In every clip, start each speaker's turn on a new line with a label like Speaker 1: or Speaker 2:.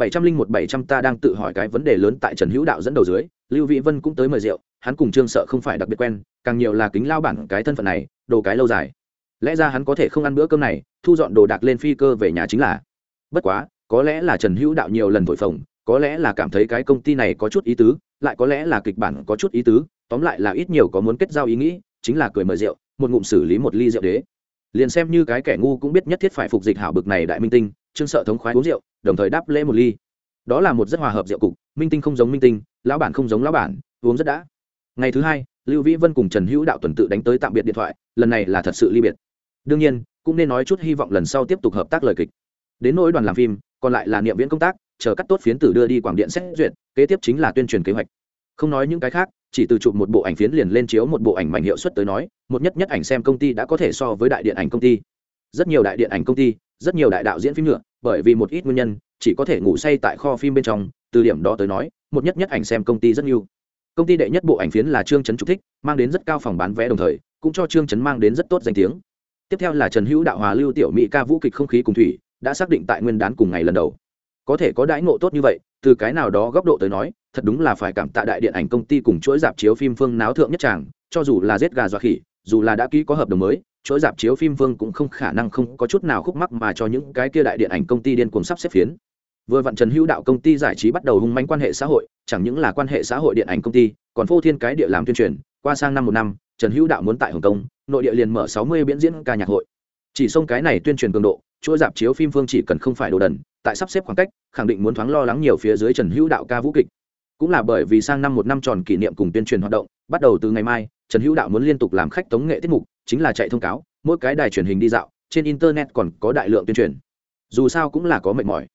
Speaker 1: bảy trăm linh một bảy trăm ta đang tự hỏi cái vấn đề lớn tại trần hữu đạo dẫn đầu dưới, lưu vĩ vân cũng tới mời rượu, hắn cùng trương sợ không phải đặc biệt quen, càng nhiều là kính lao bản cái thân phận này, đồ cái lâu dài. Lẽ ra hắn có thể không ăn bữa cơm này, thu dọn đồ đạc lên phi cơ về nhà chính là. Bất quá, có lẽ là trần hữu đạo nhiều lần thổi phồng, có lẽ là cảm thấy cái công ty này có chút ý tứ, lại có lẽ là kịch bản có chút ý tứ, tóm lại là ít nhiều có muốn kết giao ý nghĩ, chính là cười mời rượu, một ngụm xử lý một ly rượu đế. Liền xem như cái kẻ ngu cũng biết nhất thiết phải phục dịch hảo bực này đại minh tinh trương sợ thống khoái uống rượu, đồng thời đáp lễ một ly. Đó là một rất hòa hợp rượu cục, minh tinh không giống minh tinh, lão bản không giống lão bản, uống rất đã. Ngày thứ hai, lưu vĩ vân cùng trần hữu đạo tuần tự đánh tới tạm biệt điện thoại, lần này là thật sự ly biệt. Đương nhiên, cũng nên nói chút hy vọng lần sau tiếp tục hợp tác lời kịch. Đến nỗi đoàn làm phim, còn lại là niệm viễn công tác, chờ cắt tốt phiến tử đưa đi quảng điện xét duyệt, kế tiếp chính là tuyên truyền kế hoạch. Không nói những cái khác, chỉ từ chụp một bộ ảnh phiến liền lên chiếu một bộ ảnh mảnh hiệu suất tới nói, một nhất nhất ảnh xem công ty đã có thể so với đại điện ảnh công ty. Rất nhiều đại điện ảnh công ty, rất nhiều đại đạo diễn phim nhựa bởi vì một ít nguyên nhân, chỉ có thể ngủ say tại kho phim bên trong, từ điểm đó tới nói, một nhất nhất ảnh xem công ty rất nhiều. Công ty đệ nhất bộ ảnh phiến là trương trấn trục thích, mang đến rất cao phòng bán vé đồng thời, cũng cho trương trấn mang đến rất tốt danh tiếng. Tiếp theo là trần hữu đạo hòa lưu tiểu mỹ ca vũ kịch không khí cùng thủy, đã xác định tại nguyên đán cùng ngày lần đầu. Có thể có đãi ngộ tốt như vậy, từ cái nào đó góc độ tới nói, thật đúng là phải cảm tạ đại điện ảnh công ty cùng chuỗi dạp chiếu phim phương náo thượng nhất tràng, cho dù là giết gà dọa khỉ, dù là đã ký có hợp đồng mới chuỗi dạp chiếu phim vương cũng không khả năng không có chút nào khúc mắc mà cho những cái kia đại điện ảnh công ty điên cuồng sắp xếp phiến. Vừa vặn trần hữu đạo công ty giải trí bắt đầu hung manh quan hệ xã hội, chẳng những là quan hệ xã hội điện ảnh công ty, còn phô thiên cái địa làm tuyên truyền. Qua sang năm một năm, trần hữu đạo muốn tại hồng kông, nội địa liền mở sáu mươi biện diễn ca nhạc hội. Chỉ xông cái này tuyên truyền cường độ, chuỗi dạp chiếu phim phương chỉ cần không phải đồ đần, tại sắp xếp khoảng cách, khẳng định muốn thoáng lo lắng nhiều phía dưới trần hữu đạo ca vũ kịch. Cũng là bởi vì sang năm một năm tròn kỷ niệm cùng tuyên truyền hoạt động, bắt đầu từ ngày mai, trần hữu đạo muốn liên tục làm khách tống nghệ tiết mục chính là chạy thông cáo, mỗi cái đài truyền hình đi dạo, trên internet còn có đại lượng tuyên truyền. Dù sao cũng là có mệt mỏi.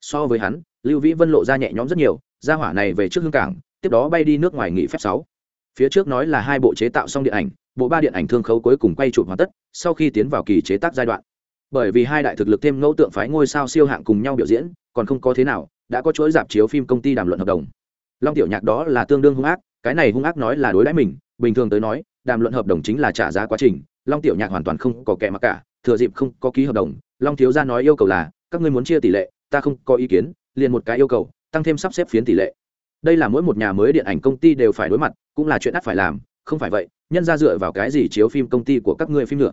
Speaker 1: So với hắn, lưu vĩ vân lộ ra nhẹ nhõm rất nhiều ra hỏa này về trước hương cảng, tiếp đó bay đi nước ngoài nghỉ phép sáu. Phía trước nói là hai bộ chế tạo xong điện ảnh, bộ ba điện ảnh thương khấu cuối cùng quay chụp hoàn tất, sau khi tiến vào kỳ chế tác giai đoạn. Bởi vì hai đại thực lực thêm ngẫu tượng phái ngôi sao siêu hạng cùng nhau biểu diễn, còn không có thế nào, đã có chuỗi dạp chiếu phim công ty đàm luận hợp đồng. Long tiểu nhạc đó là tương đương hung ác, cái này hung ác nói là đối đãi mình, bình thường tới nói, đàm luận hợp đồng chính là trả giá quá trình long tiểu nhạc hoàn toàn không có kẻ mặc cả, thừa dịp không có ký hợp đồng, long thiếu gia nói yêu cầu là, các ngươi muốn chia tỷ lệ, ta không có ý kiến, liền một cái yêu cầu, tăng thêm sắp xếp phiến tỷ lệ. Đây là mỗi một nhà mới điện ảnh công ty đều phải đối mặt, cũng là chuyện ắt phải làm, không phải vậy, nhân ra dựa vào cái gì chiếu phim công ty của các ngươi phim nữa?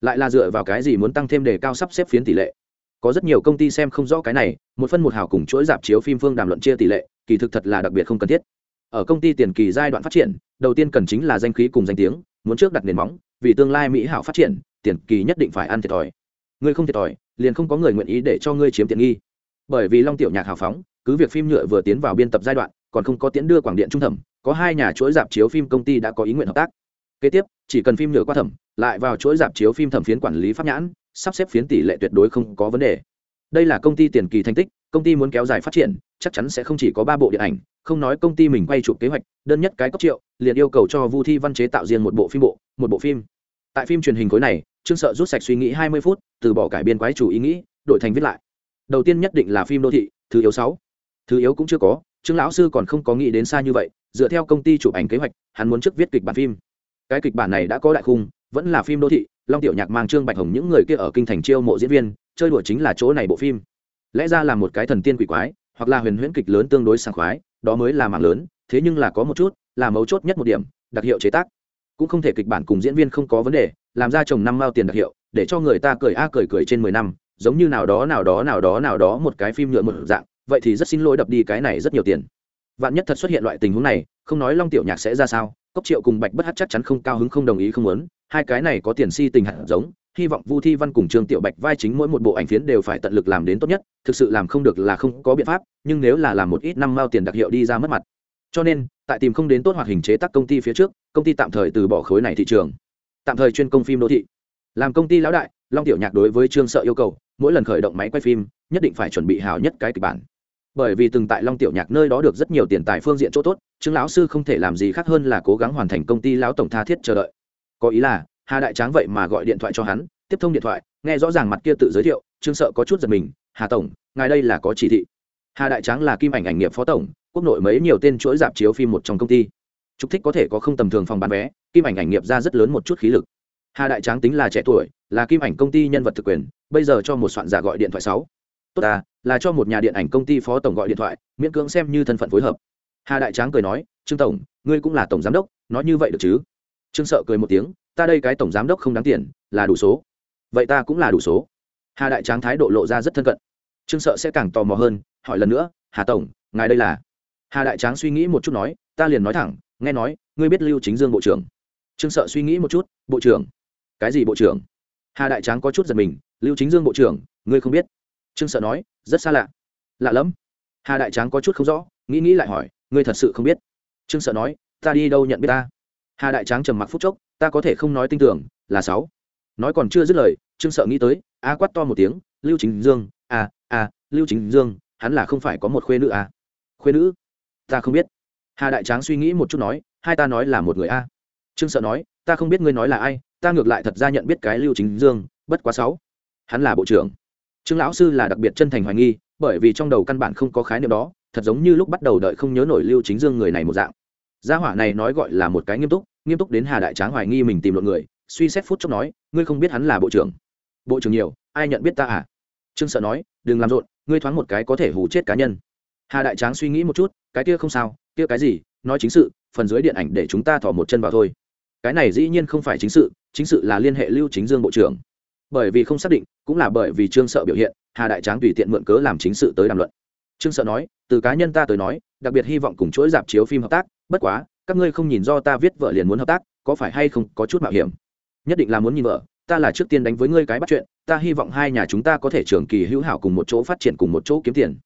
Speaker 1: Lại là dựa vào cái gì muốn tăng thêm đề cao sắp xếp phiến tỷ lệ? Có rất nhiều công ty xem không rõ cái này, một phân một hào cùng chuỗi dạp chiếu phim phương đàm luận chia tỷ lệ, kỳ thực thật là đặc biệt không cần thiết. Ở công ty tiền kỳ giai đoạn phát triển, đầu tiên cần chính là danh khí cùng danh tiếng, muốn trước đặt nền móng vì tương lai mỹ hảo phát triển, tiền kỳ nhất định phải ăn thiệt thòi. Ngươi không thiệt thòi, liền không có người nguyện ý để cho ngươi chiếm tiện nghi. Bởi vì long tiểu nhạc hào phóng, cứ việc phim nhựa vừa tiến vào biên tập giai đoạn, còn không có tiến đưa quảng điện trung thẩm, có hai nhà chuỗi dạp chiếu phim công ty đã có ý nguyện hợp tác. Kế tiếp, chỉ cần phim nhựa qua thẩm, lại vào chuỗi dạp chiếu phim thẩm phiến quản lý pháp nhãn, sắp xếp phiến tỷ lệ tuyệt đối không có vấn đề. Đây là công ty tiền kỳ thành tích, công ty muốn kéo dài phát triển, chắc chắn sẽ không chỉ có ba bộ điện ảnh không nói công ty mình quay chụp kế hoạch, đơn nhất cái cốc triệu, liền yêu cầu cho vu thi văn chế tạo riêng một bộ phim bộ, một bộ phim. Tại phim truyền hình khối này, trương sợ rút sạch suy nghĩ hai mươi phút, từ bỏ cải biên quái chủ ý nghĩ, đổi thành viết lại. Đầu tiên nhất định là phim đô thị, thứ yếu sáu. Thứ yếu cũng chưa có, trương lão sư còn không có nghĩ đến xa như vậy, dựa theo công ty chụp ảnh kế hoạch, hắn muốn trước viết kịch bản phim. Cái kịch bản này đã có đại khung, vẫn là phim đô thị, long tiểu nhạc mang trương bạch hồng những người kia ở kinh thành chiêu mộ diễn viên, chơi đùa chính là chỗ này bộ phim. Lẽ ra là một cái thần tiên quỷ quái hoặc là huyền huyễn kịch lớn tương đối sảng khoái, đó mới là mạng lớn, thế nhưng là có một chút, là mấu chốt nhất một điểm, đặc hiệu chế tác. Cũng không thể kịch bản cùng diễn viên không có vấn đề, làm ra chồng năm mao tiền đặc hiệu, để cho người ta cười a cười cười trên mười năm, giống như nào đó nào đó nào đó nào đó một cái phim nhựa một dạng, vậy thì rất xin lỗi đập đi cái này rất nhiều tiền. Vạn nhất thật xuất hiện loại tình huống này, không nói long tiểu nhạc sẽ ra sao, cốc triệu cùng bạch bất hát chắc chắn không cao hứng không đồng ý không muốn, hai cái này có tiền si tình hạt giống hy vọng vu thi văn cùng trương tiểu bạch vai chính mỗi một bộ ảnh phiến đều phải tận lực làm đến tốt nhất, thực sự làm không được là không có biện pháp, nhưng nếu là làm một ít năm mao tiền đặc hiệu đi ra mất mặt. Cho nên, tại tìm không đến tốt hoạt hình chế tác công ty phía trước, công ty tạm thời từ bỏ khối này thị trường. Tạm thời chuyên công phim đô thị. Làm công ty lão đại, long tiểu nhạc đối với trương sợ yêu cầu, mỗi lần khởi động máy quay phim, nhất định phải chuẩn bị hào nhất cái kịch bản. Bởi vì từng tại long tiểu nhạc nơi đó được rất nhiều tiền tài phương diện chỗ tốt, trương lão sư không thể làm gì khác hơn là cố gắng hoàn thành công ty lão tổng tha thiết chờ đợi. Có ý là hà đại tráng vậy mà gọi điện thoại cho hắn, tiếp thông điện thoại, nghe rõ ràng mặt kia tự giới thiệu, trương sợ có chút giật mình, hà tổng, ngài đây là có chỉ thị. Hà đại tráng là kim ảnh ảnh nghiệp phó tổng, quốc nội mấy nhiều tên chuỗi dạp chiếu phim một trong công ty. Trục thích có thể có không tầm thường phòng bán vé, kim ảnh ảnh nghiệp ra rất lớn một chút khí lực. Hà đại tráng tính là trẻ tuổi, là kim ảnh công ty nhân vật thực quyền, bây giờ cho một soạn giả gọi điện thoại sáu. Tốt ta, là cho một nhà điện ảnh công ty phó tổng gọi điện thoại, miễn cưỡng xem như thân phận phối hợp. Hà đại tráng cười nói, trương tổng, ngươi cũng là tổng giám đốc, nói như vậy được chứ? Trương sợ cười một tiếng ta đây cái tổng giám đốc không đáng tiền, là đủ số. Vậy ta cũng là đủ số. Hà đại tráng thái độ lộ ra rất thân cận. Trương sợ sẽ càng tò mò hơn, hỏi lần nữa, hà tổng, ngài đây là? Hà đại tráng suy nghĩ một chút nói, ta liền nói thẳng, nghe nói, ngươi biết lưu chính dương bộ trưởng. Trương sợ suy nghĩ một chút, bộ trưởng? Cái gì bộ trưởng? Hà đại tráng có chút giật mình, lưu chính dương bộ trưởng, ngươi không biết? Trương sợ nói, rất xa lạ. Lạ lắm hà đại tráng có chút không rõ, nghĩ nghĩ lại hỏi, ngươi thật sự không biết? Trương sợ nói, ta đi đâu nhận biết ta? Hà đại tráng trầm mặc phút chốc ta có thể không nói tin tưởng, là sáu. Nói còn chưa dứt lời, trương sợ nghĩ tới, a quát to một tiếng, lưu chính dương a a lưu chính dương, hắn là không phải có một khuê nữ à? khuê nữ? Ta không biết. Hà đại tráng suy nghĩ một chút nói, hai ta nói là một người a. Trương sợ nói, ta không biết ngươi nói là ai, ta ngược lại thật ra nhận biết cái lưu chính dương, bất quá sáu. Hắn là bộ trưởng. Trương lão sư là đặc biệt chân thành hoài nghi, bởi vì trong đầu căn bản không có khái niệm đó, thật giống như lúc bắt đầu đợi không nhớ nổi lưu chính dương người này một dạng. Gia hỏa này nói gọi là một cái nghiêm túc nghiêm túc đến hà đại tráng hoài nghi mình tìm lộn người, suy xét phút chốc nói, ngươi không biết hắn là bộ trưởng. Bộ trưởng nhiều, ai nhận biết ta à? Trương sợ nói, đừng làm rộn, ngươi thoáng một cái có thể hù chết cá nhân. Hà đại tráng suy nghĩ một chút, cái kia không sao, kia cái gì, nói chính sự, phần dưới điện ảnh để chúng ta thỏ một chân vào thôi. Cái này dĩ nhiên không phải chính sự chính sự là liên hệ lưu chính dương bộ trưởng. Bởi vì không xác định, cũng là bởi vì trương sợ biểu hiện, hà đại tráng tùy tiện mượn cớ làm chính sự tới đàm luận. Trương sợ nói, từ cá nhân ta tới nói, đặc biệt hy vọng cùng chuỗi dạp chiếu phim hợp tác, bất quá các ngươi không nhìn do ta viết vợ liền muốn hợp tác, có phải hay không có chút mạo hiểm? Nhất định là muốn nhìn vợ, ta là trước tiên đánh với ngươi cái bắt chuyện, ta hy vọng hai nhà chúng ta có thể trường kỳ hữu hảo cùng một chỗ phát triển cùng một chỗ kiếm tiền.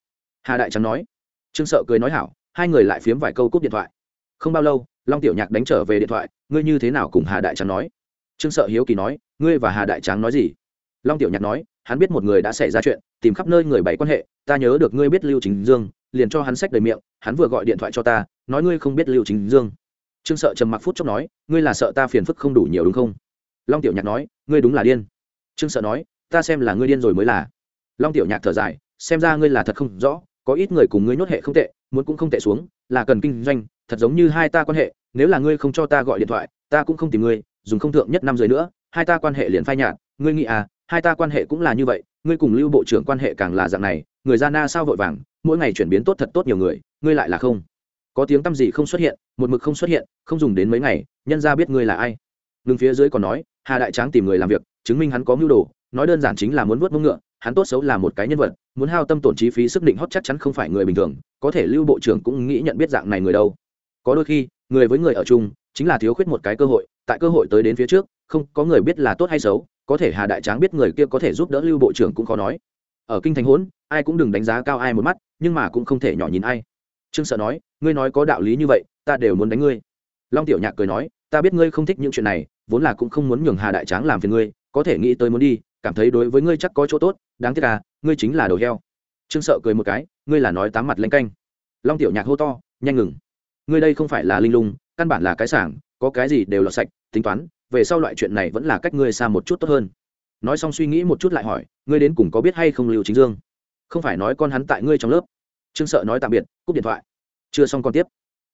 Speaker 1: Hà đại trắng nói. Trương sợ cười nói hảo, hai người lại phiếm vài câu cúp điện thoại. Không bao lâu, long tiểu nhạc đánh trở về điện thoại, ngươi như thế nào cùng hà đại trắng nói? Trương sợ hiếu kỳ nói, ngươi và hà đại trắng nói gì? Long tiểu nhạc nói, hắn biết một người đã xảy ra chuyện, tìm khắp nơi người bày quan hệ, ta nhớ được ngươi biết lưu chính dương liền cho hắn sách đầy miệng, hắn vừa gọi điện thoại cho ta, nói ngươi không biết lưu chính dương. Trương sợ trầm mặc phút chốc nói, ngươi là sợ ta phiền phức không đủ nhiều đúng không? Long tiểu nhạc nói, ngươi đúng là điên. Trương sợ nói, ta xem là ngươi điên rồi mới là. Long tiểu nhạc thở dài, xem ra ngươi là thật không rõ, có ít người cùng ngươi nhốt hệ không tệ, muốn cũng không tệ xuống, là cần kinh doanh, thật giống như hai ta quan hệ, nếu là ngươi không cho ta gọi điện thoại, ta cũng không tìm ngươi, dùng không thượng nhất năm rưỡi nữa, hai ta quan hệ liền phai nhạt, ngươi nghĩ à hai ta quan hệ cũng là như vậy, ngươi cùng lưu bộ trưởng quan hệ càng là dạng này, người ra na sao vội vàng mỗi ngày chuyển biến tốt thật tốt nhiều người, ngươi lại là không. Có tiếng tăm gì không xuất hiện, một mực không xuất hiện, không dùng đến mấy ngày, nhân ra biết ngươi là ai. Ngừng phía dưới còn nói, hà đại tráng tìm người làm việc, chứng minh hắn có mưu đồ, nói đơn giản chính là muốn vớt mông ngựa, hắn tốt xấu là một cái nhân vật, muốn hao tâm tổn chi phí sức định hót chắc chắn không phải người bình thường, có thể lưu bộ trưởng cũng nghĩ nhận biết dạng này người đâu. Có đôi khi, người với người ở chung, chính là thiếu khuyết một cái cơ hội, tại cơ hội tới đến phía trước, không có người biết là tốt hay xấu, có thể hà đại tráng biết người kia có thể giúp đỡ lưu bộ trưởng cũng khó nói ở kinh thành hỗn, ai cũng đừng đánh giá cao ai một mắt, nhưng mà cũng không thể nhỏ nhìn ai. Trương sợ nói, ngươi nói có đạo lý như vậy, ta đều muốn đánh ngươi. Long tiểu nhạc cười nói, ta biết ngươi không thích những chuyện này, vốn là cũng không muốn nhường hà đại tráng làm phiền ngươi, có thể nghĩ tới muốn đi, cảm thấy đối với ngươi chắc có chỗ tốt, đáng tiếc à ngươi chính là đầu heo. Trương sợ cười một cái, ngươi là nói tám mặt lanh canh. Long tiểu nhạc hô to, nhanh ngừng. Ngươi đây không phải là linh lung, căn bản là cái sảng, có cái gì đều lọt sạch, tính toán, về sau loại chuyện này vẫn là cách ngươi xa một chút tốt hơn nói xong suy nghĩ một chút lại hỏi, ngươi đến cùng có biết hay không lưu chính dương? Không phải nói con hắn tại ngươi trong lớp. Trương sợ nói tạm biệt, cúp điện thoại. Chưa xong còn tiếp.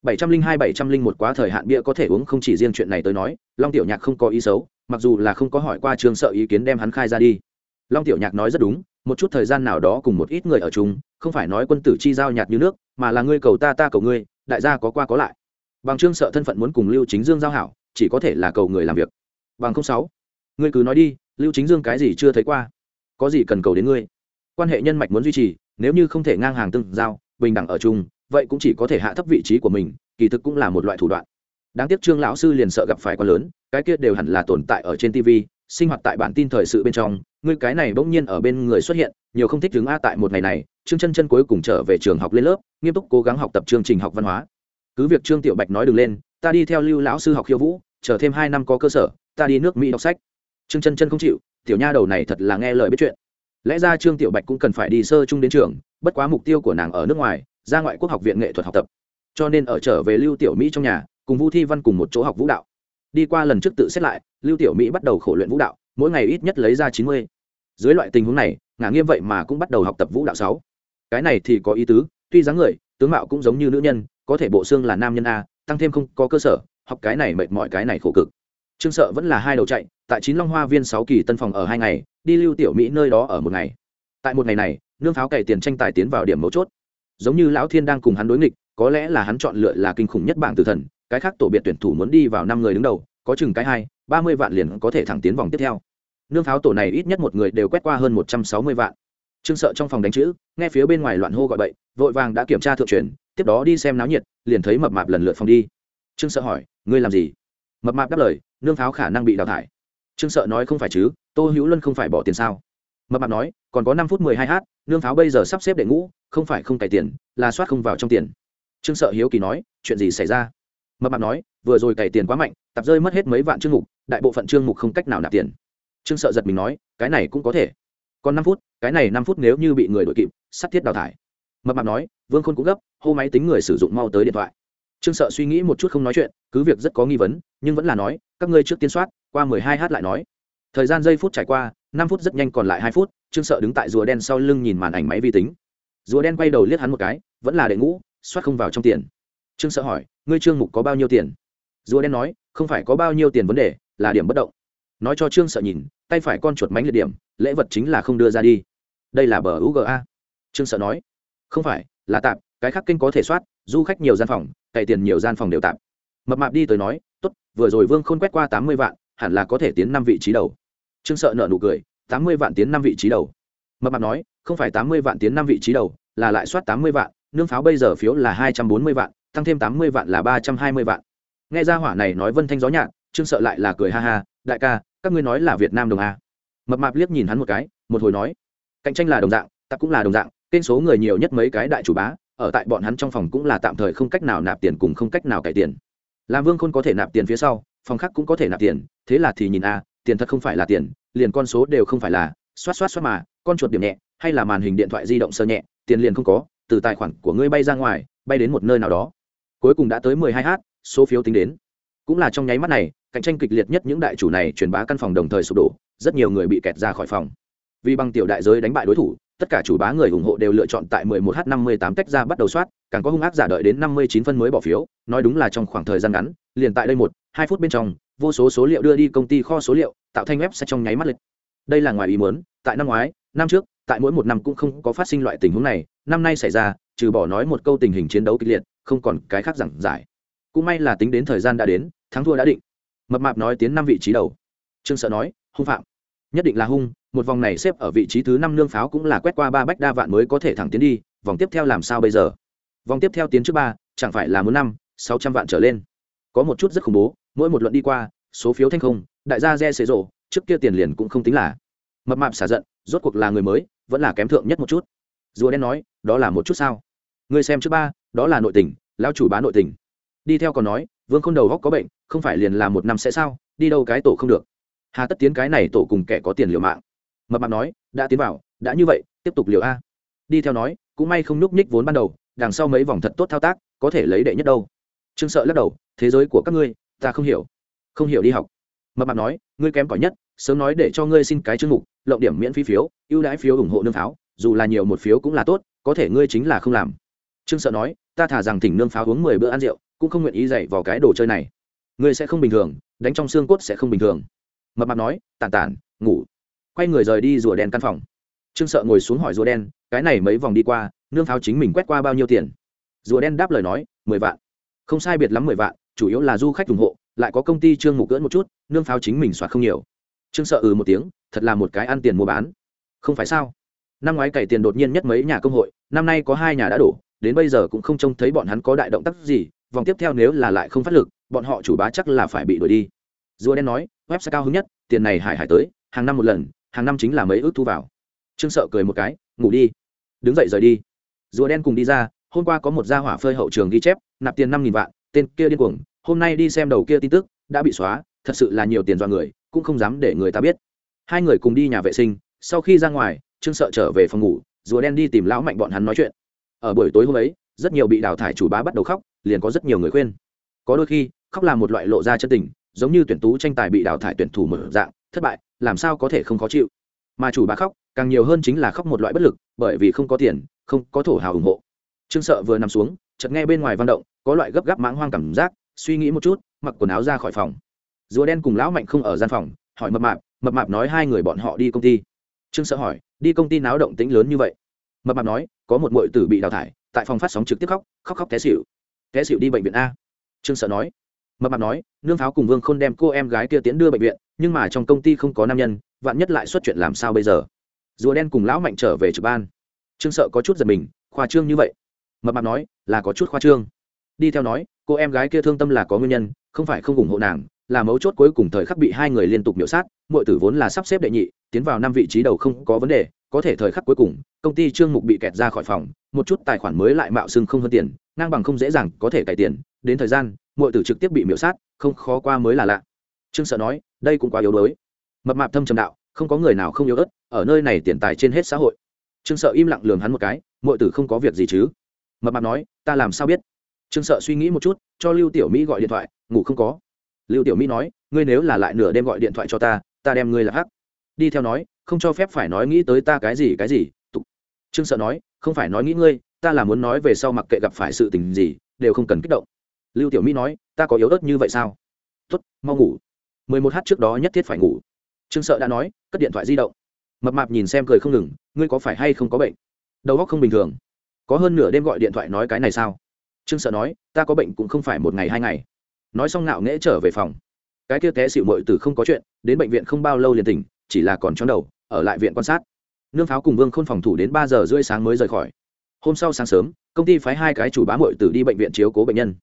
Speaker 1: bảy trăm linh hai, bảy trăm linh một quá thời hạn bia có thể uống không chỉ riêng chuyện này tới nói, long tiểu nhạc không có ý xấu, mặc dù là không có hỏi qua trương sợ ý kiến đem hắn khai ra đi. Long tiểu nhạc nói rất đúng, một chút thời gian nào đó cùng một ít người ở chung, không phải nói quân tử chi giao nhạt như nước, mà là ngươi cầu ta ta cầu ngươi, đại gia có qua có lại. Bằng trương sợ thân phận muốn cùng lưu chính dương giao hảo, chỉ có thể là cầu người làm việc. Bằng không sáu, ngươi cứ nói đi lưu chính dương cái gì chưa thấy qua? Có gì cần cầu đến ngươi? Quan hệ nhân mạch muốn duy trì, nếu như không thể ngang hàng tương giao, bình đẳng ở chung, vậy cũng chỉ có thể hạ thấp vị trí của mình, kỳ thực cũng là một loại thủ đoạn. Đáng tiếc trương lão sư liền sợ gặp phải quá lớn, cái kia đều hẳn là tồn tại ở trên tv sinh hoạt tại bản tin thời sự bên trong, ngươi cái này bỗng nhiên ở bên người xuất hiện, nhiều không thích đứng a tại một ngày này, trương chân chân cuối cùng trở về trường học lên lớp, nghiêm túc cố gắng học tập chương trình học văn hóa. Cứ việc trương tiểu bạch nói đừng lên, ta đi theo lưu lão sư học khiêu vũ, chờ thêm hai năm có cơ sở, ta đi nước mỹ đọc sách trương chân chân không chịu, tiểu nha đầu này thật là nghe lời biết chuyện. Lẽ ra trương tiểu bạch cũng cần phải đi sơ chung đến trường, bất quá mục tiêu của nàng ở nước ngoài, ra ngoại quốc học viện nghệ thuật học tập. Cho nên ở trở về lưu tiểu mỹ trong nhà, cùng vu thi văn cùng một chỗ học vũ đạo. Đi qua lần trước tự xét lại, lưu tiểu mỹ bắt đầu khổ luyện vũ đạo, mỗi ngày ít nhất lấy ra chín mươi. Dưới loại tình huống này, ngả nghiêm vậy mà cũng bắt đầu học tập vũ đạo sáu. Cái này thì có ý tứ, tuy dáng người, tướng mạo cũng giống như nữ nhân, có thể bộ xương là nam nhân a, tăng thêm không có cơ sở, học cái này mệt mỏi cái này khổ cực trương sợ vẫn là hai đầu chạy, tại chín long hoa viên sáu kỳ tân phòng ở hai ngày, đi lưu tiểu mỹ nơi đó ở một ngày. Tại một ngày này, nương pháo cày tiền tranh tài tiến vào điểm mấu chốt. Giống như lão thiên đang cùng hắn đối nghịch, có lẽ là hắn chọn lựa là kinh khủng nhất bảng tử thần, cái khác tổ biệt tuyển thủ muốn đi vào năm người đứng đầu, có chừng cái hai, ba mươi vạn liền có thể thẳng tiến vòng tiếp theo. Nương pháo tổ này ít nhất một người đều quét qua hơn một trăm sáu mươi vạn. Trương sợ trong phòng đánh chữ, nghe phía bên ngoài loạn hô gọi bậy, vội vàng đã kiểm tra thượng truyền, tiếp đó đi xem náo nhiệt, liền thấy mập mạp lần lượt phòng đi. Trương sợ hỏi, ngươi làm gì? Mập mạp đáp lời nương pháo khả năng bị đào thải. Trương sợ nói không phải chứ, tô hữu luân không phải bỏ tiền sao? Mập mạp nói, còn có năm phút mười hai h nương pháo bây giờ sắp xếp đệ ngũ, không phải không cày tiền, là soát không vào trong tiền. Trương sợ hiếu kỳ nói, chuyện gì xảy ra? Mập mạp nói, vừa rồi cày tiền quá mạnh, tập rơi mất hết mấy vạn chương mục, đại bộ phận chương mục không cách nào nạp tiền. Trương sợ giật mình nói, cái này cũng có thể. Còn năm phút, cái này năm phút nếu như bị người đội kịp sắt thiết đào thải. Mập mạp nói, vương khôn cũng gấp, hô máy tính người sử dụng mau tới điện thoại trương sợ suy nghĩ một chút không nói chuyện, cứ việc rất có nghi vấn, nhưng vẫn là nói, các ngươi trước tiên soát, qua mười hai h lại nói. Thời gian giây phút trải qua, năm phút rất nhanh còn lại hai phút, trương sợ đứng tại rùa đen sau lưng nhìn màn ảnh máy vi tính. Rùa đen quay đầu liếc hắn một cái, vẫn là đệ ngũ, soát không vào trong tiền. Trương sợ hỏi, ngươi trương mục có bao nhiêu tiền? Rùa đen nói, không phải có bao nhiêu tiền vấn đề, là điểm bất động. Nói cho trương sợ nhìn, tay phải con chuột mánh liệt điểm, lễ vật chính là không đưa ra đi. Đây là bờ uga trương sợ nói, không phải, là tạm cái khác kênh có thể soát, du khách nhiều gian phòng cày tiền nhiều gian phòng đều tạm. Mập mạp đi tới nói, tốt, vừa rồi vương khôn quét qua tám mươi vạn, hẳn là có thể tiến năm vị trí đầu. Trương sợ nợ nụ cười, tám mươi vạn tiến năm vị trí đầu. Mập mạp nói, không phải tám mươi vạn tiến năm vị trí đầu, là lại soát tám mươi vạn, nương pháo bây giờ phiếu là hai trăm bốn mươi vạn, tăng thêm tám mươi vạn là ba trăm hai mươi vạn. Nghe ra hỏa này nói vân thanh gió nhạt trương sợ lại là cười ha ha, đại ca, các ngươi nói là việt nam đồng a. Mập mạp liếc nhìn hắn một cái, một hồi nói, cạnh tranh là đồng dạng, ta cũng là đồng dạng kênh số người nhiều nhất mấy cái đại chủ bá ở tại bọn hắn trong phòng cũng là tạm thời không cách nào nạp tiền cùng không cách nào cải tiền. Làm vương khôn có thể nạp tiền phía sau, phòng khác cũng có thể nạp tiền, thế là thì nhìn a, tiền thật không phải là tiền, liền con số đều không phải là, xoát xoát xoát mà, con chuột điểm nhẹ, hay là màn hình điện thoại di động sơ nhẹ, tiền liền không có, từ tài khoản của ngươi bay ra ngoài, bay đến một nơi nào đó. Cuối cùng đã tới mười hai h số phiếu tính đến. Cũng là trong nháy mắt này, cạnh tranh kịch liệt nhất những đại chủ này truyền bá căn phòng đồng thời sụp đổ, rất nhiều người bị kẹt ra khỏi phòng. Vì bằng tiểu đại giới đánh bại đối thủ tất cả chủ bá người ủng hộ đều lựa chọn tại 11h58 tách ra bắt đầu soát, càng có hung ác giả đợi đến 59 phân mới bỏ phiếu, nói đúng là trong khoảng thời gian ngắn, liền tại đây một, hai phút bên trong, vô số số liệu đưa đi công ty kho số liệu, tạo thành web sẽ trong nháy mắt lịch. Đây là ngoài ý muốn, tại năm ngoái, năm trước, tại mỗi một năm cũng không có phát sinh loại tình huống này, năm nay xảy ra, trừ bỏ nói một câu tình hình chiến đấu kịch liệt, không còn cái khác giảng giải. Cũng may là tính đến thời gian đã đến, thắng thua đã định. Mập mạp nói tiến năm vị trí đầu. Trương Sợ nói, hung phạm nhất định là hung một vòng này xếp ở vị trí thứ năm nương pháo cũng là quét qua ba bách đa vạn mới có thể thẳng tiến đi, vòng tiếp theo làm sao bây giờ? Vòng tiếp theo tiến trước ba, chẳng phải là muốn năm, sáu trăm vạn trở lên. Có một chút rất khủng bố, mỗi một luận đi qua, số phiếu thanh không, đại gia re xế rộ trước kia tiền liền cũng không tính là mập mạp xả giận, rốt cuộc là người mới, vẫn là kém thượng nhất một chút. Rùa đen nói, đó là một chút sao? Người xem trước ba, đó là nội tình, lão chủ bá nội tình. Đi theo còn nói, vương không đầu góc có bệnh, không phải liền là một năm sẽ sao? Đi đâu cái tổ không được? Hà tất tiến cái này tổ cùng kẻ có tiền liều mạng mập mạp nói, đã tiến vào, đã như vậy, tiếp tục liều a. Đi theo nói, cũng may không núp ních vốn ban đầu, đằng sau mấy vòng thật tốt thao tác, có thể lấy đệ nhất đâu. Trương sợ lắc đầu, thế giới của các ngươi, ta không hiểu. Không hiểu đi học. Mập mạp nói, ngươi kém cỏi nhất, sớm nói để cho ngươi xin cái chương mục, lộng điểm miễn phí phiếu, ưu đãi phiếu ủng hộ nương pháo, dù là nhiều một phiếu cũng là tốt, có thể ngươi chính là không làm. Trương sợ nói, ta thả rằng thỉnh nương pháo uống mười bữa ăn rượu, cũng không nguyện ý dạy vào cái đồ chơi này. Ngươi sẽ không bình thường, đánh trong xương cốt sẽ không bình thường. Mập mạp nói, tản tản, ngủ quay người rời đi rùa đen căn phòng. Trương sợ ngồi xuống hỏi rùa đen, cái này mấy vòng đi qua, nương pháo chính mình quét qua bao nhiêu tiền? Rùa đen đáp lời nói, mười vạn. Không sai biệt lắm mười vạn, chủ yếu là du khách ủng hộ, lại có công ty trương mục cưỡn một chút, nương pháo chính mình soạt không nhiều. Trương sợ ừ một tiếng, thật là một cái ăn tiền mua bán. Không phải sao? Năm ngoái cày tiền đột nhiên nhất mấy nhà công hội, năm nay có hai nhà đã đổ, đến bây giờ cũng không trông thấy bọn hắn có đại động tác gì, vòng tiếp theo nếu là lại không phát lực, bọn họ chủ bá chắc là phải bị đuổi đi. Rùa đen nói, website cao hứng nhất, tiền này hải hải tới, hàng năm một lần hàng năm chính là mấy ước thu vào. Trương sợ cười một cái, ngủ đi. Đứng dậy rời đi. Rùa đen cùng đi ra, hôm qua có một gia hỏa phơi hậu trường ghi chép, nạp tiền năm nghìn vạn, tên kia điên cuồng, hôm nay đi xem đầu kia tin tức, đã bị xóa, thật sự là nhiều tiền do người, cũng không dám để người ta biết. Hai người cùng đi nhà vệ sinh, sau khi ra ngoài, trương sợ trở về phòng ngủ, rùa đen đi tìm lão mạnh bọn hắn nói chuyện. Ở buổi tối hôm ấy, rất nhiều bị đào thải chủ bá bắt đầu khóc, liền có rất nhiều người khuyên. Có đôi khi, khóc là một loại lộ ra chân tình, giống như tuyển tú tranh tài bị đào thải tuyển thủ mở dạng, thất bại làm sao có thể không khó chịu? Mà chủ bà khóc, càng nhiều hơn chính là khóc một loại bất lực, bởi vì không có tiền, không có thổ hào ủng hộ. Trương sợ vừa nằm xuống, chợt nghe bên ngoài văn động, có loại gấp gáp mãng hoang cảm giác, suy nghĩ một chút, mặc quần áo ra khỏi phòng. Rùa đen cùng lão mạnh không ở gian phòng, hỏi mập mạp mập mạp nói hai người bọn họ đi công ty. Trương sợ hỏi, đi công ty náo động tĩnh lớn như vậy? Mập mạp nói, có một mội tử bị đào thải, tại phòng phát sóng trực tiếp khóc khóc khóc té xịu té xịu đi bệnh viện a. Trương sợ nói mập mạp nói, nương pháo cùng vương khôn đem cô em gái kia tiến đưa bệnh viện, nhưng mà trong công ty không có nam nhân, vạn nhất lại xuất chuyện làm sao bây giờ? Rùa đen cùng lão mạnh trở về trực ban. Trương sợ có chút giật mình, khoa trương như vậy. Mập mạp nói, là có chút khoa trương. Đi theo nói, cô em gái kia thương tâm là có nguyên nhân, không phải không ủng hộ nàng, là mấu chốt cuối cùng thời khắc bị hai người liên tục miễu sát mọi tử vốn là sắp xếp đệ nhị, tiến vào năm vị trí đầu không có vấn đề, có thể thời khắc cuối cùng, công ty trương mục bị kẹt ra khỏi phòng, một chút tài khoản mới lại mạo xưng không hơn tiền, ngang bằng không dễ dàng có thể cải tiền, đến thời gian mọi tử trực tiếp bị miễu sát, không khó qua mới là lạ. Trương sợ nói, đây cũng quá yếu đuối. Mập mạp thâm trầm đạo, không có người nào không yếu ớt, ở nơi này tiền tài trên hết xã hội. Trương sợ im lặng lường hắn một cái mọi tử không có việc gì chứ? Mập mạp nói, ta làm sao biết? Trương sợ suy nghĩ một chút, cho lưu tiểu mỹ gọi điện thoại, ngủ không có. Lưu tiểu mỹ nói, ngươi nếu là lại nửa đêm gọi điện thoại cho ta ta đem ngươi là hắc. Đi theo nói, không cho phép phải nói nghĩ tới ta cái gì cái gì, tục. Trương sợ nói, không phải nói nghĩ ngươi, ta là muốn nói về sau mặc kệ gặp phải sự tình gì, đều không cần kích động lưu tiểu mỹ nói, ta có yếu ớt như vậy sao? Tuất mau ngủ. mười một h trước đó nhất thiết phải ngủ. Trương sợ đã nói, cất điện thoại di động. Mập mạp nhìn xem cười không ngừng, ngươi có phải hay không có bệnh? Đầu óc không bình thường. Có hơn nửa đêm gọi điện thoại nói cái này sao? Trương sợ nói, ta có bệnh cũng không phải một ngày hai ngày. Nói xong ngạo nghễ trở về phòng. Cái kia té xịu mội từ không có chuyện, đến bệnh viện không bao lâu liền tỉnh, chỉ là còn trong đầu, ở lại viện quan sát. Nương pháo cùng vương khôn phòng thủ đến ba giờ rưỡi sáng mới rời khỏi. Hôm sau sáng sớm, công ty phái hai cái chủ bá mội tử đi bệnh viện chiếu cố bệnh nhân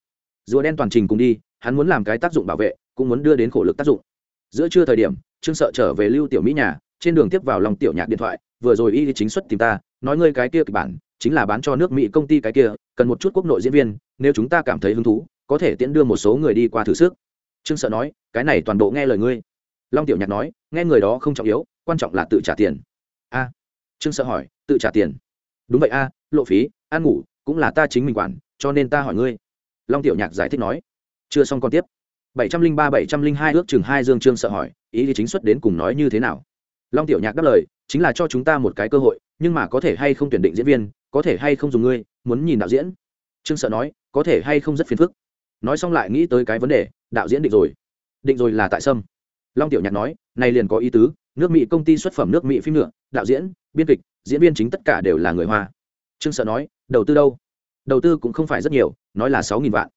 Speaker 1: rùa đen toàn trình cùng đi, hắn muốn làm cái tác dụng bảo vệ, cũng muốn đưa đến khổ lực tác dụng. Giữa trưa thời điểm, trương sợ trở về lưu tiểu mỹ nhà, trên đường tiếp vào lòng tiểu nhạc điện thoại, vừa rồi y chính xuất tìm ta, nói ngươi cái kia kịch bản, chính là bán cho nước mỹ công ty cái kia, cần một chút quốc nội diễn viên, nếu chúng ta cảm thấy hứng thú, có thể tiễn đưa một số người đi qua thử sức. Trương sợ nói, cái này toàn bộ nghe lời ngươi. Long tiểu nhạc nói, nghe người đó không trọng yếu, quan trọng là tự trả tiền. A. Trương sợ hỏi, tự trả tiền? Đúng vậy a, lộ phí, ăn ngủ, cũng là ta chính mình quản, cho nên ta hỏi ngươi long tiểu nhạc giải thích nói, chưa xong còn tiếp. bảy trăm linh ba, bảy trăm linh hai ước chừng hai dương trương sợ hỏi, ý thì chính xuất đến cùng nói như thế nào? Long tiểu nhạc đáp lời, chính là cho chúng ta một cái cơ hội, nhưng mà có thể hay không tuyển định diễn viên, có thể hay không dùng ngươi, muốn nhìn đạo diễn. Trương sợ nói, có thể hay không rất phiền phức. Nói xong lại nghĩ tới cái vấn đề, đạo diễn định rồi. Định rồi là tại sâm. Long tiểu nhạc nói, này liền có ý tứ, nước mỹ công ty xuất phẩm nước mỹ phim nữa, đạo diễn, biên kịch, diễn viên chính tất cả đều là người hoa. Trương sợ nói, đầu tư đâu? Đầu tư cũng không phải rất nhiều, nói là sáu nghìn vạn.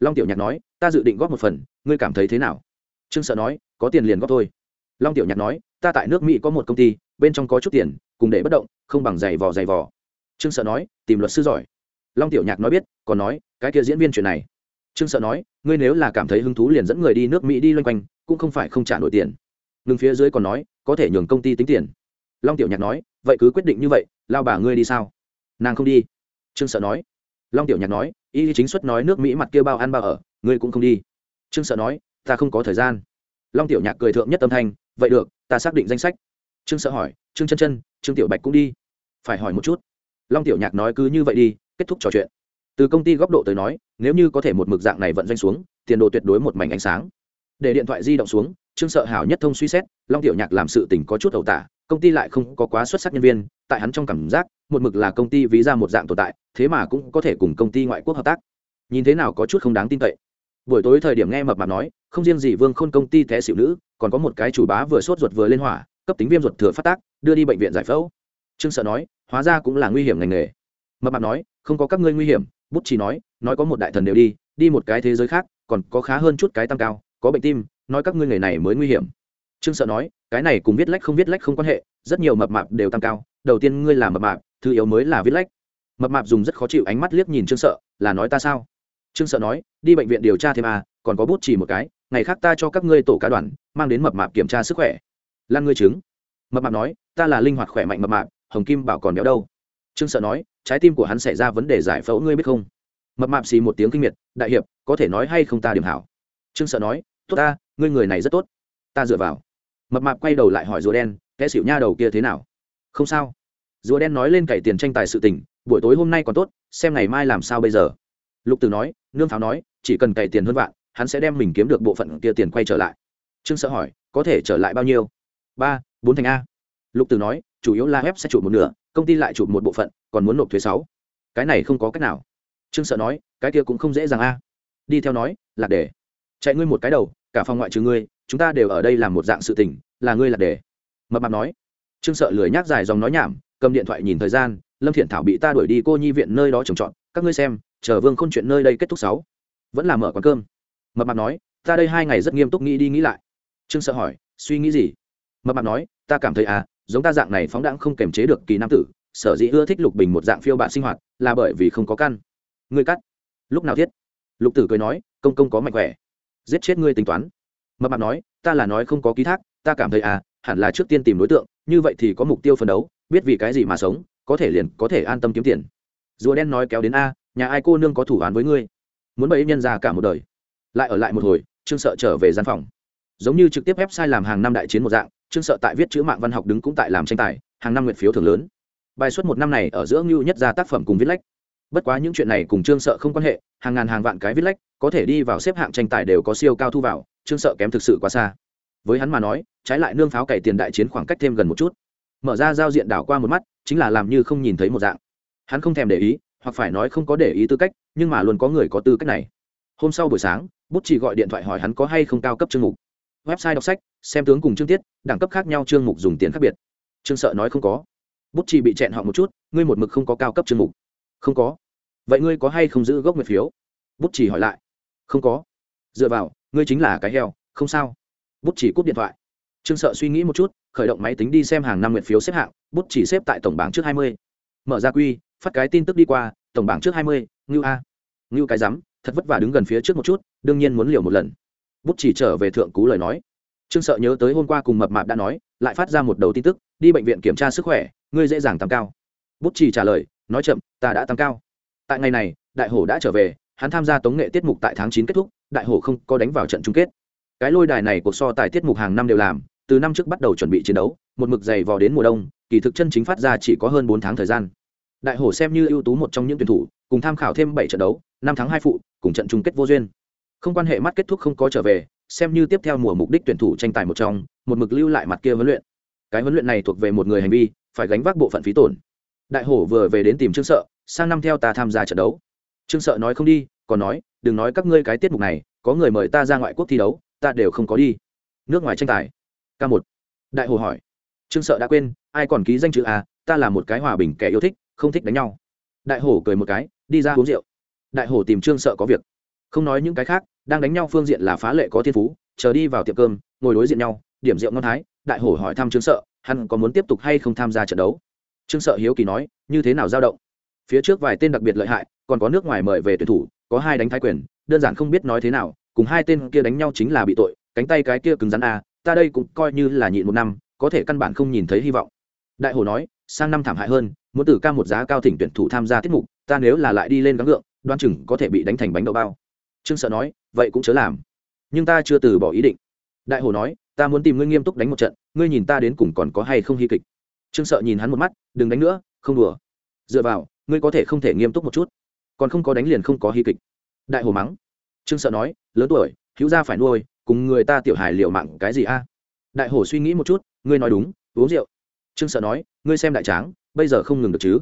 Speaker 1: Long tiểu nhạc nói, ta dự định góp một phần, ngươi cảm thấy thế nào? Trương sợ nói, có tiền liền góp thôi. Long tiểu nhạc nói, ta tại nước mỹ có một công ty, bên trong có chút tiền, cùng để bất động, không bằng giày vò giày vò. Trương sợ nói, tìm luật sư giỏi. Long tiểu nhạc nói biết, còn nói, cái kia diễn viên chuyện này. Trương sợ nói, ngươi nếu là cảm thấy hứng thú liền dẫn người đi nước mỹ đi loanh quanh, cũng không phải không trả nổi tiền. Ngừng phía dưới còn nói, có thể nhường công ty tính tiền. Long tiểu nhạc nói, vậy cứ quyết định như vậy, lao bà ngươi đi sao? Nàng không đi. Trương sợ nói long tiểu nhạc nói, y chính xuất nói nước mỹ mặt kia bao ăn bao ở, ngươi cũng không đi. Trương sợ nói, ta không có thời gian. Long tiểu nhạc cười thượng nhất tâm thanh, vậy được, ta xác định danh sách. Trương sợ hỏi, trương chân chân, trương tiểu bạch cũng đi? Phải hỏi một chút. Long tiểu nhạc nói, cứ như vậy đi, kết thúc trò chuyện. Từ công ty góc độ tới nói, nếu như có thể một mực dạng này vận doanh xuống, tiền đồ tuyệt đối một mảnh ánh sáng. Để điện thoại di động xuống, trương sợ hảo nhất thông suy xét, long tiểu nhạc làm sự tình có chút ẩu tả công ty lại không có quá xuất sắc nhân viên, tại hắn trong cảm giác, một mực là công ty ví ra một dạng tồn tại, thế mà cũng có thể cùng công ty ngoại quốc hợp tác. Nhìn thế nào có chút không đáng tin cậy. Buổi tối thời điểm nghe mập mạp nói, không riêng gì vương khôn công ty thẻ xỉu nữ, còn có một cái chủ bá vừa sốt ruột vừa lên hỏa, cấp tính viêm ruột thừa phát tác, đưa đi bệnh viện giải phẫu. Trương sợ nói, hóa ra cũng là nguy hiểm ngành nghề. Mập mạp nói, không có các ngươi nguy hiểm, bút chỉ nói nói có một đại thần đều đi đi một cái thế giới khác, còn có khá hơn chút cái tăng cao, có bệnh tim, nói các ngươi nghề này mới nguy hiểm trương sợ nói, cái này cùng viết lách không viết lách không quan hệ, rất nhiều mập mạp đều tăng cao, đầu tiên ngươi là mập mạp, thứ yếu mới là viết lách. Mập mạp dùng rất khó chịu ánh mắt liếc nhìn trương sợ, là nói ta sao? Trương sợ nói, đi bệnh viện điều tra thêm à còn có bút chỉ một cái, ngày khác ta cho các ngươi tổ cá đoàn, mang đến mập mạp kiểm tra sức khỏe. Lan ngươi chứng. Mập mạp nói, ta là linh hoạt khỏe mạnh mập mạp, hồng kim bảo còn béo đâu. Trương sợ nói, trái tim của hắn xảy ra vấn đề giải phẫu ngươi biết không? Mập mạp xì một tiếng kinh miệt, đại hiệp, có thể nói hay không ta điểm hảo? Trương sợ nói, tốt ta, ngươi người này rất tốt. Ta dựa vào mập mạp quay đầu lại hỏi rùa đen, kẻ xỉu nha đầu kia thế nào? Không sao. Rùa đen nói lên cày tiền tranh tài sự tình, buổi tối hôm nay còn tốt, xem ngày mai làm sao bây giờ. Lục từ nói, nương pháo nói, chỉ cần cày tiền hơn vạn, hắn sẽ đem mình kiếm được bộ phận kia tiền quay trở lại. Trương sợ hỏi, có thể trở lại bao nhiêu? Ba, bốn thành a. Lục từ nói, chủ yếu là web sẽ chụp một nửa, công ty lại chụp một bộ phận, còn muốn nộp thuế sáu. Cái này không có cách nào. Trương sợ nói, cái kia cũng không dễ dàng a. Đi theo nói, lạc để chạy ngươi một cái đầu, cả phòng ngoại trừ ngươi chúng ta đều ở đây làm một dạng sự tình, là ngươi lạc để. Mập mạp nói. Trương sợ lười nhác dài dòng nói nhảm, cầm điện thoại nhìn thời gian, lâm thiện thảo bị ta đuổi đi cô nhi viện nơi đó trồng trọt, các ngươi xem, chờ vương khôn chuyện nơi đây kết thúc sáu. Vẫn là mở quán cơm. Mập mạp nói, ta đây hai ngày rất nghiêm túc nghĩ đi nghĩ lại. Trương sợ hỏi, suy nghĩ gì? Mập mạp nói, ta cảm thấy à giống ta dạng này phóng đãng không kềm chế được kỳ nam tử, sở dĩ ưa thích lục bình một dạng phiêu bạn sinh hoạt, là bởi vì không có căn. Ngươi cắt. Lúc nào thiết? Lục tử cười nói, công công có mạnh khỏe. Giết chết ngươi tính toán mập mạp nói, ta là nói không có ký thác, ta cảm thấy à hẳn là trước tiên tìm đối tượng, như vậy thì có mục tiêu phấn đấu, biết vì cái gì mà sống, có thể liền có thể an tâm kiếm tiền. Rùa đen nói kéo đến a, nhà ai cô nương có thủ án với ngươi? Muốn bẫy nhân ra cả một đời. Lại ở lại một hồi, trương sợ trở về gian phòng. Giống như trực tiếp ép sai làm hàng năm đại chiến một dạng, trương sợ tại viết chữ mạng văn học đứng cũng tại làm tranh tài, hàng năm nguyện phiếu thường lớn. Bài xuất một năm này ở giữa ngưu nhất ra tác phẩm cùng viết lách. Bất quá những chuyện này cùng trương sợ không quan hệ, hàng ngàn hàng vạn cái viết lách, có thể đi vào xếp hạng tranh tài đều có siêu cao thu vào trương sợ kém thực sự quá xa. Với hắn mà nói, trái lại nương pháo cày tiền đại chiến khoảng cách thêm gần một chút. Mở ra giao diện đảo qua một mắt, chính là làm như không nhìn thấy một dạng. Hắn không thèm để ý, hoặc phải nói không có để ý tư cách, nhưng mà luôn có người có tư cách này. Hôm sau buổi sáng, bút chỉ gọi điện thoại hỏi hắn có hay không cao cấp chương mục. Website đọc sách, xem tướng cùng chương tiết, đẳng cấp khác nhau chương mục dùng tiền khác biệt. Trương sợ nói không có. Bút chỉ bị chẹn họ một chút, ngươi một mực không có cao cấp chương mục. Không có. Vậy ngươi có hay không giữ gốc nguyệt phiếu? Bút chỉ hỏi lại. Không có. Dựa vào ngươi chính là cái heo, không sao. Bút chỉ cúp điện thoại. Trương sợ suy nghĩ một chút, khởi động máy tính đi xem hàng năm nguyện phiếu xếp hạng, bút chỉ xếp tại tổng bảng trước hai mươi. Mở ra quy, phát cái tin tức đi qua, tổng bảng trước hai mươi, ngưu a. Ngưu cái rắm, thật vất vả đứng gần phía trước một chút, đương nhiên muốn liều một lần. Bút chỉ trở về thượng cú lời nói. Trương sợ nhớ tới hôm qua cùng mập mạp đã nói, lại phát ra một đầu tin tức, đi bệnh viện kiểm tra sức khỏe, ngươi dễ dàng tăng cao. Bút chỉ trả lời, nói chậm, ta đã tăng cao. Tại ngày này, đại hổ đã trở về, hắn tham gia tống nghệ tiết mục tại tháng chín kết thúc đại hổ không có đánh vào trận chung kết. Cái lôi đài này cuộc so tài tiết mục hàng năm đều làm, từ năm trước bắt đầu chuẩn bị chiến đấu, một mực dày vò đến mùa đông, kỳ thực chân chính phát ra chỉ có hơn bốn tháng thời gian. Đại hổ xem như ưu tú một trong những tuyển thủ, cùng tham khảo thêm bảy trận đấu, năm tháng hai phụ, cùng trận chung kết vô duyên. Không quan hệ mắt kết thúc không có trở về, xem như tiếp theo mùa mục đích tuyển thủ tranh tài một trong, một mực lưu lại mặt kia huấn luyện. Cái huấn luyện này thuộc về một người hành vi, phải gánh vác bộ phận phí tổn. Đại hổ vừa về đến tìm trương sợ, sang năm theo ta tham gia trận đấu. Trương sợ nói không đi còn nói, đừng nói các ngươi cái tiết mục này, có người mời ta ra ngoại quốc thi đấu, ta đều không có đi. Nước ngoài tranh tài. K một. Đại hồ hỏi. Trương sợ đã quên, ai còn ký danh chữ a, ta là một cái hòa bình kẻ yêu thích, không thích đánh nhau. Đại hổ cười một cái, đi ra uống rượu. Đại hổ tìm trương sợ có việc. Không nói những cái khác, đang đánh nhau phương diện là phá lệ có thiên phú, chờ đi vào tiệm cơm, ngồi đối diện nhau, điểm rượu ngon thái. Đại hổ hỏi thăm trương sợ, hắn có muốn tiếp tục hay không tham gia trận đấu? Trương sợ hiếu kỳ nói, như thế nào dao động? Phía trước vài tên đặc biệt lợi hại, còn có nước ngoài mời về tuyển thủ có hai đánh thái quyền, đơn giản không biết nói thế nào, cùng hai tên kia đánh nhau chính là bị tội, cánh tay cái kia cứng rắn a ta đây cũng coi như là nhịn một năm, có thể căn bản không nhìn thấy hy vọng. Đại hồ nói, sang năm thảm hại hơn, muốn từ ca một giá cao thỉnh tuyển thủ tham gia tiết mục, ta nếu là lại đi lên gắng gượng, đoan chừng có thể bị đánh thành bánh đậu bao. Trương sợ nói, vậy cũng chớ làm. Nhưng ta chưa từ bỏ ý định. Đại hồ nói, ta muốn tìm ngươi nghiêm túc đánh một trận, ngươi nhìn ta đến cùng còn có hay không hy kịch. Trương sợ nhìn hắn một mắt, đừng đánh nữa, không đùa. Dựa vào, ngươi có thể không thể nghiêm túc một chút còn không có đánh liền không có hy kịch. Đại hồ mắng. Trương sợ nói, lớn tuổi, hữu gia phải nuôi, cùng người ta tiểu hài liệu mạng cái gì a? Đại hồ suy nghĩ một chút, ngươi nói đúng, uống rượu. Trương sợ nói, ngươi xem đại tráng, bây giờ không ngừng được chứ?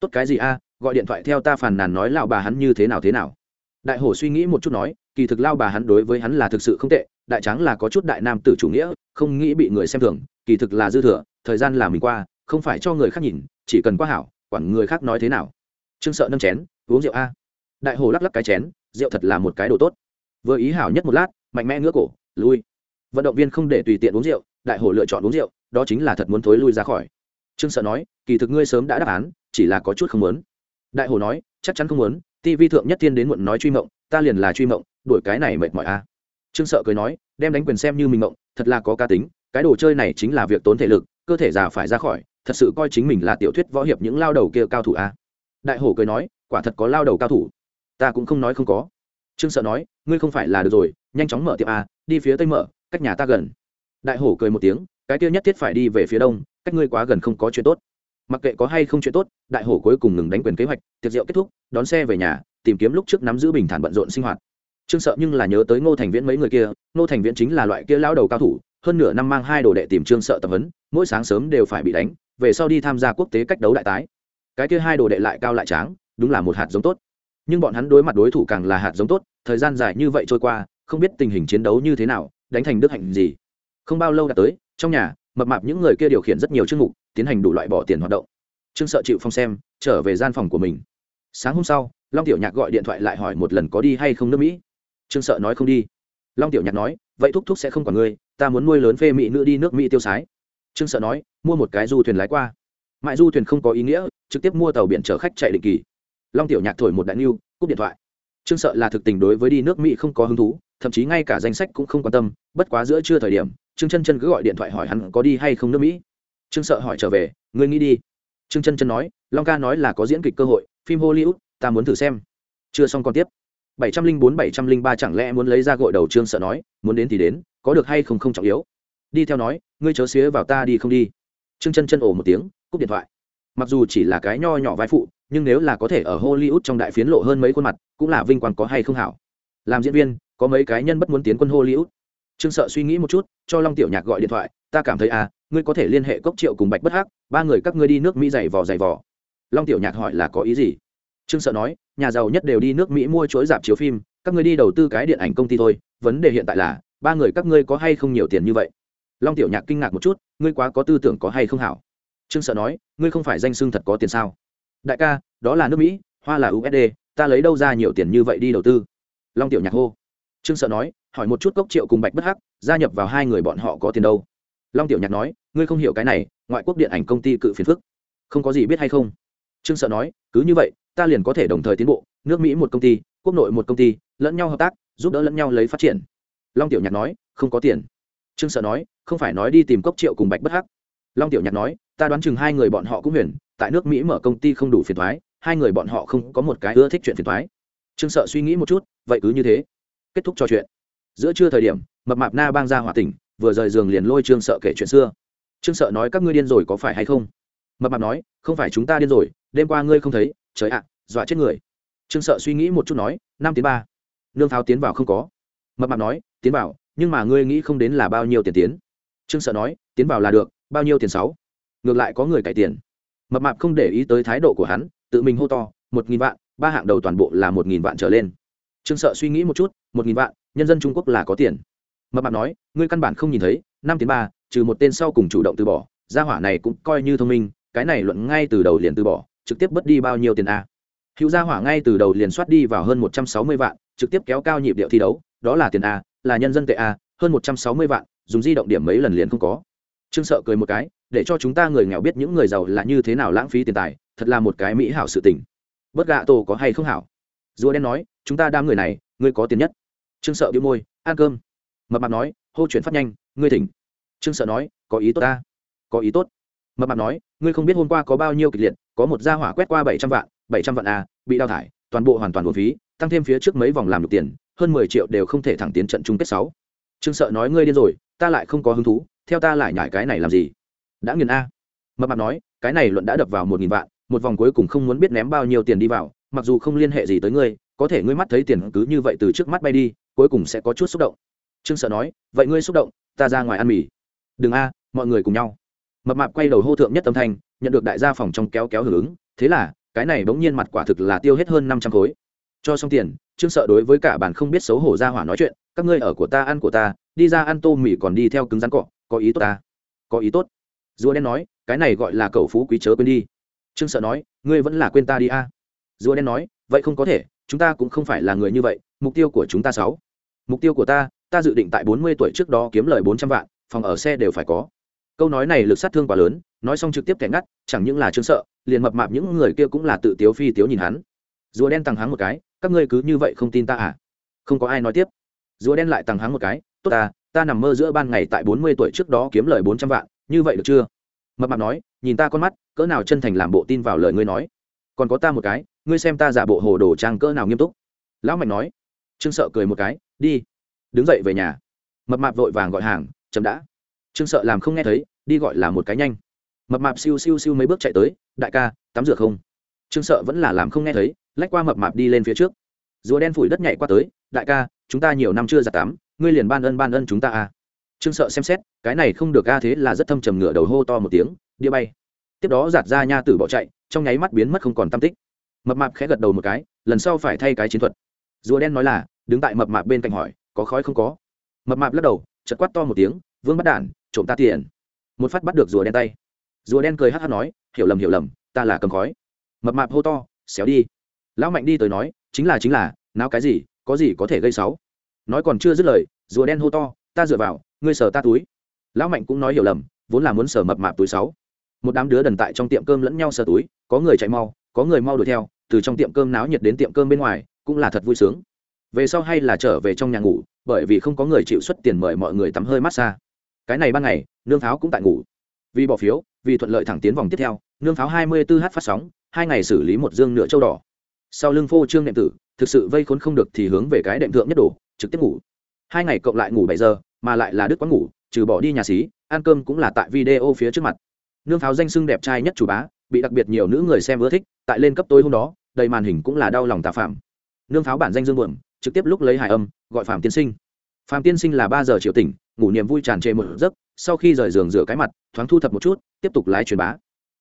Speaker 1: Tốt cái gì a, gọi điện thoại theo ta phàn nàn nói lão bà hắn như thế nào thế nào. Đại hổ suy nghĩ một chút nói, kỳ thực lao bà hắn đối với hắn là thực sự không tệ, đại tráng là có chút đại nam tử chủ nghĩa, không nghĩ bị người xem thường, kỳ thực là dư thừa, thời gian là mình qua, không phải cho người khác nhìn, chỉ cần quá hảo, quản người khác nói thế nào. Trương sợ nâng chén uống rượu a. Đại hồ lắc lắc cái chén, rượu thật là một cái đồ tốt. Vừa ý hảo nhất một lát, mạnh mẽ ngứa cổ, lui. Vận động viên không để tùy tiện uống rượu, đại hồ lựa chọn uống rượu, đó chính là thật muốn thối lui ra khỏi. Trương sợ nói, kỳ thực ngươi sớm đã đáp án, chỉ là có chút không muốn. Đại hồ nói, chắc chắn không muốn ti vi thượng nhất thiên đến muộn nói truy mộng, ta liền là truy mộng, đuổi cái này mệt mỏi a. Trương sợ cười nói, đem đánh quyền xem như mình mộng, thật là có cá tính, cái đồ chơi này chính là việc tốn thể lực, cơ thể già phải ra khỏi, thật sự coi chính mình là tiểu thuyết võ hiệp những lao đầu kia cao thủ a. Đại hổ cười nói quả thật có lao đầu cao thủ. Ta cũng không nói không có. Trương sợ nói, ngươi không phải là được rồi, nhanh chóng mở tiệm a, đi phía tây mở, cách nhà ta gần. Đại hổ cười một tiếng, cái kia nhất thiết phải đi về phía đông, cách ngươi quá gần không có chuyện tốt. Mặc kệ có hay không chuyện tốt, đại hổ cuối cùng ngừng đánh quyền kế hoạch, tiệc rượu kết thúc, đón xe về nhà, tìm kiếm lúc trước nắm giữ bình thản bận rộn sinh hoạt. Trương sợ nhưng là nhớ tới ngô thành viễn mấy người kia, ngô thành viễn chính là loại kia lao đầu cao thủ, hơn nửa năm mang hai đồ đệ tìm trương sợ tập huấn, mỗi sáng sớm đều phải bị đánh, về sau đi tham gia quốc tế cách đấu đại tái. Cái kia hai đồ đệ lại cao lại tráng đúng là một hạt giống tốt. Nhưng bọn hắn đối mặt đối thủ càng là hạt giống tốt, thời gian dài như vậy trôi qua, không biết tình hình chiến đấu như thế nào, đánh thành đức hạnh gì. Không bao lâu đã tới, trong nhà, mập mạp những người kia điều khiển rất nhiều chương mục, tiến hành đủ loại bỏ tiền hoạt động. Trương sợ chịu phong xem, trở về gian phòng của mình. Sáng hôm sau, long tiểu nhạc gọi điện thoại lại hỏi một lần có đi hay không nước mỹ. Trương sợ nói không đi. Long tiểu nhạc nói, vậy thúc thúc sẽ không còn ngươi, ta muốn nuôi lớn phê mỹ nữ đi nước mỹ tiêu sái. Trương sợ nói, mua một cái du thuyền lái qua. Mại du thuyền không có ý nghĩa, trực tiếp mua tàu biển chở khách chạy định kỳ long tiểu nhạc thổi một đại niu cúp điện thoại. Trương sợ là thực tình đối với đi nước mỹ không có hứng thú, thậm chí ngay cả danh sách cũng không quan tâm, bất quá giữa trưa thời điểm, trương chân chân cứ gọi điện thoại hỏi hắn có đi hay không nước mỹ. Trương sợ hỏi trở về, ngươi nghĩ đi. Trương chân chân nói, long ca nói là có diễn kịch cơ hội, phim hollywood, ta muốn thử xem. Chưa xong còn tiếp. bảy trăm linh bốn, bảy trăm linh ba chẳng lẽ muốn lấy ra gội đầu trương sợ nói, muốn đến thì đến, có được hay không không trọng yếu. Đi theo nói, ngươi chớ xía vào ta đi không đi. Trương chân chân ổ một tiếng, cúp điện thoại. Mặc dù chỉ là cái nho nhỏ vai phụ nhưng nếu là có thể ở hollywood trong đại phiến lộ hơn mấy khuôn mặt, cũng là vinh quang có hay không hảo. Làm diễn viên, có mấy cái nhân bất muốn tiến quân hollywood. Trương sợ suy nghĩ một chút, cho long tiểu nhạc gọi điện thoại, ta cảm thấy à ngươi có thể liên hệ cốc triệu cùng bạch bất hắc, ba người các ngươi đi nước mỹ giày vò giày vò. Long tiểu nhạc hỏi là có ý gì? Trương sợ nói, nhà giàu nhất đều đi nước mỹ mua chuỗi dạp chiếu phim, các ngươi đi đầu tư cái điện ảnh công ty thôi, vấn đề hiện tại là, ba người các ngươi có hay không nhiều tiền như vậy? Long tiểu nhạc kinh ngạc một chút, ngươi quá có tư tưởng có hay không hảo? Trương sợ nói, ngươi không phải danh xưng thật có tiền sao? Đại ca, đó là nước mỹ, hoa là usd ta lấy đâu ra nhiều tiền như vậy đi đầu tư? Long tiểu nhạc hô. Trương sợ nói, hỏi một chút cốc triệu cùng bạch bất hắc, gia nhập vào hai người bọn họ có tiền đâu? Long tiểu nhạc nói, ngươi không hiểu cái này, ngoại quốc điện ảnh công ty cự phiền phức. Không có gì biết hay không? Trương sợ nói, cứ như vậy, ta liền có thể đồng thời tiến bộ, nước mỹ một công ty, quốc nội một công ty, lẫn nhau hợp tác, giúp đỡ lẫn nhau lấy phát triển. Long tiểu nhạc nói, không có tiền. Trương sợ nói, không phải nói đi tìm cốc triệu cùng bạch bất hắc. Long tiểu nhạc nói ta đoán chừng hai người bọn họ cũng huyền, tại nước mỹ mở công ty không đủ phiền thoái, hai người bọn họ không có một cái ưa thích chuyện phiền thoái. Trương sợ suy nghĩ một chút, vậy cứ như thế. Kết thúc trò chuyện. Giữa trưa thời điểm, mập mạp na bang ra hỏa tỉnh, vừa rời giường liền lôi trương sợ kể chuyện xưa. Trương sợ nói các ngươi điên rồi có phải hay không? Mập mạp nói, không phải chúng ta điên rồi, đêm qua ngươi không thấy, trời ạ, dọa chết người. Trương sợ suy nghĩ một chút nói, năm tiếng ba. Nương tháo tiến vào không có. Mập mạp nói, tiến vào, nhưng mà ngươi nghĩ không đến là bao nhiêu tiền tiến. Trương sợ nói, tiến vào là được, bao nhiêu tiền sáu? Ngược lại có người cải tiền. Mập mạp không để ý tới thái độ của hắn, tự mình hô to, một nghìn vạn, ba hạng đầu toàn bộ là một nghìn vạn trở lên. Trương sợ suy nghĩ một chút, một nghìn vạn, nhân dân trung quốc là có tiền. Mập mạp nói, ngươi căn bản không nhìn thấy, năm tiến ba, trừ một tên sau cùng chủ động từ bỏ, gia hỏa này cũng coi như thông minh, cái này luận ngay từ đầu liền từ bỏ, trực tiếp mất đi bao nhiêu tiền a? Hữu gia hỏa ngay từ đầu liền soát đi vào hơn một trăm sáu mươi vạn, trực tiếp kéo cao nhịp điệu thi đấu, đó là tiền a, là nhân dân tệ a, hơn một trăm sáu mươi vạn, dùng di động điểm mấy lần liền không có. Trương sợ cười một cái để cho chúng ta người nghèo biết những người giàu là như thế nào lãng phí tiền tài, thật là một cái mỹ hảo sự tình. Bất gạ tổ có hay không hảo? Rùa đen nói, chúng ta đám người này, ngươi có tiền nhất. Trương sợ bị môi, ăn cơm. Mập mạp nói, hô chuyển phát nhanh, ngươi thỉnh. Trương sợ nói, có ý tốt ta. Có ý tốt. Mập mạp nói, ngươi không biết hôm qua có bao nhiêu kịch liệt, có một gia hỏa quét qua bảy trăm vạn, bảy trăm vạn à bị đào thải, toàn bộ hoàn toàn buồn phí, tăng thêm phía trước mấy vòng làm được tiền, hơn mười triệu đều không thể thẳng tiến trận chung kết sáu. Trương sợ nói, ngươi điên rồi, ta lại không có hứng thú, theo ta lại nhải cái này làm gì? Đã nghiền a. Mập mạp nói, cái này luận đã đập vào một nghìn vạn, một vòng cuối cùng không muốn biết ném bao nhiêu tiền đi vào, mặc dù không liên hệ gì tới ngươi, có thể ngươi mắt thấy tiền cứ như vậy từ trước mắt bay đi, cuối cùng sẽ có chút xúc động. Trương sợ nói, vậy ngươi xúc động, ta ra ngoài ăn mì. Đừng a, mọi người cùng nhau. Mập mạp quay đầu hô thượng nhất âm thanh, nhận được đại gia phòng trong kéo kéo hưởng ứng, thế là, cái này bỗng nhiên mặt quả thực là tiêu hết hơn năm trăm khối. Cho xong tiền, trương sợ đối với cả bàn không biết xấu hổ ra hỏa nói chuyện, các ngươi ở của ta ăn của ta, đi ra ăn tô mì còn đi theo cứng rắn cọ, có ý tốt ta. Có ý tốt rùa đen nói, cái này gọi là cầu phú quý chớ quên đi. Trương sợ nói, ngươi vẫn là quên ta đi a. À. rùa đen nói, vậy không có thể, chúng ta cũng không phải là người như vậy, mục tiêu của chúng ta sáu. Mục tiêu của ta ta dự định tại bốn mươi tuổi trước đó kiếm lời bốn trăm vạn, phòng ở xe đều phải có. Câu nói này lực sát thương quá lớn, nói xong trực tiếp kẻ ngắt, chẳng những là trương sợ, liền mập mạp những người kia cũng là tự tiếu phi tiếu nhìn hắn. Rùa đen tăng hắng một cái, các ngươi cứ như vậy không tin ta à? Không có ai nói tiếp. Rùa đen lại tăng hắng một cái, tốt ta ta nằm mơ giữa ban ngày tại bốn mươi tuổi trước đó kiếm lời bốn trăm vạn như vậy được chưa? Mập mạp nói, nhìn ta con mắt, cỡ nào chân thành làm bộ tin vào lời ngươi nói. Còn có ta một cái, ngươi xem ta giả bộ hồ đồ trang cỡ nào nghiêm túc. Lão mạnh nói. Trương sợ cười một cái, đi. Đứng dậy về nhà. Mập mạp vội vàng gọi hàng, chậm đã. Trương sợ làm không nghe thấy, đi gọi là một cái nhanh. Mập mạp siêu siêu siêu mấy bước chạy tới, đại ca, tắm rửa không? Trương sợ vẫn là làm không nghe thấy, lách qua mập mạp đi lên phía trước. Rùa đen phủi đất nhảy qua tới, đại ca, chúng ta nhiều năm chưa giặt tắm, ngươi liền ban ân ban ân chúng ta à trương sợ xem xét, cái này không được ca thế là rất thâm trầm ngửa đầu hô to một tiếng đĩa bay. Tiếp đó giạt ra nha tử bỏ chạy, trong nháy mắt biến mất không còn tam tích. Mập mạp khẽ gật đầu một cái, lần sau phải thay cái chiến thuật. Rùa đen nói là, đứng tại mập mạp bên cạnh hỏi, có khói không có? Mập mạp lắc đầu chật quát to một tiếng, vương bắt đản trộm ta tiền. Một phát bắt được rùa đen tay. Rùa đen cười hát hát nói, hiểu lầm hiểu lầm, ta là cầm khói. Mập mạp hô to, xéo đi. Lão mạnh đi tới nói, chính là chính là nào cái gì, có gì có thể gây sáu nói còn chưa dứt lời, rùa đen hô to, ta dựa vào ngươi sờ ta túi. Lão mạnh cũng nói hiểu lầm, vốn là muốn sờ mập mạp túi sáu. Một đám đứa đần tại trong tiệm cơm lẫn nhau sờ túi, có người chạy mau, có người mau đuổi theo, từ trong tiệm cơm náo nhiệt đến tiệm cơm bên ngoài, cũng là thật vui sướng. Về sau hay là trở về trong nhà ngủ, bởi vì không có người chịu xuất tiền mời mọi người tắm hơi massage cái này ban ngày, nương pháo cũng tại ngủ. Vì bỏ phiếu, vì thuận lợi thẳng tiến vòng tiếp theo, nương pháo 24 h phát sóng, hai ngày xử lý một dương nửa châu đỏ. Sau lưng phô trương nệm tử, thực sự vây khốn không được thì hướng về cái đệm thượng nhất đổ, trực tiếp ngủ. Hai ngày cộng lại ngủ bảy giờ mà lại là đức quán ngủ, trừ bỏ đi nhà xí, ăn cơm cũng là tại video phía trước mặt. Nương pháo danh sưng đẹp trai nhất chủ bá, bị đặc biệt nhiều nữ người xem ưa thích, tại lên cấp tối hôm đó, đầy màn hình cũng là đau lòng tà phạm. Nương pháo bản danh dương buồm, trực tiếp lúc lấy hải âm, gọi phạm tiên sinh. Phạm tiên sinh là ba giờ triệu tỉnh, ngủ niềm vui tràn trề một giấc, sau khi rời giường rửa cái mặt, thoáng thu thập một chút, tiếp tục lái truyền bá.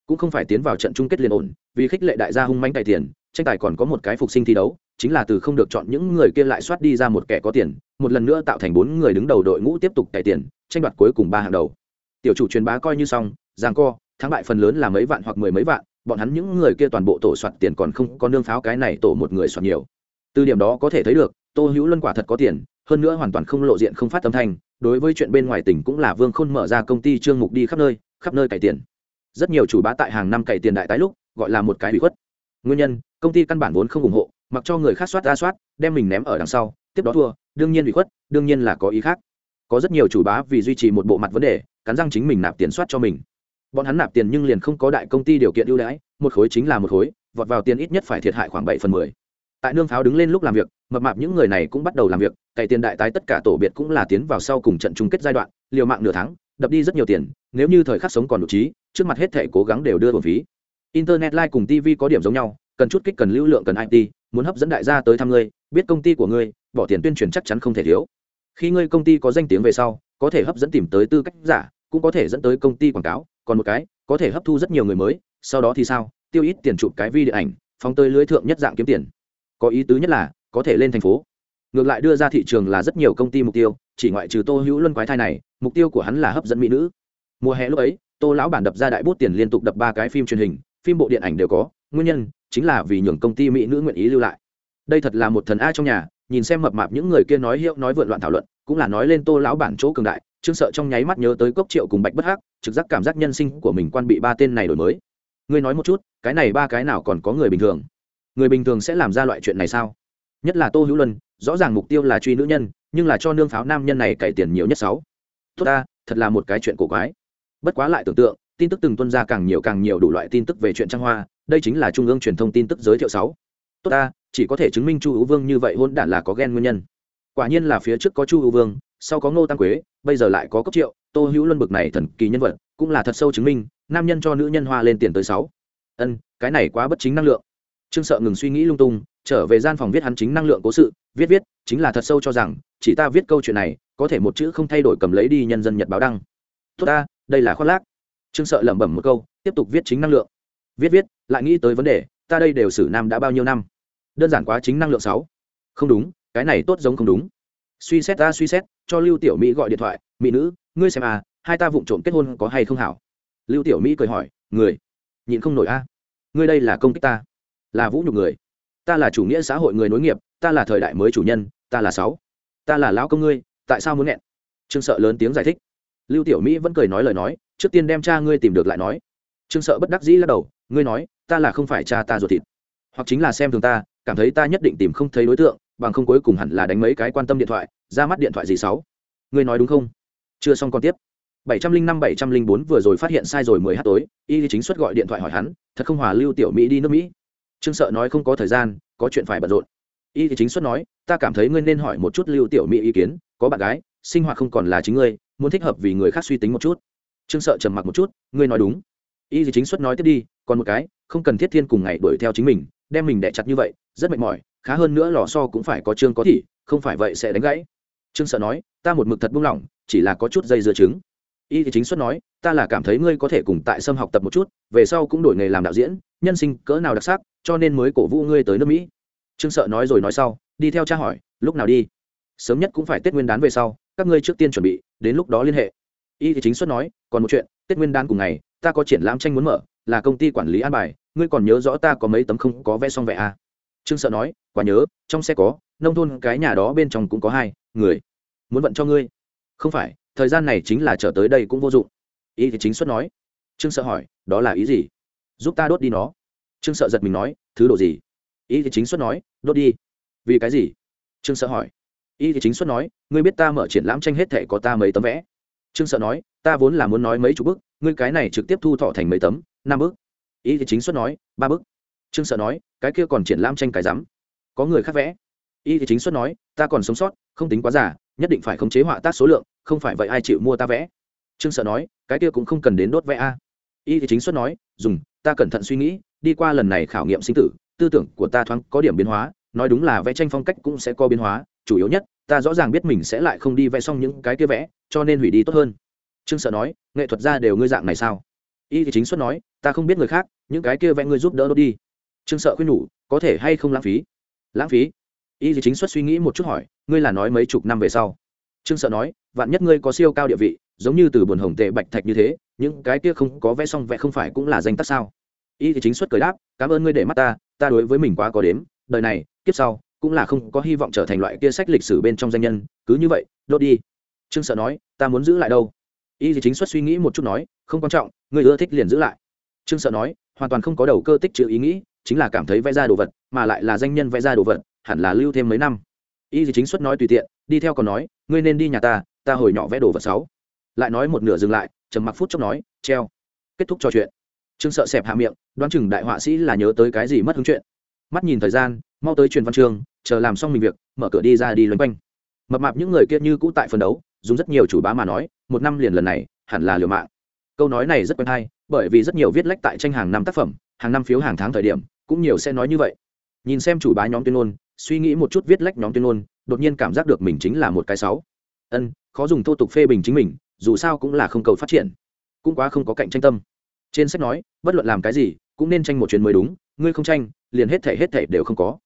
Speaker 1: Cũng không phải tiến vào trận chung kết liên ổn, vì khích lệ đại gia hung manh tài tiền tranh tài còn có một cái phục sinh thi đấu, chính là từ không được chọn những người kia lại soát đi ra một kẻ có tiền một lần nữa tạo thành bốn người đứng đầu đội ngũ tiếp tục cải tiền, tranh đoạt cuối cùng ba hàng đầu. Tiểu chủ truyền bá coi như xong giang co, thắng bại phần lớn là mấy vạn hoặc mười mấy vạn, bọn hắn những người kia toàn bộ tổ soạt tiền còn không có nương pháo cái này tổ một người soạt nhiều. Từ điểm đó có thể thấy được, tô hữu luân quả thật có tiền, hơn nữa hoàn toàn không lộ diện không phát âm thanh, đối với chuyện bên ngoài tỉnh cũng là vương khôn mở ra công ty trương mục đi khắp nơi khắp nơi cải tiền. Rất nhiều chủ bá tại hàng năm cải tiền đại tái lúc, gọi là một cái bị khuất. Nguyên nhân, công ty căn bản vốn không ủng hộ, mặc cho người khác soát ra soát, đem mình ném ở đằng sau, tiếp đó thua đương nhiên bị khuất, đương nhiên là có ý khác. Có rất nhiều chủ bá vì duy trì một bộ mặt vấn đề, cắn răng chính mình nạp tiền soát cho mình. Bọn hắn nạp tiền nhưng liền không có đại công ty điều kiện ưu đãi, một khối chính là một khối, vọt vào tiền ít nhất phải thiệt hại khoảng bảy phần mười. Tại nương pháo đứng lên lúc làm việc, mập mạp những người này cũng bắt đầu làm việc, cày tiền đại tái tất cả tổ biệt cũng là tiến vào sau cùng trận chung kết giai đoạn, liều mạng nửa tháng, đập đi rất nhiều tiền, nếu như thời khắc sống còn đủ trí, trước mặt hết thể cố gắng đều đưa bổn phí. Internet live cùng tv có điểm giống nhau, cần chút kích cần lưu lượng cần it muốn hấp dẫn đại gia tới thăm ngươi biết công ty của ngươi, bỏ tiền tuyên truyền chắc chắn không thể thiếu. Khi ngươi công ty có danh tiếng về sau, có thể hấp dẫn tìm tới tư cách giả, cũng có thể dẫn tới công ty quảng cáo. Còn một cái, có thể hấp thu rất nhiều người mới, sau đó thì sao? Tiêu ít tiền chụp cái vi điện ảnh, phóng tới lưới thượng nhất dạng kiếm tiền. Có ý tứ nhất là, có thể lên thành phố. Ngược lại đưa ra thị trường là rất nhiều công ty mục tiêu, chỉ ngoại trừ tô hữu luân quái thai này, mục tiêu của hắn là hấp dẫn mỹ nữ. Mùa hè lúc ấy, tô lão bản đập ra đại bút tiền liên tục đập ba cái phim truyền hình, phim bộ điện ảnh đều có. Nguyên nhân chính là vì nhường công ty mỹ nữ nguyện ý lưu lại đây thật là một thần a trong nhà, nhìn xem mập mạp những người kia nói hiệu nói vượn loạn thảo luận, cũng là nói lên tô lão bản chỗ cường đại, trương sợ trong nháy mắt nhớ tới cốc triệu cùng bạch bất hắc, trực giác cảm giác nhân sinh của mình quan bị ba tên này đổi mới. Ngươi nói một chút, cái này ba cái nào còn có người bình thường? Người bình thường sẽ làm ra loại chuyện này sao? Nhất là tô hữu luân, rõ ràng mục tiêu là truy nữ nhân, nhưng là cho nương pháo nam nhân này cày tiền nhiều nhất sáu. Tốt ta, thật là một cái chuyện cổ quái. Bất quá lại tưởng tượng, tin tức từng tuân ra càng nhiều càng nhiều đủ loại tin tức về chuyện trang hoa, đây chính là trung ương truyền thông tin tức giới thiệu sáu tốt ta, chỉ có thể chứng minh chu hữu vương như vậy hôn đản là có ghen nguyên nhân. Quả nhiên là phía trước có chu hữu vương, sau có ngô tăng quế, bây giờ lại có Cốc triệu, tô hữu luân bực này thần kỳ nhân vật, cũng là thật sâu chứng minh, nam nhân cho nữ nhân hoa lên tiền tới sáu. Ân, cái này quá bất chính năng lượng. Trương sợ ngừng suy nghĩ lung tung, trở về gian phòng viết hắn chính năng lượng cố sự, viết viết, chính là thật sâu cho rằng, chỉ ta viết câu chuyện này, có thể một chữ không thay đổi cầm lấy đi nhân dân nhật báo đăng. Tốt ta, đây là khoác lác. Trương sợ lẩm bẩm một câu, tiếp tục viết chính năng lượng. Viết viết, lại nghĩ tới vấn đề, ta đây đều xử nam đã bao nhiêu năm? Đơn giản quá chính năng lượng sáu. Không đúng, cái này tốt giống không đúng. Suy xét ta suy xét, cho lưu tiểu mỹ gọi điện thoại, mỹ nữ, ngươi xem à hai ta vụng trộm kết hôn có hay không hảo? Lưu tiểu mỹ cười hỏi, người, nhịn không nổi a. Ngươi đây là công kích ta, là vũ nhục người. Ta là chủ nghĩa xã hội người nối nghiệp, ta là thời đại mới chủ nhân, ta là sáu. Ta là lão công ngươi, tại sao muốn nghẹn? Trương sợ lớn tiếng giải thích. Lưu tiểu mỹ vẫn cười nói lời nói, trước tiên đem cha ngươi tìm được lại nói. Trương sợ bất đắc dĩ lắc đầu, ngươi nói, ta là không phải cha ta ruột thịt, hoặc chính là xem thường ta cảm thấy ta nhất định tìm không thấy đối tượng, bằng không cuối cùng hẳn là đánh mấy cái quan tâm điện thoại, ra mắt điện thoại gì sáu. Ngươi nói đúng không? Chưa xong còn tiếp. bảy trăm linh năm, bảy trăm linh bốn vừa rồi phát hiện sai rồi mười h tối, y chính xuất gọi điện thoại hỏi hắn, thật không hòa lưu tiểu mỹ đi nước mỹ. Trương sợ nói không có thời gian, có chuyện phải bận rộn. Y chính xuất nói, ta cảm thấy ngươi nên hỏi một chút lưu tiểu mỹ ý kiến, có bạn gái, sinh hoạt không còn là chính ngươi, muốn thích hợp vì người khác suy tính một chút. Trương sợ trầm mặc một chút, ngươi nói đúng. Y chính xuất nói tiếp đi, còn một cái, không cần thiết thiên cùng ngày đuổi theo chính mình đem mình đẻ chặt như vậy, rất mệt mỏi, khá hơn nữa lò so cũng phải có chương có thị không phải vậy sẽ đánh gãy. Trương sợ nói, ta một mực thật buông lỏng, chỉ là có chút dây dưa trứng y thì chính xuất nói, ta là cảm thấy ngươi có thể cùng tại sâm học tập một chút, về sau cũng đổi nghề làm đạo diễn, nhân sinh cỡ nào đặc sắc, cho nên mới cổ vũ ngươi tới nước mỹ. Trương sợ nói rồi nói sau, đi theo cha hỏi, lúc nào đi? Sớm nhất cũng phải tết nguyên đán về sau, các ngươi trước tiên chuẩn bị, đến lúc đó liên hệ. Y thì chính xuất nói, còn một chuyện, tết nguyên đán cùng ngày, ta có triển lãm tranh muốn mở, là công ty quản lý an bài ngươi còn nhớ rõ ta có mấy tấm không có vẽ xong vẽ à? trương sợ nói, quả nhớ, trong xe có, nông thôn cái nhà đó bên trong cũng có hai, người. Muốn vận cho ngươi. Không phải, thời gian này chính là trở tới đây cũng vô dụng. Ý thì chính xuất nói. Trương sợ hỏi, đó là ý gì? Giúp ta đốt đi nó. Trương sợ giật mình nói, thứ đồ gì? Ý thì chính xuất nói, đốt đi. Vì cái gì? Trương sợ hỏi. Ý thì chính xuất nói, ngươi biết ta mở triển lãm tranh hết thể có ta mấy tấm vẽ. Trương sợ nói, ta vốn là muốn nói mấy chục bức, ngươi cái này trực tiếp thu thọ thành mấy tấm, năm bức ý thì chính xuất nói, ba bức trương sợ nói, cái kia còn triển lãm tranh cái rắm. Có người khác vẽ. Y thì chính xuất nói, ta còn sống sót, không tính quá giả nhất định phải khống chế họa tác số lượng, không phải vậy ai chịu mua ta vẽ? Trương sợ nói, cái kia cũng không cần đến đốt vẽ a. Y thì chính xuất nói, dùng, ta cẩn thận suy nghĩ, đi qua lần này khảo nghiệm sinh tử, tư tưởng của ta thoáng có điểm biến hóa, nói đúng là vẽ tranh phong cách cũng sẽ có biến hóa, chủ yếu nhất, ta rõ ràng biết mình sẽ lại không đi vẽ xong những cái kia vẽ, cho nên hủy đi tốt hơn. Trương sợ nói, nghệ thuật ra đều ngươi dạng này sao? Y thì chính xuất nói, ta không biết người khác, những cái kia vẽ ngươi giúp đỡ đốt đi. Trương sợ khuyên nhủ, có thể hay không lãng phí? Lãng phí? Y thì chính xuất suy nghĩ một chút hỏi, ngươi là nói mấy chục năm về sau? Trương sợ nói, vạn nhất ngươi có siêu cao địa vị, giống như từ buồn hồng tệ bạch thạch như thế, những cái kia không có vẽ xong vẽ không phải cũng là danh tác sao? Y thì chính xuất cười đáp, cảm ơn ngươi để mắt ta ta đối với mình quá có đếm, đời này, kiếp sau, cũng là không có hy vọng trở thành loại kia sách lịch sử bên trong danh nhân, cứ như vậy, đốt đi. Trương sợ nói, ta muốn giữ lại đâu? Y thì chính xuất suy nghĩ một chút nói không quan trọng người ưa thích liền giữ lại. Trương sợ nói hoàn toàn không có đầu cơ tích chữ ý nghĩ chính là cảm thấy vẽ ra đồ vật mà lại là danh nhân vẽ ra đồ vật hẳn là lưu thêm mấy năm. Y thì chính xuất nói tùy tiện đi theo còn nói ngươi nên đi nhà ta ta hồi nhỏ vẽ đồ vật sáu. Lại nói một nửa dừng lại trầm mặc phút chốc nói treo. Kết thúc trò chuyện. Trương sợ xẹp hạ miệng đoán chừng đại họa sĩ là nhớ tới cái gì mất hứng chuyện. Mắt nhìn thời gian mau tới truyền văn trường, chờ làm xong mình việc mở cửa đi ra đi loanh quanh. Mập mạp những người kia như cũ tại phần đấu dùng rất nhiều chủ bá mà nói, một năm liền lần này, hẳn là liều mạng. Câu nói này rất quen hay, bởi vì rất nhiều viết lách tại tranh hàng năm tác phẩm, hàng năm phiếu hàng tháng thời điểm, cũng nhiều sẽ nói như vậy. Nhìn xem chủ bá nhóm tuyên ngôn, suy nghĩ một chút viết lách nhóm tuyên ngôn, đột nhiên cảm giác được mình chính là một cái sáu. Ân, khó dùng thô tục phê bình chính mình, dù sao cũng là không cầu phát triển. Cũng quá không có cạnh tranh tâm. Trên sách nói, bất luận làm cái gì, cũng nên tranh một chuyện mới đúng, ngươi không tranh, liền hết thể hết thể đều không có.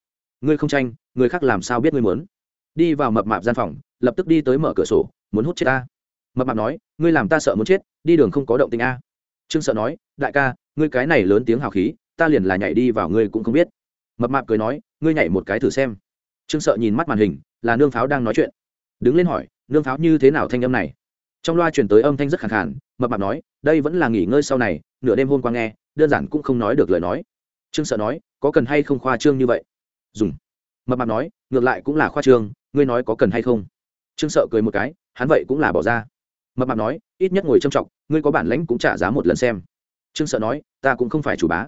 Speaker 1: Ngươi không tranh, người khác làm sao biết ngươi muốn? Đi vào mập mạp gian phòng lập tức đi tới mở cửa sổ, muốn hút chết ta. Mập mạp nói, ngươi làm ta sợ muốn chết, đi đường không có động tình a. Trương sợ nói, đại ca, ngươi cái này lớn tiếng hào khí, ta liền là nhảy đi vào ngươi cũng không biết. Mập mạp cười nói, ngươi nhảy một cái thử xem. Trương sợ nhìn mắt màn hình, là nương pháo đang nói chuyện. Đứng lên hỏi, nương pháo như thế nào thanh âm này? Trong loa chuyển tới âm thanh rất khẳng khản mập mạp nói, đây vẫn là nghỉ ngơi sau này, nửa đêm hôm qua nghe, đơn giản cũng không nói được lời nói. Trương sợ nói, có cần hay không khoa trương như vậy? Dùng. Mập mạp nói, ngược lại cũng là khoa trương, ngươi nói có cần hay không? Trương sợ cười một cái, hắn vậy cũng là bỏ ra. Mập mạp nói, ít nhất ngồi trâm trọng, ngươi có bản lãnh cũng trả giá một lần xem. Trương sợ nói, ta cũng không phải chủ bá.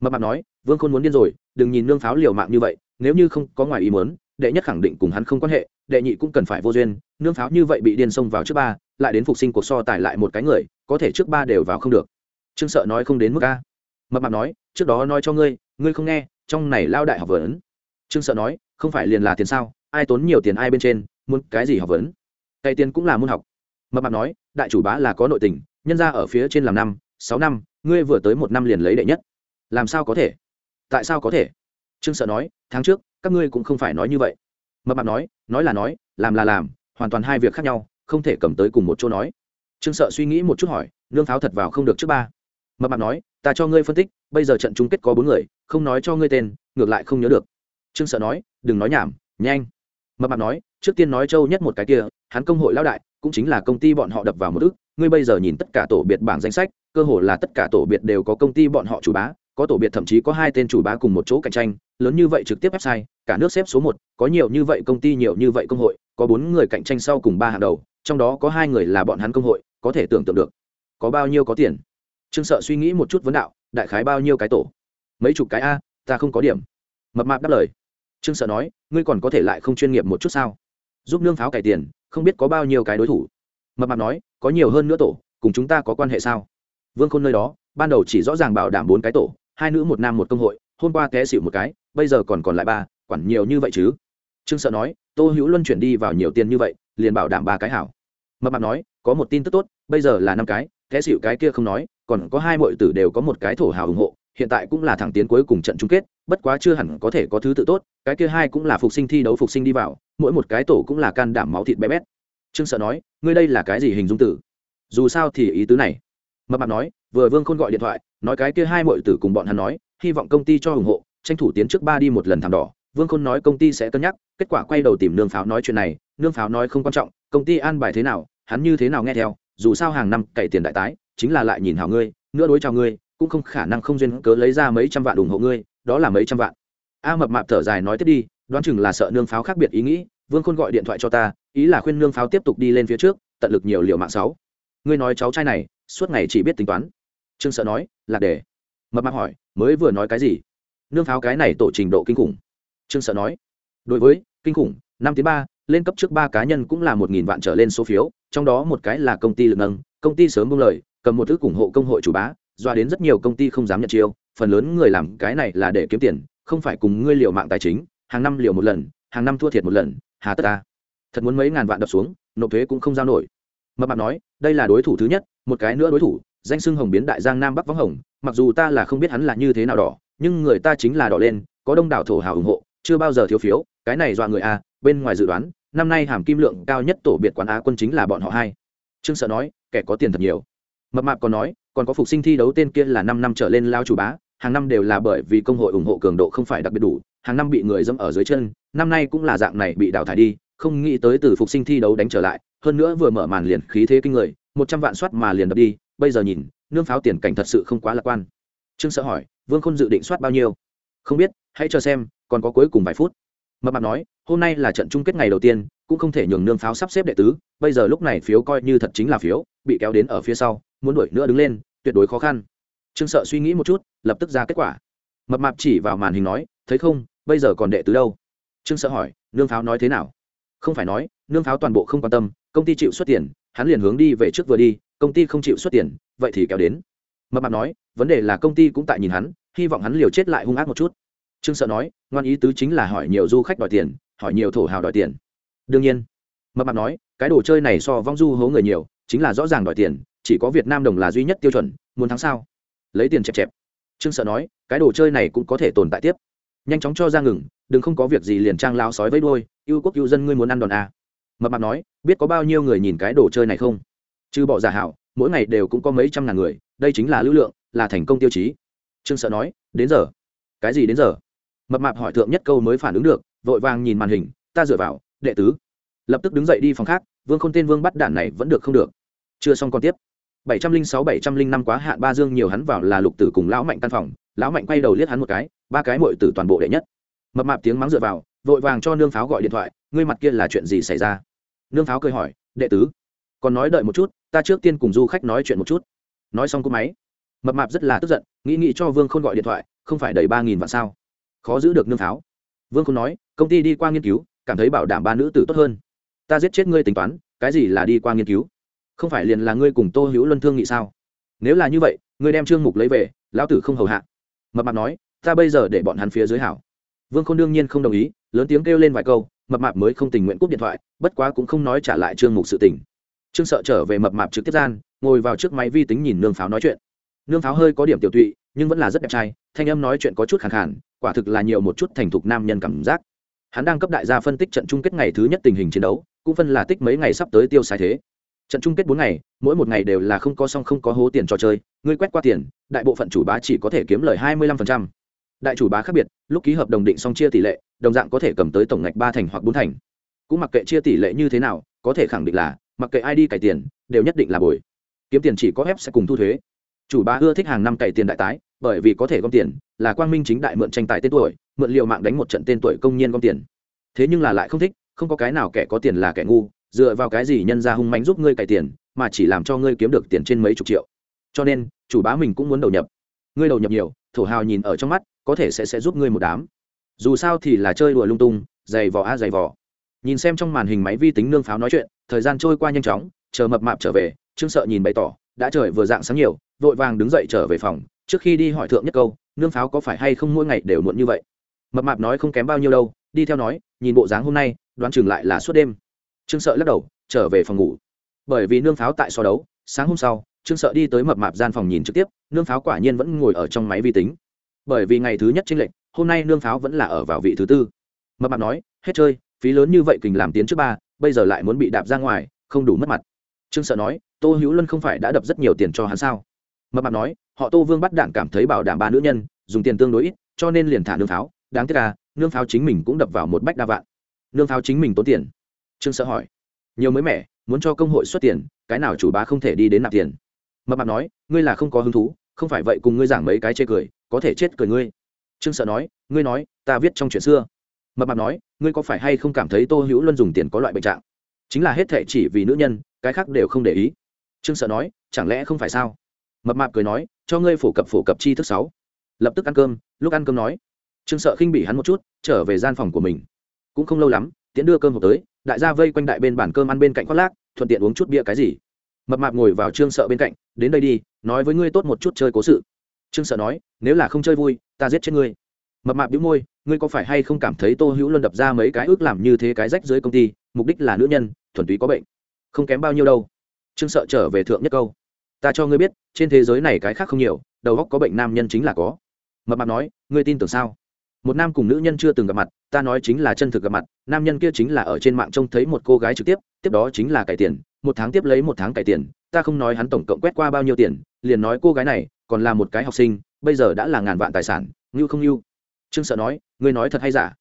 Speaker 1: Mập mạp nói, vương khôn muốn điên rồi, đừng nhìn nương pháo liều mạng như vậy, nếu như không có ngoài ý muốn, đệ nhất khẳng định cùng hắn không quan hệ, đệ nhị cũng cần phải vô duyên, nương pháo như vậy bị điên xông vào trước ba, lại đến phục sinh cuộc so tài lại một cái người, có thể trước ba đều vào không được. Trương sợ nói không đến mức a. Mập mạp nói, trước đó nói cho ngươi ngươi không nghe, trong này lao đại học vấn. Trương sợ nói, không phải liền là tiền sao, ai tốn nhiều tiền ai bên trên muốn cái gì học vấn? Cày tiền cũng là môn học. Mập mạp nói, đại chủ bá là có nội tình, nhân ra ở phía trên làm năm, sáu năm, ngươi vừa tới một năm liền lấy đệ nhất. Làm sao có thể? Tại sao có thể? Trương sợ nói, tháng trước, các ngươi cũng không phải nói như vậy. Mập mạp nói nói là nói, làm là làm, hoàn toàn hai việc khác nhau, không thể cầm tới cùng một chỗ nói. Trương sợ suy nghĩ một chút hỏi, nương pháo thật vào không được trước ba. Mập mạp nói, ta cho ngươi phân tích, bây giờ trận chung kết có bốn người, không nói cho ngươi tên, ngược lại không nhớ được. Trương sợ nói, đừng nói nhảm, nhanh mập mạp nói, trước tiên nói châu nhất một cái kia, hắn công hội lão đại, cũng chính là công ty bọn họ đập vào một ức ngươi bây giờ nhìn tất cả tổ biệt bảng danh sách, cơ hồ là tất cả tổ biệt đều có công ty bọn họ chủ bá, có tổ biệt thậm chí có hai tên chủ bá cùng một chỗ cạnh tranh, lớn như vậy trực tiếp website, cả nước xếp số một, có nhiều như vậy công ty, nhiều như vậy công hội, có bốn người cạnh tranh sau cùng ba hàng đầu, trong đó có hai người là bọn hắn công hội, có thể tưởng tượng được, có bao nhiêu có tiền. Trương sợ suy nghĩ một chút vấn đạo, đại khái bao nhiêu cái tổ? Mấy chục cái a, ta không có điểm. Mập mạp đáp lời trương sợ nói, ngươi còn có thể lại không chuyên nghiệp một chút sao? Giúp nương pháo cải tiền, không biết có bao nhiêu cái đối thủ. Mập mạp nói, có nhiều hơn nữa tổ, cùng chúng ta có quan hệ sao? Vương khôn nơi đó, ban đầu chỉ rõ ràng bảo đảm bốn cái tổ, hai nữ một nam một công hội, hôm qua té xịu một cái, bây giờ còn còn lại ba, quản nhiều như vậy chứ? Trương sợ nói, tô hữu luân chuyển đi vào nhiều tiền như vậy, liền bảo đảm ba cái hảo. Mập mạp nói, có một tin tức tốt, bây giờ là năm cái, té xịu cái kia không nói, còn có hai mọi tử đều có một cái thổ hào ủng hộ, hiện tại cũng là thẳng tiến cuối cùng trận chung kết bất quá chưa hẳn có thể có thứ tự tốt, cái kia hai cũng là phục sinh thi đấu phục sinh đi vào, mỗi một cái tổ cũng là can đảm máu thịt bé bét. Trương sợ nói, ngươi đây là cái gì hình dung tử? Dù sao thì ý tứ này. Mập mạp nói, vừa vương khôn gọi điện thoại, nói cái kia hai mọi tử cùng bọn hắn nói, hy vọng công ty cho ủng hộ, tranh thủ tiến trước ba đi một lần thảm đỏ. Vương khôn nói, công ty sẽ cân nhắc. Kết quả quay đầu tìm nương pháo nói chuyện này, nương pháo nói không quan trọng, công ty an bài thế nào, hắn như thế nào nghe theo, dù sao hàng năm cậy tiền đại tái, chính là lại nhìn hảo ngươi, nữa đối chào ngươi, cũng không khả năng không duyên cớ lấy ra mấy trăm vạn ủng hộ ngươi đó là mấy trăm vạn. A mập mạp thở dài nói tiếp đi, đoán chừng là sợ nương pháo khác biệt ý nghĩ, vương khôn gọi điện thoại cho ta, ý là khuyên nương pháo tiếp tục đi lên phía trước, tận lực nhiều liệu mạng sáu. Ngươi nói cháu trai này, suốt ngày chỉ biết tính toán. Trương sợ nói, lạc đề. Mập mạp hỏi, mới vừa nói cái gì? Nương pháo cái này tổ trình độ kinh khủng. Trương sợ nói, đối với, kinh khủng, năm thứ ba, lên cấp trước ba cá nhân cũng là một nghìn vạn trở lên số phiếu, trong đó một cái là công ty lực nâng, công ty sớm buông lời, cầm một thứ ủng hộ công hội chủ bá, doa đến rất nhiều công ty không dám nhận chiêu phần lớn người làm cái này là để kiếm tiền, không phải cùng ngươi liều mạng tài chính, hàng năm liều một lần, hàng năm thua thiệt một lần, hà tất ta. Thật muốn mấy ngàn vạn đập xuống, nộp thuế cũng không giao nổi. Mập mạp nói, đây là đối thủ thứ nhất, một cái nữa đối thủ, danh xưng hồng biến đại giang nam bắc võng hồng, mặc dù ta là không biết hắn là như thế nào đỏ, nhưng người ta chính là đỏ lên, có đông đảo thổ hào ủng hộ, chưa bao giờ thiếu phiếu, cái này dọa người a bên ngoài dự đoán, năm nay hàm kim lượng cao nhất tổ biệt quán á quân chính là bọn họ hai. Trương sợ nói, kẻ có tiền thật nhiều. Mập mạp còn nói, còn có phục sinh thi đấu tên kia là năm năm trở lên lao chủ bá hàng năm đều là bởi vì công hội ủng hộ cường độ không phải đặc biệt đủ, hàng năm bị người dâm ở dưới chân, năm nay cũng là dạng này bị đào thải đi, không nghĩ tới từ phục sinh thi đấu đánh trở lại, hơn nữa vừa mở màn liền khí thế kinh người, một trăm vạn soát mà liền đập đi, bây giờ nhìn, nương pháo tiền cảnh thật sự không quá lạc quan. Trương sợ hỏi, vương khôn dự định soát bao nhiêu? Không biết, hãy cho xem, còn có cuối cùng vài phút. Mập mạp nói, hôm nay là trận chung kết ngày đầu tiên, cũng không thể nhường nương pháo sắp xếp đệ tứ, bây giờ lúc này phiếu coi như thật chính là phiếu, bị kéo đến ở phía sau, muốn đuổi nữa đứng lên, tuyệt đối khó khăn trương sợ suy nghĩ một chút, lập tức ra kết quả. Mập mạp chỉ vào màn hình nói, thấy không, bây giờ còn đệ tứ đâu? Trương sợ hỏi, nương pháo nói thế nào? Không phải nói, nương pháo toàn bộ không quan tâm, công ty chịu xuất tiền, hắn liền hướng đi về trước vừa đi, công ty không chịu xuất tiền, vậy thì kéo đến. Mập mạp nói, vấn đề là công ty cũng tại nhìn hắn, hy vọng hắn liều chết lại hung ác một chút. Trương sợ nói, ngoan ý tứ chính là hỏi nhiều du khách đòi tiền, hỏi nhiều thổ hào đòi tiền. Đương nhiên. Mập mạp nói, cái đồ chơi này so vong du hố người nhiều, chính là rõ ràng đòi tiền, chỉ có việt nam đồng là duy nhất tiêu chuẩn, muốn thắng sao? Lấy tiền chẹp chẹp. Trương sợ nói, cái đồ chơi này cũng có thể tồn tại tiếp. Nhanh chóng cho ra ngừng, đừng không có việc gì liền trang lao sói với đôi yêu quốc yêu dân ngươi muốn ăn đòn à. mập mạp nói, biết có bao nhiêu người nhìn cái đồ chơi này không? Chứ bỏ giả hảo, mỗi ngày đều cũng có mấy trăm ngàn người, đây chính là lưu lượng, là thành công tiêu chí. Trương sợ nói, đến giờ. Cái gì đến giờ? Mập mạp hỏi thượng nhất câu mới phản ứng được, vội vàng nhìn màn hình, ta dựa vào, đệ tứ. Lập tức đứng dậy đi phòng khác, vương khôn tên vương bắt đạn này vẫn được không được. Chưa xong còn tiếp bảy trăm linh sáu, bảy trăm linh năm quá hạn ba dương nhiều hắn vào là lục tử cùng lão mạnh căn phòng. Lão mạnh quay đầu liếc hắn một cái, ba cái mội tử toàn bộ đệ nhất. Mập mạp tiếng mắng dựa vào, vội vàng cho nương pháo gọi điện thoại, ngươi mặt kia là chuyện gì xảy ra? Nương pháo cười hỏi, đệ tứ, còn nói đợi một chút, ta trước tiên cùng du khách nói chuyện một chút. Nói xong cú máy, mập mạp rất là tức giận, nghĩ nghĩ cho vương khôn gọi điện thoại, không phải đầy ba nghìn vạn sao? Khó giữ được nương pháo. Vương khôn nói, công ty đi qua nghiên cứu, cảm thấy bảo đảm ba nữ tử tốt hơn. Ta giết chết ngươi tính toán, cái gì là đi qua nghiên cứu? Không phải liền là ngươi cùng tô hữu luân thương nghị sao? Nếu là như vậy, ngươi đem trương mục lấy về, lão tử không hầu hạ. Mập mạp nói, ta bây giờ để bọn hắn phía dưới hảo. Vương k h ô n đương nhiên không đồng ý, lớn tiếng kêu lên vài câu, mập mạp mới không tình nguyện cúp điện thoại, bất quá cũng không nói trả lại trương mục sự tình. Trương sợ trở về mập mạp trực tiếp gian, ngồi vào trước máy vi tính nhìn nương pháo nói chuyện. Nương pháo hơi có điểm tiểu tụy, nhưng vẫn là rất đẹp trai, thanh âm nói chuyện có chút khẳng khản quả thực là nhiều một chút thành thục nam nhân cảm giác. Hắn đang cấp đại gia phân tích trận chung kết ngày thứ nhất tình hình chiến đấu, cũng phân là tích mấy ngày sắp tới tiêu sai thế trận chung kết bốn ngày, mỗi một ngày đều là không có xong không có hố tiền trò chơi, ngươi quét qua tiền, đại bộ phận chủ bá chỉ có thể kiếm lời hai mươi lăm đại chủ bá khác biệt, lúc ký hợp đồng định xong chia tỷ lệ, đồng dạng có thể cầm tới tổng ngạch ba thành hoặc bốn thành. Cũng mặc kệ chia tỷ lệ như thế nào, có thể khẳng định là, mặc kệ ai đi cải tiền, đều nhất định là bồi. Kiếm tiền chỉ có ép sẽ cùng thu thuế. Chủ bá ưa thích hàng năm cày tiền đại tái, bởi vì có thể gom tiền, là quang minh chính đại mượn tranh tài tên tuổi, mượn liệu mạng đánh một trận tên tuổi công nhân gom tiền. Thế nhưng là lại không thích, không có cái nào kẻ có tiền là kẻ ngu dựa vào cái gì nhân ra hung mạnh giúp ngươi cải tiền, mà chỉ làm cho ngươi kiếm được tiền trên mấy chục triệu. Cho nên, chủ bá mình cũng muốn đầu nhập. Ngươi đầu nhập nhiều, thổ hào nhìn ở trong mắt, có thể sẽ sẽ giúp ngươi một đám. Dù sao thì là chơi đùa lung tung, giày vò a giày vò. Nhìn xem trong màn hình máy vi tính nương pháo nói chuyện, thời gian trôi qua nhanh chóng, chờ mập mạp trở về, trương sợ nhìn bày tỏ, đã trời vừa dạng sáng nhiều, vội vàng đứng dậy trở về phòng, trước khi đi hỏi thượng nhất câu, nương pháo có phải hay không mỗi ngày đều muộn như vậy? Mập mạp nói không kém bao nhiêu đâu, đi theo nói, nhìn bộ dáng hôm nay, đoán chừng lại là suốt đêm trương sợ lắc đầu, trở về phòng ngủ. Bởi vì nương pháo tại so đấu, sáng hôm sau, trương sợ đi tới mập mạp gian phòng nhìn trực tiếp, nương pháo quả nhiên vẫn ngồi ở trong máy vi tính. Bởi vì ngày thứ nhất tranh lệnh hôm nay nương pháo vẫn là ở vào vị thứ tư. Mập mạp nói, hết chơi, phí lớn như vậy kình làm tiến trước ba, bây giờ lại muốn bị đạp ra ngoài, không đủ mất mặt. Trương sợ nói, tô hữu luân không phải đã đập rất nhiều tiền cho hắn sao? Mập mạp nói, họ tô vương bắt đảng cảm thấy bảo đảm ba nữ nhân, dùng tiền tương đối ít, cho nên liền thả nương pháo. Đáng tiếc là nương pháo chính mình cũng đập vào một bách đa vạn. Nương pháo chính mình tốn tiền trương sợ hỏi, nhiều mới mẻ, muốn cho công hội xuất tiền, cái nào chủ bá không thể đi đến nạp tiền? Mập mạp nói, ngươi là không có hứng thú, không phải vậy cùng ngươi giảng mấy cái chê cười, có thể chết cười ngươi. Trương sợ nói, ngươi nói, ta viết trong chuyện xưa. Mập mạp nói, ngươi có phải hay không cảm thấy tô hữu luân dùng tiền có loại bệnh trạng? Chính là hết thệ chỉ vì nữ nhân, cái khác đều không để ý. Trương sợ nói, chẳng lẽ không phải sao? Mập mạp cười nói, cho ngươi phổ cập phổ cập chi thức sáu. Lập tức ăn cơm, lúc ăn cơm nói, trương sợ khinh bỉ hắn một chút, trở về gian phòng của mình. Cũng không lâu lắm, tiễn đưa cơm hộp tới đại gia vây quanh đại bên bàn cơm ăn bên cạnh khoác lác, thuận tiện uống chút bia cái gì. Mập mạp ngồi vào trương sợ bên cạnh, đến đây đi, nói với ngươi tốt một chút chơi cố sự. Trương sợ nói, nếu là không chơi vui, ta giết chết ngươi. Mập mạp đĩu môi, ngươi có phải hay không cảm thấy tô hữu luân đập ra mấy cái ước làm như thế cái rách dưới công ty, mục đích là nữ nhân, thuần túy có bệnh, không kém bao nhiêu đâu. Trương sợ trở về thượng nhất câu, ta cho ngươi biết, trên thế giới này cái khác không nhiều, đầu óc có bệnh nam nhân chính là có. Mập mạp nói, ngươi tin tưởng sao? Một nam cùng nữ nhân chưa từng gặp mặt ta nói chính là chân thực gặp mặt, nam nhân kia chính là ở trên mạng trông thấy một cô gái trực tiếp tiếp đó chính là cải tiền, một tháng tiếp lấy một tháng cải tiền, ta không nói hắn tổng cộng quét qua bao nhiêu tiền, liền nói cô gái này còn là một cái học sinh, bây giờ đã là ngàn vạn tài sản, ngưu không ngưu. Trương sợ nói, ngươi nói thật hay giả?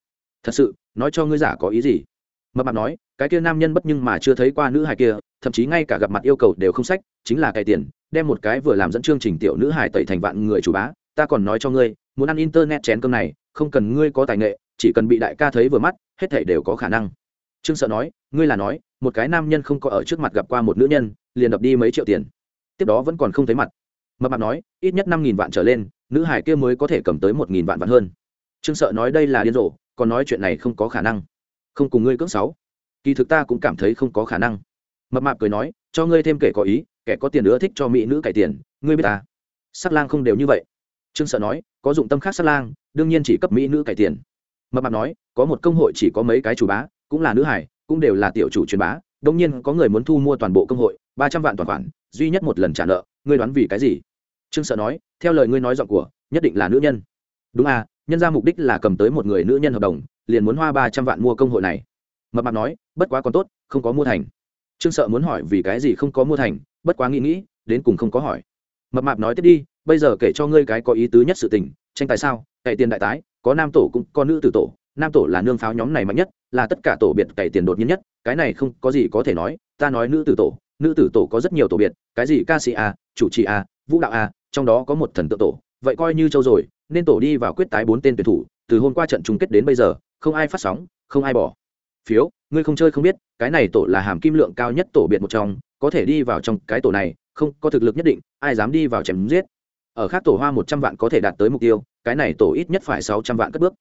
Speaker 1: Thật sự, nói cho ngươi giả có ý gì? Mập mạp nói, cái kia nam nhân bất nhưng mà chưa thấy qua nữ hài kia, thậm chí ngay cả gặp mặt yêu cầu đều không sách, chính là cải tiền, đem một cái vừa làm dẫn chương trình tiểu nữ hài tẩy thành vạn người chủ bá, ta còn nói cho ngươi, muốn ăn internet chén cơm này, không cần ngươi có tài nghệ chỉ cần bị đại ca thấy vừa mắt, hết thảy đều có khả năng. Trương sợ nói, ngươi là nói, một cái nam nhân không có ở trước mặt gặp qua một nữ nhân, liền đập đi mấy triệu tiền. Tiếp đó vẫn còn không thấy mặt. Mập mạp nói, ít nhất năm nghìn vạn trở lên, nữ hải kia mới có thể cầm tới một nghìn vạn vạn hơn. Trương sợ nói, đây là điên rồ, còn nói chuyện này không có khả năng. Không cùng ngươi cưỡng sáu. Kỳ thực ta cũng cảm thấy không có khả năng. Mập mạp cười nói, cho ngươi thêm kẻ có ý, kẻ có tiền nữa thích cho mỹ nữ cải tiền, ngươi biết ta. Sắc lang không đều như vậy. Trương sợ nói, có dụng tâm khác sắc lang, đương nhiên chỉ cấp mỹ nữ cải tiền mập mạp nói, có một công hội chỉ có mấy cái chủ bá, cũng là nữ hải, cũng đều là tiểu chủ truyền bá, đông nhiên có người muốn thu mua toàn bộ công hội, ba trăm vạn toàn khoản, duy nhất một lần trả nợ, ngươi đoán vì cái gì? Trương sợ nói, theo lời ngươi nói giọng của, nhất định là nữ nhân. Đúng à nhân ra mục đích là cầm tới một người nữ nhân hợp đồng, liền muốn hoa ba trăm vạn mua công hội này. Mập mạp nói, bất quá còn tốt, không có mua thành. Trương sợ muốn hỏi vì cái gì không có mua thành, bất quá nghĩ nghĩ, đến cùng không có hỏi. Mập mạp nói, tiếp đi, bây giờ kể cho ngươi cái có ý tứ nhất sự tình, tranh tài sao? Cậy tiền đại tái có nam tổ cũng có nữ tử tổ, nam tổ là nương pháo nhóm này mạnh nhất, là tất cả tổ biệt cày tiền đột nhiên nhất, cái này không có gì có thể nói, ta nói nữ tử tổ, nữ tử tổ có rất nhiều tổ biệt, cái gì ca sĩ a, chủ trì a, vũ đạo a, trong đó có một thần tượng tổ, vậy coi như châu rồi, nên tổ đi vào quyết tái bốn tên tuyển thủ, từ hôm qua trận chung kết đến bây giờ, không ai phát sóng, không ai bỏ. Phiếu, ngươi không chơi không biết, cái này tổ là hàm kim lượng cao nhất tổ biệt một trong, có thể đi vào trong cái tổ này, không có thực lực nhất định, ai dám đi vào chém giết. Ở khác tổ hoa một trăm vạn có thể đạt tới mục tiêu cái này tổ ít nhất phải sáu trăm vạn cất bước.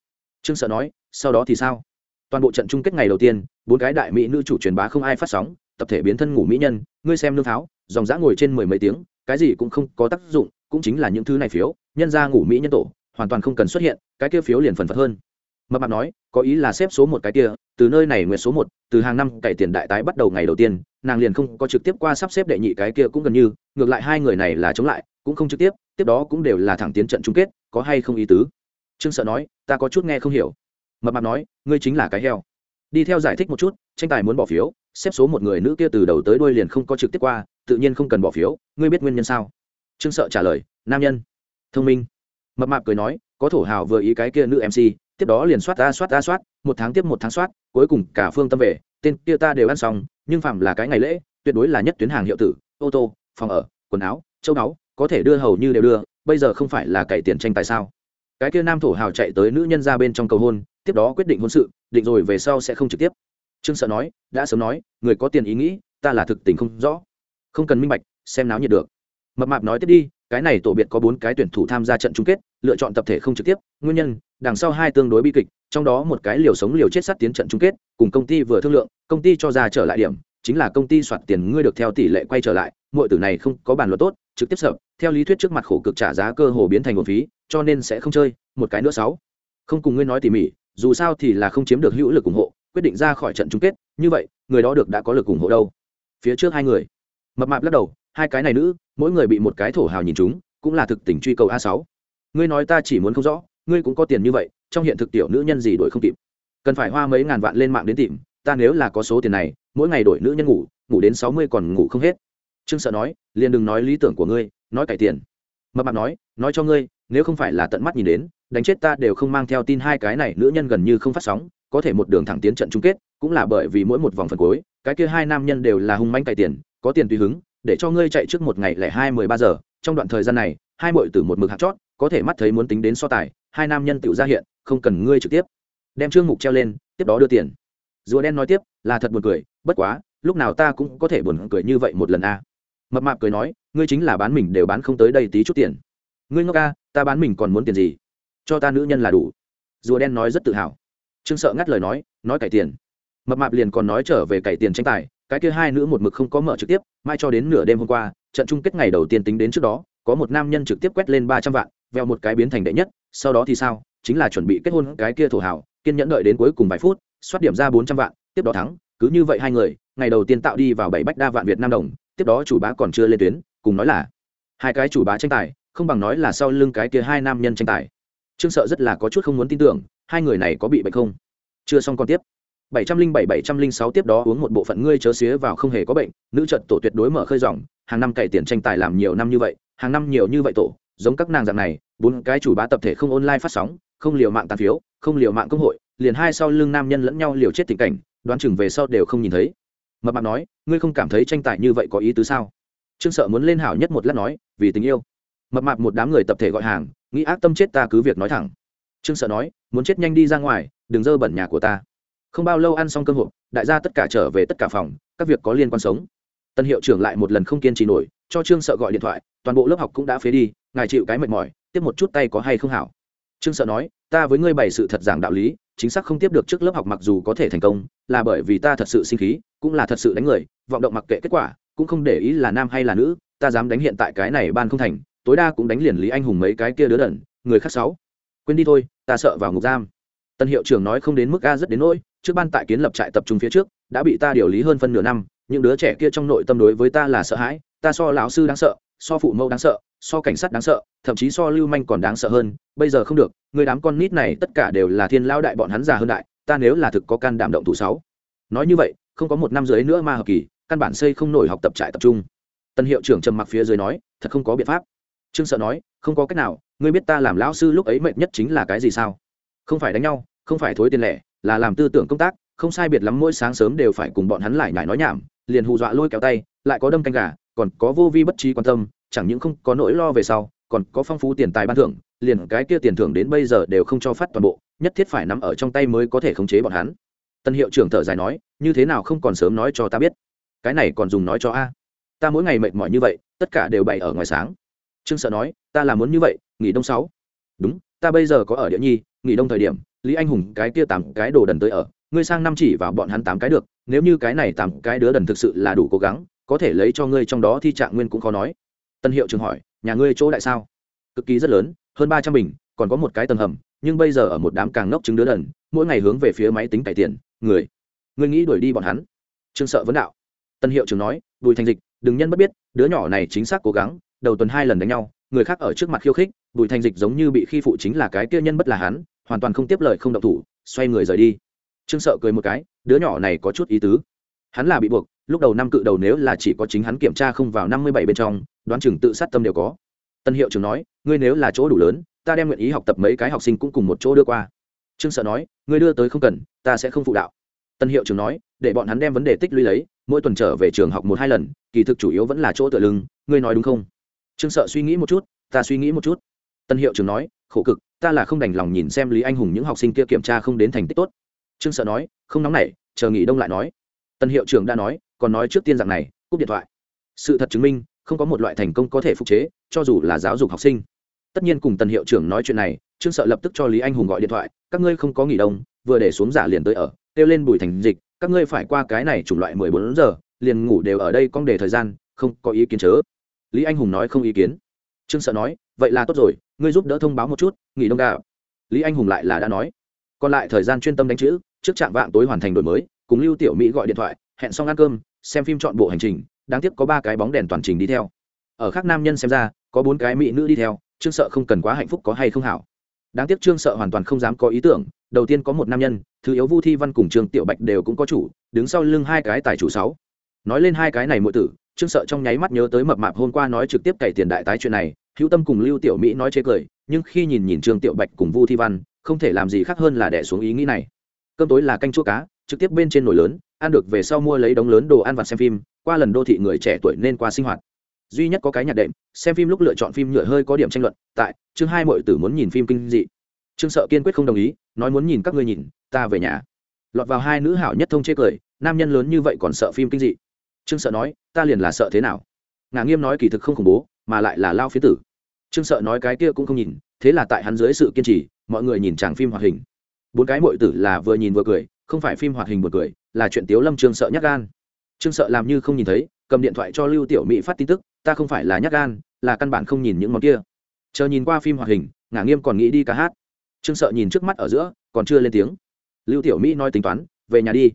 Speaker 1: Trương sợ nói, sau đó thì sao? Toàn bộ trận chung kết ngày đầu tiên, bốn cái đại mỹ nữ chủ truyền bá không ai phát sóng, tập thể biến thân ngủ mỹ nhân, ngươi xem nương tháo, dòng dã ngồi trên mười mấy tiếng, cái gì cũng không có tác dụng, cũng chính là những thứ này phiếu, nhân ra ngủ mỹ nhân tổ, hoàn toàn không cần xuất hiện, cái kia phiếu liền phần phật hơn. Mập mạp nói, có ý là xếp số một cái kia, từ nơi này nguyệt số một từ hàng năm cày tiền đại tái bắt đầu ngày đầu tiên, nàng liền không có trực tiếp qua sắp xếp đệ nhị cái kia cũng gần như, ngược lại hai người này là chống lại, cũng không trực tiếp tiếp đó cũng đều là thẳng tiến trận chung kết, có hay không ý tứ? Trương sợ nói, ta có chút nghe không hiểu. Mập mạp nói, ngươi chính là cái heo. Đi theo giải thích một chút, tranh tài muốn bỏ phiếu, xếp số một người nữ kia từ đầu tới đuôi liền không có trực tiếp qua, tự nhiên không cần bỏ phiếu, ngươi biết nguyên nhân sao? Trương sợ trả lời, nam nhân. Thông minh. Mập mạp cười nói, có thổ hào vừa ý cái kia nữ mc tiếp đó liền soát ta soát ta soát, một tháng tiếp một tháng soát, cuối cùng cả phương tâm về, tên kia ta đều ăn xong, nhưng phạm là cái ngày lễ, tuyệt đối là nhất tuyến hàng hiệu tử, ô tô, phòng ở, quần áo, châu báu, có thể đưa hầu như đều đưa, bây giờ không phải là cày tiền tranh tài sao? Cái kia nam thổ hào chạy tới nữ nhân ra bên trong cầu hôn, tiếp đó quyết định hôn sự, định rồi về sau sẽ không trực tiếp. Trương sợ nói, đã sớm nói, người có tiền ý nghĩ, ta là thực tình không rõ. Không cần minh bạch, xem náo nhiệt được. Mập mạp nói tiếp đi cái này tổ biệt có bốn cái tuyển thủ tham gia trận chung kết, lựa chọn tập thể không trực tiếp, nguyên nhân, đằng sau hai tương đối bi kịch, trong đó một cái liều sống liều chết sát tiến trận chung kết, cùng công ty vừa thương lượng, công ty cho ra trở lại điểm, chính là công ty soạt tiền ngươi được theo tỷ lệ quay trở lại mọi tử này không có bàn luật tốt, trực tiếp sợ, theo lý thuyết trước mặt khổ cực trả giá cơ hồ biến thành một phí, cho nên sẽ không chơi, một cái nữa sáu. Không cùng ngươi nói tỉ mỉ, dù sao thì là không chiếm được hữu lực ủng hộ, quyết định ra khỏi trận chung kết, như vậy, người đó được đã có lực ủng hộ đâu. Phía trước hai người, mập mạp lắc đầu, hai cái này nữ mỗi người bị một cái thổ hào nhìn chúng, cũng là thực tình truy cầu a sáu. Ngươi nói ta chỉ muốn không rõ, ngươi cũng có tiền như vậy, trong hiện thực tiểu nữ nhân gì đổi không kịp. Cần phải hoa mấy ngàn vạn lên mạng đến tìm, ta nếu là có số tiền này, mỗi ngày đổi nữ nhân ngủ ngủ đến sáu mươi còn ngủ không hết. Trương sợ nói, liền đừng nói lý tưởng của ngươi, nói cải tiền. Mập mạp nói nói cho ngươi, nếu không phải là tận mắt nhìn đến, đánh chết ta đều không mang theo tin hai cái này nữ nhân gần như không phát sóng, có thể một đường thẳng tiến trận chung kết, cũng là bởi vì mỗi một vòng phần cuối, cái kia hai nam nhân đều là hung manh cải tiền, có tiền tùy hứng để cho ngươi chạy trước một ngày lẻ hai mười ba giờ. Trong đoạn thời gian này, hai mội từ một mực hạt chót, có thể mắt thấy muốn tính đến so tài, hai nam nhân tự ra hiện, không cần ngươi trực tiếp. Đem trương mục treo lên, tiếp đó đưa tiền. Rùa đen nói tiếp, là thật buồn cười, bất quá, lúc nào ta cũng có thể buồn cười như vậy một lần a mập mạp cười nói, ngươi chính là bán mình đều bán không tới đây tí chút tiền. Ngươi ngốc a ta bán mình còn muốn tiền gì? Cho ta nữ nhân là đủ. Rùa đen nói rất tự hào. Trương sợ ngắt lời nói nói cải tiền. Mập mạp liền còn nói trở về cải tiền tranh tài cái kia hai nữ một mực không có mở trực tiếp, mai cho đến nửa đêm hôm qua, trận chung kết ngày đầu tiên tính đến trước đó, có một nam nhân trực tiếp quét lên ba trăm vạn, veo một cái biến thành đệ nhất, sau đó thì sao? Chính là chuẩn bị kết hôn cái kia thổ hảo kiên nhẫn đợi đến cuối cùng vài phút xoát điểm ra bốn trăm vạn, tiếp đó thắng, cứ như vậy hai người, ngày đầu tiên tạo đi vào bảy bách đa vạn việt nam đồng, tiếp đó chủ bá còn chưa lên tuyến, cùng nói là hai cái chủ bá tranh tài, không bằng nói là sau lưng cái kia hai nam nhân tranh tài. Trương sợ rất là có chút không muốn tin tưởng, hai người này có bị bệnh không? Chưa xong còn tiếp. 707-706 tiếp đó uống một bộ phận ngươi chớ xía vào không hề có bệnh, nữ trận tổ tuyệt đối mở khơi rộng hàng năm cày tiền tranh tài làm nhiều năm như vậy, hàng năm nhiều như vậy tổ, giống các nàng dạng này, bốn cái chủ bá tập thể không online phát sóng, không liều mạng tán phiếu, không liều mạng công hội, liền hai sau lưng nam nhân lẫn nhau liều chết tình cảnh, đoán chừng về sau đều không nhìn thấy. Mập mạp nói, ngươi không cảm thấy tranh tài như vậy có ý tứ sao? Trương sợ muốn lên hảo nhất một lát nói, vì tình yêu. Mập mạp một đám người tập thể gọi hàng, nghĩ ác tâm chết ta cứ việc nói thẳng. Trương sợ nói, muốn chết nhanh đi ra ngoài, đừng dơ bẩn nhà của ta không bao lâu ăn xong cơm hộp, đại gia tất cả trở về tất cả phòng, các việc có liên quan sống. Tân hiệu trưởng lại một lần không kiên trì nổi, cho trương sợ gọi điện thoại, toàn bộ lớp học cũng đã phế đi, ngài chịu cái mệt mỏi, tiếp một chút tay có hay không hảo. Trương sợ nói, ta với ngươi bày sự thật giảng đạo lý, chính xác không tiếp được trước lớp học mặc dù có thể thành công, là bởi vì ta thật sự sinh khí, cũng là thật sự đánh người, vọng động mặc kệ kết quả, cũng không để ý là nam hay là nữ, ta dám đánh hiện tại cái này ban không thành, tối đa cũng đánh liền lý anh hùng mấy cái kia đứa đẩn người khác sáu. Quên đi thôi, ta sợ vào ngục giam. Tân hiệu trưởng nói không đến mức a rất đến nỗi trước ban tại kiến lập trại tập trung phía trước, đã bị ta điều lý hơn phân nửa năm, những đứa trẻ kia trong nội tâm đối với ta là sợ hãi, ta so lão sư đáng sợ, so phụ mẫu đáng sợ, so cảnh sát đáng sợ, thậm chí so lưu manh còn đáng sợ hơn, bây giờ không được, người đám con nít này tất cả đều là thiên lao đại bọn hắn già hơn đại, ta nếu là thực có can đảm động thủ sáu. Nói như vậy, không có một năm dưới nữa ma hợp kỳ, căn bản xây không nổi học tập trại tập trung. Tân hiệu trưởng trầm mặc phía dưới nói, thật không có biện pháp. Trương sợ nói, không có cách nào, ngươi biết ta làm lão sư lúc ấy mệt nhất chính là cái gì sao? Không phải đánh nhau, không phải thối tiền lẻ là làm tư tưởng công tác, không sai biệt lắm mỗi sáng sớm đều phải cùng bọn hắn lại nhải nói nhảm, liền hù dọa lôi kéo tay, lại có đâm canh gà, còn có vô vi bất trí quan tâm, chẳng những không có nỗi lo về sau, còn có phong phú tiền tài ban thưởng, liền cái kia tiền thưởng đến bây giờ đều không cho phát toàn bộ, nhất thiết phải nắm ở trong tay mới có thể khống chế bọn hắn. Tân hiệu trưởng thở dài nói, như thế nào không còn sớm nói cho ta biết? Cái này còn dùng nói cho a? Ta mỗi ngày mệt mỏi như vậy, tất cả đều bày ở ngoài sáng. Trương sợ nói, ta là muốn như vậy, nghỉ đông sáu. Đúng, ta bây giờ có ở địa nhi, nghỉ đông thời điểm lý anh hùng, cái kia tám cái đồ đần tới ở, ngươi sang năm chỉ vào bọn hắn tám cái được, nếu như cái này tám cái đứa đần thực sự là đủ cố gắng, có thể lấy cho ngươi trong đó thi trạng nguyên cũng khó nói. Tân hiệu trường hỏi, nhà ngươi chỗ đại sao? Cực kỳ rất lớn, hơn ba trăm bình, còn có một cái tầng hầm, nhưng bây giờ ở một đám càng ngốc chứng đứa đần, mỗi ngày hướng về phía máy tính cải tiền, người, ngươi nghĩ đuổi đi bọn hắn? Trương sợ vấn đạo. Tân hiệu trường nói, bùi thành dịch, đừng nhân bất biết, đứa nhỏ này chính xác cố gắng, đầu tuần hai lần đánh nhau, người khác ở trước mặt khiêu khích, bùi thành dịch giống như bị khi phụ chính là cái kia nhân bất là hắn hoàn toàn không tiếp lời không động thủ, xoay người rời đi. Trương sợ cười một cái, đứa nhỏ này có chút ý tứ. Hắn là bị buộc, lúc đầu năm cự đầu nếu là chỉ có chính hắn kiểm tra không vào năm mươi bảy bên trong, đoán chừng tự sát tâm đều có. Tân hiệu trưởng nói, ngươi nếu là chỗ đủ lớn, ta đem nguyện ý học tập mấy cái học sinh cũng cùng một chỗ đưa qua. Trương sợ nói, ngươi đưa tới không cần, ta sẽ không phụ đạo. Tân hiệu trưởng nói, để bọn hắn đem vấn đề tích lũy lấy, mỗi tuần trở về trường học một hai lần, kỳ thực chủ yếu vẫn là chỗ tựa lưng, ngươi nói đúng không? Trương sợ suy nghĩ một chút, ta suy nghĩ một chút. Tân hiệu trưởng nói, khổ cực ta là không đành lòng nhìn xem lý anh hùng những học sinh kia kiểm tra không đến thành tích tốt. Trương sợ nói, không nóng nảy, chờ nghỉ đông lại nói. Tân hiệu trưởng đã nói, còn nói trước tiên rằng này, cúp điện thoại. Sự thật chứng minh, không có một loại thành công có thể phục chế, cho dù là giáo dục học sinh. Tất nhiên cùng tần hiệu trưởng nói chuyện này, trương sợ lập tức cho lý anh hùng gọi điện thoại, các ngươi không có nghỉ đông, vừa để xuống giả liền tới ở, kêu lên bùi thành dịch, các ngươi phải qua cái này chủng loại mười bốn giờ, liền ngủ đều ở đây con đề thời gian, không có ý kiến chớ. Lý anh hùng nói không ý kiến. Trương sợ nói, vậy là tốt rồi ngươi giúp đỡ thông báo một chút, nghỉ đông đạo lý anh hùng lại là đã nói. Còn lại thời gian chuyên tâm đánh chữ, trước trạm vạng tối hoàn thành đổi mới, cùng lưu tiểu mỹ gọi điện thoại, hẹn xong ăn cơm, xem phim chọn bộ hành trình, đáng tiếc có ba cái bóng đèn toàn trình đi theo. Ở khác nam nhân xem ra, có bốn cái mỹ nữ đi theo, trương sợ không cần quá hạnh phúc có hay không hảo. Đáng tiếc trương sợ hoàn toàn không dám có ý tưởng, đầu tiên có một nam nhân, thứ yếu vu thi văn cùng trương tiểu bạch đều cũng có chủ, đứng sau lưng hai cái tài chủ sáu. Nói lên hai cái này muội tử, trương sợ trong nháy mắt nhớ tới mập mạp hôm qua nói trực tiếp cày tiền đại tái chuyện này hữu tâm cùng lưu tiểu mỹ nói chế cười, nhưng khi nhìn nhìn trương tiểu bạch cùng vu thi văn, không thể làm gì khác hơn là đẻ xuống ý nghĩ này. Cơm tối là canh chua cá, trực tiếp bên trên nồi lớn, ăn được về sau mua lấy đống lớn đồ ăn vặt xem phim, qua lần đô thị người trẻ tuổi nên qua sinh hoạt. Duy nhất có cái nhạc đệm, xem phim lúc lựa chọn phim nhựa hơi có điểm tranh luận, tại chương hai mọi tử muốn nhìn phim kinh dị. Trương sợ kiên quyết không đồng ý, nói muốn nhìn các ngươi nhìn, ta về nhà. Lọt vào hai nữ hảo nhất thông chê cười, nam nhân lớn như vậy còn sợ phim kinh dị. Trương sợ nói, ta liền là sợ thế nào? Ngà nghiêm nói kỳ thực không khủng bố, mà lại là lao phía tử trương sợ nói cái kia cũng không nhìn, thế là tại hắn dưới sự kiên trì, mọi người nhìn chàng phim hoạt hình. Bốn cái mội tử là vừa nhìn vừa cười, không phải phim hoạt hình vừa cười, là chuyện tiếu lâm trương sợ nhắc gan. Trương sợ làm như không nhìn thấy, cầm điện thoại cho lưu tiểu mỹ phát tin tức, ta không phải là nhắc gan, là căn bản không nhìn những món kia. Chờ nhìn qua phim hoạt hình, ngả nghiêm còn nghĩ đi ca hát. Trương sợ nhìn trước mắt ở giữa, còn chưa lên tiếng. Lưu tiểu mỹ nói tính toán, về nhà đi.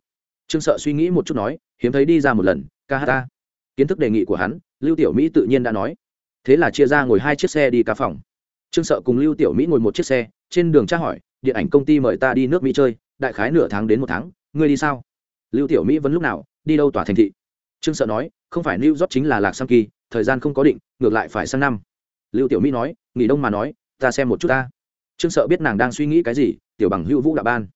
Speaker 1: Trương sợ suy nghĩ một chút nói, hiếm thấy đi ra một lần, ca hát ta. Kiến thức đề nghị của hắn, lưu tiểu mỹ tự nhiên đã nói thế là chia ra ngồi hai chiếc xe đi ca phòng. Trương sợ cùng lưu tiểu mỹ ngồi một chiếc xe, trên đường tra hỏi, điện ảnh công ty mời ta đi nước mỹ chơi, đại khái nửa tháng đến một tháng, ngươi đi sao? Lưu tiểu mỹ vẫn lúc nào, đi đâu tỏa thành thị? Trương sợ nói, không phải new york chính là lạc sang kỳ, thời gian không có định, ngược lại phải sang năm. Lưu tiểu mỹ nói, nghỉ đông mà nói, ta xem một chút ta. Trương sợ biết nàng đang suy nghĩ cái gì, tiểu bằng hữu vũ đạo ban.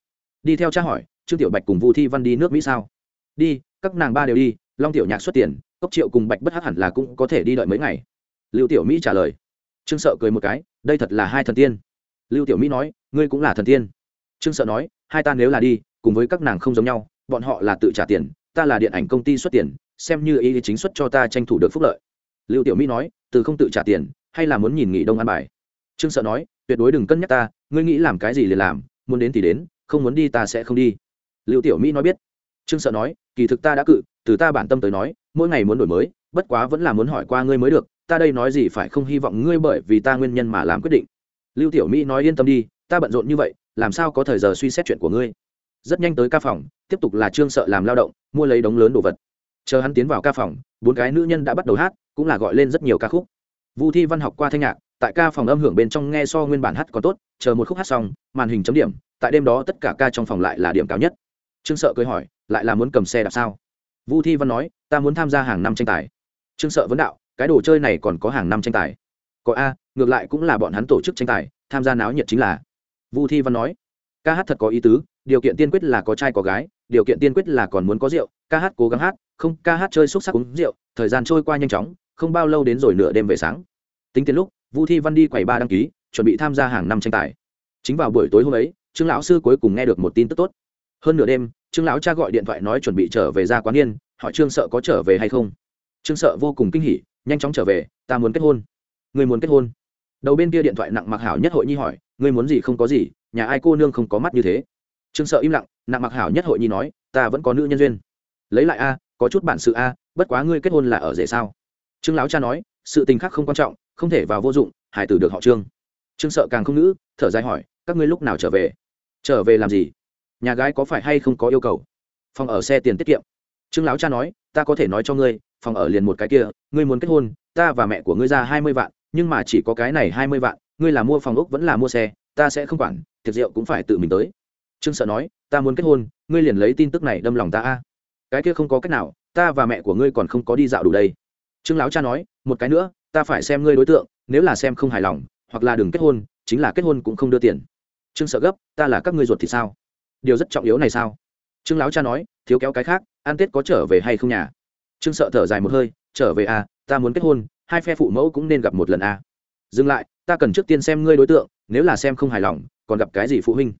Speaker 1: Đi theo tra hỏi, trương tiểu bạch cùng vu thi văn đi nước mỹ sao? Đi, các nàng ba đều đi, long tiểu nhạc xuất tiền, cốc triệu cùng bạch bất hắc hẳn là cũng có thể đi đợi mấy ngày lưu tiểu mỹ trả lời. Trương sợ cười một cái, đây thật là hai thần tiên. Lưu tiểu mỹ nói, ngươi cũng là thần tiên. Trương sợ nói, hai ta nếu là đi, cùng với các nàng không giống nhau, bọn họ là tự trả tiền, ta là điện ảnh công ty xuất tiền, xem như ý chính xuất cho ta tranh thủ được phúc lợi. Lưu tiểu mỹ nói, từ không tự trả tiền, hay là muốn nhìn nghỉ đông ăn bài. Trương sợ nói, tuyệt đối đừng cân nhắc ta, ngươi nghĩ làm cái gì liền làm, muốn đến thì đến, không muốn đi ta sẽ không đi. Lưu tiểu mỹ nói biết. Trương sợ nói, kỳ thực ta đã cự, từ ta bản tâm tới nói, mỗi ngày muốn đổi mới, bất quá vẫn là muốn hỏi qua ngươi mới được ta đây nói gì phải không hy vọng ngươi bởi vì ta nguyên nhân mà làm quyết định. Lưu tiểu mỹ nói yên tâm đi, ta bận rộn như vậy, làm sao có thời giờ suy xét chuyện của ngươi? Rất nhanh tới ca phòng, tiếp tục là trương sợ làm lao động, mua lấy đống lớn đồ vật. Chờ hắn tiến vào ca phòng, bốn cái nữ nhân đã bắt đầu hát, cũng là gọi lên rất nhiều ca khúc. Vu thi văn học qua thanh nhạc, tại ca phòng âm hưởng bên trong nghe so nguyên bản hát còn tốt, chờ một khúc hát xong, màn hình chấm điểm, tại đêm đó tất cả ca trong phòng lại là điểm cao nhất. Trương sợ cười hỏi, lại là muốn cầm xe đạp sao? Vu thi văn nói, ta muốn tham gia hàng năm tranh tài. Trương sợ vấn đạo cái đồ chơi này còn có hàng năm tranh tài. Có a, ngược lại cũng là bọn hắn tổ chức tranh tài, tham gia náo nhiệt chính là. Vu thi văn nói, ca hát thật có ý tứ, điều kiện tiên quyết là có trai có gái, điều kiện tiên quyết là còn muốn có rượu, ca hát cố gắng hát, không, ca hát chơi xúc sắc uống rượu, thời gian trôi qua nhanh chóng, không bao lâu đến rồi nửa đêm về sáng. Tính tiền lúc, vu thi văn đi quầy ba đăng ký, chuẩn bị tham gia hàng năm tranh tài. Chính vào buổi tối hôm ấy, trương lão sư cuối cùng nghe được một tin tức tốt. Hơn nửa đêm, trương lão cha gọi điện thoại nói chuẩn bị trở về ra quán yên, hỏi trương sợ có trở về hay không. Trương sợ vô cùng kinh hỉ nhanh chóng trở về, ta muốn kết hôn. Người muốn kết hôn? Đầu bên kia điện thoại nặng mặc hảo nhất hội nhi hỏi, ngươi muốn gì không có gì, nhà ai cô nương không có mắt như thế? Trương sợ im lặng, nặng mặc hảo nhất hội nhi nói, ta vẫn có nữ nhân duyên. Lấy lại a, có chút bản sự a, bất quá ngươi kết hôn là ở rể sao? Trương lão cha nói, sự tình khác không quan trọng, không thể vào vô dụng hải tử được họ trương. Trương sợ càng không nữ thở dài hỏi, các ngươi lúc nào trở về? Trở về làm gì? Nhà gái có phải hay không có yêu cầu? Phòng ở xe tiền tiết kiệm. Trương lão cha nói, ta có thể nói cho ngươi phòng ở liền một cái kia, ngươi muốn kết hôn, ta và mẹ của ngươi ra hai mươi vạn, nhưng mà chỉ có cái này hai mươi vạn, ngươi là mua phòng ốc vẫn là mua xe, ta sẽ không quản, tiệc rượu cũng phải tự mình tới. Trương sợ nói, ta muốn kết hôn, ngươi liền lấy tin tức này đâm lòng ta a. Cái kia không có cách nào, ta và mẹ của ngươi còn không có đi dạo đủ đây. Trương lão cha nói, một cái nữa, ta phải xem ngươi đối tượng, nếu là xem không hài lòng, hoặc là đừng kết hôn, chính là kết hôn cũng không đưa tiền. Trương sợ gấp, ta là các ngươi ruột thì sao? Điều rất trọng yếu này sao? Trương lão cha nói, thiếu kéo cái khác, ăn tết có trở về hay không nhà? Trương sợ thở dài một hơi, trở về à ta muốn kết hôn, hai phe phụ mẫu cũng nên gặp một lần à. Dừng lại, ta cần trước tiên xem ngươi đối tượng, nếu là xem không hài lòng, còn gặp cái gì phụ huynh?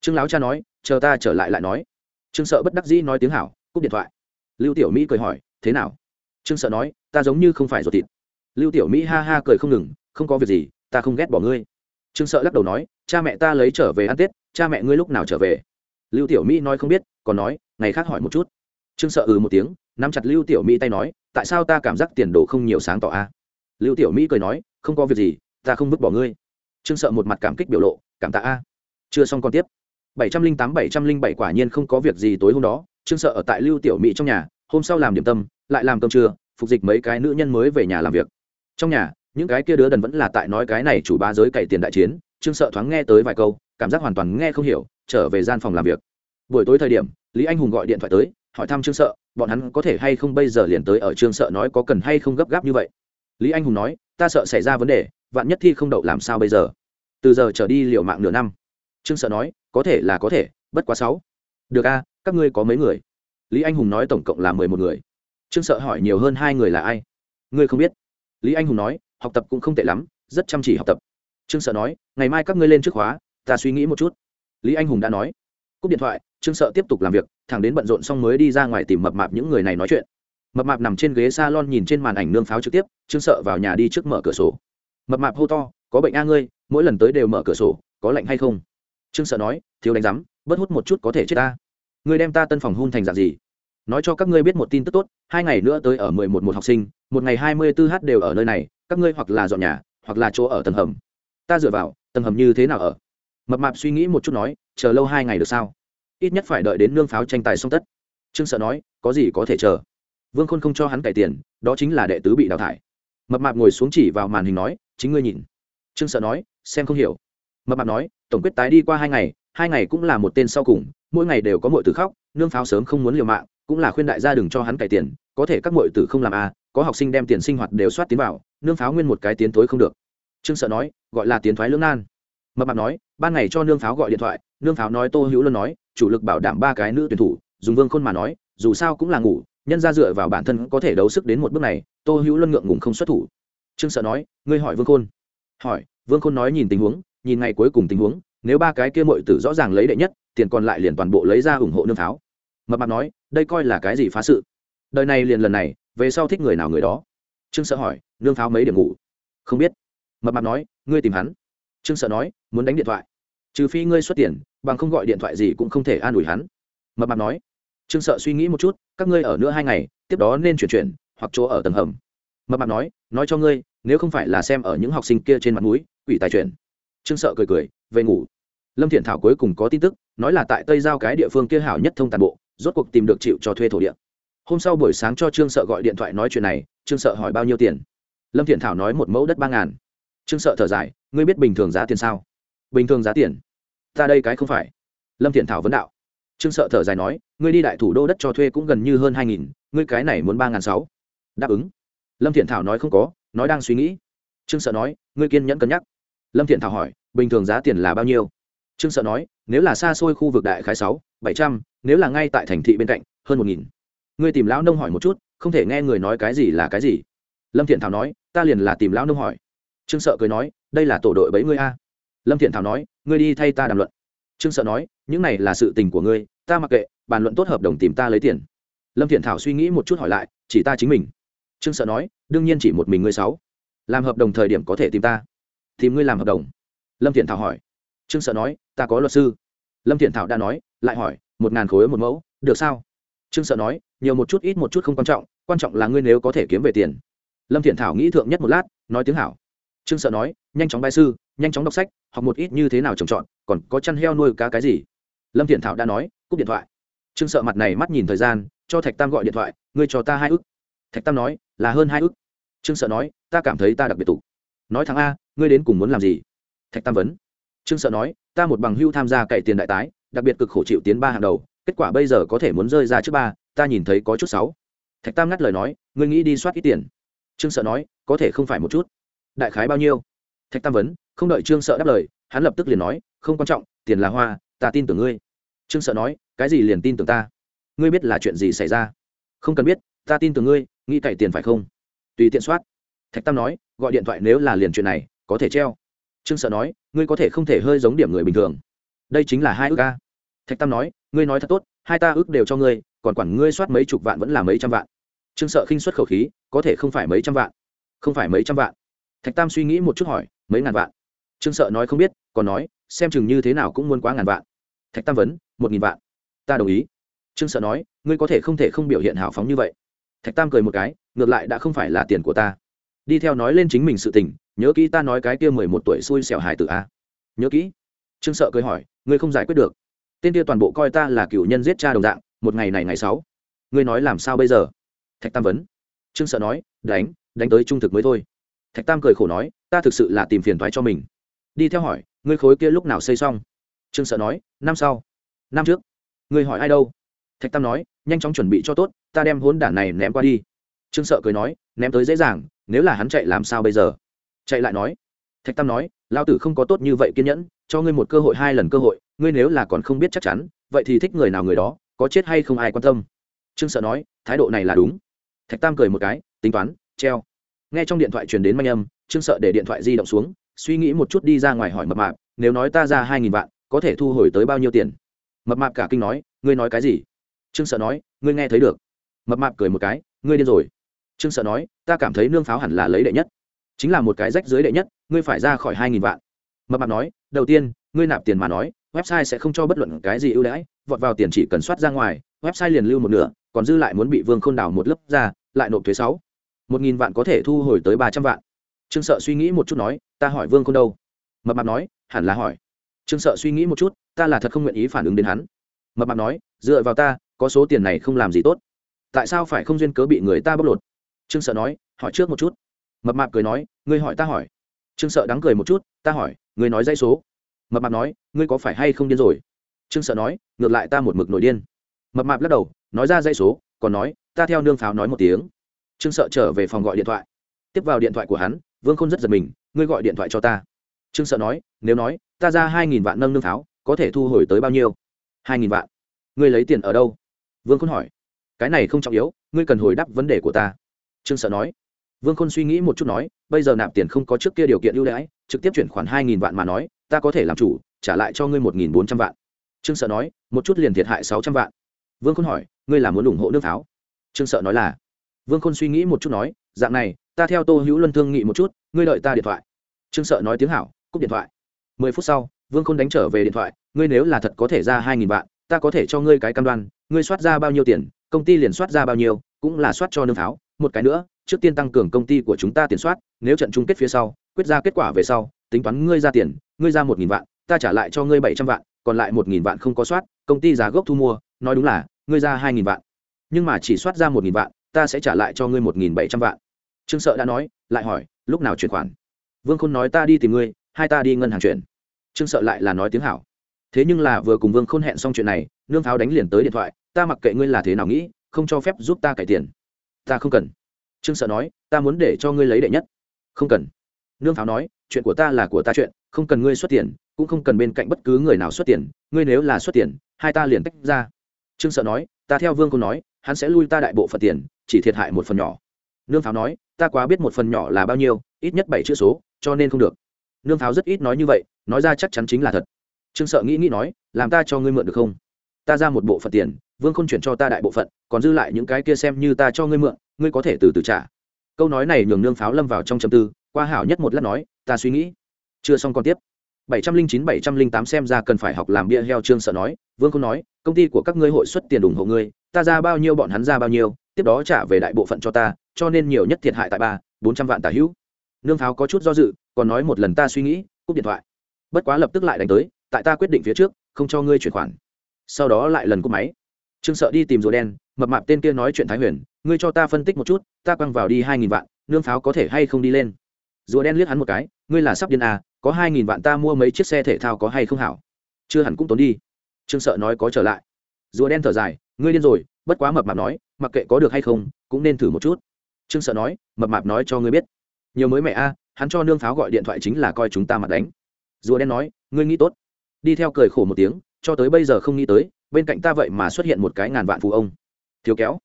Speaker 1: Trương lão cha nói, chờ ta trở lại lại nói. Trương sợ bất đắc dĩ nói tiếng hảo, cúp điện thoại. Lưu tiểu mỹ cười hỏi, thế nào? Trương sợ nói, ta giống như không phải ruột thịt. Lưu tiểu mỹ ha ha cười không ngừng, không có việc gì, ta không ghét bỏ ngươi. Trương sợ lắc đầu nói, cha mẹ ta lấy trở về ăn tết, cha mẹ ngươi lúc nào trở về? Lưu tiểu mỹ nói không biết, còn nói, ngày khác hỏi một chút. Trương sợ ừ một tiếng nắm chặt lưu tiểu mỹ tay nói, tại sao ta cảm giác tiền đồ không nhiều sáng tỏ a? Lưu tiểu mỹ cười nói, không có việc gì, ta không vứt bỏ ngươi. Trương sợ một mặt cảm kích biểu lộ, cảm tạ a. Chưa xong còn tiếp. bảy trăm linh tám, bảy trăm linh bảy quả nhiên không có việc gì tối hôm đó, trương sợ ở tại lưu tiểu mỹ trong nhà, hôm sau làm điểm tâm, lại làm cơm trưa, phục dịch mấy cái nữ nhân mới về nhà làm việc. Trong nhà, những cái kia đứa đần vẫn là tại nói cái này chủ ba giới cậy tiền đại chiến, trương sợ thoáng nghe tới vài câu, cảm giác hoàn toàn nghe không hiểu, trở về gian phòng làm việc. Buổi tối thời điểm, lý anh hùng gọi điện thoại tới, hỏi thăm trương sợ bọn hắn có thể hay không bây giờ liền tới ở trường sợ nói có cần hay không gấp gáp như vậy? Lý anh hùng nói, ta sợ xảy ra vấn đề, vạn nhất thi không đậu làm sao bây giờ? Từ giờ trở đi liệu mạng nửa năm. Trương sợ nói, có thể là có thể, bất quá sáu. Được a, các ngươi có mấy người? Lý anh hùng nói tổng cộng là mười một người. Trương sợ hỏi nhiều hơn hai người là ai? Ngươi không biết. Lý anh hùng nói, học tập cũng không tệ lắm, rất chăm chỉ học tập. Trương sợ nói, ngày mai các ngươi lên trước khóa, ta suy nghĩ một chút. Lý anh hùng đã nói. Cúp điện thoại trương sợ tiếp tục làm việc, thẳng đến bận rộn xong mới đi ra ngoài tìm mập mạp những người này nói chuyện. Mập mạp nằm trên ghế s a lon nhìn trên màn ảnh nương pháo trực tiếp, trương sợ vào nhà đi trước mở cửa sổ. Mập mạp hô to, có bệnh a ngươi, mỗi lần tới đều mở cửa sổ, có lạnh hay không? Trương sợ nói, thiếu đánh rắm bớt hút một chút có thể chết ta. Ngươi đem ta tân phòng hôn thành dạng gì? Nói cho các ngươi biết một tin tức tốt, hai ngày nữa tới ở mười một một học sinh, một ngày hai mươi tư h đều ở nơi này, các ngươi hoặc là dọn nhà, hoặc là chỗ ở tầng hầm. Ta dựa vào, tầng hầm như thế nào ở? Mập mạp suy nghĩ một chút nói, chờ lâu hai ngày được sao? Ít nhất phải đợi đến nương pháo tranh tài xong tất. Trương sợ nói có gì có thể chờ. Vương khôn không cho hắn cải tiền đó chính là đệ tứ bị đào thải. Mập mạp ngồi xuống chỉ vào màn hình nói chính ngươi nhìn. Trương sợ nói xem không hiểu. Mập mạp nói tổng quyết tái đi qua hai ngày hai ngày cũng là một tên sau cùng mỗi ngày đều có mọi tử khóc nương pháo sớm không muốn liều mạng cũng là khuyên đại gia đừng cho hắn cải tiền có thể các mọi tử không làm a à, có học sinh đem tiền sinh hoạt đều soát tiến vào nương pháo nguyên một cái tiến tối không được. Trương sợ nói gọi là tiến thoái lưỡng nan. Mập mạp nói ban ngày cho nương pháo gọi điện thoại, nương pháo nói tô hữu luân nói, chủ lực bảo đảm ba cái nữ tuyển thủ, dùng vương khôn mà nói, dù sao cũng là ngủ, nhân ra dựa vào bản thân có thể đấu sức đến một bước này, tô hữu luân ngượng ngùng không xuất thủ. Trương sợ nói, ngươi hỏi vương khôn. Hỏi, vương khôn nói nhìn tình huống, nhìn ngày cuối cùng tình huống, nếu ba cái kia mội tử rõ ràng lấy đệ nhất, tiền còn lại liền toàn bộ lấy ra ủng hộ nương pháo. Mập mặt nói, đây coi là cái gì phá sự? Đời này liền lần này, về sau thích người nào người đó. Trương sợ hỏi, nương pháo mấy điểm ngủ? Không biết. Mập mặt nói, ngươi tìm hắn. Trương sợ nói, muốn đánh điện thoại trừ phi ngươi xuất tiền, bằng không gọi điện thoại gì cũng không thể an ủi hắn. Mập mạp nói. Trương sợ suy nghĩ một chút, các ngươi ở nữa hai ngày, tiếp đó nên chuyển chuyển, hoặc chỗ ở tầng hầm. Mập mạp nói nói cho ngươi, nếu không phải là xem ở những học sinh kia trên mặt núi quỷ tài chuyển. Trương sợ cười cười, về ngủ. Lâm thiện thảo cuối cùng có tin tức, nói là tại tây giao cái địa phương kia hảo nhất thông tàn bộ, rốt cuộc tìm được chịu cho thuê thổ địa. Hôm sau buổi sáng cho trương sợ gọi điện thoại nói chuyện này, trương sợ hỏi bao nhiêu tiền. Lâm thiện thảo nói một mẫu đất ba ngàn. Trương sợ thở dài, ngươi biết bình thường giá tiền sao? Bình thường giá tiền. Ta đây cái không phải. Lâm thiện thảo vấn đạo. Trương sợ thở dài nói, ngươi đi đại thủ đô đất cho thuê cũng gần như hơn hai nghìn, ngươi cái này muốn ba ngàn sáu. Đáp ứng. Lâm thiện thảo nói không có, nói đang suy nghĩ. Trương sợ nói, ngươi kiên nhẫn cân nhắc. Lâm thiện thảo hỏi, bình thường giá tiền là bao nhiêu? Trương sợ nói, nếu là xa xôi khu vực đại khái sáu, bảy trăm, nếu là ngay tại thành thị bên cạnh, hơn một nghìn. Ngươi tìm lão nông hỏi một chút, không thể nghe người nói cái gì là cái gì. Lâm thiện thảo nói, ta liền là tìm lão nông hỏi. Trương sợ cười nói, đây là tổ đội bẫy ngươi a lâm thiện thảo nói, ngươi đi thay ta đàm luận. Trương sợ nói, những này là sự tình của ngươi, ta mặc kệ, bàn luận tốt hợp đồng tìm ta lấy tiền. Lâm thiện thảo suy nghĩ một chút hỏi lại, chỉ ta chính mình? Trương sợ nói, đương nhiên chỉ một mình ngươi sáu. Làm hợp đồng thời điểm có thể tìm ta. Tìm ngươi làm hợp đồng? Lâm thiện thảo hỏi. Trương sợ nói, ta có luật sư. Lâm thiện thảo đã nói, lại hỏi, một ngàn khối một mẫu, được sao? Trương sợ nói, nhiều một chút ít một chút không quan trọng quan trọng là ngươi nếu có thể kiếm về tiền. Lâm thiện thảo nghĩ thượng nhất một lát, nói tiếng hảo. Trương sợ nói, nhanh chóng bài sư nhanh chóng đọc sách, học một ít như thế nào trồng trọt, còn có chăn heo nuôi cá cái gì. Lâm thiện thảo đã nói, cúp điện thoại. Trương sợ mặt này mắt nhìn thời gian, cho thạch tam gọi điện thoại, ngươi cho ta hai ức. Thạch tam nói, là hơn hai ức. Trương sợ nói, ta cảm thấy ta đặc biệt tục nói thằng a, ngươi đến cùng muốn làm gì? Thạch tam vấn. Trương sợ nói, ta một bằng hưu tham gia cậy tiền đại tái, đặc biệt cực khổ chịu tiến ba hàng đầu, kết quả bây giờ có thể muốn rơi ra trước ba, ta nhìn thấy có chút sáu. Thạch tam ngắt lời nói, ngươi nghĩ đi soát ít tiền. Trương sợ nói, có thể không phải một chút. Đại khái bao nhiêu? Thạch tam vấn, không đợi trương sợ đáp lời, hắn lập tức liền nói, không quan trọng, tiền là hoa, ta tin tưởng ngươi. Trương sợ nói, cái gì liền tin tưởng ta? Ngươi biết là chuyện gì xảy ra? Không cần biết, ta tin tưởng ngươi, nghĩ cậy tiền phải không? Tùy tiện soát. Thạch tam nói, gọi điện thoại nếu là liền chuyện này, có thể treo. Trương sợ nói, ngươi có thể không thể hơi giống điểm người bình thường. Đây chính là hai ước ca thạch tam nói, ngươi nói thật tốt, hai ta ước đều cho ngươi, còn quản ngươi soát mấy chục vạn vẫn là mấy trăm vạn. Trương sợ khinh xuất khẩu khí, có thể không phải mấy trăm vạn. Không phải mấy trăm vạn thạch tam suy nghĩ một chút hỏi, mấy ngàn vạn? Trương sợ nói không biết, còn nói, xem chừng như thế nào cũng muốn quá ngàn vạn. Thạch tam vấn, một nghìn vạn. Ta đồng ý. Trương sợ nói, ngươi có thể không thể không biểu hiện hào phóng như vậy. Thạch tam cười một cái, ngược lại đã không phải là tiền của ta. Đi theo nói lên chính mình sự tình, nhớ kỹ ta nói cái kia mười một tuổi xui xẻo hài tử a. Nhớ kỹ. Trương sợ cười hỏi, ngươi không giải quyết được. Tên kia toàn bộ coi ta là cựu nhân giết cha đồng dạng, một ngày này ngày sáu. Ngươi nói làm sao bây giờ? Thạch tam vấn. Trương sợ nói, đánh đánh tới trung thực mới thôi thạch tam cười khổ nói, ta thực sự là tìm phiền thoái cho mình. Đi theo hỏi, ngươi khối kia lúc nào xây xong? Trương sợ nói, năm sau. Năm trước. Ngươi hỏi ai đâu? Thạch tam nói, nhanh chóng chuẩn bị cho tốt, ta đem hốn đản này ném qua đi. Trương sợ cười nói, ném tới dễ dàng, nếu là hắn chạy làm sao bây giờ? Chạy lại nói, thạch tam nói lao tử không có tốt như vậy kiên nhẫn, cho ngươi một cơ hội hai lần cơ hội, ngươi nếu là còn không biết chắc chắn, vậy thì thích người nào người đó, có chết hay không ai quan tâm? Trương sợ nói, thái độ này là đúng. Thạch tam cười một cái, tính toán, treo nghe trong điện thoại truyền đến manh âm, trương sợ để điện thoại di động xuống, suy nghĩ một chút đi ra ngoài hỏi mập mạp, nếu nói ta ra hai nghìn vạn, có thể thu hồi tới bao nhiêu tiền? Mập mạp cả kinh nói, ngươi nói cái gì? Trương sợ nói, ngươi nghe thấy được. Mập mạp cười một cái, ngươi điên rồi. Trương sợ nói, ta cảm thấy nương pháo hẳn là lấy đệ nhất. Chính là một cái rách dưới đệ nhất, ngươi phải ra khỏi hai nghìn vạn. Mập mạp nói, đầu tiên, ngươi nạp tiền mà nói, website sẽ không cho bất luận cái gì ưu đãi, vọt vào tiền chỉ cần soát ra ngoài, website liền lưu một nửa, còn dư lại muốn bị vương k h ô n đào một lớp ra, lại nộp thuế sáu một nghìn vạn có thể thu hồi tới ba trăm vạn. Trương sợ suy nghĩ một chút nói, ta hỏi vương côn đâu? Mập mạp nói, hẳn là hỏi. Trương sợ suy nghĩ một chút, ta là thật không nguyện ý phản ứng đến hắn. Mập mạp nói, dựa vào ta, có số tiền này không làm gì tốt. Tại sao phải không duyên cớ bị người ta bóc lột? Trương sợ nói, hỏi trước một chút. Mập mạp cười nói, ngươi hỏi ta hỏi. Trương sợ đắng cười một chút, ta hỏi, ngươi nói dây số. Mập mạp nói, ngươi có phải hay không điên rồi? Trương sợ nói, ngược lại ta một mực nổi điên. Mập mạp lắc đầu, nói ra dây số, còn nói, ta theo nương pháo nói một tiếng trương sợ trở về phòng gọi điện thoại. Tiếp vào điện thoại của hắn, vương khôn rất giật mình, ngươi gọi điện thoại cho ta. Trương sợ nói, nếu nói, ta ra hai nghìn vạn nâng nương pháo có thể thu hồi tới bao nhiêu? Hai nghìn vạn. Ngươi lấy tiền ở đâu? Vương khôn hỏi. Cái này không trọng yếu, ngươi cần hồi đáp vấn đề của ta. Trương sợ nói. Vương khôn suy nghĩ một chút nói, bây giờ nạp tiền không có trước kia điều kiện ưu đãi, trực tiếp chuyển khoản hai nghìn vạn mà nói, ta có thể làm chủ, trả lại cho ngươi một nghìn bốn trăm vạn. Trương sợ nói, một chút liền thiệt hại sáu trăm vạn. Vương khôn hỏi, ngươi là muốn ủng hộ nước pháo trương sợ nói là vương khôn suy nghĩ một chút nói, dạng này, ta theo tô hữu luân thương nghị một chút, ngươi đợi ta điện thoại. Trương sợ nói tiếng hảo, cúp điện thoại. Mười phút sau, vương khôn đánh trở về điện thoại, ngươi nếu là thật có thể ra hai nghìn vạn, ta có thể cho ngươi cái cam đoan, ngươi soát ra bao nhiêu tiền, công ty liền soát ra bao nhiêu, cũng là soát cho nương pháo một cái nữa, trước tiên tăng cường công ty của chúng ta tiền soát, nếu trận chung kết phía sau, quyết ra kết quả về sau, tính toán ngươi ra tiền, ngươi ra một nghìn vạn, ta trả lại cho ngươi bảy trăm vạn, còn lại một nghìn vạn không có soát, công ty giá gốc thu mua, nói đúng là, ngươi ra hai nghìn vạn. Nhưng mà chỉ soát ra một nghìn vạn ta sẽ trả lại cho ngươi một nghìn bảy trăm vạn. Trương sợ đã nói, lại hỏi, lúc nào chuyển khoản? Vương khôn nói, ta đi tìm ngươi, hai ta đi ngân hàng chuyển. Trương sợ lại là nói tiếng hảo. Thế nhưng là vừa cùng vương khôn hẹn xong chuyện này, nương pháo đánh liền tới điện thoại, ta mặc kệ ngươi là thế nào nghĩ, không cho phép giúp ta cải tiền. Ta không cần. Trương sợ nói, ta muốn để cho ngươi lấy đệ nhất. Không cần. Nương pháo nói, chuyện của ta là của ta chuyện, không cần ngươi xuất tiền, cũng không cần bên cạnh bất cứ người nào xuất tiền, ngươi nếu là xuất tiền, hai ta liền tách ra. Trương sợ nói, ta theo vương khôn nói hắn sẽ lui ta đại bộ phận tiền, chỉ thiệt hại một phần nhỏ. Nương pháo nói, ta quá biết một phần nhỏ là bao nhiêu, ít nhất bảy chữ số, cho nên không được. Nương pháo rất ít nói như vậy, nói ra chắc chắn chính là thật. Trương sợ nghĩ nghĩ nói, làm ta cho ngươi mượn được không? Ta ra một bộ phận tiền, vương không chuyển cho ta đại bộ phận, còn dư lại những cái kia xem như ta cho ngươi mượn, ngươi có thể từ từ trả. Câu nói này nhường nương pháo lâm vào trong châm tư, qua hảo nhất một lát nói, ta suy nghĩ. Chưa xong còn tiếp. bảy trăm linh chín, bảy trăm linh tám xem ra cần phải học làm bia heo, trương sợ nói. Vương không nói, công ty của các ngươi hội xuất tiền ủng hộ ngươi ta ra bao nhiêu bọn hắn ra bao nhiêu, tiếp đó trả về đại bộ phận cho ta, cho nên nhiều nhất thiệt hại tại ba, bốn trăm vạn tả hữu. Nương pháo có chút do dự, còn nói một lần ta suy nghĩ, cúp điện thoại. Bất quá lập tức lại đánh tới, tại ta quyết định phía trước, không cho ngươi chuyển khoản. Sau đó lại lần cúp máy. Trương sợ đi tìm rùa đen, mập mạp tên kia nói chuyện thái huyền, ngươi cho ta phân tích một chút, ta quăng vào đi hai nghìn vạn, nương pháo có thể hay không đi lên? Rùa đen liếc hắn một cái, ngươi là sắp điên à có hai nghìn vạn ta mua mấy chiếc xe thể thao có hay không hảo? Chưa hẳn cũng tốn đi. Trương sợ nói có trở lại rùa đen thở dài, ngươi điên rồi, bất quá mập mạp nói, mặc kệ có được hay không, cũng nên thử một chút. Trương sợ nói, mập mạp nói cho ngươi biết. Nhiều mới mẹ a, hắn cho nương pháo gọi điện thoại chính là coi chúng ta mặt đánh. Rùa đen nói, ngươi nghĩ tốt. Đi theo cười khổ một tiếng, cho tới bây giờ không nghĩ tới, bên cạnh ta vậy mà xuất hiện một cái ngàn vạn phú ông. Thiếu kéo,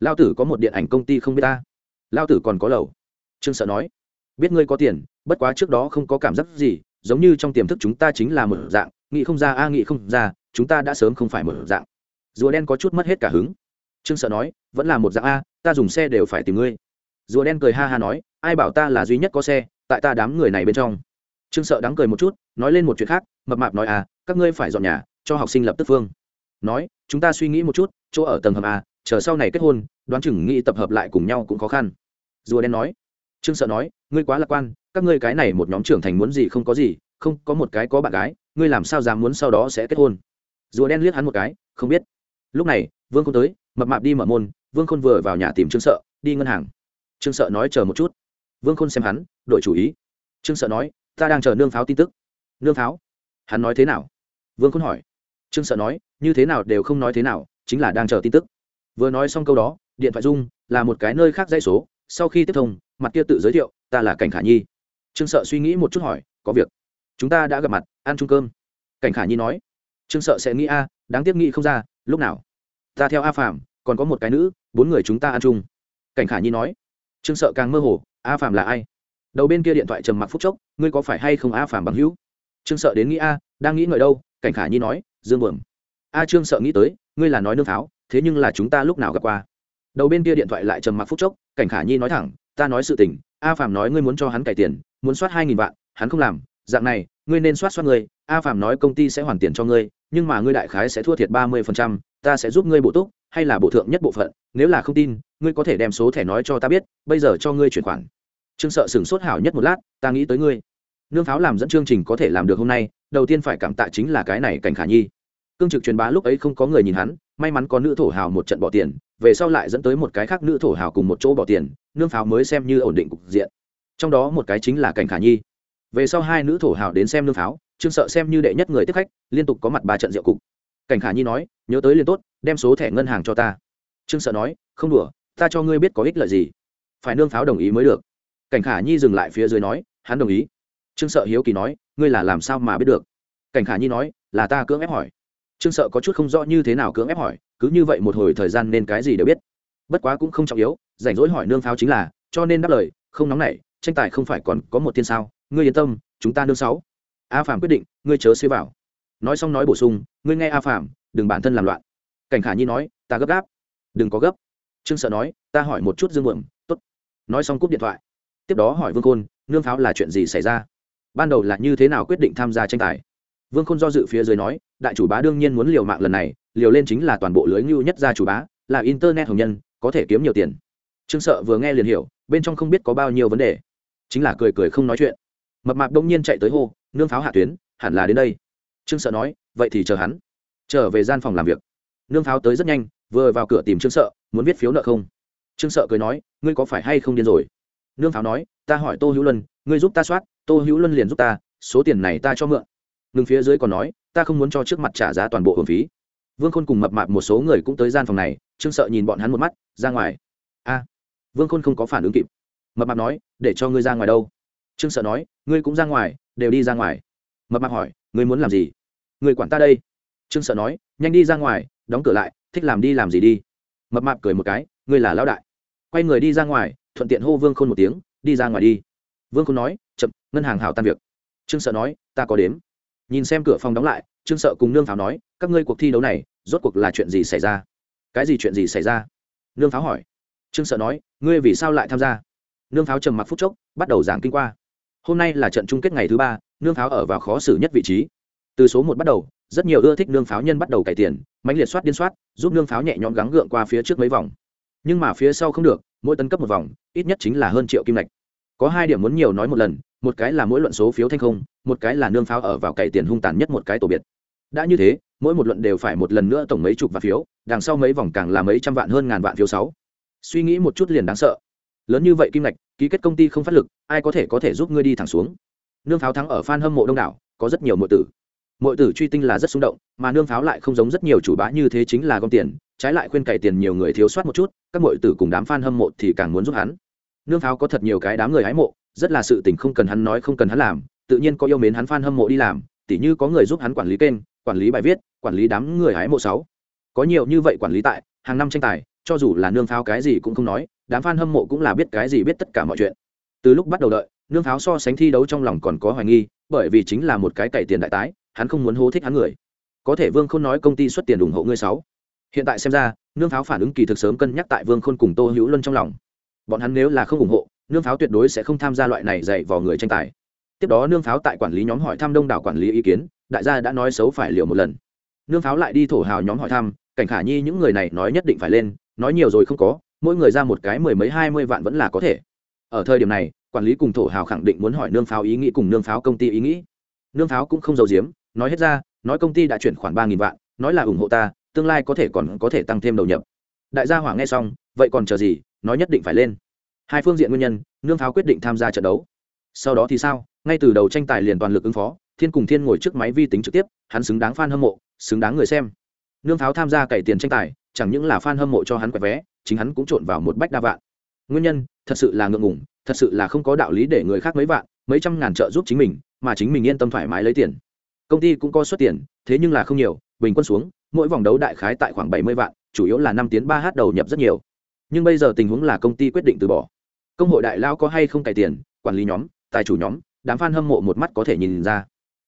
Speaker 1: lao tử có một điện ảnh công ty không biết ta. Lao tử còn có lầu. Trương sợ nói, biết ngươi có tiền, bất quá trước đó không có cảm giác gì, giống như trong tiềm thức chúng ta chính là một dạng, nghĩ không ra a, nghĩ không ra, chúng ta đã sớm không phải một dạng rùa đen có chút mất hết cả hứng. Trương sợ nói, vẫn là một dạng a, ta dùng xe đều phải tìm ngươi. Rùa đen cười ha ha nói, ai bảo ta là duy nhất có xe, tại ta đám người này bên trong. Trương sợ đáng cười một chút, nói lên một chuyện khác, mập mạp nói à các ngươi phải dọn nhà, cho học sinh lập tức phương. Nói, chúng ta suy nghĩ một chút, chỗ ở tầng hầm a, chờ sau này kết hôn, đoán chừng nghĩ tập hợp lại cùng nhau cũng khó khăn. Rùa đen nói. Trương sợ nói, ngươi quá lạc quan, các ngươi cái này một nhóm trưởng thành muốn gì không có gì, không, có một cái có bạn gái, ngươi làm sao dám muốn sau đó sẽ kết hôn? Rùa đen liếc hắn một cái, không biết lúc này, vương khôn tới, mập mạp đi mở môn, vương khôn vừa vào nhà tìm trương sợ, đi ngân hàng. Trương sợ nói chờ một chút. Vương khôn xem hắn đội chủ ý. Trương sợ nói, ta đang chờ nương pháo tin tức. Nương pháo? Hắn nói thế nào? Vương khôn hỏi. Trương sợ nói, như thế nào đều không nói thế nào, chính là đang chờ tin tức. Vừa nói xong câu đó, điện thoại dung là một cái nơi khác dãy số, sau khi tiếp thông, mặt kia tự giới thiệu, ta là cảnh khả nhi. Trương sợ suy nghĩ một chút hỏi, có việc? Chúng ta đã gặp mặt, ăn chung cơm. Cảnh khả nhi nói, trương sợ sẽ nghĩ a, đáng tiếc nghĩ không ra lúc nào? Ta theo a phạm còn có một cái nữ, bốn người chúng ta ăn chung. Cảnh khả nhi nói. Trương sợ càng mơ hồ, a phạm là ai? Đầu bên kia điện thoại trầm mặc phúc chốc, ngươi có phải hay không a phạm bằng hữu? Trương sợ đến nghĩ a, đang nghĩ ngợi đâu, cảnh khả nhi nói, dương buồm. A trương sợ nghĩ tới, ngươi là nói nương pháo, thế nhưng là chúng ta lúc nào gặp qua? Đầu bên kia điện thoại lại trầm mặc phúc chốc, cảnh khả nhi nói thẳng, ta nói sự tình, a phạm nói ngươi muốn cho hắn cải tiền, muốn soát hai nghìn vạn, hắn không làm, dạng này, ngươi nên soát soát ngươi, a phạm nói công ty sẽ hoàn tiền cho ngươi nhưng mà ngươi đại khái sẽ thua thiệt ba mươi phần trăm, ta sẽ giúp ngươi bổ túc, hay là bổ thượng nhất bộ phận, nếu là không tin, ngươi có thể đem số thẻ nói cho ta biết, bây giờ cho ngươi chuyển khoản. Trương sợ sửng sốt hảo nhất một lát, ta nghĩ tới ngươi. Nương pháo làm dẫn chương trình có thể làm được hôm nay, đầu tiên phải cảm tạ chính là cái này cảnh khả nhi. Cương trực truyền bá lúc ấy không có người nhìn hắn, may mắn có nữ thổ hào một trận bỏ tiền, về sau lại dẫn tới một cái khác nữ thổ hào cùng một chỗ bỏ tiền, nương pháo mới xem như ổn định cục diện. Trong đó một cái chính là cảnh khả nhi. Về sau hai nữ thổ hào đến xem nương pháo trương sợ xem như đệ nhất người tiếp khách, liên tục có mặt ba trận rượu cục. Cảnh khả nhi nói, nhớ tới liên tốt, đem số thẻ ngân hàng cho ta. Trương sợ nói, không đùa, ta cho ngươi biết có ích lợi gì. Phải nương pháo đồng ý mới được. Cảnh khả nhi dừng lại phía dưới nói, hắn đồng ý. Trương sợ hiếu kỳ nói, ngươi là làm sao mà biết được? Cảnh khả nhi nói, là ta cưỡng ép hỏi. Trương sợ có chút không rõ như thế nào cưỡng ép hỏi, cứ như vậy một hồi thời gian nên cái gì đều biết. Bất quá cũng không trọng yếu, rảnh rỗi hỏi nương pháo chính là, cho nên đáp lời, không nóng nảy, tranh tài không phải còn có một thiên sao, ngươi yên tâm, chúng ta nương sáu a phạm quyết định, ngươi chớ xế vào. Nói xong nói bổ sung, ngươi nghe a phạm đừng bản thân làm loạn. Cảnh khả nhi nói, ta gấp gáp. Đừng có gấp. Trương sợ nói, ta hỏi một chút dương muộm tốt. Nói xong cúp điện thoại. Tiếp đó hỏi vương khôn, nương pháo là chuyện gì xảy ra? Ban đầu là như thế nào quyết định tham gia tranh tài? Vương khôn do dự phía dưới nói, đại chủ bá đương nhiên muốn liều mạng lần này, liều lên chính là toàn bộ lưới ngưu nhất gia chủ bá, là internet hồng nhân, có thể kiếm nhiều tiền. Trương sợ vừa nghe liền hiểu, bên trong không biết có bao nhiêu vấn đề. Chính là cười cười không nói chuyện. Mập mạp đông nhiên chạy tới hô nương pháo hạ tuyến, hẳn là đến đây. Trương sợ nói, vậy thì chờ hắn. Trở về gian phòng làm việc. Nương pháo tới rất nhanh, vừa vào cửa tìm trương sợ, muốn viết phiếu nợ không. Trương sợ cười nói, ngươi có phải hay không điên rồi? Nương pháo nói, ta hỏi tô hữu luân, ngươi giúp ta soát, tô hữu luân liền giúp ta, số tiền này ta cho mượn. Ngừng phía dưới còn nói, ta không muốn cho trước mặt trả giá toàn bộ hồn phí. Vương khôn cùng mập mạp một số người cũng tới gian phòng này, trương sợ nhìn bọn hắn một mắt, ra ngoài. A, vương khôn không có phản ứng kịp. Mập mạp nói, để cho ngươi ra ngoài đâu. Trương sợ nói, ngươi cũng ra ngoài đều đi ra ngoài. Mập mạp hỏi, ngươi muốn làm gì? Người quản ta đây. Trương sợ nói, nhanh đi ra ngoài, đóng cửa lại, thích làm đi làm gì đi. Mập mạp cười một cái, ngươi là lão đại. Quay người đi ra ngoài, thuận tiện hô vương khôn một tiếng, đi ra ngoài đi. Vương khôn nói, chậm, ngân hàng hào tan việc. Trương sợ nói, ta có đếm. Nhìn xem cửa phòng đóng lại, trương sợ cùng nương pháo nói, các ngươi cuộc thi đấu này, rốt cuộc là chuyện gì xảy ra? Cái gì chuyện gì xảy ra? Nương pháo hỏi. Trương sợ nói, ngươi vì sao lại tham gia? Nương pháo trầm mặc phút chốc, bắt đầu giảng kinh qua hôm nay là trận chung kết ngày thứ ba, nương pháo ở vào khó xử nhất vị trí. Từ số một bắt đầu, rất nhiều ưa thích nương pháo nhân bắt đầu cải tiền mạnh liệt soát điên soát, giúp nương pháo nhẹ nhõm gắng gượng qua phía trước mấy vòng. Nhưng mà phía sau không được, mỗi tấn cấp một vòng, ít nhất chính là hơn triệu kim lệch. có hai điểm muốn nhiều nói một lần, một cái là mỗi luận số phiếu thanh không, một cái là nương pháo ở vào cày tiền hung tàn nhất một cái tổ biệt. Đã như thế, mỗi một luận đều phải một lần nữa tổng mấy chục vạn phiếu, đằng sau mấy vòng càng là mấy trăm vạn hơn ngàn vạn phiếu sáu. Suy nghĩ một chút liền đáng sợ lớn như vậy kim ngạch, ký kết công ty không phát lực, ai có thể có thể giúp ngươi đi thẳng xuống? Nương pháo thắng ở f hâm mộ đông đảo, có rất nhiều mọi tử. Mọi tử truy tinh là rất xung động, mà nương pháo lại không giống rất nhiều chủ bá như thế chính là gom tiền, trái lại khuyên cày tiền nhiều người thiếu soát một chút, các mọi tử cùng đám f a n hâm mộ thì càng muốn giúp hắn. Nương pháo có thật nhiều cái đám người hái mộ, rất là sự tình không cần hắn nói, không cần hắn làm, tự nhiên có yêu mến hắn f a n hâm mộ đi làm, tỉ như có người giúp hắn quản lý kênh, quản lý bài viết, quản lý đám người hái mộ sáu. Có nhiều như vậy quản lý tại, hàng năm tranh tài, cho dù là nương pháo cái gì cũng không nói đám fan hâm mộ cũng là biết cái gì biết tất cả mọi chuyện. Từ lúc bắt đầu đợi, nương pháo so sánh thi đấu trong lòng còn có hoài nghi, bởi vì chính là một cái cày tiền đại tái, hắn không muốn hô thích hắn người. Có thể vương Khôn nói công ty xuất tiền ủng hộ ngươi sáu. Hiện tại xem ra, nương pháo phản ứng kỳ thực sớm cân nhắc tại vương khôn cùng tô hữu luân trong lòng. Bọn hắn nếu là không ủng hộ, nương pháo tuyệt đối sẽ không tham gia loại này dạy vào người tranh tài. Tiếp đó nương pháo tại quản lý nhóm hỏi thăm đông đảo quản lý ý kiến, đại gia đã nói xấu phải liệu một lần. Nương pháo lại đi thổ hào nhóm hỏi thăm, cảnh khả nhi những người này nói nhất định phải lên, nói nhiều rồi không có mỗi người ra một cái mười mấy hai mươi vạn vẫn là có thể. Ở thời điểm này, quản lý cùng thổ hào khẳng định muốn hỏi nương pháo ý nghĩ cùng nương pháo công ty ý nghĩ. Nương pháo cũng không giàu giếm, nói hết ra, nói công ty đã chuyển khoản ba nghìn vạn, nói là ủng hộ ta, tương lai có thể còn có thể tăng thêm đầu nhập. Đại gia hỏa nghe xong, vậy còn chờ gì, nói nhất định phải lên. Hai phương diện nguyên nhân, nương pháo quyết định tham gia trận đấu. Sau đó thì sao? Ngay từ đầu tranh tài liền toàn lực ứng phó, thiên cùng thiên ngồi trước máy vi tính trực tiếp, hắn xứng đáng f a n hâm mộ, xứng đáng người xem. Nương pháo tham gia cày tiền tranh tài, chẳng những là f a n hâm mộ cho hắn quẹt vé chính hắn cũng trộn vào một bách đa vạn. Nguyên nhân, thật sự là ngượng ngủng thật sự là không có đạo lý để người khác mấy vạn, mấy trăm ngàn trợ giúp chính mình, mà chính mình yên tâm thoải mái lấy tiền. Công ty cũng có xuất tiền, thế nhưng là không nhiều, bình quân xuống, mỗi vòng đấu đại khái tại khoảng bảy mươi vạn, chủ yếu là năm tiến ba h đầu nhập rất nhiều. Nhưng bây giờ tình huống là công ty quyết định từ bỏ. Công hội đại lao có hay không cải tiền, quản lý nhóm, tài chủ nhóm, đám f a n hâm mộ một mắt có thể nhìn ra.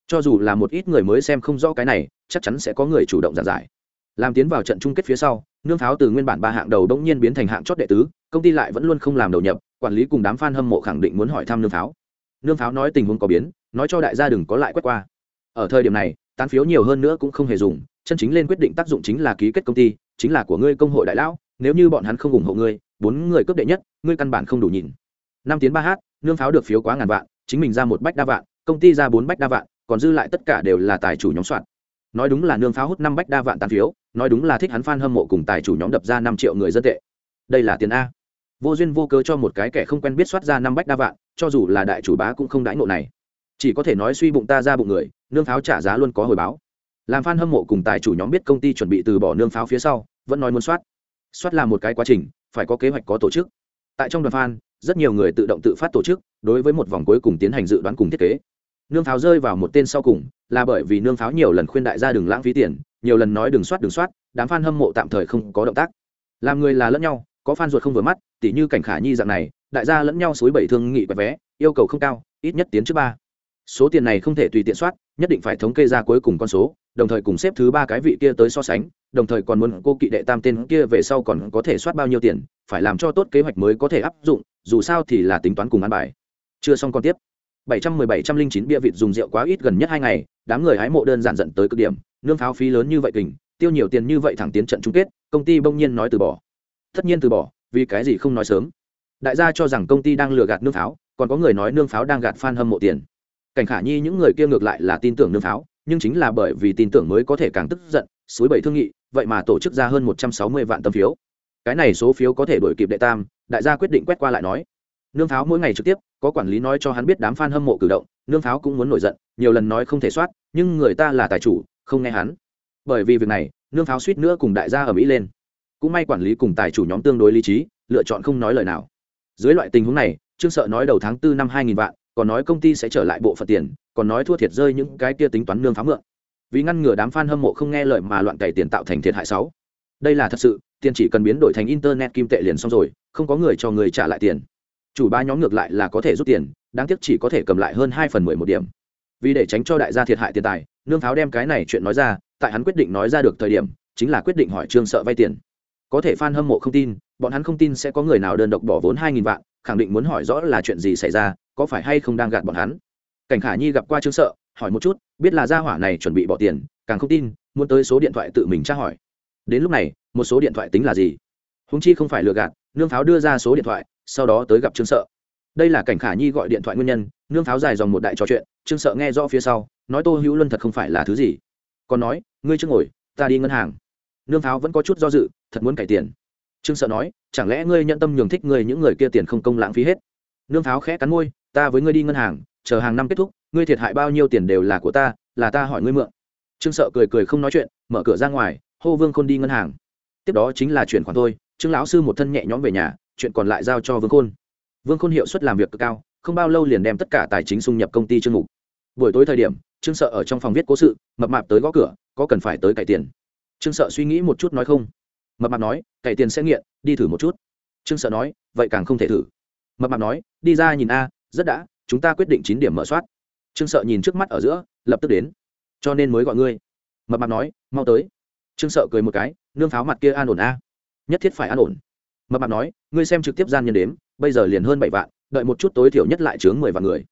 Speaker 1: Cho dù là một ít người mới xem không rõ cái này, chắc chắn sẽ có người chủ động giàn giải. Làm tiến vào trận chung kết phía sau nương pháo từ nguyên bản ba hạng đầu đống nhiên biến thành hạng chót đệ tứ, công ty lại vẫn luôn không làm đầu nhập, quản lý cùng đám f a n hâm mộ khẳng định muốn hỏi thăm nương pháo. Nương pháo nói tình huống có biến, nói cho đại gia đừng có lại quét qua. Ở thời điểm này, tán phiếu nhiều hơn nữa cũng không hề dùng, chân chính lên quyết định tác dụng chính là ký kết công ty, chính là của ngươi công hội đại lão, nếu như bọn hắn không ủng hộ ngươi, bốn người cướp đệ nhất, ngươi căn bản không đủ nhìn. Năm tiếng ba h nương pháo được phiếu quá ngàn vạn, chính mình ra một bách đa vạn, công ty ra bốn bách đa vạn, còn dư lại tất cả đều là tài chủ nhóm soạn nói đúng là nương pháo hút năm bách đa vạn tàn phiếu, nói đúng là thích hắn f hâm mộ cùng tài chủ nhóm đập ra năm triệu người dân tệ. Đây là tiền a. Vô duyên vô cớ cho một cái kẻ không quen biết soát ra năm bách đa vạn, cho dù là đại chủ bá cũng không đãi ngộ này. Chỉ có thể nói suy bụng ta ra bụng người, nương pháo trả giá luôn có hồi báo. Làm f a n hâm mộ cùng tài chủ nhóm biết công ty chuẩn bị từ bỏ nương pháo phía sau, vẫn nói muốn soát. Soát là một cái quá trình, phải có kế hoạch có tổ chức. Tại trong đoàn f a n rất nhiều người tự động tự phát tổ chức, đối với một vòng cuối cùng tiến hành dự đoán cùng thiết kế nương pháo rơi vào một tên sau cùng, là bởi vì nương pháo nhiều lần khuyên đại gia đừng lãng phí tiền, nhiều lần nói đừng soát đừng soát, đám f a n hâm mộ tạm thời không có động tác. Làm người là lẫn nhau, có f a n ruột không vừa mắt, tỉ như cảnh khả nhi dạng này, đại gia lẫn nhau suối bảy thương nghị quẹt vé, yêu cầu không cao, ít nhất tiến trước ba. Số tiền này không thể tùy tiện soát, nhất định phải thống kê ra cuối cùng con số, đồng thời cùng xếp thứ ba cái vị kia tới so sánh, đồng thời còn muốn cô kỵ đệ tam tên kia về sau còn có thể soát bao nhiêu tiền, phải làm cho tốt kế hoạch mới có thể áp dụng, dù sao thì là tính toán cùng ăn bài. Chưa xong còn tiếp. 71709 bia vịt dùng rượu quá ít gần nhất hai ngày, đám người hái mộ đơn giản dẫn tới cực điểm, nương pháo phí lớn như vậy kình, tiêu nhiều tiền như vậy thẳng tiến trận chung kết, công ty bỗng nhiên nói từ bỏ. Tất nhiên từ bỏ, vì cái gì không nói sớm? Đại gia cho rằng công ty đang lừa gạt nương pháo, còn có người nói nương pháo đang gạt fan hâm mộ tiền. Cảnh khả nhi, những người kia ngược lại là tin tưởng nương pháo, nhưng chính là bởi vì tin tưởng mới có thể càng tức giận, suối bảy thương nghị, vậy mà tổ chức ra hơn một trăm sáu mươi vạn tấm phiếu. Cái này số phiếu có thể đổi kịp đệ tam, đại gia quyết định quét qua lại nói nương pháo mỗi ngày trực tiếp, có quản lý nói cho hắn biết đám f a n hâm mộ cử động, nương pháo cũng muốn nổi giận, nhiều lần nói không thể soát, nhưng người ta là tài chủ, không nghe hắn. Bởi vì việc này, nương pháo suýt nữa cùng đại gia ở mỹ lên. Cũng may quản lý cùng tài chủ nhóm tương đối lý trí, lựa chọn không nói lời nào. Dưới loại tình huống này, trương sợ nói đầu tháng tư năm hai nghìn vạn, còn nói công ty sẽ trở lại bộ phận tiền, còn nói thua thiệt rơi những cái kia tính toán nương pháo mượn. Vì ngăn ngừa đám f a n hâm mộ không nghe lời mà loạn cày tiền tạo thành thiệt hại sáu đây là thật sự, tiền chỉ cần biến đổi thành internet kim tệ liền xong rồi, không có người cho người trả lại tiền chủ ba nhóm ngược lại là có thể rút tiền, đáng tiếc chỉ có thể cầm lại hơn hai phần mười một điểm. Vì để tránh cho đại gia thiệt hại tiền tài, nương pháo đem cái này chuyện nói ra, tại hắn quyết định nói ra được thời điểm, chính là quyết định hỏi trương sợ vay tiền. Có thể f a n hâm mộ không tin, bọn hắn không tin sẽ có người nào đơn độc bỏ vốn hai nghìn vạn, khẳng định muốn hỏi rõ là chuyện gì xảy ra, có phải hay không đang gạt bọn hắn. Cảnh khả nhi gặp qua trương sợ, hỏi một chút, biết là gia hỏa này chuẩn bị bỏ tiền, càng không tin, muốn tới số điện thoại tự mình tra hỏi. Đến lúc này, một số điện thoại tính là gì? Húng chi không phải lừa gạt, nương pháo đưa ra số điện thoại sau đó tới gặp trương sợ. Đây là cảnh khả nhi gọi điện thoại nguyên nhân, nương pháo dài dòng một đại trò chuyện, trương sợ nghe rõ phía sau, nói tô hữu luân thật không phải là thứ gì. Còn nói, ngươi chưa ngồi, ta đi ngân hàng. Nương pháo vẫn có chút do dự, thật muốn cải tiền. Trương sợ nói, chẳng lẽ ngươi nhận tâm nhường thích ngươi những người kia tiền không công lãng phí hết? Nương pháo khẽ cắn môi, ta với ngươi đi ngân hàng, chờ hàng năm kết thúc, ngươi thiệt hại bao nhiêu tiền đều là của ta, là ta hỏi ngươi mượn. Trương sợ cười cười không nói chuyện, mở cửa ra ngoài, hô vương khôn đi ngân hàng. Tiếp đó chính là chuyển khoản thôi, trương lão sư một thân nhẹ nhõm về nhà chuyện còn lại giao cho vương khôn. Vương khôn hiệu suất làm việc cực cao, không bao lâu liền đem tất cả tài chính xung nhập công ty trương mục. Buổi tối thời điểm, trương sợ ở trong phòng viết cố sự, mập mạp tới gõ cửa, có cần phải tới cải tiền. Trương sợ suy nghĩ một chút nói không. Mập mạp nói, cải tiền sẽ nghiện, đi thử một chút. Trương sợ nói, vậy càng không thể thử. Mập mạp nói, đi ra nhìn a, rất đã, chúng ta quyết định chín điểm mở soát. Trương sợ nhìn trước mắt ở giữa, lập tức đến. Cho nên mới gọi ngươi. Mập mạp nói, mau tới. Trương sợ cười một cái, nương pháo mặt kia an ổn a. Nhất thiết phải an ổn mập mạp nói, ngươi xem trực tiếp gian nhân đếm, bây giờ liền hơn bảy vạn, đợi một chút tối thiểu nhất lại chướng mười vạn người.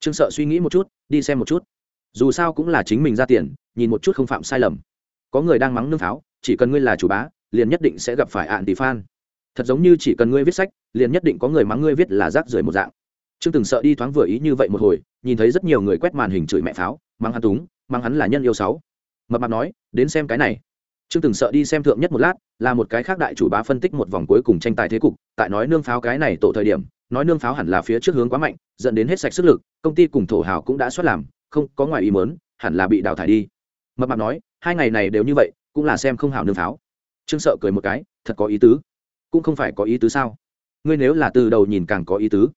Speaker 1: Trương sợ suy nghĩ một chút, đi xem một chút. Dù sao cũng là chính mình ra tiền, nhìn một chút không phạm sai lầm. Có người đang mắng nương pháo, chỉ cần ngươi là chủ bá, liền nhất định sẽ gặp phải ạn tỷ phan. Thật giống như chỉ cần ngươi viết sách, liền nhất định có người mắng ngươi viết là rác rưởi một dạng. Trương từng sợ đi thoáng vừa ý như vậy một hồi, nhìn thấy rất nhiều người quét màn hình chửi mẹ pháo, mắng hắn túng, mắng hắn là nhân yêu sáu. Mập mạp nói, đến xem cái này trương từng sợ đi xem thượng nhất một lát là một cái khác đại chủ bá phân tích một vòng cuối cùng tranh tài thế cục tại nói nương pháo cái này tổ thời điểm nói nương pháo hẳn là phía trước hướng quá mạnh dẫn đến hết sạch sức lực công ty cùng thổ hào cũng đã xuất làm không có ngoài ý muốn, hẳn là bị đào thải đi. Mập mạp nói hai ngày này đều như vậy cũng là xem không hảo nương pháo. Trương sợ cười một cái thật có ý tứ. Cũng không phải có ý tứ sao? Ngươi nếu là từ đầu nhìn càng có ý tứ.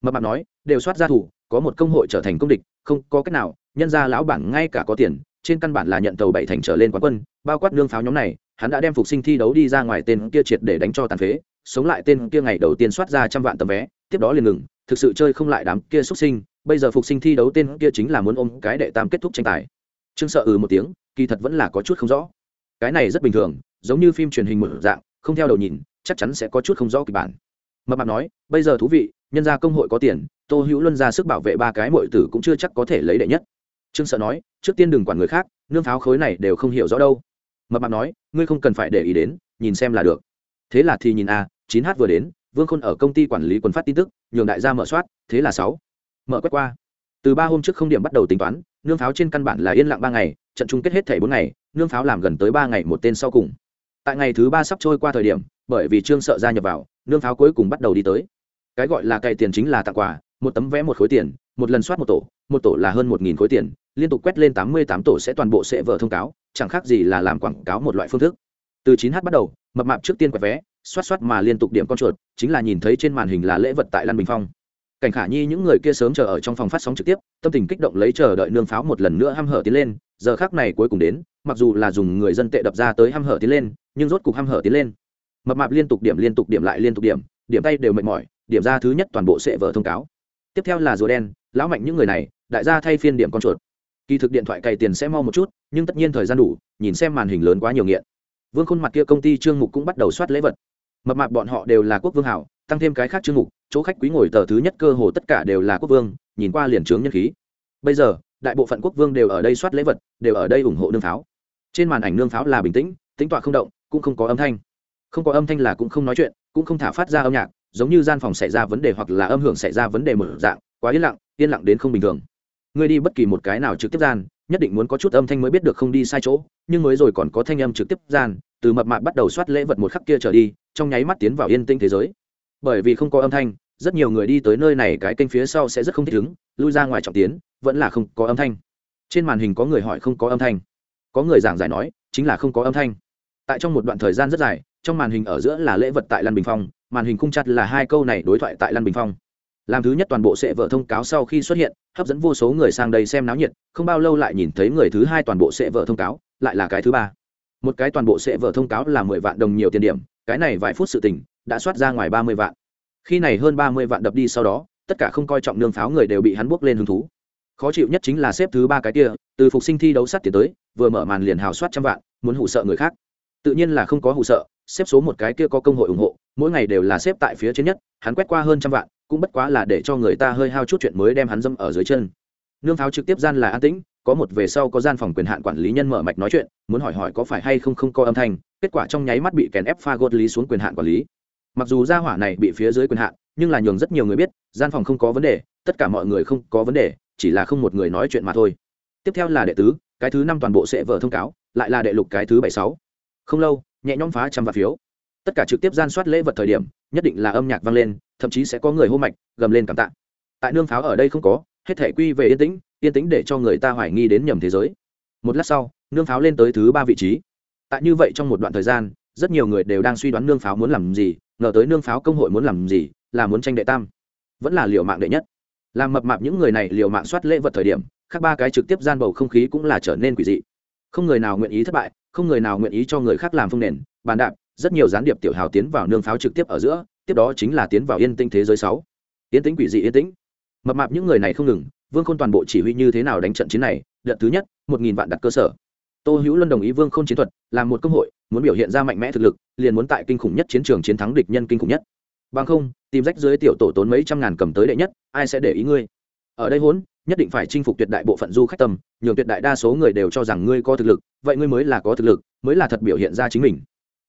Speaker 1: Mập mạp nói đều soát ra thủ có một công hội trở thành công địch không có cách nào nhân ra lão bản ngay cả có tiền trên căn bản là nhận tàu bảy thành trở lên quán quân, bao quát nương pháo nhóm này, hắn đã đem phục sinh thi đấu đi ra ngoài tên kia triệt để đánh cho tàn phế, sống lại tên kia ngày đầu tiên soát ra trăm vạn tấm vé, tiếp đó liền ngừng, thực sự chơi không lại đám kia xuất sinh, bây giờ phục sinh thi đấu tên kia chính là muốn ôm cái đệ tam kết thúc tranh tài. Trương sợ ừ một tiếng, kỳ thật vẫn là có chút không rõ. Cái này rất bình thường, giống như phim truyền hình một dạng, không theo đầu nhìn, chắc chắn sẽ có chút không rõ kịch bản. Mập mạp nói, bây giờ thú vị, nhân gia công hội có tiền, tô hữu luân ra sức bảo vệ ba cái mọi tử cũng chưa chắc có thể lấy đệ nhất trương sợ nói, trước tiên đừng quản người khác, nương pháo khối này đều không hiểu rõ đâu. Mập mạp nói, ngươi không cần phải để ý đến, nhìn xem là được. Thế là thì nhìn a chín h vừa đến, vương khôn ở công ty quản lý quần phát tin tức, nhường đại gia mở soát, thế là sáu. Mở quét qua. Từ ba hôm trước không điểm bắt đầu tính toán, nương pháo trên căn bản là yên lặng ba ngày, trận chung kết hết thảy bốn ngày, nương pháo làm gần tới ba ngày một tên sau cùng. Tại ngày thứ ba sắp trôi qua thời điểm, bởi vì trương sợ gia nhập vào, nương pháo cuối cùng bắt đầu đi tới. Cái gọi là cày tiền chính là tặng quà, một tấm vé một khối tiền, một lần soát một tổ một tổ là hơn một nghìn khối tiền liên tục quét lên tám mươi tám tổ sẽ toàn bộ sẽ vở thông cáo, chẳng khác gì là làm quảng cáo một loại phương thức. Từ chín h bắt đầu, mập mạp trước tiên quẹt vé, xoát xoát mà liên tục điểm con chuột, chính là nhìn thấy trên màn hình là lễ vật tại lan bình phong. Cảnh khả nhi, những người kia sớm chờ ở trong phòng phát sóng trực tiếp, tâm tình kích động lấy chờ đợi nương pháo một lần nữa ham hở tiến lên, giờ khác này cuối cùng đến, mặc dù là dùng người dân tệ đập ra tới ham hở tiến lên, nhưng rốt cục ham hở tiến lên. Mập mạp liên tục điểm, liên tục điểm lại liên tục điểm điểm tay đều mệt mỏi, điểm ra thứ nhất toàn bộ sẽ vở thông cáo. Tiếp theo là rùa đen, lão mạnh những người này, đại gia thay phiên điểm con chuột kỳ thực điện thoại cày tiền sẽ mau một chút, nhưng tất nhiên thời gian đủ, nhìn xem màn hình lớn quá nhiều nghiện. Vương khôn mặt kia công ty trương mục cũng bắt đầu soát lễ vật. Mập mạp bọn họ đều là quốc vương hảo, tăng thêm cái khác trương mục, chỗ khách quý ngồi tờ thứ nhất cơ hồ tất cả đều là quốc vương, nhìn qua liền trướng nhân khí. Bây giờ, đại bộ phận quốc vương đều ở đây soát lễ vật, đều ở đây ủng hộ nương pháo. Trên màn ảnh nương pháo là bình tĩnh, tính tọa không động, cũng không có âm thanh. Không có âm thanh là cũng không nói chuyện, cũng không thả phát ra âm nhạc, giống như gian phòng xảy ra vấn đề hoặc là âm hưởng xảy ra vấn đề mở dạng, quá yên lặng yên lặng đến không bình thường ngươi đi bất kỳ một cái nào trực tiếp gian, nhất định muốn có chút âm thanh mới biết được không đi sai chỗ, nhưng mới rồi còn có thanh âm trực tiếp gian, từ mập mạp bắt đầu soát lễ vật một khắc kia trở đi, trong nháy mắt tiến vào yên tĩnh thế giới. Bởi vì không có âm thanh, rất nhiều người đi tới nơi này cái kênh phía sau sẽ rất không thích ứng, lui ra ngoài trọng tiến, vẫn là không có âm thanh. Trên màn hình có người hỏi không có âm thanh. Có người giảng giải nói, chính là không có âm thanh. Tại trong một đoạn thời gian rất dài, trong màn hình ở giữa là lễ vật tại lan bình phong, màn hình khung chặt là hai câu này đối thoại tại lan bình phong làm thứ nhất toàn bộ sẽ vợ thông cáo sau khi xuất hiện, hấp dẫn vô số người sang đây xem náo nhiệt, không bao lâu lại nhìn thấy người thứ hai toàn bộ sẽ vợ thông cáo, lại là cái thứ ba. Một cái toàn bộ sẽ vợ thông cáo là mười vạn đồng nhiều tiền điểm, cái này vài phút sự tình, đã soát ra ngoài ba mươi vạn. Khi này hơn ba mươi vạn đập đi sau đó, tất cả không coi trọng nương pháo người đều bị hắn buộc lên hứng thú. Khó chịu nhất chính là xếp thứ ba cái kia, từ phục sinh thi đấu sát tiến tới, vừa mở màn liền hào soát trăm vạn, muốn hụ sợ người khác. Tự nhiên là không có hụ sợ, xếp số một cái kia có công hội ủng hộ mỗi ngày đều là xếp tại phía trên nhất, hắn quét qua hơn trăm vạn, cũng bất quá là để cho người ta hơi hao chút chuyện mới đem hắn dâm ở dưới chân. Nương pháo trực tiếp gian là an tĩnh, có một về sau có gian phòng quyền hạn quản lý nhân mở mạch nói chuyện, muốn hỏi hỏi có phải hay không không có âm thanh, kết quả trong nháy mắt bị kèn ép pha gột lý xuống quyền hạn quản lý. Mặc dù gia hỏa này bị phía dưới quyền hạn, nhưng là nhường rất nhiều người biết, gian phòng không có vấn đề, tất cả mọi người không có vấn đề, chỉ là không một người nói chuyện mà thôi. Tiếp theo là đệ tứ, cái thứ năm toàn bộ sẽ vở thông cáo, lại là đệ lục cái thứ bảy sáu. Không lâu, nhẹ nhõm phá trăm vạn phiếu tất cả trực tiếp gian soát lễ vật thời điểm, nhất định là âm nhạc vang lên, thậm chí sẽ có người hô mạch, gầm lên cảm tạ. Tại nương pháo ở đây không có, hết thể quy về yên tĩnh yên tĩnh để cho người ta hoài nghi đến nhầm thế giới. Một lát sau, nương pháo lên tới thứ ba vị trí. Tại như vậy trong một đoạn thời gian, rất nhiều người đều đang suy đoán nương pháo muốn làm gì, ngờ tới nương pháo công hội muốn làm gì, là muốn tranh đệ tam. Vẫn là liệu mạng đệ nhất. Làm mập mạp những người này liều mạng soát lễ vật thời điểm, khác ba cái trực tiếp gian bầu không khí cũng là trở nên quỷ dị. Không người nào nguyện ý thất bại, không người nào nguyện ý cho người khác làm phương nền, bàn đạp rất nhiều gián điệp tiểu hào tiến vào nương pháo trực tiếp ở giữa, tiếp đó chính là tiến vào yên tinh thế giới sáu. Yên tĩnh quỷ dị yên tĩnh. Mập mạp những người này không ngừng, vương khôn toàn bộ chỉ huy như thế nào đánh trận chiến này, đợt thứ nhất, một nghìn vạn đặt cơ sở. Tô hữu luân đồng ý vương khôn chiến thuật, làm một công hội, muốn biểu hiện ra mạnh mẽ thực lực, liền muốn tại kinh khủng nhất chiến trường chiến thắng địch nhân kinh khủng nhất. Bằng không, tìm rách dưới tiểu tổ tốn mấy trăm ngàn cầm tới đệ nhất, ai sẽ để ý ngươi? Ở đây hốn, nhất định phải chinh phục tuyệt đại bộ phận du khách tâm, nhường tuyệt đại đa số người đều cho rằng ngươi có thực lực, vậy ngươi mới là có thực lực, mới là thật biểu hiện ra chính mình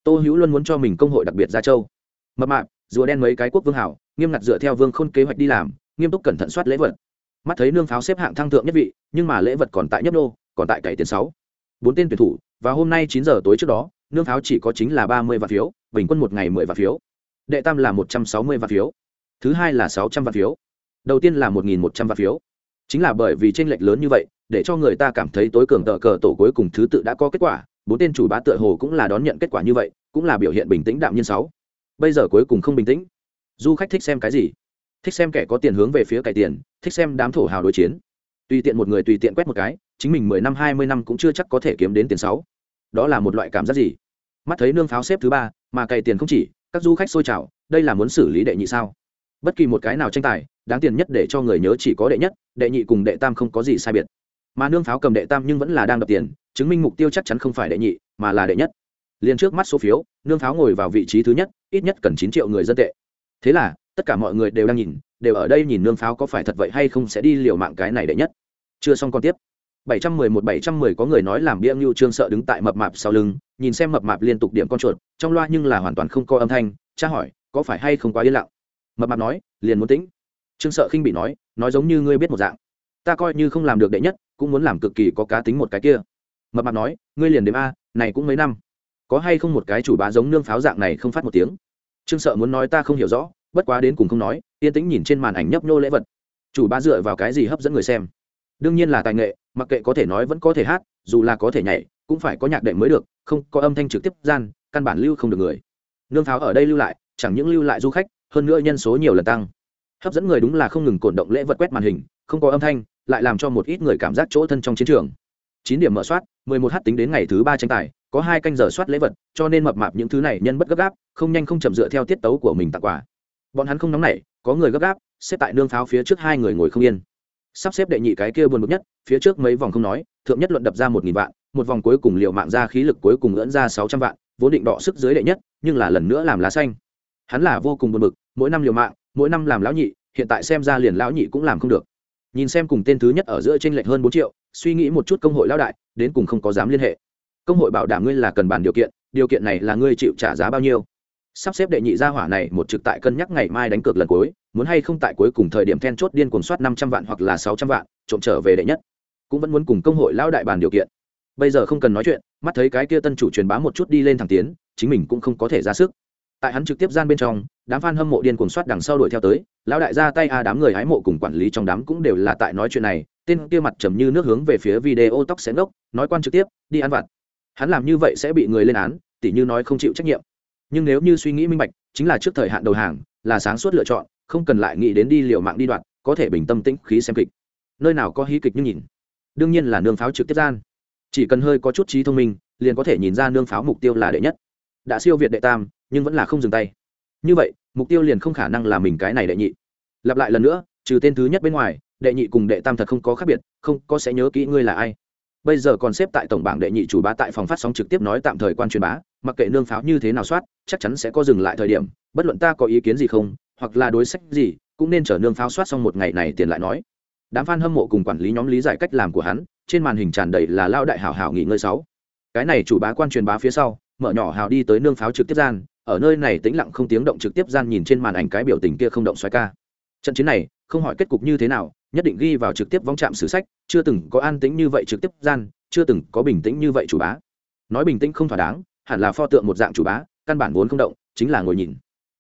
Speaker 1: tô hữu luôn muốn cho mình công hội đặc biệt ra châu. Mập mạp, rùa đen mấy cái quốc vương hảo, nghiêm ngặt dựa theo vương khôn kế hoạch đi làm, nghiêm túc cẩn thận soát lễ vật. Mắt thấy nương pháo xếp hạng thăng thượng nhất vị, nhưng mà lễ vật còn tại nhất đô còn tại cải tiền sáu. Bốn tên tuyển thủ, và hôm nay chín giờ tối trước đó, nương pháo chỉ có chính là ba mươi vạn phiếu, bình quân một ngày mười vạn phiếu. Đệ tam là một trăm sáu mươi vạn phiếu. Thứ hai là sáu trăm vạn phiếu. Đầu tiên là một nghìn một trăm vạn phiếu. Chính là bởi vì tranh lệch lớn như vậy, để cho người ta cảm thấy tối cường tờ cờ tổ cuối cùng thứ tự đã có kết quả bốn tên chủ bá tựa hồ cũng là đón nhận kết quả như vậy, cũng là biểu hiện bình tĩnh đạm nhiên sáu. Bây giờ cuối cùng không bình tĩnh. Du khách thích xem cái gì? Thích xem kẻ có tiền hướng về phía cải tiền, thích xem đám thổ hào đối chiến. Tùy tiện một người tùy tiện quét một cái, chính mình mười năm, hai mươi năm cũng chưa chắc có thể kiếm đến tiền sáu. Đó là một loại cảm giác gì? Mắt thấy nương pháo xếp thứ ba, mà cày tiền không chỉ, các du khách xôi trào, đây là muốn xử lý đệ nhị sao? Bất kỳ một cái nào tranh tài, đáng tiền nhất để cho người nhớ chỉ có đệ nhất, đệ nhị cùng đệ tam không có gì sai biệt mà nương pháo cầm đệ tam nhưng vẫn là đang đập tiền, chứng minh mục tiêu chắc chắn không phải đệ nhị, mà là đệ nhất. Liền trước mắt số phiếu, nương pháo ngồi vào vị trí thứ nhất, ít nhất cần chín triệu người dân tệ. Thế là, tất cả mọi người đều đang nhìn, đều ở đây nhìn nương pháo có phải thật vậy hay không sẽ đi liều mạng cái này đệ nhất. Chưa xong còn tiếp. 711-710 có người nói làm bia ngưu trương sợ đứng tại mập mạp sau lưng, nhìn xem mập mạp liên tục điểm con chuột, trong loa nhưng là hoàn toàn không có âm thanh cha hỏi, có phải hay không quá yên lặng. Mập mạp nói, liền muốn tĩnh. Trương sợ khinh bị nói nói giống như ngươi biết một dạng. Ta coi như không làm được đệ nhất cũng muốn làm cực kỳ có cá tính một cái kia. Mập mạp nói, ngươi liền đếm a, này cũng mấy năm. Có hay không một cái chủ bá giống nương pháo dạng này không phát một tiếng? Trương sợ muốn nói ta không hiểu rõ, bất quá đến cùng không nói, yên tĩnh nhìn trên màn ảnh nhấp nhô lễ vật. Chủ bá dựa vào cái gì hấp dẫn người xem? Đương nhiên là tài nghệ, mặc kệ có thể nói vẫn có thể hát, dù là có thể nhảy, cũng phải có nhạc đệm mới được, không có âm thanh trực tiếp gian, căn bản lưu không được người. Nương pháo ở đây lưu lại, chẳng những lưu lại du khách, hơn nữa nhân số nhiều lần tăng. Hấp dẫn người đúng là không ngừng cổn động lễ vật quét màn hình, không có âm thanh lại làm cho một ít người cảm giác chỗ thân trong chiến trường. Chín điểm mở soát, mười một h tính đến ngày thứ ba tranh tài, có hai canh giờ soát lễ vật, cho nên mập mạp những thứ này nhân bất gấp gáp, không nhanh không chậm dựa theo tiết tấu của mình tặng quà. Bọn hắn không nóng nảy, có người gấp gáp, xếp tại nương pháo phía trước hai người ngồi không yên. Sắp xếp đệ nhị cái kia buồn bực nhất, phía trước mấy vòng không nói, thượng nhất luận đập ra một nghìn vạn, một vòng cuối cùng liệu mạng ra khí lực cuối cùng ưỡn ra sáu trăm vạn, vốn định đọ sức dưới đệ nhất, nhưng là lần nữa làm lá xanh. Hắn là vô cùng buồn bực, mỗi năm liều mạng, mỗi năm làm lão nhị, hiện tại xem ra liền lão nhị cũng làm không được nhìn xem cùng tên thứ nhất ở giữa tranh lệch hơn bốn triệu, suy nghĩ một chút công hội lao đại, đến cùng không có dám liên hệ. Công hội bảo đảm ngươi là cần bàn điều kiện điều kiện này là ngươi chịu trả giá bao nhiêu. Sắp xếp đệ nhị gia hỏa này một trực tại cân nhắc ngày mai đánh cược lần cuối, muốn hay không tại cuối cùng thời điểm then chốt điên cuồng soát năm trăm vạn hoặc là sáu trăm vạn, trộm trở về đệ nhất. Cũng vẫn muốn cùng công hội lao đại bàn điều kiện. Bây giờ không cần nói chuyện, mắt thấy cái kia tân chủ truyền bá một chút đi lên thẳng tiến, chính mình cũng không có thể ra sức tại hắn trực tiếp gian bên trong, đám fan hâm mộ điên cuồng soát đằng sau đuổi theo tới, lão đại ra tay a, đám người hái mộ cùng quản lý trong đám cũng đều là tại nói chuyện này, tên kia mặt trầm như nước hướng về phía video tóc xén ngốc nói quan trực tiếp, đi ăn vặt. Hắn làm như vậy sẽ bị người lên án, tỉ như nói không chịu trách nhiệm. Nhưng nếu như suy nghĩ minh bạch, chính là trước thời hạn đầu hàng, là sáng suốt lựa chọn, không cần lại nghĩ đến đi liều mạng đi đoạn có thể bình tâm tĩnh khí xem kịch. Nơi nào có hí kịch như nhìn. Đương nhiên là nương pháo trực tiếp gian. Chỉ cần hơi có chút trí thông minh, liền có thể nhìn ra nương pháo mục tiêu là đệ nhất. Đã siêu việt đệ tam nhưng vẫn là không dừng tay. Như vậy, mục tiêu liền không khả năng là mình cái này đệ nhị. Lặp lại lần nữa, trừ tên thứ nhất bên ngoài, đệ nhị cùng đệ tam thật không có khác biệt, không có sẽ nhớ kỹ ngươi là ai. Bây giờ còn xếp tại tổng bảng đệ nhị chủ bá tại phòng phát sóng trực tiếp nói tạm thời quan truyền bá, mặc kệ nương pháo như thế nào soát, chắc chắn sẽ có dừng lại thời điểm, bất luận ta có ý kiến gì không, hoặc là đối sách gì, cũng nên chở nương pháo soát xong một ngày này tiền lại nói. Đám f a n hâm mộ cùng quản lý nhóm lý giải cách làm của hắn, trên màn hình tràn đầy là lao đại hảo hảo nghỉ ngơi sáu. Cái này chủ bá quan truyền bá phía sau, mở nhỏ hào đi tới nương pháo trực tiếp gian ở nơi này tĩnh lặng không tiếng động trực tiếp gian nhìn trên màn ảnh cái biểu tình kia không động xoáy ca. Trận chiến này, không hỏi kết cục như thế nào, nhất định ghi vào trực tiếp vong chạm sử sách, chưa từng có an tĩnh như vậy trực tiếp gian, chưa từng có bình tĩnh như vậy chủ bá. Nói bình tĩnh không thỏa đáng, hẳn là pho tượng một dạng chủ bá, căn bản vốn không động, chính là ngồi nhìn.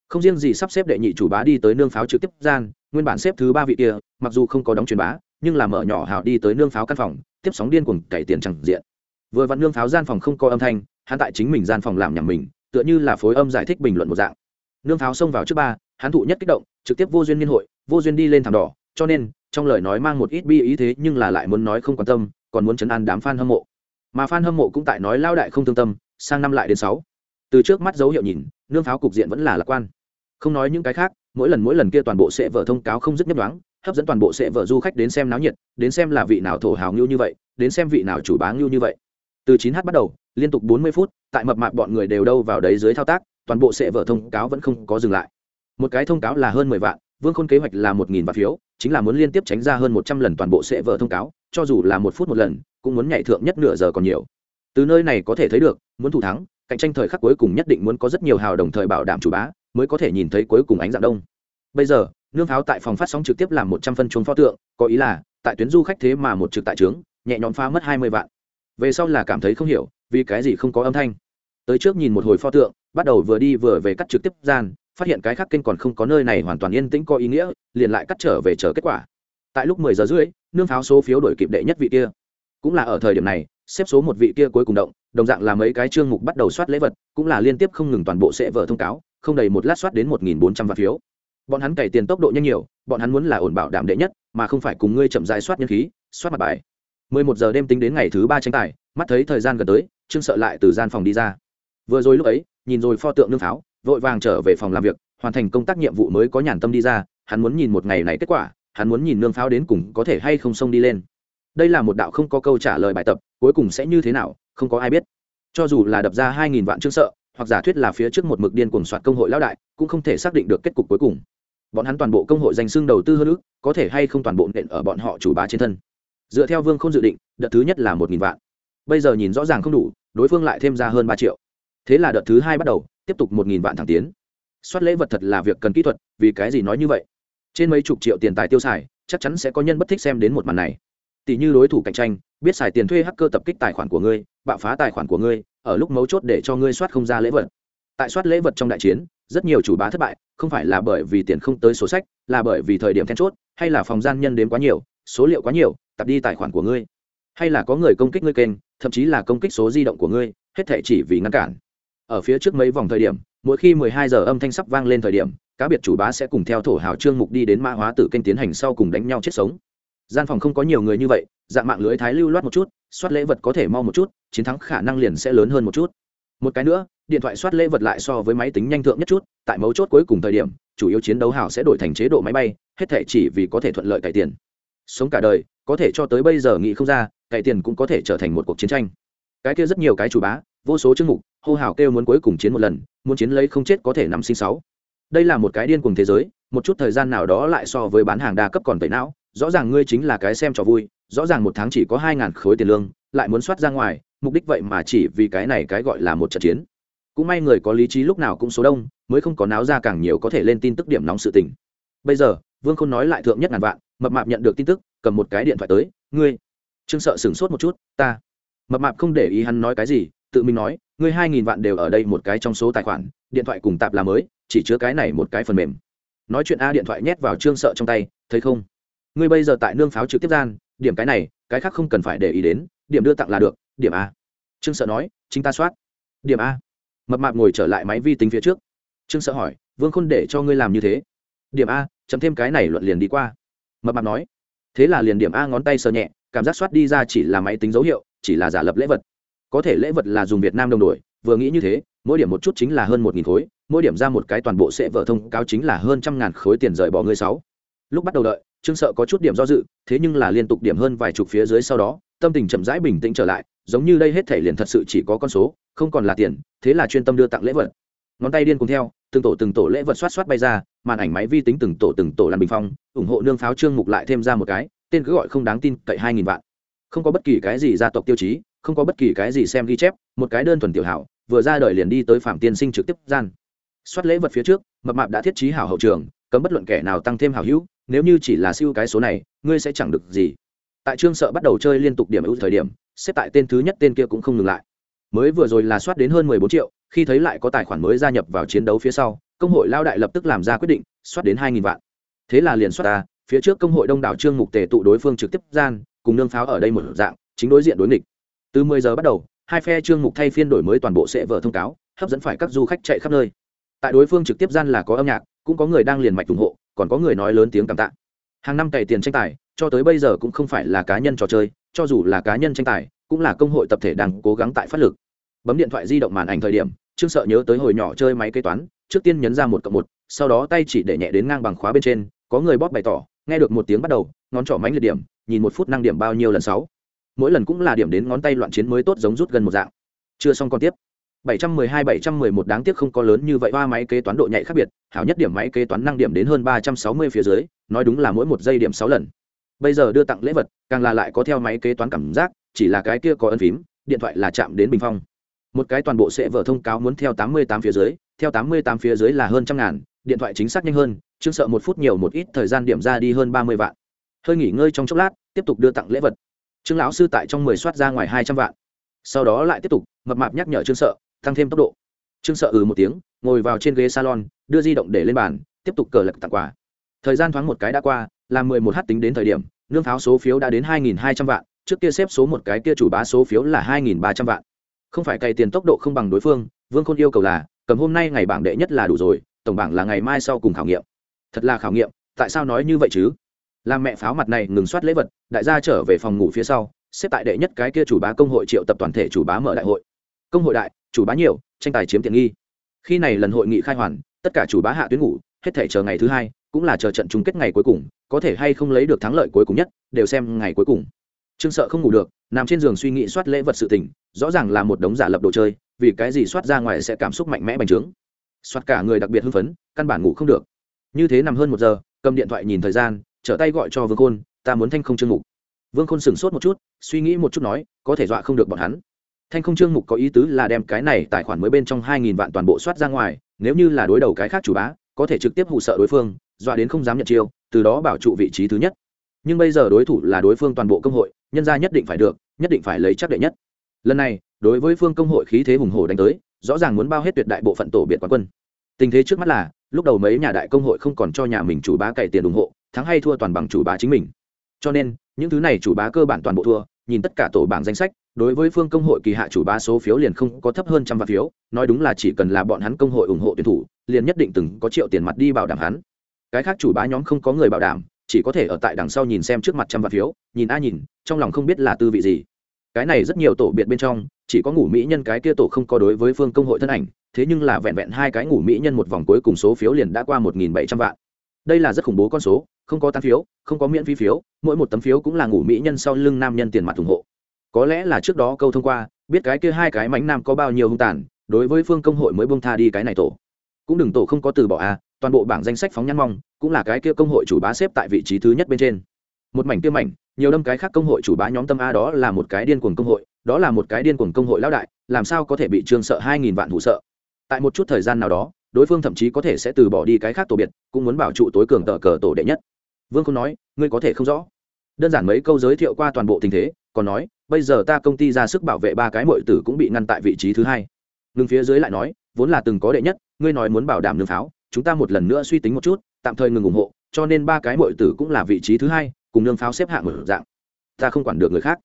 Speaker 1: Không riêng gì sắp xếp đệ nhị chủ bá đi tới nương pháo trực tiếp gian, nguyên bản xếp thứ ba vị kia, mặc dù không có đóng truyền bá, nhưng là mở nhỏ hào đi tới nương pháo căn phòng, tiếp sóng điên cuồng cày tiền chẳng diện. Vừa vặn nương pháo gian phòng không có âm thanh, hắn tại chính mình gian phòng làm nhầm mình tựa như là phối âm giải thích bình luận một dạng. Nương pháo xông vào trước ba hắn thụ nhất kích động, trực tiếp vô duyên liên hội, vô duyên đi lên thảm đỏ, cho nên, trong lời nói mang một ít bi ý thế nhưng là lại muốn nói không quan tâm, còn muốn chấn an đám fan hâm mộ. Mà fan hâm mộ cũng tại nói lao đại không thương tâm, sang năm lại đến sáu. Từ trước mắt dấu hiệu nhìn, nương pháo cục diện vẫn là lạc quan. Không nói những cái khác, mỗi lần mỗi lần kia toàn bộ sẽ vở thông cáo không dứt nhất đoán, hấp dẫn toàn bộ sẽ vở du khách đến xem náo nhiệt, đến xem là vị nào thổ hào ngưu như vậy, đến xem vị nào chủ bá ngưu như vậy. Từ chín h bắt đầu liên tục 40 phút, tại mập mạp bọn người đều đâu vào đấy dưới thao tác, toàn bộ sẽ vở thông cáo vẫn không có dừng lại. Một cái thông cáo là hơn 10 vạn, vương khôn kế hoạch là một nghìn vạn phiếu, chính là muốn liên tiếp tránh ra hơn một trăm lần toàn bộ sẽ vở thông cáo, cho dù là một phút một lần, cũng muốn nhảy thượng nhất nửa giờ còn nhiều. Từ nơi này có thể thấy được, muốn thủ thắng, cạnh tranh thời khắc cuối cùng nhất định muốn có rất nhiều hào đồng thời bảo đảm chủ bá, mới có thể nhìn thấy cuối cùng ánh dạng đông. Bây giờ, nương pháo tại phòng phát sóng trực tiếp làm một trăm phân chuông pho tượng, có ý là, tại tuyến du khách thế mà một trực tại trướng, nhẹ nhõm phá mất hai mươi vạn. Về sau là cảm thấy không hiểu vì cái gì không có âm thanh. Tới trước nhìn một hồi pho tượng, bắt đầu vừa đi vừa về cắt trực tiếp gian, phát hiện cái khác kênh còn không có nơi này hoàn toàn yên tĩnh có ý nghĩa, liền lại cắt trở về chờ kết quả. Tại lúc mười giờ rưỡi, nương pháo số phiếu đổi kịp đệ nhất vị kia. Cũng là ở thời điểm này, xếp số một vị kia cuối cùng động, đồng dạng là mấy cái chương mục bắt đầu soát lễ vật, cũng là liên tiếp không ngừng toàn bộ sẽ vở thông cáo, không đầy một lát soát đến một nghìn bốn trăm vạn phiếu. Bọn hắn cày tiền tốc độ nhanh nhiều, bọn hắn muốn là ổn bảo đảm đệ nhất, mà không phải cùng ngươi chậm dài soát nhân khí, soát mặt bài. 11 giờ đêm tính đến ngày thứ ba tranh tài, mắt thấy thời gian gần tới trương sợ lại từ gian phòng đi ra. Vừa rồi lúc ấy, nhìn rồi pho tượng nương pháo, vội vàng trở về phòng làm việc, hoàn thành công tác nhiệm vụ mới có nhàn tâm đi ra, hắn muốn nhìn một ngày này kết quả, hắn muốn nhìn nương pháo đến cùng có thể hay không xông đi lên. Đây là một đạo không có câu trả lời bài tập, cuối cùng sẽ như thế nào, không có ai biết. Cho dù là đập ra hai nghìn vạn chương sợ, hoặc giả thuyết là phía trước một mực điên cuồng soạt công hội lão đại, cũng không thể xác định được kết cục cuối cùng. Bọn hắn toàn bộ công hội danh xưng đầu tư hơn ước, có thể hay không toàn bộ nện ở bọn họ chủ bá trên thân. Dựa theo vương không dự định, đợt thứ nhất là một nghìn vạn. Bây giờ nhìn rõ ràng không đủ đối phương lại thêm ra hơn ba triệu. Thế là đợt thứ hai bắt đầu, tiếp tục một nghìn vạn thẳng tiến. Soát lễ vật thật là việc cần kỹ thuật, vì cái gì nói như vậy? Trên mấy chục triệu tiền tài tiêu xài, chắc chắn sẽ có nhân bất thích xem đến một màn này. Tỷ như đối thủ cạnh tranh, biết xài tiền thuê hacker tập kích tài khoản của ngươi, bạo phá tài khoản của ngươi, ở lúc mấu chốt để cho ngươi soát không ra lễ vật. Tại soát lễ vật trong đại chiến, rất nhiều chủ bá thất bại, không phải là bởi vì tiền không tới số sách, là bởi vì thời điểm then chốt, hay là phòng gian nhân đến quá nhiều, số liệu quá nhiều, tập đi tài khoản của ngươi hay là có người công kích ngươi kênh, thậm chí là công kích số di động của ngươi, hết thể chỉ vì ngăn cản. Ở phía trước mấy vòng thời điểm, mỗi khi 12 giờ âm thanh sắp vang lên thời điểm, cá biệt chủ bá sẽ cùng theo thổ hào trương mục đi đến mã hóa tử kênh tiến hành sau cùng đánh nhau chết sống. Gian phòng không có nhiều người như vậy, dạng mạng lưới thái lưu loát một chút, soát lễ vật có thể mau một chút, chiến thắng khả năng liền sẽ lớn hơn một chút. Một cái nữa, điện thoại soát lễ vật lại so với máy tính nhanh thượng nhất chút, tại mấu chốt cuối cùng thời điểm, chủ yếu chiến đấu hào sẽ đổi thành chế độ máy bay, hết thể chỉ vì có thể thuận lợi cải tiền sống cả đời, có thể cho tới bây giờ nghĩ không ra cậy tiền cũng có thể trở thành một cuộc chiến tranh. Cái kia rất nhiều cái chủ bá, vô số chương mục, hô hào kêu muốn cuối cùng chiến một lần, muốn chiến lấy không chết có thể nằm sinh sáu. Đây là một cái điên cùng thế giới, một chút thời gian nào đó lại so với bán hàng đa cấp còn tẩy não, rõ ràng ngươi chính là cái xem trò vui, rõ ràng một tháng chỉ có hai ngàn khối tiền lương, lại muốn soát ra ngoài, mục đích vậy mà chỉ vì cái này cái gọi là một trận chiến. Cũng may người có lý trí lúc nào cũng số đông, mới không có náo ra càng nhiều có thể lên tin tức điểm nóng sự tình. Bây giờ vương khôn nói lại thượng nhất ngàn vạn, mập mạp nhận được tin tức, cầm một cái điện thoại tới, ngươi, trương sợ sửng sốt một chút, ta. Mập mạp không để ý hắn nói cái gì, tự mình nói, ngươi hai nghìn vạn đều ở đây một cái trong số tài khoản, điện thoại cùng tạp là mới, chỉ chứa cái này một cái phần mềm. Nói chuyện a điện thoại nhét vào trương sợ trong tay, thấy không? Ngươi bây giờ tại nương pháo trực tiếp gian, điểm cái này, cái khác không cần phải để ý đến, điểm đưa tặng là được, điểm a. Trương sợ nói, chính ta soát. Điểm a. Mập mạp ngồi trở lại máy vi tính phía trước. Trương sợ hỏi, vương khôn để cho ngươi làm như thế? Điểm a chấm thêm cái này luận liền đi qua. Mập mạp nói, thế là liền điểm a ngón tay sờ nhẹ, cảm giác soát đi ra chỉ là máy tính dấu hiệu, chỉ là giả lập lễ vật. Có thể lễ vật là dùng việt nam đồng đổi, vừa nghĩ như thế, mỗi điểm một chút chính là hơn một nghìn khối, mỗi điểm ra một cái toàn bộ sẽ vợ thông cáo chính là hơn trăm ngàn khối tiền rời bỏ ngươi sáu. Lúc bắt đầu đợi, trương sợ có chút điểm do dự, thế nhưng là liên tục điểm hơn vài chục phía dưới sau đó, tâm tình chậm rãi bình tĩnh trở lại, giống như đây hết thể liền thật sự chỉ có con số, không còn là tiền, thế là chuyên tâm đưa tặng lễ vật. Ngón tay điên cùng theo, từng tổ từng tổ lễ vật xoát xoát bay ra màn ảnh máy vi tính từng tổ từng tổ làm bình phong, ủng hộ nương pháo trương mục lại thêm ra một cái, tên cứ gọi không đáng tin, cậy hai nghìn vạn. Không có bất kỳ cái gì gia tộc tiêu chí, không có bất kỳ cái gì xem ghi chép, một cái đơn thuần tiểu hảo, vừa ra đời liền đi tới phạm tiên sinh trực tiếp gian. Soát lễ vật phía trước, mập mạp đã thiết trí hảo hậu trường, cấm bất luận kẻ nào tăng thêm hảo hữu, nếu như chỉ là siêu cái số này, ngươi sẽ chẳng được gì. Tại trương sợ bắt đầu chơi liên tục điểm ưu thời điểm, xếp tại tên thứ nhất tên kia cũng không ngừng lại. Mới vừa rồi là soát đến hơn mười bốn triệu, khi thấy lại có tài khoản mới gia nhập vào chiến đấu phía sau công hội lao đại lập tức làm ra quyết định, soát đến hai nghìn vạn. Thế là liền soát ta, phía trước công hội đông đảo trương mục tề tụ đối phương trực tiếp gian, cùng nương pháo ở đây một dạng, chính đối diện đối nghịch. Từ mười giờ bắt đầu, hai phe trương mục thay phiên đổi mới toàn bộ sẽ vở thông cáo, hấp dẫn phải các du khách chạy khắp nơi. Tại đối phương trực tiếp gian là có âm nhạc, cũng có người đang liền mạch ủng hộ, còn có người nói lớn tiếng cảm tạ. Hàng năm cày tiền tranh tài, cho tới bây giờ cũng không phải là cá nhân trò chơi, cho dù là cá nhân tranh tài, cũng là công hội tập thể đang cố gắng tại phát lực. Bấm điện thoại di động màn ảnh thời điểm, trương sợ nhớ tới hồi nhỏ chơi máy kế toán trước tiên nhấn ra một cộng một sau đó tay chỉ để nhẹ đến ngang bằng khóa bên trên có người bóp bày tỏ nghe được một tiếng bắt đầu ngón trỏ mánh liệt điểm nhìn một phút năng điểm bao nhiêu lần sáu mỗi lần cũng là điểm đến ngón tay loạn chiến mới tốt giống rút gần một dạng chưa xong còn tiếp 712 711 đáng tiếc không có lớn như vậy ba máy kế toán độ nhạy khác biệt, hảo nhất điểm máy kế toán năng điểm đến hơn 360 phía dưới, nói đúng là mỗi một giây điểm 6 lần. Bây giờ đưa tặng lễ vật, càng là lại có theo máy kế toán cảm giác, chỉ là cái kia có ấn phím, điện thoại là chạm đến bình phong. Một cái toàn bộ sẽ vở thông cáo muốn theo 88 phía dưới, theo 88 phía dưới là hơn trăm ngàn, điện thoại chính xác nhanh hơn, chương sợ một phút nhiều một ít thời gian điểm ra đi hơn 30 vạn. Hơi nghỉ ngơi trong chốc lát, tiếp tục đưa tặng lễ vật. Trương lão sư tại trong 10 soát ra ngoài 200 vạn. Sau đó lại tiếp tục, mập mạp nhắc nhở Trương sợ, tăng thêm tốc độ trương sợ ừ một tiếng ngồi vào trên ghế salon đưa di động để lên bàn tiếp tục cờ lật tặng quà thời gian thoáng một cái đã qua là mười một h tính đến thời điểm nương pháo số phiếu đã đến hai nghìn hai trăm vạn trước kia xếp số một cái kia chủ bá số phiếu là hai nghìn ba trăm vạn không phải cày tiền tốc độ không bằng đối phương vương khôn yêu cầu là cầm hôm nay ngày bảng đệ nhất là đủ rồi, tổng bảng là ngày mai sau cùng khảo nghiệm. Thật là khảo nghiệm, tại sao nói như vậy chứ? Làm mẹ pháo mặt này ngừng soát lễ vật, đại gia trở về phòng ngủ phía sau, xếp tại đệ nhất cái kia chủ bá công hội triệu tập toàn thể chủ bá mở đại hội. Công hội đại, chủ bá nhiều, tranh tài chiếm tiện nghi. Khi này lần hội nghị khai hoàn, tất cả chủ bá hạ tuyến ngủ, hết thể chờ ngày thứ hai, cũng là chờ trận chung kết ngày cuối cùng, có thể hay không lấy được thắng lợi cuối cùng nhất, đều xem ngày cuối cùng. Trương sợ không ngủ được, nằm trên giường suy nghĩ soát lễ vật sự tình rõ ràng là một đống giả lập đồ chơi, vì cái gì soát ra ngoài sẽ cảm xúc mạnh mẽ bành trướng? Soát cả người đặc biệt hưng phấn, căn bản ngủ không được. Như thế nằm hơn một giờ, cầm điện thoại nhìn thời gian, trở tay gọi cho vương khôn, ta muốn thanh không chương mục. Vương khôn sửng sốt một chút, suy nghĩ một chút nói, có thể dọa không được bọn hắn. Thanh không chương mục có ý tứ là đem cái này tài khoản mới bên trong hai nghìn vạn toàn bộ soát ra ngoài, nếu như là đối đầu cái khác chủ bá, có thể trực tiếp hụ sợ đối phương, dọa đến không dám nhận chiêu, từ đó bảo trụ vị trí thứ nhất. Nhưng bây giờ đối thủ là đối phương toàn bộ công hội, nhân ra nhất định phải được, nhất định phải lấy chắc đệ nhất lần này, đối với phương công hội khí thế hùng hồ đánh tới, rõ ràng muốn bao hết tuyệt đại bộ phận tổ biệt quán quân. Tình thế trước mắt là, lúc đầu mấy nhà đại công hội không còn cho nhà mình chủ bá cày tiền ủng hộ, thắng hay thua toàn bằng chủ bá chính mình. Cho nên, những thứ này chủ bá cơ bản toàn bộ thua, nhìn tất cả tổ bảng danh sách, đối với phương công hội kỳ hạ chủ bá số phiếu liền không có thấp hơn trăm vạn phiếu, nói đúng là chỉ cần là bọn hắn công hội ủng hộ tuyển thủ, liền nhất định từng có triệu tiền mặt đi bảo đảm hắn. Cái khác chủ bá nhóm không có người bảo đảm, chỉ có thể ở tại đằng sau nhìn xem trước mặt trăm vạn phiếu, nhìn a nhìn, trong lòng không biết là tư vị gì cái này rất nhiều tổ biệt bên trong, chỉ có ngủ mỹ nhân cái kia tổ không có đối với phương công hội thân ảnh, thế nhưng là vẹn vẹn hai cái ngủ mỹ nhân một vòng cuối cùng số phiếu liền đã qua một nghìn bảy trăm vạn. Đây là rất khủng bố con số, không có tán phiếu, không có miễn phí phiếu, mỗi một tấm phiếu cũng là ngủ mỹ nhân sau lưng nam nhân tiền mặt ủng hộ. Có lẽ là trước đó câu thông qua, biết cái kia hai cái mánh nam có bao nhiêu hung tàn, đối với phương công hội mới bông tha đi cái này tổ. Cũng đừng tổ không có từ bỏ a, toàn bộ bảng danh sách phóng nhăn mong, cũng là cái kia công hội chủ bá xếp tại vị trí thứ nhất bên trên. Một mảnh kia mảnh nhiều đâm cái khác công hội chủ bá nhóm tâm a đó là một cái điên cuồng công hội, đó là một cái điên cuồng công hội lão đại, làm sao có thể bị trương sợ hai nghìn vạn hụ sợ? Tại một chút thời gian nào đó, đối phương thậm chí có thể sẽ từ bỏ đi cái khác tổ biệt, cũng muốn bảo trụ tối cường tờ cờ tổ đệ nhất. Vương không nói, ngươi có thể không rõ. Đơn giản mấy câu giới thiệu qua toàn bộ tình thế, còn nói, bây giờ ta công ty ra sức bảo vệ ba cái mọi tử cũng bị ngăn tại vị trí thứ hai. Ngưng phía dưới lại nói, vốn là từng có đệ nhất, ngươi nói muốn bảo đảm nương pháo, chúng ta một lần nữa suy tính một chút, tạm thời ngừng ủng hộ, cho nên ba cái mọi tử cũng là vị trí thứ hai cùng nương pháo xếp hạng một dạng. Ta không quản được người khác.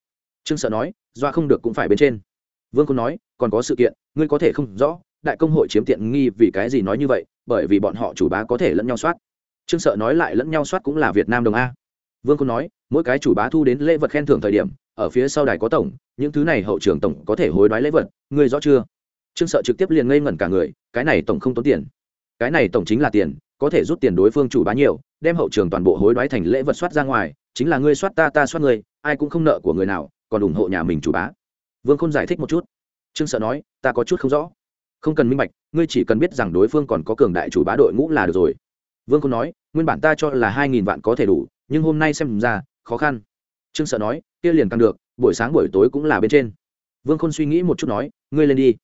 Speaker 1: Trương sợ nói, doa không được cũng phải bên trên. Vương khôn nói, còn có sự kiện, ngươi có thể không rõ, đại công hội chiếm tiện nghi vì cái gì nói như vậy, bởi vì bọn họ chủ bá có thể lẫn nhau soát. Trương sợ nói lại lẫn nhau soát cũng là việt nam đồng a. Vương khôn nói, mỗi cái chủ bá thu đến lễ vật khen thưởng thời điểm, ở phía sau đài có tổng, những thứ này hậu trưởng tổng có thể hối đoái lễ vật, ngươi rõ chưa? Trương sợ trực tiếp liền ngây ngẩn cả người, cái này tổng không tốn tiền. Cái này tổng chính là tiền có thể rút tiền đối phương chủ bá nhiều, đem hậu trường toàn bộ hối đoái thành lễ vật soát ra ngoài, chính là ngươi soát ta ta soát ngươi, ai cũng không nợ của người nào, còn ủng hộ nhà mình chủ bá. Vương Khôn giải thích một chút. Trương sợ nói, ta có chút không rõ. Không cần minh bạch, ngươi chỉ cần biết rằng đối phương còn có cường đại chủ bá đội ngũ là được rồi. Vương Khôn nói, nguyên bản ta cho là hai nghìn vạn có thể đủ, nhưng hôm nay xem ra, khó khăn. Trương sợ nói, kia liền càng được, buổi sáng buổi tối cũng là bên trên. Vương khôn suy nghĩ một chút nói, ngươi lên đi.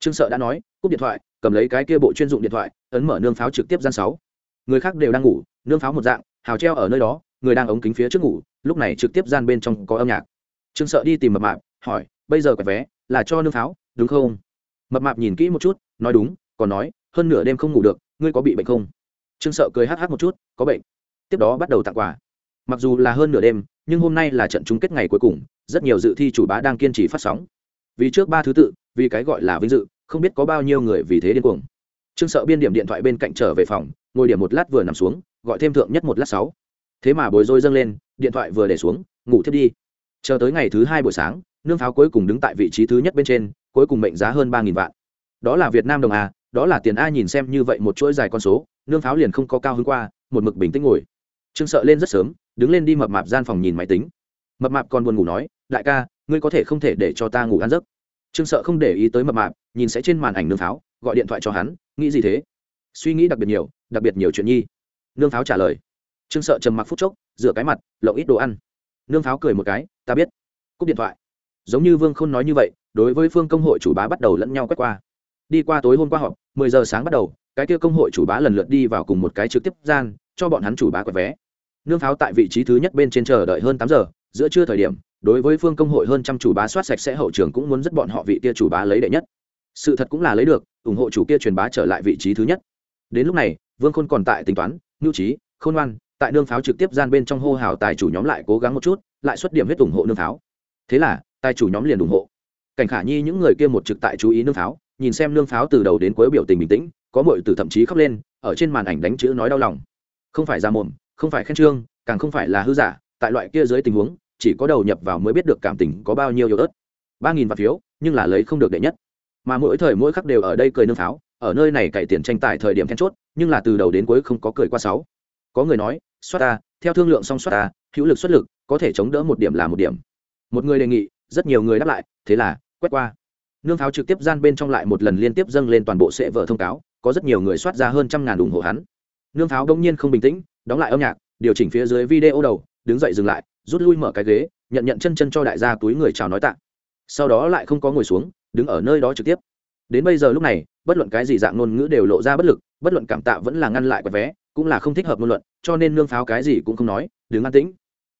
Speaker 1: Trương sợ đã nói, cúp điện thoại cầm lấy cái kia bộ chuyên dụng điện thoại, ấn mở nương pháo trực tiếp gian sáu. Người khác đều đang ngủ, nương pháo một dạng, hào treo ở nơi đó, người đang ống kính phía trước ngủ, lúc này trực tiếp gian bên trong có âm nhạc. Trương sợ đi tìm mập mạp, hỏi, bây giờ quẹt vé, là cho nương pháo, đúng không? Mập mạp nhìn kỹ một chút, nói đúng, còn nói, hơn nửa đêm không ngủ được, ngươi có bị bệnh không? Trương sợ cười hh một chút, có bệnh. Tiếp đó bắt đầu tặng quà. Mặc dù là hơn nửa đêm, nhưng hôm nay là trận chung kết ngày cuối cùng, rất nhiều dự thi chủ bá đang kiên trì phát sóng. Vì trước ba thứ tự, vì cái gọi là vinh dự không biết có bao nhiêu người vì thế điên cuồng. Trương sợ biên điểm điện thoại bên cạnh trở về phòng, ngồi điểm một lát vừa nằm xuống, gọi thêm thượng nhất một lát sáu. Thế mà bồi dôi dâng lên, điện thoại vừa để xuống, ngủ thiết đi. Chờ tới ngày thứ hai buổi sáng, nương pháo cuối cùng đứng tại vị trí thứ nhất bên trên, cuối cùng mệnh giá hơn ba nghìn vạn. Đó là việt nam đồng a, đó là tiền a nhìn xem như vậy một chuỗi dài con số, nương pháo liền không có cao hơn qua, một mực bình tĩnh ngồi. Trương sợ lên rất sớm, đứng lên đi mập mạp gian phòng nhìn máy tính. Mập mạp còn buồn ngủ nói, đại ca, ngươi có thể không thể để cho ta ngủ ăn giấc trương sợ không để ý tới mập mạp, nhìn sẽ trên màn ảnh nương pháo, gọi điện thoại cho hắn, nghĩ gì thế? Suy nghĩ đặc biệt nhiều, đặc biệt nhiều chuyện nhi. Nương pháo trả lời. Trương sợ trầm mặc phút chốc, rửa cái mặt, lộng ít đồ ăn. Nương pháo cười một cái, ta biết. Cúp điện thoại. Giống như vương không nói như vậy, đối với phương công hội chủ bá bắt đầu lẫn nhau quét qua. Đi qua tối hôm qua họp, mười giờ sáng bắt đầu, cái kia công hội chủ bá lần lượt đi vào cùng một cái trực tiếp gian, cho bọn hắn chủ bá quẹt vé. Nương pháo tại vị trí thứ nhất bên trên chờ đợi hơn tám giờ, giữa trưa thời điểm đối với phương công hội hơn trăm chủ bá soát sạch sẽ hậu trường cũng muốn rất bọn họ vị kia chủ bá lấy đệ nhất. Sự thật cũng là lấy được, ủng hộ chủ kia truyền bá trở lại vị trí thứ nhất. Đến lúc này, vương khôn còn tại tính toán nhu trí khôn ngoan, tại nương pháo trực tiếp gian bên trong hô hào tài chủ nhóm lại cố gắng một chút, lại xuất điểm huyết ủng hộ nương pháo. Thế là, tài chủ nhóm liền ủng hộ. Cảnh khả nhi những người kia một trực tại chú ý nương pháo, nhìn xem nương pháo từ đầu đến cuối biểu tình bình tĩnh, có mọi từ thậm chí khóc lên, ở trên màn ảnh đánh chữ nói đau lòng. Không phải ra mồm, không phải khen trương, càng không phải là hư giả, tại loại kia dưới tình huống chỉ có đầu nhập vào mới biết được cảm tình có bao nhiêu yếu ớt. Ba nghìn vạn phiếu, nhưng là lấy không được đệ nhất. Mà mỗi thời mỗi khắc đều ở đây cười nương pháo ở nơi này cậy tiền tranh tài thời điểm then chốt, nhưng là từ đầu đến cuối không có cười qua sáu. Có người nói, soát ta, theo thương lượng xong soát ta, hữu lực xuất lực, có thể chống đỡ một điểm là một điểm. Một người đề nghị, rất nhiều người đáp lại, thế là, quét qua. Nương pháo trực tiếp gian bên trong lại một lần liên tiếp dâng lên toàn bộ sệ vở thông cáo, có rất nhiều người soát ra hơn trăm ngàn ủng hộ hắn. Nương pháo đông nhiên không bình tĩnh, đóng lại âm nhạc, điều chỉnh phía dưới video đầu, đứng dậy dừng lại rút lui mở cái ghế, nhận nhận chân chân cho đại gia túi người chào nói tạ. Sau đó lại không có ngồi xuống, đứng ở nơi đó trực tiếp. Đến bây giờ lúc này, bất luận cái gì dạng ngôn ngữ đều lộ ra bất lực, bất luận cảm tạ vẫn là ngăn lại quẹt vé, cũng là không thích hợp ngôn luận, cho nên nương pháo cái gì cũng không nói, đứng an tĩnh.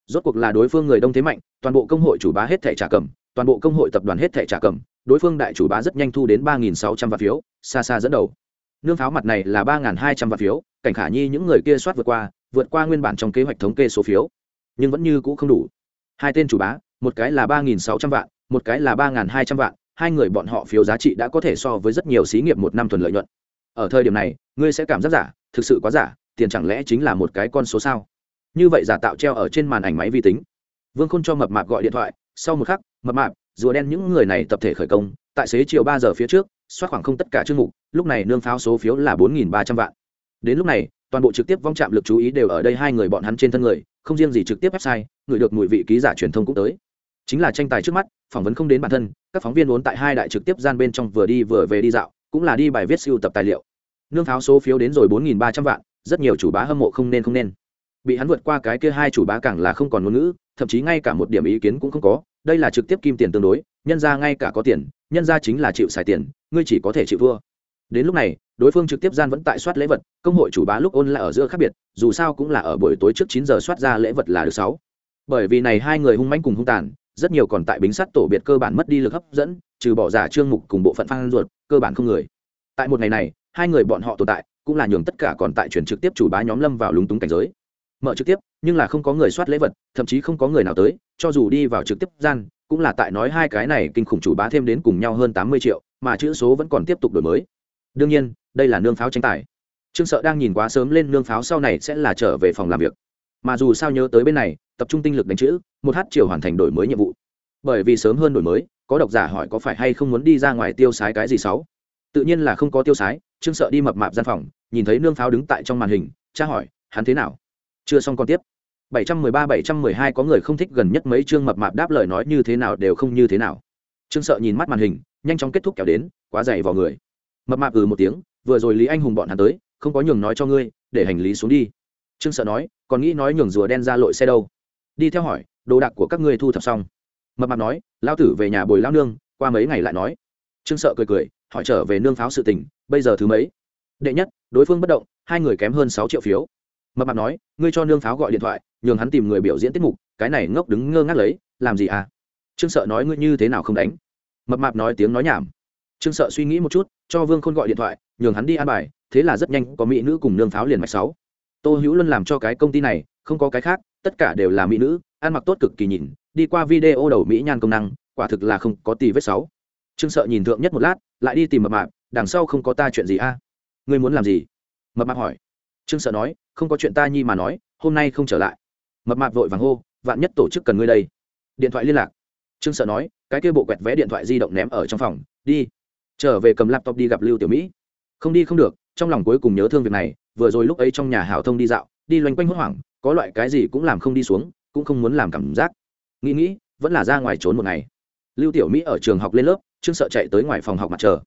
Speaker 1: Rốt cuộc là đối phương người đông thế mạnh, toàn bộ công hội chủ bá hết thẻ trả cầm, toàn bộ công hội tập đoàn hết thẻ trả cầm, đối phương đại chủ bá rất nhanh thu đến ba nghìn sáu trăm vạn phiếu, xa xa dẫn đầu. Nương pháo mặt này là ba nghìn hai trăm vạn phiếu, cảnh khả nhi những người kia soát vượt qua vượt qua nguyên bản trong kế hoạch thống kê số phiếu nhưng vẫn như cũ không đủ. Hai tên chủ bá, một cái là ba nghìn sáu trăm vạn, một cái là ba nghìn hai trăm vạn, hai người bọn họ phiếu giá trị đã có thể so với rất nhiều xí nghiệp một năm thuần lợi nhuận. Ở thời điểm này, ngươi sẽ cảm giác giả, thực sự quá giả, tiền chẳng lẽ chính là một cái con số sao? Như vậy giả tạo treo ở trên màn ảnh máy vi tính. Vương khôn cho mập mạp gọi điện thoại, sau một khắc, mập mạp, rùa đen những người này tập thể khởi công, tại xế chiều ba giờ phía trước, soát khoảng không tất cả chương mục, lúc này nương pháo số phiếu là bốn nghìn ba trăm vạn. Đến lúc này toàn bộ trực tiếp vong chạm lực chú ý đều ở đây hai người bọn hắn trên thân người, không riêng gì trực tiếp website, người được mùi vị ký giả truyền thông cũng tới. Chính là tranh tài trước mắt, phỏng vấn không đến bản thân, các phóng viên vốn tại hai đại trực tiếp gian bên trong vừa đi vừa về đi dạo, cũng là đi bài viết siêu tập tài liệu. Nương pháo số phiếu đến rồi bốn nghìn ba trăm vạn, rất nhiều chủ bá hâm mộ không nên không nên. Bị hắn vượt qua cái kia hai chủ bá càng là không còn ngôn ngữ, thậm chí ngay cả một điểm ý kiến cũng không có, đây là trực tiếp kim tiền tương đối, nhân ra ngay cả có tiền, nhân ra chính là chịu xài tiền, ngươi chỉ có thể chịu thua. Đến lúc này đối phương trực tiếp gian vẫn tại soát lễ vật, công hội chủ bá lúc ôn là ở giữa khác biệt, dù sao cũng là ở buổi tối trước chín giờ soát ra lễ vật là được sáu. Bởi vì này hai người hung mãnh cùng hung tàn, rất nhiều còn tại bính sắt tổ biệt cơ bản mất đi lực hấp dẫn, trừ bỏ giả trương mục cùng bộ phận phan ruột, cơ bản không người. Tại một ngày này, hai người bọn họ tồn tại, cũng là nhường tất cả còn tại chuyển trực tiếp chủ bá nhóm lâm vào lúng túng cảnh giới. Mở trực tiếp, nhưng là không có người soát lễ vật, thậm chí không có người nào tới, cho dù đi vào trực tiếp gian, cũng là tại nói hai cái này kinh khủng chủ bá thêm đến cùng nhau hơn tám mươi triệu, mà chữ số vẫn còn tiếp tục đổi mới đương nhiên, đây là nương pháo tranh tài. Trương sợ đang nhìn quá sớm lên nương pháo sau này sẽ là trở về phòng làm việc. Mà dù sao nhớ tới bên này, tập trung tinh lực đánh chữ, một hát chiều hoàn thành đổi mới nhiệm vụ. Bởi vì sớm hơn đổi mới, có độc giả hỏi có phải hay không muốn đi ra ngoài tiêu sái cái gì sáu tự nhiên là không có tiêu sái, trương sợ đi mập mạp gian phòng, nhìn thấy nương pháo đứng tại trong màn hình cha hỏi, hắn thế nào? Chưa xong còn tiếp. 713-712 có người không thích gần nhất mấy chương mập mạp đáp lời nói như thế nào đều không như thế nào. Trương sợ nhìn mắt màn hình, nhanh chóng kết thúc kéo đến, quá dày vào người mập mạp ừ một tiếng, vừa rồi lý anh hùng bọn hắn tới, không có nhường nói cho ngươi, để hành lý xuống đi. Trương sợ nói, còn nghĩ nói nhường rùa đen ra lội xe đâu. Đi theo hỏi, đồ đạc của các ngươi thu thập xong. Mập mạp nói, lao tử về nhà bồi lao nương, qua mấy ngày lại nói. Trương sợ cười cười, hỏi trở về nương pháo sự tình, bây giờ thứ mấy? Đệ nhất, đối phương bất động, hai người kém hơn sáu triệu phiếu. Mập mạp nói, ngươi cho nương pháo gọi điện thoại, nhường hắn tìm người biểu diễn tiết mục, cái này ngốc đứng ngơ ngác lấy, làm gì à? Trương sợ nói, ngươi như thế nào không đánh? Mập mạp nói tiếng nói nhảm trương sợ suy nghĩ một chút, cho vương khôn gọi điện thoại, nhường hắn đi an bài, thế là rất nhanh có mỹ nữ cùng nương pháo liền mạch sáu. Tô hữu luân làm cho cái công ty này, không có cái khác, tất cả đều là mỹ nữ, ăn mặc tốt cực kỳ nhìn, đi qua video đầu mỹ nhan công năng, quả thực là không có tì vết sáu. Trương sợ nhìn thượng nhất một lát, lại đi tìm mập mạp, đằng sau không có ta chuyện gì a? À? ngươi muốn làm gì? Mập mạp hỏi. Trương sợ nói, không có chuyện ta nhi mà nói, hôm nay không trở lại. Mập mạp vội vàng hô, vạn nhất tổ chức cần ngươi đây. Điện thoại liên lạc. Trương sợ nói, cái kia bộ quẹt vé điện thoại di động ném ở trong phòng, đi trở về cầm laptop đi gặp lưu tiểu mỹ. Không đi không được, trong lòng cuối cùng nhớ thương việc này, vừa rồi lúc ấy trong nhà hảo thông đi dạo, đi loanh quanh hốt hoảng, có loại cái gì cũng làm không đi xuống, cũng không muốn làm cảm giác. Nghĩ nghĩ, vẫn là ra ngoài trốn một ngày. Lưu tiểu mỹ ở trường học lên lớp, trương sợ chạy tới ngoài phòng học mặt chờ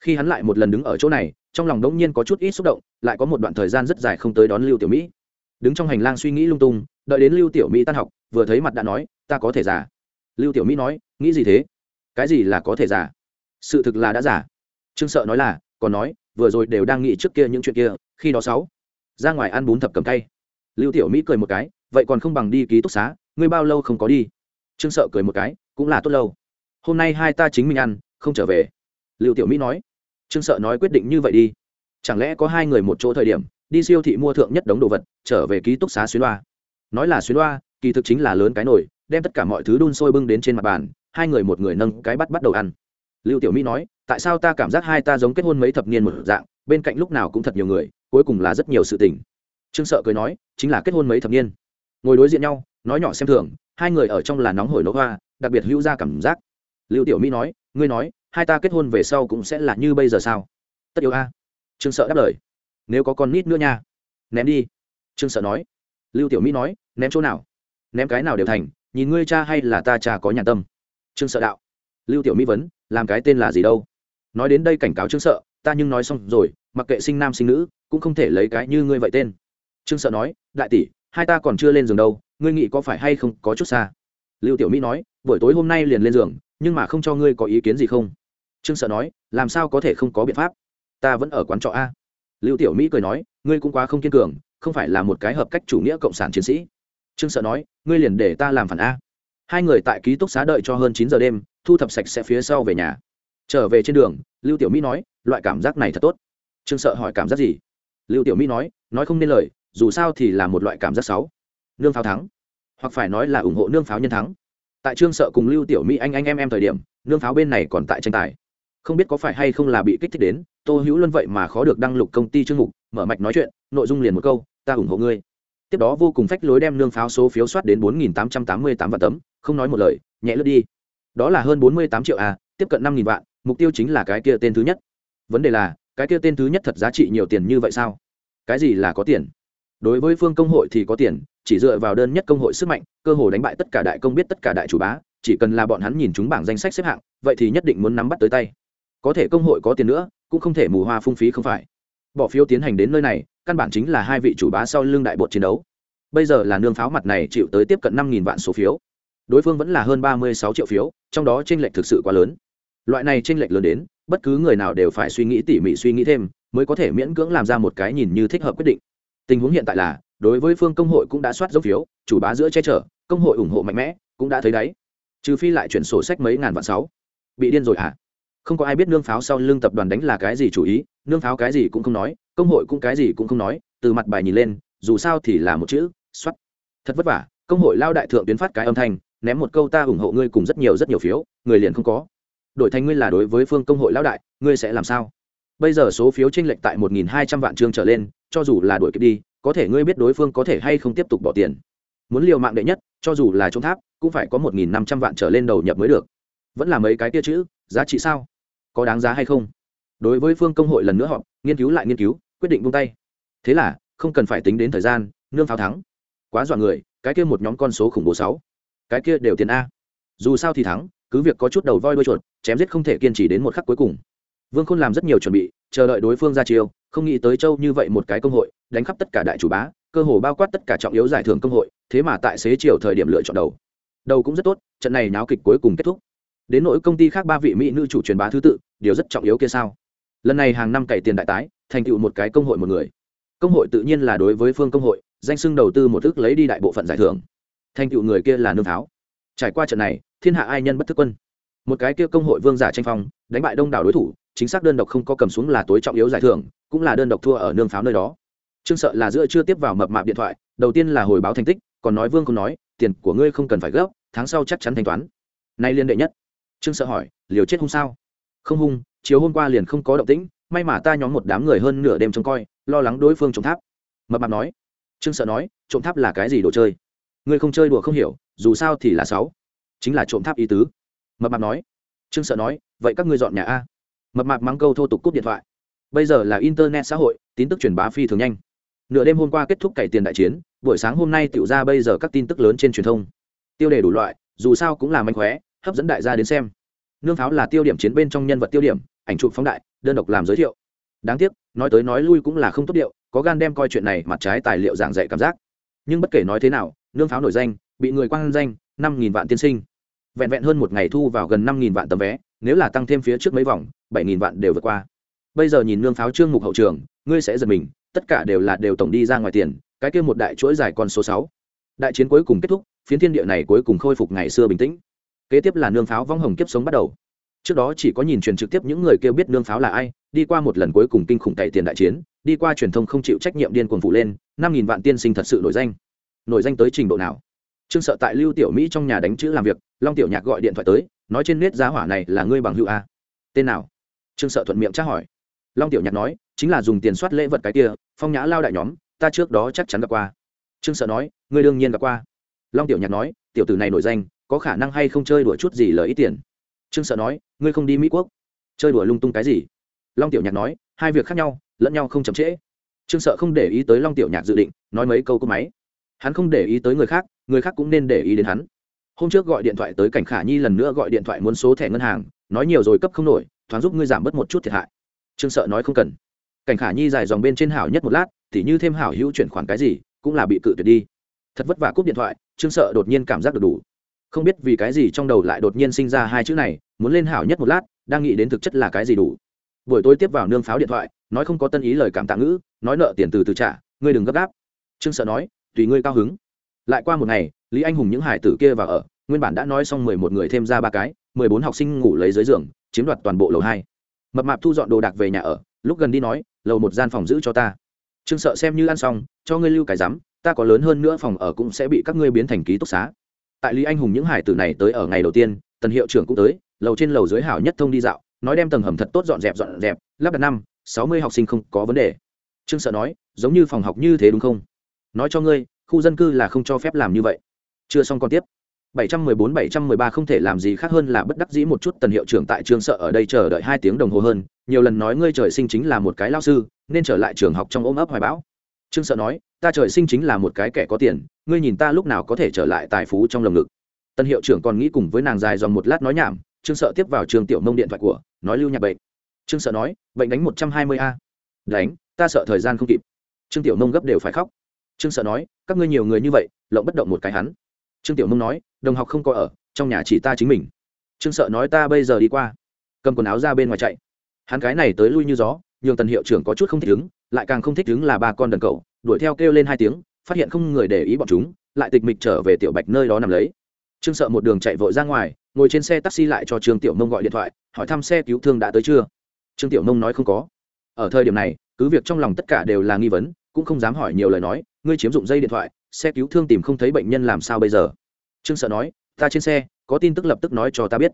Speaker 1: khi hắn lại một lần đứng ở chỗ này, trong lòng đống nhiên có chút ít xúc động, lại có một đoạn thời gian rất dài không tới đón lưu tiểu mỹ. Đứng trong hành lang suy nghĩ lung tung, đợi đến lưu tiểu mỹ tan học, vừa thấy mặt đã nói, ta có thể giả lưu tiểu mỹ nói, nghĩ gì thế? Cái gì là có thể giả sự thực là đã giả. Trương sợ nói là, còn nói, vừa rồi đều đang nghĩ trước kia những chuyện kia, khi đó sáu, ra ngoài ăn bún thập cầm tay lưu tiểu mỹ cười một cái, vậy còn không bằng đi ký túc xá, ngươi bao lâu không có đi? Trương sợ cười một cái, cũng là tốt lâu. Hôm nay hai ta chính mình ăn, không trở về. Lưu tiểu mỹ nói. Trương sợ nói quyết định như vậy đi. Chẳng lẽ có hai người một chỗ thời điểm, đi siêu thị mua thượng nhất đống đồ vật, trở về ký túc xá xuyến loa? Nói là xuyến loa, kỳ thực chính là lớn cái nồi, đem tất cả mọi thứ đun sôi bưng đến trên mặt bàn, hai người một người nâng cái bắt bắt đầu ăn lưu tiểu mỹ nói, tại sao ta cảm giác hai ta giống kết hôn mấy thập niên một dạng, bên cạnh lúc nào cũng thật nhiều người, cuối cùng là rất nhiều sự tình. Trương sợ cười nói, chính là kết hôn mấy thập niên. Ngồi đối diện nhau, nói nhỏ xem thường, hai người ở trong là nóng hổi nấu hoa, đặc biệt hữu ra cảm giác. Lưu tiểu mỹ nói, ngươi nói, hai ta kết hôn về sau cũng sẽ là như bây giờ sao? Tất yếu a. Trương sợ đáp lời, nếu có con nít nữa nha. Ném đi. Trương sợ nói. Lưu tiểu mỹ nói, ném chỗ nào? Ném cái nào đều thành, nhìn ngươi cha hay là ta cha có nhà tâm. Trương sợ đạo. Lưu tiểu mỹ vấn làm cái tên là gì đâu. Nói đến đây cảnh cáo trương sợ, ta nhưng nói xong rồi, mặc kệ sinh nam sinh nữ, cũng không thể lấy cái như ngươi vậy tên. Trương sợ nói, đại tỷ, hai ta còn chưa lên giường đâu, ngươi nghĩ có phải hay không có chút xa. Lưu tiểu mỹ nói, buổi tối hôm nay liền lên giường, nhưng mà không cho ngươi có ý kiến gì không? Trương sợ nói, làm sao có thể không có biện pháp? Ta vẫn ở quán trọ a. Lưu tiểu mỹ cười nói, ngươi cũng quá không kiên cường, không phải là một cái hợp cách chủ nghĩa cộng sản chiến sĩ. Trương sợ nói, ngươi liền để ta làm phản a hai người tại ký túc xá đợi cho hơn chín giờ đêm, thu thập sạch sẽ phía sau về nhà. Trở về trên đường, lưu tiểu mỹ nói, loại cảm giác này thật tốt. Trương sợ hỏi, cảm giác gì? Lưu tiểu mỹ nói nói không nên lời, dù sao thì là một loại cảm giác xấu. Nương pháo thắng. Hoặc phải nói là ủng hộ nương pháo nhân thắng. Tại trương sợ cùng lưu tiểu mỹ anh anh em em thời điểm, nương pháo bên này còn tại tranh tài. Không biết có phải hay không là bị kích thích đến, tô hữu luân vậy mà khó được đăng lục công ty chương mục, mở mạch nói chuyện, nội dung liền một câu, ta ủng hộ ngươi tiếp đó vô cùng phách lối đem nương pháo số phiếu soát đến bốn nghìn tám trăm tám mươi tám vạn tấm không nói một lời nhẹ lướt đi. Đó là hơn bốn mươi tám triệu à, tiếp cận năm nghìn vạn mục tiêu chính là cái kia tên thứ nhất. Vấn đề là cái kia tên thứ nhất thật giá trị nhiều tiền như vậy sao? Cái gì là có tiền? Đối với phương công hội thì có tiền chỉ dựa vào đơn nhất công hội sức mạnh cơ hồ đánh bại tất cả đại công biết tất cả đại chủ bá chỉ cần là bọn hắn nhìn chúng bảng danh sách xếp hạng vậy thì nhất định muốn nắm bắt tới tay. Có thể công hội có tiền nữa cũng không thể mù hoa phung phí không phải bỏ phiếu tiến hành đến nơi này, căn bản chính là hai vị chủ bá sau lưng đại bột chiến đấu. Bây giờ là nương pháo mặt này chịu tới tiếp cận năm nghìn vạn số phiếu. Đối phương vẫn là hơn ba mươi sáu triệu phiếu, trong đó tranh lệch thực sự quá lớn. Loại này tranh lệch lớn đến, bất cứ người nào đều phải suy nghĩ tỉ mỉ suy nghĩ thêm, mới có thể miễn cưỡng làm ra một cái nhìn như thích hợp quyết định. Tình huống hiện tại là, đối với phương công hội cũng đã soát dấu phiếu, chủ bá giữa che chở, công hội ủng hộ mạnh mẽ, cũng đã thấy đấy. Trừ phi lại chuyển sổ sách mấy ngàn vạn sáu. Bị điên rồi à không có ai biết nương pháo sau lưng tập đoàn đánh là cái gì chủ ý nương pháo cái gì cũng không nói, công hội cũng cái gì cũng không nói, từ mặt bài nhìn lên, dù sao thì là một chữ x thật vất vả, công hội lao đại thượng tuyến phát cái âm thanh, ném một câu ta ủng hộ ngươi cùng rất nhiều rất nhiều phiếu, người liền không có. Đổi thành ngươi là đối với phương công hội lao đại, ngươi sẽ làm sao? Bây giờ số phiếu tranh lệch tại một nghìn hai trăm vạn chương trở lên, cho dù là đuổi kịp đi, có thể ngươi biết đối phương có thể hay không tiếp tục bỏ tiền. Muốn liều mạng đệ nhất, cho dù là trong tháp, cũng phải có một nghìn năm trăm vạn trở lên đầu nhập mới được. Vẫn là mấy cái tia chữ, giá trị sao? Có đáng giá hay không? Đối với phương công hội lần nữa họ nghiên cứu lại nghiên cứu, quyết định buông tay. Thế là, không cần phải tính đến thời gian, nương pháo thắng. Quá dọa người, cái kia một nhóm con số khủng bố sáu. Cái kia đều tiền a. Dù sao thì thắng, cứ việc có chút đầu voi đuôi chuột, chém giết không thể kiên trì đến một khắc cuối cùng. Vương khôn làm rất nhiều chuẩn bị, chờ đợi đối phương ra chiêu, không nghĩ tới châu như vậy một cái công hội, đánh khắp tất cả đại chủ bá, cơ hồ bao quát tất cả trọng yếu giải thưởng công hội, thế mà tại xế chiều thời điểm lựa chọn đầu. Đầu cũng rất tốt, trận này náo kịch cuối cùng kết thúc. Đến nỗi công ty khác ba vị mỹ nữ chủ truyền bá thứ tự, điều rất trọng yếu kia sao? Lần này hàng năm cày tiền đại tái, thành tựu một cái công hội một người. Công hội tự nhiên là đối với phương công hội, danh sưng đầu tư một thức lấy đi đại bộ phận giải thưởng. Thành tựu người kia là nương tháo. Trải qua trận này, thiên hạ ai nhân bất thức quân. Một cái kia công hội vương giả tranh phong, đánh bại đông đảo đối thủ, chính xác đơn độc không có cầm xuống là tối trọng yếu giải thưởng, cũng là đơn độc thua ở nương pháo nơi đó. Trương sợ là giữa chưa tiếp vào mập mạp điện thoại, đầu tiên là hồi báo thành tích, còn nói vương không nói, tiền của ngươi không cần phải gấp, tháng sau chắc chắn thanh toán. Nay liên đệ nhất. Trương sợ hỏi, liều chết hung sao? Không hung chiều hôm qua liền không có động tĩnh, may mà ta nhóm một đám người hơn nửa đêm trông coi, lo lắng đối phương trộm tháp. Mập mạp nói. Trương sợ nói, trộm tháp là cái gì đồ chơi? Ngươi không chơi đùa không hiểu, dù sao thì là sáu. Chính là trộm tháp ý tứ. Mập mạp nói. Trương sợ nói, vậy các ngươi dọn nhà a. Mập mạp mắng câu thô tục cúp điện thoại. Bây giờ là internet xã hội, tin tức truyền bá phi thường nhanh. Nửa đêm hôm qua kết thúc cày tiền đại chiến, buổi sáng hôm nay tiểu ra bây giờ các tin tức lớn trên truyền thông. Tiêu đề đủ loại, dù sao cũng là manh khóe, hấp dẫn đại gia đến xem. Nương pháo là tiêu điểm chiến bên trong nhân vật tiêu điểm ảnh chụp phóng đại, đơn độc làm giới thiệu. Đáng tiếc, nói tới nói lui cũng là không tốt điệu, có gan đem coi chuyện này mặt trái tài liệu giảng dạy cảm giác. Nhưng bất kể nói thế nào, nương pháo nổi danh, bị người quan danh, năm nghìn vạn tiên sinh. Vẹn vẹn hơn một ngày thu vào gần năm nghìn vạn tấm vé, nếu là tăng thêm phía trước mấy vòng, bảy nghìn vạn đều vượt qua. Bây giờ nhìn nương pháo trương mục hậu trường, ngươi sẽ giật mình, tất cả đều là đều tổng đi ra ngoài tiền, cái kia một đại chuỗi dài con số sáu. Đại chiến cuối cùng kết thúc, phiến thiên địa này cuối cùng khôi phục ngày xưa bình tĩnh. Kế tiếp là nương pháo vong hồng kiếp sống bắt đầu trước đó chỉ có nhìn truyền trực tiếp những người kêu biết nương pháo là ai, đi qua một lần cuối cùng kinh khủng cậy tiền đại chiến, đi qua truyền thông không chịu trách nhiệm điên cuồng phụ lên, năm nghìn vạn tiên sinh thật sự nổi danh. Nổi danh tới trình độ nào? Trương sợ tại lưu tiểu mỹ trong nhà đánh chữ làm việc, long tiểu nhạc gọi điện thoại tới, nói trên nét giá hỏa này là ngươi bằng hữu a. Tên nào? Trương sợ thuận miệng tra hỏi. Long tiểu nhạc nói, chính là dùng tiền soát lễ vật cái kia, phong nhã lao đại nhóm, ta trước đó chắc chắn gặp qua. Trương sợ nói, ngươi đương nhiên gặp qua. Long tiểu nhạc nói, tiểu tử này nổi danh, có khả năng hay không chơi đùa chút gì lời ít tiền? Trương sợ nói, ngươi không đi mỹ quốc? Chơi đùa lung tung cái gì? Long tiểu nhạc nói, hai việc khác nhau, lẫn nhau không chậm trễ. Trương sợ không để ý tới long tiểu nhạc dự định, nói mấy câu cúp máy. Hắn không để ý tới người khác người khác cũng nên để ý đến hắn. Hôm trước gọi điện thoại tới cảnh khả nhi, lần nữa gọi điện thoại muốn số thẻ ngân hàng, nói nhiều rồi cấp không nổi, thoáng giúp ngươi giảm bớt một chút thiệt hại. Trương sợ nói không cần. Cảnh khả nhi dài dòng bên trên hảo nhất một lát thì như thêm hảo hữu chuyển khoản cái gì, cũng là bị cự tuyệt đi. Thật vất vả cúp điện thoại, trương sợ đột nhiên cảm giác được đủ không biết vì cái gì trong đầu lại đột nhiên sinh ra hai chữ này, muốn lên hảo nhất một lát, đang nghĩ đến thực chất là cái gì đủ. Buổi tối tiếp vào nương pháo điện thoại, nói không có tân ý lời cảm tạ ngữ, nói nợ tiền từ từ trả, ngươi đừng gấp gáp. Trương sợ nói, tùy ngươi cao hứng. Lại qua một ngày, lý anh hùng những hải tử kia vào ở, nguyên bản đã nói xong mười một người thêm ra ba cái, mười bốn học sinh ngủ lấy dưới giường, chiếm đoạt toàn bộ lầu hai. Mập mạp thu dọn đồ đạc về nhà ở, lúc gần đi nói, lầu một gian phòng giữ cho ta. Trương sợ xem như ăn xong, cho ngươi lưu cái rắm ta có lớn hơn nữa phòng ở cũng sẽ bị các ngươi biến thành ký túc xá tại lý anh hùng những hải tử này tới ở ngày đầu tiên, tần hiệu trưởng cũng tới, lầu trên lầu dưới hảo nhất thông đi dạo, nói đem tầng hầm thật tốt dọn dẹp dọn dẹp, lắp đặt năm, sáu mươi học sinh không có vấn đề. Trương sợ nói, giống như phòng học như thế đúng không? Nói cho ngươi, khu dân cư là không cho phép làm như vậy. Chưa xong còn tiếp. 714 713 không thể làm gì khác hơn là bất đắc dĩ một chút tần hiệu trưởng tại trường sợ ở đây chờ đợi hai tiếng đồng hồ hơn, nhiều lần nói ngươi trời sinh chính là một cái lao sư, nên trở lại trường học trong ôm ấp hoài bão trương sợ nói, ta trời sinh chính là một cái kẻ có tiền, ngươi nhìn ta lúc nào có thể trở lại tài phú trong lồng ngực. Tân hiệu trưởng còn nghĩ cùng với nàng dài dòng một lát nói nhảm, trương sợ tiếp vào trường tiểu mông điện thoại của, nói lưu nhạc bệnh. Trương sợ nói, bệnh đánh một trăm hai mươi a. Đánh, ta sợ thời gian không kịp. Trương tiểu mông gấp đều phải khóc. Trương sợ nói, các ngươi nhiều người như vậy, lộng bất động một cái hắn. Trương tiểu mông nói, đồng học không có ở, trong nhà chỉ ta chính mình. Trương sợ nói, ta bây giờ đi qua. Cầm quần áo ra bên ngoài chạy. Hắn cái này tới lui như gió nhường tần hiệu trưởng có chút không thích ứng, lại càng không thích ứng là ba con đần cậu, đuổi theo kêu lên hai tiếng, phát hiện không người để ý bọn chúng, lại tịch mịch trở về tiểu bạch nơi đó nằm lấy. Trương sợ một đường chạy vội ra ngoài, ngồi trên xe taxi lại cho trương tiểu mông gọi điện thoại, hỏi thăm xe cứu thương đã tới chưa? Trương tiểu mông nói không có. Ở thời điểm này, cứ việc trong lòng tất cả đều là nghi vấn, cũng không dám hỏi nhiều lời nói, ngươi chiếm dụng dây điện thoại, xe cứu thương tìm không thấy bệnh nhân làm sao bây giờ? Trương sợ nói, ta trên xe, có tin tức lập tức nói cho ta biết.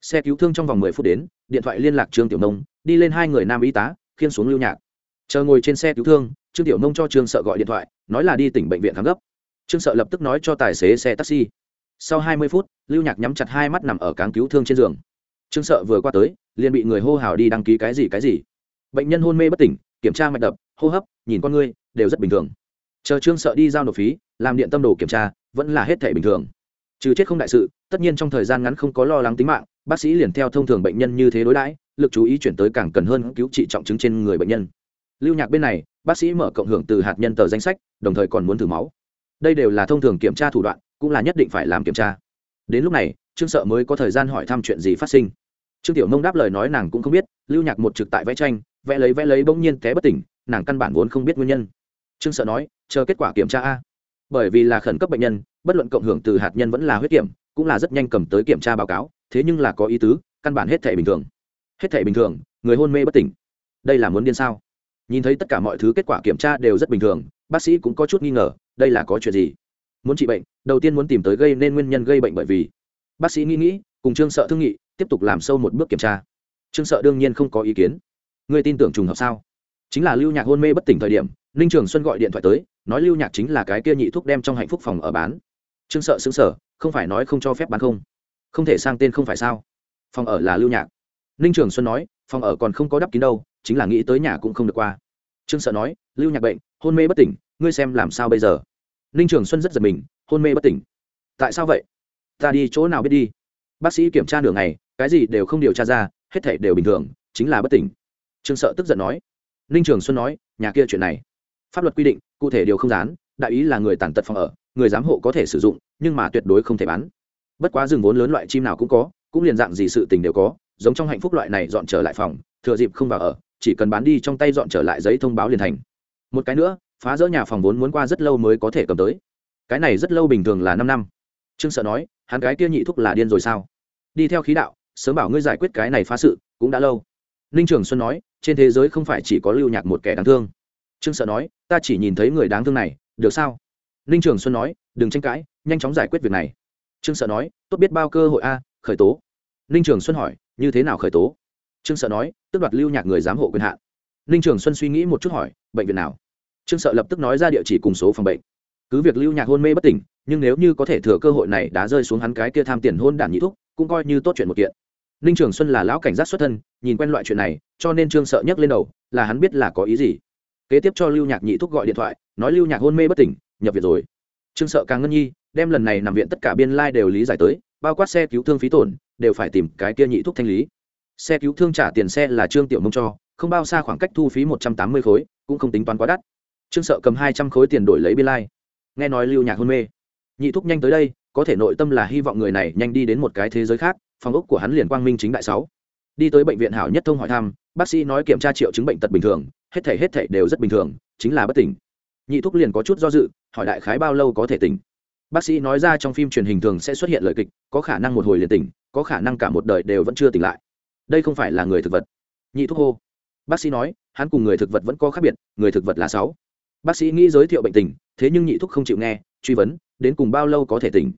Speaker 1: Xe cứu thương trong vòng mười phút đến, điện thoại liên lạc trương tiểu nông đi lên hai người nam y tá khiên xuống lưu nhạc. Chờ ngồi trên xe cứu thương, trương tiểu nông cho trương sợ gọi điện thoại, nói là đi tỉnh bệnh viện khám gấp. Trương sợ lập tức nói cho tài xế xe taxi. Sau hai mươi phút, lưu nhạc nhắm chặt hai mắt nằm ở cáng cứu thương trên giường. Trương sợ vừa qua tới, liền bị người hô hào đi đăng ký cái gì cái gì. Bệnh nhân hôn mê bất tỉnh, kiểm tra mạch đập, hô hấp, nhìn con ngươi, đều rất bình thường. Chờ trương sợ đi giao nộp phí, làm điện tâm đồ kiểm tra, vẫn là hết thể bình thường. Trừ chết không đại sự, tất nhiên trong thời gian ngắn không có lo lắng tính mạng, bác sĩ liền theo thông thường bệnh nhân như thế đối đãi lực chú ý chuyển tới càng cần hơn cứu trị trọng chứng trên người bệnh nhân. Lưu nhạc bên này, bác sĩ mở cộng hưởng từ hạt nhân tờ danh sách, đồng thời còn muốn thử máu. Đây đều là thông thường kiểm tra thủ đoạn, cũng là nhất định phải làm kiểm tra. Đến lúc này, trương sợ mới có thời gian hỏi thăm chuyện gì phát sinh. Trương tiểu nông đáp lời nói nàng cũng không biết, lưu nhạc một trực tại vẽ tranh, vẽ lấy vẽ lấy bỗng nhiên té bất tỉnh, nàng căn bản vốn không biết nguyên nhân. Trương sợ nói, chờ kết quả kiểm tra a. Bởi vì là khẩn cấp bệnh nhân, bất luận cộng hưởng từ hạt nhân vẫn là huyết kiểm, cũng là rất nhanh cầm tới kiểm tra báo cáo, thế nhưng là có ý tứ, căn bản hết thể bình thường hết thể bình thường, người hôn mê bất tỉnh. Đây là muốn điên sao? Nhìn thấy tất cả mọi thứ kết quả kiểm tra đều rất bình thường, bác sĩ cũng có chút nghi ngờ, đây là có chuyện gì? Muốn trị bệnh, đầu tiên muốn tìm tới gây nên nguyên nhân gây bệnh bởi vì. Bác sĩ nghĩ nghĩ, cùng trương sợ thương nghị, tiếp tục làm sâu một bước kiểm tra. Trương sợ đương nhiên không có ý kiến. Người tin tưởng trùng hợp sao? Chính là lưu nhạc hôn mê bất tỉnh thời điểm, ninh trường xuân gọi điện thoại tới, nói lưu nhạc chính là cái kia nhị thuốc đem trong hạnh phúc phòng ở bán. Trương sợ xứng sở không phải nói không cho phép bán không. Không thể sang tên không phải sao? Phòng ở là lưu nhạc ninh trường xuân nói, phòng ở còn không có đắp kín đâu, chính là nghĩ tới nhà cũng không được qua. Trương sợ nói, lưu nhạc bệnh, hôn mê bất tỉnh, ngươi xem làm sao bây giờ? Ninh trường xuân rất giật mình, hôn mê bất tỉnh? Tại sao vậy? Ta đi chỗ nào biết đi? Bác sĩ kiểm tra nửa ngày, cái gì đều không điều tra ra, hết thể đều bình thường, chính là bất tỉnh. Trương sợ tức giận nói. Ninh trường xuân nói, nhà kia chuyện này, pháp luật quy định, cụ thể điều không dán, đại ý là người tàn tật phòng ở, người giám hộ có thể sử dụng, nhưng mà tuyệt đối không thể bán. Bất quá rừng vốn lớn loại chim nào cũng có, cũng liền dạng gì sự tình đều có giống trong hạnh phúc loại này dọn trở lại phòng, thừa dịp không vào ở, chỉ cần bán đi trong tay dọn trở lại giấy thông báo liền thành. Một cái nữa, phá rỡ nhà phòng vốn muốn qua rất lâu mới có thể cầm tới. Cái này rất lâu bình thường là năm năm. Trương sợ nói, hắn cái kia nhị thúc là điên rồi sao? Đi theo khí đạo, sớm bảo ngươi giải quyết cái này phá sự, cũng đã lâu. Ninh trường xuân nói, trên thế giới không phải chỉ có lưu nhạc một kẻ đáng thương. Trương sợ nói, ta chỉ nhìn thấy người đáng thương này, được sao? Ninh trường xuân nói, đừng tranh cãi, nhanh chóng giải quyết việc này. Trương sợ nói, tốt biết bao cơ hội a, khởi tố ninh trường xuân hỏi, như thế nào khởi tố? Trương sợ nói tức đoạt lưu nhạc người giám hộ quyền hạn. Ninh trường xuân suy nghĩ một chút hỏi, bệnh viện nào? Trương sợ lập tức nói ra địa chỉ cùng số phòng bệnh. Cứ việc lưu nhạc hôn mê bất tỉnh, nhưng nếu như có thể thừa cơ hội này đã rơi xuống hắn cái kia tham tiền hôn đản nhị thúc, cũng coi như tốt chuyện một kiện. Ninh trường xuân là lão cảnh giác xuất thân, nhìn quen loại chuyện này, cho nên trương sợ nhấc lên đầu, là hắn biết là có ý gì. Kế tiếp cho lưu nhạc nhị thúc gọi điện thoại, nói lưu nhạc hôn mê bất tỉnh, nhập viện rồi. Trương sợ càng ngân nhi, đem lần này nằm viện tất cả biên lai、like、đều lý giải tới bao quát xe cứu thương phí tổn, đều phải tìm cái kia nhị thuốc thanh lý. Xe cứu thương trả tiền xe là trương tiểu mông cho, không bao xa khoảng cách thu phí một trăm tám mươi khối, cũng không tính toán quá đắt. Trương sợ cầm hai trăm khối tiền đổi lấy biên lai、like. nghe nói lưu nhạc hôn mê. Nhị thúc nhanh tới đây, có thể nội tâm là hy vọng người này nhanh đi đến một cái thế giới khác, phòng ốc của hắn liền quang minh chính đại sáu. Đi tới bệnh viện hảo nhất thông hỏi thăm, bác sĩ nói kiểm tra triệu chứng bệnh tật bình thường, hết thể hết thể đều rất bình thường, chính là bất tỉnh. Nhị thúc liền có chút do dự, hỏi đại khái bao lâu có thể tỉnh bác sĩ nói ra trong phim truyền hình thường sẽ xuất hiện lời kịch, có khả năng một hồi liền tỉnh, có khả năng cả một đời đều vẫn chưa tỉnh lại. Đây không phải là người thực vật. Nhị thúc hô. Bác sĩ nói, hắn cùng người thực vật vẫn có khác biệt, người thực vật là sáu. Bác sĩ nghĩ giới thiệu bệnh tình, thế nhưng nhị thúc không chịu nghe, truy vấn, đến cùng bao lâu có thể tỉnh.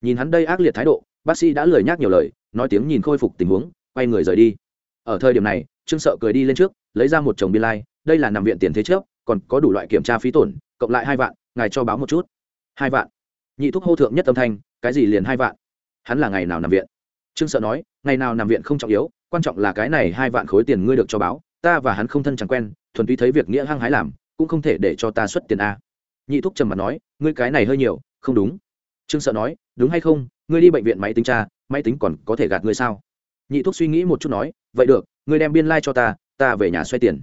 Speaker 1: Nhìn hắn đây ác liệt thái độ, bác sĩ đã lười nhác nhiều lời, nói tiếng nhìn khôi phục tình huống, quay người rời đi. Ở thời điểm này, trương sợ cười đi lên trước, lấy ra một chồng biên lai, đây là nằm viện tiền thế trước, còn có đủ loại kiểm tra phí tổn, cộng lại hai vạn, ngài cho báo một chút. Hai vạn nhị thúc hô thượng nhất âm thanh, cái gì liền hai vạn? Hắn là ngày nào nằm viện? Trương sợ nói, ngày nào nằm viện không trọng yếu, quan trọng là cái này hai vạn khối tiền ngươi được cho báo, ta và hắn không thân chẳng quen, thuần túy thấy việc nghĩa hăng hái làm, cũng không thể để cho ta xuất tiền a. Nhị thúc trầm mặt nói, ngươi cái này hơi nhiều, không đúng. Trương sợ nói, đúng hay không, ngươi đi bệnh viện máy tính tra máy tính còn có thể gạt ngươi sao? Nhị thúc suy nghĩ một chút nói, vậy được, ngươi đem biên lai、like、cho ta ta về nhà xoay tiền.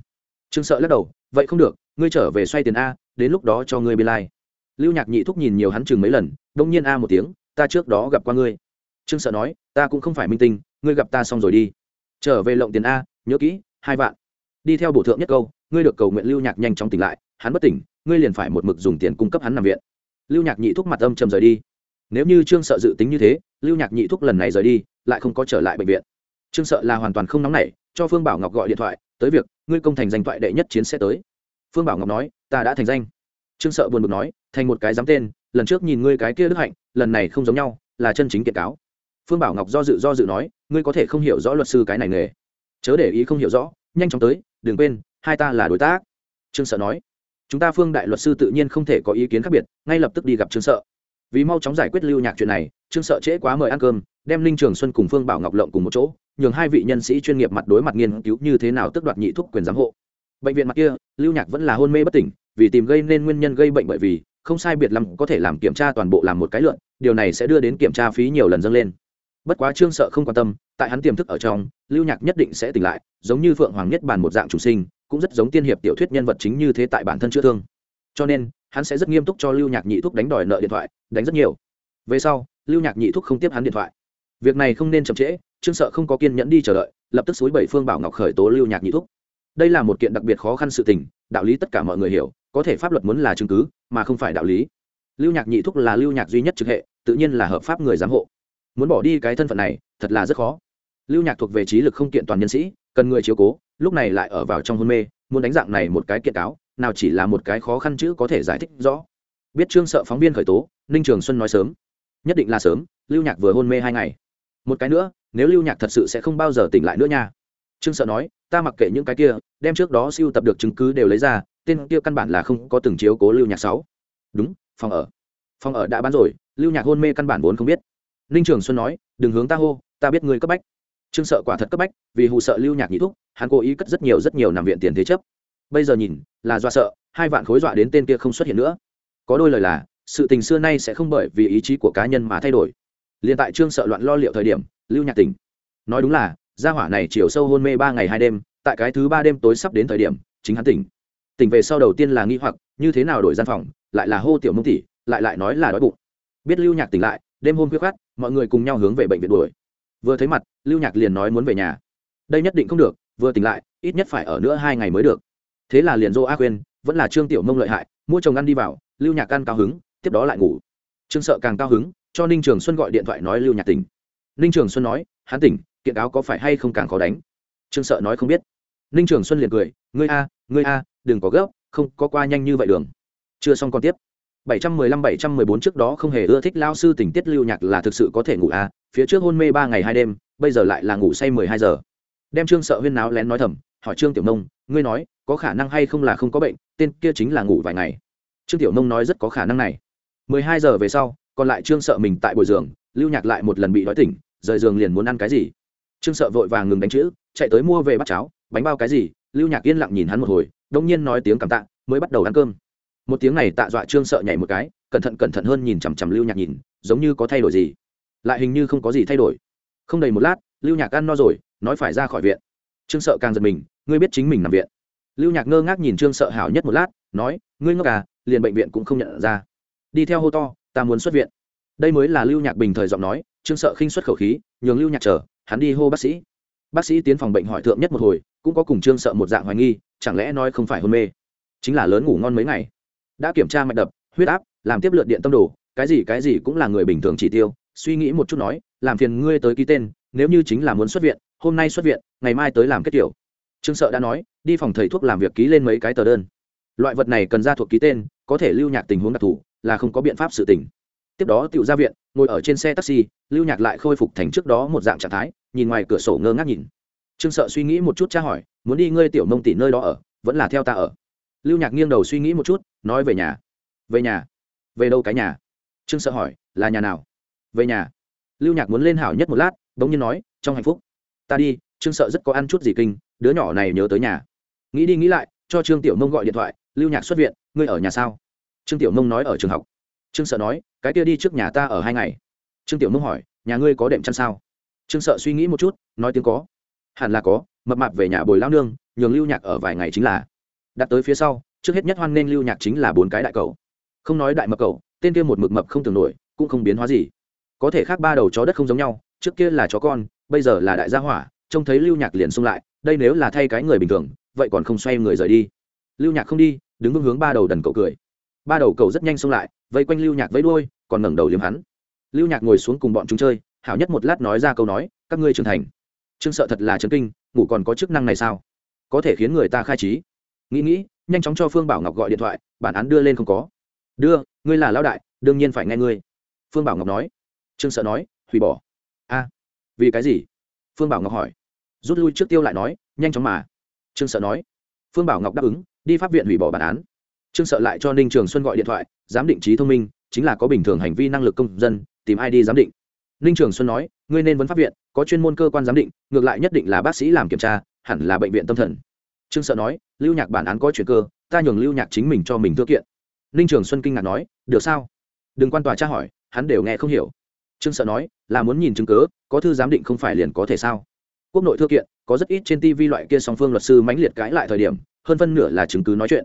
Speaker 1: Trương sợ lắc đầu, vậy không được, ngươi trở về xoay tiền a, đến lúc đó cho ngươi biên lai、like lưu nhạc nhị thúc nhìn nhiều hắn chừng mấy lần, đông nhiên a một tiếng, ta trước đó gặp qua ngươi. Trương sợ nói, ta cũng không phải minh tinh, ngươi gặp ta xong rồi đi. Trở về lộng tiền a, nhớ kỹ, hai vạn. Đi theo bổ thượng nhất câu, ngươi được cầu nguyện lưu nhạc nhanh chóng tỉnh lại, hắn bất tỉnh, ngươi liền phải một mực dùng tiền cung cấp hắn nằm viện. Lưu nhạc nhị thúc mặt âm trầm rời đi. Nếu như trương sợ dự tính như thế, lưu nhạc nhị thúc lần này rời đi, lại không có trở lại bệnh viện. Trương sợ là hoàn toàn không nóng nảy, cho phương bảo ngọc gọi điện thoại, tới việc, ngươi công thành danh thoại đệ nhất chiến sẽ tới. Phương bảo ngọc nói, ta đã thành danh trương sợ buồn bực nói, thành một cái dám tên, lần trước nhìn ngươi cái kia đức hạnh, lần này không giống nhau, là chân chính kiện cáo. Phương bảo ngọc do dự do dự nói, ngươi có thể không hiểu rõ luật sư cái này nghề. Chớ để ý không hiểu rõ, nhanh chóng tới, đừng quên, hai ta là đối tác. Trương sợ nói. Chúng ta phương đại luật sư tự nhiên không thể có ý kiến khác biệt, ngay lập tức đi gặp trương sợ. Vì mau chóng giải quyết lưu nhạc chuyện này, trương sợ trễ quá mời ăn cơm, đem linh trường xuân cùng phương bảo ngọc lộng cùng một chỗ, nhường hai vị nhân sĩ chuyên nghiệp mặt đối mặt nghiên cứu như thế nào tức đoạt nhị thuốc quyền giám hộ bệnh viện mặt kia, lưu nhạc vẫn là hôn mê bất tỉnh, vì tìm gây nên nguyên nhân gây bệnh bởi vì, không sai biệt lắm có thể làm kiểm tra toàn bộ làm một cái lượn, điều này sẽ đưa đến kiểm tra phí nhiều lần dâng lên. Bất quá trương sợ không quan tâm, tại hắn tiềm thức ở trong, lưu nhạc nhất định sẽ tỉnh lại, giống như phượng hoàng nhất bàn một dạng chủ sinh, cũng rất giống tiên hiệp tiểu thuyết nhân vật chính như thế tại bản thân chữa thương. Cho nên, hắn sẽ rất nghiêm túc cho lưu nhạc nhị thúc đánh đòi nợ điện thoại, đánh rất nhiều. Về sau, lưu nhạc nhị thúc không tiếp hắn điện thoại. Việc này không nên chậm trễ, trương sợ không có kiên nhẫn đi chờ đợi, lập tức suối bảy phương bảo ngọc khởi tố lưu nhạc nhị thúc đây là một kiện đặc biệt khó khăn sự tình, đạo lý tất cả mọi người hiểu, có thể pháp luật muốn là chứng cứ, mà không phải đạo lý. Lưu nhạc nhị thúc là lưu nhạc duy nhất trực hệ, tự nhiên là hợp pháp người giám hộ. Muốn bỏ đi cái thân phận này, thật là rất khó. Lưu nhạc thuộc về trí lực không kiện toàn nhân sĩ, cần người chiếu cố, lúc này lại ở vào trong hôn mê, muốn đánh dạng này một cái kiện cáo, nào chỉ là một cái khó khăn chữ có thể giải thích rõ. Biết trương sợ phóng viên khởi tố, ninh trường xuân nói sớm. Nhất định là sớm, lưu nhạc vừa hôn mê hai ngày. Một cái nữa, nếu lưu nhạc thật sự sẽ không bao giờ tỉnh lại nữa nha trương sợ nói, ta mặc kệ những cái kia, đem trước đó siêu tập được chứng cứ đều lấy ra, tên kia căn bản là không có từng chiếu cố lưu nhạc sáu. Đúng, phòng ở. Phòng ở đã bán rồi, lưu nhạc hôn mê căn bản vốn không biết. Ninh trường xuân nói, đừng hướng ta hô, ta biết ngươi cấp bách. Trương sợ quả thật cấp bách, vì hù sợ lưu nhạc nhị thúc, hắn cố ý cất rất nhiều rất nhiều nằm viện tiền thế chấp. Bây giờ nhìn, là do sợ, hai vạn khối dọa đến tên kia không xuất hiện nữa. Có đôi lời là, sự tình xưa nay sẽ không bởi vì ý chí của cá nhân mà thay đổi. Liền tại trương sợ loạn lo liệu thời điểm, lưu nhạc tỉnh. Nói đúng là gia hỏa này chiều sâu hôn mê ba ngày hai đêm, tại cái thứ ba đêm tối sắp đến thời điểm, chính hắn tỉnh. Tỉnh về sau đầu tiên là nghi hoặc, như thế nào đổi gian phòng, lại là hô tiểu mông tỷ lại lại nói là đói bụng. Biết lưu nhạc tỉnh lại, đêm hôm khuya khát mọi người cùng nhau hướng về bệnh viện đuổi. Vừa thấy mặt, lưu nhạc liền nói muốn về nhà. Đây nhất định không được, vừa tỉnh lại, ít nhất phải ở nữa hai ngày mới được. Thế là liền dô a quên vẫn là trương tiểu mông lợi hại, mua chồng ăn đi vào, lưu nhạc ăn cao hứng, tiếp đó lại ngủ. Trương sợ càng cao hứng, cho ninh trường xuân gọi điện thoại nói lưu nhạc tỉnh. Ninh trường xuân nói, hắn tỉnh kiện cáo có phải hay không càng khó đánh? Trương sợ nói không biết. Ninh trường xuân liền cười, ngươi a ngươi a, đừng có gấp, không có qua nhanh như vậy đường. Chưa xong còn tiếp. 715-714 trước đó không hề ưa thích lao sư tình tiết lưu nhạc là thực sự có thể ngủ a, phía trước hôn mê ba ngày hai đêm, bây giờ lại là ngủ say mười hai giờ. Đem trương sợ huyên náo lén nói thầm, hỏi trương tiểu nông, ngươi nói, có khả năng hay không là không có bệnh, tên kia chính là ngủ vài ngày? Trương tiểu nông nói rất có khả năng này. mười hai giờ về sau, còn lại trương sợ mình tại bồi giường, lưu nhạc lại một lần bị đói tỉnh, rời giường liền muốn ăn cái gì? Trương sợ vội vàng ngừng đánh chữ, chạy tới mua về bắt cháo, bánh bao cái gì, lưu nhạc yên lặng nhìn hắn một hồi, đông nhiên nói tiếng cảm tạ, mới bắt đầu ăn cơm. Một tiếng này tạ dọa trương sợ nhảy một cái, cẩn thận cẩn thận hơn nhìn chằm chằm lưu nhạc nhìn, giống như có thay đổi gì. Lại hình như không có gì thay đổi. Không đầy một lát, lưu nhạc ăn no rồi, nói phải ra khỏi viện. Trương sợ càng giật mình, ngươi biết chính mình nằm viện. Lưu nhạc ngơ ngác nhìn trương sợ hảo nhất một lát, nói, ngươi ngốc à liền bệnh viện cũng không nhận ra. Đi theo hô to, ta muốn xuất viện. Đây mới là lưu nhạc bình thời giọng nói, trương sợ khinh xuất khẩu khí, nhường lưu nhạc chờ hắn đi hô bác sĩ. Bác sĩ tiến phòng bệnh hỏi thượng nhất một hồi, cũng có cùng trương sợ một dạng hoài nghi, chẳng lẽ nói không phải hôn mê? Chính là lớn ngủ ngon mấy ngày. Đã kiểm tra mạch đập, huyết áp, làm tiếp lượt điện tâm đồ, cái gì cái gì cũng là người bình thường chỉ tiêu. Suy nghĩ một chút nói, làm phiền ngươi tới ký tên, nếu như chính là muốn xuất viện, hôm nay xuất viện, ngày mai tới làm kết tiểu. Trương sợ đã nói, đi phòng thầy thuốc làm việc ký lên mấy cái tờ đơn. Loại vật này cần ra thuộc ký tên, có thể lưu nhạc tình huống đặc thù, là không có biện pháp sự tỉnh tiếp đó tựu ra viện, ngồi ở trên xe taxi, lưu nhạc lại khôi phục thành trước đó một dạng trạng thái, nhìn ngoài cửa sổ ngơ ngác nhìn. Trương sợ suy nghĩ một chút tra hỏi, muốn đi ngươi tiểu mông tỷ nơi đó ở, vẫn là theo ta ở? Lưu nhạc nghiêng đầu suy nghĩ một chút, nói, về nhà. Về nhà? Về đâu cái nhà? Trương sợ hỏi, là nhà nào? Về nhà. Lưu nhạc muốn lên hảo nhất một lát, bỗng nhiên nói, trong hạnh phúc. Ta đi, trương sợ rất có ăn chút gì kinh, đứa nhỏ này nhớ tới nhà. Nghĩ đi nghĩ lại, cho trương tiểu mông gọi điện thoại, lưu nhạc xuất viện, ngươi ở nhà sao? Trương tiểu mông nói, ở trường học trương sợ nói, cái kia đi trước nhà ta ở hai ngày. Trương tiểu mông hỏi, nhà ngươi có đệm chăn sao? Trương sợ suy nghĩ một chút, nói tiếng có. Hẳn là có, mập mạp về nhà bồi lao nương, nhường lưu nhạc ở vài ngày chính là. Đặt tới phía sau, trước hết nhất hoan nên lưu nhạc chính là bốn cái đại cầu. Không nói đại mập cầu, tên kia một mực mập không tưởng nổi, cũng không biến hóa gì. Có thể khác ba đầu chó đất không giống nhau, trước kia là chó con, bây giờ là đại gia hỏa, trông thấy lưu nhạc liền xung lại, đây nếu là thay cái người bình thường, vậy còn không xoay người rời đi. Lưu nhạc không đi, đứng vững hướng ba đầu đần cậu cười ba đầu cầu rất nhanh xông lại, vây quanh lưu nhạc vẫy đôi còn ngẩng đầu liếm hắn. Lưu nhạc ngồi xuống cùng bọn chúng chơi, hảo nhất một lát nói ra câu nói, các ngươi trưởng thành. Trương sợ thật là chấn kinh, ngủ còn có chức năng này sao? Có thể khiến người ta khai trí. Nghĩ nghĩ, nhanh chóng cho phương bảo ngọc gọi điện thoại, bản án đưa lên không có. Đưa, ngươi là lão đại, đương nhiên phải nghe ngươi. Phương bảo ngọc nói. Trương sợ nói, hủy bỏ. A, vì cái gì? Phương bảo ngọc hỏi. Rút lui trước tiêu lại nói, nhanh chóng mà. Trương sợ nói. Phương bảo ngọc đáp ứng, đi pháp viện hủy bỏ bản án trương sợ lại cho ninh trường xuân gọi điện thoại, giám định trí thông minh, chính là có bình thường hành vi năng lực công dân, tìm ai đi giám định. Ninh trường xuân nói, ngươi nên vấn pháp viện, có chuyên môn cơ quan giám định, ngược lại nhất định là bác sĩ làm kiểm tra, hẳn là bệnh viện tâm thần. Trương sợ nói, lưu nhạc bản án có chuyện cơ, ta nhường lưu nhạc chính mình cho mình thư kiện. Ninh trường xuân kinh ngạc nói, được sao? Đừng quan tòa tra hỏi, hắn đều nghe không hiểu. Trương sợ nói, là muốn nhìn chứng cớ có thư giám định không phải liền có thể sao? Quốc nội thư kiện, có rất ít trên tv loại kia song phương luật sư mãnh liệt cãi lại thời điểm, hơn phân nửa là chứng cứ nói chuyện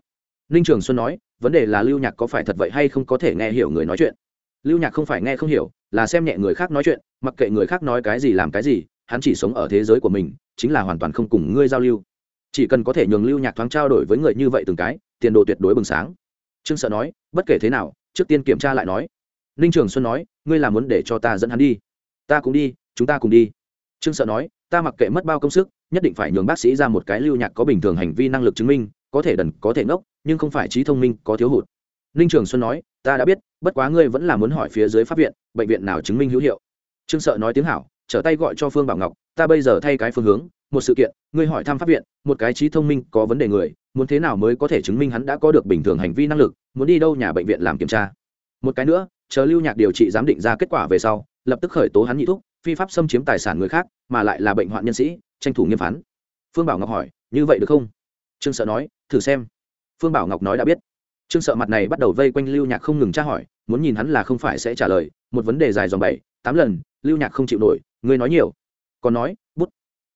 Speaker 1: ninh trường xuân nói, vấn đề là lưu nhạc có phải thật vậy hay không có thể nghe hiểu người nói chuyện? Lưu nhạc không phải nghe không hiểu, là xem nhẹ người khác nói chuyện, mặc kệ người khác nói cái gì làm cái gì, hắn chỉ sống ở thế giới của mình, chính là hoàn toàn không cùng ngươi giao lưu. Chỉ cần có thể nhường lưu nhạc thoáng trao đổi với người như vậy từng cái, tiền đồ tuyệt đối bừng sáng. Trương sợ nói, bất kể thế nào, trước tiên kiểm tra lại nói. Ninh trường xuân nói, ngươi là muốn để cho ta dẫn hắn đi. Ta cũng đi, chúng ta cùng đi. Trương sợ nói, ta mặc kệ mất bao công sức, nhất định phải nhường bác sĩ ra một cái lưu nhạc có bình thường hành vi năng lực chứng minh có thể đần, có thể ngốc, nhưng không phải trí thông minh, có thiếu hụt. Ninh trường xuân nói, ta đã biết, bất quá ngươi vẫn là muốn hỏi phía dưới pháp viện, bệnh viện nào chứng minh hữu hiệu. Trương sợ nói tiếng hảo, trở tay gọi cho phương bảo ngọc, ta bây giờ thay cái phương hướng, một sự kiện, ngươi hỏi thăm pháp viện, một cái trí thông minh có vấn đề người, muốn thế nào mới có thể chứng minh hắn đã có được bình thường hành vi năng lực, muốn đi đâu nhà bệnh viện làm kiểm tra. Một cái nữa, chờ lưu nhạc điều trị giám định ra kết quả về sau, lập tức khởi tố hắn nhị thúc, phi pháp xâm chiếm tài sản người khác, mà lại là bệnh hoạn nhân sĩ, tranh thủ nghiêm phán. Phương bảo ngọc hỏi, như vậy được không? Trương sợ nói thử xem. Phương bảo ngọc nói đã biết. Trương sợ mặt này bắt đầu vây quanh lưu nhạc không ngừng tra hỏi, muốn nhìn hắn là không phải sẽ trả lời, một vấn đề dài dòng bảy, tám lần, lưu nhạc không chịu nổi, ngươi nói nhiều. Còn nói, bút.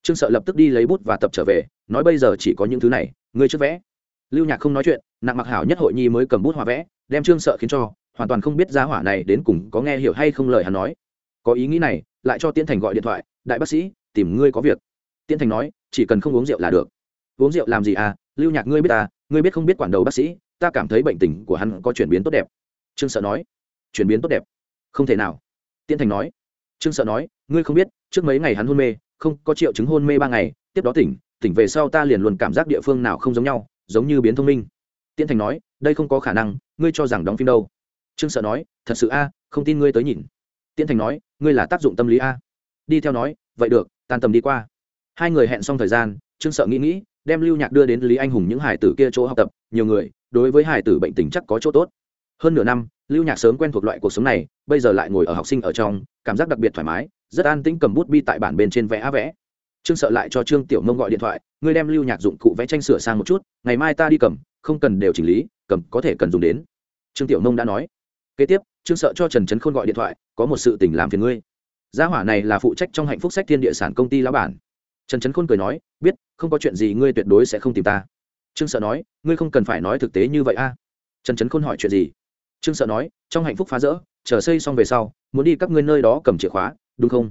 Speaker 1: Trương sợ lập tức đi lấy bút và tập trở về, nói bây giờ chỉ có những thứ này, ngươi trước vẽ. Lưu nhạc không nói chuyện, nặng mặc hảo nhất hội nhi mới cầm bút hòa vẽ, đem trương sợ khiến cho, hoàn toàn không biết giá hỏa này đến cùng có nghe hiểu hay không lời hắn nói. Có ý nghĩ này, lại cho tiên thành gọi điện thoại, đại bác sĩ, tìm ngươi có việc. Tiên thành nói, chỉ cần không uống rượu là được. Uống rượu làm gì à? Lưu nhạc, ngươi biết ta, ngươi biết không biết quản đầu bác sĩ, ta cảm thấy bệnh tình của hắn có chuyển biến tốt đẹp. Trương sợ nói. Chuyển biến tốt đẹp? Không thể nào. Tiên thành nói. Trương sợ nói, ngươi không biết, trước mấy ngày hắn hôn mê, không có triệu chứng hôn mê ba ngày, tiếp đó tỉnh tỉnh về sau ta liền luôn cảm giác địa phương nào không giống nhau, giống như biến thông minh. Tiên thành nói, đây không có khả năng, ngươi cho rằng đóng phim đâu. Trương sợ nói, thật sự a, không tin ngươi tới nhìn. Tiên thành nói, ngươi là tác dụng tâm lý a. Đi theo nói, vậy được, tan tầm đi qua. Hai người hẹn xong thời gian, trương sợ nghĩ nghĩ đem lưu nhạc đưa đến lý anh hùng những hải tử kia chỗ học tập, nhiều người, đối với hải tử bệnh tình chắc có chỗ tốt. Hơn nửa năm, lưu nhạc sớm quen thuộc loại cuộc sống này, bây giờ lại ngồi ở học sinh ở trong, cảm giác đặc biệt thoải mái, rất an tĩnh cầm bút bi tại bản bên trên vẽ á vẽ. Trương sợ lại cho trương tiểu mông gọi điện thoại, ngươi đem lưu nhạc dụng cụ vẽ tranh sửa sang một chút, ngày mai ta đi cầm, không cần đều chỉnh lý, cầm có thể cần dùng đến. Trương tiểu mông đã nói. Kế tiếp, trương sợ cho trần trấn khôn gọi điện thoại, có một sự tình làm phiền ngươi. Gia hỏa này là phụ trách trong hạnh phúc sách thiên địa sản công ty lão bản trần trấn khôn cười nói, biết, không có chuyện gì ngươi tuyệt đối sẽ không tìm ta. Trương sợ nói, ngươi không cần phải nói thực tế như vậy a. Trần trấn khôn hỏi chuyện gì? Trương sợ nói, trong hạnh phúc phá rỡ, chờ xây xong về sau, muốn đi các ngươi nơi đó cầm chìa khóa, đúng không?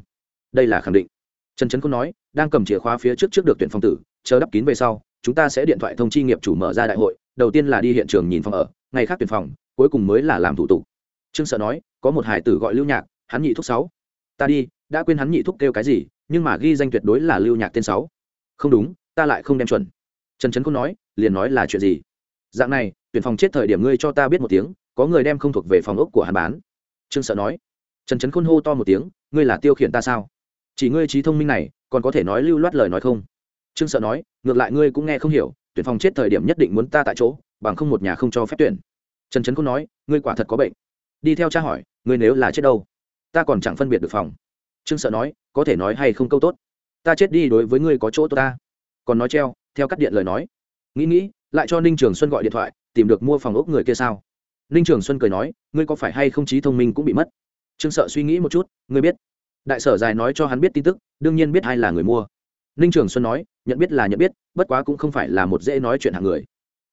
Speaker 1: Đây là khẳng định. Trần trấn khôn nói, đang cầm chìa khóa phía trước trước được tuyển phòng tử, chờ đắp kín về sau, chúng ta sẽ điện thoại thông chi nghiệp chủ mở ra đại hội, đầu tiên là đi hiện trường nhìn phòng ở, ngày khác tuyển phòng, cuối cùng mới là làm thủ tục. Trương sợ nói, có một hải tử gọi lưu nhạc, hắn nhị thúc sáu. Ta đi, đã quên hắn nhị thúc kêu cái gì nhưng mà ghi danh tuyệt đối là lưu nhạc tên sáu. Không đúng, ta lại không đem chuẩn. Trần trấn khôn nói, liền nói là chuyện gì? Dạng này, tuyển phòng chết thời điểm ngươi cho ta biết một tiếng, có người đem không thuộc về phòng ốc của hắn bán. Trương sợ nói. Trần trấn khôn hô to một tiếng, ngươi là tiêu khiển ta sao? Chỉ ngươi trí thông minh này, còn có thể nói lưu loát lời nói không? Trương sợ nói, ngược lại ngươi cũng nghe không hiểu, tuyển phòng chết thời điểm nhất định muốn ta tại chỗ, bằng không một nhà không cho phép tuyển. Trần trấn khôn nói, ngươi quả thật có bệnh. Đi theo cha hỏi, ngươi nếu là chết đâu? Ta còn chẳng phân biệt được phòng trương sợ nói, có thể nói hay không câu tốt? Ta chết đi đối với ngươi có chỗ tốt ta. Còn nói treo, theo cắt điện lời nói. Nghĩ nghĩ, lại cho ninh trường xuân gọi điện thoại, tìm được mua phòng ốc người kia sao? Ninh trường xuân cười nói, ngươi có phải hay không trí thông minh cũng bị mất? Trương sợ suy nghĩ một chút, ngươi biết. Đại sở dài nói cho hắn biết tin tức, đương nhiên biết ai là người mua. Ninh trường xuân nói, nhận biết là nhận biết, bất quá cũng không phải là một dễ nói chuyện hàng người.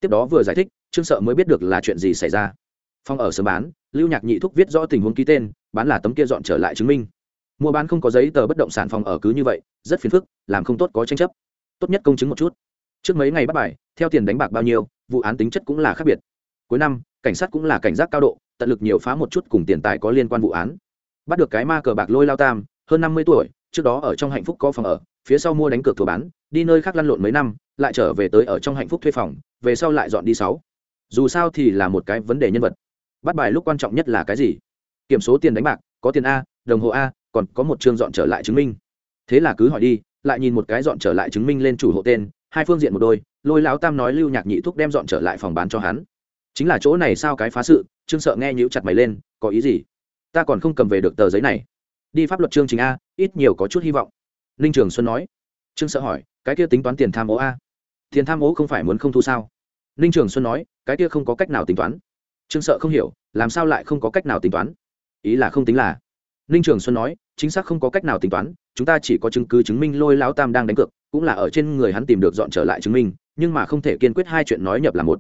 Speaker 1: Tiếp đó vừa giải thích, trương sợ mới biết được là chuyện gì xảy ra. Phong ở sớm bán, lưu nhạc nhị thúc viết rõ tình huống ký tên, bán là tấm kia dọn trở lại chứng minh mua bán không có giấy tờ bất động sản phòng ở cứ như vậy, rất phiền phức, làm không tốt có tranh chấp. Tốt nhất công chứng một chút. Trước mấy ngày bắt bài, theo tiền đánh bạc bao nhiêu, vụ án tính chất cũng là khác biệt. Cuối năm, cảnh sát cũng là cảnh giác cao độ, tận lực nhiều phá một chút cùng tiền tài có liên quan vụ án. Bắt được cái ma cờ bạc lôi lao tam, hơn năm mươi tuổi, trước đó ở trong hạnh phúc có phòng ở, phía sau mua đánh cược thừa bán, đi nơi khác lăn lộn mấy năm, lại trở về tới ở trong hạnh phúc thuê phòng, về sau lại dọn đi sáu. Dù sao thì là một cái vấn đề nhân vật. Bắt bài lúc quan trọng nhất là cái gì? Kiểm số tiền đánh bạc, có tiền a, đồng hồ a còn có một chương dọn trở lại chứng minh. Thế là cứ hỏi đi, lại nhìn một cái dọn trở lại chứng minh lên chủ hộ tên, hai phương diện một đôi, lôi lão tam nói lưu nhạc nhị thúc đem dọn trở lại phòng bán cho hắn. Chính là chỗ này sao cái phá sự, trương sợ nghe nhíu chặt mày lên, có ý gì? Ta còn không cầm về được tờ giấy này. Đi pháp luật chương trình a, ít nhiều có chút hy vọng. Ninh trường xuân nói. Trương sợ hỏi, cái kia tính toán tiền tham ô a? Tiền tham ô không phải muốn không thu sao? Ninh trường xuân nói, cái kia không có cách nào tính toán. Trương sợ không hiểu, làm sao lại không có cách nào tính toán? Ý là không tính là ninh trường xuân nói, chính xác không có cách nào tính toán, chúng ta chỉ có chứng cứ chứng minh lôi lão tam đang đánh cược, cũng là ở trên người hắn tìm được dọn trở lại chứng minh, nhưng mà không thể kiên quyết hai chuyện nói nhập là một.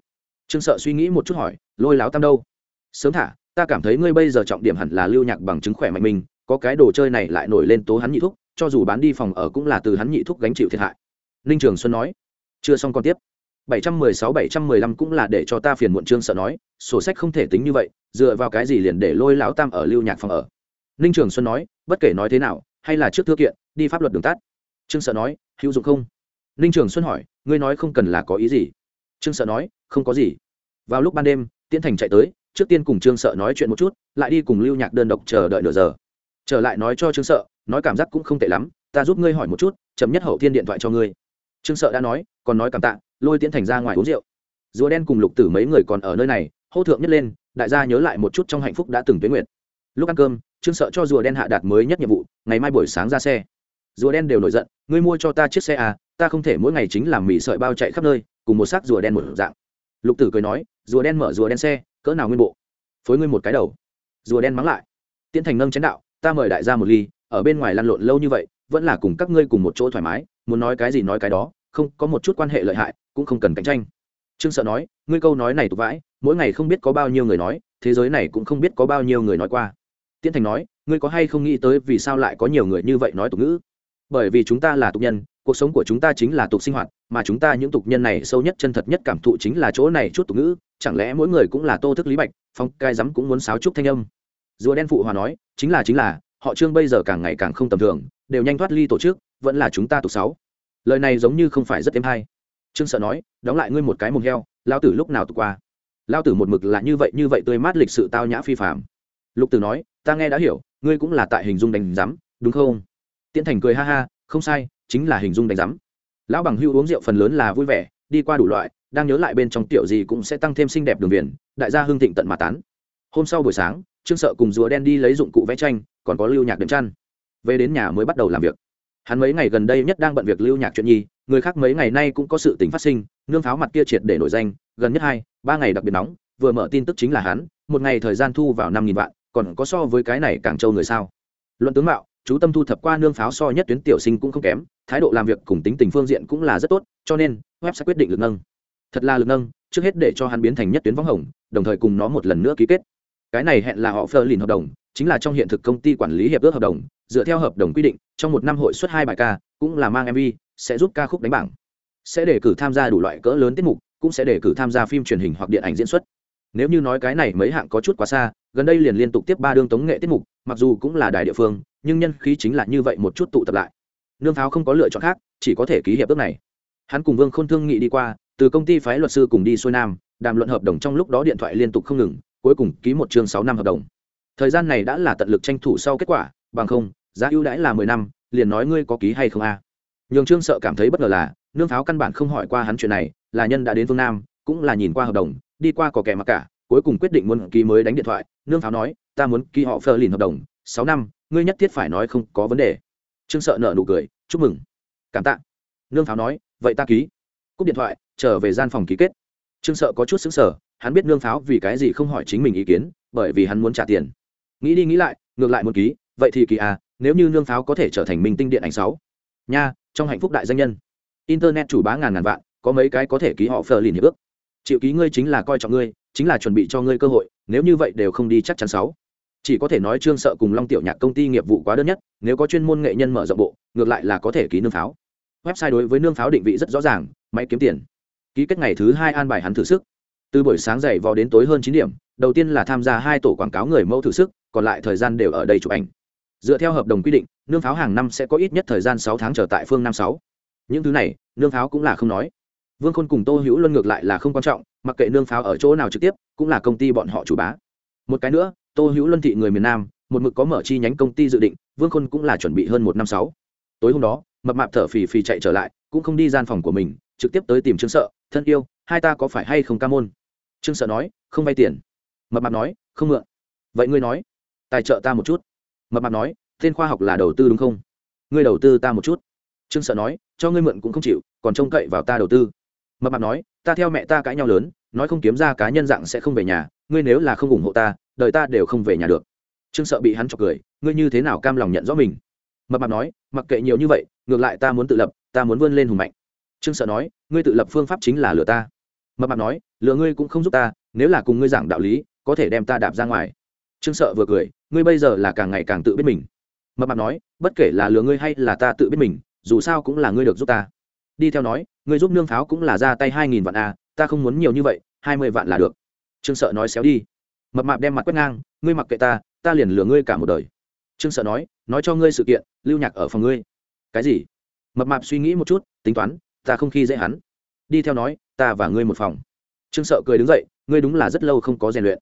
Speaker 1: Trương sợ suy nghĩ một chút hỏi, lôi lão tam đâu? Sớm thả, ta cảm thấy ngươi bây giờ trọng điểm hẳn là lưu nhạc bằng chứng khỏe mạnh mình, có cái đồ chơi này lại nổi lên tố hắn nhị thúc, cho dù bán đi phòng ở cũng là từ hắn nhị thúc gánh chịu thiệt hại. Ninh trường xuân nói, chưa xong còn tiếp. 716-715 cũng là để cho ta phiền muộn trương sợ nói, sổ sách không thể tính như vậy, dựa vào cái gì liền để lôi lão tam ở lưu nhạc phòng ở? Ninh trường xuân nói, bất kể nói thế nào, hay là trước thư kiện, đi pháp luật đường tắt. Trương sợ nói, hữu dụng không? Ninh trường xuân hỏi, ngươi nói không cần là có ý gì? Trương sợ nói, không có gì. Vào lúc ban đêm, tiễn thành chạy tới, trước tiên cùng trương sợ nói chuyện một chút, lại đi cùng lưu nhạc đơn độc chờ đợi nửa giờ. Trở lại nói cho trương sợ, nói cảm giác cũng không tệ lắm, ta giúp ngươi hỏi một chút, chậm nhất hậu thiên điện thoại cho ngươi. Trương sợ đã nói, còn nói cảm tạ, lôi tiễn thành ra ngoài uống rượu. Rùa đen cùng lục tử mấy người còn ở nơi này, hô thượng nhất lên, đại gia nhớ lại một chút trong hạnh phúc đã từng tuyến nguyện. Lúc ăn cơm trương sợ cho rùa đen hạ đạt mới nhất nhiệm vụ, ngày mai buổi sáng ra xe. Rùa đen đều nổi giận, ngươi mua cho ta chiếc xe à ta không thể mỗi ngày chính làm mì sợi bao chạy khắp nơi, cùng một xác rùa đen một dạng. Lục tử cười nói, rùa đen mở rùa đen xe, cỡ nào nguyên bộ? Phối ngươi một cái đầu. Rùa đen mắng lại, tiễn thành nâng chén đạo, ta mời đại gia một ly, ở bên ngoài lăn lộn lâu như vậy, vẫn là cùng các ngươi cùng một chỗ thoải mái, muốn nói cái gì nói cái đó, không, có một chút quan hệ lợi hại, cũng không cần cạnh tranh. Trương sợ nói, ngươi câu nói này tục vãi, mỗi ngày không biết có bao nhiêu người nói, thế giới này cũng không biết có bao nhiêu người nói qua tiễn thành nói, ngươi có hay không nghĩ tới vì sao lại có nhiều người như vậy nói tục ngữ? Bởi vì chúng ta là tục nhân, cuộc sống của chúng ta chính là tục sinh hoạt, mà chúng ta những tục nhân này sâu nhất chân thật nhất cảm thụ chính là chỗ này chút tục ngữ, chẳng lẽ mỗi người cũng là tô thức lý bạch, phong cai rắm cũng muốn sáo trúc thanh âm? Rùa đen phụ hòa nói, chính là chính là, họ trương bây giờ càng ngày càng không tầm thường, đều nhanh thoát ly tổ chức, vẫn là chúng ta tục sáu. Lời này giống như không phải rất êm hay. Trương sợ nói, đóng lại ngươi một cái mồm heo lao tử lúc nào tục qua? Lao tử một mực là như vậy như vậy tươi mát lịch sự tao nhã phi phạm lục tử nói ta nghe đã hiểu, ngươi cũng là tại hình dung đánh giám, đúng không? Tiễn thành cười ha ha, không sai, chính là hình dung đánh giám. Lão bằng hưu uống rượu phần lớn là vui vẻ, đi qua đủ loại, đang nhớ lại bên trong tiểu gì cũng sẽ tăng thêm xinh đẹp đường viền, đại gia hương thịnh tận mà tán. Hôm sau buổi sáng, trương sợ cùng rùa đen đi lấy dụng cụ vẽ tranh, còn có lưu nhạc đệm chăn. Về đến nhà mới bắt đầu làm việc. Hắn mấy ngày gần đây nhất đang bận việc lưu nhạc chuyện nhi, người khác mấy ngày nay cũng có sự tình phát sinh, nương pháo mặt kia triệt để nổi danh, gần nhất hai, ba ngày đặc biệt nóng, vừa mở tin tức chính là hắn, một ngày thời gian thu vào năm nghìn vạn còn có so với cái này càng trâu người sao? Luận tướng mạo, chú tâm thu thập qua nương pháo so nhất tuyến tiểu sinh cũng không kém, thái độ làm việc cùng tính tình phương diện cũng là rất tốt, cho nên, web sẽ quyết định lực nâng. Thật là lực nâng, trước hết để cho hắn biến thành nhất tuyến võng hồng, đồng thời cùng nó một lần nữa ký kết. Cái này hẹn là họ phơ lìn hợp đồng, chính là trong hiện thực công ty quản lý hiệp ước hợp đồng, dựa theo hợp đồng quy định, trong một năm hội xuất hai bài ca, cũng là mang mv sẽ giúp ca khúc đánh bảng. Sẽ để cử tham gia đủ loại cỡ lớn tiết mục, cũng sẽ để cử tham gia phim truyền hình hoặc điện ảnh diễn xuất nếu như nói cái này mấy hạng có chút quá xa, gần đây liền liên tục tiếp ba đương tống nghệ tiết mục, mặc dù cũng là đài địa phương, nhưng nhân khí chính là như vậy một chút tụ tập lại. Nương pháo không có lựa chọn khác, chỉ có thể ký hiệp ước này. Hắn cùng vương k h ô n thương nghị đi qua, từ công ty phái luật sư cùng đi xuôi nam, đàm luận hợp đồng trong lúc đó điện thoại liên tục không ngừng, cuối cùng ký một chương sáu năm hợp đồng. Thời gian này đã là tận lực tranh thủ sau kết quả, bằng không, giá ưu đãi là mười năm, liền nói ngươi có ký hay không a. Nhường trương sợ cảm thấy bất ngờ là, nương pháo căn bản không hỏi qua hắn chuyện này, là nhân đã đến phương nam, cũng là nhìn qua hợp đồng đi qua có kẻ mặc cả, cuối cùng quyết định muốn ký mới đánh điện thoại, nương pháo nói, ta muốn ký họ phơ lìn hợp đồng, sáu năm, ngươi nhất thiết phải nói không có vấn đề. Trương sợ nợ nụ cười, chúc mừng. Cảm tạ. Nương pháo nói, vậy ta ký. Cúp điện thoại, trở về gian phòng ký kết. Trương sợ có chút xứng sở hắn biết nương pháo vì cái gì không hỏi chính mình ý kiến, bởi vì hắn muốn trả tiền. Nghĩ đi nghĩ lại, ngược lại muốn ký, vậy thì kỳ à nếu như nương pháo có thể trở thành minh tinh điện ảnh sáu. Nha, trong hạnh phúc đại danh nhân. Internet chủ bá ngàn ngàn vạn, có mấy cái có thể ký họ phờ lìn hiệp ước? Chịu ký ngươi chính là coi trọng ngươi, chính là chuẩn bị cho ngươi cơ hội, nếu như vậy đều không đi chắc chắn sáu. Chỉ có thể nói trương sợ cùng long tiểu nhạc công ty nghiệp vụ quá đơn nhất, nếu có chuyên môn nghệ nhân mở rộng bộ, ngược lại là có thể ký nương pháo. Website đối với nương pháo định vị rất rõ ràng, máy kiếm tiền. Ký kết ngày thứ hai an bài hắn thử sức. Từ buổi sáng dậy vào đến tối hơn chín điểm, đầu tiên là tham gia hai tổ quảng cáo người mẫu thử sức, còn lại thời gian đều ở đây chụp ảnh. Dựa theo hợp đồng quy định, nương pháo hàng năm sẽ có ít nhất thời gian sáu tháng trở tại phương năm sáu. Những thứ này, nương pháo cũng là không nói vương khôn cùng tô hữu luân ngược lại là không quan trọng, mặc kệ nương pháo ở chỗ nào trực tiếp, cũng là công ty bọn họ chủ bá. Một cái nữa, tô hữu luân thị người miền nam, một mực có mở chi nhánh công ty dự định, vương khôn cũng là chuẩn bị hơn một năm sáu. Tối hôm đó, mập mạp thở phì phì chạy trở lại, cũng không đi gian phòng của mình, trực tiếp tới tìm trương sợ, thân yêu, hai ta có phải hay không ca môn? Trương sợ nói, không vay tiền. Mập mạp nói, không mượn. Vậy ngươi nói, tài trợ ta một chút. Mập mạp nói, tên khoa học là đầu tư đúng không? Ngươi đầu tư ta một chút. Trương sợ nói, cho ngươi mượn cũng không chịu, còn trông cậy vào ta đầu tư mập mạp nói, ta theo mẹ ta cãi nhau lớn, nói không kiếm ra cá nhân dạng sẽ không về nhà, ngươi nếu là không ủng hộ ta, đời ta đều không về nhà được. Trương sợ bị hắn chọc cười, ngươi như thế nào cam lòng nhận rõ mình? Mập mạp nói, mặc kệ nhiều như vậy, ngược lại ta muốn tự lập, ta muốn vươn lên hùng mạnh. Trương sợ nói, ngươi tự lập phương pháp chính là lừa ta. Mập mạp nói, lừa ngươi cũng không giúp ta, nếu là cùng ngươi giảng đạo lý, có thể đem ta đạp ra ngoài. Trương sợ vừa cười, ngươi bây giờ là càng ngày càng tự biết mình. Mập mạp nói, bất kể là lừa ngươi hay là ta tự biết mình, dù sao cũng là ngươi được giúp ta đi theo nói người giúp nương pháo cũng là ra tay hai nghìn vạn a ta không muốn nhiều như vậy, hai mươi vạn là được. Trương sợ nói xéo đi. Mập mạp đem mặt quét ngang, ngươi mặc kệ ta ta liền lừa ngươi cả một đời. Trương sợ nói nói cho ngươi sự kiện, lưu nhạc ở phòng ngươi. Cái gì? Mập mạp suy nghĩ một chút, tính toán, ta không khi dễ hắn. Đi theo nói, ta và ngươi một phòng. Trương sợ cười đứng dậy, ngươi đúng là rất lâu không có rèn luyện.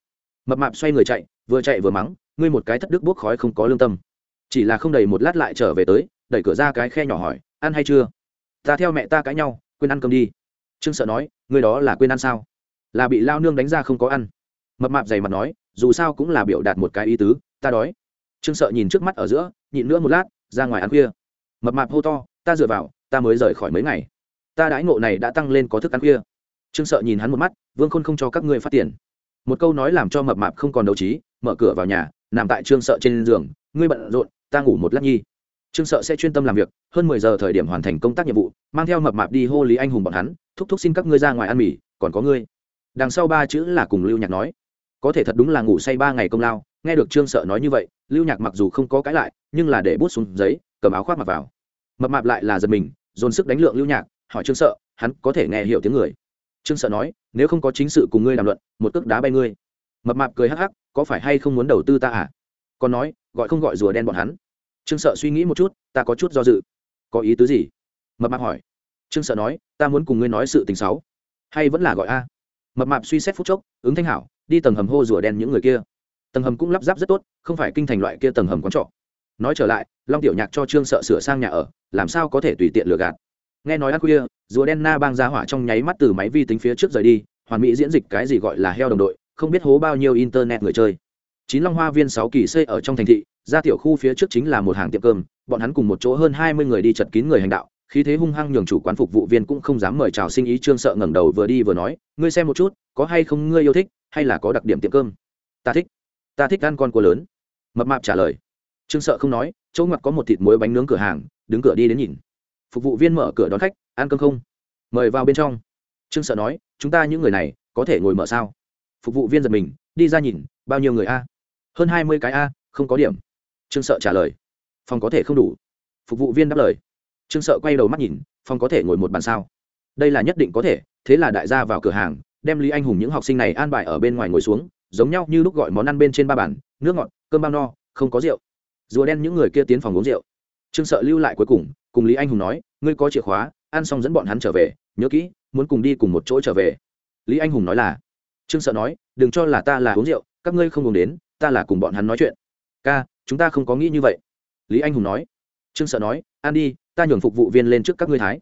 Speaker 1: Mập mạp xoay người chạy, vừa chạy vừa mắng, ngươi một cái thất đức bốc khói không có lương tâm. Chỉ là không đầy một lát lại trở về tới, đẩy cửa ra cái khe nhỏ hỏi, ăn hay chưa? Ta theo mẹ ta cãi nhau, quên ăn cơm đi. Trương sợ nói người đó là quên ăn sao? Là bị lao nương đánh ra không có ăn. Mập mạp dày mặt nói, dù sao cũng là biểu đạt một cái ý tứ, ta đói. Trương sợ nhìn trước mắt ở giữa, nhịn nữa một lát, ra ngoài ăn khuya. Mập mạp hô to, ta dựa vào, ta mới rời khỏi mấy ngày. Ta đãi ngộ này đã tăng lên có thức ăn khuya. Trương sợ nhìn hắn một mắt, vương khôn không cho các ngươi phát tiền. Một câu nói làm cho mập mạp không còn đấu trí, mở cửa vào nhà, nằm tại trương sợ trên giường, ngươi bận rộn, ta ngủ một lát nhi trương sợ sẽ chuyên tâm làm việc, hơn mười giờ thời điểm hoàn thành công tác nhiệm vụ, mang theo mập mạp đi hô lý anh hùng bọn hắn, thúc thúc xin các ngươi ra ngoài ăn mì, còn có ngươi. Đằng sau ba chữ là cùng lưu nhạc nói. Có thể thật đúng là ngủ say ba ngày công lao, nghe được trương sợ nói như vậy, lưu nhạc mặc dù không có cãi lại, nhưng là để bút xuống giấy, cầm áo khoác mặc vào. Mập mạp lại là giật mình, dồn sức đánh lượng lưu nhạc, hỏi trương sợ, hắn có thể nghe hiểu tiếng người? Trương sợ nói, nếu không có chính sự cùng ngươi đàm luận, một cước đá bay ngươi. Mập mạp cười hắc hắc, có phải hay không muốn đầu tư ta à? Còn nói, gọi không gọi rùa đen bọn hắn trương sợ suy nghĩ một chút, ta có chút do dự. Có ý tứ gì? Mập mạp hỏi. Trương sợ nói, ta muốn cùng ngươi nói sự tình xấu. Hay vẫn là gọi a. Mập mạp suy xét phút chốc, ứng thanh hảo, đi tầng hầm hô rùa đen những người kia. Tầng hầm cũng lắp ráp rất tốt, không phải kinh thành loại kia tầng hầm quán trọ. Nói trở lại, long tiểu nhạc cho trương sợ sửa sang nhà ở, làm sao có thể tùy tiện lừa gạt. Nghe nói ăn khuya, rùa đen na bang ra hỏa trong nháy mắt từ máy vi tính phía trước rời đi, hoàn mỹ diễn dịch cái gì gọi là heo đồng đội, không biết hố bao nhiêu internet người chơi chín long hoa viên sáu kỳ xây ở trong thành thị, ra tiểu khu phía trước chính là một hàng tiệm cơm, bọn hắn cùng một chỗ hơn hai mươi người đi chật kín người hành đạo, khí thế hung hăng nhường chủ quán phục vụ viên cũng không dám mời chào sinh ý, trương sợ ngẩng đầu vừa đi vừa nói, ngươi xem một chút, có hay không ngươi yêu thích, hay là có đặc điểm tiệm cơm? Ta thích ta thích ăn con cua lớn. Mập mạp trả lời. Trương sợ không nói, chỗ ngoặt có một thịt muối bánh nướng cửa hàng, đứng cửa đi đến nhìn. Phục vụ viên mở cửa đón khách, ăn cơm không? Mời vào bên trong. Trương sợ nói, chúng ta những người này có thể ngồi mở sao? Phục vụ viên giật mình, đi ra nhìn, bao nhiêu người a? Hơn hai mươi cái a, không có điểm. Trương sợ trả lời. Phòng có thể không đủ. Phục vụ viên đáp lời. Trương sợ quay đầu mắt nhìn, phòng có thể ngồi một bàn sao? Đây là nhất định có thể, thế là đại gia vào cửa hàng, đem lý anh hùng những học sinh này an bài ở bên ngoài ngồi xuống, giống nhau như lúc gọi món ăn bên trên ba bàn, nước ngọt, cơm bao no, không có rượu. Rùa đen những người kia tiến phòng uống rượu. Trương sợ lưu lại cuối cùng cùng lý anh hùng nói, ngươi có chìa khóa, ăn xong dẫn bọn hắn trở về, nhớ kỹ, muốn cùng đi cùng một chỗ trở về. Lý anh hùng nói là, trương sợ nói, đừng cho là ta là uống rượu, các ngươi không uống đến ta là cùng bọn hắn nói chuyện. Ca, chúng ta không có nghĩ như vậy. Lý anh hùng nói. Trương sợ nói, an đi, ta nhường phục vụ viên lên trước các ngươi thái.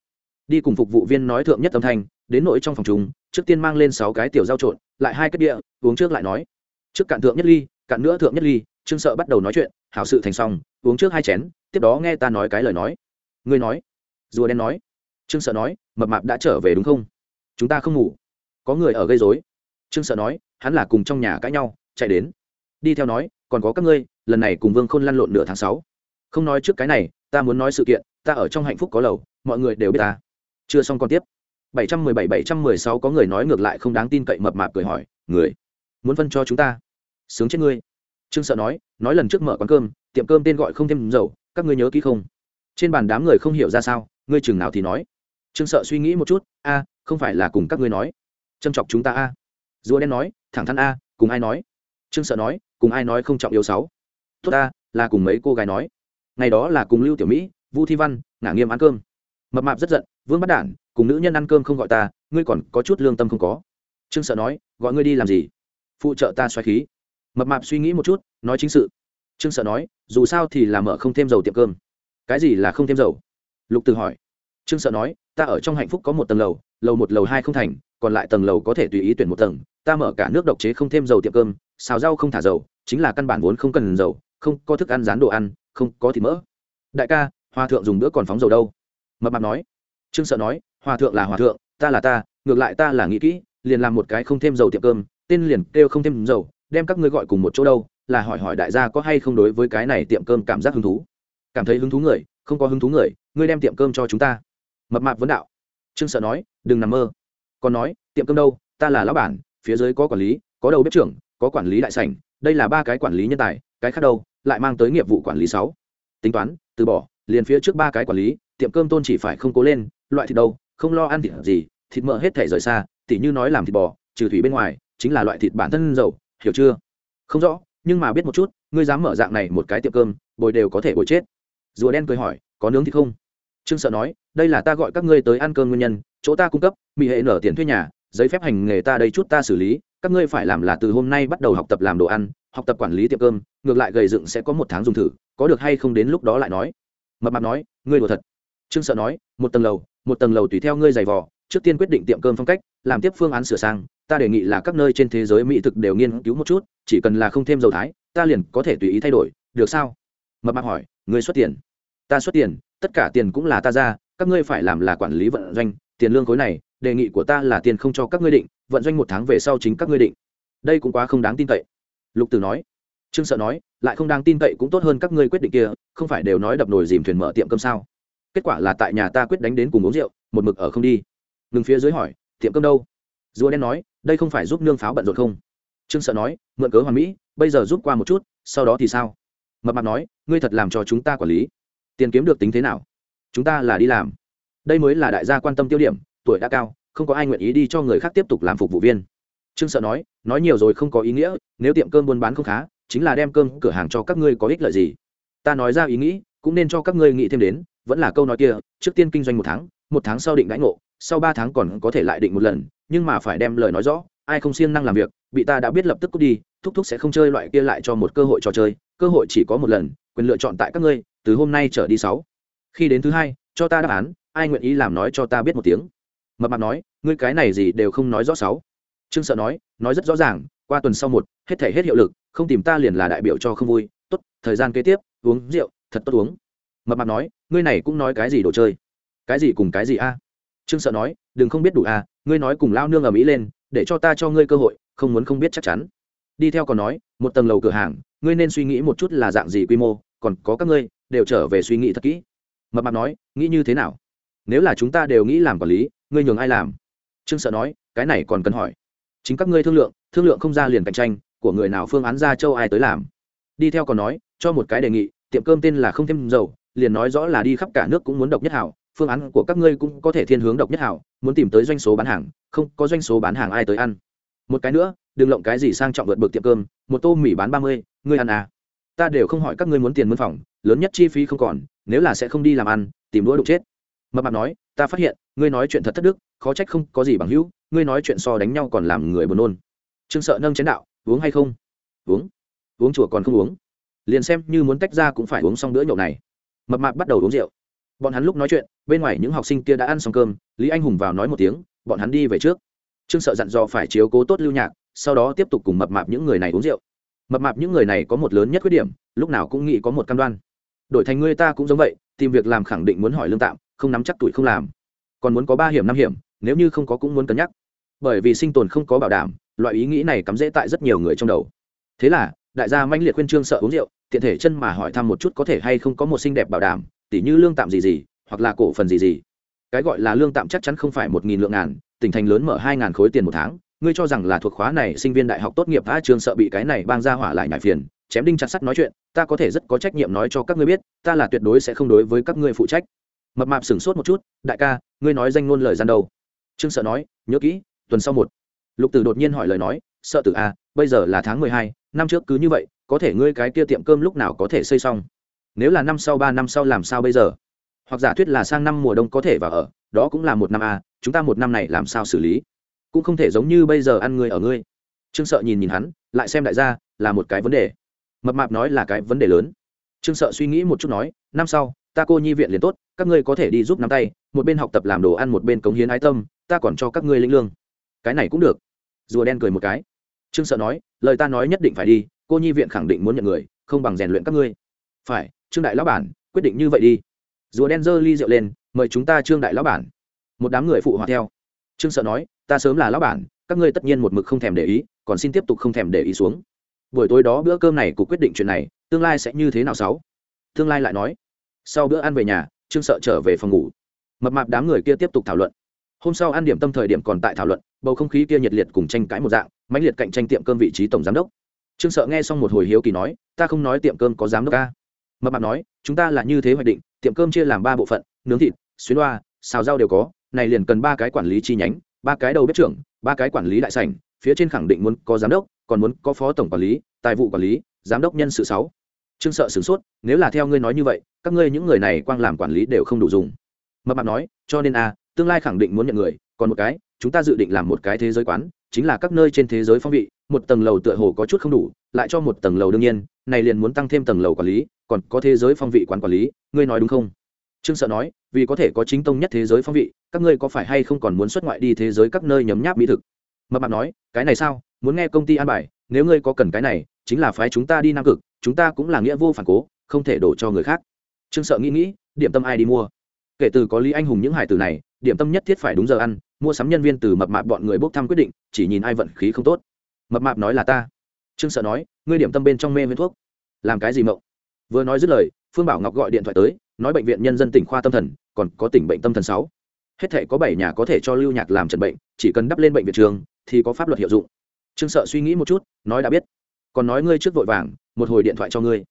Speaker 1: Đi cùng phục vụ viên nói thượng nhất âm thanh, đến nội trong phòng chúng trước tiên mang lên sáu cái tiểu dao trộn, lại hai cái địa, uống trước lại nói. Trước cạn thượng nhất ly, cạn nữa thượng nhất ly, trương sợ bắt đầu nói chuyện, hảo sự thành xong, uống trước hai chén, tiếp đó nghe ta nói cái lời nói. Ngươi nói. Rùa đen nói. Trương sợ nói, mập mạp đã trở về đúng không? Chúng ta không ngủ. Có người ở gây dối trương sợ nói, hắn là cùng trong nhà cãi nhau, chạy đến đi theo nói, còn có các ngươi, lần này cùng vương khôn lăn lộn nửa tháng sáu. Không nói trước cái này, ta muốn nói sự kiện, ta ở trong hạnh phúc có lầu, mọi người đều biết ta. Chưa xong còn tiếp. 717 716 có người nói ngược lại không đáng tin cậy mập mạp cười hỏi, người, muốn phân cho chúng ta? Sướng chết ngươi. Trương sợ nói nói lần trước mở quán cơm, tiệm cơm tên gọi không thêm dầu, các ngươi nhớ kỹ không? Trên bàn đám người không hiểu ra sao, ngươi chừng nào thì nói? Trương sợ suy nghĩ một chút, a, không phải là cùng các ngươi nói. Châm chọc chúng ta a. Rùa đen nói, thẳng thắn a, cùng ai nói? Trương sợ nói cùng ai nói không trọng yếu sáu. Tốt ta, là cùng mấy cô gái nói. Ngày đó là cùng lưu tiểu mỹ, vu thi văn, ngả nghiêm ăn cơm. Mập mạp rất giận, vương bắt đản, cùng nữ nhân ăn cơm không gọi ta, ngươi còn có chút lương tâm không có. Trương sợ nói, gọi ngươi đi làm gì? Phụ trợ ta xoáy khí. Mập mạp suy nghĩ một chút, nói chính sự. Trương sợ nói, dù sao thì là mở không thêm dầu tiệm cơm. Cái gì là không thêm dầu? Lục từ hỏi. Trương sợ nói, ta ở trong hạnh phúc có một tầng lầu lầu một, lầu hai không thành, còn lại tầng lầu có thể tùy ý tuyển một tầng. Ta mở cả nước độc chế không thêm dầu tiệm cơm xào rau không thả dầu, chính là căn bản vốn không cần dầu, không có thức ăn, rán đồ ăn, không có thịt mỡ. Đại ca, hòa thượng dùng bữa còn phóng dầu đâu? Mập mạp nói. Trương sợ nói, hòa thượng là hòa thượng, ta là ta, ngược lại ta là nghĩ kỹ, liền làm một cái không thêm dầu tiệm cơm, tên liền kêu không thêm dầu, đem các ngươi gọi cùng một chỗ đâu, là hỏi hỏi đại gia có hay không đối với cái này tiệm cơm cảm giác hứng thú. Cảm thấy hứng thú người, không có hứng thú người, ngươi đem tiệm cơm cho chúng ta. Mập mạp vấn đạo. Trương sợ nói, đừng nằm mơ. Còn nói, tiệm cơm đâu? Ta là lão bản, phía dưới có quản lý, có đầu bếp trưởng có quản lý đại sảnh, đây là ba cái quản lý nhân tài, cái khác đâu, lại mang tới nghiệp vụ quản lý sáu. Tính toán, từ bỏ, liền phía trước ba cái quản lý, tiệm cơm tôn chỉ phải không cố lên, loại thịt đâu, không lo ăn thịt gì, thịt mỡ hết thể rời xa, tỉ như nói làm thịt bò, trừ thủy bên ngoài, chính là loại thịt bản thân dầu hiểu chưa? Không rõ, nhưng mà biết một chút, ngươi dám mở dạng này một cái tiệm cơm, bồi đều có thể bồi chết. Rùa đen cười hỏi, có nướng thịt không? Trương sợ nói, đây là ta gọi các ngươi tới ăn cơm nguyên nhân, chỗ ta cung cấp mỹ hệ nở tiền thuê nhà, giấy phép hành nghề ta đây chút ta xử lý các ngươi phải làm là từ hôm nay bắt đầu học tập làm đồ ăn, học tập quản lý tiệm cơm, ngược lại gầy dựng sẽ có một tháng dùng thử, có được hay không đến lúc đó lại nói. Mập mạp nói, ngươi đùa thật. Trương sợ nói, một tầng lầu, một tầng lầu tùy theo ngươi giày vò, trước tiên quyết định tiệm cơm phong cách, làm tiếp phương án sửa sang, ta đề nghị là các nơi trên thế giới mỹ thực đều nghiên cứu một chút, chỉ cần là không thêm dầu thái, ta liền có thể tùy ý thay đổi, được sao? Mập mạp hỏi, ngươi xuất tiền? Ta xuất tiền, tất cả tiền cũng là ta ra, các ngươi phải làm là quản lý vận doanh, tiền lương khối này, đề nghị của ta là tiền không cho các ngươi định vận doanh một tháng về sau chính các ngươi định. Đây cũng quá không đáng tin cậy. Lục tử nói. Trương sợ nói, lại không đáng tin cậy cũng tốt hơn các ngươi quyết định kia, không phải đều nói đập nồi dìm thuyền mở tiệm cơm sao? Kết quả là tại nhà ta quyết đánh đến cùng uống rượu, một mực ở không đi. Ngừng phía dưới hỏi, tiệm cơm đâu? Rùa đen nói, đây không phải giúp nương pháo bận rộn không? Trương sợ nói, mượn cớ hoàn mỹ, bây giờ giúp qua một chút, sau đó thì sao? Mập mặt nói, ngươi thật làm cho chúng ta quản lý. Tiền kiếm được tính thế nào? Chúng ta là đi làm. Đây mới là đại gia quan tâm tiêu điểm, tuổi đã cao không có ai nguyện ý đi cho người khác tiếp tục làm phục vụ viên. Trương sợ nói nói nhiều rồi không có ý nghĩa, nếu tiệm cơm buôn bán không khá, chính là đem cơm cửa hàng cho các ngươi có ích lợi gì. Ta nói ra ý nghĩ, cũng nên cho các ngươi nghĩ thêm đến, vẫn là câu nói kia, trước tiên kinh doanh một tháng một tháng sau định đãi ngộ, sau ba tháng còn có thể lại định một lần, nhưng mà phải đem lời nói rõ, ai không siêng năng làm việc, bị ta đã biết lập tức cút đi, thúc thúc sẽ không chơi loại kia lại cho một cơ hội trò chơi, cơ hội chỉ có một lần, quyền lựa chọn tại các ngươi, từ hôm nay trở đi sáu. Khi đến thứ hai, cho ta đáp án, ai nguyện ý làm nói cho ta biết một tiếng mập mạp nói, ngươi cái này gì đều không nói rõ sáu. Trương sợ nói nói rất rõ ràng, qua tuần sau một, hết thể hết hiệu lực, không tìm ta liền là đại biểu cho không vui. Tốt, thời gian kế tiếp, uống rượu, thật tốt uống. Mập mạp nói, ngươi này cũng nói cái gì đồ chơi? Cái gì cùng cái gì a? Trương sợ nói, đừng không biết đủ a, ngươi nói cùng lao nương ở mỹ lên, để cho ta cho ngươi cơ hội, không muốn không biết chắc chắn. Đi theo còn nói, một tầng lầu cửa hàng, ngươi nên suy nghĩ một chút là dạng gì quy mô, còn có các ngươi, đều trở về suy nghĩ thật kỹ. Mập mạp nói, nghĩ như thế nào? Nếu là chúng ta đều nghĩ làm quản lý, ngươi nhường ai làm? Trương sợ nói, cái này còn cần hỏi. Chính các ngươi thương lượng thương lượng không ra liền cạnh tranh, của người nào phương án ra châu ai tới làm? Đi theo còn nói, cho một cái đề nghị, tiệm cơm tên là không thêm dầu, liền nói rõ là đi khắp cả nước cũng muốn độc nhất hảo, phương án của các ngươi cũng có thể thiên hướng độc nhất hảo, muốn tìm tới doanh số bán hàng, không có doanh số bán hàng ai tới ăn. Một cái nữa, đừng lộng cái gì sang trọng vượt bực tiệm cơm, một tô mì bán ba mươi, ngươi ăn à? Ta đều không hỏi các ngươi muốn tiền mân phòng, lớn nhất chi phí không còn, nếu là sẽ không đi làm ăn, tìm đũa đục chết mập mạp nói, ta phát hiện, ngươi nói chuyện thật thất đức, khó trách không có gì bằng hữu, ngươi nói chuyện so đánh nhau còn làm người buồn nôn. Trương sợ nâng chén đạo, uống hay không? Uống. Uống chùa còn không uống? Liền xem như muốn tách ra cũng phải uống xong bữa nhậu này. Mập mạp bắt đầu uống rượu. Bọn hắn lúc nói chuyện, bên ngoài những học sinh kia đã ăn xong cơm, lý anh hùng vào nói một tiếng, bọn hắn đi về trước. Trương sợ dặn dò phải chiếu cố tốt lưu nhạc, sau đó tiếp tục cùng mập mạp những người này uống rượu. Mập mạp những người này có một lớn nhất khuyết điểm, lúc nào cũng nghĩ có một cam đoan. Đổi thành ngươi ta cũng giống vậy, tìm việc làm khẳng định muốn hỏi lương tạm không nắm chắc tuổi không làm. Còn muốn có ba hiểm năm hiểm, nếu như không có cũng muốn cân nhắc. Bởi vì sinh tồn không có bảo đảm, loại ý nghĩ này cắm rễ tại rất nhiều người trong đầu. Thế là, đại gia manh liệt khuyên trương sợ uống rượu, tiện thể chân mà hỏi thăm một chút có thể hay không có một xinh đẹp bảo đảm, tỉ như lương tạm gì gì, hoặc là cổ phần gì gì. Cái gọi là lương tạm chắc chắn không phải một nghìn lượng ngàn, tỉnh thành lớn mở hai ngàn khối tiền một tháng. Ngươi cho rằng là thuộc khóa này sinh viên đại học tốt nghiệp, a trường sợ bị cái này bang ra hỏa lại nhải phiền, chém đinh chặt sắt nói chuyện, ta có thể rất có trách nhiệm nói cho các ngươi biết, ta là tuyệt đối sẽ không đối với các ngươi phụ trách mập mạp sửng sốt một chút đại ca ngươi nói danh ngôn lời gian đầu, trương sợ nói nhớ kỹ tuần sau một. Lục tử đột nhiên hỏi lời nói sợ tử a bây giờ là tháng mười hai năm trước cứ như vậy có thể ngươi cái kia tiệm cơm lúc nào có thể xây xong? Nếu là năm sau ba năm sau làm sao bây giờ? Hoặc giả thuyết là sang năm mùa đông có thể vào ở đó cũng là một năm a chúng ta một năm này làm sao xử lý? Cũng không thể giống như bây giờ ăn ngươi ở ngươi. Trương sợ nhìn nhìn hắn lại xem đại gia là một cái vấn đề. Mập mạp nói là cái vấn đề lớn trương sợ suy nghĩ một chút nói, năm sau, ta cô nhi viện liền tốt, các ngươi có thể đi giúp nắm tay, một bên học tập làm đồ ăn một bên cống hiến ái tâm, ta còn cho các ngươi linh lương. Cái này cũng được. Rùa đen cười một cái. Trương sợ nói, lời ta nói nhất định phải đi, cô nhi viện khẳng định muốn nhận người, không bằng rèn luyện các ngươi. Phải, trương đại lão bản, quyết định như vậy đi. Rùa đen giơ ly rượu lên, mời chúng ta trương đại lão bản. Một đám người phụ họa theo. Trương sợ nói, ta sớm là lão bản, các ngươi tất nhiên một mực không thèm để ý, còn xin tiếp tục không thèm để ý xuống. Buổi tối đó bữa cơm này cũng quyết định chuyện này tương lai sẽ như thế nào sáu? Tương lai lại nói. Sau bữa ăn về nhà, trương sợ trở về phòng ngủ. Mập mạp đám người kia tiếp tục thảo luận. Hôm sau ăn điểm tâm thời điểm còn tại thảo luận, bầu không khí kia nhiệt liệt cùng tranh cãi một dạng, mãnh liệt cạnh tranh tiệm cơm vị trí tổng giám đốc. Trương sợ nghe xong một hồi hiếu kỳ nói, ta không nói tiệm cơm có giám đốc ca. Mập mạp nói, chúng ta là như thế hoạch định, tiệm cơm chia làm ba bộ phận, nướng thịt xuyến đoa xào rau đều có, này liền cần ba cái quản lý chi nhánh, ba cái đầu bếp trưởng, ba cái quản lý đại sảnh, phía trên khẳng định muốn có giám đốc, còn muốn có phó tổng quản lý, tài vụ quản lý, giám đốc nhân sự sáu trương sợ sửng sốt, nếu là theo ngươi nói như vậy, các ngươi những người này quang làm quản lý đều không đủ dùng. Mập mạp nói, cho nên a tương lai khẳng định muốn nhận người, còn một cái, chúng ta dự định làm một cái thế giới quán, chính là các nơi trên thế giới phong vị, một tầng lầu tựa hồ có chút không đủ, lại cho một tầng lầu đương nhiên, này liền muốn tăng thêm tầng lầu quản lý, còn có thế giới phong vị quán quản lý, ngươi nói đúng không? Trương sợ nói, vì có thể có chính tông nhất thế giới phong vị, các ngươi có phải hay không còn muốn xuất ngoại đi thế giới các nơi nhấm nháp mỹ thực? Mập mạp nói, cái này sao? Muốn nghe công ty an bài, nếu ngươi có cần cái này, chính là phái chúng ta đi nam cực chúng ta cũng là nghĩa vô phản cố, không thể đổ cho người khác. Trương sợ nghĩ nghĩ, điểm tâm ai đi mua? Kể từ có lý anh hùng những hải tử này, điểm tâm nhất thiết phải đúng giờ ăn, mua sắm nhân viên từ mập mạp bọn người bốc thăm quyết định, chỉ nhìn ai vận khí không tốt. Mập mạp nói là ta. Trương sợ nói, ngươi điểm tâm bên trong mê viên thuốc. Làm cái gì mộng? Vừa nói dứt lời, phương bảo ngọc gọi điện thoại tới, nói bệnh viện nhân dân tỉnh khoa tâm thần, còn có tỉnh bệnh tâm thần sáu. Hết thể có bảy nhà có thể cho lưu nhạc làm trần bệnh, chỉ cần đắp lên bệnh viện trường, thì có pháp luật hiệu dụng. Trương sợ suy nghĩ một chút, nói đã biết. Còn nói ngươi trước vội vàng một hồi điện thoại cho ngươi.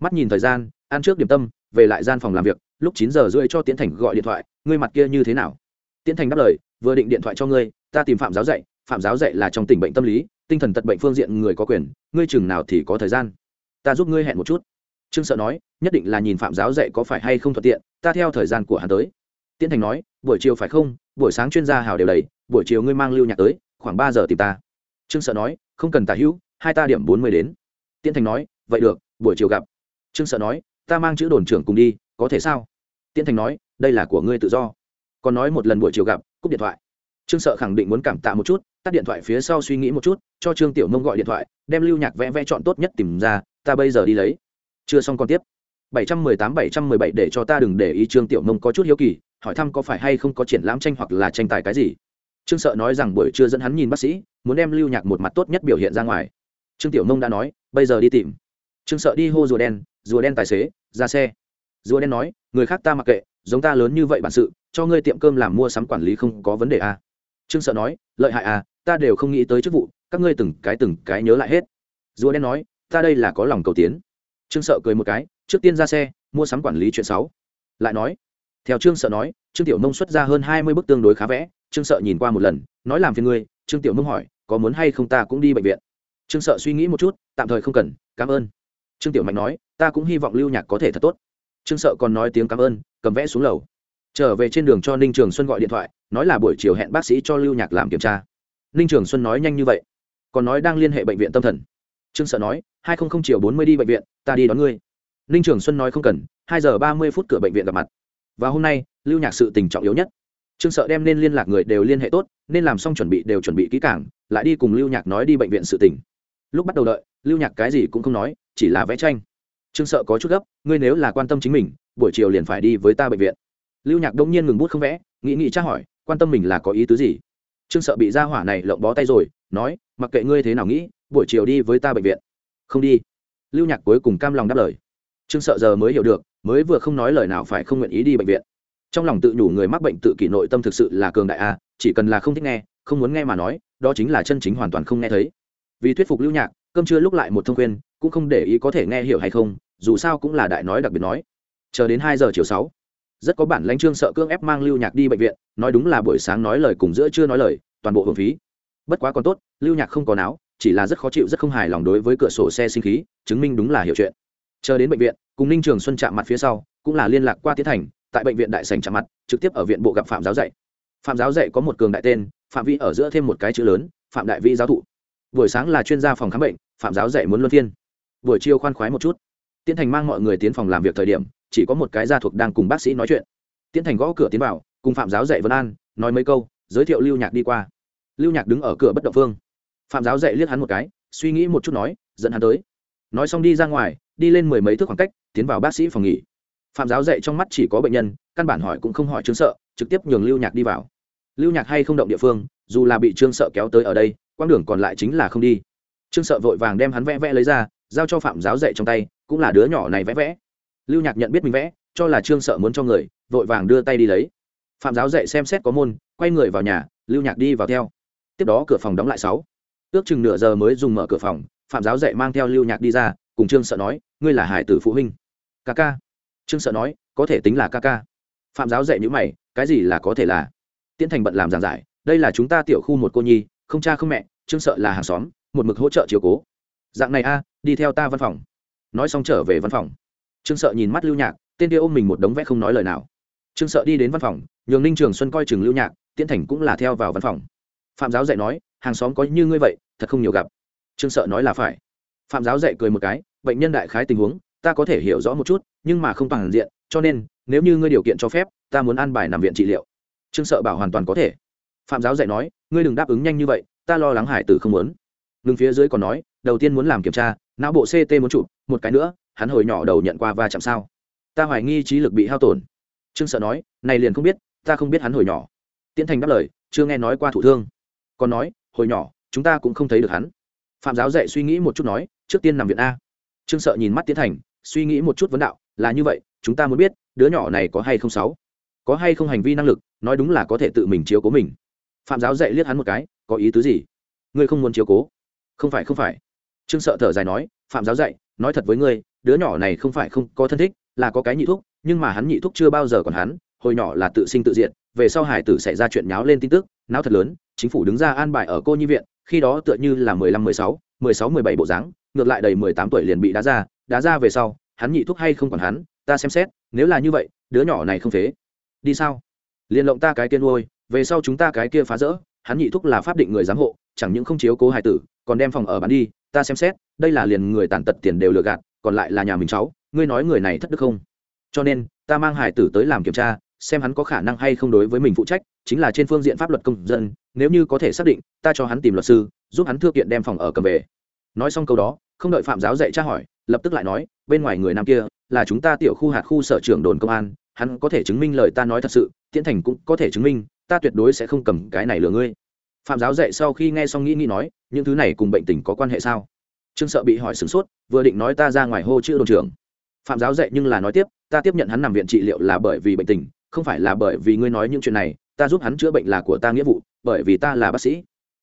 Speaker 1: Mắt nhìn thời gian, ăn trước điểm tâm, về lại gian phòng làm việc, lúc chín giờ rưỡi cho tiến thành gọi điện thoại, ngươi mặt kia như thế nào? Tiến thành đáp lời, vừa định điện thoại cho ngươi, ta tìm phạm giáo dạy, phạm giáo dạy là trong tỉnh bệnh tâm lý, tinh thần tật bệnh phương diện người có quyền, ngươi chừng nào thì có thời gian. Ta giúp ngươi hẹn một chút. Trương sợ nói, nhất định là nhìn phạm giáo dạy có phải hay không thuận tiện, ta theo thời gian của hắn tới. Tiến thành nói, buổi chiều phải không? Buổi sáng chuyên gia hào đều đầy, buổi chiều ngươi mang lưu nhạc tới, khoảng ba giờ tìm ta. Trương sợ nói, không cần tả hữu, hai ta điểm bốn mươi đến. Tiến thành nói vậy được, buổi chiều gặp. Trương sợ nói, ta mang chữ đồn trưởng cùng đi, có thể sao? Tiến thành nói, đây là của ngươi tự do. Còn nói một lần buổi chiều gặp, cúp điện thoại. Trương sợ khẳng định muốn cảm tạ một chút, tắt điện thoại phía sau suy nghĩ một chút, cho trương tiểu mông gọi điện thoại, đem lưu nhạc vẽ vẽ chọn tốt nhất tìm ra, ta bây giờ đi lấy. Chưa xong còn tiếp. 718-717 để cho ta đừng để ý trương tiểu mông có chút hiếu kỳ, hỏi thăm có phải hay không có triển lãm tranh hoặc là tranh tài cái gì. Trương sợ nói rằng buổi trưa dẫn hắn nhìn bác sĩ, muốn đem lưu nhạc một mặt tốt nhất biểu hiện ra ngoài. Trương tiểu mông đã nói, bây giờ đi tìm trương sợ đi hô rùa đen rùa đen tài xế, ra xe. Rùa đen nói, người khác ta mặc kệ, giống ta lớn như vậy bản sự, cho ngươi tiệm cơm làm mua sắm quản lý không có vấn đề à. trương sợ nói, lợi hại à ta đều không nghĩ tới chức vụ, các ngươi từng cái từng cái nhớ lại hết. Rùa đen nói, ta đây là có lòng cầu tiến. Trương sợ cười một cái, trước tiên ra xe, mua sắm quản lý chuyện sáu lại nói, theo trương sợ nói, trương tiểu nông xuất ra hơn hai mươi bức tương đối khá vẽ. Trương sợ nhìn qua một lần, nói làm phiền ngươi, trương tiểu nông hỏi, có muốn hay không ta cũng đi bệnh viện. Trương sợ suy nghĩ một chút, tạm thời không cần, cảm ơn trương tiểu mạnh nói, ta cũng hy vọng lưu nhạc có thể thật tốt. Trương sợ còn nói tiếng cảm ơn, cầm vẽ xuống lầu. Trở về trên đường cho ninh trường xuân gọi điện thoại, nói là buổi chiều hẹn bác sĩ cho lưu nhạc làm kiểm tra. Ninh trường xuân nói nhanh như vậy, còn nói đang liên hệ bệnh viện tâm thần. Trương sợ nói, hai không không chiều bốn mươi đi bệnh viện, ta đi đón ngươi. Ninh trường xuân nói không cần, hai giờ ba mươi phút cửa bệnh viện gặp mặt. Và hôm nay, lưu nhạc sự tình trọng yếu nhất. Trương sợ đem nên liên lạc người đều liên hệ tốt, nên làm xong chuẩn bị đều chuẩn bị kỹ cảng lại đi cùng lưu nhạc nói đi bệnh viện sự tình lúc bắt đầu đợi, lưu nhạc cái gì cũng không nói, chỉ là vẽ tranh. Trương sợ có chút gấp, ngươi nếu là quan tâm chính mình, buổi chiều liền phải đi với ta bệnh viện. Lưu nhạc đông nhiên ngừng bút không vẽ, nghĩ nghĩ tra hỏi, quan tâm mình là có ý tứ gì? Trương sợ bị ra hỏa này lộng bó tay rồi, nói, mặc kệ ngươi thế nào nghĩ, buổi chiều đi với ta bệnh viện. Không đi. Lưu nhạc cuối cùng cam lòng đáp lời. Trương sợ giờ mới hiểu được, mới vừa không nói lời nào phải không nguyện ý đi bệnh viện. Trong lòng tự nhủ người mắc bệnh tự kỷ nội tâm thực sự là cường đại a, chỉ cần là không thích nghe, không muốn nghe mà nói, đó chính là chân chính hoàn toàn không nghe thấy vì thuyết phục lưu nhạc, cơm trưa lúc lại một thông khuyên, cũng không để ý có thể nghe hiểu hay không, dù sao cũng là đại nói đặc biệt nói. Chờ đến hai giờ chiều sáu, rất có bản lãnh trương sợ cương ép mang lưu nhạc đi bệnh viện, nói đúng là buổi sáng nói lời cùng giữa chưa nói lời, toàn bộ hưởng phí. Bất quá còn tốt, lưu nhạc không có não chỉ là rất khó chịu, rất không hài lòng đối với cửa sổ xe sinh khí, chứng minh đúng là hiểu chuyện. Chờ đến bệnh viện, cùng ninh trường xuân chạm mặt phía sau, cũng là liên lạc qua tiến thành, tại bệnh viện đại sành chạm mặt, trực tiếp ở viện bộ gặp phạm giáo dạy. Phạm giáo dạy có một cường đại tên, phạm vi ở giữa thêm một cái chữ lớn, phạm đại vi giáo thụ buổi sáng là chuyên gia phòng khám bệnh, phạm giáo dạy muốn luân phiên. Buổi chiều khoan khoái một chút. Tiến thành mang mọi người tiến phòng làm việc thời điểm, chỉ có một cái gia thuộc đang cùng bác sĩ nói chuyện. Tiến thành gõ cửa tiến vào, cùng phạm giáo dạy vân an, nói mấy câu, giới thiệu lưu nhạc đi qua. Lưu nhạc đứng ở cửa bất động phương. Phạm giáo dạy liếc hắn một cái, suy nghĩ một chút nói, dẫn hắn tới. Nói xong đi ra ngoài, đi lên mười mấy thước khoảng cách, tiến vào bác sĩ phòng nghỉ. Phạm giáo dạy trong mắt chỉ có bệnh nhân, căn bản hỏi cũng không hỏi chứng sợ, trực tiếp nhường lưu nhạc đi vào. Lưu nhạc hay không động địa phương, dù là bị trương sợ kéo tới ở đây quãng đường còn lại chính là không đi. Trương sợ vội vàng đem hắn vẽ vẽ lấy ra, giao cho phạm giáo dạy trong tay, cũng là đứa nhỏ này vẽ vẽ. Lưu nhạc nhận biết mình vẽ, cho là trương sợ muốn cho người, vội vàng đưa tay đi lấy. Phạm giáo dạy xem xét có môn, quay người vào nhà, lưu nhạc đi vào theo. Tiếp đó cửa phòng đóng lại sáu. Ước chừng nửa giờ mới dùng mở cửa phòng, phạm giáo dạy mang theo lưu nhạc đi ra, cùng trương sợ nói, ngươi là hải tử phụ huynh. Ca ca. Trương sợ nói, có thể tính là ca ca. Phạm giáo dạy nhữ mày, cái gì là có thể là? Tiến thành bận làm giảng giải, đây là chúng ta tiểu khu một cô nhi không cha không mẹ trương sợ là hàng xóm, một mực hỗ trợ chiều cố. Dạng này a, đi theo ta văn phòng. Nói xong trở về văn phòng. Trương sợ nhìn mắt lưu nhạc, tên kia ôm mình một đống vẽ không nói lời nào. Trương sợ đi đến văn phòng, nhường ninh trường xuân coi chừng lưu nhạc, tiễn thành cũng là theo vào văn phòng. Phạm giáo dạy nói, hàng xóm có như ngươi vậy, thật không nhiều gặp. Trương sợ nói là phải. Phạm giáo dạy cười một cái, bệnh nhân đại khái tình huống, ta có thể hiểu rõ một chút, nhưng mà không toàn diện, cho nên, nếu như ngươi điều kiện cho phép, ta muốn an bài nằm viện trị liệu. Trương sợ bảo hoàn toàn có thể phạm giáo dạy nói ngươi đừng đáp ứng nhanh như vậy ta lo lắng hải tử không muốn. Ngưng phía dưới còn nói, đầu tiên muốn làm kiểm tra não bộ ct muốn chụp một cái nữa hắn hồi nhỏ đầu nhận qua va chạm sao. Ta hoài nghi trí lực bị hao tổn. Trương sợ nói này liền không biết ta không biết hắn hồi nhỏ. Tiến thành đáp lời chưa nghe nói qua thủ thương. Còn nói hồi nhỏ chúng ta cũng không thấy được hắn. Phạm giáo dạy suy nghĩ một chút nói trước tiên nằm viện a. Trương sợ nhìn mắt tiến thành suy nghĩ một chút vấn đạo là như vậy chúng ta muốn biết đứa nhỏ này có hay không sáu? Có hay không hành vi năng lực nói đúng là có thể tự mình chiếu cố mình phạm giáo dạy liếc hắn một cái, có ý tứ gì? Ngươi không muốn chiếu cố? Không phải không phải. Trương sợ thở dài nói, phạm giáo dạy, nói thật với ngươi, đứa nhỏ này không phải không có thân thích, là có cái nhị thuốc nhưng mà hắn nhị thuốc chưa bao giờ còn hắn, hồi nhỏ là tự sinh tự diệt, về sau hải tử xảy ra chuyện nháo lên tin tức, náo thật lớn, chính phủ đứng ra an bài ở cô nhi viện, khi đó tựa như là mười lăm, mười sáu mười sáu, mười bảy bộ dáng, ngược lại đầy mười tám tuổi liền bị đá ra đá ra về sau, hắn nhị thuốc hay không còn hắn, ta xem xét, nếu là như vậy, đứa nhỏ này không phế. Đi sao? Liền lộng ta cái tiên nuôi về sau chúng ta cái kia phá rỡ, hắn nhị thúc là pháp định người giám hộ, chẳng những không chiếu cố hải tử, còn đem phòng ở bán đi, ta xem xét, đây là liền người tàn tật tiền đều lừa gạt, còn lại là nhà mình cháu, ngươi nói người này thất đức không? Cho nên, ta mang hải tử tới làm kiểm tra, xem hắn có khả năng hay không đối với mình phụ trách, chính là trên phương diện pháp luật công dân, nếu như có thể xác định, ta cho hắn tìm luật sư, giúp hắn thư kiện đem phòng ở cầm về. Nói xong câu đó, không đợi phạm giáo dạy tra hỏi, lập tức lại nói, bên ngoài người nam kia, là chúng ta tiểu khu hạt khu sở trưởng đồn công an, hắn có thể chứng minh lời ta nói thật sự, tiễn thành cũng có thể chứng minh ta tuyệt đối sẽ không cầm cái này lừa ngươi. Phạm giáo dạy sau khi nghe xong nghĩ nghĩ nói, những thứ này cùng bệnh tình có quan hệ sao? Trương sợ bị hỏi sửng sốt, vừa định nói ta ra ngoài hô chữ đồn trưởng. Phạm giáo dạy nhưng là nói tiếp, ta tiếp nhận hắn nằm viện trị liệu là bởi vì bệnh tình, không phải là bởi vì ngươi nói những chuyện này, ta giúp hắn chữa bệnh là của ta nghĩa vụ, bởi vì ta là bác sĩ.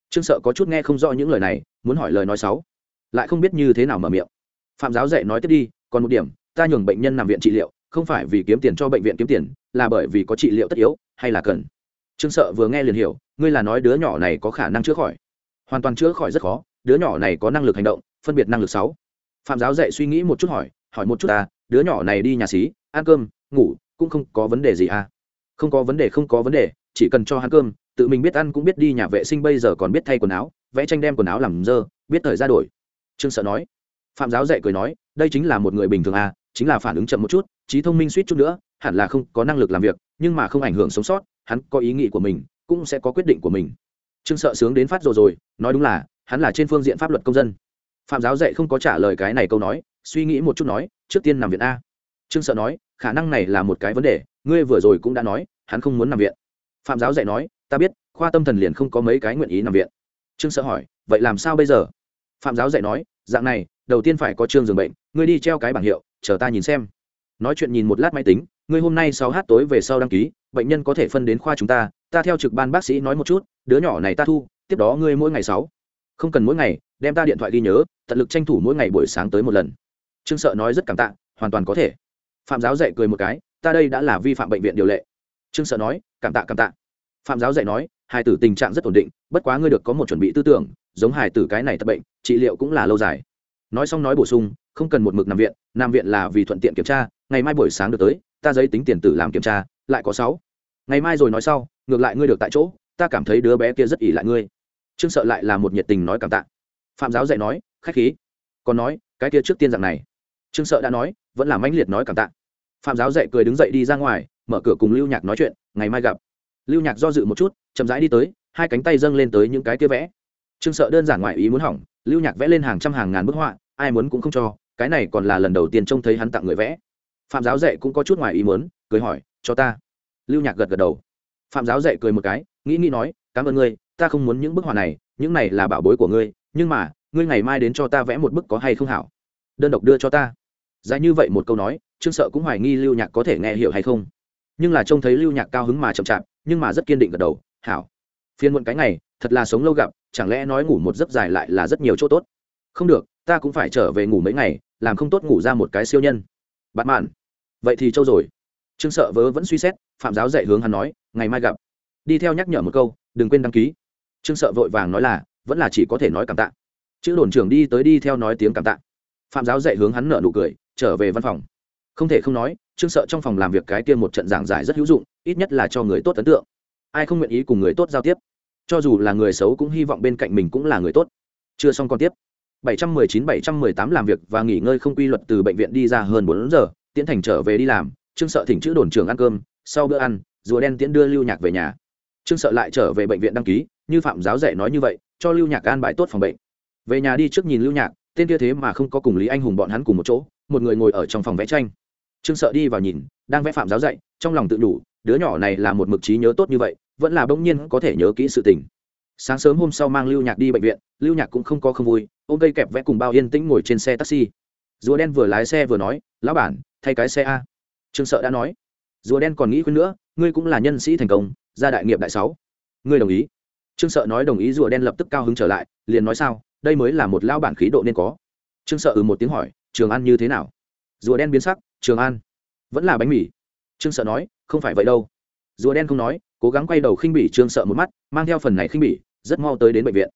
Speaker 1: Trương sợ có chút nghe không rõ những lời này, muốn hỏi lời nói xấu. Lại không biết như thế nào mở miệng. Phạm giáo dạy nói tiếp đi, còn một điểm, ta nhường bệnh nhân nằm viện trị liệu, không phải vì kiếm tiền cho bệnh viện kiếm tiền, là bởi vì có trị liệu tất yếu, hay là cần? Trương sợ vừa nghe liền hiểu, ngươi là nói đứa nhỏ này có khả năng chữa khỏi. Hoàn toàn chữa khỏi rất khó, đứa nhỏ này có năng lực hành động, phân biệt năng lực sáu. Phạm giáo dạy suy nghĩ một chút hỏi hỏi một chút ta, đứa nhỏ này đi nhà xí, ăn cơm, ngủ, cũng không có vấn đề gì à? Không có vấn đề, không có vấn đề, chỉ cần cho hắn cơm, tự mình biết ăn cũng biết đi nhà vệ sinh bây giờ còn biết thay quần áo, vẽ tranh đem quần áo làm dơ, biết thời ra đổi. Trương sợ nói. Phạm giáo dạy cười nói, đây chính là một người bình thường à chính là phản ứng chậm một chút, trí thông minh suýt chút nữa, hẳn là không có năng lực làm việc, nhưng mà không ảnh hưởng sống sót hắn có ý nghĩ của mình, cũng sẽ có quyết định của mình. Trương sợ sướng đến phát rồi rồi, nói đúng là, hắn là trên phương diện pháp luật công dân. Phạm giáo dạy không có trả lời cái này câu nói, suy nghĩ một chút nói, trước tiên nằm viện a. Trương sợ nói, khả năng này là một cái vấn đề, ngươi vừa rồi cũng đã nói, hắn không muốn nằm viện. Phạm giáo dạy nói, ta biết, khoa tâm thần liền không có mấy cái nguyện ý nằm viện. Trương sợ hỏi, vậy làm sao bây giờ? Phạm giáo dạy nói, dạng này, đầu tiên phải có trương giường bệnh, ngươi đi treo cái bảng hiệu, chờ ta nhìn xem nói chuyện nhìn một lát máy tính, ngươi hôm nay sáu h tối về sau đăng ký, bệnh nhân có thể phân đến khoa chúng ta ta theo trực ban bác sĩ nói một chút, đứa nhỏ này ta thu, tiếp đó ngươi mỗi ngày sáu. Không cần mỗi ngày, đem ta điện thoại ghi nhớ, tận lực tranh thủ mỗi ngày buổi sáng tới một lần. Trương sợ nói rất cảm tạ, hoàn toàn có thể. Phạm giáo dạy cười một cái, ta đây đã là vi phạm bệnh viện điều lệ. Trương sợ nói, cảm tạ cảm tạ. Phạm giáo dạy nói, hài tử tình trạng rất ổn định, bất quá ngươi được có một chuẩn bị tư tưởng, giống hài tử cái này tập bệnh, trị liệu cũng là lâu dài. Nói xong nói bổ sung, không cần một mực nằm viện nằm viện là vì thuận tiện kiểm tra ngày mai buổi sáng được tới, ta giấy tính tiền tử làm kiểm tra, lại có sáu. Ngày mai rồi nói sau, ngược lại ngươi được tại chỗ, ta cảm thấy đứa bé kia rất ỉ lại ngươi. Trương sợ lại là một nhiệt tình nói cảm tạ. Phạm giáo dạy nói, khách khí. Còn nói, cái kia trước tiên dạng này. Trương sợ đã nói, vẫn là mãnh liệt nói cảm tạ. Phạm giáo dạy cười đứng dậy đi ra ngoài, mở cửa cùng lưu nhạc nói chuyện, ngày mai gặp. Lưu nhạc do dự một chút, chậm rãi đi tới, hai cánh tay dâng lên tới những cái kia vẽ. Trương sợ đơn giản ngoại ý muốn hỏng, lưu nhạc vẽ lên hàng trăm hàng ngàn bức họa, ai muốn cũng không cho, cái này còn là lần đầu tiên trông thấy hắn tặng người vẽ phạm giáo dạy cũng có chút ngoài ý muốn, cười hỏi, cho ta. Lưu nhạc gật gật đầu. Phạm giáo dạy cười một cái, nghĩ nghĩ nói, cảm ơn ngươi, ta không muốn những bức họa này, những này là bảo bối của ngươi, nhưng mà, ngươi ngày mai đến cho ta vẽ một bức có hay không hảo? Đơn độc đưa cho ta. Dài như vậy một câu nói, trương sợ cũng hoài nghi lưu nhạc có thể nghe hiểu hay không. Nhưng là trông thấy lưu nhạc cao hứng mà chậm chạp, nhưng mà rất kiên định gật đầu, hảo. Phiên muộn cái ngày, thật là sống lâu gặp, chẳng lẽ nói ngủ một giấc dài lại là rất nhiều chỗ tốt? Không được, ta cũng phải trở về ngủ mấy ngày, làm không tốt ngủ ra một cái siêu nhân bạn mạn. Vậy thì châu rồi. Trương sợ vớ vẫn suy xét, phạm giáo dạy hướng hắn nói, ngày mai gặp. Đi theo nhắc nhở một câu, đừng quên đăng ký. Trương sợ vội vàng nói là, vẫn là chỉ có thể nói cảm tạ. Chữ đồn trưởng đi tới đi theo nói tiếng cảm tạ. Phạm giáo dạy hướng hắn nợ nụ cười, trở về văn phòng. Không thể không nói, trương sợ trong phòng làm việc cái kia một trận giảng giải rất hữu dụng, ít nhất là cho người tốt ấn tượng. Ai không nguyện ý cùng người tốt giao tiếp? Cho dù là người xấu cũng hy vọng bên cạnh mình cũng là người tốt. Chưa xong còn tiếp. 719-718 làm việc và nghỉ ngơi không quy luật từ bệnh viện đi ra hơn 4 giờ tiễn thành trở về đi làm, trương sợ thỉnh chữ đồn trưởng ăn cơm, sau bữa ăn, rùa đen tiễn đưa lưu nhạc về nhà. Trương sợ lại trở về bệnh viện đăng ký, như phạm giáo dạy nói như vậy, cho lưu nhạc an bài tốt phòng bệnh. Về nhà đi trước nhìn lưu nhạc, tên kia thế mà không có cùng lý anh hùng bọn hắn cùng một chỗ, một người ngồi ở trong phòng vẽ tranh. Trương sợ đi vào nhìn, đang vẽ phạm giáo dạy, trong lòng tự đủ, đứa nhỏ này là một mực trí nhớ tốt như vậy, vẫn là bỗng nhiên có thể nhớ kỹ sự tình sáng sớm hôm sau mang lưu nhạc đi bệnh viện, lưu nhạc cũng không có không vui, ôm cây kẹp vẽ cùng bao yên tĩnh ngồi trên xe taxi. Rùa đen vừa lái xe vừa nói, lão bản, thay cái xe a. Trương sợ đã nói, rùa đen còn nghĩ khuyên nữa, ngươi cũng là nhân sĩ thành công, gia đại nghiệp đại sáu. Ngươi đồng ý? Trương sợ nói đồng ý, rùa đen lập tức cao hứng trở lại, liền nói sao, đây mới là một lão bản khí độ nên có. Trương sợ ừ một tiếng hỏi, trường an như thế nào? Rùa đen biến sắc, trường an vẫn là bánh mì. Trương sợ nói, không phải vậy đâu. Rùa đen không nói cố gắng quay đầu khinh bỉ trương sợ một mắt, mang theo phần này khinh bỉ, rất mau tới đến bệnh viện.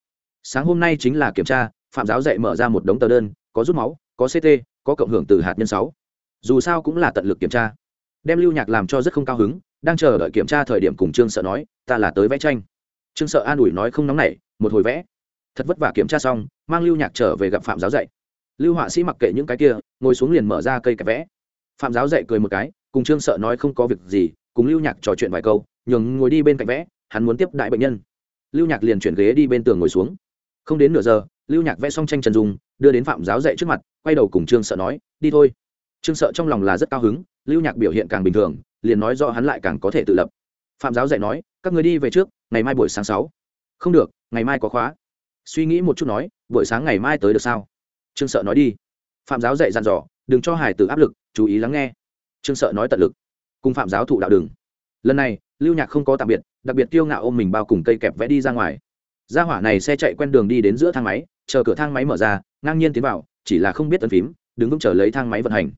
Speaker 1: Sáng hôm nay chính là kiểm tra, phạm giáo dạy mở ra một đống tờ đơn, có rút máu, có ct có cộng hưởng từ hạt nhân sáu. Dù sao cũng là tận lực kiểm tra. Đem lưu nhạc làm cho rất không cao hứng, đang chờ đợi kiểm tra thời điểm cùng trương sợ nói, ta là tới vẽ tranh. Trương sợ an ủi nói không nóng nảy, một hồi vẽ. Thật vất vả kiểm tra xong, mang lưu nhạc trở về gặp phạm giáo dạy. Lưu họa sĩ mặc kệ những cái kia, ngồi xuống liền mở ra cây cà vẽ. Phạm giáo dạy cười một cái, cùng trương sợ nói không có việc gì, cùng lưu nhạc trò chuyện vài câu nhường ngồi đi bên cạnh vẽ, hắn muốn tiếp đại bệnh nhân. Lưu nhạc liền chuyển ghế đi bên tường ngồi xuống. Không đến nửa giờ, lưu nhạc vẽ xong tranh trần dùng đưa đến phạm giáo dạy trước mặt, quay đầu cùng trương sợ nói, đi thôi. Trương sợ trong lòng là rất cao hứng, lưu nhạc biểu hiện càng bình thường, liền nói do hắn lại càng có thể tự lập. Phạm giáo dạy nói, các người đi về trước, ngày mai buổi sáng sáu. Không được, ngày mai có khóa. Suy nghĩ một chút nói, buổi sáng ngày mai tới được sao? Trương sợ nói đi. Phạm giáo dạy dặn dò, đừng cho hải tử áp lực, chú ý lắng nghe. Trương sợ nói tận lực. Cùng phạm giáo thụ đạo đường. Lần này lưu nhạc không có tạm biệt, đặc biệt kiêu ngạo ôm mình bao cùng cây kẹp vẽ đi ra ngoài. Ra hỏa này xe chạy quen đường đi đến giữa thang máy, chờ cửa thang máy mở ra, ngang nhiên tiến vào, chỉ là không biết tấn phím, đứng vững chờ lấy thang máy vận hành.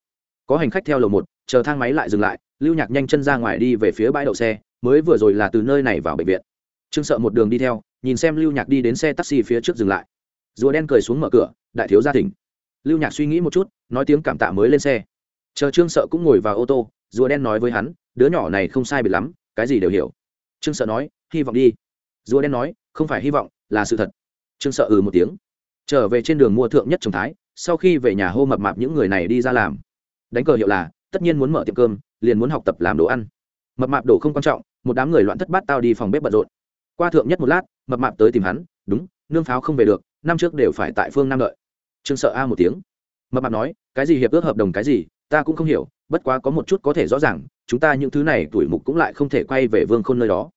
Speaker 1: Có hành khách theo lầu một, chờ thang máy lại dừng lại, lưu nhạc nhanh chân ra ngoài đi về phía bãi đậu xe, mới vừa rồi là từ nơi này vào bệnh viện. Trương sợ một đường đi theo, nhìn xem lưu nhạc đi đến xe taxi phía trước dừng lại. Rùa đen cười xuống mở cửa, đại thiếu gia thỉnh. lưu nhạc suy nghĩ một chút, nói tiếng cảm tạ mới lên xe. Chờ trương sợ cũng ngồi vào ô tô, rùa đen nói với hắn, đứa nhỏ này không sai biệt lắm cái gì đều hiểu. Trương sợ nói, hy vọng đi. Rùa đen nói, không phải hy vọng, là sự thật. Trương sợ ừ một tiếng. Trở về trên đường mua thượng nhất trồng thái, sau khi về nhà hô mập mạp những người này đi ra làm. Đánh cờ hiệu là, tất nhiên muốn mở tiệm cơm, liền muốn học tập làm đồ ăn. Mập mạp đồ không quan trọng, một đám người loạn thất bát tao đi phòng bếp bận rộn. Qua thượng nhất một lát, mập mạp tới tìm hắn, đúng, nương pháo không về được, năm trước đều phải tại phương nam lợi. trương sợ a một tiếng. Mập mạp nói, cái gì hiệp ước hợp đồng cái gì ta cũng không hiểu, bất quá có một chút có thể rõ ràng, chúng ta những thứ này tuổi mục cũng lại không thể quay về vương khôn nơi đó.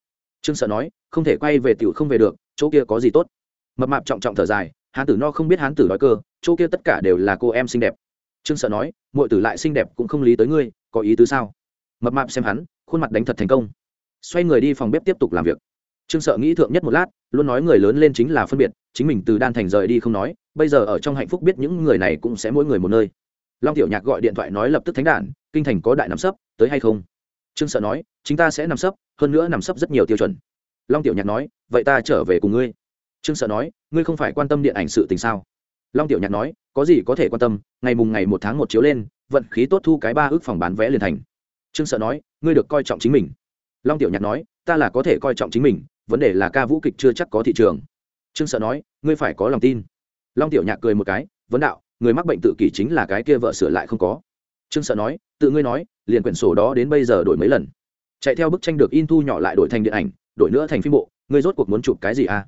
Speaker 1: Trương sợ nói, không thể quay về tiểu không về được, chỗ kia có gì tốt? Mập mạp trọng trọng thở dài, hán tử no không biết hán tử đói cơ, chỗ kia tất cả đều là cô em xinh đẹp. Trương sợ nói mọi tử lại xinh đẹp cũng không lý tới ngươi, có ý tứ sao? Mập mạp xem hắn, khuôn mặt đánh thật thành công. Xoay người đi phòng bếp tiếp tục làm việc. Trương sợ nghĩ thượng nhất một lát, luôn nói người lớn lên chính là phân biệt, chính mình từ đan thành rời đi không nói, bây giờ ở trong hạnh phúc biết những người này cũng sẽ mỗi người một nơi long tiểu nhạc gọi điện thoại nói lập tức thánh đản kinh thành có đại nằm sấp, tới hay không? Trương sợ nói chúng ta sẽ nằm sấp, hơn nữa nằm sấp rất nhiều tiêu chuẩn. Long tiểu nhạc nói, vậy ta trở về cùng ngươi. Trương sợ nói, ngươi không phải quan tâm điện ảnh sự tình sao? Long tiểu nhạc nói, có gì có thể quan tâm, ngày mùng ngày một tháng một chiếu lên, vận khí tốt thu cái ba ước phòng bán vé liền thành. Trương sợ nói, ngươi được coi trọng chính mình. Long tiểu nhạc nói, ta là có thể coi trọng chính mình, vấn đề là ca vũ kịch chưa chắc có thị trường. Trương sợ nói, ngươi phải có lòng tin. Long tiểu nhạc cười một cái, vấn đạo người mắc bệnh tự kỷ chính là cái kia vợ sửa lại không có. Trương sợ nói, tự ngươi nói, liền quyển sổ đó đến bây giờ đổi mấy lần. Chạy theo bức tranh được in thu nhỏ lại đổi thành điện ảnh, đổi nữa thành phim bộ, ngươi rốt cuộc muốn chụp cái gì à?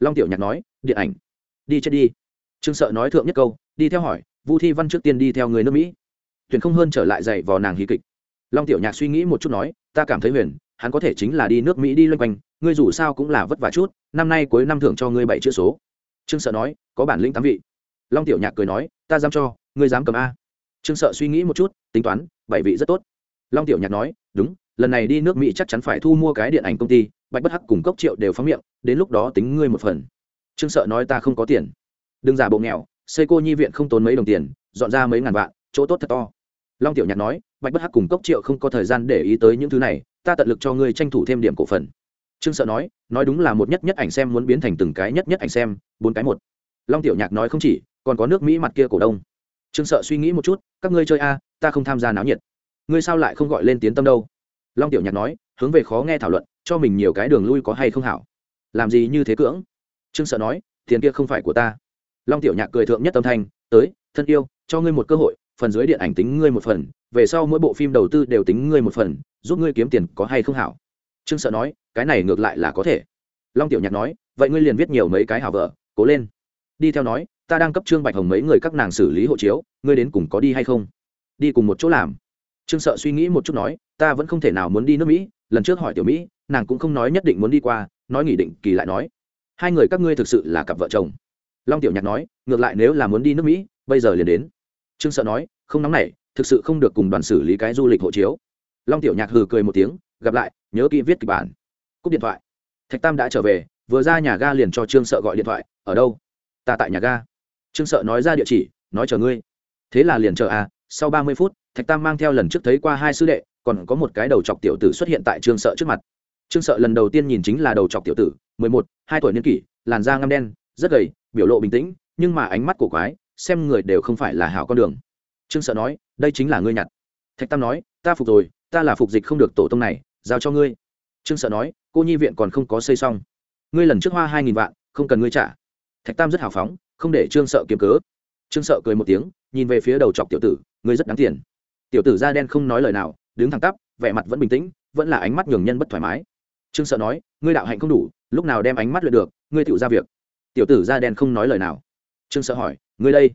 Speaker 1: Long tiểu nhạc nói, điện ảnh. Đi chết đi. Trương sợ nói thượng nhất câu, đi theo hỏi, vu thi văn trước tiên đi theo người nước mỹ. Tuyển không hơn trở lại dạy vào nàng hí kịch. Long tiểu nhạc suy nghĩ một chút nói, ta cảm thấy huyền, hắn có thể chính là đi nước mỹ đi loanh quanh, ngươi dù sao cũng là vất vả chút, năm nay cuối năm thưởng cho ngươi bảy chữ số. Trương sợ nói, có bản lĩnh tám vị long tiểu nhạc cười nói, ta dám cho, ngươi dám cầm a. Trương sợ suy nghĩ một chút, tính toán, bảy vị rất tốt. Long tiểu nhạc nói, đúng, lần này đi nước mỹ chắc chắn phải thu mua cái điện ảnh công ty, bạch bất hắc cùng cốc triệu đều phóng miệng, đến lúc đó tính ngươi một phần. Trương sợ nói, ta không có tiền. Đừng giả bộ nghèo, xây cô nhi viện không tốn mấy đồng tiền, dọn ra mấy ngàn vạn, chỗ tốt thật to. Long tiểu nhạc nói, bạch bất hắc cùng cốc triệu không có thời gian để ý tới những thứ này, ta tận lực cho ngươi tranh thủ thêm điểm cổ phần. Trương sợ nói nói đúng là một nhất nhất ảnh xem muốn biến thành từng cái nhất nhất ảnh xem, bốn cái một. Long tiểu nhạc nói, không chỉ còn có nước mỹ mặt kia cổ đông. Trương sợ suy nghĩ một chút, các ngươi chơi a, ta không tham gia náo nhiệt. Ngươi sao lại không gọi lên tiến tâm đâu? Long tiểu nhạc nói, hướng về khó nghe thảo luận, cho mình nhiều cái đường lui có hay không hảo. Làm gì như thế cưỡng? Trương sợ nói, tiền kia không phải của ta. Long tiểu nhạc cười thượng nhất tâm thanh, tới, thân yêu, cho ngươi một cơ hội, phần dưới điện ảnh tính ngươi một phần, về sau mỗi bộ phim đầu tư đều tính ngươi một phần, giúp ngươi kiếm tiền có hay không hảo. Trương sợ nói, cái này ngược lại là có thể. Long tiểu nhạc nói, vậy ngươi liền viết nhiều mấy cái hảo vợ, cố lên. Đi theo nói ta đang cấp trương bạch hồng mấy người các nàng xử lý hộ chiếu, ngươi đến cùng có đi hay không? Đi cùng một chỗ làm. Trương sợ suy nghĩ một chút nói, ta vẫn không thể nào muốn đi nước mỹ, lần trước hỏi tiểu mỹ, nàng cũng không nói nhất định muốn đi qua, nói nghỉ định kỳ lại nói. Hai người các ngươi thực sự là cặp vợ chồng. Long tiểu nhạc nói, ngược lại nếu là muốn đi nước mỹ, bây giờ liền đến. Trương sợ nói, không nóng nảy, thực sự không được cùng đoàn xử lý cái du lịch hộ chiếu. Long tiểu nhạc hừ cười một tiếng, gặp lại, nhớ kỹ viết kịch bản. Cúp điện thoại. Thạch tam đã trở về, vừa ra nhà ga liền cho trương sợ gọi điện thoại, ở đâu? Ta tại nhà ga trương sợ nói ra địa chỉ, nói chờ ngươi. Thế là liền chờ à sau ba mươi phút, thạch tam mang theo lần trước thấy qua hai sư đệ, còn có một cái đầu chọc tiểu tử xuất hiện tại trương sợ trước mặt. Trương sợ lần đầu tiên nhìn chính là đầu chọc tiểu tử, mười một, hai tuổi niên kỷ, làn da ngăm đen, rất gầy, biểu lộ bình tĩnh, nhưng mà ánh mắt cổ quái, xem người đều không phải là hảo con đường. Trương sợ nói, đây chính là ngươi nhặt. Thạch tam nói, ta phục rồi, ta là phục dịch không được tổ tông này, giao cho ngươi. Trương sợ nói, cô nhi viện còn không có xây xong. Ngươi lần trước hoa hai nghìn vạn, không cần ngươi trả. Thạch tam rất hào phóng không để trương sợ kiếm cớ. Trương sợ cười một tiếng, nhìn về phía đầu chọc tiểu tử, ngươi rất đáng tiền. Tiểu tử da đen không nói lời nào, đứng thẳng tắp, vẻ mặt vẫn bình tĩnh, vẫn là ánh mắt nhường nhân bất thoải mái. Trương sợ nói, ngươi đạo hạnh không đủ, lúc nào đem ánh mắt luyện được, ngươi tự ra việc. Tiểu tử da đen không nói lời nào. Trương sợ hỏi, ngươi đây,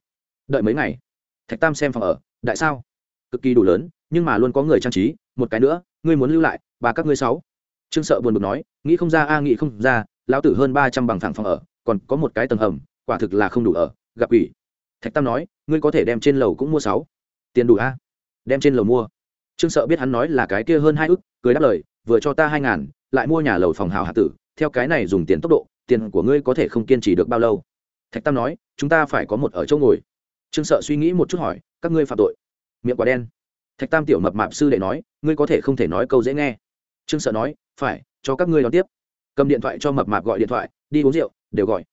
Speaker 1: đợi mấy ngày? Thạch tam xem phòng ở, đại sao? Cực kỳ đủ lớn, nhưng mà luôn có người trang trí, một cái nữa, ngươi muốn lưu lại và các ngươi sáu. Trương sợ buồn bực nói, nghĩ không ra, a, nghĩ không ra, lão tử hơn ba trăm bằng thẳng phòng ở, còn có một cái tầng hầm quả thực là không đủ ở, gặp ủy thạch tam nói, ngươi có thể đem trên lầu cũng mua sáu. Tiền đủ a? Đem trên lầu mua. Trương sợ biết hắn nói là cái kia hơn hai ức, cười đáp lời, vừa cho ta hai ngàn, lại mua nhà lầu phòng hào hạ tử, theo cái này dùng tiền tốc độ, tiền của ngươi có thể không kiên trì được bao lâu? Thạch tam nói, chúng ta phải có một ở chỗ ngồi. Trương sợ suy nghĩ một chút hỏi, các ngươi phạm tội? Miệng quả đen. Thạch tam tiểu mập mạp sư đệ nói, ngươi có thể không thể nói câu dễ nghe. Trương sợ nói, phải, cho các ngươi đón tiếp. Cầm điện thoại cho mập mạp gọi điện thoại, đi uống rượu, đều gọi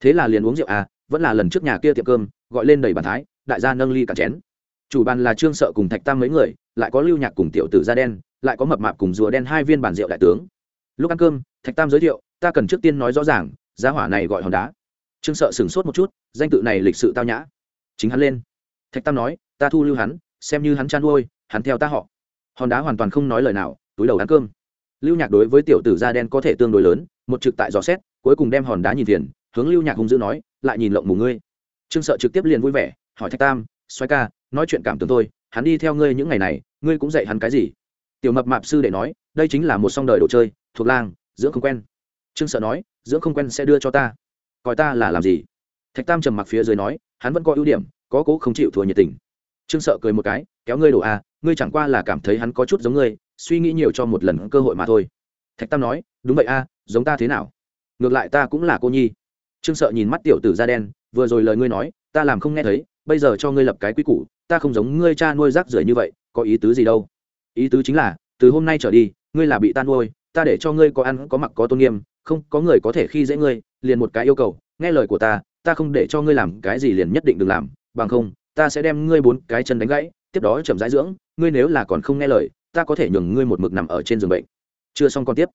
Speaker 1: thế là liền uống rượu à vẫn là lần trước nhà kia tiệm cơm, gọi lên đầy bàn thái, đại gia nâng ly cả chén. Chủ bàn là trương sợ cùng thạch tam mấy người, lại có lưu nhạc cùng tiểu tử da đen, lại có mập mạp cùng rùa đen hai viên bàn rượu đại tướng. Lúc ăn cơm, thạch tam giới thiệu, ta cần trước tiên nói rõ ràng giá hỏa này gọi hòn đá. Trương sợ sửng sốt một chút, danh tự này lịch sự tao nhã. Chính hắn lên. Thạch tam nói, ta thu lưu hắn, xem như hắn chăn nuôi hắn theo ta họ. Hòn đá hoàn toàn không nói lời nào, túi đầu ăn cơm. Lưu nhạc đối với tiểu tử da đen có thể tương đối lớn, một trực tại dò xét, cuối cùng đem hòn đá nhìn tiền hướng lưu nhạc hung dữ nói lại nhìn lộng mù ngươi. Trương sợ trực tiếp liền vui vẻ hỏi thạch tam xoay ca nói chuyện cảm tưởng tôi hắn đi theo ngươi những ngày này ngươi cũng dạy hắn cái gì? Tiểu mập mạp sư để nói đây chính là một song đời đồ chơi thuộc lang dưỡng không quen. Trương sợ nói dưỡng không quen sẽ đưa cho ta. Coi ta là làm gì? Thạch tam trầm mặc phía dưới nói hắn vẫn có ưu điểm có cố không chịu thua nhiệt tình. Trương sợ cười một cái kéo ngươi đổ à ngươi chẳng qua là cảm thấy hắn có chút giống ngươi suy nghĩ nhiều cho một lần cơ hội mà thôi. Thạch tam nói đúng vậy a à, giống ta thế nào? Ngược lại ta cũng là cô nhi trương sợ nhìn mắt tiểu tử da đen, vừa rồi lời ngươi nói, ta làm không nghe thấy, bây giờ cho ngươi lập cái quy củ, ta không giống ngươi cha nuôi rác rưởi như vậy, có ý tứ gì đâu? Ý tứ chính là, từ hôm nay trở đi, ngươi là bị ta nuôi, ta để cho ngươi có ăn, có mặc, có tôn nghiêm, không, có người có thể khi dễ ngươi, liền một cái yêu cầu, nghe lời của ta ta không để cho ngươi làm cái gì liền nhất định đừng làm, bằng không, ta sẽ đem ngươi bốn cái chân đánh gãy, tiếp đó chậm rãi dưỡng, ngươi nếu là còn không nghe lời, ta có thể nhường ngươi một mực nằm ở trên giường bệnh. Chưa xong còn tiếp.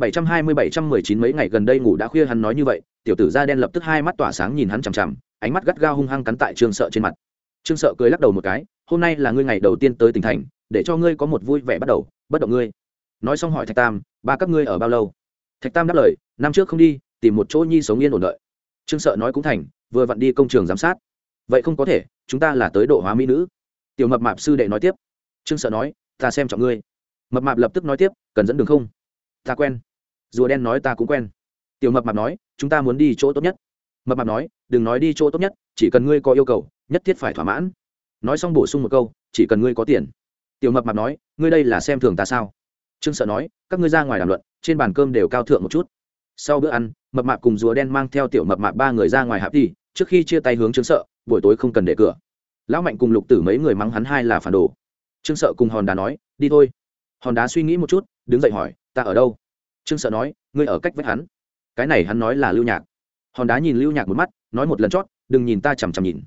Speaker 1: 720-719 mấy ngày gần đây ngủ đã khuya hắn nói như vậy, tiểu tử da đen lập tức hai mắt tỏa sáng nhìn hắn chằm chằm, ánh mắt gắt gao hung hăng cắn tại trương sợ trên mặt. Trương sợ cười lắc đầu một cái, hôm nay là ngươi ngày đầu tiên tới tỉnh thành, để cho ngươi có một vui vẻ bắt đầu, bất động ngươi. Nói xong hỏi thạch tam, ba các ngươi ở bao lâu? Thạch tam đáp lời, năm trước không đi, tìm một chỗ nhi sống yên ổn đợi. Trương sợ nói cũng thành, vừa vặn đi công trường giám sát. Vậy không có thể, chúng ta là tới độ hóa mỹ nữ. Tiểu mập mạp sư đệ nói tiếp. Trương sợ nói, ta xem trọng ngươi. Mập mạp lập tức nói tiếp, cần dẫn đường không? Ta quen rùa đen nói ta cũng quen. Tiểu mập mạp nói, chúng ta muốn đi chỗ tốt nhất. Mập mạp nói, đừng nói đi chỗ tốt nhất, chỉ cần ngươi có yêu cầu, nhất thiết phải thỏa mãn. Nói xong bổ sung một câu, chỉ cần ngươi có tiền. Tiểu mập mạp nói, ngươi đây là xem thường ta sao? Trương sợ nói, các ngươi ra ngoài đàm luận, trên bàn cơm đều cao thượng một chút. Sau bữa ăn, mập mạp cùng rùa đen mang theo tiểu mập mạp ba người ra ngoài hạp đi, trước khi chia tay hướng trương sợ, buổi tối không cần để cửa. Lão mạnh cùng lục tử mấy người mắng hắn hai là phản đồ. Trương sợ cùng hòn đá nói, đi thôi. Hòn đá suy nghĩ một chút, đứng dậy hỏi, ta ở đâu? Trương sợ nói, ngươi ở cách vách hắn. Cái này hắn nói là lưu nhạc. Hòn đá nhìn lưu nhạc một mắt, nói một lần chót, đừng nhìn ta chằm chằm nhìn.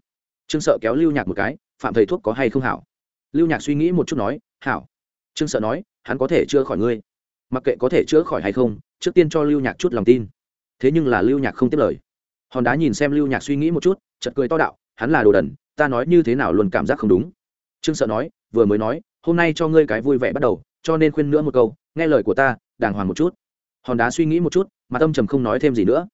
Speaker 1: Trương sợ kéo lưu nhạc một cái, phạm thầy thuốc có hay không hảo? Lưu nhạc suy nghĩ một chút nói, hảo. Trương sợ nói, hắn có thể chữa khỏi ngươi. Mặc kệ có thể chữa khỏi hay không, trước tiên cho lưu nhạc chút lòng tin. Thế nhưng là lưu nhạc không tiếp lời. Hòn đá nhìn xem lưu nhạc suy nghĩ một chút chật cười to đạo, hắn là đồ đần, ta nói như thế nào luôn cảm giác không đúng. Trương sợ nói, vừa mới nói, hôm nay cho ngươi cái vui vẻ bắt đầu, cho nên khuyên nữa một câu, nghe lời của ta, đàng hoàng một chút hòn đá suy nghĩ một chút, mà tâm trầm không nói thêm gì nữa.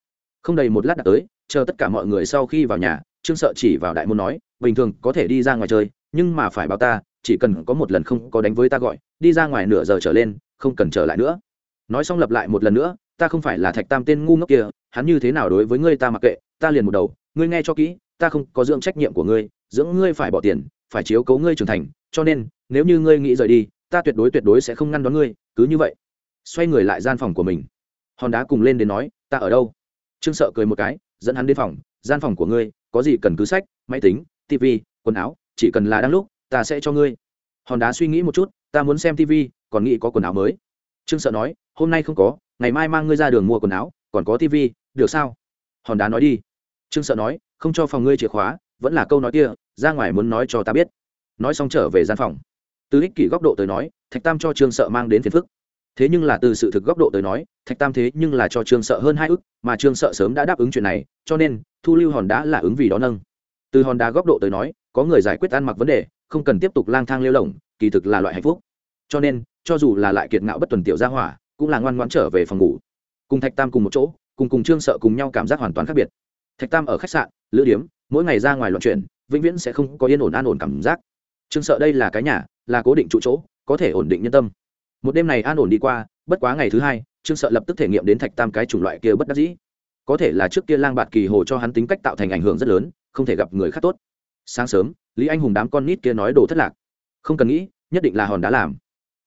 Speaker 1: Không đầy một lát đã tới, chờ tất cả mọi người sau khi vào nhà, trương sợ chỉ vào đại môn nói, bình thường có thể đi ra ngoài chơi, nhưng mà phải báo ta, chỉ cần có một lần không có đánh với ta gọi, đi ra ngoài nửa giờ trở lên, không cần trở lại nữa. Nói xong lặp lại một lần nữa, ta không phải là thạch tam tên ngu ngốc kia, hắn như thế nào đối với ngươi ta mặc kệ, ta liền một đầu, ngươi nghe cho kỹ, ta không có dưỡng trách nhiệm của ngươi, dưỡng ngươi phải bỏ tiền, phải chiếu cấu ngươi trưởng thành, cho nên, nếu như ngươi nghĩ rời đi, ta tuyệt đối tuyệt đối sẽ không ngăn đón ngươi, cứ như vậy xoay người lại gian phòng của mình. Hòn đá cùng lên đến nói, ta ở đâu? Trương sợ cười một cái, dẫn hắn đến phòng, gian phòng của ngươi, có gì cần cứ sách, máy tính tv quần áo, chỉ cần là đang lúc, ta sẽ cho ngươi. Hòn đá suy nghĩ một chút, ta muốn xem tv còn nghĩ có quần áo mới. Trương sợ nói, hôm nay không có, ngày mai mang ngươi ra đường mua quần áo, còn có tv được sao? Hòn đá nói đi. Trương sợ nói, không cho phòng ngươi chìa khóa, vẫn là câu nói kia, ra ngoài muốn nói cho ta biết. Nói xong trở về gian phòng. Từ ích kỷ góc độ tới nói, thạch tam cho trương sợ mang đến phiền phức thế nhưng là từ sự thực góc độ tới nói, thạch tam thế nhưng là cho trương sợ hơn hai ức, mà trương sợ sớm đã đáp ứng chuyện này, cho nên, thu lưu hòn đá là ứng vì đó nâng. Từ hòn đá góc độ tới nói, có người giải quyết ăn mặc vấn đề, không cần tiếp tục lang thang lêu lỏng, kỳ thực là loại hạnh phúc. Cho nên, cho dù là lại kiệt ngạo bất tuần tiểu gia hỏa, cũng là ngoan ngoãn trở về phòng ngủ. Cùng thạch tam cùng một chỗ, cùng cùng trương sợ cùng nhau cảm giác hoàn toàn khác biệt. Thạch tam ở khách sạn, lữ điếm, mỗi ngày ra ngoài loạn chuyển vĩnh viễn sẽ không có yên ổn an ổn cảm giác. Trương sợ đây là cái nhà, là cố định trụ chỗ, có thể ổn định nhân tâm một đêm này an ổn đi qua, bất quá ngày thứ hai, trương sợ lập tức thể nghiệm đến thạch tam cái chủng loại kia bất đắc dĩ. Có thể là trước kia lang bạt kỳ hồ cho hắn tính cách tạo thành ảnh hưởng rất lớn, không thể gặp người khác tốt. Sáng sớm, lý anh hùng đám con nít kia nói đồ thất lạc. Không cần nghĩ, nhất định là hòn đá làm.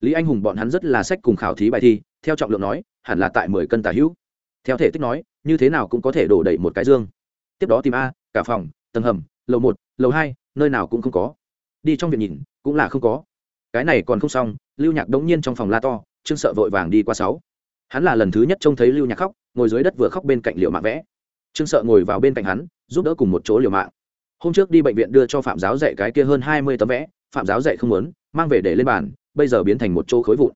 Speaker 1: Lý anh hùng bọn hắn rất là sách cùng khảo thí bài thi, theo trọng lượng nói, hẳn là tại mười cân tả hữu. Theo thể tích nói, như thế nào cũng có thể đổ đầy một cái dương. Tiếp đó tìm a, cả phòng, tầng hầm, lầu một, lầu hai, nơi nào cũng không có. Đi trong viện nhìn, cũng là không có. Cái này còn không xong lưu nhạc đống nhiên trong phòng la to, trương sợ vội vàng đi qua sáu. Hắn là lần thứ nhất trông thấy lưu nhạc khóc, ngồi dưới đất vừa khóc bên cạnh liệu mạng vẽ. Trương sợ ngồi vào bên cạnh hắn, giúp đỡ cùng một chỗ liều mạng hôm trước đi bệnh viện đưa cho phạm giáo dạy cái kia hơn hai mươi tấm vẽ, phạm giáo dạy không muốn, mang về để lên bàn, bây giờ biến thành một chỗ khối vụn.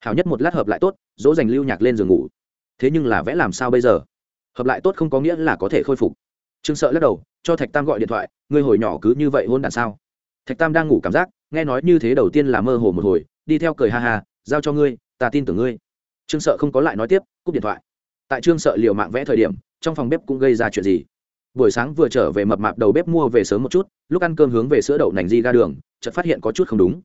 Speaker 1: Hảo nhất một lát hợp lại tốt, dỗ dành lưu nhạc lên giường ngủ. Thế nhưng là vẽ làm sao bây giờ? Hợp lại tốt không có nghĩa là có thể khôi phục. Trương sợ lắc đầu, cho thạch tam gọi điện thoại, ngươi hồi nhỏ cứ như vậy hôn đàn sao? Thạch tam đang ngủ cảm giác, nghe nói như thế đầu tiên là mơ hồ một hồi đi theo cười ha ha, giao cho ngươi, ta tin tưởng ngươi. Trương sợ không có lại nói tiếp, cúp điện thoại. Tại trương sợ liều mạng vẽ thời điểm, trong phòng bếp cũng gây ra chuyện gì? Buổi sáng vừa trở về mập mạp đầu bếp mua về sớm một chút, lúc ăn cơm hướng về sữa đậu nành di ra đường, chợt phát hiện có chút không đúng.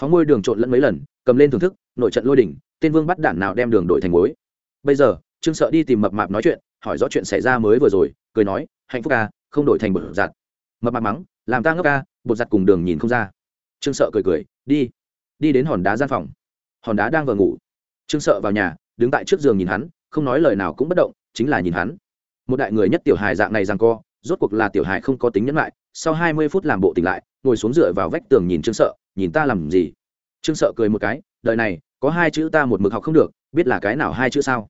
Speaker 1: Phóng môi đường trộn lẫn mấy lần, cầm lên thưởng thức, nội trận lôi đỉnh, tên vương bắt đản nào đem đường đổi thành muối. Bây giờ, trương sợ đi tìm mập mạp nói chuyện, hỏi rõ chuyện xảy ra mới vừa rồi, cười nói, hạnh phúc ca không đổi thành bột giặt. Mập mạp mắng, làm ta ngốc ca bột giặt cùng đường nhìn không ra. Trương sợ cười cười, đi đi đến hòn đá gian phòng. Hòn đá đang vừa ngủ. Trương sợ vào nhà, đứng tại trước giường nhìn hắn, không nói lời nào cũng bất động, chính là nhìn hắn. Một đại người nhất tiểu hài dạng này rằng co, rốt cuộc là tiểu hài không có tính nhẫn lại, sau hai mươi phút làm bộ tỉnh lại, ngồi xuống dựa vào vách tường nhìn trương sợ, nhìn ta làm gì? Trương sợ cười một cái, đời này, có hai chữ ta một mực học không được, biết là cái nào hai chữ sao?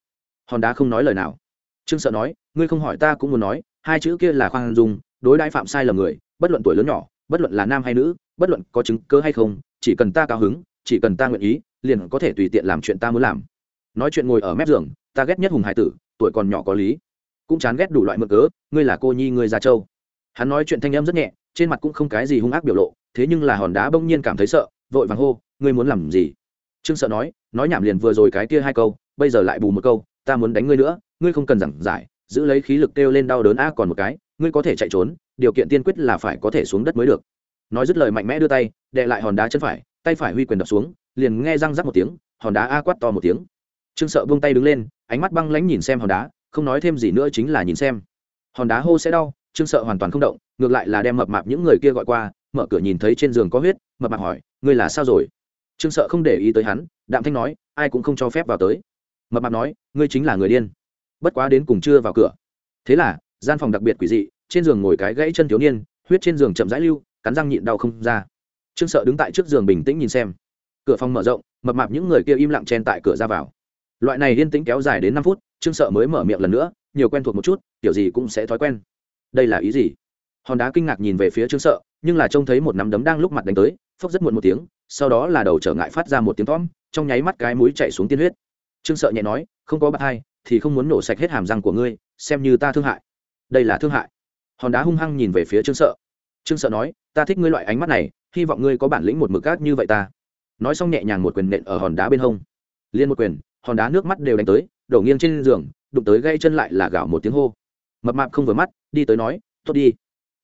Speaker 1: Hòn đá không nói lời nào. Trương sợ nói, ngươi không hỏi ta cũng muốn nói, hai chữ kia là khoan dung, đối đãi phạm sai lầm người, bất luận tuổi lớn nhỏ, bất luận là nam hay nữ, bất luận có chứng cơ hay không chỉ cần ta cao hứng, chỉ cần ta nguyện ý, liền có thể tùy tiện làm chuyện ta muốn làm. Nói chuyện ngồi ở mép giường, ta ghét nhất hùng hải tử, tuổi còn nhỏ có lý. Cũng chán ghét đủ loại mượn cớ, ngươi là cô nhi ngươi già châu hắn nói chuyện thanh âm rất nhẹ, trên mặt cũng không cái gì hung ác biểu lộ, thế nhưng là hòn đá bỗng nhiên cảm thấy sợ, vội vàng hô, ngươi muốn làm gì? Trương sợ nói nói nhảm liền vừa rồi cái kia hai câu, bây giờ lại bù một câu, ta muốn đánh ngươi nữa, ngươi không cần giảng giải, giữ lấy khí lực kêu lên đau đớn a còn một cái, ngươi có thể chạy trốn, điều kiện tiên quyết là phải có thể xuống đất mới được nói dứt lời mạnh mẽ đưa tay đệ lại hòn đá chân phải, tay phải huy quyền đập xuống, liền nghe răng rắc một tiếng, hòn đá a quát to một tiếng. Trương sợ buông tay đứng lên, ánh mắt băng lãnh nhìn xem hòn đá, không nói thêm gì nữa chính là nhìn xem. Hòn đá hô sẽ đau, trương sợ hoàn toàn không động, ngược lại là đem mập mạp những người kia gọi qua, mở cửa nhìn thấy trên giường có huyết, mập mạp hỏi, ngươi là sao rồi? Trương sợ không để ý tới hắn, đạm thanh nói, ai cũng không cho phép vào tới. Mập mạp nói, ngươi chính là người điên. Bất quá đến cùng chưa vào cửa. Thế là, gian phòng đặc biệt quỷ dị, trên giường ngồi cái gãy chân thiếu niên, huyết trên giường chậm rãi lưu cắn răng nhịn đau không ra. Trương sợ đứng tại trước giường bình tĩnh nhìn xem. Cửa phòng mở rộng, mập mạp những người kia im lặng chen tại cửa ra vào. Loại này yên tĩnh kéo dài đến năm phút, trương sợ mới mở miệng lần nữa, nhiều quen thuộc một chút, kiểu gì cũng sẽ thói quen. Đây là ý gì? Hòn đá kinh ngạc nhìn về phía trương sợ, nhưng là trông thấy một nắm đấm đang lúc mặt đánh tới, phốc rất muộn một tiếng, sau đó là đầu trở ngại phát ra một tiếng thóm trong nháy mắt cái mũi chạy xuống tiên huyết. Trương sợ nhẹ nói, không có bạc hai, thì không muốn nổ sạch hết hàm răng của ngươi, xem như ta thương hại. Đây là thương hại. Hòn đá hung hăng nhìn về phía trương sợ. Trương sợ nói ta thích ngươi loại ánh mắt này, hy vọng ngươi có bản lĩnh một mực cát như vậy ta. Nói xong nhẹ nhàng một quyền nện ở hòn đá bên hông. Liên một quyền, hòn đá nước mắt đều đánh tới, đổ nghiêng trên giường, đụng tới gây chân lại là gạo một tiếng hô. Mập mạp không vừa mắt, đi tới nói, tốt đi.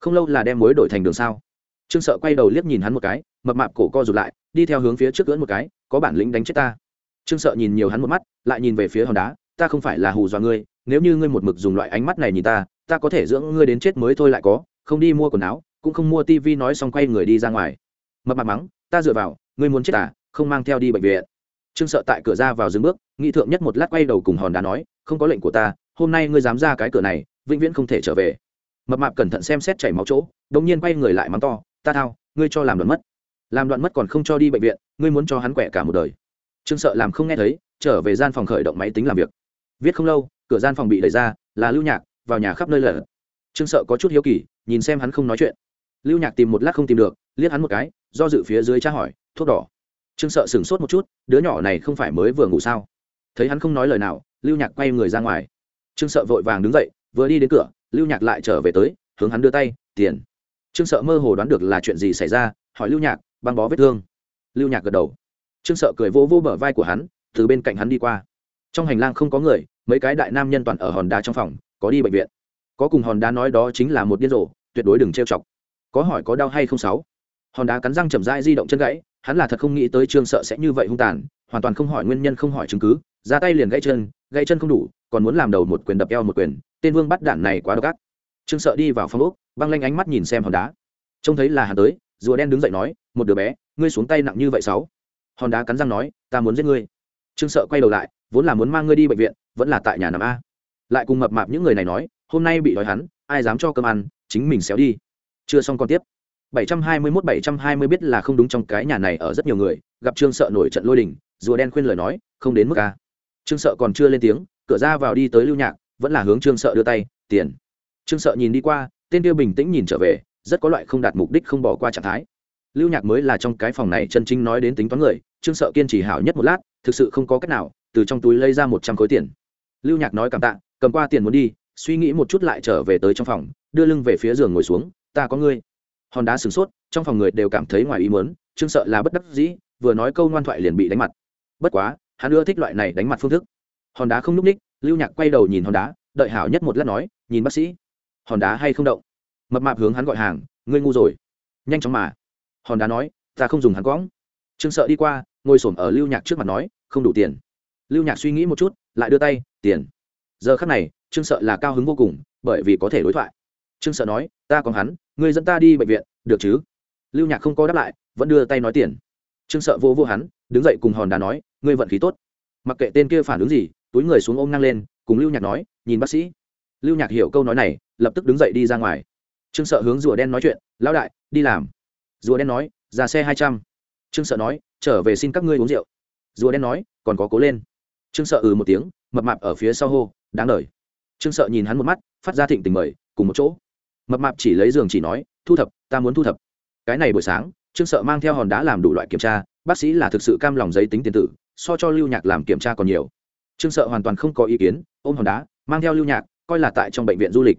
Speaker 1: Không lâu là đem mối đổi thành đường sao. Trương sợ quay đầu liếc nhìn hắn một cái, mập mạp cổ co rụt lại, đi theo hướng phía trước cưỡn một cái, có bản lĩnh đánh chết ta. Trương sợ nhìn nhiều hắn một mắt, lại nhìn về phía hòn đá, ta không phải là hù dọa ngươi, nếu như ngươi một mực dùng loại ánh mắt này nhìn ta ta có thể dưỡng ngươi đến chết mới thôi lại có, không đi mua quần áo cũng không mua tivi nói xong quay người đi ra ngoài. Mập mặt mắng, ta dựa vào, ngươi muốn chết à không mang theo đi bệnh viện. Trương sợ tại cửa ra vào dừng bước nghị thượng nhất một lát quay đầu cùng hòn đá nói, không có lệnh của ta, hôm nay ngươi dám ra cái cửa này, vĩnh viễn không thể trở về. Mập mạp cẩn thận xem xét chảy máu chỗ đống nhiên quay người lại mắng to, ta thao, ngươi cho làm đoạn mất. Làm đoạn mất còn không cho đi bệnh viện, ngươi muốn cho hắn quẻ cả một đời. Trương sợ làm không nghe thấy, trở về gian phòng khởi động máy tính làm việc. Viết không lâu, cửa gian phòng bị đẩy ra, là lưu nhạc, vào nhà khắp nơi lở. Trương sợ có chút hiếu kỳ, nhìn xem hắn không nói chuyện lưu nhạc tìm một lát không tìm được, liếc hắn một cái, do dự phía dưới tra hỏi, thuốc đỏ. Trương sợ sửng sốt một chút, đứa nhỏ này không phải mới vừa ngủ sao? Thấy hắn không nói lời nào, lưu nhạc quay người ra ngoài. Trương sợ vội vàng đứng dậy, vừa đi đến cửa, lưu nhạc lại trở về tới, hướng hắn đưa tay, tiền. Trương sợ mơ hồ đoán được là chuyện gì xảy ra, hỏi lưu nhạc, băng bó vết thương. Lưu nhạc gật đầu. Trương sợ cười vỗ vỗ bờ vai của hắn, từ bên cạnh hắn đi qua. Trong hành lang không có người, mấy cái đại nam nhân toàn ở hòn đá trong phòng, có đi bệnh viện. Có cùng hòn đá nói đó chính là một điên rồ, tuyệt đối đừng trêu chọc có hỏi có đau hay không sáu? Hòn đá cắn răng chậm rãi di động chân gãy, hắn là thật không nghĩ tới trương sợ sẽ như vậy hung tàn, hoàn toàn không hỏi nguyên nhân, không hỏi chứng cứ, ra tay liền gãy chân gãy chân không đủ, còn muốn làm đầu một quyền đập eo một quyền, tên vương bắt đạn này quá độc ác. Trương sợ đi vào phòng úc băng lanh ánh mắt nhìn xem hòn đá. Trông thấy là hắn tới, rùa đen đứng dậy nói, một đứa bé, ngươi xuống tay nặng như vậy sáu? Hòn đá cắn răng nói, ta muốn giết ngươi. Trương sợ quay đầu lại, vốn là muốn mang ngươi đi bệnh viện, vẫn là tại nhà nằm a. Lại cùng mập mạp những người này nói, hôm nay bị đói hắn, ai dám cho cơm ăn, chính mình xéo đi chưa xong còn tiếp. 721 720 biết là không đúng trong cái nhà này ở rất nhiều người, gặp trương sợ nổi trận lôi đình, rùa đen khuyên lời nói, không đến mức ca trương sợ còn chưa lên tiếng, cửa ra vào đi tới lưu nhạc, vẫn là hướng trương sợ đưa tay, tiền. Trương sợ nhìn đi qua, tên kia bình tĩnh nhìn trở về, rất có loại không đạt mục đích không bỏ qua trạng thái. Lưu nhạc mới là trong cái phòng này chân chính nói đến tính toán người, trương sợ kiên trì hảo nhất một lát, thực sự không có cách nào, từ trong túi lấy ra một trăm khối tiền. Lưu nhạc nói cảm tạ, cầm qua tiền muốn đi, suy nghĩ một chút lại trở về tới trong phòng, đưa lưng về phía giường ngồi xuống ta có ngươi. Hòn đá sửng sốt, trong phòng người đều cảm thấy ngoài ý muốn, trương sợ là bất đắc dĩ, vừa nói câu ngoan thoại liền bị đánh mặt. Bất quá, hắn ưa thích loại này đánh mặt phương thức. Hòn đá không n ú c ních, lưu nhạc quay đầu nhìn hòn đá, đợi hảo nhất một lát nói, nhìn bác sĩ, hòn đá hay không động? Mập mạp hướng hắn gọi hàng, ngươi ngu rồi. Nhanh chóng mà. Hòn đá nói, ta không dùng hắn quõng. Trương sợ đi qua, ngồi s ở lưu nhạc trước mặt nói, không đủ tiền. Lưu nhạc suy nghĩ một chút, lại đưa tay, tiền. Giờ khắc này, trương sợ là cao hứng vô cùng, bởi vì có thể đối thoại. Trương sợ nói, ta còn hắn ngươi dẫn ta đi bệnh viện, được chứ? Lưu nhạc không có đáp lại, vẫn đưa tay nói tiền. Trương sợ vô vô hắn, đứng dậy cùng hòn đá nói, ngươi vận khí tốt. Mặc kệ tên kia phản ứng gì, túi người xuống ôm năng lên, cùng lưu nhạc nói, nhìn bác sĩ. Lưu nhạc hiểu câu nói này, lập tức đứng dậy đi ra ngoài. Trương sợ hướng rùa đen nói chuyện, lão đại, đi làm. Rùa đen nói, ra xe hai trăm. Trương sợ nói, trở về xin các ngươi uống rượu. Rùa đen nói, còn có cố lên. Trương sợ ừ một tiếng, mập mạp ở phía sau hô, đáng lời trương sợ nhìn hắn một mắt, phát ra thịnh tình mời, cùng một chỗ mập mạp chỉ lấy giường chỉ nói, thu thập, ta muốn thu thập. Cái này buổi sáng, trương sợ mang theo hòn đá làm đủ loại kiểm tra, bác sĩ là thực sự cam lòng giấy tính tiền tử, so cho lưu nhạc làm kiểm tra còn nhiều. Trương sợ hoàn toàn không có ý kiến, ôm hòn đá, mang theo lưu nhạc, coi là tại trong bệnh viện du lịch.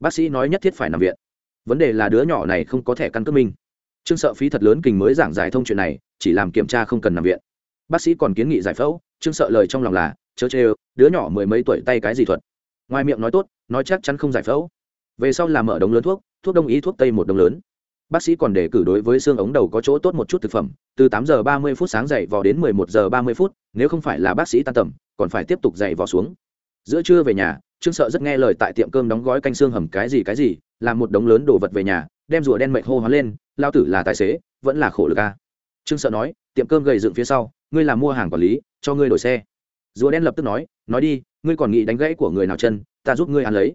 Speaker 1: Bác sĩ nói nhất thiết phải nằm viện. Vấn đề là đứa nhỏ này không có thẻ căn cước minh. Trương sợ phí thật lớn kình mới giảng giải thông chuyện này, chỉ làm kiểm tra không cần nằm viện. Bác sĩ còn kiến nghị giải phẫu, trương sợ lời trong lòng là, chớ chê đứa nhỏ mười mấy tuổi tay cái gì thuật? Ngoài miệng nói tốt, nói chắc chắn không giải phẫu về sau làm mở đống lớn thuốc thuốc đông y, thuốc tây một đống lớn. Bác sĩ còn đề cử đối với xương ống đầu có chỗ tốt một chút thực phẩm, từ tám giờ ba mươi phút sáng dậy vò đến mười một giờ ba mươi phút, nếu không phải là bác sĩ tan tầm, còn phải tiếp tục dậy vò xuống. Giữa trưa về nhà, trương sợ rất nghe lời tại tiệm cơm đóng gói canh xương hầm cái gì cái gì, làm một đống lớn đồ vật về nhà, đem rùa đen mệnh hô hóa lên lao tử là tài xế, vẫn là khổ lực a trương sợ nói, tiệm cơm gầy dựng phía sau, ngươi làm mua hàng quản lý, cho ngươi đổi xe. Rùa đen lập tức nói nói đi, ngươi còn nghĩ đánh gãy của người nào chân, ta giúp ngươi ăn lấy.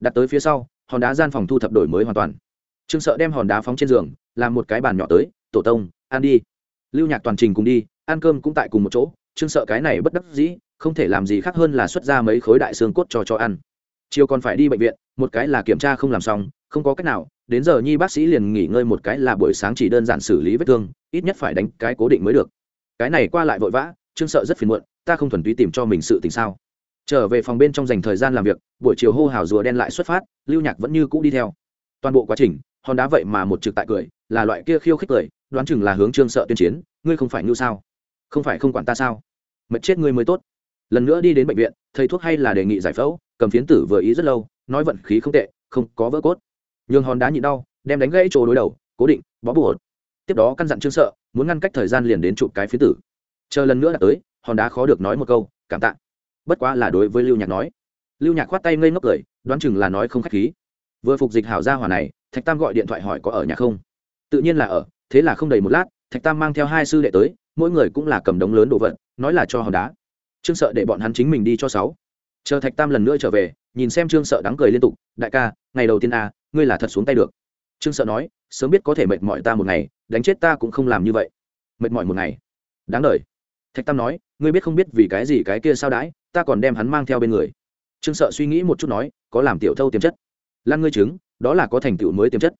Speaker 1: Đặt tới phía sau hòn đá gian phòng thu thập đổi mới hoàn toàn. Trương sợ đem hòn đá phóng trên giường, làm một cái bàn nhỏ tới, tổ tông, ăn đi. Lưu nhạc toàn trình cùng đi, ăn cơm cũng tại cùng một chỗ, trương sợ cái này bất đắc dĩ, không thể làm gì khác hơn là xuất ra mấy khối đại xương cốt cho cho ăn. Chiều còn phải đi bệnh viện, một cái là kiểm tra không làm xong, không có cách nào, đến giờ nhi bác sĩ liền nghỉ ngơi một cái là buổi sáng chỉ đơn giản xử lý vết thương, ít nhất phải đánh cái cố định mới được. Cái này qua lại vội vã, trương sợ rất phiền muộn, ta không thuần túy tìm cho mình sự tình sao? Trở về phòng bên trong dành thời gian làm việc, buổi chiều hô hào rùa đen lại xuất phát, lưu nhạc vẫn như cũ đi theo. Toàn bộ quá trình, hòn đá vậy mà một trực tại cười, là loại kia khiêu khích cười, đoán chừng là hướng trương sợ tuyên chiến, ngươi không phải như sao? Không phải không quản ta sao? Mệt chết ngươi mới tốt. Lần nữa đi đến bệnh viện, thầy thuốc hay là đề nghị giải phẫu, cầm phiến tử vừa ý rất lâu, nói vận khí không tệ, không có vỡ cốt. Nhường hòn đá nhịn đau, đem đánh gãy chỗ đối đầu, cố định, bó bùa tiếp đó căn dặn trương sợ, muốn ngăn cách thời gian liền đến chụp cái phiến tử. Chờ lần nữa đã tới, hòn đá khó được nói một câu, cảm tạ bất quá là đối với lưu nhạc nói. Lưu nhạc khoát tay ngây ngốc cười, đoán chừng là nói không khách khí. Vừa phục dịch hảo gia hỏa này, thạch tam gọi điện thoại hỏi có ở nhà không? Tự nhiên là ở, thế là không đầy một lát, thạch tam mang theo hai sư đệ tới, mỗi người cũng là cầm đống lớn đồ vật, nói là cho hòn đá. Trương sợ để bọn hắn chính mình đi cho sáu. Chờ thạch tam lần nữa trở về, nhìn xem trương sợ đáng cười liên tục, đại ca, ngày đầu tiên a ngươi là thật xuống tay được. Trương sợ nói, sớm biết có thể mệt mỏi ta một ngày, đánh chết ta cũng không làm như vậy. Mệt mỏi một ngày? Đáng đ thạch tam nói, ngươi biết không biết vì cái gì cái kia sao đãi ta còn đem hắn mang theo bên người. Trương sợ suy nghĩ một chút nói, có làm tiểu thâu tiềm chất. Lan ngươi chứng, đó là có thành tựu mới tiềm chất.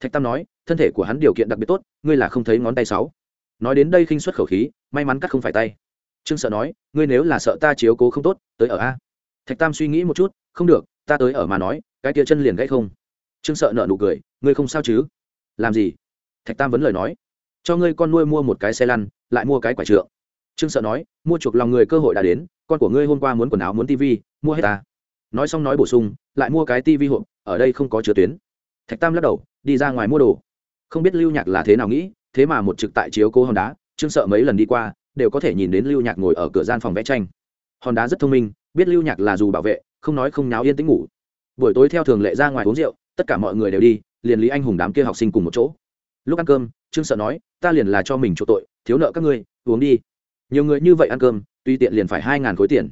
Speaker 1: Thạch tam nói, thân thể của hắn điều kiện đặc biệt tốt, ngươi là không thấy ngón tay sáu. Nói đến đây khinh xuất khẩu khí, may mắn cắt không phải tay. Trương sợ nói, ngươi nếu là sợ ta chiếu cố không tốt, tới ở a. Thạch tam suy nghĩ một chút, không được, ta tới ở mà nói, cái kia chân liền gãy không. Trương sợ nợ nụ cười, ngươi không sao chứ? Làm gì? Thạch tam vấn lời nói, cho ngươi con nuôi mua một cái xe lăn, lại mua cái quả trượng. Trương sợ nói, mua chuộc lòng người cơ hội đã đến con của ngươi hôm qua muốn quần áo muốn tivi mua hết ta. Nói xong nói bổ sung, lại mua cái tivi hộp, ở đây không có chứa tuyến. Thạch tam lắc đầu, đi ra ngoài mua đồ. Không biết lưu nhạc là thế nào nghĩ, thế mà một trực tại chiếu cố hòn đá trương sợ mấy lần đi qua, đều có thể nhìn đến lưu nhạc ngồi ở cửa gian phòng vẽ tranh. Hòn đá rất thông minh, biết lưu nhạc là dù bảo vệ, không nói không nháo yên tĩnh ngủ. Buổi tối theo thường lệ ra ngoài uống rượu, tất cả mọi người đều đi, liền lý anh hùng đám kia học sinh cùng một chỗ. Lúc ăn cơm, trương sợ nói, ta liền là cho mình chỗ tội, thiếu nợ các ngươi, uống đi. Nhiều người như vậy ăn cơm tuy tiện liền phải hai ngàn khối tiền.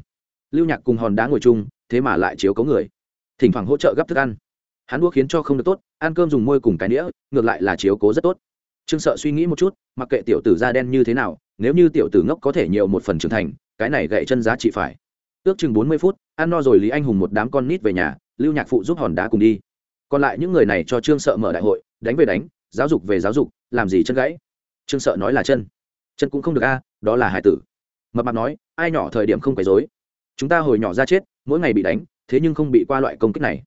Speaker 1: Lưu nhạc cùng hòn đá ngồi chung, thế mà lại chiếu cấu người. Thỉnh thoảng hỗ trợ gấp thức ăn. Hắn đua khiến cho không được tốt, ăn cơm dùng môi cùng cái nĩa, ngược lại là chiếu cố rất tốt. Trương sợ suy nghĩ một chút, mặc kệ tiểu tử da đen như thế nào, nếu như tiểu tử ngốc có thể nhiều một phần trưởng thành, cái này gậy chân giá trị phải. Ước chừng bốn mươi phút, ăn no rồi lý anh hùng một đám con nít về nhà, lưu nhạc phụ giúp hòn đá cùng đi. Còn lại những người này cho trương sợ mở đại hội, đánh về đánh, giáo dục về giáo dục, làm gì chân gãy? Trương sợ nói là chân. Chân cũng không được a, đó là hải tử mập mạp nói, ai nhỏ thời điểm không quấy dối chúng ta hồi nhỏ ra chết, mỗi ngày bị đánh, thế nhưng không bị qua loại công kích này.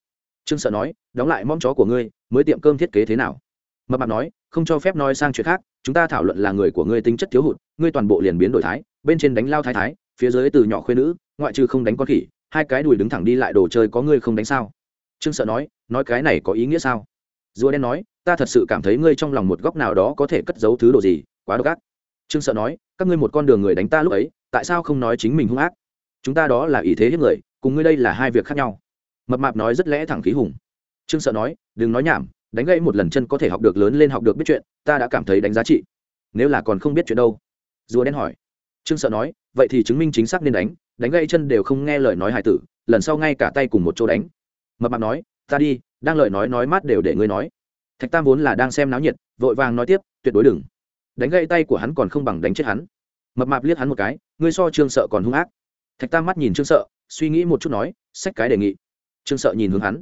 Speaker 1: Trương sợ nói, đóng lại mong chó của ngươi, mới tiệm cơm thiết kế thế nào? Mập mạp nói, không cho phép nói sang chuyện khác, chúng ta thảo luận là người của ngươi tính chất thiếu hụt, ngươi toàn bộ liền biến đổi thái, bên trên đánh lao thái thái, phía dưới từ nhỏ khuyên nữ, ngoại trừ không đánh con khỉ, hai cái đùi đứng thẳng đi lại đồ chơi có ngươi không đánh sao? Trương sợ nói nói cái này có ý nghĩa sao? Rùa đen nói, ta thật sự cảm thấy ngươi trong lòng một góc nào đó có thể cất giấu thứ đồ gì, quá độc ác trương sợ nói, các ngươi một con đường người đánh ta lúc ấy, tại sao không nói chính mình hung ác? Chúng ta đó là ý thế hiếp người, cùng ngươi đây là hai việc khác nhau. Mập mạp nói rất lẽ thẳng khí hùng. Trương sợ nói, đừng nói nhảm, đánh gãy một lần chân có thể học được lớn lên học được biết chuyện, ta đã cảm thấy đánh giá trị. Nếu là còn không biết chuyện đâu. Rùa đen hỏi. Trương sợ nói, vậy thì chứng minh chính xác nên đánh đánh gãy chân đều không nghe lời nói hài tử, lần sau ngay cả tay cùng một chỗ đánh. Mập mạp nói, ta đi, đang lời nói nói mát đều để ngươi nói. Thạch tam vốn là đang xem náo nhiệt, vội vàng nói tiếp, tuyệt đối đừng đánh gãy tay của hắn còn không bằng đánh chết hắn. Mập mạp liếc hắn một cái, ngươi so trương sợ còn hung ác. Thạch tam mắt nhìn trương sợ, suy nghĩ một chút nói xách cái đề nghị. Trương sợ nhìn hướng hắn.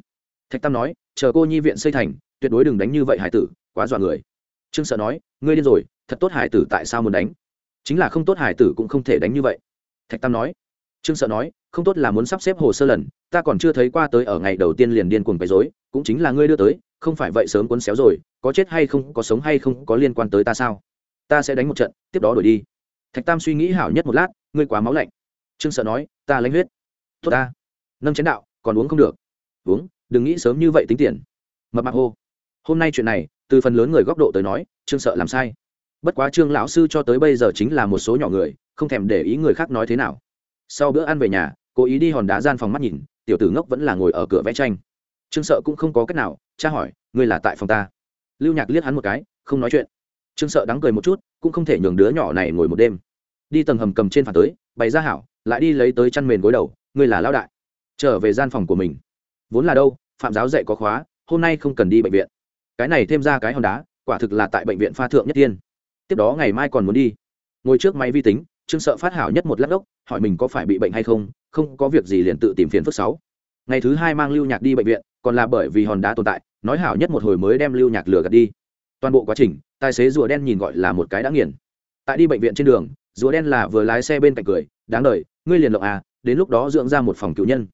Speaker 1: Thạch tam nói, chờ cô nhi viện xây thành, tuyệt đối đừng đánh như vậy hải tử, quá dọa người. Trương sợ nói, ngươi điên rồi, thật tốt hải tử tại sao muốn đánh? Chính là không tốt hải tử cũng không thể đánh như vậy. Thạch tam nói, trương sợ nói, không tốt là muốn sắp xếp hồ sơ lần, ta còn chưa thấy qua tới ở ngày đầu tiên liền điên cuồng bày dối cũng chính là ngươi đưa tới, không phải vậy sớm cuốn xéo rồi, có chết hay không, có sống hay không, có liên quan tới ta sao? Ta sẽ đánh một trận, tiếp đó đổi đi. Thạch tam suy nghĩ hảo nhất một lát, ngươi quá máu lạnh. Trương sợ nói, ta lấy huyết. Tốt ta. Nâng chén đạo, còn uống không được. Uống, đừng nghĩ sớm như vậy tính tiền. Mập mạc hô. Hôm nay chuyện này, từ phần lớn người góc độ tới nói, trương sợ làm sai. Bất quá trương lão sư cho tới bây giờ chính là một số nhỏ người, không thèm để ý người khác nói thế nào. Sau bữa ăn về nhà, cố ý đi hòn đá gian phòng mắt nhìn, tiểu tử ngốc vẫn là ngồi ở cửa vẽ tranh. Trương sợ cũng không có cách nào, cha hỏi, ngươi là tại phòng ta? Lưu nhạc liếc hắn một cái, không nói chuyện trương sợ đắng cười một chút, cũng không thể nhường đứa nhỏ này ngồi một đêm. Đi tầng hầm cầm trên phản tới, bày ra hảo, lại đi lấy tới chăn mền gối đầu, ngươi là lão đại. Trở về gian phòng của mình. Vốn là đâu, phạm giáo dạy có khóa, hôm nay không cần đi bệnh viện. Cái này thêm ra cái hòn đá, quả thực là tại bệnh viện pha thượng nhất tiên. Tiếp đó ngày mai còn muốn đi. Ngồi trước máy vi tính, trương sợ phát hảo nhất một lát ốc hỏi mình có phải bị bệnh hay không không có việc gì liền tự tìm phiền phức sáu. Ngày thứ hai mang lưu nhạc đi bệnh viện, còn là bởi vì hòn đá tồn tại, nói hảo nhất một hồi mới đem lưu nhạc lừa gạt đi toàn bộ quá trình, tài xế rùa đen nhìn gọi là một cái đã nghiền. Tại đi bệnh viện trên đường, rùa đen là vừa lái xe bên cạnh cười, đáng đời, ngươi liền lộng à đến lúc đó dưỡng ra một phòng cựu nhân.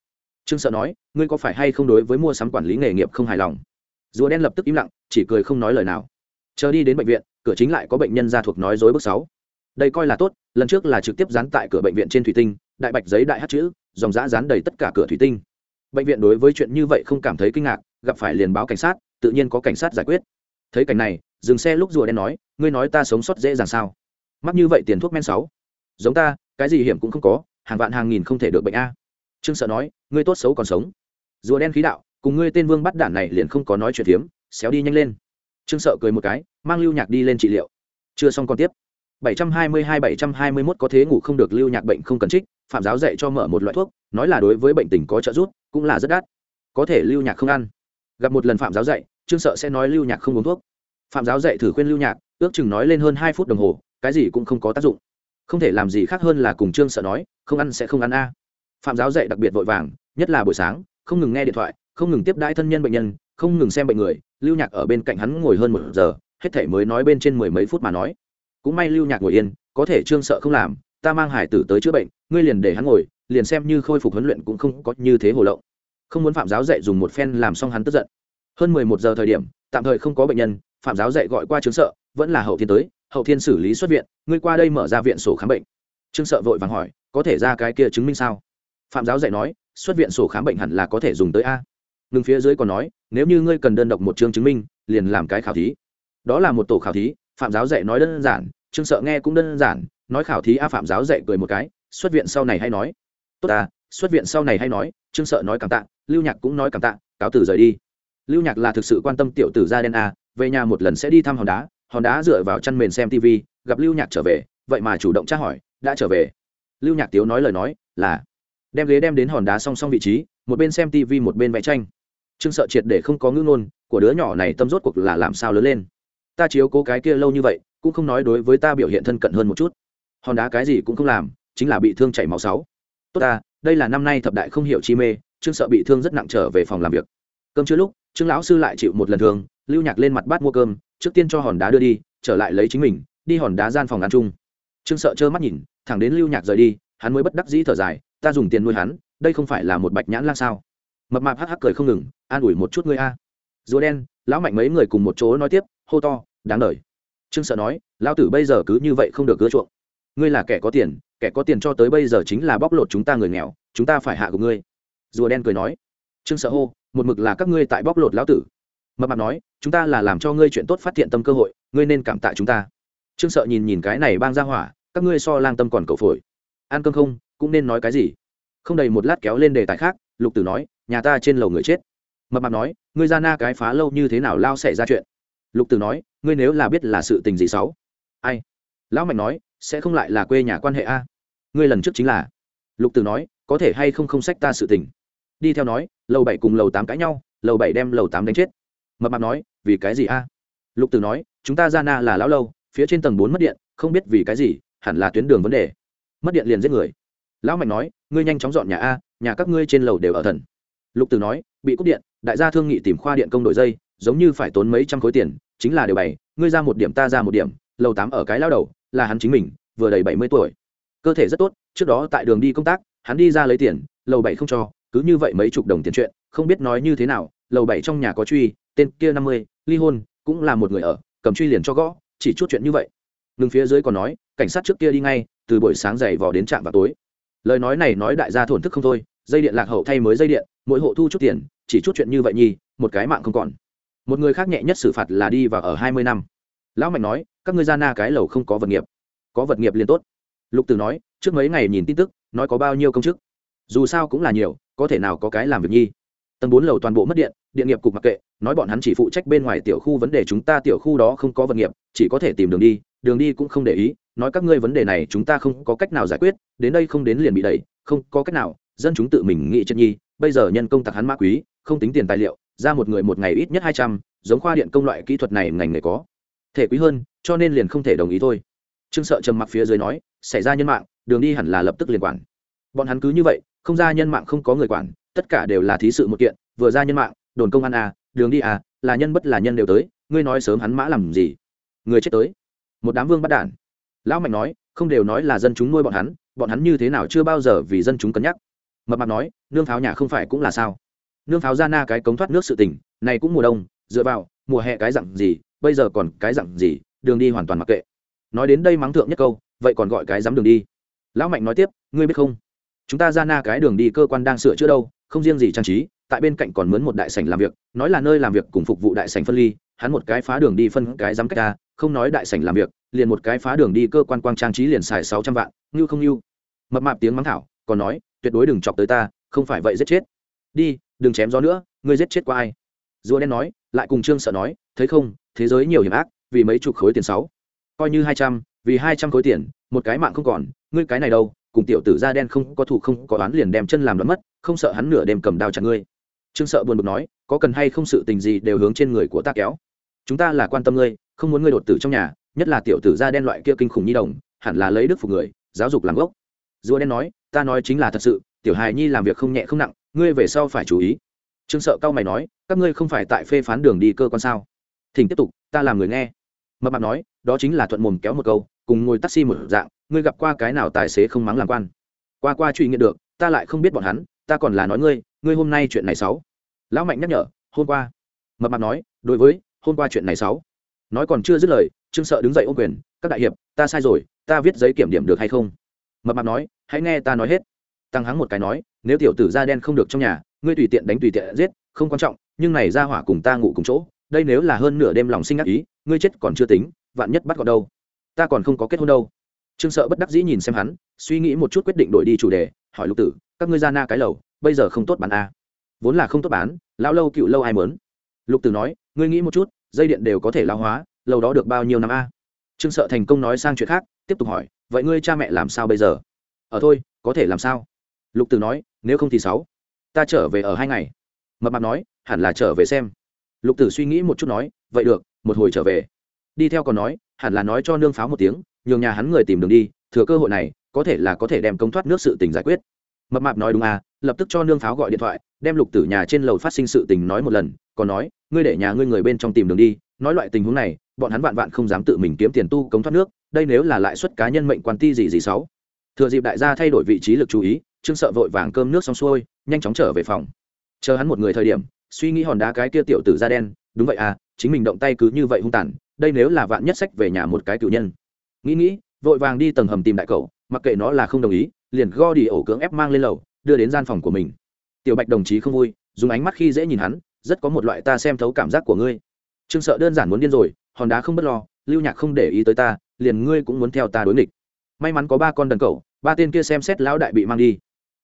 Speaker 1: Trương sợ nói, ngươi có phải hay không đối với mua sắm quản lý nghề nghiệp không hài lòng? Rùa đen lập tức im lặng, chỉ cười không nói lời nào. Chờ đi đến bệnh viện, cửa chính lại có bệnh nhân ra thuộc nói dối bước sáu. Đây coi là tốt, lần trước là trực tiếp dán tại cửa bệnh viện trên thủy tinh, đại bạch giấy đại hát chữ, dòng giã dán đầy tất cả cửa thủy tinh. Bệnh viện đối với chuyện như vậy không cảm thấy kinh ngạc, gặp phải liền báo cảnh sát, tự nhiên có cảnh sát giải quyết thấy cảnh này, dừng xe lúc rùa đen nói, ngươi nói ta sống sót dễ dàng sao? Mắc như vậy tiền thuốc men sáu. Giống ta, cái gì hiểm cũng không có, hàng vạn hàng nghìn không thể được bệnh a. Trương sợ nói, ngươi tốt xấu còn sống. Rùa đen khí đạo, cùng ngươi tên vương bắt đản này liền không có nói chuyện phiếm, xéo đi nhanh lên. Trương sợ cười một cái, mang lưu nhạc đi lên trị liệu. Chưa xong còn tiếp. 722-721 có thế ngủ không được lưu nhạc bệnh không cần trích, phạm giáo dạy cho mở một loại thuốc, nói là đối với bệnh tình có trợ giúp, cũng là rất đắt. Có thể lưu nhạc không ăn. Gặp một lần phạm giáo dạy trương sợ sẽ nói lưu nhạc không uống thuốc. Phạm giáo dạy thử khuyên lưu nhạc, ước chừng nói lên hơn hai phút đồng hồ, cái gì cũng không có tác dụng. Không thể làm gì khác hơn là cùng trương sợ nói, không ăn sẽ không ăn a. Phạm giáo dạy đặc biệt vội vàng, nhất là buổi sáng, không ngừng nghe điện thoại, không ngừng tiếp đãi thân nhân bệnh nhân, không ngừng xem bệnh người, lưu nhạc ở bên cạnh hắn ngồi hơn một giờ, hết thể mới nói bên trên mười mấy phút mà nói. Cũng may lưu nhạc ngồi yên, có thể trương sợ không làm, ta mang hải tử tới chữa bệnh, ngươi liền để hắn ngồi, liền xem như khôi phục huấn luyện cũng không có như thế hồ lộng. Không muốn phạm giáo dạy dùng một phen làm xong hắn tức giận hơn mười một giờ thời điểm, tạm thời không có bệnh nhân, phạm giáo dạy gọi qua chứng sợ, vẫn là hậu thiên tới, hậu thiên xử lý xuất viện, ngươi qua đây mở ra viện sổ khám bệnh. Trương sợ vội vàng hỏi, có thể ra cái kia chứng minh sao? Phạm giáo dạy nói, xuất viện sổ khám bệnh hẳn là có thể dùng tới a. Ngừng phía dưới còn nói, nếu như ngươi cần đơn độc một chương chứng minh, liền làm cái khảo thí. Đó là một tổ khảo thí, phạm giáo dạy nói đơn giản, trương sợ nghe cũng đơn giản, nói khảo thí a phạm giáo dạy cười một cái, xuất viện sau này hay nói. Tốt à xuất viện sau này hay nói, trương sợ nói cảm tạ, lưu nhạc cũng nói cảm tạ, cáo từ rời đi lưu nhạc là thực sự quan tâm tiểu tử gia đen a, về nhà một lần sẽ đi thăm hòn đá hòn đá dựa vào chăn mền xem tv gặp lưu nhạc trở về, vậy mà chủ động tra hỏi, đã trở về? Lưu nhạc tiếu nói lời nói là, đem ghế đem đến hòn đá song song vị trí, một bên xem tv một bên vẽ tranh. Trương sợ triệt để không có ngữ ngôn, của đứa nhỏ này tâm rốt cuộc là làm sao lớn lên? Ta chiếu cố cái kia lâu như vậy, cũng không nói đối với ta biểu hiện thân cận hơn một chút. Hòn đá cái gì cũng không làm, chính là bị thương chảy máu sáu. Tốt ta, đây là năm nay thập đại không hiểu chi mê, trương sợ bị thương rất nặng trở về phòng làm việc. Cơm chưa lúc trương lão sư lại chịu một lần thường, lưu nhạc lên mặt bát mua cơm trước tiên cho hòn đá đưa đi trở lại lấy chính mình đi hòn đá gian phòng ăn chung. Trương sợ trơ mắt nhìn thẳng đến lưu nhạc rời đi hắn mới bất đắc dĩ thở dài ta dùng tiền nuôi hắn đây không phải là một bạch nhãn lan sao? Mập mạp hắc hắc cười không ngừng an ủi một chút ngươi a. Rùa đen lão mạnh mấy người cùng một chỗ nói tiếp hô to đáng đời. Trương sợ nói lão tử bây giờ cứ như vậy không được gỡ chuộng. Ngươi là kẻ có tiền kẻ có tiền cho tới bây giờ chính là bóc lột chúng ta người nghèo chúng ta phải hạ của ngươi. Rùa đen cười nói. Trương sợ hô một mực là các ngươi tại bóc lột lão tử. Mập mạp nói, chúng ta là làm cho ngươi chuyện tốt phát hiện tâm cơ hội, ngươi nên cảm tạ chúng ta. Trương sợ nhìn nhìn cái này bang ra hỏa, các ngươi so lang tâm còn cầu phổi. Ăn cơm không, cũng nên nói cái gì? Không đầy một lát kéo lên đề tài khác, lục tử nói, nhà ta trên lầu người chết. Mập mạp nói, ngươi ra na cái phá lâu như thế nào lao xảy ra chuyện? Lục tử nói, ngươi nếu là biết là sự tình gì xấu. Ai? Lão mạnh nói, sẽ không lại là quê nhà quan hệ a. Ngươi lần trước chính là. Lục tử nói, có thể hay không không sách ta sự tình? Đi theo nói, lầu bảy cùng lầu tám cãi nhau, lầu bảy đem lầu tám đánh chết. Mập mạp nói, vì cái gì a? Lục tử nói, chúng ta ra na là lão lâu, phía trên tầng bốn mất điện, không biết vì cái gì, hẳn là tuyến đường vấn đề. Mất điện liền giết người. Lão mạnh nói, ngươi nhanh chóng dọn nhà a, nhà các ngươi trên lầu đều ở thần. Lục tử nói, bị cúp điện, đại gia thương nghị tìm khoa điện công đội dây, giống như phải tốn mấy trăm khối tiền, chính là điều bảy ngươi ra một điểm ta ra một điểm, lầu tám ở cái lao đầu, là hắn chính mình, vừa đầy bảy mươi tuổi. Cơ thể rất tốt, trước đó tại đường đi công tác, hắn đi ra lấy tiền, lầu bảy không cho cứ như vậy mấy chục đồng tiền chuyện, không biết nói như thế nào, lầu bảy trong nhà có truy, tên kia năm mươi, ly hôn, cũng là một người ở, cầm truy liền cho gõ, chỉ chút chuyện như vậy. Ngừng phía dưới còn nói, cảnh sát trước kia đi ngay, từ buổi sáng dày vò đến trạm vào tối. Lời nói này nói đại gia thổn thức không thôi, dây điện lạc hậu thay mới dây điện, mỗi hộ thu chút tiền, chỉ chút chuyện như vậy nhi một cái mạng không còn. Một người khác nhẹ nhất xử phạt là đi vào ở hai mươi năm. Lão mạnh nói, các ngươi ra na cái lầu không có vật nghiệp. Có vật nghiệp liền tốt. Lục tử nói, trước mấy ngày nhìn tin tức, nói có bao nhiêu công chức. Dù sao cũng là nhiều có thể nào có cái làm việc nhi? Tầng bốn lầu toàn bộ mất điện điện nghiệp cục mặc kệ, nói bọn hắn chỉ phụ trách bên ngoài tiểu khu vấn đề chúng ta tiểu khu đó không có vật nghiệp, chỉ có thể tìm đường đi đường đi cũng không để ý, nói các ngươi vấn đề này chúng ta không có cách nào giải quyết, đến đây không đến liền bị đẩy, không có cách nào, dân chúng tự mình nghĩ chân nhi, bây giờ nhân công tặc hắn mã quý, không tính tiền tài liệu, ra một người một ngày ít nhất hai trăm, giống khoa điện công loại kỹ thuật này ngành nghề có thể quý hơn, cho nên liền không thể đồng ý thôi. Trương sợ trầm mặc phía dưới nói, xảy ra nhân mạng, đường đi hẳn là lập tức liên quản. Bọn hắn cứ như vậy không ra nhân mạng không có người quản, tất cả đều là thí sự một kiện, vừa ra nhân mạng, đồn công an à đường đi à là nhân bất là nhân đều tới, ngươi nói sớm hắn mã làm gì? Người chết tới. Một đám vương bắt đản. Lão mạnh nói, không đều nói là dân chúng nuôi bọn hắn bọn hắn như thế nào chưa bao giờ vì dân chúng cân nhắc. Mập mạp nói, nương pháo nhà không phải cũng là sao? Nương pháo ra na cái cống thoát nước sự tỉnh này cũng mùa đông, dựa vào, mùa hè cái dặn gì, bây giờ còn cái dặn gì, đường đi hoàn toàn mặc kệ. Nói đến đây mắng thượng nhất câu, vậy còn gọi cái dám đường đi. Lão mạnh nói tiếp, ngươi biết không? Chúng ta ra na cái đường đi, cơ quan đang sửa chữa đâu, không riêng gì trang trí, tại bên cạnh còn mướn một đại sảnh làm việc, nói là nơi làm việc cùng phục vụ đại sảnh phân ly, hắn một cái phá đường đi phân cái dám cách ta không nói đại sảnh làm việc, liền một cái phá đường đi, cơ quan quang trang trí liền xài sáu trăm vạn ngưu không ngưu mập mạp tiếng mắng thảo, còn nói, tuyệt đối đừng chọc tới ta, không phải vậy giết chết. Đi, đừng chém gió nữa, ngươi giết chết qua ai? Rùa đen nói, lại cùng trương sợ nói, thấy không, thế giới nhiều hiểm ác, vì mấy chục khối tiền sáu. Coi như hai trăm, vì hai trăm khối tiền, một cái mạng không còn, ngươi cái này đâu cùng tiểu tử da đen không có thủ không có oán liền đem chân làm đoán mất, không sợ hắn nửa đêm cầm đao chặt ngươi. Trương sợ buồn bực nói, có cần hay không sự tình gì đều hướng trên người của ta kéo. Chúng ta là quan tâm ngươi, không muốn ngươi đột tử trong nhà, nhất là tiểu tử da đen loại kia kinh khủng nhi đồng, hẳn là lấy đức phục người, giáo dục làm gốc. Rùa đen nói, ta nói chính là thật sự, tiểu hài nhi làm việc không nhẹ không nặng, ngươi về sau phải chú ý. Trương sợ cao mày nói, các ngươi không phải tại phê phán đường đi cơ quan sao? Thỉnh tiếp tục, ta làm người nghe. Mập mạp nói, đó chính là thuận mồm kéo một câu cùng ngồi taxi một dạng, ngươi gặp qua cái nào tài xế không mắng làm quan? Qua qua truy nghiệm được, ta lại không biết bọn hắn, ta còn là nói ngươi ngươi hôm nay chuyện này xấu. Lão mạnh nhắc nhở, hôm qua. Mập mạp nói, đối với, hôm qua chuyện này xấu. Nói còn chưa dứt lời, trương sợ đứng dậy ô quyền, các đại hiệp, ta sai rồi, ta viết giấy kiểm điểm được hay không? Mập mạp nói, hãy nghe ta nói hết. Tăng hắng một cái nói, nếu tiểu tử da đen không được trong nhà, ngươi tùy tiện đánh tùy tiện giết, không quan trọng, nhưng này ra hỏa cùng ta ngủ cùng chỗ, đây nếu là hơn nửa đêm lòng sinh ác ý, ngươi chết còn chưa tính, vạn nhất bắt gọn đâu ta còn không có kết hôn đâu. Trương sợ bất đắc dĩ nhìn xem hắn, suy nghĩ một chút quyết định đổi đi chủ đề, hỏi lục tử, các ngươi ra na cái lầu, bây giờ không tốt bán a à. vốn là không tốt bán, lão lâu cựu lâu ai mớn lục tử nói, ngươi nghĩ một chút, dây điện đều có thể lao hóa lâu đó được bao nhiêu năm a trương sợ thành công nói sang chuyện khác, tiếp tục hỏi, vậy ngươi cha mẹ làm sao bây giờ? Ở thôi, có thể làm sao? Lục tử nói, nếu không thì sáu. Ta trở về ở hai ngày. Mập mạp nói, hẳn là trở về xem. Lục tử suy nghĩ một chút nói, vậy được, một hồi trở về. Đi theo còn nói hẳn là nói cho nương pháo một tiếng, nhường nhà hắn người tìm đường đi, thừa cơ hội này, có thể là có thể đem công thoát nước sự tình giải quyết. Mập mạp nói đúng à lập tức cho nương pháo gọi điện thoại, đem lục tử nhà trên lầu phát sinh sự tình nói một lần, còn nói, ngươi để nhà ngươi người bên trong tìm đường đi, nói loại tình huống này, bọn hắn vạn vạn không dám tự mình kiếm tiền tu công thoát nước, đây nếu là lãi suất cá nhân mệnh quan ti gì gì sáu. Thừa dịp đại gia thay đổi vị trí lực chú ý, trương sợ vội vàng cơm nước xong xuôi, nhanh chóng trở về phòng. Chờ hắn một người thời điểm, suy nghĩ hòn đá cái kia tiểu tử da đen, đúng vậy à chính mình động tay cứ như vậy hung tàn đây nếu là vạn nhất sách về nhà một cái cựu nhân. Nghĩ nghĩ, vội vàng đi tầng hầm tìm đại cậu, mặc kệ nó là không đồng ý, liền go đi ổ cưỡng ép mang lên lầu, đưa đến gian phòng của mình. Tiểu bạch đồng chí không vui, dùng ánh mắt khi dễ nhìn hắn, rất có một loại ta xem thấu cảm giác của ngươi. Trương sợ đơn giản muốn điên rồi, hòn đá không b ấ t lo, lưu nhạc không để ý tới ta, liền ngươi cũng muốn theo ta đối nghịch. May mắn có ba con đần cậu, ba tên kia xem xét lão đại bị mang đi.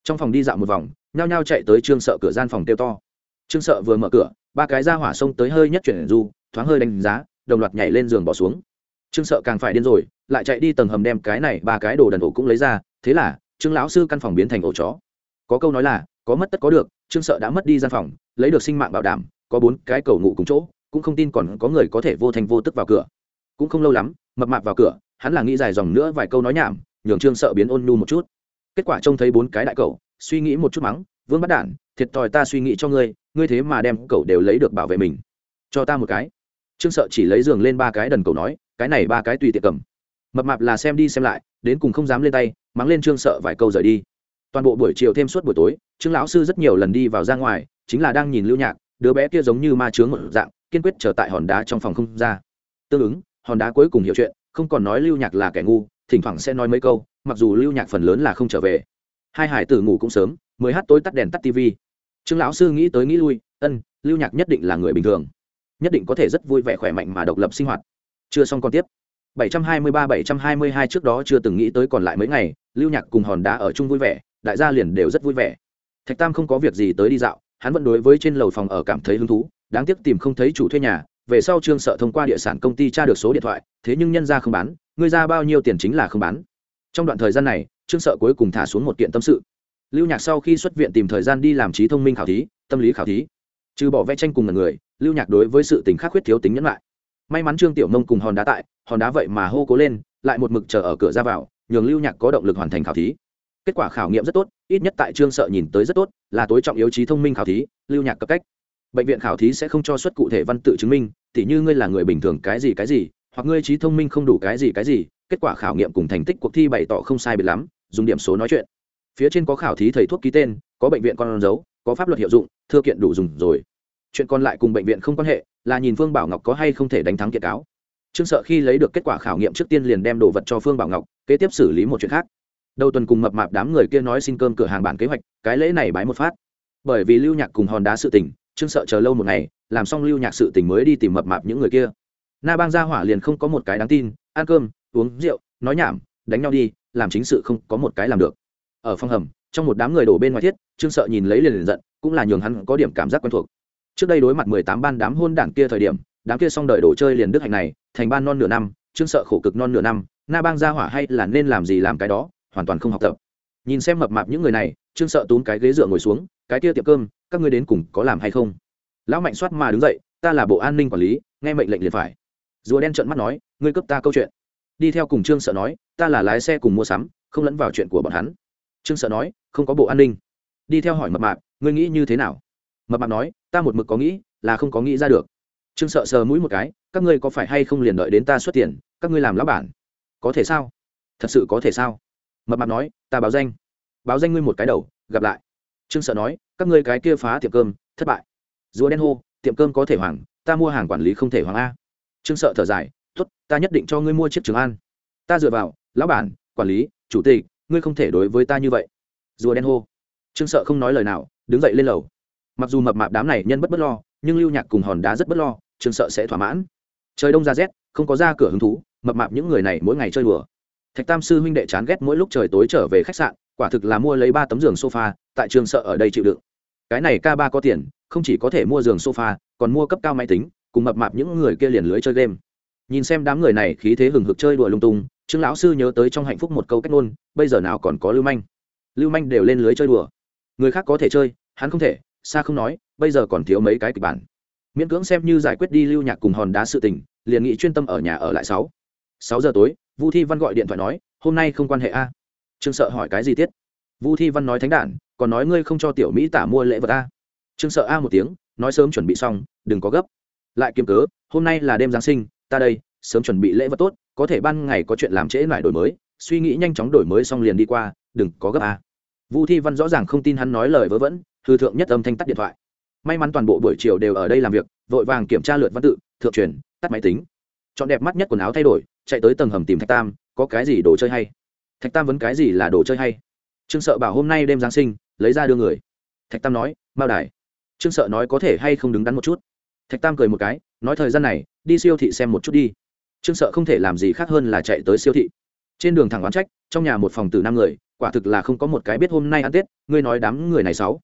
Speaker 1: Trong phòng đi dạo một vòng, nhao nhao chạy tới trương sợ cửa gian phòng kêu to. Trương sợ vừa mở cửa, ba cái ra hỏa sông tới hơi nhất chuyển du, thoáng hơi đánh giá đồng loạt nhảy lên giường bỏ xuống. Trương sợ càng phải điên rồi, lại chạy đi tầng hầm đem cái này ba cái đồ đần ổ cũng lấy ra, thế là, trương lão sư căn phòng biến thành ổ chó. Có câu nói là, có mất tất có được, trương sợ đã mất đi gian phòng, lấy được sinh mạng bảo đảm, có bốn cái cầu ngủ cùng chỗ, cũng không tin còn có người có thể vô thành vô tức vào cửa. Cũng không lâu lắm, mập mạp vào cửa, hắn là nghĩ dài dòng nữa vài câu nói nhảm, nhường trương sợ biến ôn nhu một chút. Kết quả trông thấy bốn cái đại cầu suy nghĩ một chút mắng, vương bắt đản thiệt thòi ta suy nghĩ cho ngươi ngươi thế mà đem cậu đều lấy được bảo vệ mình. Cho ta một cái trương sợ chỉ lấy giường lên ba cái đần cầu nói, cái này ba cái tùy tiệc cầm. Mập mạp là xem đi xem lại, đến cùng không dám lên tay, mắng lên trương sợ vài câu rời đi. Toàn bộ buổi chiều thêm suốt buổi tối, trương lão sư rất nhiều lần đi vào ra ngoài, chính là đang nhìn lưu nhạc, đứa bé kia giống như ma chướng một dạng, kiên quyết trở tại hòn đá trong phòng không ra. Tương ứng, hòn đá cuối cùng hiểu chuyện, không còn nói lưu nhạc là kẻ ngu, thỉnh thoảng sẽ nói mấy câu, mặc dù lưu nhạc phần lớn là không trở về. Hai hải tử ngủ cũng sớm mới hát tối tắt đèn tắt tv trương lão sư nghĩ tới nghĩ lui, ân, lưu nhạc nhất định là người bình thường nhất định có thể rất vui vẻ khỏe mạnh mà độc lập sinh hoạt. Chưa xong còn tiếp. 723-722 trước đó chưa từng nghĩ tới còn lại mấy ngày, lưu nhạc cùng hòn đá ở chung vui vẻ, đại gia liền đều rất vui vẻ. Thạch tam không có việc gì tới đi dạo, hắn vẫn đối với trên lầu phòng ở cảm thấy hứng thú, đáng tiếc tìm không thấy chủ thuê nhà, về sau trương sợ thông qua địa sản công ty tra được số điện thoại, thế nhưng nhân ra không bán, ngươi ra bao nhiêu tiền chính là không bán. Trong đoạn thời gian này, trương sợ cuối cùng thả xuống một kiện tâm sự. Lưu nhạc sau khi xuất viện tìm thời gian đi làm trí thông minh khảo thí, tâm lý khảo thí trừ bỏ vẽ tranh cùng là người, lưu nhạc đối với sự tình khác khuyết thiếu tính nhẫn lại. May mắn trương tiểu mông cùng hòn đá tại, hòn đá vậy mà hô cố lên, lại một mực chờ ở cửa ra vào, nhường lưu nhạc có động lực hoàn thành khảo thí. Kết quả khảo nghiệm rất tốt, ít nhất tại trương sợ nhìn tới rất tốt, là tối trọng yếu trí thông minh khảo thí, lưu nhạc cấp cách. Bệnh viện khảo thí sẽ không cho xuất cụ thể văn tự chứng minh, tỉ như ngươi là người bình thường cái gì cái gì, hoặc ngươi trí thông minh không đủ cái gì cái gì, kết quả khảo nghiệm cùng thành tích cuộc thi bày tỏ không sai biệt lắm, dùng điểm số nói chuyện. Phía trên có khảo thí thầy thuốc ký tên, có bệnh viện con dấu có pháp luật hiệu dụng thưa kiện đủ dùng rồi. Chuyện còn lại cùng bệnh viện không quan hệ, là nhìn phương bảo ngọc có hay không thể đánh thắng kiện cáo. Trương sợ khi lấy được kết quả khảo nghiệm trước tiên liền đem đồ vật cho phương bảo ngọc, kế tiếp xử lý một chuyện khác. Đầu tuần cùng mập mạp đám người kia nói xin cơm cửa hàng bản kế hoạch, cái lễ này bái một phát. Bởi vì lưu nhạc cùng hòn đá sự tình, trương sợ chờ lâu một ngày, làm xong lưu nhạc sự tình mới đi tìm mập mạp những người kia. Na bang gia hỏa liền không có một cái đáng tin, ăn cơm, uống rượu, nói nhảm, đánh nhau đi, làm chính sự không có một cái làm được. Ở phòng hầm trong một đám người đổ bên ngoài thiết, trương sợ nhìn lấy liền liền giận, cũng là nhường hắn có điểm cảm giác quen thuộc. Trước đây đối mặt mười tám ban đám hôn đảng kia thời điểm, đám kia xong đợi đồ chơi liền đức hạnh này, thành ban non nửa năm, trương sợ khổ cực non nửa năm, na bang gia hỏa hay là nên làm gì làm cái đó, hoàn toàn không học tập. Nhìn xem mập mạp những người này, trương sợ túm cái ghế dựa ngồi xuống, cái kia tiệm cơm, các ngươi đến cùng có làm hay không? Lão mạnh soát mà đứng dậy, ta là bộ an ninh quản lý, nghe mệnh lệnh liền phải. Rùa đen trợn mắt nói, ngươi cấp ta câu chuyện. Đi theo cùng trương sợ nói, ta là lái xe cùng mua sắm, không lẫn vào chuyện của bọn hắn trương sợ nói, không có bộ an ninh. Đi theo hỏi mập mạp, ngươi nghĩ như thế nào? Mập mạp nói, ta một mực có nghĩ, là không có nghĩ ra được. Trương sợ sờ mũi một cái, các ngươi có phải hay không liền đợi đến ta xuất tiền, các ngươi làm lão bản? Có thể sao? Thật sự có thể sao? Mập mạp nói, ta báo danh. Báo danh ngươi một cái đầu, gặp lại. Trương sợ nói, các ngươi cái kia phá tiệm cơm, thất bại. Rùa đen hô, tiệm cơm có thể hoàng ta mua hàng quản lý không thể hoàng a. Trương sợ thở dài t ố t ta nhất định cho ngươi mua chiếc trường an. Ta dựa vào, lão bản, quản lý, chủ tịch ngươi không thể đối với ta như vậy. Rùa đen hô. Trương sợ không nói lời nào, đứng dậy lên lầu. Mặc dù mập mạp đám này nhân bất bất lo, nhưng lưu nhạc cùng hòn đá rất bất lo, trương sợ sẽ thỏa mãn. Trời đông ra rét, không có ra cửa hứng thú, mập mạp những người này mỗi ngày chơi đùa. Thạch tam sư huynh đệ chán ghét mỗi lúc trời tối trở về khách sạn, quả thực là mua lấy ba tấm giường sofa, tại trường sợ ở đây chịu đựng. Cái này k ba có tiền, không chỉ có thể mua giường sofa, còn mua cấp cao máy tính, cùng mập mạp những người kia liền lưới chơi game. Nhìn xem đám người này khí thế hừng hực chơi đùa lung tung trương lão sư nhớ tới trong hạnh phúc một câu cách ngôn, bây giờ nào còn có lưu manh. Lưu manh đều lên lưới chơi đùa. Người khác có thể chơi, hắn không thể xa không nói, bây giờ còn thiếu mấy cái kịch bản. Miễn cưỡng xem như giải quyết đi lưu nhạc cùng hòn đá sự tình, liền nghị chuyên tâm ở nhà ở lại sáu. Sáu giờ tối, vu thi văn gọi điện thoại nói, hôm nay không quan hệ a. Trương sợ hỏi cái gì tiết? Vu thi văn nói, thánh đản, còn nói ngươi không cho tiểu mỹ tả mua lễ vật a. Trương sợ a một tiếng, nói, sớm chuẩn bị xong, đừng có gấp. Lại kiếm cớ, hôm nay là đêm giáng sinh, ta đây, sớm chuẩn bị lễ vật tốt có thể ban ngày có chuyện làm trễ lại đổi mới, suy nghĩ nhanh chóng đổi mới xong liền đi qua, đừng có gấp a. Vu thi văn rõ ràng không tin hắn nói lời vớ vẩn thư thượng nhất âm thanh tắt điện thoại. May mắn toàn bộ buổi chiều đều ở đây làm việc, vội vàng kiểm tra lượt văn tự, thượng truyền, tắt máy tính. Chọn đẹp mắt nhất quần áo thay đổi, chạy tới tầng hầm tìm thạch tam, có cái gì đồ chơi hay? Thạch tam vấn cái gì là đồ chơi hay? Trương sợ bảo hôm nay đêm giáng sinh, lấy ra đưa người. Thạch tam nói, mao đài. Trương sợ nói, có thể hay không đứng đắn một chút? Thạch tam cười một cái, nói, thời gian này, đi siêu thị xem một chút đi trương sợ không thể làm gì khác hơn là chạy tới siêu thị. Trên đường thẳng oán trách, trong nhà một phòng từ năm người, quả thực là không có một cái biết hôm nay ăn tết, ngươi nói đám người này sáu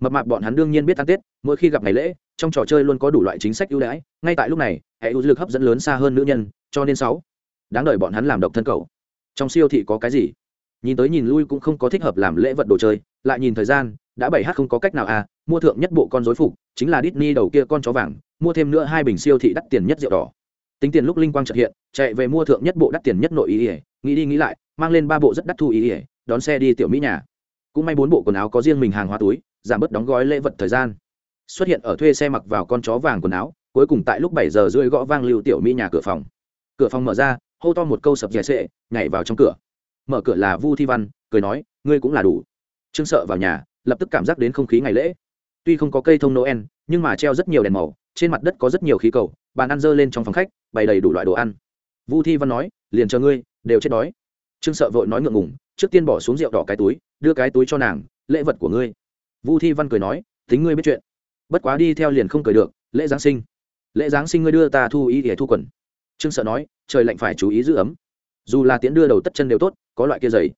Speaker 1: mập mạp bọn hắn đương nhiên biết ăn tết, mỗi khi gặp ngày lễ, trong trò chơi luôn có đủ loại chính sách ưu đãi, ngay tại lúc này, hệ ưu lực hấp dẫn lớn xa hơn nữ nhân, cho nên sáu đáng đợi bọn hắn làm độc thân cầu trong siêu thị có cái gì? Nhìn tới nhìn lui cũng không có thích hợp làm lễ vật đồ chơi, lại nhìn thời gian, đã bảy h không có cách nào à mua thượng nhất bộ con dối phục, chính là Disney đầu kia con chó vàng, mua thêm nữa hai bình siêu thị đắt tiền nhất rượu đỏ tính tiền lúc linh quang trật hiện, chạy về mua thượng nhất bộ đắt tiền nhất nội ý ỉa nghĩ đi nghĩ lại, mang lên ba bộ rất đắt thu ý ỉa đón xe đi tiểu mỹ nhà. Cũng may bốn bộ quần áo có riêng mình hàng hóa túi, giảm bớt đóng gói lễ vật thời gian. Xuất hiện ở thuê xe mặc vào con chó vàng quần áo, cuối cùng tại lúc bảy giờ rưỡi gõ vang lưu tiểu mỹ nhà cửa phòng. Cửa phòng mở ra, hô to một câu sập dẻ sệ, nhảy vào trong cửa. Mở cửa là vu thi văn, cười nói, ngươi cũng là đủ. Trương sợ vào nhà, lập tức cảm giác đến không khí ngày lễ. Tuy không có cây thông noel, nhưng mà treo rất nhiều đèn màu, trên mặt đất có rất nhiều khí cầu bàn ăn dơ lên trong phòng khách, bày đầy đủ loại đồ ăn. Vu thi văn nói, liền chờ ngươi, đều chết đói. Trương sợ vội nói ngượng ngùng, trước tiên bỏ xuống rượu đỏ cái túi, đưa cái túi cho nàng, lễ vật của ngươi. Vu thi văn cười nói, tính ngươi biết chuyện. Bất quá đi theo liền không cười được, lễ giáng sinh. Lễ giáng sinh ngươi đưa ta thu ý để thu quần. Trương sợ nói, trời lạnh phải chú ý giữ ấm. Dù là tiễn đưa đầu tất chân đều tốt, có loại kia giày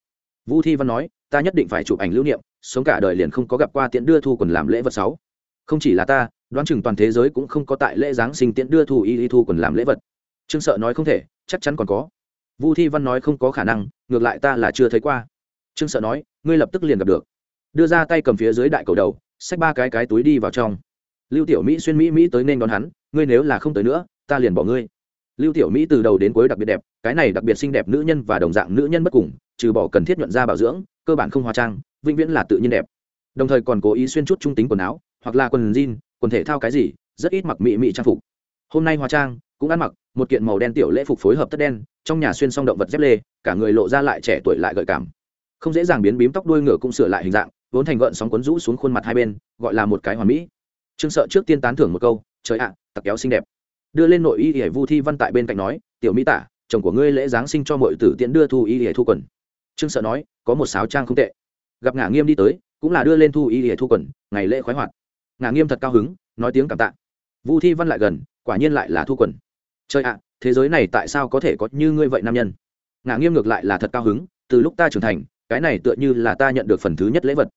Speaker 1: vu thi văn nói, ta nhất định phải chụp ảnh lưu niệm, sống cả đời liền không có gặp qua tiễn đưa thu quần làm lễ vật sáu không chỉ là ta, đoán chừng toàn thế giới cũng không có tại lễ giáng sinh tiễn đưa thù y y thu quần làm lễ vật. Trương sợ nói không thể, chắc chắn còn có. Vu thi văn nói không có khả năng, ngược lại ta là chưa thấy qua. Trương sợ nói, ngươi lập tức liền gặp được. Đưa ra tay cầm phía dưới đại cầu đầu, xách ba cái cái túi đi vào trong. Lưu tiểu mỹ xuyên mỹ mỹ tới nên đón hắn, ngươi nếu là không tới nữa, ta liền bỏ ngươi. Lưu tiểu mỹ từ đầu đến cuối đặc biệt đẹp, cái này đặc biệt xinh đẹp nữ nhân và đồng dạng nữ nhân bất cùng, trừ bỏ cần thiết nhuận ra bảo dưỡng, cơ bản không hóa trang, vĩnh viễn là tự nhiên đẹp. Đồng thời còn cố ý xuyên chút trung tính quần áo hoặc là quần jean, quần thể thao cái gì, rất ít mặc mỹ mỹ trang phục. Hôm nay hóa trang, cũng ăn mặc, một kiện màu đen tiểu lễ phục phối hợp tất đen, trong nhà xuyên xong động vật dép lê, cả người lộ ra lại trẻ tuổi lại gợi cảm. Không dễ dàng biến bím tóc đuôi ngựa cũng sửa lại hình dạng, vốn thành gợn sóng quấn rũ xuống khuôn mặt hai bên, gọi là một cái hoàn mỹ. Trương sợ trước tiên tán thưởng một câu, trời ạ tặc kéo xinh đẹp. Đưa lên nội y ỉa vu thi văn tại bên cạnh nói, tiểu mỹ tả, chồng của ngươi lễ giáng sinh cho mọi tử tiễn đưa thu y ỉa thu quần. Trương sợ nói, có một sáo trang không tệ. Gặp ngả nghiêm đi tới, cũng là đưa lên thu y ỉa thu quần, ngày lễ khoái hoạt ngà nghiêm thật cao hứng, nói tiếng cảm tạ. Vu thi văn lại gần, quả nhiên lại là thu quần. Trời ạ, thế giới này tại sao có thể có như ngươi vậy nam nhân? Ngà nghiêm ngược lại là thật cao hứng, từ lúc ta trưởng thành, cái này tựa như là ta nhận được phần thứ nhất lễ vật.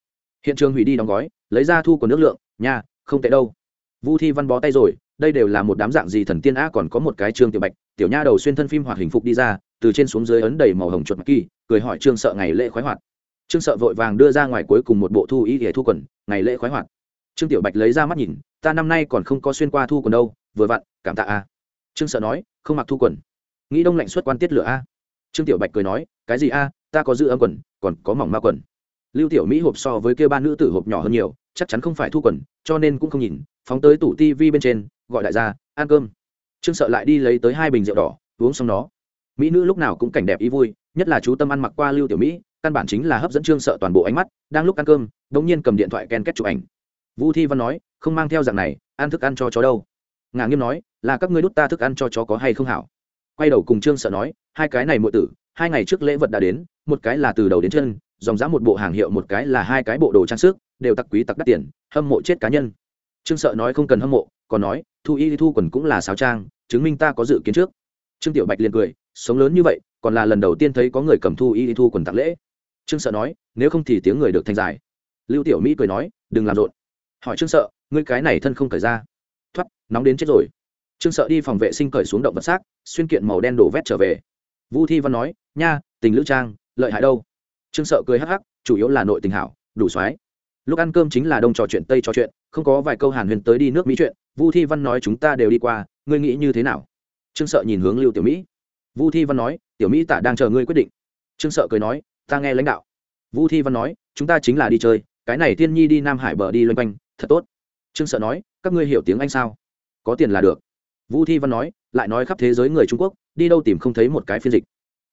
Speaker 1: Hiện trường hủy đi đóng gói, lấy ra thu quần nước lượng, nha, không tệ đâu. Vu thi văn bó tay rồi, đây đều là một đám dạng gì thần tiên á, còn có một cái trương tiểu bạch, tiểu nha đầu xuyên thân phim hoạt hình phục đi ra, từ trên xuống dưới ấn đầy màu hồng chuột mặc kỳ, cười hỏi trương sợ ngày lễ khoái hoạt. Trương sợ vội vàng đưa ra ngoài cuối cùng một bộ thu ý để thu quần, ngày lễ khoái hoạt trương tiểu bạch lấy ra mắt nhìn, ta năm nay còn không có xuyên qua thu quần đâu, vừa vặn, cảm tạ a. Trương sợ nói, không mặc thu quần. Nghĩ đông lạnh xuất quan tiết lửa a. Trương tiểu bạch cười nói, cái gì a, ta có giữ âm quần, còn có mỏng ma quần. Lưu tiểu mỹ hộp so với kia ba nữ tử hộp nhỏ hơn nhiều, chắc chắn không phải thu quần, cho nên cũng không nhìn, phóng tới tủ tivi bên trên, gọi đại gia, ăn cơm. Trương sợ lại đi lấy tới hai bình rượu đỏ, uống xong nó. Mỹ nữ lúc nào cũng cảnh đẹp ý vui, nhất là chú tâm ăn mặc qua lưu tiểu mỹ, căn bản chính là hấp dẫn trương sợ toàn bộ ánh mắt, đang lúc ăn cơm đ ỗ n g nhiên cầm điện thoại ken kết chụp ảnh vu thi văn nói, không mang theo dạng này, ăn thức ăn cho chó đâu. Ngà nghiêm nói, là các ngươi đút ta thức ăn cho chó có hay không hảo? Quay đầu cùng trương sợ nói, hai cái này muội tử, hai ngày trước lễ vật đã đến, một cái là từ đầu đến chân, dòng dã một bộ hàng hiệu, một cái là hai cái bộ đồ trang sức, đều tặc quý tặc đắt tiền, hâm mộ chết cá nhân. Trương sợ nói không cần hâm mộ, còn nói, thu y thu quần cũng là sáo trang, chứng minh ta có dự kiến trước. Trương tiểu bạch liền cười, sống lớn như vậy, còn là lần đầu tiên thấy có người cầm thu y thu quần tặng lễ. Trương sợ nói, nếu không thì tiếng người được thành giải. lưu tiểu mỹ cười nói, đừng làm rộn hỏi trương sợ, ngươi cái này thân không cởi ra. Thoát, nóng đến chết rồi. Trương sợ đi phòng vệ sinh cởi xuống động vật xác, xuyên kiện màu đen đổ vét trở về. Vu thi văn nói, nha, tình lữ trang, lợi hại đâu? Trương sợ cười hắc hắc, chủ yếu là nội tình hảo, đủ soái. Lúc ăn cơm chính là đông trò chuyện, tây trò chuyện, không có vài câu hàn huyền tới đi nước mỹ chuyện, vu thi văn nói, chúng ta đều đi qua, ngươi nghĩ như thế nào? Trương sợ nhìn hướng lưu tiểu mỹ. Vu thi văn nói, tiểu mỹ tả đang chờ ngươi quyết định. Trương sợ cười nói, ta nghe lãnh đạo. Vu thi văn nói, chúng ta chính là đi chơi, cái này tiên nhi đi nam hải bờ đi loanh quanh thật tốt. Trương sợ nói, các ngươi hiểu tiếng anh sao? Có tiền là được. Vu thi văn nói, lại nói khắp thế giới người trung quốc, đi đâu tìm không thấy một cái phiên dịch.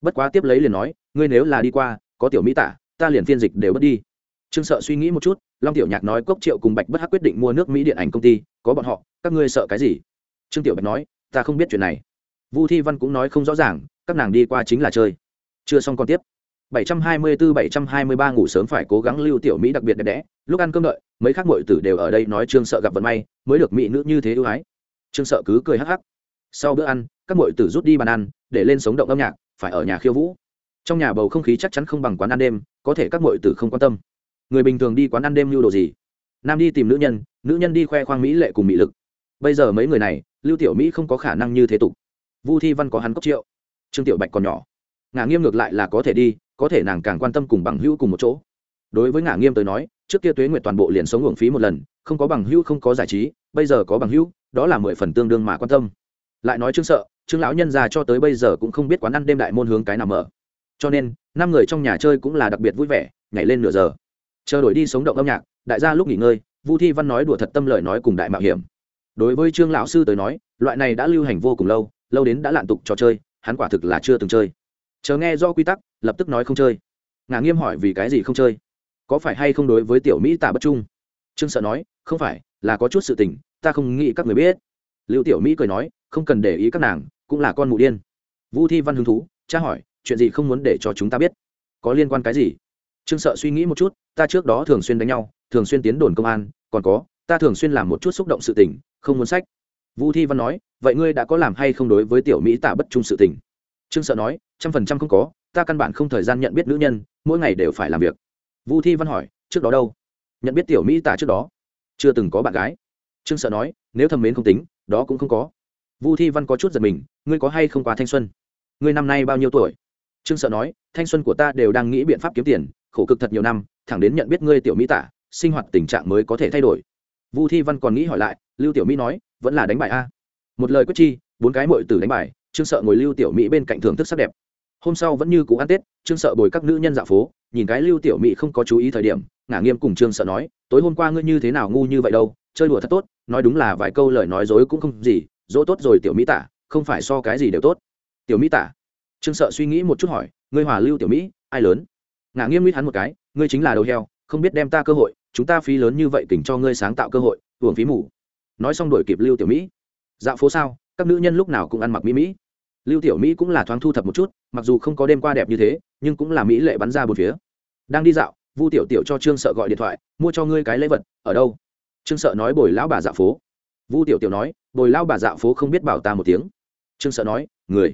Speaker 1: Bất quá tiếp lấy liền nói, ngươi nếu là đi qua, có tiểu mỹ tả, ta liền phiên dịch đều bất đi. Trương sợ suy nghĩ một chút, long tiểu nhạc nói cốc triệu cùng bạch bất hắc quyết định mua nước mỹ điện ảnh công ty, có bọn họ, các ngươi sợ cái gì? Trương tiểu bạch nói, ta không biết chuyện này. Vu thi văn cũng nói không rõ ràng, các nàng đi qua chính là chơi. Chưa xong còn tiếp. 724-723 ngủ sớm phải cố gắng lưu tiểu mỹ đặc biệt đẹp đẽ. Lúc ăn cơm đợi, mấy khác muội tử đều ở đây nói trương sợ gặp vận may, mới được mỹ nữ như thế ưu ái. Trương sợ cứ cười hắc hắc. Sau bữa ăn, các muội tử rút đi bàn ăn, để lên sống động âm nhạc, phải ở nhà khiêu vũ. Trong nhà bầu không khí chắc chắn không bằng quán ăn đêm, có thể các muội tử không quan tâm. Người bình thường đi quán ăn đêm lưu đồ gì? Nam đi tìm nữ nhân nữ nhân đi khoe khoang mỹ lệ cùng mỹ lực. Bây giờ mấy người này, lưu tiểu mỹ không có khả năng như thế tục. Vu thi văn có hắn cốc triệu. Trương tiểu bạch còn nhỏ ngả nghiêm ngược lại là có thể đi, có thể nàng càng quan tâm cùng bằng hữu cùng một chỗ. Đối với ngả nghiêm tới nói, trước kia tuế nguyệt toàn bộ liền sống uổng phí một lần, không có bằng hữu, không có giải trí, bây giờ có bằng hữu, đó là mười phần tương đương mà quan tâm. Lại nói trương sợ, trương lão nhân già cho tới bây giờ cũng không biết quán ăn đêm đại môn hướng cái nào mở. Cho nên, năm người trong nhà chơi cũng là đặc biệt vui vẻ, nhảy lên nửa giờ. Chờ đổi đi sống động âm nhạc, đại gia lúc nghỉ ngơi, vu thi văn nói đùa thật tâm lời nói cùng đại mạo hiểm. Đối với trương lão sư tới nói, loại này đã lưu hành vô cùng lâu lâu đến đã lạn tục trò chơi, hắn quả thực là chưa từng chơi chờ nghe do quy tắc, lập tức nói không chơi. Ngà nghiêm hỏi vì cái gì không chơi? Có phải hay không đối với tiểu mỹ tả bất trung? Trương sợ nói, không phải, là có chút sự tình, ta không nghĩ các người biết. Lưu tiểu mỹ cười nói, không cần để ý các nàng, cũng là con mụ điên. Vu thi văn hứng thú cha hỏi, chuyện gì không muốn để cho chúng ta biết? Có liên quan cái gì? Trương sợ suy nghĩ một chút, ta trước đó thường xuyên đánh nhau, thường xuyên tiến đồn công an, còn có, ta thường xuyên làm một chút xúc động sự tình, không muốn sách. Vu thi văn nói, vậy ngươi đã có làm hay không đối với tiểu mỹ tả bất trung sự tình? Trương sợ nói, trăm phần trăm không có, ta căn bản không thời gian nhận biết nữ nhân, mỗi ngày đều phải làm việc. Vu thi văn hỏi, trước đó đâu? Nhận biết tiểu mỹ tả trước đó. Chưa từng có bạn gái. Trương sợ nói, nếu thầm mến không tính, đó cũng không có. Vu thi văn có chút giật mình, ngươi có hay không qua thanh xuân? Ngươi năm nay bao nhiêu tuổi? Trương sợ nói, thanh xuân của ta đều đang nghĩ biện pháp kiếm tiền, khổ cực thật nhiều năm, thẳng đến nhận biết ngươi tiểu mỹ tả, sinh hoạt tình trạng mới có thể thay đổi. Vu thi văn còn nghĩ hỏi lại, lưu tiểu mỹ nói, vẫn là đánh bài a. Một lời quyết chi, bốn cái mội tử đánh bài trương sợ ngồi lưu tiểu mỹ bên cạnh thưởng thức sắc đẹp. Hôm sau vẫn như cũ ăn tết, trương sợ bồi các nữ nhân dạo phố, nhìn cái lưu tiểu mỹ không có chú ý thời điểm, ngả nghiêm cùng trương sợ nói, tối hôm qua ngươi như thế nào ngu như vậy đâu, chơi đùa thật tốt, nói đúng là vài câu lời nói dối cũng không gì, dỗ tốt rồi tiểu mỹ tả, không phải so cái gì đều tốt. Tiểu mỹ tả? Trương sợ suy nghĩ một chút hỏi, ngươi hòa lưu tiểu mỹ, ai lớn? Ngả nghiêm mít hắn một cái, ngươi chính là đầu heo, không biết đem ta cơ hội, chúng ta phí lớn như vậy tỉnh cho ngươi sáng tạo cơ hội, hưởng phí mù. Nói xong đổi kịp lưu tiểu mỹ. Dạo phố sao, các nữ nhân lúc nào cũng ăn mặc mỹ mỹ lưu tiểu mỹ cũng là thoáng thu thập một chút, mặc dù không có đêm qua đẹp như thế, nhưng cũng là mỹ lệ bắn ra bốn phía. Đang đi dạo, vu tiểu tiểu cho trương sợ gọi điện thoại, mua cho ngươi cái lễ vật, ở đâu? Trương sợ nói, bồi lão bà dạo phố. Vu tiểu tiểu nói, bồi lão bà dạo phố không biết bảo ta một tiếng. Trương sợ nói, người,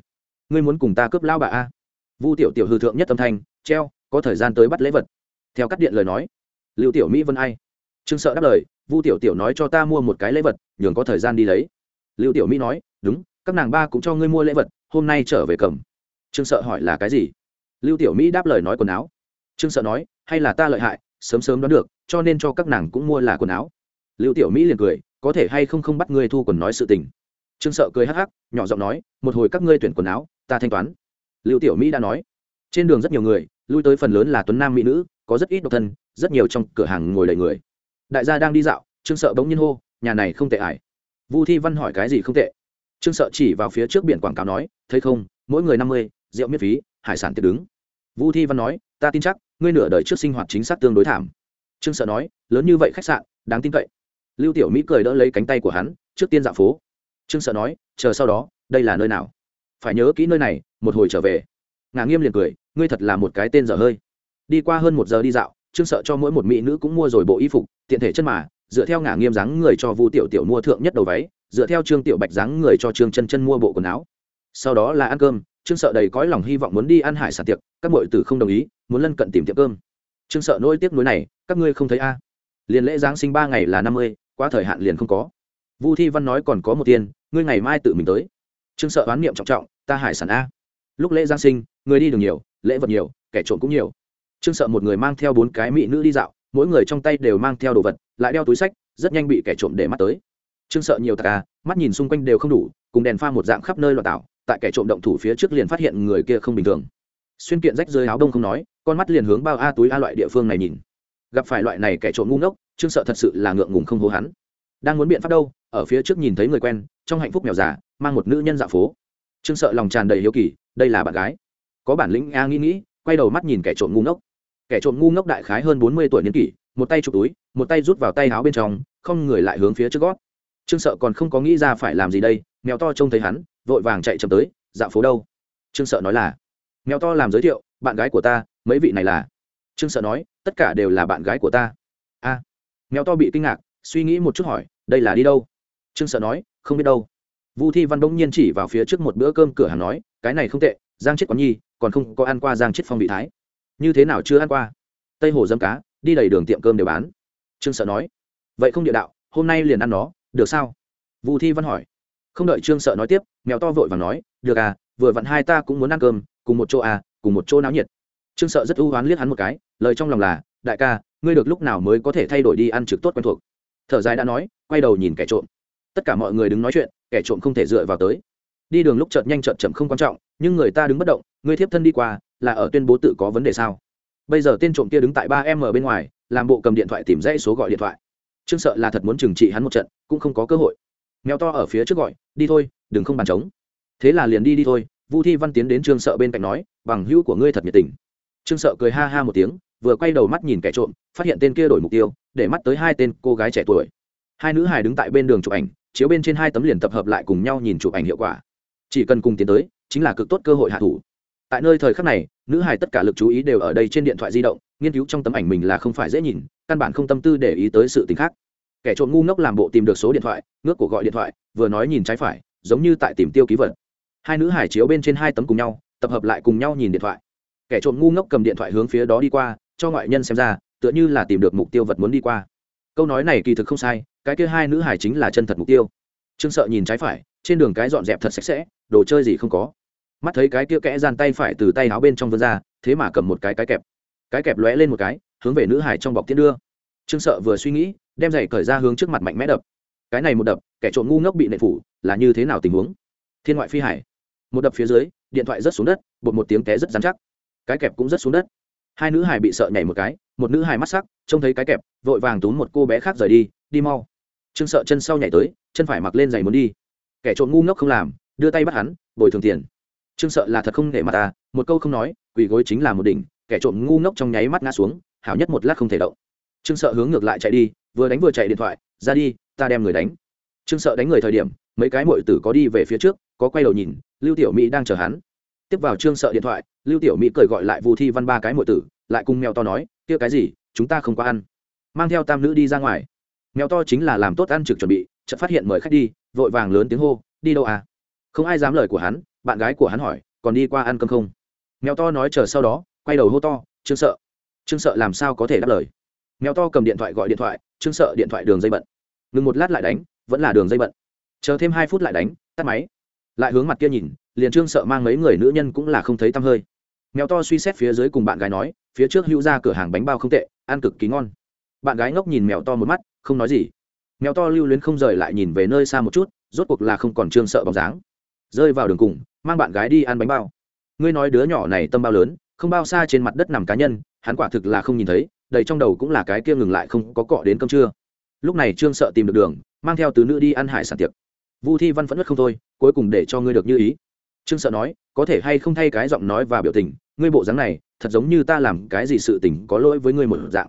Speaker 1: ngươi muốn cùng ta cướp lão bà a vu tiểu tiểu hư thượng nhất âm thanh, treo, có thời gian tới bắt lễ vật. Theo cắt điện lời nói, lưu tiểu mỹ vân ai? Trương sợ đáp lời, vu tiểu tiểu nói cho ta mua một cái lễ vật, nhường có thời gian đi lấy. Lưu tiểu mỹ nói, đúng, các nàng ba cũng cho ngươi mua lễ vật hôm nay trở về cầm. Trương sợ hỏi là cái gì? Lưu tiểu mỹ đáp lời nói quần áo. Trương sợ nói, hay là ta lợi hại, sớm sớm đoán được, cho nên cho các nàng cũng mua là quần áo. Lưu tiểu mỹ liền cười, có thể hay không không bắt ngươi thu quần nói sự tình. Trương sợ cười hắc hắc, nhỏ giọng nói, một hồi các ngươi tuyển quần áo, ta thanh toán. Lưu tiểu mỹ đã nói, trên đường rất nhiều người, lui tới phần lớn là tuấn nam mỹ nữ, có rất ít độc thân, rất nhiều trong cửa hàng ngồi đầy người. Đại gia đang đi dạo, trương sợ bỗng nhiên hô, nhà này không tệ ải. Vu thi văn hỏi cái gì không tệ? Trương sợ chỉ vào phía trước biển quảng cáo nói, thấy không, mỗi người năm mươi, rượu miễn phí, hải sản tiệc đứng. Vu thi văn nói, ta tin chắc, ngươi nửa đời trước sinh hoạt chính xác tương đối thảm. Trương sợ nói, lớn như vậy khách sạn, đáng tin cậy. Lưu tiểu mỹ cười đỡ lấy cánh tay của hắn, trước tiên dạo phố. Trương sợ nói, chờ sau đó, đây là nơi nào? Phải nhớ kỹ nơi này, một hồi trở về. Ngà nghiêm liền cười, ngươi thật là một cái tên dở hơi. Đi qua hơn một giờ đi dạo, trương sợ cho mỗi một mỹ nữ cũng mua rồi bộ y phục, tiện thể chân mà, dựa theo ngà nghiêm dáng người cho vu tiểu tiểu mua thượng nhất đầu váy dựa theo trương tiểu bạch dáng người cho trương chân chân mua bộ quần áo. Sau đó là ăn cơm, trương sợ đầy cõi lòng hy vọng muốn đi ăn hải sản tiệc, các mọi tử không đồng ý, muốn lân cận tìm tiệm cơm. Trương sợ nỗi tiếc nuối này, các ngươi không thấy a? À. liền lễ giáng sinh ba ngày là năm mươi qua thời hạn liền không có. Vu thi văn nói còn có một tiền, ngươi ngày mai tự mình tới. Trương sợ oán niệm trọng trọng, ta hải sản a. Lúc lễ giáng sinh, người đi đường nhiều, lễ vật nhiều, kẻ trộm cũng nhiều. Trương sợ một người mang theo bốn cái mỹ nữ đi dạo, mỗi người trong tay đều mang theo đồ vật, lại đeo túi sách, rất nhanh bị kẻ trộm để mắt tới trương sợ nhiều tạc à mắt nhìn xung quanh đều không đủ, cùng đèn pha một dạng khắp nơi loạn tạo, tại kẻ trộm động thủ phía trước liền phát hiện người kia không bình thường. Xuyên kiện rách rơi áo đông không nói, con mắt liền hướng bao a túi a loại địa phương này nhìn. Gặp phải loại này kẻ trộm ngu ngốc, trương sợ thật sự là ngượng ngùng không hố hắn. Đang muốn biện pháp đâu, ở phía trước nhìn thấy người quen, trong hạnh phúc mèo già, mang một nữ nhân dạo phố. Trương sợ lòng tràn đầy hiếu kỳ, đây là bạn gái. Có bản lĩnh a nghĩ nghĩ, quay đầu mắt nhìn kẻ trộm ngu ngốc. Kẻ trộm ngu ngốc đại khái hơn bốn mươi tuổi niên kỷ, một tay chụp túi, một tay rút vào tay áo bên trong, không người lại hướng phía trước gót trương sợ còn không có nghĩ ra phải làm gì đây, mèo to trông thấy hắn, vội vàng chạy chậm tới dạo phố đâu? Trương sợ nói là, mèo to làm giới thiệu, bạn gái của ta, mấy vị này là? Trương sợ nói, tất cả đều là bạn gái của ta. A. Mèo to bị kinh ngạc, suy nghĩ một chút hỏi, đây là đi đâu? Trương sợ nói, không biết đâu. Vu thi văn đông nhiên chỉ vào phía trước một bữa cơm cửa hàng nói, cái này không tệ, giang chết quán nhi, còn không có ăn qua giang chết phong vị thái. Như thế nào chưa ăn qua? Tây hồ dâm cá, đi đầy đường tiệm cơm đều bán. Trương sợ nói, vậy không địa đạo, hôm nay liền ăn nó được sao? Vu thi văn hỏi. Không đợi trương sợ nói tiếp, mèo to vội và nói, được à vừa vặn hai ta cũng muốn ăn cơm, cùng một chỗ à cùng một chỗ náo nhiệt. Trương sợ rất ưu oán liếc hắn một cái, lời trong lòng là, đại ca, ngươi được lúc nào mới có thể thay đổi đi ăn trực tốt quen thuộc? Thở dài đã nói, quay đầu nhìn kẻ trộm. Tất cả mọi người đứng nói chuyện, kẻ trộm không thể dựa vào tới. Đi đường lúc chợt nhanh chợt chậm không quan trọng, nhưng người ta đứng bất động ngươi thiếp thân đi qua, là ở tuyên bố tự có vấn đề sao? Bây giờ tên trộm kia đứng tại ba em ở bên ngoài, làm bộ cầm điện thoại tìm dãy số gọi điện thoại trương sợ là thật muốn trừng trị hắn một trận, cũng không có cơ hội. Mèo to ở phía trước gọi, đi thôi, đừng không bàn trống. Thế là liền đi đi thôi, vu thi văn tiến đến trương sợ bên cạnh nói, bằng hữu của ngươi thật nhiệt tình. Trương sợ cười ha ha một tiếng, vừa quay đầu mắt nhìn kẻ trộm, phát hiện tên kia đổi mục tiêu, để mắt tới hai tên cô gái trẻ tuổi. Hai nữ hài đứng tại bên đường chụp ảnh, chiếu bên trên hai tấm liền tập hợp lại cùng nhau nhìn chụp ảnh hiệu quả. Chỉ cần cùng tiến tới, chính là cực tốt cơ hội hạ thủ. Tại nơi thời khắc này, nữ hài tất cả lực chú ý đều ở đây trên điện thoại di động nghiên cứu trong tấm ảnh mình là không phải dễ nhìn, căn bản không tâm tư để ý tới sự t ì n h khác. Kẻ trộm ngu ngốc làm bộ tìm được số điện thoại, ngước của gọi điện thoại, vừa nói nhìn trái phải, giống như tại tìm tiêu ký vật. Hai nữ hải chiếu bên trên hai tấm cùng nhau, tập hợp lại cùng nhau nhìn điện thoại. Kẻ trộm ngu ngốc cầm điện thoại hướng phía đó đi qua, cho ngoại nhân xem ra, tựa như là tìm được mục tiêu vật muốn đi qua. Câu nói này kỳ thực không sai, cái kia hai nữ hải chính là chân thật mục tiêu. Trương sợ nhìn trái phải, trên đường cái dọn dẹp thật sạch sẽ, đồ chơi gì không có. Mắt thấy cái kia kẽ gian tay phải từ tay áo bên trong vươn ra, thế mà cầm một cái cái kẹp cái kẹp lóe lên một cái, hướng về nữ hải trong bọc tiên đưa. Trương sợ vừa suy nghĩ, đem giày cởi ra hướng trước mặt mạnh mẽ đập. Cái này một đập, kẻ trộm ngu ngốc bị nệ phủ, là như thế nào tình huống? Thiên ngoại phi hải. Một đập phía dưới, điện thoại rớt xuống đất, bột một tiếng té rất dán chắc. Cái kẹp cũng rớt xuống đất. Hai nữ hải bị sợ nhảy một cái, một nữ hải mắt sắc, trông thấy cái kẹp, vội vàng túm một cô bé khác rời đi đi mau. Trương sợ chân sau nhảy tới, chân phải mặc lên giày muốn đi. Kẻ trộm ngu ngốc không làm, đưa tay bắt hắn, bồi thường tiền. Trương sợ là thật không để mặt ta, một câu không nói, quỳ gối chính là một đỉnh kẻ trộm ngu ngốc trong nháy mắt ngã xuống, hảo nhất một lát không thể động. Trương sợ hướng ngược lại chạy đi, vừa đánh vừa chạy điện thoại, ra đi, ta đem người đánh. Trương sợ đánh người thời điểm, mấy cái mội tử có đi về phía trước, có quay đầu nhìn, lưu tiểu mỹ đang chờ hắn. Tiếp vào trương sợ điện thoại, lưu tiểu mỹ cười gọi lại vu thi văn ba cái mội tử, lại cùng mèo to nói, kia cái gì, chúng ta không có ăn. Mang theo tam nữ đi ra ngoài. Mèo to chính là làm tốt ăn trực chuẩn bị, chợt phát hiện mời khách đi, vội vàng lớn tiếng hô, đi đâu à? Không ai dám lời của hắn, bạn gái của hắn hỏi, còn đi qua ăn cơm không? Mèo to nói chờ sau đó quay đầu hô to, trương sợ trương sợ làm sao có thể đáp lời? Mèo to cầm điện thoại gọi điện thoại, trương sợ, điện thoại đường dây bận. Ngừng một lát lại đánh, vẫn là đường dây bận. Chờ thêm hai phút lại đánh, tắt máy. Lại hướng mặt kia nhìn, liền trương sợ mang mấy người nữ nhân cũng là không thấy tăm hơi. Mèo to suy xét phía dưới cùng bạn gái nói, phía trước hữu ra cửa hàng bánh bao không tệ, ăn cực kỳ ngon. Bạn gái ngốc nhìn mèo to một mắt, không nói gì. Mèo to lưu luyến không rời lại nhìn về nơi xa một chút, rốt cuộc là không còn trương sợ bóng dáng. Rơi vào đường cùng, mang bạn gái đi ăn bánh bao. Ngươi nói đứa nhỏ này tâm bao lớn không bao xa trên mặt đất nằm cá nhân, hắn quả thực là không nhìn thấy, đầy trong đầu cũng là cái kia ngừng lại không có cọ đến cơm trưa. Lúc này trương sợ tìm được đường, mang theo từ nữ đi ăn hải sản tiệc. Vu thi văn phẫn nứt không thôi, cuối cùng để cho ngươi được như ý. Trương sợ nói, có thể hay không thay cái giọng nói và biểu tình, ngươi bộ dáng này, thật giống như ta làm cái gì sự tình có lỗi với ngươi một dạng.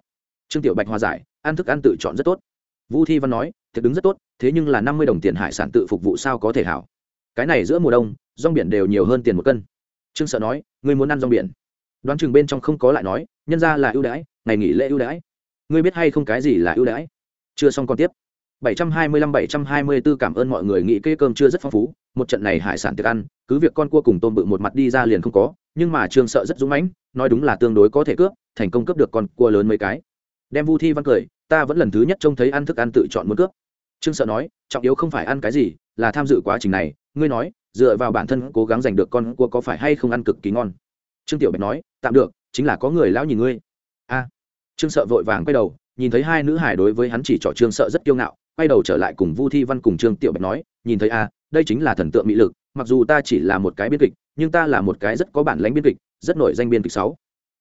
Speaker 1: Trương tiểu bạch hòa giải, ăn thức ăn tự chọn rất tốt. Vu thi văn nói thật đứng rất tốt, thế nhưng là năm mươi đồng tiền hải sản tự phục vụ sao có thể hảo? Cái này giữa mùa đông, rong biển đều nhiều hơn tiền một cân. Trương sợ nói, ngươi muốn ăn rong biển? Đoán chừng bên trong không có lại nói, nhân ra là ưu đãi, ngày nghỉ lễ ưu đãi. Ngươi biết hay không cái gì là ưu đãi? Chưa xong còn tiếp. 725-724 cảm ơn mọi người, nghĩ kê cơm chưa rất phong phú. Một trận này hải sản tiệc ăn, cứ việc con cua cùng tôm bự một mặt đi ra liền không có, nhưng mà trương sợ rất dũng mãnh, nói đúng là tương đối có thể cướp, thành công cướp được con cua lớn mấy cái. Đem vu thi văn cười, ta vẫn lần thứ nhất trông thấy ăn thức ăn tự chọn muốn cướp. Trương sợ nói, trọng yếu không phải ăn cái gì, là tham dự quá trình này. Ngươi nói, dựa vào bản thân cố gắng giành được con cua có phải hay không ăn cực kỳ ngon? Trương tiểu bạch nói, tạm được, chính là có người lão nhìn ngươi. A. Trương sợ vội vàng quay đầu, nhìn thấy hai nữ hải đối với hắn chỉ trỏ trương sợ rất kiêu ngạo, quay đầu trở lại cùng vu thi văn cùng trương tiểu bạch nói, nhìn thấy a, đây chính là thần tượng mỹ lực, mặc dù ta chỉ là một cái biên kịch, nhưng ta là một cái rất có bản lãnh biên kịch, rất nổi danh biên kịch sáu.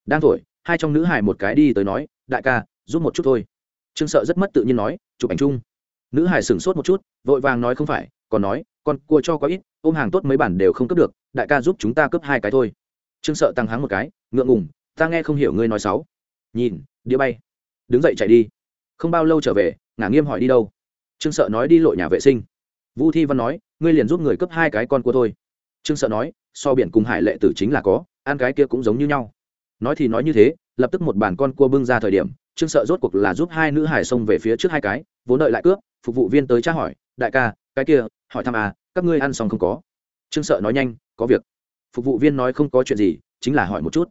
Speaker 1: Đang thổi. Hai trong nữ hải một cái đi tới nói, đại ca, giúp một chút thôi. Trương sợ rất mất tự nhiên nói, chụp ảnh chung. Nữ hải sửng sốt một chút, vội vàng nói, không phải, còn nói, con cua cho có ít, ôm hàng tốt mấy bản đều không cấp được, đại ca giúp chúng ta cấp hai cái thôi trương sợ tăng háng một cái, ngượng ngùng, ta nghe không hiểu ngươi nói sáu nhìn, đĩa bay. Đứng dậy chạy đi. Không bao lâu trở về, ngả nghiêm hỏi đi đâu. Trương sợ nói đi lội nhà vệ sinh. Vu thi văn nói, ngươi liền giúp người cấp hai cái con cua thôi. Trương sợ nói, so biển cùng hải lệ tử chính là có, ăn cái kia cũng giống như nhau. Nói thì nói như thế, lập tức một bàn con cua bưng ra thời điểm, trương sợ rốt cuộc là giúp hai nữ hải xông về phía trước hai cái, vốn đợi lại cướp, phục vụ viên tới tra hỏi, đại ca, cái kia, hỏi thăm à các ngươi ăn xong không có? Trương sợ nói nhanh, có việc phục vụ viên nói không có chuyện gì, chính là hỏi một chút.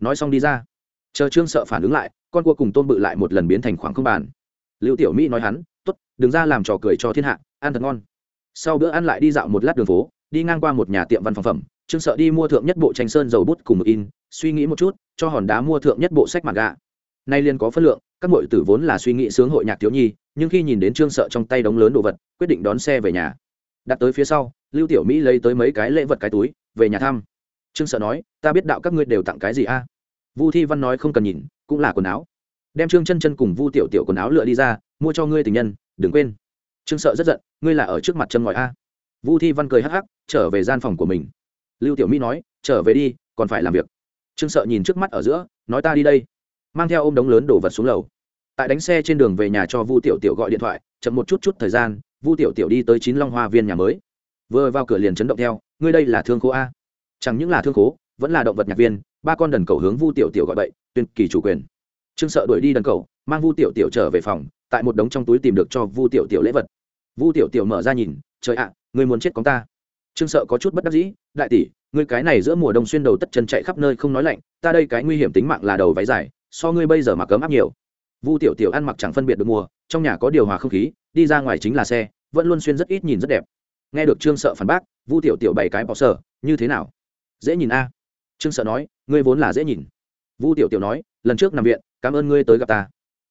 Speaker 1: Nói xong đi ra. Chờ trương sợ phản ứng lại, con cua cùng tôm bự lại một lần biến thành khoảng không bàn. Lưu tiểu mỹ nói hắn t ố t đừng ra làm trò cười cho thiên hạ, ăn thật ngon. Sau bữa ăn lại đi dạo một lát đường phố, đi ngang qua một nhà tiệm văn phòng phẩm, trương sợ đi mua thượng nhất bộ tranh sơn dầu bút cùng mực in, suy nghĩ một chút, cho hòn đá mua thượng nhất bộ sách mặt gà nay liền có phân lượng, các m tử vốn là suy nghĩ sướng hội nhạc thiếu nhi, nhưng khi nhìn đến trương sợ trong tay đống lớn đồ vật, quyết định đón xe về nhà. Đặt tới phía sau lưu tiểu mỹ lấy tới mấy cái lễ vật cái túi, về nhà thăm. Trương sợ nói, ta biết đạo các ngươi đều tặng cái gì a? Vu thi văn nói không cần nhìn, cũng là quần áo. Đem trương chân chân cùng vu tiểu tiểu quần áo lựa đi ra, mua cho ngươi tình nhân, đừng quên. Trương sợ rất giận, ngươi là ở trước mặt chân ngòi a? Vu thi văn cười hắc hắc, trở về gian phòng của mình. Lưu tiểu mỹ nói, trở về đi, còn phải làm việc. Trương sợ nhìn trước mắt ở giữa, nói ta đi đây. Mang theo ôm đống lớn đổ vật xuống lầu. Tại đánh xe trên đường về nhà cho vu tiểu tiểu gọi điện thoại, chậm một chút chút thời gian, vu tiểu tiểu đi tới chín long hoa viên nhà mới vừa vào cửa liền chấn động theo, ngươi đây là thương khố a? Chẳng những là thương khố, vẫn là động vật nhạc viên, ba con đần cầu hướng vu tiểu tiểu gọi bậy, tuyên kỳ chủ quyền. Trương sợ đuổi đi đần cầu mang vu tiểu tiểu trở về phòng, tại một đống trong túi tìm được cho vu tiểu tiểu lễ vật. Vu tiểu tiểu mở ra nhìn, trời ạ, ngươi muốn chết con ta? Trương sợ có chút bất đắc dĩ, đại tỷ, ngươi cái này giữa mùa đông xuyên đầu tất chân chạy khắp nơi không nói lạnh, ta đây cái nguy hiểm tính mạng là đầu váy dài, so ngươi bây giờ mà cấm áp nhiều. Vu tiểu tiểu ăn mặc chẳng phân biệt được mùa, trong nhà có điều hòa không khí, đi ra ngoài chính là xe, vẫn luôn xuyên rất ít nhìn rất đẹp nghe được trương sợ phản bác, vu tiểu tiểu bảy cái bỏ sở như thế nào? Dễ nhìn a? Trương sợ nói, ngươi vốn là dễ nhìn. Vu tiểu tiểu nói, lần trước nằm viện, cảm ơn ngươi tới gặp ta.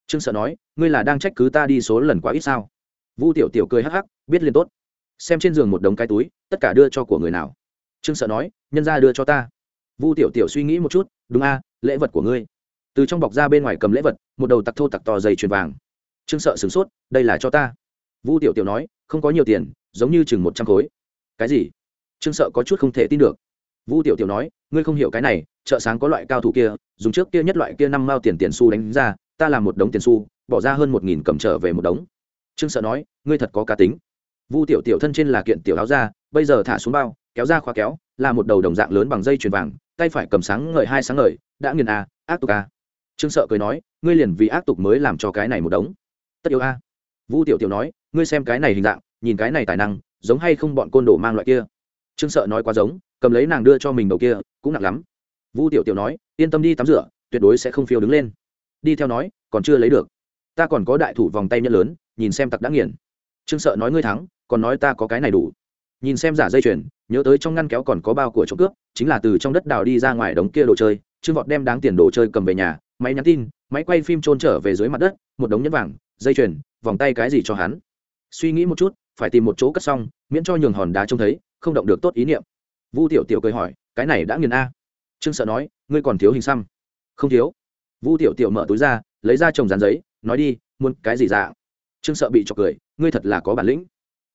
Speaker 1: Trương sợ nói, ngươi là đang trách cứ ta đi số lần quá ít sao? Vu tiểu tiểu cười hắc hắc, biết liền tốt. Xem trên giường một đống cái túi, tất cả đưa cho của người nào? Trương sợ nói, nhân ra đưa cho ta. Vu tiểu tiểu suy nghĩ một chút, đúng a, lễ vật của ngươi. Từ trong bọc ra bên ngoài cầm lễ vật, một đầu tặc thô tặc to dày chuyền vàng. Trương sợ sửng sốt, đây là cho ta. Vu tiểu tiểu nói, không có nhiều tiền giống như chừng một trăm khối. Cái gì? Trương sợ có chút không thể tin được. Vu tiểu tiểu nói, ngươi không hiểu cái này, chợ sáng có loại cao thủ kia, dùng trước kia nhất loại kia năm mao tiền tiền xu đánh ra, ta làm một đống tiền xu, bỏ ra hơn một nghìn cầm trở về một đống. Trương sợ nói, ngươi thật có cá tính. Vu tiểu tiểu thân trên là kiện tiểu áo ra bây giờ thả xuống bao, kéo ra khóa kéo, là một đầu đồng dạng lớn bằng dây chuyền vàng, tay phải cầm sáng ngời hai sáng ngời, đã nghiền a ác tục a trương sợ cười nói, ngươi liền vì ác tục mới làm cho cái này một đống. Tất yếu a vu tiểu tiểu nói, ngươi xem cái này hình dạng nhìn cái này tài năng, giống hay không bọn côn đồ mang loại kia. Trương sợ nói quá giống, cầm lấy nàng đưa cho mình đầu kia, cũng nặng lắm. Vu tiểu tiểu nói, yên tâm đi tắm rửa, tuyệt đối sẽ không phiêu đứng lên. Đi theo nói, còn chưa lấy được. Ta còn có đại thủ vòng tay nhẫn lớn, nhìn xem tặc đã nghiền. Trương sợ nói ngươi thắng, còn nói ta có cái này đủ. Nhìn xem giả dây chuyền, nhớ tới trong ngăn kéo còn có bao của trộm cướp, chính là từ trong đất đào đi ra ngoài đống kia đồ chơi, trương vọt đem đáng tiền đồ chơi cầm về nhà, máy nhắn tin, máy quay phim trôn trở về dưới mặt đất, một đống nhẫn vàng, dây chuyền, vòng tay cái gì cho hắn. Suy nghĩ một chút phải tìm một chỗ cất xong, miễn cho nhường hòn đá trông thấy, không động được tốt ý niệm. Vu tiểu tiểu cười hỏi, cái này đã nghiền a? Trương sợ nói, ngươi còn thiếu hình xăm. Không thiếu. Vu tiểu tiểu mở túi ra, lấy ra chồng dán giấy, nói đi, muốn cái gì dạ? Trương sợ bị chọc cười, ngươi thật là có bản lĩnh.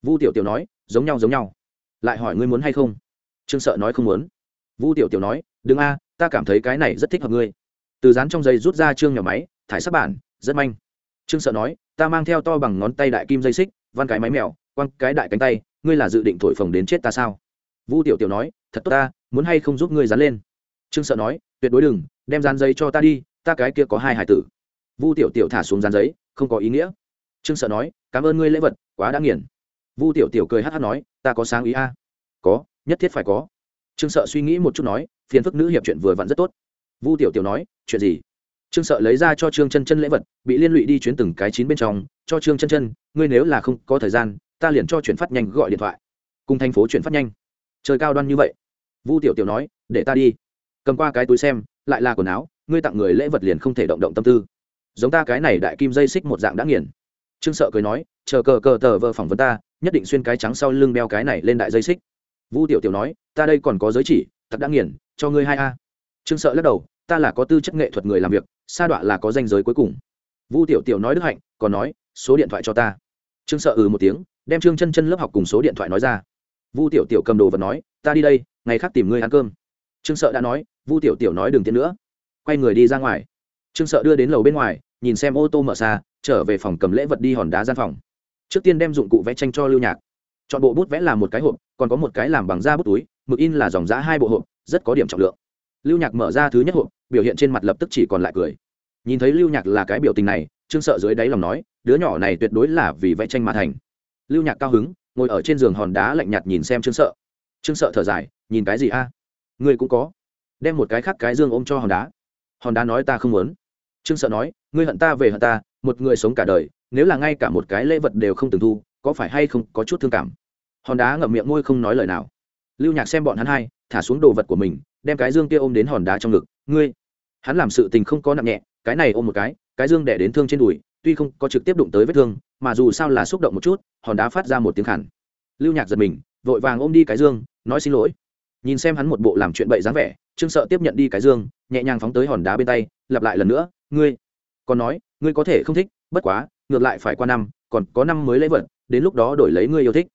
Speaker 1: Vu tiểu tiểu nói, giống nhau giống nhau. Lại hỏi, ngươi muốn hay không? Trương sợ nói, không muốn. Vu tiểu tiểu nói, đừng a, ta cảm thấy cái này rất thích hợp ngươi. Từ dán trong giấy rút ra trương nhỏ máy, thải sắc bản, rất manh. Trương sợ nói, ta mang theo to bằng ngón tay đại kim dây xích, văn cái máy mèo quăng cái đại cánh tay, ngươi là dự định thổi phồng đến chết ta sao? Vu tiểu tiểu nói, thật tốt ta, muốn hay không giúp ngươi dán lên? Trương sợ nói, tuyệt đối đừng, đem dán giấy cho ta đi, ta cái kia có hai hải tử. Vu tiểu tiểu thả xuống dán giấy, không có ý nghĩa. Trương sợ nói, cảm ơn ngươi lễ vật, quá đã nghiền. Vu tiểu tiểu cười hát hát nói, ta có sáng ý a. Có, nhất thiết phải có. Trương sợ suy nghĩ một chút nói, phiền phức nữ hiệp chuyện vừa vặn rất tốt. Vu tiểu tiểu nói, chuyện gì? Trương sợ lấy ra cho trương chân chân lễ vật, bị liên lụy đi chuyến từng cái chín bên trong. Cho trương chân chân, ngươi nếu là không có thời gian ta liền cho chuyển phát nhanh gọi điện thoại. Cùng thành phố chuyển phát nhanh. Trời cao đoan như vậy. Vu tiểu tiểu nói, để ta đi. Cầm qua cái túi xem, lại là quần áo, ngươi tặng người lễ vật liền không thể động động tâm tư. Giống ta cái này đại kim dây xích một dạng đã nghiền. Trương sợ cười nói, chờ cờ cờ tờ vờ phỏng vấn ta, nhất định xuyên cái trắng sau lưng đeo cái này lên đại dây xích. Vu tiểu tiểu nói, ta đây còn có giới chỉ, thật đã nghiền, cho ngươi hai a. Trương sợ lắc đầu, ta là có tư chất nghệ thuật người làm việc, sa đọa là có danh giới cuối cùng. Vu tiểu tiểu nói đức hạnh, còn nói, số điện thoại cho ta. Trương sợ ừ một tiếng đem trương chân chân lớp học cùng số điện thoại nói ra. Vu tiểu tiểu cầm đồ vật nói, ta đi đây, ngày khác tìm ngươi ăn cơm. Trương sợ đã nói, vu tiểu tiểu nói đừng tiến nữa. Quay người đi ra ngoài. Trương sợ đưa đến lầu bên ngoài, nhìn xem ô tô mở xa, trở về phòng cầm lễ vật đi hòn đá gian phòng. Trước tiên đem dụng cụ vẽ tranh cho lưu nhạc. Chọn bộ bút vẽ là một cái hộp, còn có một cái làm bằng da bút túi, mực in là dòng giã hai bộ hộp, rất có điểm trọng lượng. Lưu nhạc mở ra thứ nhất hộp, biểu hiện trên mặt lập tức chỉ còn lại cười. Nhìn thấy lưu nhạc là cái biểu tình này, trương sợ dưới đáy lòng nói, đứa nhỏ này tuyệt đối là vì vẽ tranh mà thành lưu nhạc cao hứng, ngồi ở trên giường hòn đá lạnh nhạt nhìn xem trương sợ. Trương sợ thở dài, nhìn cái gì a? À? cũng có. Đem một cái khác cái dương ôm cho hòn đá. Hòn đá nói ta không muốn. Trương sợ nói, ngươi hận ta về hận ta, một người sống cả đời, nếu là ngay cả một cái lễ vật đều không từng thu, có phải hay không có chút thương cảm? Hòn đá ngậm miệng ngôi không nói lời nào. Lưu nhạc xem bọn hắn hai, thả xuống đồ vật của mình, đem cái dương kia ôm đến hòn đá trong ngực. Ngươi, hắn làm sự tình không có nặng nhẹ, cái này ôm một cái cái dương đẻ đến thương trên đùi, tuy không có trực tiếp đụng tới vết thương mà dù sao là xúc động một chút, hòn đá phát ra một tiếng khản lưu nhạc giật mình, vội vàng ôm đi cái dương, nói xin lỗi. Nhìn xem hắn một bộ làm chuyện bậy dáng vẻ, trương sợ tiếp nhận đi cái dương, nhẹ nhàng phóng tới hòn đá bên tay, lặp lại lần nữa, ngươi, còn nói, ngươi có thể không thích, bất quá, ngược lại phải qua năm, còn có năm mới lấy vật, đến lúc đó đổi lấy ngươi yêu thích.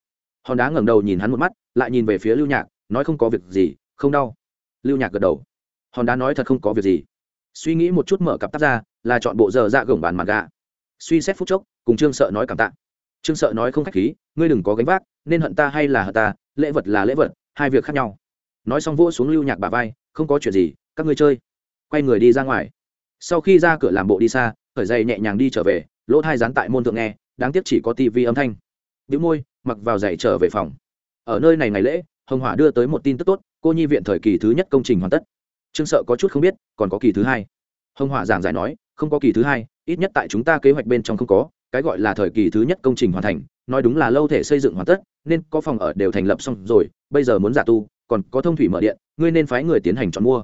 Speaker 1: Hòn đá ngẩng đầu nhìn hắn một mắt, lại nhìn về phía lưu nhạc, nói không có việc gì, không đau. Lưu nhạc gật đầu. Hòn đá nói thật không có việc gì. Suy nghĩ một chút mở cặp tắt ra, là chọn bộ giờ dạ gồng bàn mặt gà suy xét phút chốc cùng trương sợ nói cảm tạ. Trương sợ nói không khách khí, ngươi đừng có gánh vác, nên hận ta hay là hận ta, lễ vật là lễ vật, hai việc khác nhau. Nói xong vỗ xuống lưu nhạc bà vai, không có chuyện gì, các ngươi chơi. Quay người đi ra ngoài. Sau khi ra cửa làm bộ đi xa khởi dây nhẹ nhàng đi trở về, lỗ thai dán tại môn thượng nghe, đáng tiếc chỉ có tivi âm thanh. Đĩu môi, mặc vào giày trở về phòng. Ở nơi này ngày lễ, hồng hỏa đưa tới một tin tức tốt, cô nhi viện thời kỳ thứ nhất công trình hoàn tất. Trương sợ có chút không biết, còn có kỳ thứ hai. Hồng hỏa giảng giải nói, không có kỳ thứ hai, ít nhất tại chúng ta kế hoạch bên trong không có cái gọi là thời kỳ thứ nhất công trình hoàn thành, nói đúng là lâu thể xây dựng hoàn tất, nên có phòng ở đều thành lập xong rồi, bây giờ muốn giả tu, còn có thông thủy mở điện, ngươi nên phái người tiến hành chọn mua.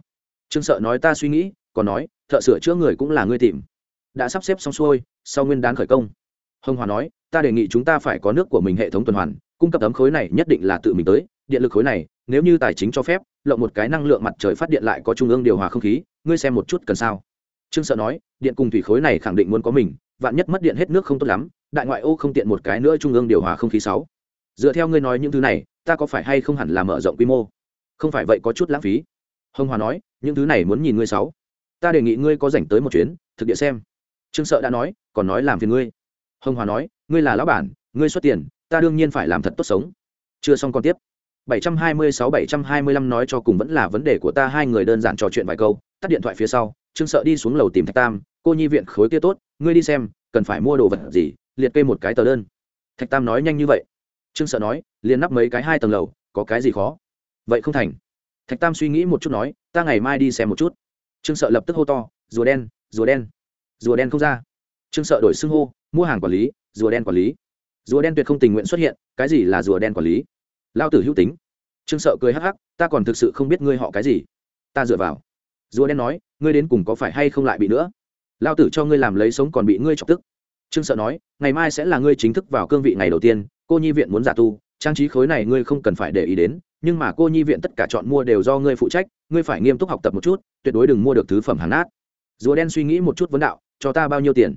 Speaker 1: Trương sợ nói ta suy nghĩ, còn nói, thợ sửa chữa người cũng là ngươi tìm. Đã sắp xếp xong xuôi, sau nguyên đán khởi công. Hồng hòa nói, ta đề nghị chúng ta phải có nước của mình hệ thống tuần hoàn, cung cấp tấm khối này nhất định là tự mình tới, điện lực khối này, nếu như tài chính cho phép, lộng một cái năng lượng mặt trời phát điện lại có trung ương điều hòa không khí, ngươi xem một chút cần sao. Trương sợ nói, điện cùng thủy khối này khẳng định muốn có mình vạn nhất mất điện hết nước không tốt lắm, đại ngoại ô không tiện một cái nữa trung ương điều hòa không khí sáu. Dựa theo ngươi nói những thứ này, ta có phải hay không hẳn là mở rộng quy mô? Không phải vậy có chút lãng phí. Hồng hòa nói, những thứ này muốn nhìn ngươi sáu. Ta đề nghị ngươi có dành tới một chuyến, thực địa xem. Trương sợ đã nói, còn nói làm phiền ngươi. Hồng hòa nói, ngươi là lão bản, ngươi xuất tiền, ta đương nhiên phải làm thật tốt sống. Chưa xong còn tiếp. 726-725 nói cho cùng vẫn là vấn đề của ta, hai người đơn giản trò chuyện vài câu, tắt điện thoại phía sau, trương sợ đi xuống lầu tìm thạch tam, cô nhi viện khối kia tốt ngươi đi xem, cần phải mua đồ vật gì, liệt kê một cái tờ đơn. Thạch tam nói nhanh như vậy. Trương sợ nói, liền nắp mấy cái hai tầng lầu, có cái gì khó? Vậy không thành. Thạch tam suy nghĩ một chút nói, ta ngày mai đi xem một chút. Trương sợ lập tức hô to, rùa đen rùa đen. Rùa đen không ra. Trương sợ đổi xưng hô, mua hàng quản lý, rùa đen quản lý. Rùa đen tuyệt không tình nguyện xuất hiện, cái gì là rùa đen quản lý? Lao tử hữu tính. Trương sợ cười hắc hắc, ta còn thực sự không biết ngươi họ cái gì. Ta dựa vào. Rùa đen nói, ngươi đến cùng có phải hay không lại bị nữa? Lao tử cho ngươi làm lấy sống còn bị ngươi chọc tức. Trương sợ nói, ngày mai sẽ là ngươi chính thức vào cương vị ngày đầu tiên, cô nhi viện muốn giả tu, trang trí khối này ngươi không cần phải để ý đến, nhưng mà cô nhi viện tất cả chọn mua đều do ngươi phụ trách, ngươi phải nghiêm túc học tập một chút, tuyệt đối đừng mua được thứ phẩm hàng nát. Rùa đen suy nghĩ một chút vấn đạo, cho ta bao nhiêu tiền?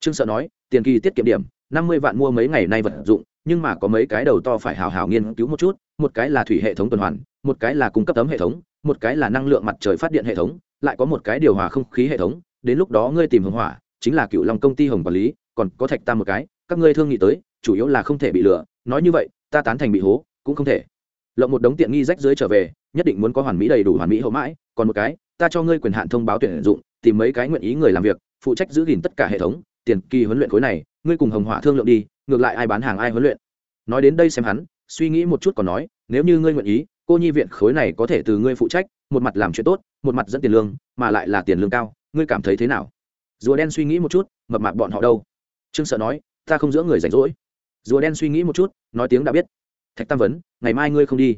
Speaker 1: Trương sợ nói, tiền kỳ tiết kiệm điểm, năm mươi vạn mua mấy ngày nay vật dụng, nhưng mà có mấy cái đầu to phải hào hào nghiên cứu một chút, một cái là thủy hệ thống tuần hoàn, một cái là cung cấp tấm hệ thống, một cái là năng lượng mặt trời phát điện hệ thống, lại có một cái điều hòa không khí hệ thống đến lúc đó ngươi tìm hồng hỏa, chính là cựu long công ty hồng quản lý, còn có thạch tam một cái, các ngươi thương nghị tới, chủ yếu là không thể bị lừa, nói như vậy, ta tán thành bị hố, cũng không thể. Lộng một đống tiện nghi rách dưới trở về, nhất định muốn có hoàn mỹ đầy đủ hoàn mỹ hậu mãi, còn một cái, ta cho ngươi quyền hạn thông báo tuyển dụng, tìm mấy cái nguyện ý người làm việc, phụ trách giữ gìn tất cả hệ thống, tiền kỳ huấn luyện khối này, ngươi cùng hồng hỏa thương lượng đi, ngược lại ai bán hàng ai huấn luyện. Nói đến đây xem hắn, suy nghĩ một chút còn nói, nếu như ngươi nguyện ý, cô nhi viện khối này có thể từ ngươi phụ trách, một mặt làm chuyện tốt, một mặt dẫn tiền lương, mà lại là tiền lương cao ngươi cảm thấy thế nào? Rùa đen suy nghĩ một chút, mập mạp bọn họ đâu? Trương sợ nói, ta không giữa người rảnh rỗi. Rùa đen suy nghĩ một chút, nói tiếng đã biết. Thạch tam vấn, ngày mai ngươi không đi.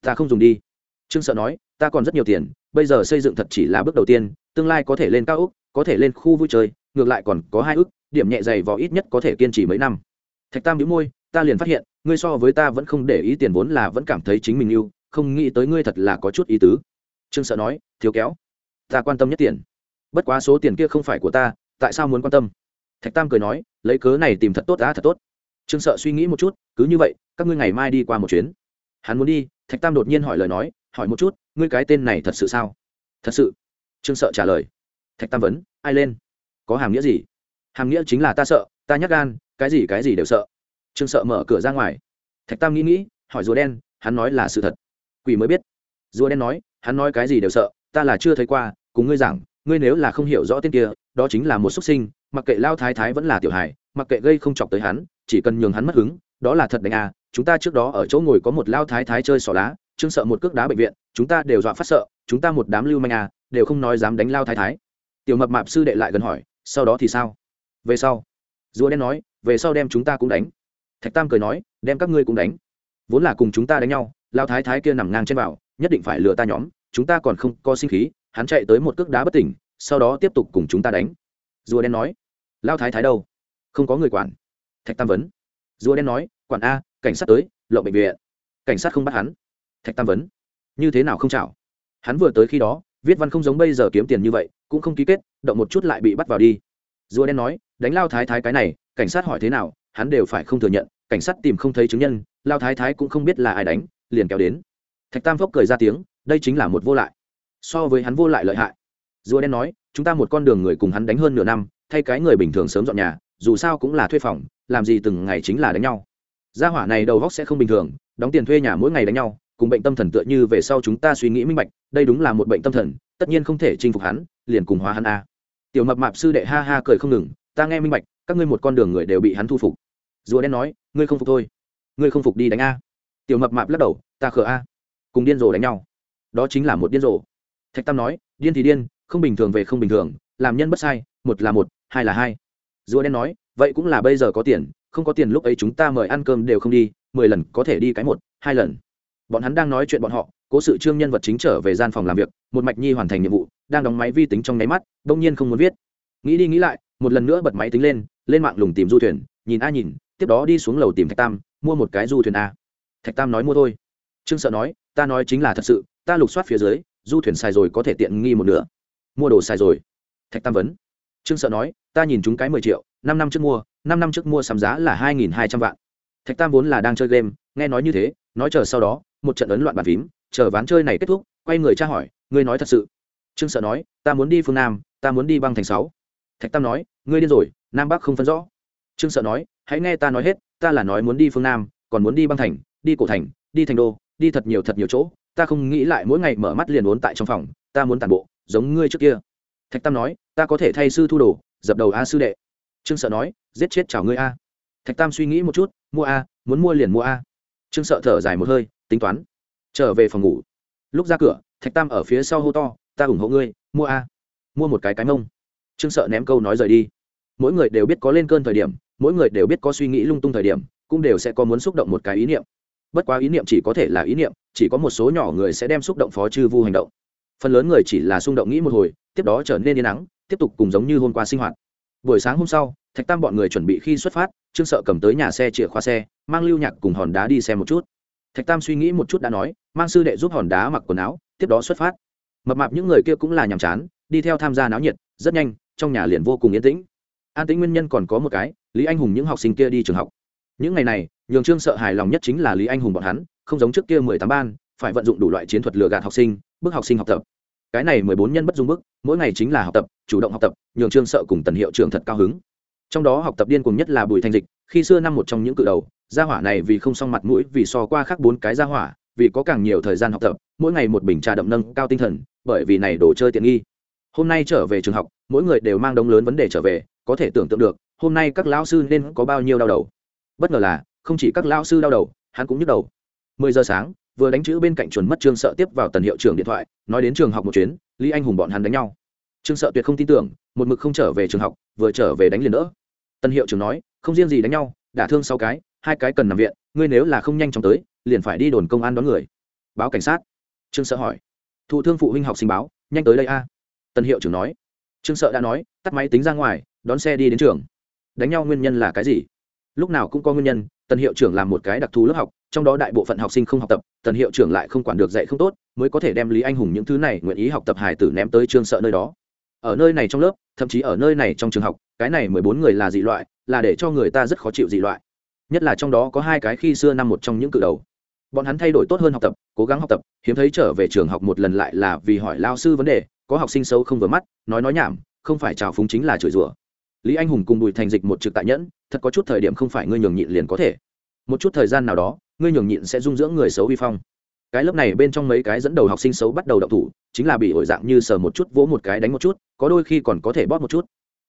Speaker 1: Ta không dùng đi. Trương sợ nói, ta còn rất nhiều tiền, bây giờ xây dựng thật chỉ là bước đầu tiên, tương lai có thể lên cao úc, có thể lên khu vui chơi, ngược lại còn có hai ước, điểm nhẹ dày vò ít nhất có thể kiên trì mấy năm. Thạch tam đĩu môi, ta liền phát hiện, ngươi so với ta vẫn không để ý tiền vốn là vẫn cảm thấy chính mình yêu, không nghĩ tới ngươi thật là có chút ý tứ. Trương sợ nói, thiếu kéo, ta quan tâm nhất tiền bất quá số tiền kia không phải của ta, tại sao muốn quan tâm? Thạch tam cười nói, lấy cớ này tìm thật tốt đã thật tốt. Trương sợ suy nghĩ một chút, cứ như vậy, các ngươi ngày mai đi qua một chuyến. Hắn muốn đi, thạch tam đột nhiên hỏi lời nói, hỏi một chút, ngươi cái tên này thật sự sao? Thật sự? Trương sợ trả lời. Thạch tam vấn, ai lên? Có hàm nghĩa gì? Hàm nghĩa chính là ta sợ, ta nhắc gan, cái gì cái gì đều sợ. Trương sợ mở cửa ra ngoài. Thạch tam nghĩ nghĩ, hỏi rùa đen, hắn nói là sự thật. Quỷ mới biết. Rùa đen nói, hắn nói cái gì đều sợ, ta là chưa thấy qua, cùng ngươi giảng ngươi nếu là không hiểu rõ tên kia, đó chính là một xuất sinh, mặc kệ lao thái thái vẫn là tiểu hài, mặc kệ gây không chọc tới hắn, chỉ cần nhường hắn mất hứng, đó là thật đánh à chúng ta trước đó ở chỗ ngồi có một lao thái thái chơi xỏ lá trương sợ một cước đá bệnh viện, chúng ta đều dọa phát sợ, chúng ta một đám lưu manh à đều không nói dám đánh lao thái thái. Tiểu mập mạp sư đệ lại gần hỏi, sau đó thì sao? Về sau. Rùa đen nói, về sau đem chúng ta cũng đánh. Thạch tam cười nói, đem các ngươi cũng đánh. Vốn là cùng chúng ta đánh nhau, lao thái thái kia nằm ngang trên bảo nhất định phải lừa ta nhóm, chúng ta còn không có sinh khí hắn chạy tới một cước đá bất tỉnh, sau đó tiếp tục cùng chúng ta đánh. Rùa đen nói, lao thái thái đâu? Không có người quản. Thạch tam vấn. Rùa đen nói, quản a, cảnh sát tới, lộng bệnh viện. Cảnh sát không bắt hắn. Thạch tam vấn. Như thế nào không chào hắn vừa tới khi đó, viết văn không giống bây giờ kiếm tiền như vậy, cũng không ký kết, động một chút lại bị bắt vào đi. Rùa đen nói, đánh lao thái thái cái này, cảnh sát hỏi thế nào, hắn đều phải không thừa nhận, cảnh sát tìm không thấy chứng nhân, lao thái thái cũng không biết là ai đánh, liền kéo đến. Thạch tam phốc cười ra tiếng, đây chính là một vô lại so với hắn vô lại lợi hại. Rùa đen nói, chúng ta một con đường người cùng hắn đánh hơn nửa năm, thay cái người bình thường sớm dọn nhà, dù sao cũng là thuê phòng, làm gì từng ngày chính là đánh nhau. Gia hỏa này đầu góc sẽ không bình thường, đóng tiền thuê nhà mỗi ngày đánh nhau, cùng bệnh tâm thần tựa như về sau chúng ta suy nghĩ minh bạch, đây đúng là một bệnh tâm thần, tất nhiên không thể chinh phục hắn, liền cùng hóa hắn a. Tiểu mập mạp sư đệ ha ha cười không ngừng, ta nghe minh bạch, các ngươi một con đường người đều bị hắn thu phục. Rùa đen nói, ngươi không phục thôi. Ngươi không phục đi đánh a. Tiểu mập mạp lắc đầu, ta khờ a. Cùng điên rồ đánh nhau. Đó chính là một điên rồ thạch tam nói, điên thì điên, không bình thường về không bình thường, làm nhân bất sai, một là một, hai là hai. Rùa đen nói, vậy cũng là bây giờ có tiền, không có tiền lúc ấy chúng ta mời ăn cơm đều không đi, mười lần có thể đi cái một, hai lần. Bọn hắn đang nói chuyện bọn họ, cố sự trương nhân vật chính trở về gian phòng làm việc, một mạch nhi hoàn thành nhiệm vụ, đang đóng máy vi tính trong nháy mắt đông nhiên không muốn viết. Nghĩ đi nghĩ lại, một lần nữa bật máy tính lên lên mạng lùng tìm du thuyền, nhìn a nhìn, tiếp đó đi xuống lầu tìm thạch tam, mua một cái du thuyền a. Thạch tam nói mua thôi. Trương sợ nói, ta nói chính là thật sự, ta lục soát phía dưới du thuyền xài rồi có thể tiện nghi một nửa. Mua đồ xài rồi. Thạch tam vấn. Trương sợ nói, ta nhìn chúng cái mười triệu, năm năm trước mua, năm năm trước mua sắm giá là hai nghìn hai trăm vạn. Thạch tam vốn là đang chơi game, nghe nói như thế, nói chờ sau đó, một trận ấn loạn bàn phím, chờ ván chơi này kết thúc, quay người tra hỏi, ngươi nói thật sự? Trương sợ nói, ta muốn đi phương nam, ta muốn đi băng thành sáu. Thạch tam nói, ngươi điên rồi, nam bắc không phân rõ. Trương sợ nói, hãy nghe ta nói hết, ta là nói muốn đi phương nam, còn muốn đi băng thành, đi cổ thành, đi thành đô, đi thật nhiều thật nhiều chỗ ta không nghĩ lại mỗi ngày mở mắt liền uốn tại trong phòng, ta muốn tàn bộ, giống ngươi trước kia. Thạch tam nói, ta có thể thay sư thu đồ, dập đầu a sư đệ. Trương sợ nói, giết chết chào ngươi a. Thạch tam suy nghĩ một chút, mua a, muốn mua liền mua a. Trương sợ thở dài một hơi, tính toán. Trở về phòng ngủ. Lúc ra cửa, thạch tam ở phía sau hô to, ta ủng hộ ngươi, mua a. Mua một cái cái mông. Trương sợ ném câu nói rời đi. Mỗi người đều biết có lên cơn thời điểm, mỗi người đều biết có suy nghĩ lung tung thời điểm, cũng đều sẽ có muốn xúc động một cái ý niệm. Bất quá ý niệm chỉ có thể là ý niệm chỉ có một số nhỏ người sẽ đem xúc động phó chư vu hành động. Phần lớn người chỉ là xung động nghĩ một hồi, tiếp đó trở nên yên nắng tiếp tục cùng giống như hôm qua sinh hoạt. Buổi sáng hôm sau, thạch tam bọn người chuẩn bị khi xuất phát, trương sợ cầm tới nhà xe chìa khóa xe, mang lưu nhạc cùng hòn đá đi xem một chút. Thạch tam suy nghĩ một chút đã nói, mang sư đệ giúp hòn đá mặc quần áo, tiếp đó xuất phát. Mập mạp những người kia cũng là nhàm chán, đi theo tham gia náo nhiệt, rất nhanh, trong nhà liền vô cùng yên tĩnh. An tĩnh nguyên nhân còn có một cái, lý anh hùng những học sinh kia đi trường học. Những ngày này, nhường trương sợ hài lòng nhất chính là lý anh hùng bọn hắn không giống trước kia mười tám ban, phải vận dụng đủ loại chiến thuật lừa gạt học sinh, bức học sinh học tập. Cái này mười bốn nhân bất dung bức, mỗi ngày chính là học tập, chủ động học tập, nhường trương sợ cùng tần hiệu trưởng thật cao hứng. Trong đó học tập điên cùng nhất là bùi thanh dịch, khi xưa năm một trong những cự đầu, gia hỏa này vì không xong mặt mũi, vì so qua khác bốn cái gia hỏa, vì có càng nhiều thời gian học tập, mỗi ngày một bình trà đậm nâng cao tinh thần, bởi vì này đồ chơi tiện nghi. Hôm nay trở về trường học, mỗi người đều mang đống lớn vấn đề trở về, có thể tưởng tượng được, hôm nay các lão sư nên có bao nhiêu đau đầu. Bất ngờ là, không chỉ các lão sư đau đầu, hắn cũng nhức đầu mười giờ sáng, vừa đánh chữ bên cạnh chuẩn mất trương sợ tiếp vào tần hiệu trưởng điện thoại, nói đến trường học một chuyến, lý anh hùng bọn hắn đánh nhau. Trương sợ tuyệt không tin tưởng, một mực không trở về trường học, vừa trở về đánh liền nữa tần hiệu trưởng nói, không riêng gì đánh nhau, đả thương sáu cái, hai cái cần nằm viện, ngươi nếu là không nhanh chóng tới, liền phải đi đồn công an đón người. Báo cảnh sát. Trương sợ hỏi. Thụ thương phụ huynh học sinh báo, nhanh tới đây a. Tần hiệu trưởng nói. Trương sợ đã nói, tắt máy tính ra ngoài, đón xe đi đến trường. Đánh nhau nguyên nhân là cái gì? Lúc nào cũng có nguyên nhân, tần hiệu trưởng làm một cái đặc thù lớp học trong đó đại bộ phận học sinh không học tập, tần hiệu trưởng lại không quản được dạy không tốt, mới có thể đem lý anh hùng những thứ này nguyện ý học tập hài tử ném tới trương sợ nơi đó. Ở nơi này trong lớp, thậm chí ở nơi này trong trường học, cái này mười bốn người là dị loại, là để cho người ta rất khó chịu dị loại. Nhất là trong đó có hai cái khi xưa năm một trong những cự đầu. Bọn hắn thay đổi tốt hơn học tập, cố gắng học tập, hiếm thấy trở về trường học một lần lại là vì hỏi lao sư vấn đề, có học sinh xấu không vừa mắt, nói nói nhảm, không phải trào phúng chính là chửi rủa. Lý anh hùng cùng bùi thành dịch một trực tại nhẫn, thật có chút thời điểm không phải ngươi nhường nhịn liền có thể. Một chút thời gian nào đó ngươi nhường nhịn sẽ dung dưỡng người xấu vi phong. Cái lớp này bên trong mấy cái dẫn đầu học sinh xấu bắt đầu đậu thủ, chính là bị ổi dạng như sờ một chút, vỗ một cái đánh một chút, có đôi khi còn có thể bóp một chút.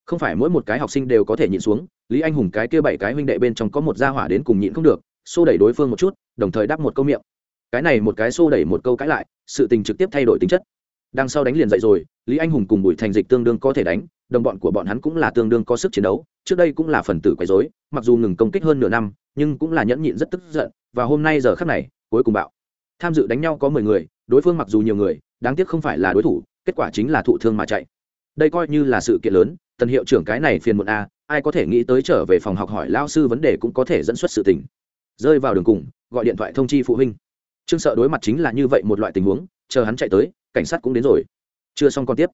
Speaker 1: Không phải mỗi một cái học sinh đều có thể nhịn xuống, lý anh hùng cái kia bảy cái huynh đệ bên trong có một gia hỏa đến cùng nhịn không được, xô đẩy đối phương một chút, đồng thời đáp một câu miệng. Cái này một cái xô đẩy một câu cãi lại, sự tình trực tiếp thay đổi tính chất. Đằng sau đánh liền dậy rồi, lý anh hùng cùng bùi thành dịch tương đương có thể đánh, đồng bọn của bọn hắn cũng là tương đương có sức chiến đấu, trước đây cũng là phần tử quấy dối mặc dù ngừng công kích hơn nửa năm, nhưng cũng là nhẫn nhịn rất tức giận và hôm nay giờ khắc này, cuối cùng bạo. Tham dự đánh nhau có mười người, đối phương mặc dù nhiều người, đáng tiếc không phải là đối thủ, kết quả chính là thụ thương mà chạy. Đây coi như là sự kiện lớn, tần hiệu trưởng cái này phiền muộn a ai có thể nghĩ tới trở về phòng học hỏi lao sư vấn đề cũng có thể dẫn xuất sự tình. Rơi vào đường cùng, gọi điện thoại thông chi phụ huynh. Trương sợ đối mặt chính là như vậy một loại tình huống, chờ hắn chạy tới, cảnh sát cũng đến rồi. Chưa xong còn tiếp.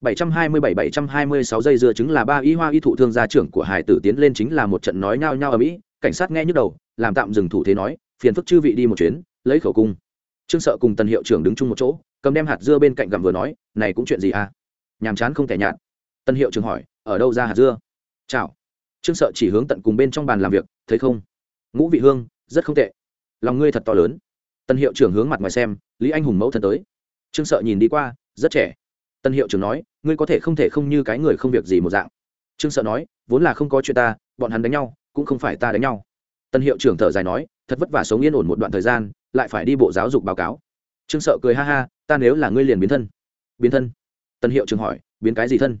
Speaker 1: 727-726 giây dưa chứng là ba y hoa y thụ thương gia trưởng của hải tử tiến lên chính là một trận nói nhao nhao ở mỹ cảnh sát nghe nhức đầu, làm tạm dừng thủ thế nói, phiền phức chư vị đi một chuyến, lấy khẩu cung. Trương sợ cùng tần hiệu trưởng đứng chung một chỗ, cầm đem hạt dưa bên cạnh gặm vừa nói, này cũng chuyện gì à? Nhàm chán không thể nhạt. Tân hiệu trưởng hỏi, ở đâu ra hạt dưa? Chào. Trương sợ chỉ hướng tận cùng bên trong bàn làm việc, thấy không? Ngũ vị hương, rất không tệ. Lòng ngươi thật to lớn. Tân hiệu trưởng hướng mặt ngoài xem, lý anh hùng mẫu thân tới. Trương sợ nhìn đi qua, rất trẻ. Tân hiệu trưởng nói, ngươi có thể không thể không như cái người không việc gì một dạng. Trương sợ nói, vốn là không có chuyện ta, bọn hắn đánh nhau cũng không phải ta đánh nhau. Tân hiệu trưởng thở dài nói, thật vất vả sống yên ổn một đoạn thời gian, lại phải đi bộ giáo dục báo cáo. Trương sợ cười ha ha, ta nếu là ngươi liền biến thân. Biến thân? Tân hiệu trưởng hỏi, biến cái gì thân?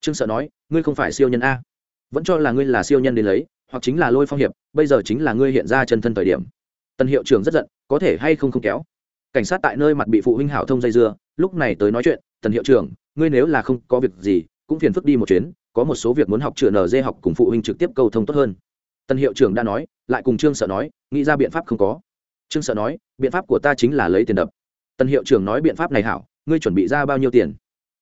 Speaker 1: Trương sợ nói, ngươi không phải siêu nhân a. Vẫn cho là ngươi là siêu nhân đến lấy, hoặc chính là lôi phong hiệp, bây giờ chính là ngươi hiện ra chân thân thời điểm. Tân hiệu trưởng rất giận, có thể hay không không kéo. Cảnh sát tại nơi mặt bị phụ huynh hảo thông dây dưa, lúc này tới nói chuyện tần hiệu trưởng, ngươi nếu là không có việc gì, cũng phiền phức đi một chuyến, có một số việc muốn học chữa nd học cùng phụ huynh trực tiếp cầu thông tốt hơn. Tân hiệu trưởng đã nói, lại cùng trương sợ nói, nghĩ ra biện pháp không có. Trương sợ nói, biện pháp của ta chính là lấy tiền đập. Tân hiệu trưởng nói biện pháp này hảo, ngươi chuẩn bị ra bao nhiêu tiền?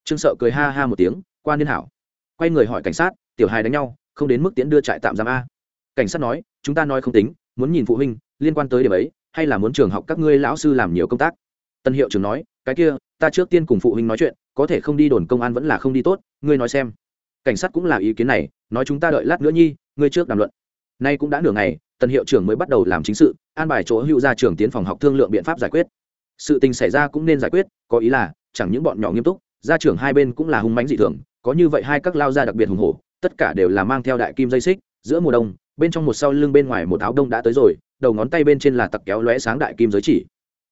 Speaker 1: Trương sợ cười ha ha một tiếng quan niên hảo. Quay người hỏi cảnh sát, tiểu hài đánh nhau, không đến mức tiễn đưa trại tạm giam a. Cảnh sát nói, chúng ta nói không tính, muốn nhìn phụ huynh, liên quan tới điểm ấy, hay là muốn trường học các ngươi lão sư làm nhiều công tác? Tân hiệu trưởng nói, cái kia, ta trước tiên cùng phụ huynh nói chuyện, có thể không đi đồn công an vẫn là không đi tốt, ngươi nói xem. Cảnh sát cũng là ý kiến này, nói chúng ta đợi lát nữa nhi, ngươi trước đàm luận nay cũng đã nửa ngày tân hiệu trưởng mới bắt đầu làm chính sự, an bài chỗ hữu ra trường tiến phòng học thương lượng biện pháp giải quyết. Sự tình xảy ra cũng nên giải quyết, có ý là, chẳng những bọn nhỏ nghiêm túc, gia trưởng hai bên cũng là hung mánh dị thường, có như vậy hai các lao ra đặc biệt hùng hổ, tất cả đều là mang theo đại kim dây xích, giữa mùa đông, bên trong một sau lưng bên ngoài một áo đông đã tới rồi, đầu ngón tay bên trên là tặc kéo lóe sáng đại kim giới chỉ.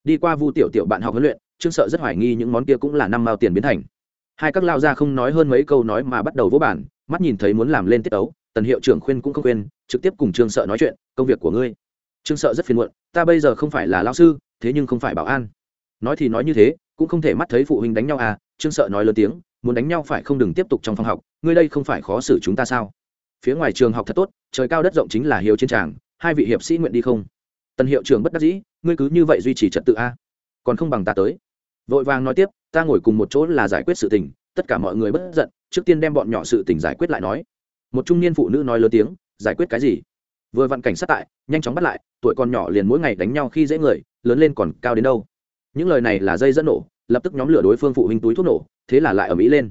Speaker 1: Đi qua vu tiểu tiểu bạn học huấn luyện, trương sợ rất hoài nghi những món kia cũng là năm mao tiền biến thành. Hai các lao ra không nói hơn mấy câu nói mà bắt đầu vỗ bản mắt nhìn thấy muốn làm lên tiết ấu tần hiệu trưởng khuyên cũng không khuyên, trực tiếp cùng trương sợ nói chuyện, công việc của ngươi. Trương sợ rất phiền muộn, ta bây giờ không phải là lao sư, thế nhưng không phải bảo an. Nói thì nói như thế, cũng không thể mắt thấy phụ huynh đánh nhau à trương sợ nói lớn tiếng, muốn đánh nhau phải không đừng tiếp tục trong phòng học, ngươi đây không phải khó xử chúng ta sao? Phía ngoài trường học thật tốt, trời cao đất rộng chính là hiếu chiến tràng, hai vị hiệp sĩ nguyện đi không? Tần hiệu trưởng bất đắc dĩ, ngươi cứ như vậy duy trì trật tự a, còn không bằng ta tới. Vội vàng nói tiếp, ta ngồi cùng một chỗ là giải quyết sự tình, tất cả mọi người bất giận, trước tiên đem bọn nhỏ sự tình giải quyết lại nói một trung niên phụ nữ nói lớn tiếng, giải quyết cái gì? Vừa vặn cảnh sát tại, nhanh chóng bắt lại, tuổi con nhỏ liền mỗi ngày đánh nhau khi dễ người, lớn lên còn cao đến đâu. Những lời này là dây dẫn nổ, lập tức nhóm lửa đối phương phụ huynh túi thuốc nổ, thế là lại ở mỹ lên.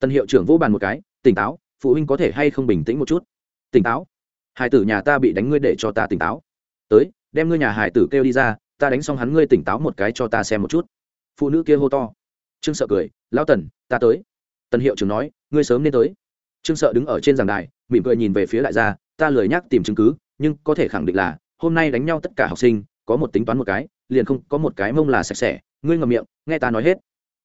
Speaker 1: Tân hiệu trưởng vô bàn một cái, tỉnh táo, phụ huynh có thể hay không bình tĩnh một chút? Tỉnh táo. Hải tử nhà ta bị đánh ngươi để cho ta tỉnh táo. Tới, đem ngươi nhà hải tử kêu đi ra, ta đánh xong hắn ngươi tỉnh táo một cái cho ta xem một chút. Phụ nữ kia hô to. Trương sợ cười lao tần, ta tới. Tần hiệu trưởng nói, ngươi sớm nên tới trương sợ đứng ở trên giảng đài, mỉm cười nhìn về phía đại gia, ta lười nhắc tìm chứng cứ, nhưng có thể khẳng định là, hôm nay đánh nhau tất cả học sinh, có một tính toán một cái, liền không, có một cái mông là sạch sẽ, ngươi ngầm miệng, nghe ta nói hết.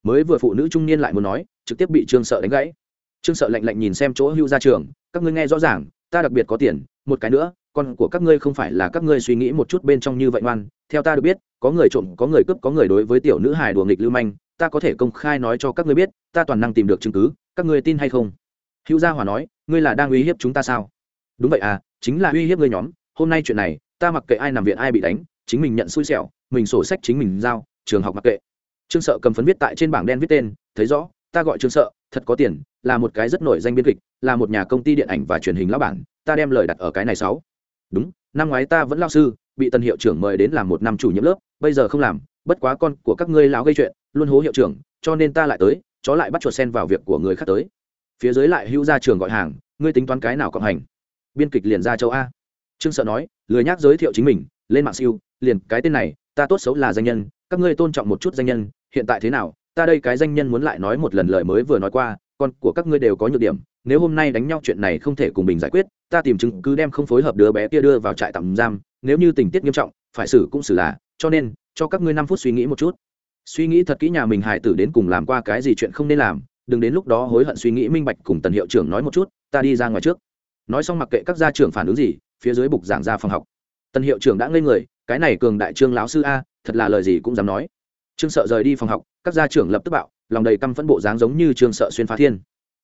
Speaker 1: Mới vừa phụ nữ trung niên lại muốn nói, trực tiếp bị trương sợ đánh gãy. Trương sợ lạnh lạnh nhìn xem chỗ hưu ra trường các ngươi nghe rõ ràng, ta đặc biệt có tiền, một cái nữa, con của các ngươi không phải là các ngươi suy nghĩ một chút bên trong như vậy ngoan, theo ta được biết, có người trộm, có người cướp, có người đối với tiểu nữ hài đùa nghịch lưu manh, ta có thể công khai nói cho các ngươi biết, ta toàn năng tìm được chứng cứ, các ngươi tin hay không? Hữu gia hòa nói, ngươi là đang uy hiếp chúng ta sao? Đúng vậy à chính là uy hiếp ngươi nhóm. Hôm nay chuyện này, ta mặc kệ ai nằm viện ai bị đánh, chính mình nhận xui xẻo, mình sổ sách chính mình giao, trường học mặc kệ. Trương sợ cầm phấn viết tại trên bảng đen viết tên, thấy rõ, ta gọi trương sợ, thật có tiền, là một cái rất nổi danh biên kịch, là một nhà công ty điện ảnh và truyền hình lão bản, ta đem lời đặt ở cái này sáu. Đúng, năm ngoái ta vẫn lao sư, bị tân hiệu trưởng mời đến làm một năm chủ nhiệm lớp, bây giờ không làm, bất quá con của các ngươi lão gây chuyện, luôn hố hiệu trưởng, cho nên ta lại tới, chó lại bắt chuột sen vào việc của người khác tới phía dưới lại hữu ra trường gọi hàng, ngươi tính toán cái nào cộng hành? Biên kịch liền ra châu a. Trương sợ nói, lười nhác giới thiệu chính mình, lên mạng siêu, liền, cái tên này, ta tốt xấu là danh nhân, các ngươi tôn trọng một chút danh nhân, hiện tại thế nào, ta đây cái danh nhân muốn lại nói một lần lời mới vừa nói qua, con của các ngươi đều có nhược điểm, nếu hôm nay đánh nhau chuyện này không thể cùng mình giải quyết, ta tìm chứng cứ đem không phối hợp đứa bé kia đưa vào trại tạm giam, nếu như tình tiết nghiêm trọng, phải xử cũng xử là, cho nên, cho các ngươi năm phút suy nghĩ một chút. Suy nghĩ thật kỹ nhà mình hại tử đến cùng làm qua cái gì chuyện không nên làm đừng đến lúc đó hối hận suy nghĩ minh bạch cùng tần hiệu trưởng nói một chút, ta đi ra ngoài trước. Nói xong mặc kệ các gia trưởng phản ứng gì, phía dưới bục giảng ra phòng học. Tần hiệu trưởng đã ngây người, cái này cường đại trương lão sư a, thật là lời gì cũng dám nói. Trương sợ rời đi phòng học, các gia trưởng lập tức bạo lòng đầy căm phẫn bộ dáng giống như trương sợ xuyên phá thiên.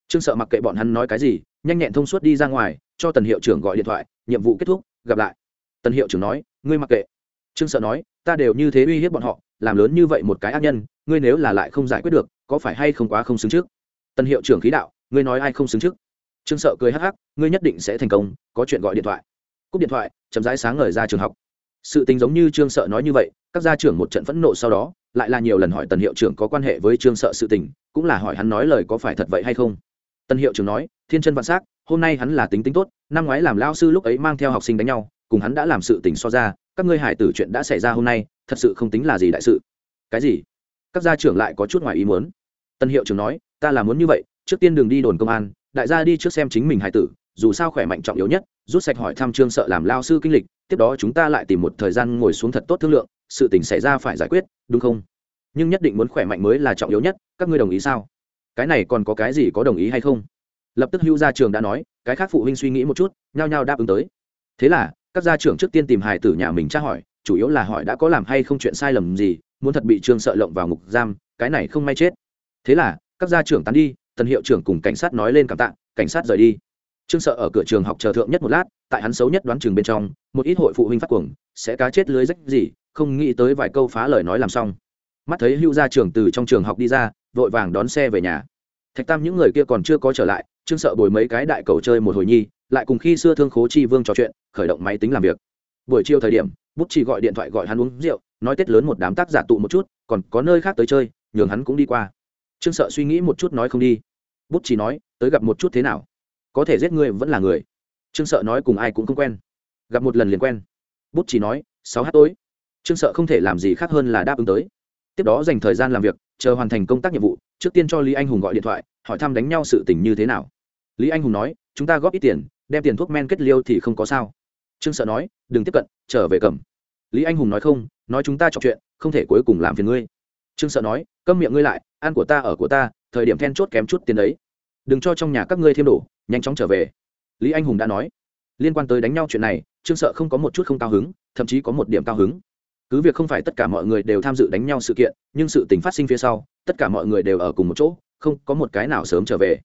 Speaker 1: Trương sợ mặc kệ bọn hắn nói cái gì, nhanh nhẹn thông suốt đi ra ngoài, cho tần hiệu trưởng gọi điện thoại, nhiệm vụ kết thúc, gặp lại. Tần hiệu trưởng nói, ngươi mặc kệ. Trương sợ nói, ta đều như thế uy hiếp bọn họ, làm lớn như vậy một cái ác nhân, ngươi nếu là lại không giải quyết được có phải hay không quá không xứng trước? Tân hiệu trưởng khí đạo, ngươi nói ai không xứng trước? Trương sợ cười hắc hắc, ngươi nhất định sẽ thành công, có chuyện gọi điện thoại. Cúp điện thoại, chậm rãi sáng ngời ra trường học. Sự tình giống như trương sợ nói như vậy, các gia trưởng một trận phẫn nộ sau đó, lại là nhiều lần hỏi tần hiệu trưởng có quan hệ với trương sợ sự tình, cũng là hỏi hắn nói lời có phải thật vậy hay không. Tần hiệu trưởng nói, thiên chân vạn s á c hôm nay hắn là tính tính tốt, năm ngoái làm lao sư lúc ấy mang theo học sinh đánh nhau, cùng hắn đã làm sự tình so ra, các ngươi hải tử chuyện đã xảy ra hôm nay, thật sự không tính là gì đại sự. Cái gì? Các gia trưởng lại có chút ngoài ý muốn tân hiệu trưởng nói, ta là muốn như vậy, trước tiên đường đi đồn công an, đại gia đi trước xem chính mình hải tử, dù sao khỏe mạnh trọng yếu nhất, rút sạch hỏi thăm trương sợ làm lao sư kinh lịch, tiếp đó chúng ta lại tìm một thời gian ngồi xuống thật tốt thương lượng, sự tình xảy ra phải giải quyết, đúng không? Nhưng nhất định muốn khỏe mạnh mới là trọng yếu nhất, các ngươi đồng ý sao? Cái này còn có cái gì có đồng ý hay không? Lập tức hưu gia trường đã nói, cái khác phụ huynh suy nghĩ một chút, nhao nhao đáp ứng tới. Thế là, các gia trưởng trước tiên tìm hài tử nhà mình tra hỏi, chủ yếu là hỏi đã có làm hay không chuyện sai lầm gì, muốn thật bị trương sợ lộng vào ngục giam, cái này không may chết thế là, các gia trưởng tán đi, tần hiệu trưởng cùng cảnh sát nói lên cảm tạ, cảnh sát rời đi. Trương sợ ở cửa trường học chờ thượng nhất một lát, tại hắn xấu nhất đoán trường bên trong, một ít hội phụ huynh phát cuồng, sẽ cá chết lưới rách gì, không nghĩ tới vài câu phá lời nói làm xong. Mắt thấy hưu gia trưởng từ trong trường học đi ra, vội vàng đón xe về nhà. Thạch tam những người kia còn chưa có trở lại, trương sợ bồi mấy cái đại cầu chơi một hồi nhi, lại cùng khi xưa thương khố chi vương trò chuyện, khởi động máy tính làm việc. Buổi chiều thời điểm, bút chỉ gọi điện thoại gọi hắn uống rượu, nói tết lớn một đám tác giả tụ một chút, còn có nơi khác tới chơi, nhường hắn cũng đi qua trương sợ suy nghĩ một chút nói không đi. Bút chỉ nói, tới gặp một chút thế nào? Có thể giết người vẫn là người. Trương sợ nói cùng ai cũng không quen. Gặp một lần liền quen. Bút chỉ nói, sáu h tối. Trương sợ không thể làm gì khác hơn là đáp ứng tới. Tiếp đó dành thời gian làm việc, chờ hoàn thành công tác nhiệm vụ, trước tiên cho lý anh hùng gọi điện thoại, hỏi thăm đánh nhau sự tình như thế nào. Lý anh hùng nói, chúng ta góp ít tiền, đem tiền thuốc men kết liêu thì không có sao. Trương sợ nói, đừng tiếp cận, trở về cầm. Lý anh hùng nói, không, nói chúng ta trò chuyện, không thể cuối cùng làm phiền ngươi trương sợ nói câm miệng ngươi lại ăn của ta ở của ta thời điểm then chốt kém chút tiền đấy. Đừng cho trong nhà các ngươi thêm đủ, nhanh chóng trở về. Lý anh hùng đã nói. Liên quan tới đánh nhau chuyện này trương sợ không có một chút không cao hứng thậm chí có một điểm cao hứng. Cứ việc không phải tất cả mọi người đều tham dự đánh nhau sự kiện nhưng sự tình phát sinh phía sau tất cả mọi người đều ở cùng một chỗ không có một cái nào sớm trở về.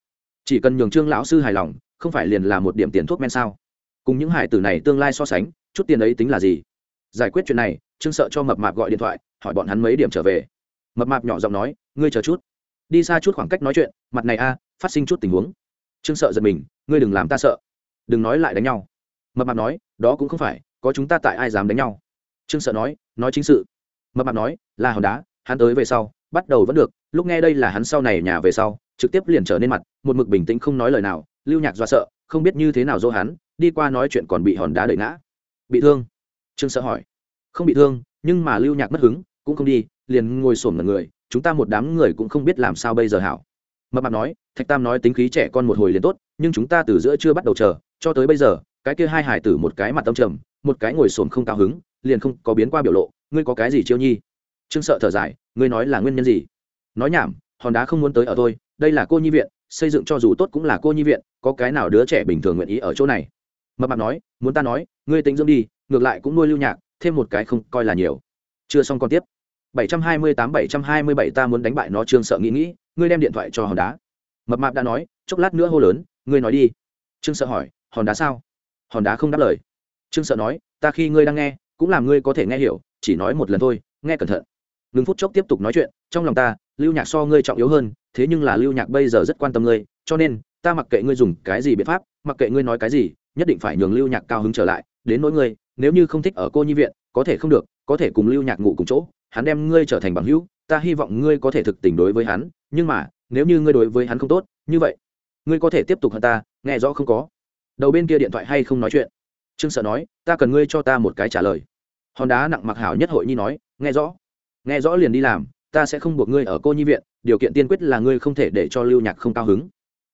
Speaker 1: Chỉ cần nhường trương lão sư hài lòng không phải liền là một điểm tiền thuốc men sao? Cùng những hải tử này tương lai so sánh chút tiền ấy tính là gì? Giải quyết chuyện này trương sợ cho mập mạp gọi điện thoại hỏi bọn hắn mấy điểm trở về mập mạp nhỏ giọng nói, ngươi chờ chút. Đi xa chút khoảng cách nói chuyện, mặt này a, phát sinh chút tình huống. Trương sợ giật mình, ngươi đừng làm ta sợ. Đừng nói lại đánh nhau. Mập mạp nói, đó cũng không phải, có chúng ta tại ai dám đánh nhau? Trương sợ nói nói chính sự. Mập mạp nói, là hòn đá, hắn tới về sau, bắt đầu vẫn được, lúc nghe đây là hắn sau này nhà về sau, trực tiếp liền trở nên mặt, một mực bình tĩnh không nói lời nào, lưu nhạc do sợ, không biết như thế nào dỗ hắn, đi qua nói chuyện còn bị hòn đá đợi ngã. Bị thương? Trương sợ hỏi. Không bị thương, nhưng mà lưu nhạc mất hứng, cũng không đi liền ngồi sổm ngần người, chúng ta một đám người cũng không biết làm sao bây giờ hảo. Mập mạp nói, thạch tam nói tính khí trẻ con một hồi liền tốt, nhưng chúng ta từ giữa chưa bắt đầu chờ, cho tới bây giờ, cái kia hai hải tử một cái mặt tâm trầm, một cái ngồi sổm không cao hứng, liền không có biến qua biểu lộ, ngươi có cái gì chiêu nhi? Trương sợ thở dài, ngươi nói là nguyên nhân gì? Nói nhảm, hòn đá không muốn tới ở tôi đây là cô nhi viện, xây dựng cho dù tốt cũng là cô nhi viện, có cái nào đứa trẻ bình thường nguyện ý ở chỗ này? Mập mạp nói, muốn ta nói, ngươi tính dưỡng đi, ngược lại cũng nuôi lưu nhạc, thêm một cái không coi là nhiều. Chưa xong còn tiếp. 728-727 ta muốn đánh bại nó, trương sợ nghĩ nghĩ, ngươi đem điện thoại cho hòn đá. Mập mạp đã nói, chốc lát nữa hô lớn, ngươi nói đi. Trương sợ hỏi, hòn đá sao? Hòn đá không đáp lời. Trương sợ nói, ta khi ngươi đang nghe, cũng làm ngươi có thể nghe hiểu, chỉ nói một lần thôi, nghe cẩn thận. Ngừng phút chốc tiếp tục nói chuyện, trong lòng ta, lưu nhạc so ngươi trọng yếu hơn, thế nhưng là lưu nhạc bây giờ rất quan tâm ngươi, cho nên, ta mặc kệ ngươi dùng cái gì biện pháp, mặc kệ ngươi nói cái gì, nhất định phải nhường lưu nhạc cao hứng trở lại, đến nỗi ngươi, nếu như không thích ở cô nhi viện, có thể không được có thể cùng lưu nhạc ngủ cùng chỗ, hắn đem ngươi trở thành bằng hữu, ta hy vọng ngươi có thể thực tình đối với hắn, nhưng mà, nếu như ngươi đối với hắn không tốt, như vậy, ngươi có thể tiếp tục hơn ta, nghe rõ không có? Đầu bên kia điện thoại hay không nói chuyện? Trương sợ nói, ta cần ngươi cho ta một cái trả lời. Hòn đá nặng mặc hảo nhất hội nhi nói, nghe rõ. Nghe rõ liền đi làm, ta sẽ không buộc ngươi ở cô nhi viện, điều kiện tiên quyết là ngươi không thể để cho lưu nhạc không cao hứng.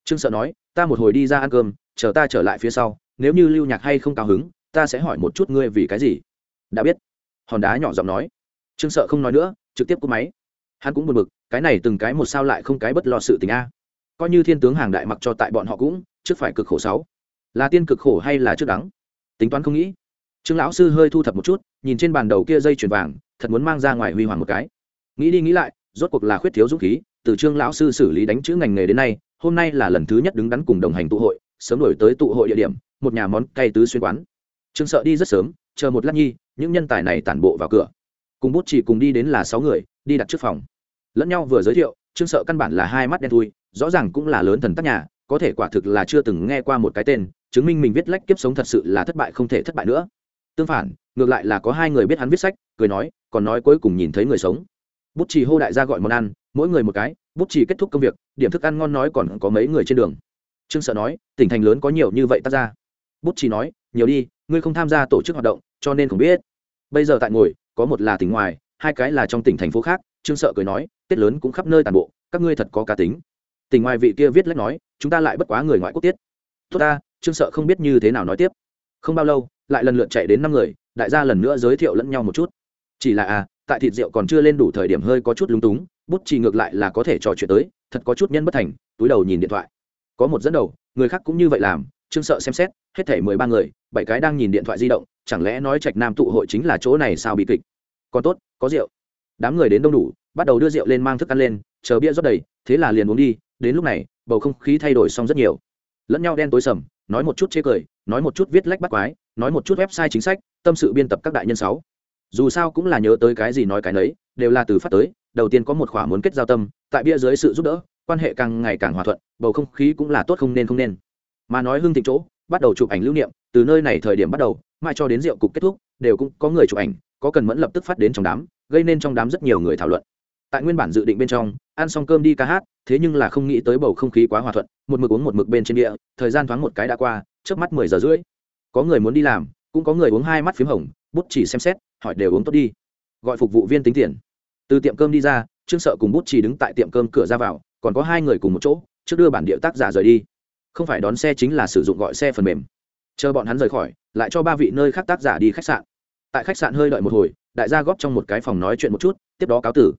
Speaker 1: Trương sợ nói, ta một hồi đi ra ăn cơm, chờ ta trở lại phía sau, nếu như lưu nhạc hay không cao hứng, ta sẽ hỏi một chút ngươi vì cái gì. Đã biết hòn đá nhỏ giọng nói. Trương sợ không nói nữa, trực tiếp cúp máy. Hắn cũng buồn bực, cái này từng cái một sao lại không cái bất lo sự tình a. Coi như thiên tướng hàng đại mặc cho tại bọn họ cũng, trước phải cực khổ sáu. Là tiên cực khổ hay là trước đắng? Tính toán không nghĩ. Trương lão sư hơi thu thập một chút, nhìn trên bàn đầu kia dây chuyền vàng, thật muốn mang ra ngoài huy hoàng một cái. Nghĩ đi nghĩ lại, rốt cuộc là khuyết thiếu dũng khí, từ trương lão sư xử lý đánh chữ ngành nghề đến nay, hôm nay là lần thứ nhất đứng đắn cùng đồng hành tụ hội, sớm đổi tới tụ hội địa điểm, một nhà món cay tứ xuyên quán. Trương sợ đi rất sớm, chờ một lát nhi những nhân tài này tản bộ vào cửa. Cùng bút chỉ cùng đi đến là sáu người, đi đặt trước phòng. Lẫn nhau vừa giới thiệu, trương sợ căn bản là hai mắt đen thui, rõ ràng cũng là lớn thần tác nhà, có thể quả thực là chưa từng nghe qua một cái tên, chứng minh mình viết lách kiếp sống thật sự là thất bại không thể thất bại nữa. Tương phản, ngược lại là có hai người biết hắn viết sách, cười nói, còn nói cuối cùng nhìn thấy người sống. Bút chỉ hô đại gia gọi món ăn, mỗi người một cái, bút chỉ kết thúc công việc, điểm thức ăn ngon nói còn có mấy người trên đường. Trương sợ nói, tỉnh thành lớn có nhiều như vậy tác ra bút chỉ nói, nhiều đi, ngươi không tham gia tổ chức hoạt động cho nên không biết. Bây giờ tại ngồi, có một là tỉnh ngoài, hai cái là trong tỉnh thành phố khác, trương sợ cười nói tết lớn cũng khắp nơi tàn bộ, các ngươi thật có cá tính. Tỉnh ngoài vị kia viết lách nói, chúng ta lại bất quá người ngoại quốc tiết. Tốt ta, trương sợ không biết như thế nào nói tiếp. Không bao lâu, lại lần lượt chạy đến năm người, đại gia lần nữa giới thiệu lẫn nhau một chút. Chỉ là à tại thịt rượu còn chưa lên đủ thời điểm hơi có chút lúng túng, bút chỉ ngược lại là có thể trò chuyện tới, thật có chút nhân bất thành, túi đầu nhìn điện thoại. Có một dẫn đầu, người khác cũng như vậy làm trương sợ xem xét, hết thể mười ba người, bảy cái đang nhìn điện thoại di động, chẳng lẽ nói trạch nam tụ hội chính là chỗ này sao bị kịch? Còn tốt, có rượu. Đám người đến đông đủ, bắt đầu đưa rượu lên mang thức ăn lên, chờ bia rót đầy, thế là liền uống đi, đến lúc này, bầu không khí thay đổi xong rất nhiều. Lẫn nhau đen tối sầm, nói một chút chê cười, nói một chút viết lách bắt quái, nói một chút website chính sách, tâm sự biên tập các đại nhân sáu. Dù sao cũng là nhớ tới cái gì nói cái nấy, đều là từ phát tới, đầu tiên có một khỏa muốn kết giao tâm, tại bia dưới sự giúp đỡ, quan hệ càng ngày càng hòa thuận, bầu không khí cũng là tốt không nên không nên mà nói hưng thịnh chỗ, bắt đầu chụp ảnh lưu niệm, từ nơi này thời điểm bắt đầu, mãi cho đến rượu cục kết thúc, đều cũng có người chụp ảnh, có cần mẫn lập tức phát đến trong đám, gây nên trong đám rất nhiều người thảo luận. Tại nguyên bản dự định bên trong, ăn xong cơm đi ca hát, thế nhưng là không nghĩ tới bầu không khí quá hòa thuận, một mực uống một mực bên trên địa, thời gian thoáng một cái đã qua, trước mắt mười giờ rưỡi. Có người muốn đi làm, cũng có người uống hai mắt p h í m hồng, bút chỉ xem xét, hỏi đều uống tốt đi. Gọi phục vụ viên tính tiền. Từ tiệm cơm đi ra, trương sợ cùng bút chỉ đứng tại tiệm cơm cửa ra vào, còn có hai người cùng một chỗ, trước đưa bản địa tác giả rời đi không phải đón xe chính là sử dụng gọi xe phần mềm. Chờ bọn hắn rời khỏi, lại cho ba vị nơi khác tác giả đi khách sạn. Tại khách sạn hơi đợi một hồi, đại gia góp trong một cái phòng nói chuyện một chút, tiếp đó cáo tử.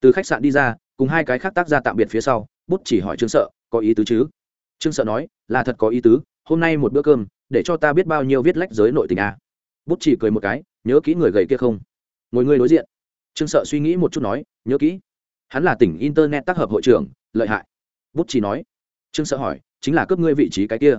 Speaker 1: Từ khách sạn đi ra, cùng hai cái khác tác gia tạm biệt phía sau, bút chỉ hỏi trương sợ, có ý tứ chứ? Trương sợ nói, là thật có ý tứ, hôm nay một bữa cơm, để cho ta biết bao nhiêu viết lách giới nội tình à. bút chỉ cười một cái, nhớ kỹ người gầy kia không? Ngồi người đối diện. Trương sợ suy nghĩ một chút nói, nhớ kỹ. Hắn là tỉnh internet tác hợp hội trưởng, lợi hại. Bút chỉ nói. Trương sợ hỏi chính là cướp ngươi vị trí cái kia.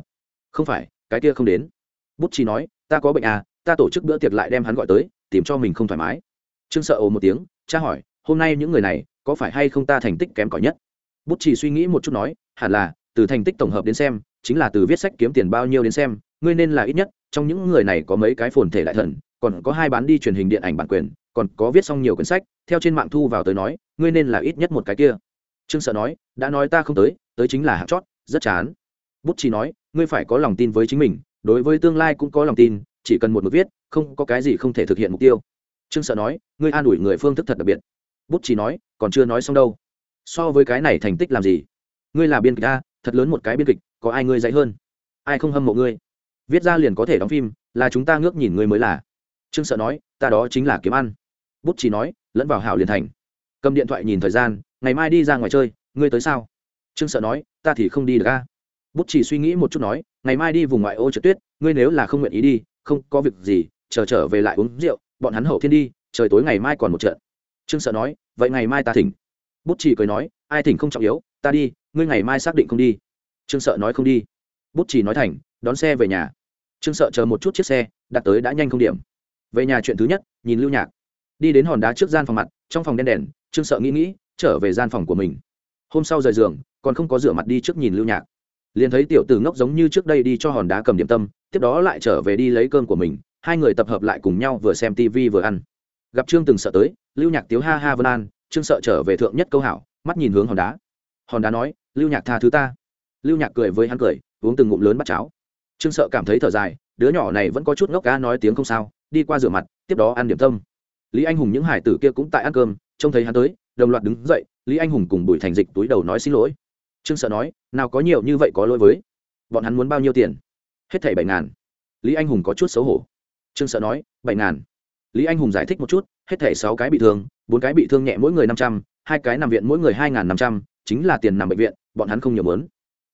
Speaker 1: Không phải, cái kia không đến. Bút chỉ nói, ta có bệnh à ta tổ chức bữa tiệc lại đem hắn gọi tới, tìm cho mình không thoải mái. Trương sợ ồ một tiếng, cha hỏi, hôm nay những người này, có phải hay không ta thành tích kém cỏi nhất? Bút chỉ suy nghĩ một chút nói, hẳn là, từ thành tích tổng hợp đến xem, chính là từ viết sách kiếm tiền bao nhiêu đến xem, ngươi nên là ít nhất, trong những người này có mấy cái phồn thể đại thần, còn có hai bán đi truyền hình điện ảnh bản quyền, còn có viết xong nhiều quyển sách, theo trên mạng thu vào tới nói, ngươi nên là ít nhất một cái kia. Trương sợ nói, đã nói ta không tới tới chính là hạng chót rất chán. Bút chỉ nói, ngươi phải có lòng tin với chính mình, đối với tương lai cũng có lòng tin, chỉ cần một mực viết, không có cái gì không thể thực hiện mục tiêu. Trương sợ nói, ngươi an ủi người phương thức thật đặc biệt. Bút chỉ nói, còn chưa nói xong đâu. So với cái này thành tích làm gì? Ngươi là biên kịch a, thật lớn một cái biên kịch, có ai ngươi dạy hơn? Ai không hâm mộ ngươi? Viết ra liền có thể đóng phim, là chúng ta ngước nhìn ngươi mới là. Trương sợ nói, ta đó chính là kiếm ăn. Bút chỉ nói, lẫn vào hảo liền thành. Cầm điện thoại nhìn thời gian, ngày mai đi ra ngoài chơi, ngươi tới sao? Trương sợ nói, ta thì không đi được a. Bút chỉ suy nghĩ một chút nói, ngày mai đi vùng ngoại ô trượt tuyết, ngươi nếu là không nguyện ý đi, không có việc gì, chờ trở về lại uống rượu, bọn hắn hậu thiên đi, trời tối ngày mai còn một trận. Trương sợ nói, vậy ngày mai ta thỉnh. Bút chỉ cười nói, ai thỉnh không trọng yếu, ta đi, ngươi ngày mai xác định không đi. Trương sợ nói không đi. Bút chỉ nói thành, đón xe về nhà. Trương sợ chờ một chút chiếc xe, đặt tới đã nhanh không điểm. Về nhà chuyện thứ nhất, nhìn lưu nhạc. Đi đến hòn đá trước gian phòng mặt, trong phòng đen đèn, trương sợ nghĩ nghĩ, trở về gian phòng của mình. Hôm sau rời giường còn không có rửa mặt đi trước nhìn lưu nhạc. Liền thấy tiểu tử ngốc giống như trước đây đi cho hòn đá cầm điểm tâm, tiếp đó lại trở về đi lấy cơm của mình, hai người tập hợp lại cùng nhau vừa xem tv vừa ăn. Gặp trương từng sợ tới, lưu nhạc tiếu ha ha vân an, trương sợ trở về thượng nhất câu hảo, mắt nhìn hướng hòn đá. Hòn đá nói, lưu nhạc tha thứ ta. Lưu nhạc cười với hắn cười, uống từng ngụm lớn bắt cháo. Trương sợ cảm thấy thở dài, đứa nhỏ này vẫn có chút ngốc cá nói tiếng không sao, đi qua rửa mặt, tiếp đó ăn điểm tâm. Lý anh hùng những hải tử kia cũng tại ăn cơm, trông thấy hắn tới, đồng loạt đứng dậy, lý anh hùng cùng bùi thành dịch túi đầu nói xin lỗi trương sợ nói, nào có nhiều như vậy có lỗi với bọn hắn muốn bao nhiêu tiền? Hết thảy bảy ngàn. Lý anh hùng có chút xấu hổ. Trương sợ nói, bảy ngàn. Lý anh hùng giải thích một chút, hết thảy sáu cái bị thương, bốn cái bị thương nhẹ mỗi người năm trăm, hai cái nằm viện mỗi người hai ngàn năm trăm, chính là tiền nằm bệnh viện, bọn hắn không nhiều muốn.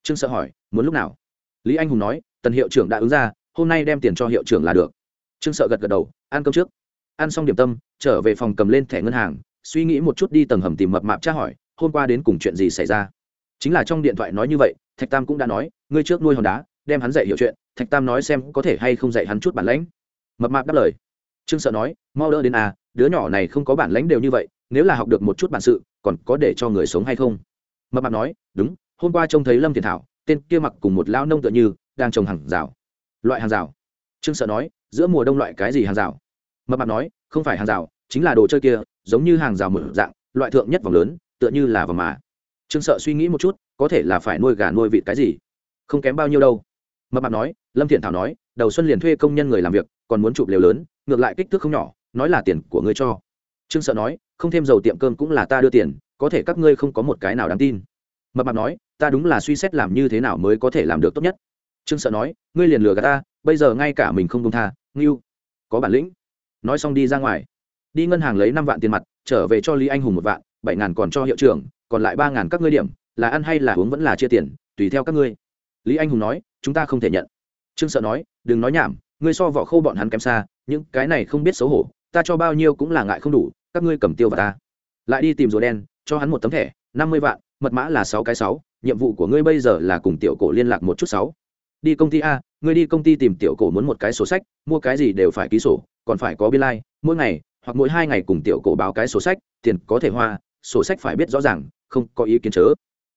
Speaker 1: Trương sợ hỏi, muốn lúc nào? Lý anh hùng nói, tần hiệu trưởng đã ứng ra, hôm nay đem tiền cho hiệu trưởng là được. Trương sợ gật gật đầu, ăn cơm trước. Ăn xong điểm tâm, trở về phòng cầm lên thẻ ngân hàng, suy nghĩ một chút đi tầng hầm tìm mập mạp tra hỏi, hôm qua đến cùng chuyện gì xảy ra? Chính là trong điện thoại nói như vậy, thạch tam cũng đã nói, ngươi trước nuôi hòn đá, đem hắn dạy hiểu chuyện, thạch tam nói xem có thể hay không dạy hắn chút bản lãnh. Mập mạp đáp lời. Trương sợ nói, mau đỡ đến à đứa nhỏ này không có bản lãnh đều như vậy, nếu là học được một chút bản sự, còn có để cho người sống hay không? Mập mạp nói, đúng, hôm qua trông thấy lâm thiền thảo, tên kia mặc cùng một lao nông tựa như, đang trồng hàng rào. Loại hàng rào? Trương sợ nói, giữa mùa đông loại cái gì hàng rào? Mập mạp nói, không phải hàng rào, chính là đồ chơi kia, giống như hàng rào mở dạng, loại thượng nhất vòng lớn, tựa như là vòng mà trương sợ suy nghĩ một chút, có thể là phải nuôi gà nuôi vịt cái gì? Không kém bao nhiêu đâu. Mập mạp nói, lâm thiện thảo nói, đầu xuân liền thuê công nhân người làm việc, còn muốn chụp liều lớn, ngược lại kích thước không nhỏ, nói là tiền của ngươi cho. Trương sợ nói, không thêm dầu tiệm cơm cũng là ta đưa tiền, có thể các ngươi không có một cái nào đáng tin. Mập mạp nói, ta đúng là suy xét làm như thế nào mới có thể làm được tốt nhất. Trương sợ nói, ngươi liền lừa gạt ta, bây giờ ngay cả mình không công tha, ngưu, có bản lĩnh. Nói xong đi ra ngoài. Đi ngân hàng lấy năm vạn tiền mặt, trở về cho lý anh hùng một vạn, bảy ngàn còn cho hiệu trưởng còn lại ba ngàn các ngươi điểm là ăn hay là uống vẫn là chia tiền tùy theo các ngươi. Lý anh hùng nói chúng ta không thể nhận. Trương sợ nói đừng nói nhảm ngươi so vỏ khâu bọn hắn kém xa những cái này không biết xấu hổ ta cho bao nhiêu cũng là ngại không đủ các ngươi cầm tiêu vào ta. Lại đi tìm rùa đen cho hắn một tấm thẻ năm mươi vạn mật mã là sáu cái sáu nhiệm vụ của ngươi bây giờ là cùng tiểu cổ liên lạc một chút sáu. Đi công ty a ngươi đi công ty tìm tiểu cổ muốn một cái sổ sách mua cái gì đều phải ký sổ còn phải có biên lai、like, mỗi ngày hoặc mỗi hai ngày cùng tiểu cổ báo cái sổ sách tiền có thể hoa sổ sách phải biết rõ ràng, không có ý kiến chớ.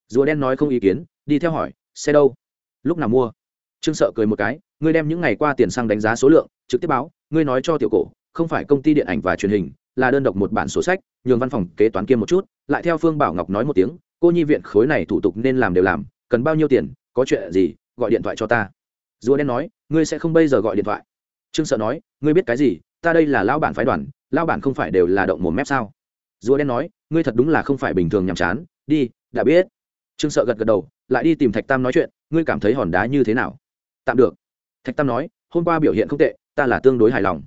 Speaker 1: Rùa đen nói không ý kiến, đi theo hỏi, xe đâu? Lúc nào mua? Trương sợ cười một cái, ngươi đem những ngày qua tiền xăng đánh giá số lượng, trực tiếp báo, ngươi nói cho tiểu cổ, không phải công ty điện ảnh và truyền hình, là đơn độc một bản sổ sách, nhường văn phòng kế toán kiêm một chút. Lại theo phương bảo ngọc nói một tiếng, cô nhi viện khối này thủ tục nên làm đều làm, cần bao nhiêu tiền, có chuyện gì, gọi điện thoại cho ta. Rùa đen nói, ngươi sẽ không bây giờ gọi điện thoại. Trương sợ nói, ngươi biết cái gì, ta đây là lao bản phái đoàn lao bản không phải đều là động một mép sao? Rùa đen nói ngươi thật đúng là không phải bình thường nhàm chán, đi, đã biết. Trương sợ gật gật đầu, lại đi tìm thạch tam nói chuyện, ngươi cảm thấy hòn đá như thế nào? Tạm được. Thạch tam nói, hôm qua biểu hiện không tệ, ta là tương đối hài lòng.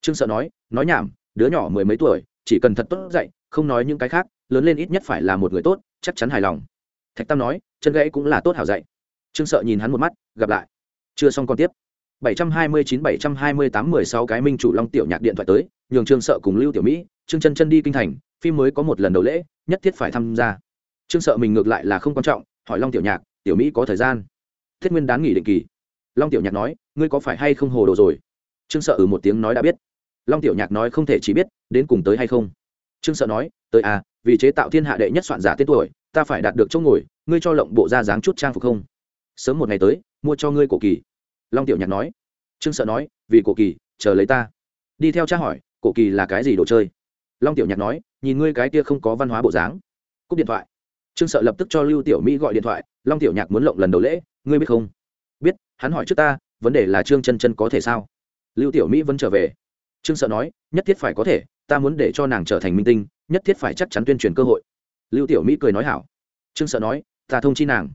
Speaker 1: Trương sợ nói nói nhảm, đứa nhỏ mười mấy tuổi, chỉ cần thật tốt dạy, không nói những cái khác, lớn lên ít nhất phải là một người tốt, chắc chắn hài lòng. Thạch tam nói, chân gãy cũng là tốt hảo dạy. Trương sợ nhìn hắn một mắt, gặp lại. Chưa xong còn tiếp. 729-728-16 cái minh chủ long tiểu nhạc điện thoại tới, nhường trương sợ cùng lưu tiểu mỹ, trương chân chân đi kinh thành phim mới có một lần đầu lễ, nhất thiết phải tham gia. Trương sợ mình ngược lại là không quan trọng, hỏi long tiểu nhạc, tiểu mỹ có thời gian? Thiết nguyên đán nghỉ định kỳ. Long tiểu nhạc nói, ngươi có phải hay không hồ đồ rồi? Trương sợ ừ một tiếng nói đã biết. Long tiểu nhạc nói không thể chỉ biết, đến cùng tới hay không? Trương sợ nói, tới à vì chế tạo thiên hạ đệ nhất soạn giả tên tuổi, ta phải đạt được chỗ ngồi, ngươi cho lộng bộ ra dáng chút trang phục không? Sớm một ngày tới, mua cho ngươi cổ kỳ. Long tiểu nhạc nói. Trương sợ nói, vì cổ kỳ, chờ lấy ta. Đi theo cha hỏi, cổ kỳ là cái gì đồ chơi? Long tiểu nhạc nói, nhìn ngươi cái kia không có văn hóa bộ dáng. Cúp điện thoại. Trương sợ lập tức cho lưu tiểu mỹ gọi điện thoại, long tiểu nhạc muốn lộng lần đầu lễ, ngươi biết không? Biết, hắn hỏi trước ta, vấn đề là trương chân chân có thể sao? Lưu tiểu mỹ vẫn trở về. Trương sợ nói, nhất thiết phải có thể, ta muốn để cho nàng trở thành minh tinh, nhất thiết phải chắc chắn tuyên truyền cơ hội. Lưu tiểu mỹ cười nói hảo. Trương sợ nói, ta thông chi nàng.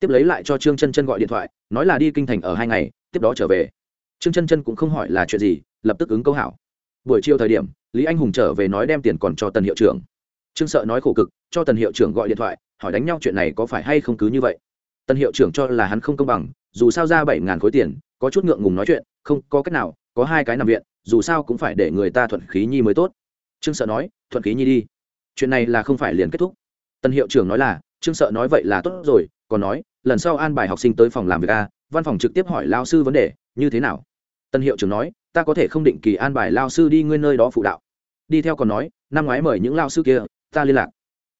Speaker 1: Tiếp lấy lại cho trương chân chân gọi điện thoại, nói là đi kinh thành ở hai ngày, tiếp đó trở về. Trương chân chân cũng không hỏi là chuyện gì, lập tức ứng câu hảo buổi chiều thời điểm, lý anh hùng trở về nói đem tiền còn cho tần hiệu trưởng. Trương sợ nói khổ cực, cho tần hiệu trưởng gọi điện thoại, hỏi đánh nhau chuyện này có phải hay không cứ như vậy. Tần hiệu trưởng cho là hắn không công bằng, dù sao ra bảy ngàn khối tiền, có chút ngượng ngùng nói chuyện, không có cách nào, có hai cái nằm viện, dù sao cũng phải để người ta thuận khí nhi mới tốt. Trương sợ nói, thuận khí nhi đi. Chuyện này là không phải liền kết thúc. Tân hiệu trưởng nói là, trương sợ nói vậy là tốt rồi, còn nói, lần sau an bài học sinh tới phòng làm việc a, văn phòng trực tiếp hỏi lao sư vấn đề, như thế nào? Tân hiệu trưởng nói ta có thể không định kỳ an bài lao sư đi nguyên nơi đó phụ đạo. Đi theo còn nói, năm ngoái mời những lao sư kia, ta liên lạc.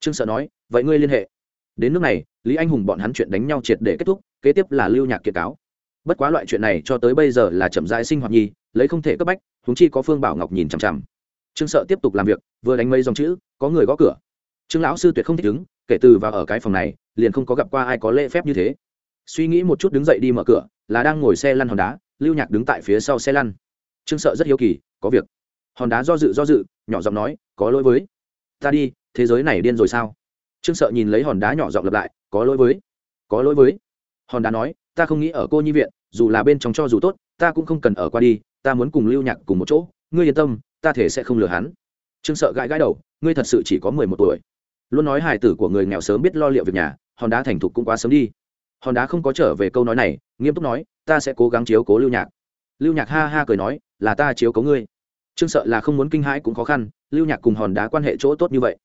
Speaker 1: Trương sợ nói, vậy ngươi liên hệ. Đến nước này, lý anh hùng bọn hắn chuyện đánh nhau triệt để kết thúc, kế tiếp là lưu nhạc kiệt cáo. Bất quá loại chuyện này cho tới bây giờ là chậm rãi sinh hoạt nhi lấy không thể cấp bách húng chi có phương bảo ngọc nhìn chằm chằm. Trương sợ tiếp tục làm việc, vừa đánh mấy dòng chữ, có người gõ cửa. Trương lão sư tuyệt không thích ứng kể từ vào ở cái phòng này, liền không có gặp qua ai có lễ phép như thế. Suy nghĩ một chút đứng dậy đi mở cửa, là đang ngồi xe lăn hòn đá, lưu nhạc đứng tại phía sau xe lăn trương sợ rất hiếu kỳ, có việc. Hòn đá do dự do dự, nhỏ giọng nói, có lỗi với. Ta đi, thế giới này điên rồi sao? Trương sợ nhìn lấy hòn đá nhỏ giọng lặp lại, có lỗi với. Có lỗi với. Hòn đá nói, ta không nghĩ ở cô nhi viện, dù là bên trong cho dù tốt, ta cũng không cần ở qua đi, ta muốn cùng lưu nhạc cùng một chỗ. Ngươi yên tâm, ta thể sẽ không lừa hắn. Trương sợ gãi gãi đầu, ngươi thật sự chỉ có mười một tuổi. Luôn nói hài tử của người nghèo sớm biết lo liệu việc nhà, hòn đá thành thục cũng quá sớm đi. Hòn đá không có trở về câu nói này, nghiêm túc nói, ta sẽ cố gắng chiếu cố lưu nhạc. Lưu nhạc ha ha cười nói là ta chiếu cố ngươi. Trương sợ là không muốn kinh hãi cũng khó khăn, lưu nhạc cùng hòn đá quan hệ chỗ tốt như vậy,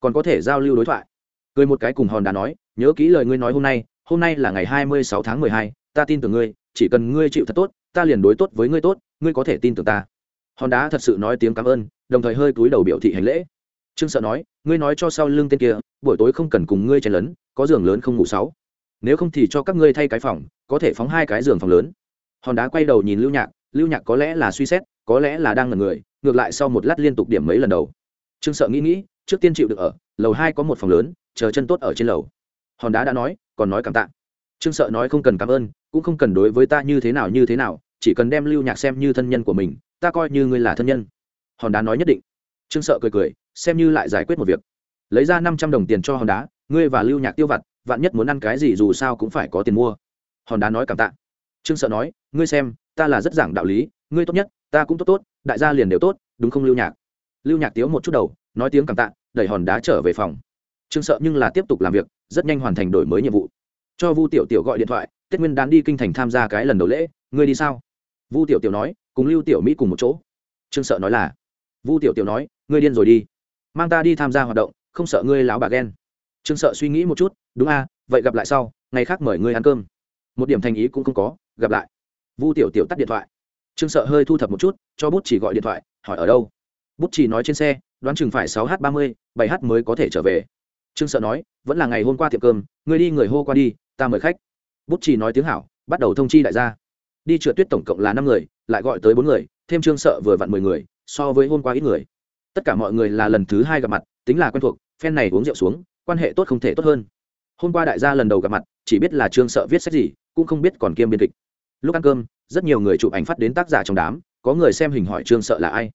Speaker 1: còn có thể giao lưu đối thoại. Cười một cái cùng hòn đá nói, nhớ kỹ lời ngươi nói hôm nay hôm nay là ngày hai mươi sáu tháng mười hai, ta tin tưởng ngươi, chỉ cần ngươi chịu thật tốt, ta liền đối tốt với ngươi tốt, ngươi có thể tin tưởng ta. Hòn đá thật sự nói tiếng cảm ơn, đồng thời hơi cúi đầu biểu thị hành lễ. Trương sợ nói, ngươi nói cho sau lưng tên kia, buổi tối không cần cùng ngươi chen lấn, có giường lớn không ngủ sáu. Nếu không thì cho các ngươi thay cái phòng, có thể phóng hai cái giường phòng lớn. Hòn đá quay đầu nhìn lưu nhạc lưu nhạc có lẽ là suy xét, có lẽ là đang ngần người, ngược lại sau một lát liên tục điểm mấy lần đầu. Trương sợ nghĩ nghĩ, trước tiên chịu được ở, lầu hai có một phòng lớn, chờ chân tốt ở trên lầu. Hòn đá đã nói, còn nói cảm tạ. Trương sợ nói không cần cảm ơn, cũng không cần đối với ta như thế nào như thế nào, chỉ cần đem lưu nhạc xem như thân nhân của mình, ta coi như ngươi là thân nhân. Hòn đá nói nhất định. Trương sợ cười cười, xem như lại giải quyết một việc. Lấy ra năm trăm đồng tiền cho hòn đá, ngươi và lưu nhạc tiêu vặt, vạn nhất muốn ăn cái gì dù sao cũng phải có tiền mua. Hòn đá nói cảm tạ trương sợ nói, ngươi xem, ta là rất giảng đạo lý, ngươi tốt nhất, ta cũng tốt tốt, đại gia liền đều tốt, đúng không lưu nhạc? Lưu nhạc tiếu một chút đầu, nói tiếng cảm tạ, đẩy hòn đá trở về phòng. Trương sợ nhưng là tiếp tục làm việc, rất nhanh hoàn thành đổi mới nhiệm vụ. Cho vu tiểu tiểu gọi điện thoại, tết nguyên đán đi kinh thành tham gia cái lần đầu lễ, ngươi đi sao? Vu tiểu tiểu nói, cùng lưu tiểu mỹ cùng một chỗ. Trương sợ nói là, vu tiểu tiểu nói, ngươi điên rồi đi, mang ta đi tham gia hoạt động, không sợ ngươi láo bà ghen. Trương sợ suy nghĩ một chút, đúng a, vậy gặp lại sau, ngày khác mời ngươi ăn cơm. Một điểm thành ý cũng không có gặp lại. Vu tiểu tiểu tắt điện thoại. Trương sợ hơi thu thập một chút, cho bút chỉ gọi điện thoại, hỏi ở đâu? Bút chỉ nói trên xe, đoán chừng phải sáu h ba mươi, bảy h mới có thể trở về. Trương sợ nói, vẫn là ngày hôm qua tiệm cơm người đi người hô qua đi, ta mời khách. Bút chỉ nói tiếng hảo, bắt đầu thông chi đại gia. Đi trượt tuyết tổng cộng là năm người, lại gọi tới bốn người, thêm trương sợ vừa vặn mười người, so với hôm qua ít người. Tất cả mọi người là lần thứ hai gặp mặt, tính là quen thuộc, phen này uống rượu xuống, quan hệ tốt không thể tốt hơn. Hôm qua đại gia lần đầu gặp mặt, chỉ biết là trương sợ viết sách gì, cũng không biết còn kiêm biên kịch lúc ăn cơm, rất nhiều người chụp ảnh phát đến tác giả trong đám, có người xem hình hỏi trương sợ là ai.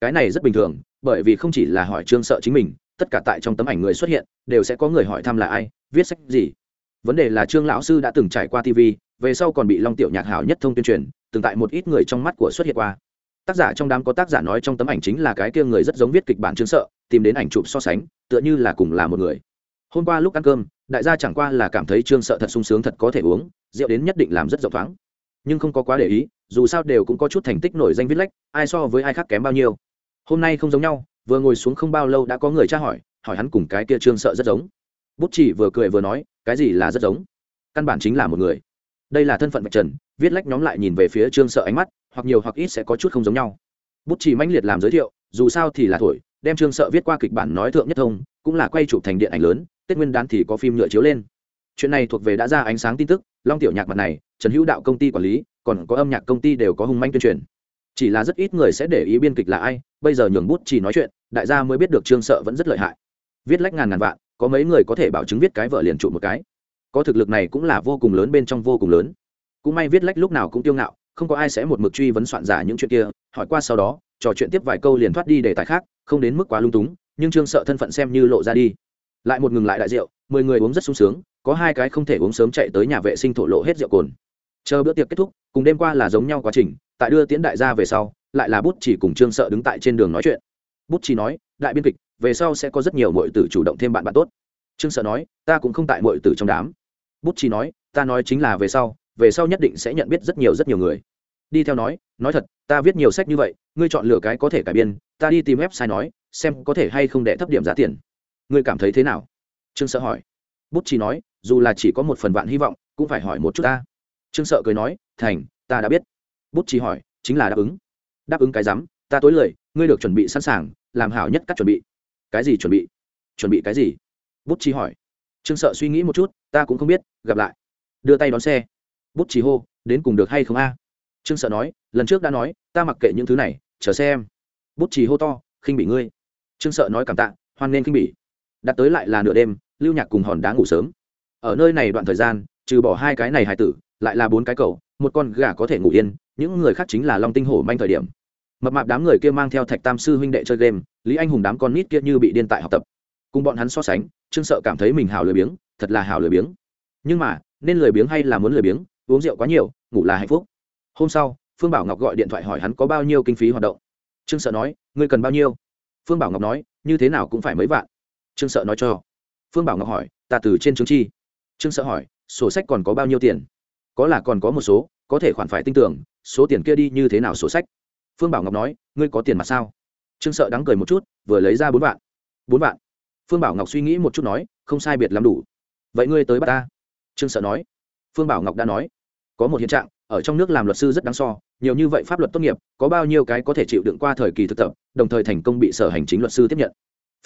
Speaker 1: Cái này rất bình thường, bởi vì không chỉ là hỏi trương sợ chính mình, tất cả tại trong tấm ảnh người xuất hiện, đều sẽ có người hỏi thăm là ai, viết sách gì. Vấn đề là trương lão sư đã từng trải qua tv về sau còn bị long tiểu nhạc hảo nhất thông tuyên truyền, từng tại một ít người trong mắt của xuất hiện qua. Tác giả trong đám có tác giả nói trong tấm ảnh chính là cái kia người rất giống viết kịch bản trương sợ, tìm đến ảnh chụp so sánh, tựa như là cùng là một người. Hôm qua lúc ăn cơm, đại gia chẳng qua là cảm thấy trương sợ thật sung sướng thật có thể uống, rượu đến nhất định làm rất rộng thoáng nhưng không có quá để ý, dù sao đều cũng có chút thành tích nổi danh viết lách, ai so với ai khác kém bao nhiêu. Hôm nay không giống nhau, vừa ngồi xuống không bao lâu đã có người tra hỏi hỏi hắn cùng cái kia trương sợ rất giống. Bút chỉ vừa cười vừa nói, cái gì là rất giống? Căn bản chính là một người. Đây là thân phận vạch trần, viết lách nhóm lại nhìn về phía trương sợ ánh mắt, hoặc nhiều hoặc ít sẽ có chút không giống nhau. Bút chỉ mãnh liệt làm giới thiệu, dù sao thì là thổi, đem trương sợ viết qua kịch bản nói thượng nhất thông, cũng là quay chụp thành điện ảnh lớn, tết nguyên đán thì có phim nhựa chiếu lên. Chuyện này thuộc về đã ra ánh sáng tin tức, long tiểu nhạc mặt này trần hữu đạo công ty quản lý, còn có âm nhạc công ty đều có hung manh tuyên truyền. Chỉ là rất ít người sẽ để ý biên kịch là ai, bây giờ nhường bút chỉ nói chuyện, đại gia mới biết được trương sợ vẫn rất lợi hại. Viết lách ngàn ngàn vạn, có mấy người có thể bảo chứng viết cái vợ liền trụ một cái. Có thực lực này cũng là vô cùng lớn bên trong vô cùng lớn. Cũng may viết lách lúc nào cũng tiêu ngạo, không có ai sẽ một mực truy vấn soạn giả những chuyện kia, hỏi qua sau đó, trò chuyện tiếp vài câu liền thoát đi để tài khác, không đến mức quá lung túng, nhưng trương sợ thân phận xem như lộ ra đi. Lại một ngừng lại đại rượu, mười người uống rất sung sướng, có hai cái không thể uống sớm chạy tới nhà vệ sinh thổ lộ hết rượu cồn chờ bữa tiệc kết thúc, cùng đêm qua là giống nhau quá trình, tại đưa tiễn đại gia về sau, lại là bút chỉ cùng trương sợ đứng tại trên đường nói chuyện. Bút chỉ nói, đại biên kịch, về sau sẽ có rất nhiều mọi tử chủ động thêm bạn bạn tốt. Trương sợ nói, ta cũng không tại mọi tử trong đám. Bút chỉ nói, ta nói chính là về sau về sau nhất định sẽ nhận biết rất nhiều rất nhiều người. Đi theo nói nói thật, ta viết nhiều sách như vậy, ngươi chọn lựa cái có thể cải biên, ta đi tìm website nói, xem có thể hay không để thấp điểm giá tiền. Ngươi cảm thấy thế nào? Trương sợ hỏi. Bút chỉ nói, dù là chỉ có một phần vạn hy vọng, cũng phải hỏi một chút ta trương sợ cười nói, thành, ta đã biết. Bút chỉ hỏi, chính là đáp ứng. Đáp ứng cái rắm, ta tối lời ngươi được chuẩn bị sẵn sàng, làm hảo nhất các chuẩn bị. Cái gì chuẩn bị? Chuẩn bị cái gì? Bút chỉ hỏi. Trương sợ suy nghĩ một chút, ta cũng không biết, gặp lại. Đưa tay đón xe. Bút chỉ hô, đến cùng được hay không a? Trương sợ nói, lần trước đã nói, ta mặc kệ những thứ này, chờ xe em. bút chỉ hô to, khinh bị ngươi. Trương sợ nói cảm tạ, hoan nên khinh bị đặt tới lại là nửa đêm, lưu nhạc cùng hòn đá ngủ sớm. Ở nơi này đoạn thời gian, trừ bỏ hai cái này hài tử lại là bốn cái cầu, một con gà có thể ngủ yên, những người khác chính là long tinh hổ manh thời điểm. Mập mạp đám người kia mang theo thạch tam sư huynh đệ chơi game, lý anh hùng đám con nít kia như bị điên tại học tập. Cùng bọn hắn so sánh, trương sợ cảm thấy mình hào lười biếng, thật là hào lười biếng. Nhưng mà, nên lười biếng hay là muốn lười biếng, uống rượu quá nhiều, ngủ là hạnh phúc. Hôm sau, phương bảo ngọc gọi điện thoại hỏi hắn có bao nhiêu kinh phí hoạt động. Trương sợ nói, ngươi cần bao nhiêu? Phương bảo ngọc nói, như thế nào cũng phải mấy vạn. Trương sợ nói cho. Phương bảo ngọc hỏi, ta từ trên trứng chi. Trương sợ hỏi, sổ sách còn có bao nhiêu tiền? Có là còn có một số, có thể khoản phải tin tưởng, số tiền kia đi như thế nào sổ sách. Phương bảo ngọc nói, ngươi có tiền mặt sao? Trương sợ đắng cười một chút, vừa lấy ra bốn vạn. Bốn vạn? Phương bảo ngọc suy nghĩ một chút nói, không sai biệt lắm đủ. Vậy ngươi tới bắt ta? Trương sợ nói. Phương bảo ngọc đã nói. Có một hiện trạng, ở trong nước làm luật sư rất đáng so, nhiều như vậy pháp luật tốt nghiệp, có bao nhiêu cái có thể chịu đựng qua thời kỳ thực tập, đồng thời thành công bị sở hành chính luật sư tiếp nhận.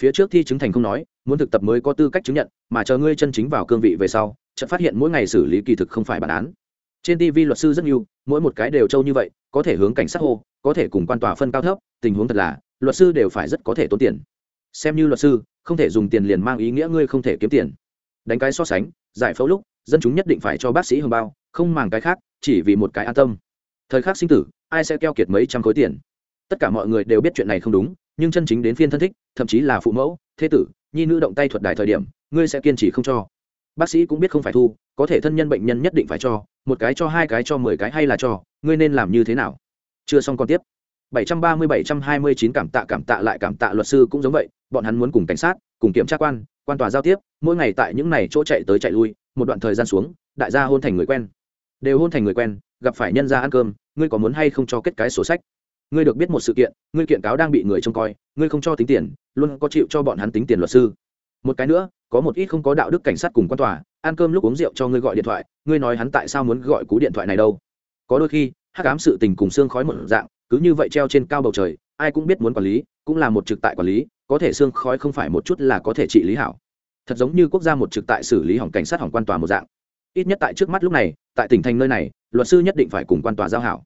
Speaker 1: Phía trước thi chứng thành không nói, muốn thực tập mới có tư cách chứng nhận, mà chờ ngươi chân chính vào cương vị về sau chợt phát hiện mỗi ngày xử lý kỳ thực không phải bản án. Trên tv luật sư rất nhiều, mỗi một cái đều trâu như vậy, có thể hướng cảnh sát hô, có thể cùng quan tòa phân cao thấp, tình huống thật là, luật sư đều phải rất có thể tốn tiền. Xem như luật sư, không thể dùng tiền liền mang ý nghĩa ngươi không thể kiếm tiền. Đánh cái so sánh, giải phẫu lúc, dân chúng nhất định phải cho bác sĩ hương bao, không màng cái khác, chỉ vì một cái an tâm. Thời khắc sinh tử, ai sẽ keo kiệt mấy trăm khối tiền? Tất cả mọi người đều biết chuyện này không đúng, nhưng chân chính đến phiên thân thích, thậm chí là phụ mẫu, thế tử, nhi nữ động tay thuật đài thời điểm, ngươi sẽ kiên trì không cho bác sĩ cũng biết không phải thu, có thể thân nhân bệnh nhân nhất định phải cho, một cái cho, hai cái cho, mười cái hay là cho, ngươi nên làm như thế nào? Chưa xong còn tiếp. 730-729 cảm tạ cảm tạ lại cảm tạ luật sư cũng giống vậy, bọn hắn muốn cùng cảnh sát, cùng kiểm tra quan quan tòa giao tiếp, mỗi ngày tại những này chỗ chạy tới chạy lui, một đoạn thời gian xuống, đại gia hôn thành người quen. Đều hôn thành người quen, gặp phải nhân gia ăn cơm, ngươi có muốn hay không cho kết cái sổ sách? Ngươi được biết một sự kiện, ngươi kiện cáo đang bị người trông coi, ngươi không cho tính tiền, luôn có chịu cho bọn hắn tính tiền luật sư. Một cái nữa có một ít không có đạo đức cảnh sát cùng quan tòa, ăn cơm lúc uống rượu cho ngươi gọi điện thoại, ngươi nói hắn tại sao muốn gọi cú điện thoại này đâu? Có đôi khi, hắc ám sự tình cùng xương khói một dạng, cứ như vậy treo trên cao bầu trời, ai cũng biết muốn quản lý, cũng là một trực tại quản lý, có thể xương khói không phải một chút là có thể trị lý hảo. Thật giống như quốc gia một trực tại xử lý hỏng cảnh sát hỏng quan tòa một dạng. Ít nhất tại trước mắt lúc này, tại tỉnh thành nơi này, luật sư nhất định phải cùng quan tòa giao hảo.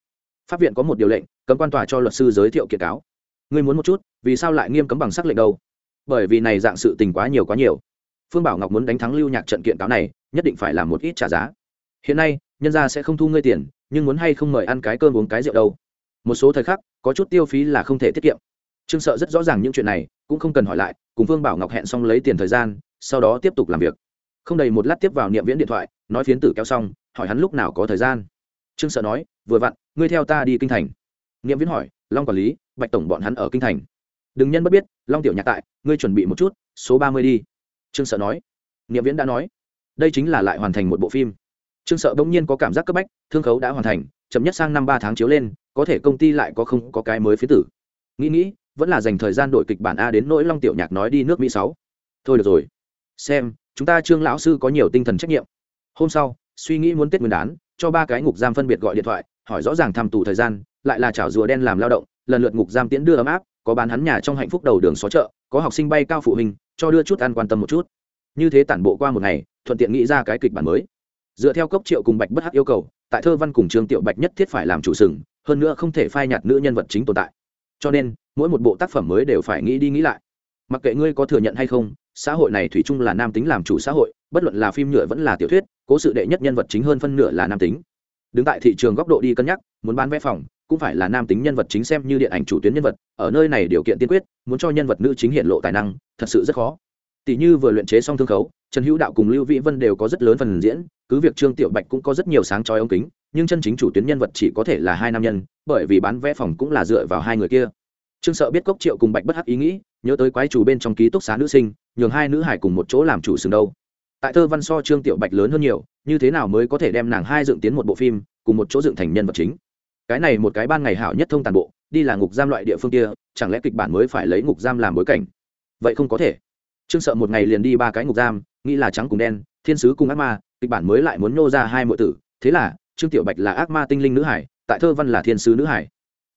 Speaker 1: Pháp viện có một điều lệnh, cấm quan tòa cho luật sư giới thiệu kiện cáo. Ngươi muốn một chút, vì sao lại nghiêm cấm bằng sắc lệnh đâu? Bởi vì này dạng sự tình quá nhiều quá nhiều phương bảo ngọc muốn đánh thắng lưu nhạc trận kiện cáo này, nhất định phải làm một ít trả giá. Hiện nay, nhân gia sẽ không thu ngươi tiền, nhưng muốn hay không mời ăn cái cơm uống cái rượu đâu. Một số thời khắc, có chút tiêu phí là không thể tiết kiệm. Trương sợ rất rõ ràng những chuyện này, cũng không cần hỏi lại, cùng phương bảo ngọc hẹn xong lấy tiền thời gian, sau đó tiếp tục làm việc. Không đầy một lát tiếp vào niệm viễn điện thoại, nói phiến tử kéo xong, hỏi hắn lúc nào có thời gian. Trương sợ nói, vừa vặn, ngươi theo ta đi kinh thành. Niệm viễn hỏi, long quản lý, bạch tổng bọn hắn ở kinh thành. Đừng nhân bất biết, long tiểu nhạc tại, ngươi chuẩn bị một chút, số ba mươi đi trương sợ nói. Niệm viễn đã nói, đây chính là lại hoàn thành một bộ phim. Trương sợ bỗng nhiên có cảm giác cấp bách, thương khấu đã hoàn thành, chậm nhất sang năm ba tháng chiếu lên, có thể công ty lại có không có cái mới phía tử. Nghĩ nghĩ, vẫn là dành thời gian đổi kịch bản a đến nỗi long tiểu nhạc nói đi nước mỹ sáu. Thôi được rồi. Xem, chúng ta trương lão sư có nhiều tinh thần trách nhiệm. Hôm sau, suy nghĩ muốn tết nguyên đán, cho ba cái ngục giam phân biệt gọi điện thoại, hỏi rõ ràng thăm tù thời gian, lại là chảo rùa đen làm lao động, lần lượt ngục giam tiễn đưa ấm áp, có bán hắn nhà trong hạnh phúc đầu đường xó chợ, có học sinh bay cao phụ huynh cho đưa chút ăn quan tâm một chút. Như thế tản bộ qua một ngày, thuận tiện nghĩ ra cái kịch bản mới. Dựa theo cốc triệu cùng bạch bất hắc yêu cầu, tại thơ văn cùng trương tiểu bạch nhất thiết phải làm chủ sừng, hơn nữa không thể phai nhạt nữ nhân vật chính tồn tại. Cho nên, mỗi một bộ tác phẩm mới đều phải nghĩ đi nghĩ lại. Mặc kệ ngươi có thừa nhận hay không, xã hội này thủy chung là nam tính làm chủ xã hội, bất luận là phim nhựa vẫn là tiểu thuyết, cố sự đệ nhất nhân vật chính hơn phân nửa là nam tính. Đứng tại thị trường góc độ đi cân nhắc, muốn bán vé phòng cũng phải là nam tính nhân vật chính xem như điện ảnh chủ tuyến nhân vật, ở nơi này điều kiện tiên quyết, muốn cho nhân vật nữ chính hiện lộ tài năng, thật sự rất khó. Tỷ như vừa luyện chế xong thương khấu, trần hữu đạo cùng lưu vĩ vân đều có rất lớn phần diễn, cứ việc trương tiểu bạch cũng có rất nhiều sáng trói ống kính, nhưng chân chính chủ tuyến nhân vật chỉ có thể là hai nam nhân, bởi vì bán vé phòng cũng là dựa vào hai người kia. Trương sợ biết cốc triệu cùng bạch bất hắc ý nghĩ, nhớ tới quái chủ bên trong ký túc xá nữ sinh, nhường hai nữ hải cùng một chỗ làm chủ sừng đâu. Tại thơ văn so trương tiểu bạch lớn hơn nhiều, như thế nào mới có thể đem nàng hai dựng tiến một bộ phim, cùng một chỗ dựng thành nhân vật chính? Cái này một cái ban ngày hảo nhất thông tàn bộ, đi là ngục giam loại địa phương kia, chẳng lẽ kịch bản mới phải lấy ngục giam làm bối cảnh? Vậy không có thể. Trương sợ một ngày liền đi ba cái ngục giam, nghĩ là trắng cùng đen, thiên sứ cùng ác ma, kịch bản mới lại muốn nô ra hai mọi tử, thế là, trương tiểu bạch là ác ma tinh linh nữ hải, tại thơ văn là thiên sứ nữ hải.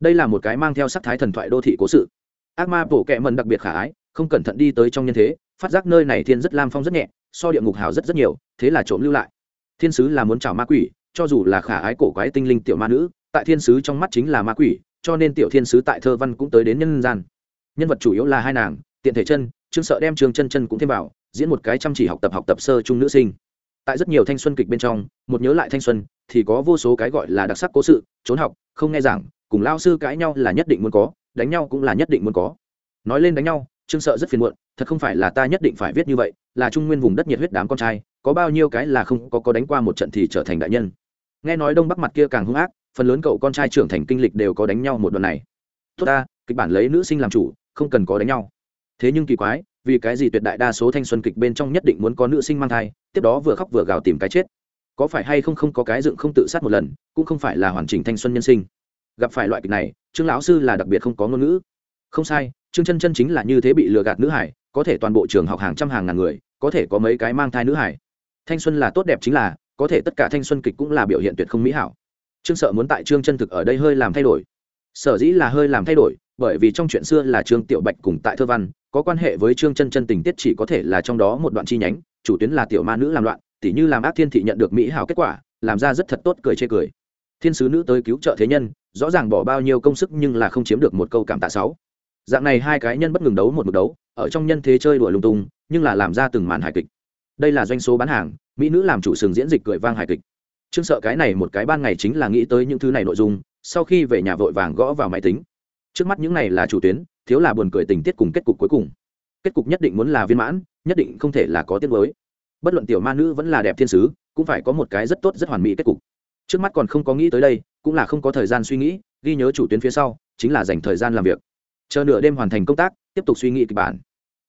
Speaker 1: Đây là một cái mang theo sắc thái thần thoại đô thị cố sự. Ác ma bổ kẹ mần đặc biệt khả ái, không cẩn thận đi tới trong nhân thế, phát giác nơi này thiên rất lam phong rất nhẹ, so địa ngục hào rất rất nhiều, thế là trộm lưu lại. Thiên sứ là muốn chào ma quỷ, cho dù là khả ái cổ quái tinh linh tiểu ma nữ tại thiên sứ trong mắt chính là ma quỷ, cho nên tiểu thiên sứ tại thơ văn cũng tới đến nhân gian. Nhân vật chủ yếu là hai nàng, tiện thể chân, trương sợ đem trường chân chân cũng thêm vào, diễn một cái chăm chỉ học tập học tập sơ trung nữ sinh. Tại rất nhiều thanh xuân kịch bên trong, một nhớ lại thanh xuân, thì có vô số cái gọi là đặc sắc cố sự, trốn học, không nghe giảng, cùng lao sư cãi nhau là nhất định muốn có, đánh nhau cũng là nhất định muốn có. Nói lên đánh nhau, trương sợ rất phiền muộn, thật không phải là ta nhất định phải viết như vậy, là trung nguyên vùng đất nhiệt huyết đám con trai, có bao nhiêu cái là không có có đánh qua một trận thì trở thành đại nhân. Nghe nói đông bắc mặt kia càng hung ác phần lớn cậu con trai trưởng thành kinh lịch đều có đánh nhau một đoạn này. Tốt ta, kịch bản lấy nữ sinh làm chủ, không cần có đánh nhau. Thế nhưng kỳ quái, vì cái gì tuyệt đại đa số thanh xuân kịch bên trong nhất định muốn có nữ sinh mang thai, tiếp đó vừa khóc vừa gào tìm cái chết. Có phải hay không không có cái dựng không tự sát một lần, cũng không phải là hoàn chỉnh thanh xuân nhân sinh. Gặp phải loại kịch này, trương lão sư là đặc biệt không có ngôn ngữ. Không sai, trương chân chân chính là như thế bị lừa gạt nữ hải, có thể toàn bộ trường học hàng trăm hàng ngàn người, có thể có mấy cái mang thai nữ hải. Thanh xuân là tốt đẹp chính là, có thể tất cả thanh xuân kịch cũng là biểu hiện tuyệt không mỹ hảo trương sợ muốn tại trương chân thực ở đây hơi làm thay đổi. Sở dĩ là hơi làm thay đổi, bởi vì trong chuyện xưa là trương tiểu bạch cùng tại thơ văn, có quan hệ với trương chân chân tình tiết chỉ có thể là trong đó một đoạn chi nhánh, chủ tuyến là tiểu ma nữ làm loạn, tỉ như làm ác thiên thị nhận được mỹ hảo kết quả, làm ra rất thật tốt cười chê cười. Thiên sứ nữ tới cứu trợ thế nhân, rõ ràng bỏ bao nhiêu công sức nhưng là không chiếm được một câu cảm tạ sáu. Dạng này hai cái nhân bất ngừng đấu một mực đấu, ở trong nhân thế chơi đùa lung tung, nhưng là làm ra từng màn hài kịch. Đây là doanh số bán hàng, mỹ nữ làm chủ sừng diễn dịch cười vang hài kịch trương sợ cái này một cái ban ngày chính là nghĩ tới những thứ này nội dung, sau khi về nhà vội vàng gõ vào máy tính. Trước mắt những này là chủ tuyến, thiếu là buồn cười tình tiết cùng kết cục cuối cùng. Kết cục nhất định muốn là viên mãn, nhất định không thể là có tiết mới bất luận tiểu ma nữ vẫn là đẹp thiên sứ, cũng phải có một cái rất tốt rất hoàn mỹ kết cục. Trước mắt còn không có nghĩ tới đây, cũng là không có thời gian suy nghĩ, ghi nhớ chủ tuyến phía sau, chính là dành thời gian làm việc. Chờ nửa đêm hoàn thành công tác, tiếp tục suy nghĩ kịch bản.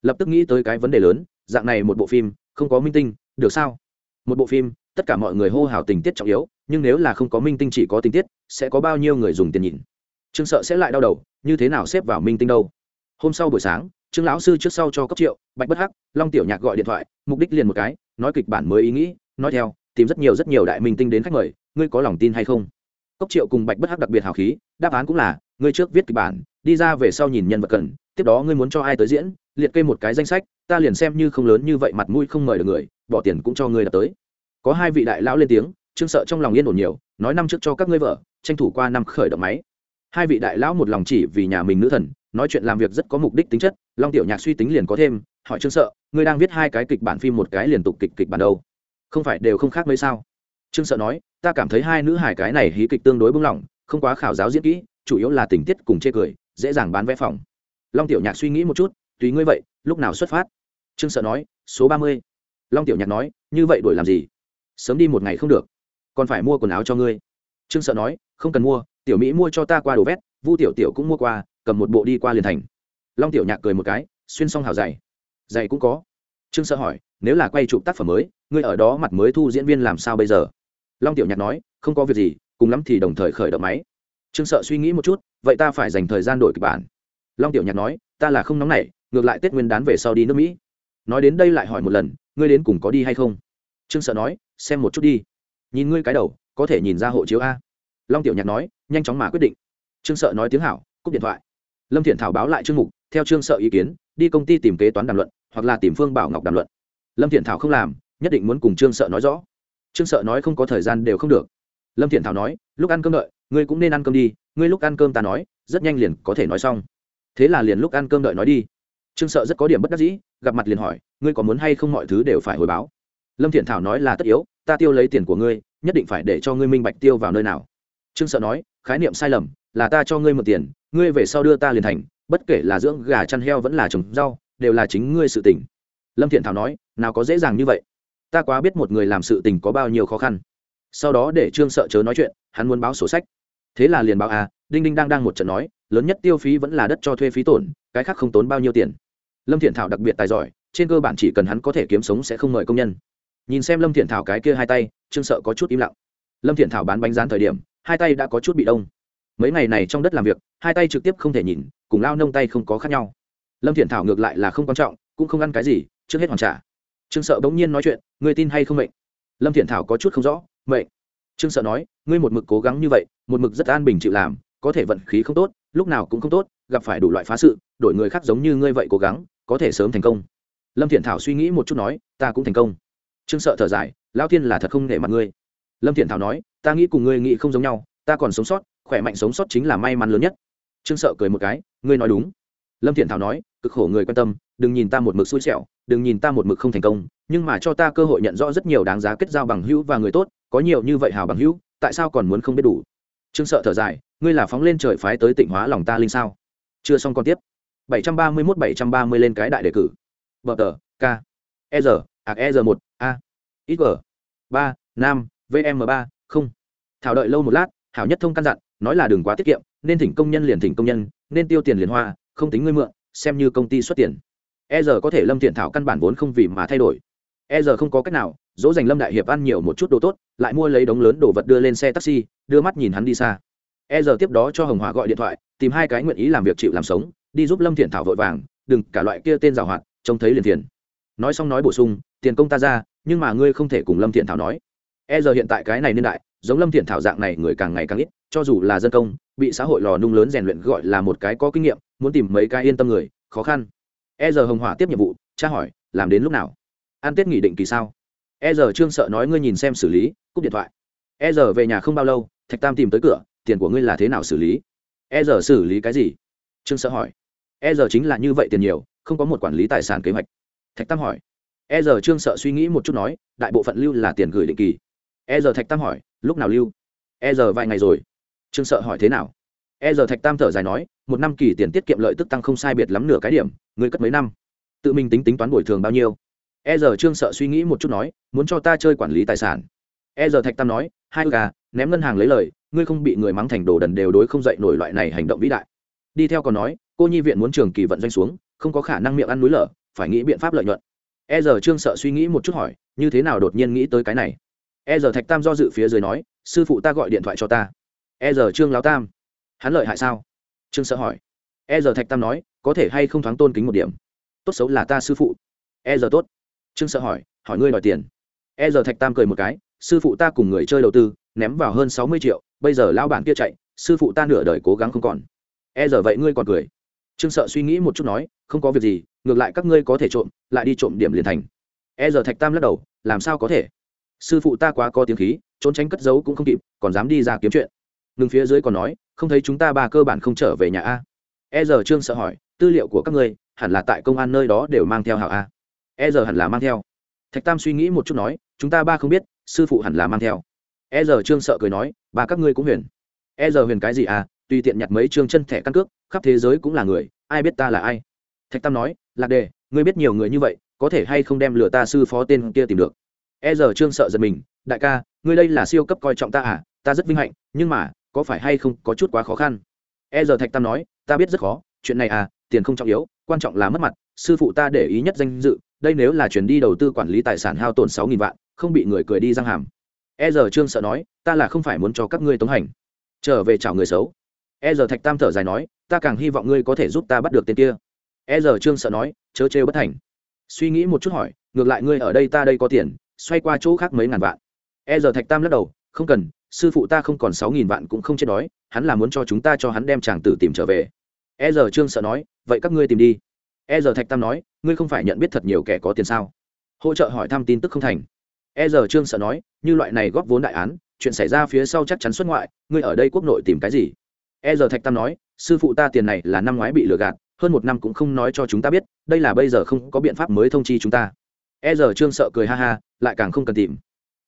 Speaker 1: Lập tức nghĩ tới cái vấn đề lớn, dạng này một bộ phim, không có minh tinh, được sao? Một bộ phim tất cả mọi người hô hào tình tiết trọng yếu, nhưng nếu là không có minh tinh chỉ có tình tiết, sẽ có bao nhiêu người dùng tiền nhìn? Trương sợ sẽ lại đau đầu, như thế nào xếp vào minh tinh đâu? Hôm sau buổi sáng, trương lão sư trước sau cho cấp triệu, bạch bất hắc, long tiểu nhạc gọi điện thoại, mục đích liền một cái, nói kịch bản mới ý nghĩ, nói theo, tìm rất nhiều rất nhiều đại minh tinh đến khách mời, ngươi có lòng tin hay không? Cốc triệu cùng bạch bất hắc đặc biệt hào khí, đáp án cũng là, ngươi trước viết kịch bản, đi ra về sau nhìn nhân vật cần, tiếp đó ngươi muốn cho ai tới diễn, liệt kê một cái danh sách, ta liền xem như không lớn như vậy mặt mũi không mời được người, bỏ tiền cũng cho ngươi đã tới có hai vị đại lão lên tiếng, trương sợ trong lòng yên ổn nhiều, nói năm trước cho các ngươi vợ, tranh thủ qua năm khởi động máy. Hai vị đại lão một lòng chỉ vì nhà mình nữ thần, nói chuyện làm việc rất có mục đích tính chất, long tiểu nhạc suy tính liền có thêm, hỏi trương sợ, ngươi đang viết hai cái kịch bản phim một cái liên tục kịch kịch bản đâu? Không phải, đều không khác mấy sao. Trương sợ nói, ta cảm thấy hai nữ hải cái này hí kịch tương đối bung lỏng không quá khảo giáo diễn kỹ, chủ yếu là tình tiết cùng chê cười, dễ dàng bán vé phòng. Long tiểu nhạc suy nghĩ một chút, tùy ngươi vậy, lúc nào xuất phát? Trương sợ nói, số ba mươi. Long tiểu nhạc nói, như vậy đổi làm gì? Sớm đi một ngày không được. Còn phải mua quần áo cho ngươi. Trương sợ nói, không cần mua, tiểu mỹ mua cho ta qua đồ vét, vu tiểu tiểu cũng mua qua, cầm một bộ đi qua liền thành. Long tiểu nhạc cười một cái, xuyên xong hào dày dày cũng có. Trương sợ hỏi, nếu là quay chụp tác phẩm mới, ngươi ở đó mặt mới thu diễn viên làm sao bây giờ? Long tiểu nhạc nói, không có việc gì, cùng lắm thì đồng thời khởi động máy. Trương sợ suy nghĩ một chút, vậy ta phải dành thời gian đổi kịch bản. Long tiểu nhạc nói, ta là không nóng nảy, ngược lại tết nguyên đán về sau đi nước mỹ. Nói đến đây lại hỏi một lần, ngươi đến cùng có đi hay không? Trương sợ nói, xem một chút đi. Nhìn ngươi cái đầu, có thể nhìn ra hộ chiếu a. Long tiểu nhạc nói, nhanh chóng mà quyết định. Trương sợ nói tiếng hảo, cúp điện thoại. Lâm thiện thảo báo lại trương mục, theo trương sợ ý kiến, đi công ty tìm kế toán đàm luận, hoặc là tìm phương bảo ngọc đàm luận. Lâm thiện thảo không làm, nhất định muốn cùng trương sợ nói rõ. Trương sợ nói không có thời gian đều không được. Lâm thiện thảo nói, lúc ăn cơm đợi, ngươi cũng nên ăn cơm đi, ngươi lúc ăn cơm ta nói, rất nhanh liền có thể nói xong. Thế là liền lúc ăn cơm đợi nói đi. Trương sợ rất có điểm bất đắc dĩ, gặp mặt liền hỏi, ngươi có muốn hay không mọi thứ đều phải hồi báo? Lâm thiện thảo nói là tất yếu, ta tiêu lấy tiền của ngươi, nhất định phải để cho ngươi minh bạch tiêu vào nơi nào. Trương sợ nói, khái niệm sai lầm, là ta cho ngươi mượn tiền, ngươi về sau đưa ta liền thành, bất kể là dưỡng gà chăn heo vẫn là trồng rau, đều là chính ngươi sự tình. Lâm thiện thảo nói, nào có dễ dàng như vậy. Ta quá biết một người làm sự tình có bao nhiêu khó khăn. Sau đó để trương sợ chớ nói chuyện, hắn muốn báo sổ sách. Thế là liền báo à đinh đinh đang đang một trận nói, lớn nhất tiêu phí vẫn là đất cho thuê phí tổn, cái khác không tốn bao nhiêu tiền. Lâm thiện thảo đặc biệt tài giỏi, trên cơ bản chỉ cần hắn có thể kiếm sống sẽ không mời công nhân nhìn xem lâm thiện thảo cái kia hai tay, trương sợ có chút im lặng. Lâm thiện thảo bán bánh rán thời điểm, hai tay đã có chút bị đông. Mấy ngày này trong đất làm việc, hai tay trực tiếp không thể nhìn, cùng lao nông tay không có khác nhau. Lâm thiện thảo ngược lại là không quan trọng, cũng không ăn cái gì, trước hết hoàn trả. Trương sợ bỗng nhiên nói chuyện người tin hay không mệnh? Lâm thiện thảo có chút không rõ, mệnh? Trương sợ nói, ngươi một mực cố gắng như vậy, một mực rất an bình chịu làm, có thể vận khí không tốt, lúc nào cũng không tốt, gặp phải đủ loại phá sự, đổi người khác giống như ngươi vậy cố gắng, có thể sớm thành công. Lâm thiện thảo suy nghĩ một chút nói, ta cũng thành công trương sợ thở dài lao thiên là thật không nể mặt ngươi. Lâm thiện thảo nói, ta nghĩ cùng ngươi nghĩ không giống nhau, ta còn sống sót, khỏe mạnh sống sót chính là may mắn lớn nhất. Trương sợ cười một cái, ngươi nói đúng. Lâm thiện thảo nói, cực khổ người quan tâm, đừng nhìn ta một mực xui xẻo, đừng nhìn ta một mực không thành công, nhưng mà cho ta cơ hội nhận rõ rất nhiều đáng giá kết giao bằng hữu và người tốt, có nhiều như vậy hào bằng hữu, tại sao còn muốn không biết đủ? Trương sợ thở dài, ngươi là phóng lên trời phái tới tịnh hóa lòng ta linh sao? Chưa xong còn tiếp. 731 730 lên cái đại đề cử. Bờ tờ k e r ạc e r một, a ít g, ba nam vm ba, không. Thảo đợi lâu một lát hảo nhất thông căn dặn, nói là đừng quá tiết kiệm, nên thỉnh công nhân liền thỉnh công nhân, nên tiêu tiền liền hoa, không tính ngươi mượn, xem như công ty xuất tiền. E R có thể lâm thiện thảo căn bản vốn không vì mà thay đổi. E R không có cách nào, dỗ dành lâm đại hiệp ăn nhiều một chút đồ tốt, lại mua lấy đống lớn đồ vật đưa lên xe taxi, đưa mắt nhìn hắn đi xa. E R tiếp đó cho hồng hòa gọi điện thoại, tìm hai cái nguyện ý làm việc chịu làm sống, đi giúp lâm thiện thảo vội vàng, đừng cả loại kia tên giảo hoạt, trông thấy liền tiền. Nói xong nói bổ sung tiền công ta ra, nhưng mà ngươi không thể cùng lâm thiện thảo nói. E giờ hiện tại cái này niên đại, giống lâm thiện thảo dạng này người càng ngày càng ít, cho dù là dân công, bị xã hội lò nung lớn rèn luyện gọi là một cái có kinh nghiệm, muốn tìm mấy cái yên tâm người, khó khăn. E giờ hồng hỏa tiếp nhiệm vụ, tra hỏi, làm đến lúc nào? Ăn tết nghỉ định kỳ sao? E giờ trương sợ nói ngươi nhìn xem xử lý, cúp điện thoại. E giờ về nhà không bao lâu, thạch tam tìm tới cửa, tiền của ngươi là thế nào xử lý? E giờ xử lý cái gì? Trương sợ hỏi. E giờ chính là như vậy tiền nhiều, không có một quản lý tài sản kế hoạch. Thạch tam hỏi e giờ trương sợ suy nghĩ một chút nói, đại bộ phận lưu là tiền gửi định kỳ. E giờ thạch tam hỏi, lúc nào lưu? E giờ vài ngày rồi. Trương sợ hỏi thế nào? E giờ thạch tam thở dài nói, một năm kỳ tiền tiết kiệm lợi tức tăng không sai biệt lắm nửa cái điểm, người cất mấy năm? Tự mình tính tính toán bồi thường bao nhiêu? E giờ trương sợ suy nghĩ một chút nói, muốn cho ta chơi quản lý tài sản. E giờ thạch tam nói, hai gà ném ngân hàng lấy lời, ngươi không bị người mắng thành đồ đần đều đối không dậy nổi loại này hành động vĩ đại. Đi theo còn nói, cô nhi viện muốn trường kỳ vận doanh xuống, không có khả năng miệng ăn núi lở, phải nghĩ biện pháp lợi nhuận e giờ trương sợ suy nghĩ một chút hỏi, như thế nào đột nhiên nghĩ tới cái này? E giờ thạch tam do dự phía dưới nói, sư phụ ta gọi điện thoại cho ta. E giờ trương láo tam, hắn lợi hại sao? Trương sợ hỏi. E giờ thạch tam nói, có thể hay không thoáng tôn kính một điểm? Tốt xấu là ta sư phụ. E giờ tốt. Trương sợ hỏi hỏi ngươi đòi tiền. E giờ thạch tam cười một cái, sư phụ ta cùng người chơi đầu tư, ném vào hơn sáu mươi triệu, bây giờ lao bản kia chạy, sư phụ ta nửa đời cố gắng không còn. E giờ vậy ngươi còn cười? Trương sợ suy nghĩ một chút nói, không có việc gì, ngược lại các ngươi có thể trộm, lại đi trộm điểm liền thành. E giờ thạch tam lắc đầu, làm sao có thể? Sư phụ ta quá có tiếng khí, trốn tránh cất giấu cũng không kịp, còn dám đi ra kiếm chuyện. Ngừng phía dưới còn nói, không thấy chúng ta ba cơ bản không trở về nhà a. E giờ trương sợ hỏi, tư liệu của các ngươi, hẳn là tại công an nơi đó đều mang theo hảo a? E giờ hẳn là mang theo. Thạch tam suy nghĩ một chút nói, chúng ta ba không biết, sư phụ hẳn là mang theo. E giờ trương sợ cười nói, ba các ngươi cũng huyền. E giờ huyền cái gì à tùy tiện nhặt mấy chương chân thẻ căn cước, khắp thế giới cũng là người, ai biết ta là ai? Thạch tam nói, lạc đề, ngươi biết nhiều người như vậy, có thể hay không đem lừa ta sư phó tên kia tìm được? E giờ trương sợ giật mình, đại ca, ngươi đây là siêu cấp coi trọng ta à? Ta rất vinh hạnh, nhưng mà, có phải hay không có chút quá khó khăn? E giờ thạch tam nói, ta biết rất khó, chuyện này à tiền không trọng yếu, quan trọng là mất mặt, sư phụ ta để ý nhất danh dự, đây nếu là chuyển đi đầu tư quản lý tài sản hao tổn sáu nghìn vạn, không bị người cười đi răng hàm. E giờ trương sợ nói, ta là không phải muốn cho các ngươi tống hành, trở về chào người xấu e giờ thạch tam thở dài nói, ta càng hy vọng ngươi có thể giúp ta bắt được tên kia. E giờ trương sợ nói, chớ trêu bất thành. Suy nghĩ một chút hỏi, ngược lại ngươi ở đây ta đây có tiền, xoay qua chỗ khác mấy ngàn vạn. E giờ thạch tam lắc đầu, không cần, sư phụ ta không còn sáu nghìn vạn cũng không chết đói, hắn là muốn cho chúng ta cho hắn đem chàng tử tìm trở về. E giờ trương sợ nói, vậy các ngươi tìm đi. E giờ thạch tam nói, ngươi không phải nhận biết thật nhiều kẻ có tiền sao? Hỗ trợ hỏi thăm tin tức không thành. E giờ trương sợ nói, như loại này góp vốn đại án, chuyện xảy ra phía sau chắc chắn xuất ngoại, ngươi ở đây quốc nội tìm cái gì? E giờ thạch tam nói, sư phụ ta tiền này là năm ngoái bị lừa gạt, hơn một năm cũng không nói cho chúng ta biết, đây là bây giờ không có biện pháp mới thông chi chúng ta. E giờ trương sợ cười ha ha, lại càng không cần tìm.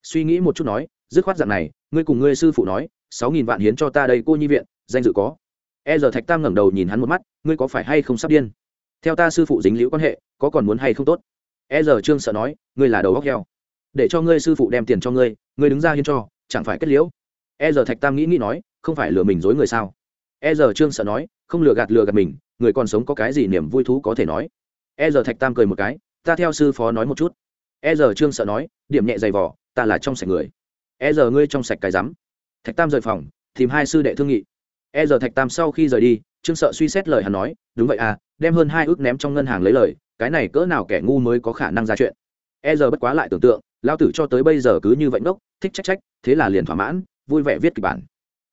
Speaker 1: Suy nghĩ một chút nói, dứt khoát dạng này, ngươi cùng ngươi sư phụ nói, sáu nghìn vạn hiến cho ta đây cô nhi viện, danh dự có. E giờ thạch tam ngẩng đầu nhìn hắn một mắt, ngươi có phải hay không sắp điên? Theo ta sư phụ dính liễu quan hệ, có còn muốn hay không tốt? E giờ trương sợ nói, ngươi là đầu góc heo. Để cho ngươi sư phụ đem tiền cho ngươi ngươi đứng ra hiến cho, chẳng phải kết liễu? E giờ thạch tam nghĩ nghĩ nói, không phải lừa mình dối người sao? E giờ trương sợ nói, không lừa gạt lừa gạt mình, người còn sống có cái gì niềm vui thú có thể nói. E giờ thạch tam cười một cái, ta theo sư phó nói một chút. E giờ trương sợ nói, điểm nhẹ dày vỏ ta là trong sạch người. E giờ ngươi trong sạch cái rắm. Thạch tam rời phòng, tìm hai sư đệ thương nghị. E giờ thạch tam sau khi rời đi, trương sợ suy xét lời hắn nói, đúng vậy à đem hơn hai ước ném trong ngân hàng lấy lời, cái này cỡ nào kẻ ngu mới có khả năng ra chuyện. E giờ bất quá lại tưởng tượng lao tử cho tới bây giờ cứ như vậy ngốc, thích trách trách, thế là liền thỏa mãn, vui vẻ viết kịch bản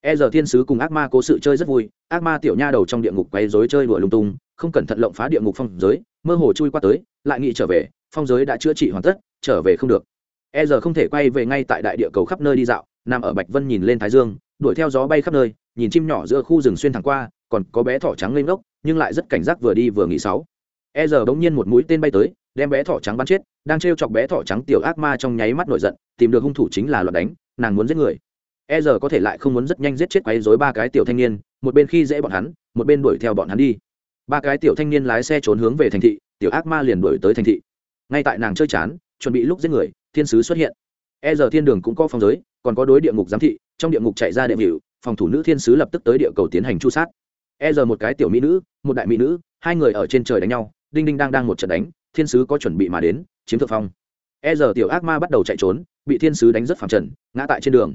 Speaker 1: e giờ thiên sứ cùng ác ma cố sự chơi rất vui. Ác ma tiểu nha đầu trong địa ngục quay dối chơi đùa lung tung, không cẩn thận lộng phá địa ngục phong giới, mơ hồ chui qua tới, lại nghĩ trở về, phong giới đã chữa trị hoàn tất, trở về không được. E giờ không thể quay về ngay tại đại địa cầu khắp nơi đi dạo, nằm ở bạch vân nhìn lên thái dương, đuổi theo gió bay khắp nơi, nhìn chim nhỏ giữa khu rừng xuyên thẳng qua, còn có bé thỏ trắng lên ngốc, nhưng lại rất cảnh giác vừa đi vừa nghỉ sáu. E giờ bỗng nhiên một mũi tên bay tới, đem bé thỏ trắng bắn chết, đang trêu chọc bé thỏ trắng tiểu ác ma trong nháy mắt nổi giận, tìm được hung thủ chính là loạt đánh, nàng muốn giết người e giờ có thể lại không muốn rất nhanh giết chết quấy dối ba cái tiểu thanh niên, một bên khi dễ bọn hắn, một bên đuổi theo bọn hắn đi. Ba cái tiểu thanh niên lái xe trốn hướng về thành thị, tiểu ác ma liền đuổi tới thành thị. Ngay tại nàng chơi chán, chuẩn bị lúc giết người, thiên sứ xuất hiện. E giờ thiên đường cũng có phòng giới, còn có đối địa ngục giám thị, trong địa ngục chạy ra đệm hiệu phòng thủ nữ thiên sứ lập tức tới địa cầu tiến hành chu sát. E giờ một cái tiểu mỹ nữ, một đại mỹ nữ, hai người ở trên trời đánh nhau, đinh đinh đang đang một trận đánh, thiên sứ có chuẩn bị mà đến, chiếm thượng phong. E giờ tiểu ác ma bắt đầu chạy trốn, bị thiên sứ đánh rất phẳng trần, ngã tại trên đường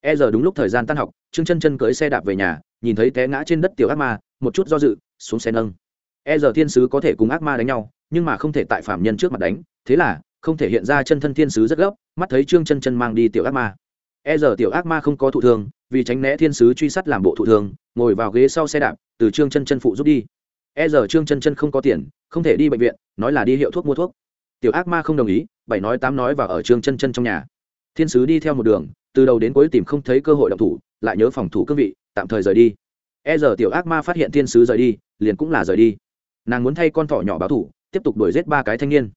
Speaker 1: e giờ đúng lúc thời gian tan học, trương chân chân cưới xe đạp về nhà, nhìn thấy té ngã trên đất tiểu ác ma, một chút do dự, xuống xe nâng. E giờ thiên sứ có thể cùng ác ma đánh nhau, nhưng mà không thể tại phạm nhân trước mặt đánh, thế là, không thể hiện ra chân thân thiên sứ rất gấp, mắt thấy trương chân chân mang đi tiểu ác ma. E giờ tiểu ác ma không có thụ thương, vì tránh né thiên sứ truy sát làm bộ thụ thương, ngồi vào ghế sau xe đạp, từ trương chân chân phụ giúp đi. E giờ trương chân chân không có tiền, không thể đi bệnh viện, nói là đi hiệu thuốc mua thuốc. Tiểu ác ma không đồng ý, bảy nói tám nói và ở trương chân chân trong nhà. Thiên sứ đi theo một đường từ đầu đến cuối tìm không thấy cơ hội động thủ, lại nhớ phòng thủ cương vị, tạm thời rời đi. E giờ tiểu ác ma phát hiện thiên sứ rời đi, liền cũng là rời đi. Nàng muốn thay con thỏ nhỏ báo thủ, tiếp tục đuổi giết ba cái thanh niên.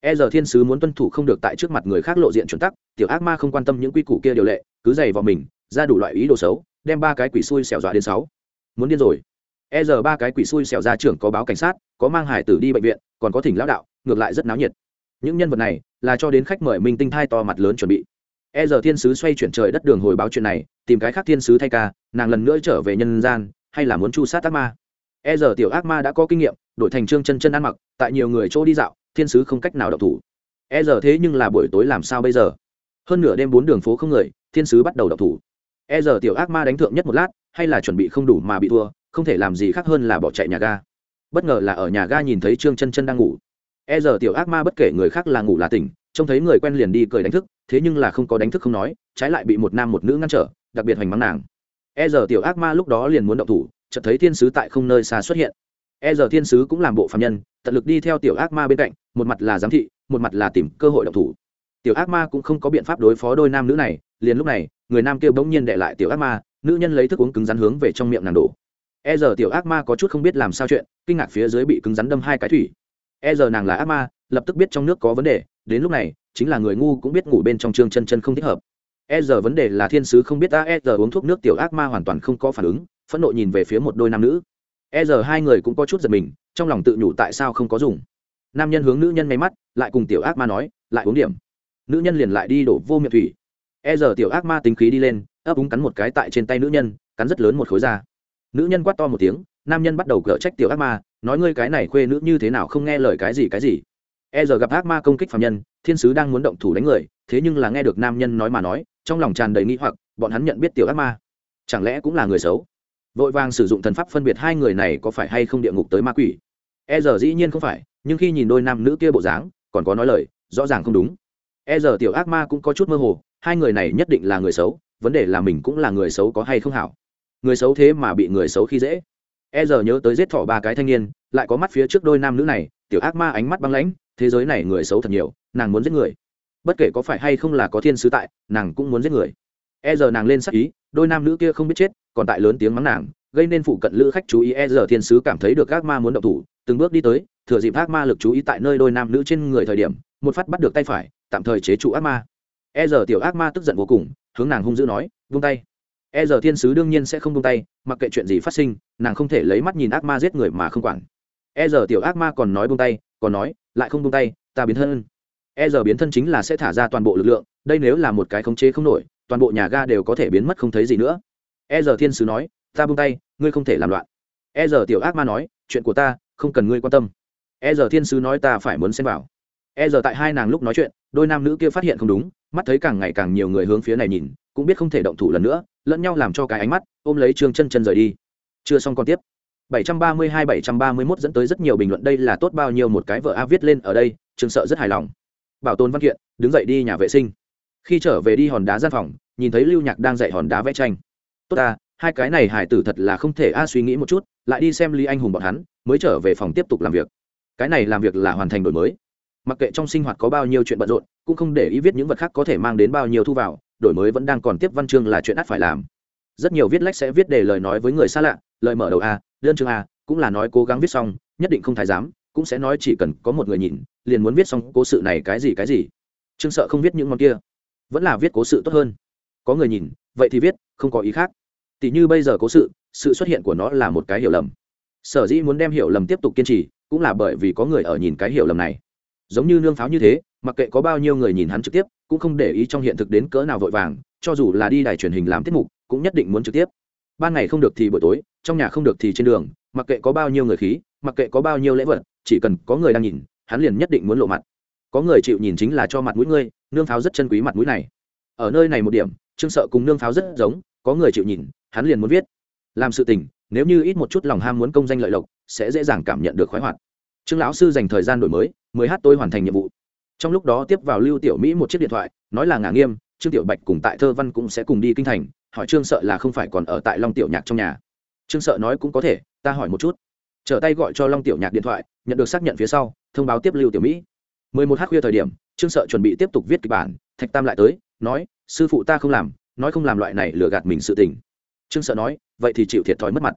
Speaker 1: E giờ thiên sứ muốn tuân thủ không được tại trước mặt người khác lộ diện chuẩn tắc, tiểu ác ma không quan tâm những quy củ kia điều lệ, cứ dày vào mình, ra đủ loại ý đồ xấu, đem ba cái quỷ xui xẻo dọa đến sáu. Muốn điên rồi. E giờ ba cái quỷ xui xẻo ra trưởng có báo cảnh sát, có mang hải tử đi bệnh viện, còn có thỉnh lão đạo, ngược lại rất náo nhiệt. Những nhân vật này là cho đến khách mời minh tinh thai to mặt lớn chuẩn bị e giờ thiên sứ xoay chuyển trời đất đường hồi báo chuyện này, tìm cái khác thiên sứ thay ca, nàng lần nữa trở về nhân gian, hay là muốn chu sát ác ma? E giờ tiểu ác ma đã có kinh nghiệm, đổi thành trương chân chân ăn mặc, tại nhiều người chỗ đi dạo, thiên sứ không cách nào đọc thủ. E giờ thế nhưng là buổi tối làm sao bây giờ? Hơn nửa đêm bốn đường phố không người, thiên sứ bắt đầu đọc thủ. E giờ tiểu ác ma đánh thượng nhất một lát, hay là chuẩn bị không đủ mà bị thua, không thể làm gì khác hơn là bỏ chạy nhà ga. Bất ngờ là ở nhà ga nhìn thấy trương chân chân đang ngủ. E giờ tiểu ác ma bất kể người khác là ngủ là tỉnh trông thấy người quen liền đi cười đánh thức, thế nhưng là không có đánh thức không nói, trái lại bị một nam một nữ ngăn trở, đặc biệt hoành mắng nàng. E giờ tiểu ác ma lúc đó liền muốn động thủ, chợt thấy thiên sứ tại không nơi xa xuất hiện. E giờ thiên sứ cũng làm bộ phạm nhân, tận lực đi theo tiểu ác ma bên cạnh, một mặt là giám thị, một mặt là tìm cơ hội động thủ. Tiểu ác ma cũng không có biện pháp đối phó đôi nam nữ này, liền lúc này, người nam kia bỗng nhiên đệ lại tiểu ác ma, nữ nhân lấy thức uống cứng rắn hướng về trong miệng nàng đổ. E giờ tiểu ác ma có chút không biết làm sao chuyện, kinh ngạc phía dưới bị cứng rắn đâm hai cái thủy. E giờ nàng là ác ma lập tức biết trong nước có vấn đề, đến lúc này, chính là người ngu cũng biết ngủ bên trong trương chân chân không thích hợp. E giờ vấn đề là thiên sứ không biết ta e giờ uống thuốc nước tiểu ác ma hoàn toàn không có phản ứng, phẫn nộ nhìn về phía một đôi nam nữ. E giờ hai người cũng có chút giật mình, trong lòng tự nhủ tại sao không có dùng. Nam nhân hướng nữ nhân may mắt, lại cùng tiểu ác ma nói, lại uống điểm. Nữ nhân liền lại đi đổ vô miệng thủy. E giờ tiểu ác ma tính khí đi lên, ấp úng cắn một cái tại trên tay nữ nhân, cắn rất lớn một khối da. Nữ nhân quát to một tiếng, nam nhân bắt đầu cở trách tiểu ác ma, nói, ngươi cái này khuê nữ như thế nào không nghe lời cái gì cái gì? E giờ gặp ác ma công kích phạm nhân, thiên sứ đang muốn động thủ đánh người, thế nhưng là nghe được nam nhân nói mà nói, trong lòng tràn đầy nghĩ hoặc, bọn hắn nhận biết tiểu ác ma. Chẳng lẽ cũng là người xấu? Vội vàng sử dụng thần pháp phân biệt hai người này có phải hay không địa ngục tới ma quỷ? E giờ dĩ nhiên không phải, nhưng khi nhìn đôi nam nữ kia bộ dáng, còn có nói lời, rõ ràng không đúng. E giờ tiểu ác ma cũng có chút mơ hồ, hai người này nhất định là người xấu, vấn đề là mình cũng là người xấu có hay không hảo. Người xấu thế mà bị người xấu khi dễ. E giờ nhớ tới giết thỏ ba cái thanh niên, lại có mắt phía trước đôi nam nữ này, tiểu ác ma ánh mắt băng lãnh thế giới này người xấu thật nhiều, nàng muốn giết người. Bất kể có phải hay không là có thiên sứ tại, nàng cũng muốn giết người. E giờ nàng lên sắc ý, đôi nam nữ kia không biết chết, còn tại lớn tiếng mắng nàng, gây nên phụ cận lữ khách chú ý e giờ thiên sứ cảm thấy được ác ma muốn động thủ, từng bước đi tới, thừa dịp ác ma lực chú ý tại nơi đôi nam nữ trên người thời điểm, một phát bắt được tay phải, tạm thời chế trụ ác ma. E giờ tiểu ác ma tức giận vô cùng, hướng nàng hung dữ nói, vung tay. E giờ thiên sứ đương nhiên sẽ không vung tay, mặc kệ chuyện gì phát sinh, nàng không thể lấy mắt nhìn ác ma giết người mà không quản. E giờ tiểu ác ma còn nói vung tay còn nói, lại không tung tay, ta biến thân. E giờ biến thân chính là sẽ thả ra toàn bộ lực lượng, đây nếu là một cái khống chế không nổi, toàn bộ nhà ga đều có thể biến mất không thấy gì nữa. E giờ thiên sứ nói, ta buông tay, ngươi không thể làm loạn. E giờ tiểu ác ma nói, chuyện của ta, không cần ngươi quan tâm. E giờ thiên sứ nói, ta phải muốn xem vào. E giờ tại hai nàng lúc nói chuyện, đôi nam nữ kia phát hiện không đúng, mắt thấy càng ngày càng nhiều người hướng phía này nhìn, cũng biết không thể động thủ lần nữa, lẫn nhau làm cho cái ánh mắt, ôm lấy trương chân chân rời đi. Chưa xong còn tiếp. 732-731 dẫn tới rất nhiều bình luận đây là tốt bao nhiêu một cái vợ a viết lên ở đây, trường sợ rất hài lòng. Bảo tồn văn kiện, đứng dậy đi nhà vệ sinh. Khi trở về đi hòn đá gian phòng, nhìn thấy lưu nhạc đang dạy hòn đá vẽ tranh. Tốt ta, hai cái này hải tử thật là không thể a suy nghĩ một chút, lại đi xem lý anh hùng bọn hắn, mới trở về phòng tiếp tục làm việc. Cái này làm việc là hoàn thành đổi mới. Mặc kệ trong sinh hoạt có bao nhiêu chuyện bận rộn, cũng không để ý viết những vật khác có thể mang đến bao nhiêu thu vào, đổi mới vẫn đang còn tiếp văn chương là chuyện ắt phải làm. Rất nhiều viết lách sẽ viết để lời nói với người xa lạ, lời mở đầu a đơn chương a à, cũng là nói cố gắng viết xong, nhất định không thái giám, cũng sẽ nói chỉ cần có một người nhìn, liền muốn viết xong cố sự này cái gì cái gì. Chương sợ không viết những món kia, vẫn là viết cố sự tốt hơn. Có người nhìn, vậy thì viết, không có ý khác. Tỷ như bây giờ cố sự sự xuất hiện của nó là một cái hiểu lầm. Sở dĩ muốn đem hiểu lầm tiếp tục kiên trì, cũng là bởi vì có người ở nhìn cái hiểu lầm này. Giống như nương pháo như thế, mặc kệ có bao nhiêu người nhìn hắn trực tiếp, cũng không để ý trong hiện thực đến cỡ nào vội vàng, cho dù là đi đài truyền hình làm tiết mục, cũng nhất định muốn trực tiếp. Ban ngày không được thì buổi tối trong nhà không được thì trên đường, mặc kệ có bao nhiêu người khí, mặc kệ có bao nhiêu lễ vật, chỉ cần có người đang nhìn, hắn liền nhất định muốn lộ mặt. Có người chịu nhìn chính là cho mặt mũi ngươi, nương pháo rất chân quý mặt mũi này. Ở nơi này một điểm, trương sợ cùng nương pháo rất giống, có người chịu nhìn, hắn liền muốn viết. Làm sự tình, nếu như ít một chút lòng ham muốn công danh lợi lộc, sẽ dễ dàng cảm nhận được khoái hoạt. Trương lão sư dành thời gian đổi mới mới hát tôi hoàn thành nhiệm vụ. Trong lúc đó tiếp vào lưu tiểu mỹ một chiếc điện thoại, nói là ngả nghiêm, trương tiểu bạch cùng tại thơ văn cũng sẽ cùng đi kinh thành, hỏi trương sợ là không phải còn ở tại long tiểu nhạc trong nhà trương sợ nói cũng có thể, ta hỏi một chút. Trở tay gọi cho long tiểu nhạc điện thoại, nhận được xác nhận phía sau, thông báo tiếp lưu tiểu mỹ. Mười một h khuya thời điểm, trương sợ chuẩn bị tiếp tục viết kịch bản, thạch tam lại tới, nói, sư phụ ta không làm, nói không làm loại này lừa gạt mình sự tình. Trương sợ nói, vậy thì chịu thiệt thòi mất mặt.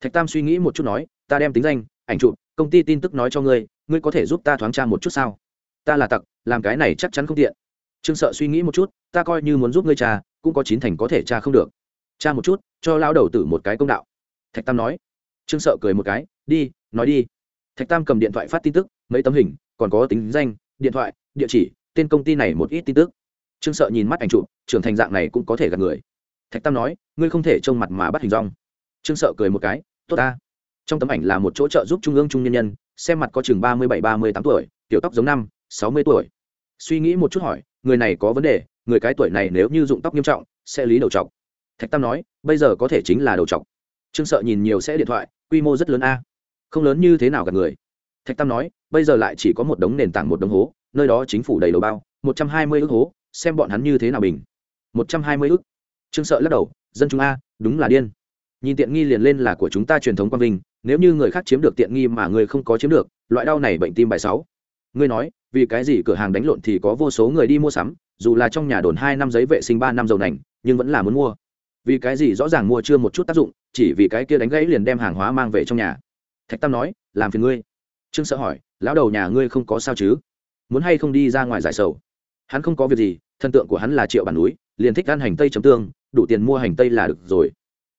Speaker 1: Thạch tam suy nghĩ một chút nói, ta đem tính danh, ảnh chụp, công ty tin tức nói cho ngươi ngươi có thể giúp ta thoáng tra một chút sao? Ta là tặc, làm cái này chắc chắn không tiện. Trương sợ suy nghĩ một chút, ta coi như muốn giúp ngươi cha cũng có chín thành có thể cha không được. Cha một chút, cho lao đầu tử một cái công đạo thạch tam nói. Trương sợ cười một cái, đi, nói đi. Thạch tam cầm điện thoại phát tin tức, mấy tấm hình, còn có tính danh, điện thoại, địa chỉ, tên công ty này một ít tin tức. Trương sợ nhìn mắt ảnh chụp, trưởng thành dạng này cũng có thể gặp người. Thạch tam nói, ngươi không thể trông mặt mà bắt hình rong trương sợ cười một cái, tốt ta. Trong tấm ảnh là một chỗ trợ giúp trung ương trung nhân nhân, xem mặt có chừng ba mươi bảy, ba mươi tám tuổi, tiểu tóc giống năm, sáu mươi tuổi. Suy nghĩ một chút hỏi, người này có vấn đề, người cái tuổi này nếu như dụng tóc nghiêm trọng, sẽ lý đầu t thạch tam nói, bây giờ có thể chính là đầu t trương sợ nhìn nhiều sẽ điện thoại, quy mô rất lớn a. Không lớn như thế nào gặp người. Thạch tam nói, bây giờ lại chỉ có một đống nền tảng một đống hố, nơi đó chính phủ đầy đầu bao, một trăm hai mươi ước hố, xem bọn hắn như thế nào bình. một trăm hai mươi ước. Trương sợ lắc đầu, dân chúng a, đúng là điên. Nhìn tiện nghi liền lên là của chúng ta truyền thống quang vinh, nếu như người khác chiếm được tiện nghi mà người không có chiếm được, loại đau này bệnh tim bài sáu. Ngươi nói, vì cái gì cửa hàng đánh lộn thì có vô số người đi mua sắm, dù là trong nhà đồn hai năm giấy vệ sinh ba năm dầu nành, nhưng vẫn là muốn mua vì cái gì rõ ràng mua chưa một chút tác dụng chỉ vì cái kia đánh gãy liền đem hàng hóa mang về trong nhà. Thạch tam nói làm phiền ngươi. Trương sợ hỏi lão đầu nhà ngươi không có sao chứ? Muốn hay không đi ra ngoài giải sầu? Hắn không có việc gì thần tượng của hắn là triệu bản núi liền thích ăn hành tây chấm tương đủ tiền mua hành tây là được rồi.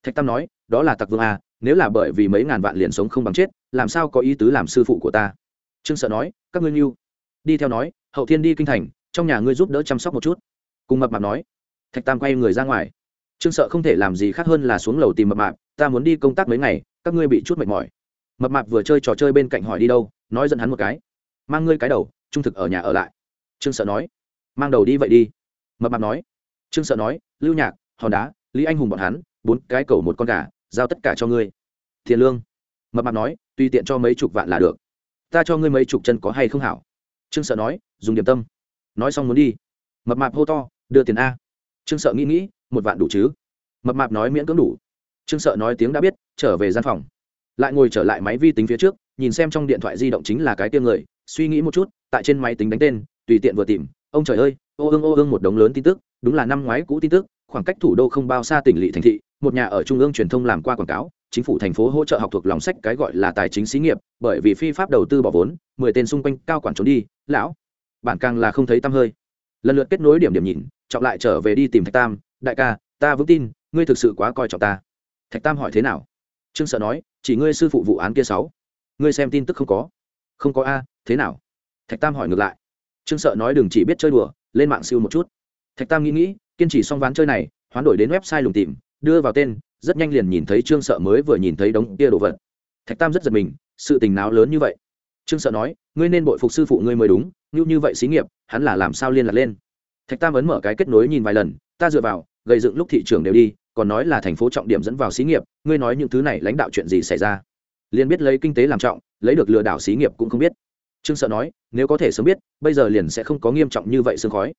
Speaker 1: Thạch tam nói đó là tặc vương à, nếu là bởi vì mấy ngàn vạn liền sống không bằng chết làm sao có ý tứ làm sư phụ của ta? Trương sợ nói các ngươi mưu đi theo nói hậu thiên đi kinh thành trong nhà ngươi giúp đỡ chăm sóc một chút. Cùng mập mạp nói thạch tam quay người ra ngoài trương sợ không thể làm gì khác hơn là xuống lầu tìm mập mạp, ta muốn đi công tác mấy ngày, các ngươi bị chút mệt mỏi. Mập mạp vừa chơi trò chơi bên cạnh hỏi đi đâu, nói dẫn hắn một cái. Mang ngươi cái đầu, trung thực ở nhà ở lại. Trương sợ nói. Mang đầu đi vậy đi. Mập mạp nói. Trương sợ nói. Lưu nhạc, hòn đá, lý anh hùng bọn hắn, bốn cái cầu một con gà, giao tất cả cho ngươi. Tiền lương. Mập mạp nói. Tùy tiện cho mấy chục vạn là được. Ta cho ngươi mấy chục chân có hay không hảo? Trương sợ nói. Dùng điểm tâm. Nói xong muốn đi. Mập mạp hô to. Đưa tiền a. Trương sợ nghĩ nghĩ một vạn đủ chứ? Mập mạp nói miễn cưỡng đủ. Trương sợ nói tiếng đã biết, trở về gian phòng. Lại ngồi trở lại máy vi tính phía trước, nhìn xem trong điện thoại di động chính là cái tiêm người, suy nghĩ một chút, tại trên máy tính đánh tên, tùy tiện vừa tìm, ông trời ơi, ô ương ô ương một đống lớn tin tức, đúng là năm ngoái cũ tin tức, khoảng cách thủ đô không bao xa tỉnh lỵ thành thị, một nhà ở trung ương truyền thông làm qua quảng cáo, chính phủ thành phố hỗ trợ học thuộc lòng sách cái gọi là tài chính xí nghiệp, bởi vì phi pháp đầu tư bỏ vốn, mười tên xung quanh cao quản trốn đi, lão bản càng là không thấy tăm hơi. Lần lượt kết nối điểm điểm nhìn trọng lại trở về đi tìm thạch tam đại ca, ta vững tin, ngươi thực sự quá coi trọng ta. Thạch tam hỏi thế nào? Trương sợ nói, chỉ ngươi sư phụ vụ án kia sáu. Ngươi xem tin tức không có? Không có a, thế nào? Thạch tam hỏi ngược lại. Trương sợ nói, đừng chỉ biết chơi đùa, lên mạng siêu một chút. Thạch tam nghĩ nghĩ, kiên trì xong ván chơi này, hoán đổi đến website lùng tìm, đưa vào tên, rất nhanh liền nhìn thấy trương sợ mới vừa nhìn thấy đống kia đồ vật. Thạch tam rất giật mình, sự tình nào lớn như vậy. Trương sợ nói, ngươi nên bội phục sư phụ ngươi mới đúng, như như vậy xí nghiệp, hắn là làm sao liên lạc lên? Thạch tam ấn mở cái kết nối nhìn vài lần ta dựa vào, gây dựng lúc thị trường đều đi, còn nói là thành phố trọng điểm dẫn vào xí nghiệp, ngươi nói những thứ này lãnh đạo chuyện gì xảy ra? Liền biết lấy kinh tế làm trọng, lấy được lừa đảo xí nghiệp cũng không biết. Trương sợ nói, nếu có thể sớm biết, bây giờ liền sẽ không có nghiêm trọng như vậy sương khói.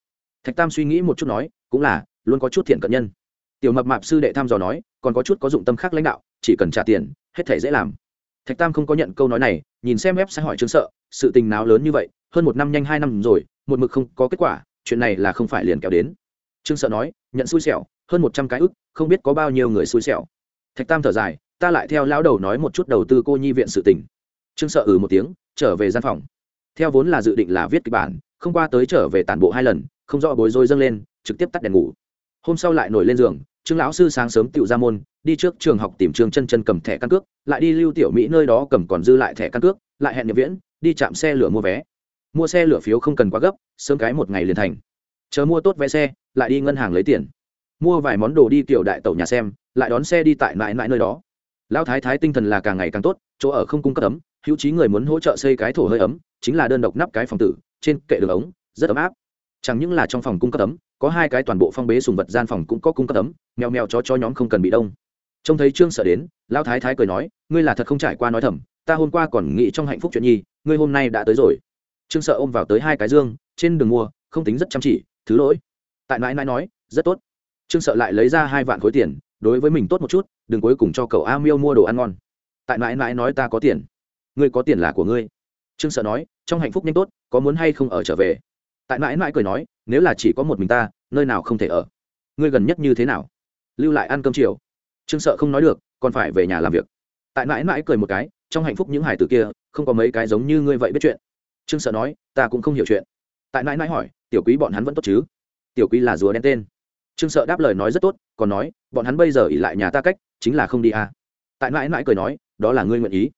Speaker 1: Thạch tam suy nghĩ một chút nói, cũng là, luôn có chút thiện cận nhân. Tiểu mập mạp sư đệ thăm dò nói, còn có chút có dụng tâm khác lãnh đạo, chỉ cần trả tiền, hết thể dễ làm. Thạch tam không có nhận câu nói này, nhìn xem web sẽ hỏi trương sợ, sự tình nào lớn như vậy, hơn một năm nhanh hai năm rồi, một mực không có kết quả, chuyện này là không phải liền kéo đến trương sợ nói, nhận xui xẻo, hơn một trăm cái ức, không biết có bao nhiêu người xui xẻo. Thạch tam thở dài, ta lại theo lão đầu nói một chút đầu tư cô nhi viện sự tình. Trương sợ ừ một tiếng, trở về gian phòng. Theo vốn là dự định là viết kịch bản, không qua tới trở về tản bộ hai lần, không rõ bối rối dâng lên, trực tiếp tắt đèn ngủ. Hôm sau lại nổi lên giường, trương lão sư sáng sớm tự ra môn, đi trước trường học tìm trường chân chân cầm thẻ căn cước, lại đi lưu tiểu mỹ nơi đó cầm còn dư lại thẻ căn cước, lại hẹn nhập viễn đi chạm xe lửa mua vé. Mua xe lửa phiếu không cần quá gấp, sớm cái một ngày liền thành chờ mua tốt vé xe, lại đi ngân hàng lấy tiền. Mua vài món đồ đi kiểu đại tẩu nhà xem, lại đón xe đi tại mãi mãi nơi đó. Lão thái thái tinh thần là càng ngày càng tốt, chỗ ở không cung cấp ấm, hữu trí người muốn hỗ trợ xây cái thổ hơi ấm, chính là đơn độc nắp cái phòng tử, trên kệ đường ống, rất ấm áp. Chẳng những là trong phòng cung cấp ấm, có hai cái toàn bộ phong bế sùng vật gian phòng cũng có cung cấp ấm, mèo mèo cho cho nhóm không cần bị đông. Trông thấy trương sợ đến, lão thái thái cười nói, ngươi là thật không trải qua nói thầm, ta hôm qua còn nghĩ trong hạnh phúc chuyện nhi, ngươi hôm nay đã tới rồi. Trương sợ ôm vào tới hai cái dương, trên đường mua, không tính rất chăm chỉ thứ lỗi. Tại nãi nãi nói, rất tốt. Trương sợ lại lấy ra hai vạn khối tiền, đối với mình tốt một chút, đừng cuối cùng cho cậu a miêu mua đồ ăn ngon. Tại nãi nãi nói ta có tiền. Ngươi có tiền là của ngươi. Trương sợ nói, trong hạnh phúc nhanh tốt, có muốn hay không ở trở về? Tại nãi nãi cười nói, nếu là chỉ có một mình ta, nơi nào không thể ở? Ngươi gần nhất như thế nào? Lưu lại ăn cơm chiều. Trương sợ không nói được, còn phải về nhà làm việc. Tại nãi nãi cười một cái, trong hạnh phúc những hải tử kia, không có mấy cái giống như ngươi vậy biết chuyện. Trương sợ nói, ta cũng không hiểu chuyện. Tại nãi nãi hỏi tiểu quý bọn hắn vẫn tốt chứ? Tiểu quý là rùa đen tên. Trương sợ đáp lời nói rất tốt, còn nói, bọn hắn bây giờ ỉ lại nhà ta cách, chính là không đi à. tại mãi mãi cười nói, đó là ngươi nguyện ý.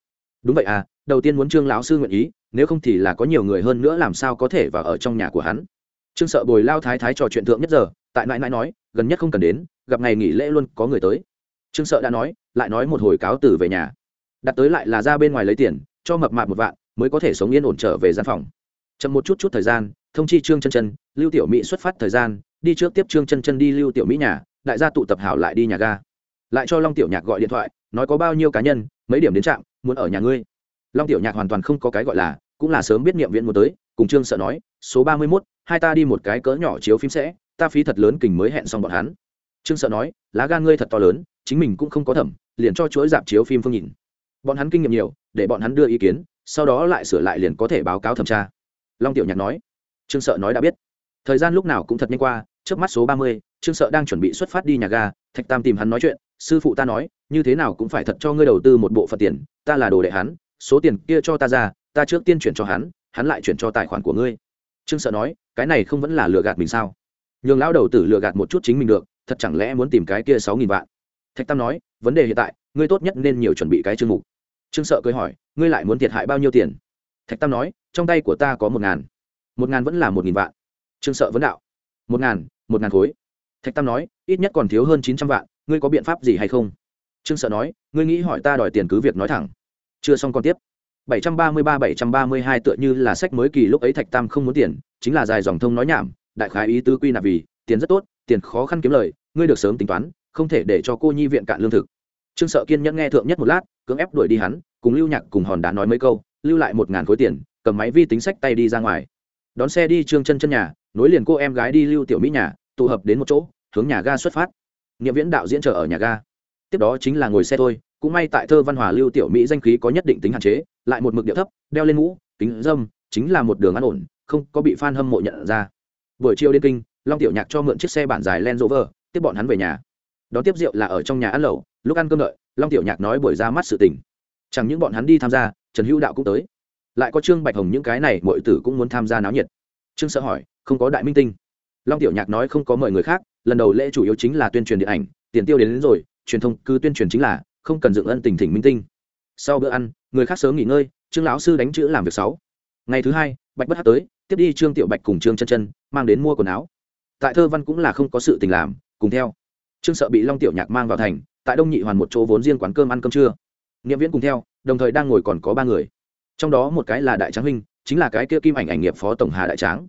Speaker 1: Đúng vậy à đầu tiên muốn trương lão sư nguyện ý, nếu không thì là có nhiều người hơn nữa làm sao có thể vào ở trong nhà của hắn. Trương sợ bồi lao thái thái trò chuyện thượng nhất giờ, tại mãi mãi nói, gần nhất không cần đến, gặp ngày nghỉ lễ luôn, có người tới. Trương sợ đã nói, lại nói một hồi cáo từ về nhà. Đặt tới lại là ra bên ngoài lấy tiền, cho mập mạp một vạn, mới có thể sống yên ổn trở về gian phòng chậm một chút chút thời gian, thông chi trương chân chân, lưu tiểu mỹ xuất phát thời gian, đi trước tiếp trương chân chân đi lưu tiểu mỹ nhà, đại gia tụ tập hảo lại đi nhà ga. Lại cho long tiểu nhạc gọi điện thoại, nói có bao nhiêu cá nhân, mấy điểm đến trạm, muốn ở nhà ngươi. Long tiểu nhạc hoàn toàn không có cái gọi là, cũng là sớm biết niệm viện muốn tới, cùng trương sợ nói, số ba mươi mốt, hai ta đi một cái cỡ nhỏ chiếu phim sẽ, ta phí thật lớn kình mới hẹn xong bọn hắn. Trương sợ nói, lá gan ngươi thật to lớn, chính mình cũng không có thẩm, liền cho chuỗi dạp chiếu phim phương nhìn. Bọn hắn kinh nghiệm nhiều, để bọn hắn đưa ý kiến, sau đó lại sửa lại liền có thể báo cáo thẩm tra long tiểu nhạc nói. Trương sợ nói đã biết. Thời gian lúc nào cũng thật nhanh qua, trước mắt số ba mươi, trương sợ đang chuẩn bị xuất phát đi nhà ga, thạch tam tìm hắn nói chuyện. Sư phụ ta nói, như thế nào cũng phải thật cho ngươi đầu tư một bộ phận tiền, ta là đồ đệ hắn, số tiền kia cho ta ra, ta trước tiên chuyển cho hắn hắn lại chuyển cho tài khoản của ngươi. Trương sợ nói, cái này không vẫn là lừa gạt mình sao? Nhường lão đầu tử lừa gạt một chút chính mình được, thật chẳng lẽ muốn tìm cái kia sáu nghìn vạn? Thạch tam nói, vấn đề hiện tại, ngươi tốt nhất nên nhiều chuẩn bị cái chương mục. Trương sợ cười hỏi, ngươi lại muốn thiệt hại bao nhiêu tiền? Thạch tam nói trong tay của ta có một ngàn. Một ngàn vẫn là một nghìn vạn. Trương sợ vấn đạo. Một ngàn một ngàn khối. Thạch tam nói ít nhất còn thiếu hơn chín trăm vạn ngươi có biện pháp gì hay không? Trương sợ nói ngươi nghĩ hỏi ta đòi tiền cứ việc nói thẳng. Chưa xong còn tiếp. 733-732 tựa như là sách mới kỳ lúc ấy Thạch Tam không muốn tiền, chính là dài dòng thông nói nhảm, đại khái ý tứ quy nạp vì, tiền rất tốt, tiền khó khăn kiếm lời, ngươi được sớm tính toán, không thể để cho cô nhi viện cạn lương thực. Trương Sợ Kiên nhẫn nghe thượng nhất một lát, cưỡng ép đuổi đi hắn, cùng Lưu Nhạc cùng Hòn Đá nói mấy câu, lưu lại một ngàn khối tiền, cầm máy vi tính sách tay đi ra ngoài. Đón xe đi Trương Chân chân nhà, nối liền cô em gái đi Lưu Tiểu Mỹ nhà, tụ hợp đến một chỗ, hướng nhà ga xuất phát. Niệm Viễn đạo diễn chờ ở nhà ga. Tiếp đó chính là ngồi xe thôi, cũng may tại thơ văn hòa lưu tiểu mỹ danh khí có nhất định tính hạn chế lại một mực điệu thấp đeo lên mũ kính dâm chính là một đường ăn ổn không có bị f a n hâm mộ nhận ra buổi chiều đến kinh long tiểu nhạc cho mượn chiếc xe bản dài len rover tiếp bọn hắn về nhà đón tiếp rượu là ở trong nhà ăn lẩu lúc ăn cơm đợi long tiểu nhạc nói buổi ra mắt sự tình chẳng những bọn hắn đi tham gia trần hữu đạo cũng tới lại có trương bạch hồng những cái này mọi tử cũng muốn tham gia náo nhiệt. Trương sợ hỏi không có đại minh tinh? Long tiểu nhạc nói không có mời người khác lần đầu lễ chủ yếu chính là tuyên truyền điện ảnh tiền tiêu đến, đến rồi truyền thông cứ tuyên truyền chính là không cần dựng ân tình thỉnh minh tinh. Sau bữa ăn người khác sớm nghỉ ngơi trương lão sư đánh chữ làm việc sáu. Ngày thứ hai bạch bất hát tới tiếp đi trương tiểu bạch cùng trương chân chân mang đến mua quần áo. Tại thơ văn cũng là không có sự tình làm cùng theo. Trương sợ bị long tiểu nhạc mang vào thành tại đông nhị hoàn một chỗ vốn riêng quán cơm ăn cơm trưa. Nghiệm viễn cùng theo đồng thời đang ngồi còn có ba người trong đó một cái là đại tráng huynh, chính là cái kia kim ảnh ảnh nghiệp phó tổng hà đại tráng.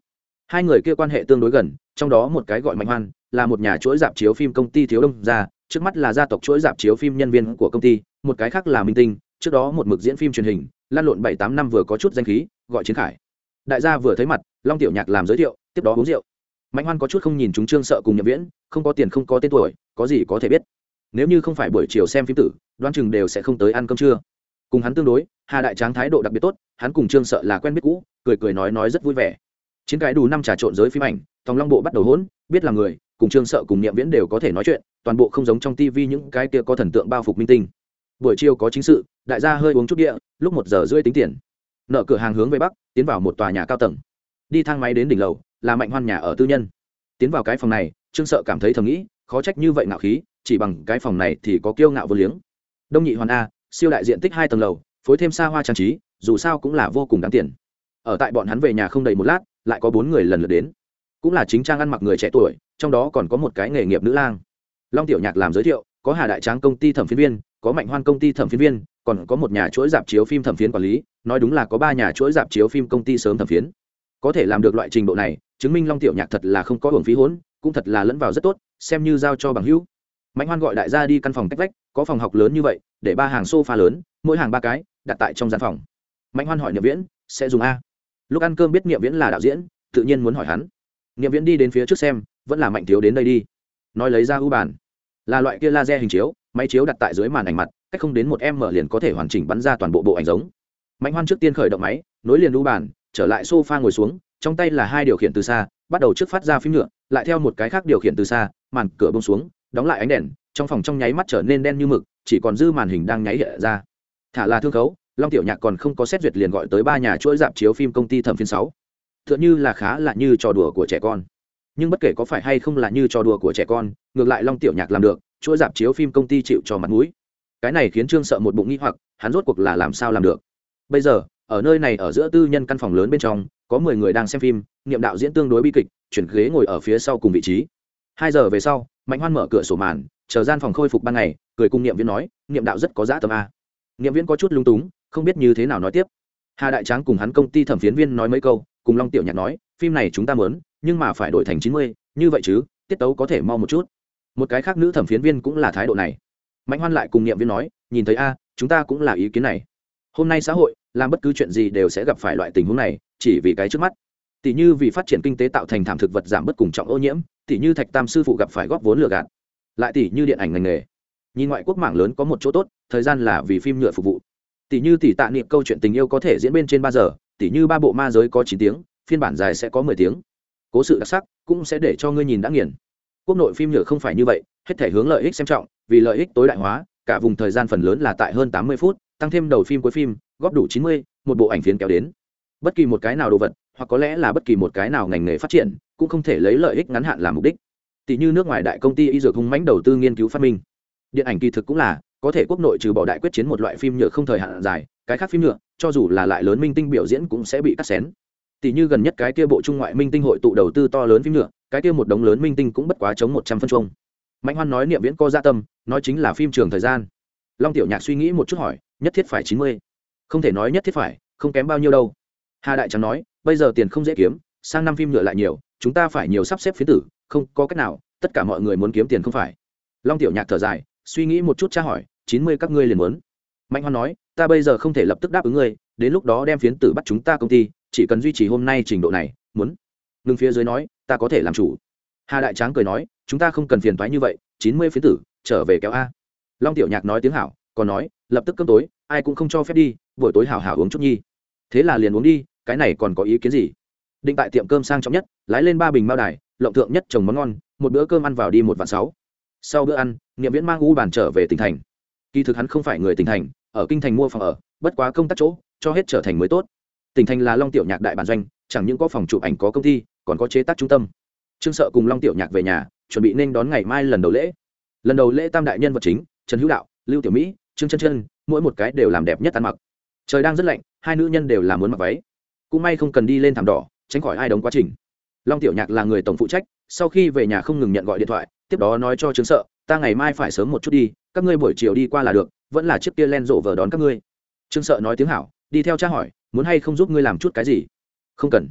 Speaker 1: Hai người kia quan hệ tương đối gần, trong đó một cái gọi mạnh hoan, là một nhà chuỗi dạp chiếu phim công ty thiếu đông gia, trước mắt là gia tộc chuỗi dạp chiếu phim nhân viên của công ty, một cái khác là minh tinh, trước đó một mực diễn phim truyền hình, lan lộn bảy tám năm vừa có chút danh khí, gọi chiến khải. Đại gia vừa thấy mặt, long tiểu nhạc làm giới thiệu, tiếp đó uống rượu. Mạnh hoan có chút không nhìn chúng trương sợ cùng nhập viễn, không có tiền không có tên tuổi, có gì có thể biết. Nếu như không phải buổi chiều xem phim tử đoan chừng đều sẽ không tới ăn cơm trưa cùng hắn tương đối, hà đại tráng thái độ đặc biệt tốt, hắn cùng trương sợ là quen biết cũ, cười cười nói nói rất vui vẻ. Chiến cái đủ năm trà trộn giới phim ảnh, tòng long bộ bắt đầu hỗn, biết là người, cùng trương sợ cùng niệm viễn đều có thể nói chuyện, toàn bộ không giống trong tivi những cái kia có thần tượng bao phục minh tinh. Buổi chiều có chính sự, đại gia hơi uống chút địa, lúc một giờ rưỡi tính tiền. Nợ cửa hàng hướng về bắc, tiến vào một tòa nhà cao tầng. Đi thang máy đến đỉnh lầu, là mạnh hoan nhà ở tư nhân. Tiến vào cái phòng này, trương sợ cảm thấy thầm nghĩ, khó trách như vậy ngạo khí, chỉ bằng cái phòng này thì có kiêu ngạo vô liếng. Đông nhị hoàn a siêu đại diện tích hai tầng lầu, phối thêm xa hoa trang trí, dù sao cũng là vô cùng đáng tiền. Ở tại bọn hắn về nhà không đầy một lát, lại có bốn người lần lượt đến. Cũng là chính trang ăn mặc người trẻ tuổi, trong đó còn có một cái nghề nghiệp nữ lang. Long tiểu nhạc làm giới thiệu, có hà đại tráng công ty thẩm phiên viên, có mạnh hoan công ty thẩm phiên viên, còn có một nhà chuỗi dạp chiếu phim thẩm phiến quản lý, nói đúng là có ba nhà chuỗi dạp chiếu phim công ty sớm thẩm phiến. Có thể làm được loại trình độ này, chứng minh long tiểu nhạc thật là không có hưởng phí hốn, cũng thật là lẫn vào rất tốt, xem như giao cho bằng hữu mạnh hoan gọi đại gia đi căn phòng cách vách, có phòng học lớn như vậy, để ba hàng sofa lớn, mỗi hàng ba cái, đặt tại trong gian phòng. Mạnh hoan hỏi niệm viễn, sẽ dùng a? Lúc ăn cơm biết niệm viễn là đạo diễn, tự nhiên muốn hỏi hắn. Niệm viễn đi đến phía trước xem, vẫn là mạnh thiếu đến đây đi. Nói lấy ra ưu bản là loại kia laser hình chiếu, máy chiếu đặt tại dưới màn ảnh mặt, cách không đến một em mở liền có thể hoàn chỉnh bắn ra toàn bộ bộ ảnh giống. Mạnh hoan trước tiên khởi động máy, nối liền ưu bản trở lại sofa ngồi xuống, trong tay là hai điều khiển từ xa, bắt đầu trước phát ra phim nhựa, lại theo một cái khác điều khiển từ xa, màn cửa bông xuống đóng lại ánh đèn, trong phòng trong nháy mắt trở nên đen như mực, chỉ còn dư màn hình đang nháy hiện ra. Thả là thương khấu, long tiểu nhạc còn không có xét duyệt liền gọi tới ba nhà chuỗi dạp chiếu phim công ty thẩm phiên sáu. Tựa như là khá là như trò đùa của trẻ con. Nhưng bất kể có phải hay không là như trò đùa của trẻ con, ngược lại long tiểu nhạc làm được, chuỗi dạp chiếu phim công ty chịu cho mặt mũi. Cái này khiến trương sợ một bụng nghĩ hoặc, hắn rốt cuộc là làm sao làm được? Bây giờ, ở nơi này ở giữa tư nhân căn phòng lớn bên trong, có mười người đang xem phim, niệm đạo diễn tương đối bi kịch, chuyển ghế ngồi ở phía sau cùng vị trí. Hai giờ về sau mạnh hoan mở cửa sổ màn, chờ gian phòng khôi phục ban ngày, cười cùng niệm viên nói, niệm đạo rất có giá tâm a. Niệm viên có chút lung túng, không biết như thế nào nói tiếp. Hà đại tráng cùng hắn công ty thẩm phiến viên nói mấy câu, cùng long tiểu nhạc nói, phim này chúng ta mớn nhưng mà phải đổi thành chín mươi, như vậy chứ, tiết tấu có thể mau một chút. Một cái khác nữ thẩm phiến viên cũng là thái độ này. Mạnh hoan lại cùng niệm viên nói, nhìn thấy a, chúng ta cũng là ý kiến này. Hôm nay xã hội, làm bất cứ chuyện gì đều sẽ gặp phải loại tình huống này, chỉ vì cái trước mắt. Tỷ như vì phát triển kinh tế tạo thành thảm thực vật giảm bất cùng trọng ô nhiễm tỷ như thạch tam sư phụ gặp phải góp vốn lừa gạt, lại tỷ như điện ảnh ngành nghề. Nhìn ngoại quốc mạng lớn có một chỗ tốt, thời gian là vì phim nhựa phục vụ. Tỷ như tỷ tạ niệm câu chuyện tình yêu có thể diễn bên trên ba giờ tỷ như ba bộ ma giới có chín tiếng, phiên bản dài sẽ có mười tiếng. Cố sự đặc sắc cũng sẽ để cho ngươi nhìn đã nghiền. Quốc nội phim nhựa không phải như vậy, hết thể hướng lợi ích xem trọng, vì lợi ích tối đại hóa, cả vùng thời gian phần lớn là tại hơn tám mươi phút, tăng thêm đầu phim cuối phim, góp đủ chín mươi, một bộ ảnh phiến kéo đến. Bất kỳ một cái nào đồ vật hoặc có lẽ là bất kỳ một cái nào ngành nghề phát triển, cũng không thể lấy lợi ích ngắn hạn làm mục đích. Tỷ như nước ngoài đại công ty y dược hung mãnh đầu tư nghiên cứu phát minh. Điện ảnh kỳ thực cũng là, có thể quốc nội trừ bỏ đại quyết chiến một loại phim nhựa không thời hạn dài, cái khác phim nhựa, cho dù là lại lớn minh tinh biểu diễn cũng sẽ bị cắt xén. Tỷ như gần nhất cái kia bộ trung ngoại minh tinh hội tụ đầu tư to lớn phim nhựa, cái kia một đống lớn minh tinh cũng bất quá chống một trăm phân chuông. Mạnh hoan nói niệm viễn co gia dạ tâm, nói chính là phim trường thời gian. Long tiểu nhạc suy nghĩ một chút hỏi, nhất thiết phải chín mươi. Không thể nói nhất thiết phải, không kém bao nhiêu đâu. Hà đại trắng nói bây giờ tiền không dễ kiếm, sang năm phim nhựa lại nhiều, chúng ta phải nhiều sắp xếp phiến tử, không có cách nào, tất cả mọi người muốn kiếm tiền không phải. Long tiểu nhạc thở dài, suy nghĩ một chút tra hỏi, chín mươi các ngươi liền muốn. Mạnh hoan nói, ta bây giờ không thể lập tức đáp ứng ngươi, đến lúc đó đem phiến tử bắt chúng ta công ty, chỉ cần duy trì hôm nay trình độ này, muốn. Ngưng phía dưới nói, ta có thể làm chủ. Hà đại tráng cười nói, chúng ta không cần phiền thoái như vậy, chín mươi phiến tử, trở về kéo a. Long tiểu nhạc nói tiếng hảo, còn nói, lập tức cơm tối, ai cũng không cho phép đi, buổi tối hảo hảo uống chút nhi. Thế là liền uống đi cái này còn có ý kiến gì? Định tại tiệm cơm sang trọng nhất, lái lên ba bình mao đài, lộng thượng nhất trồng món ngon, một bữa cơm ăn vào đi một vạn sáu. Sau bữa ăn, niệm viễn mang u bàn trở về tỉnh thành. Kỳ thực hắn không phải người tỉnh thành, ở kinh thành mua phòng ở, bất quá công tác chỗ, cho hết trở thành mới tốt. Tỉnh thành là long tiểu nhạc đại bản doanh, chẳng những có phòng chụp ảnh có công ty, còn có chế tác trung tâm. Trương sợ cùng long tiểu nhạc về nhà, chuẩn bị nên đón ngày mai lần đầu lễ. Lần đầu lễ tam đại nhân vật chính, trần hữu đạo, lưu tiểu mỹ, trương chân chân, mỗi một cái đều làm đẹp nhất ăn mặc. Trời đang rất lạnh, hai nữ nhân đều làm muốn mặc váy cũng may không cần đi lên thảm đỏ, tránh khỏi ai đóng quá trình. Long tiểu nhạc là người tổng phụ trách, sau khi về nhà không ngừng nhận gọi điện thoại, tiếp đó nói cho trương sợ, ta ngày mai phải sớm một chút đi, các ngươi buổi chiều đi qua là được, vẫn là chiếc kia len rộ vờ đón các ngươi. Trương sợ nói tiếng hảo, đi theo cha hỏi, muốn hay không giúp ngươi làm chút cái gì? Không cần.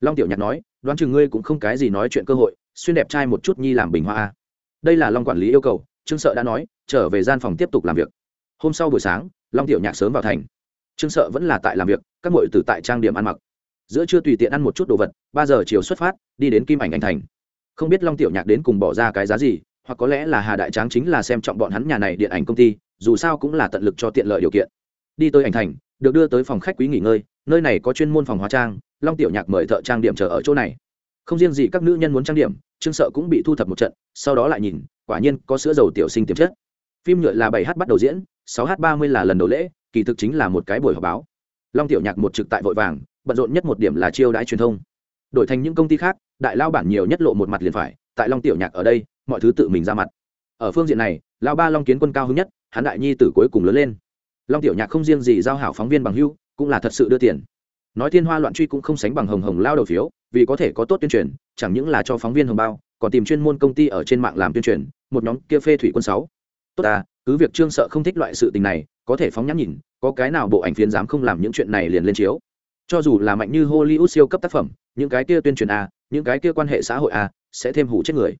Speaker 1: Long tiểu nhạc nói, đoán chừng ngươi cũng không cái gì nói chuyện cơ hội, xuyên đẹp trai một chút nhi làm bình hoa đây là long quản lý yêu cầu, trương sợ đã nói, trở về gian phòng tiếp tục làm việc. Hôm sau buổi sáng, long tiểu nhạc sớm vào thành. Trương sợ vẫn là tại làm việc các mọi tử tại trang điểm ăn mặc. Giữa trưa tùy tiện ăn một chút đồ vật, ba giờ chiều xuất phát, đi đến kim ảnh anh thành. Không biết long tiểu nhạc đến cùng bỏ ra cái giá gì, hoặc có lẽ là hà đại tráng chính là xem trọng bọn hắn nhà này điện ảnh công ty, dù sao cũng là tận lực cho tiện lợi điều kiện. Đi tới ảnh thành, được đưa tới phòng khách quý nghỉ ngơi, nơi này có chuyên môn phòng hóa trang, long tiểu nhạc mời thợ trang điểm chờ ở chỗ này. Không riêng gì các nữ nhân muốn trang điểm, trương sợ cũng bị thu thập một trận, sau đó lại nhìn, quả nhiên có sữa dầu tiểu sinh tiềm chất. Phim nhựa là bảy h bắt đầu diễn, sáu h ba mươi là lần đầu lễ, kỳ thực chính là một cái buổi họp báo long tiểu nhạc một trực tại vội vàng, bận rộn nhất một điểm là chiêu đãi truyền thông. Đổi thành những công ty khác, đại lao bản nhiều nhất lộ một mặt liền phải, tại long tiểu nhạc ở đây, mọi thứ tự mình ra mặt. Ở phương diện này lao ba long kiến quân cao hứng nhất, hắn đại nhi tử cuối cùng lớn lên. Long tiểu nhạc không riêng gì giao hảo phóng viên bằng hưu, cũng là thật sự đưa tiền. Nói thiên hoa loạn truy cũng không sánh bằng hồng hồng lao đầu phiếu, vì có thể có tốt tuyên truyền, chẳng những là cho phóng viên hồng bao, còn tìm chuyên môn công ty ở trên mạng làm tuyên truyền, một nhóm kia phê thủy quân sáu. Tốt à cứ việc trương sợ không thích loại sự tình này, có thể phóng nhãn nhìn có cái nào bộ ảnh phiến dám không làm những chuyện này liền lên chiếu. Cho dù là mạnh như hollywood siêu cấp tác phẩm, những cái kia tuyên truyền a, những cái kia quan hệ xã hội a, sẽ thêm hủ chết người.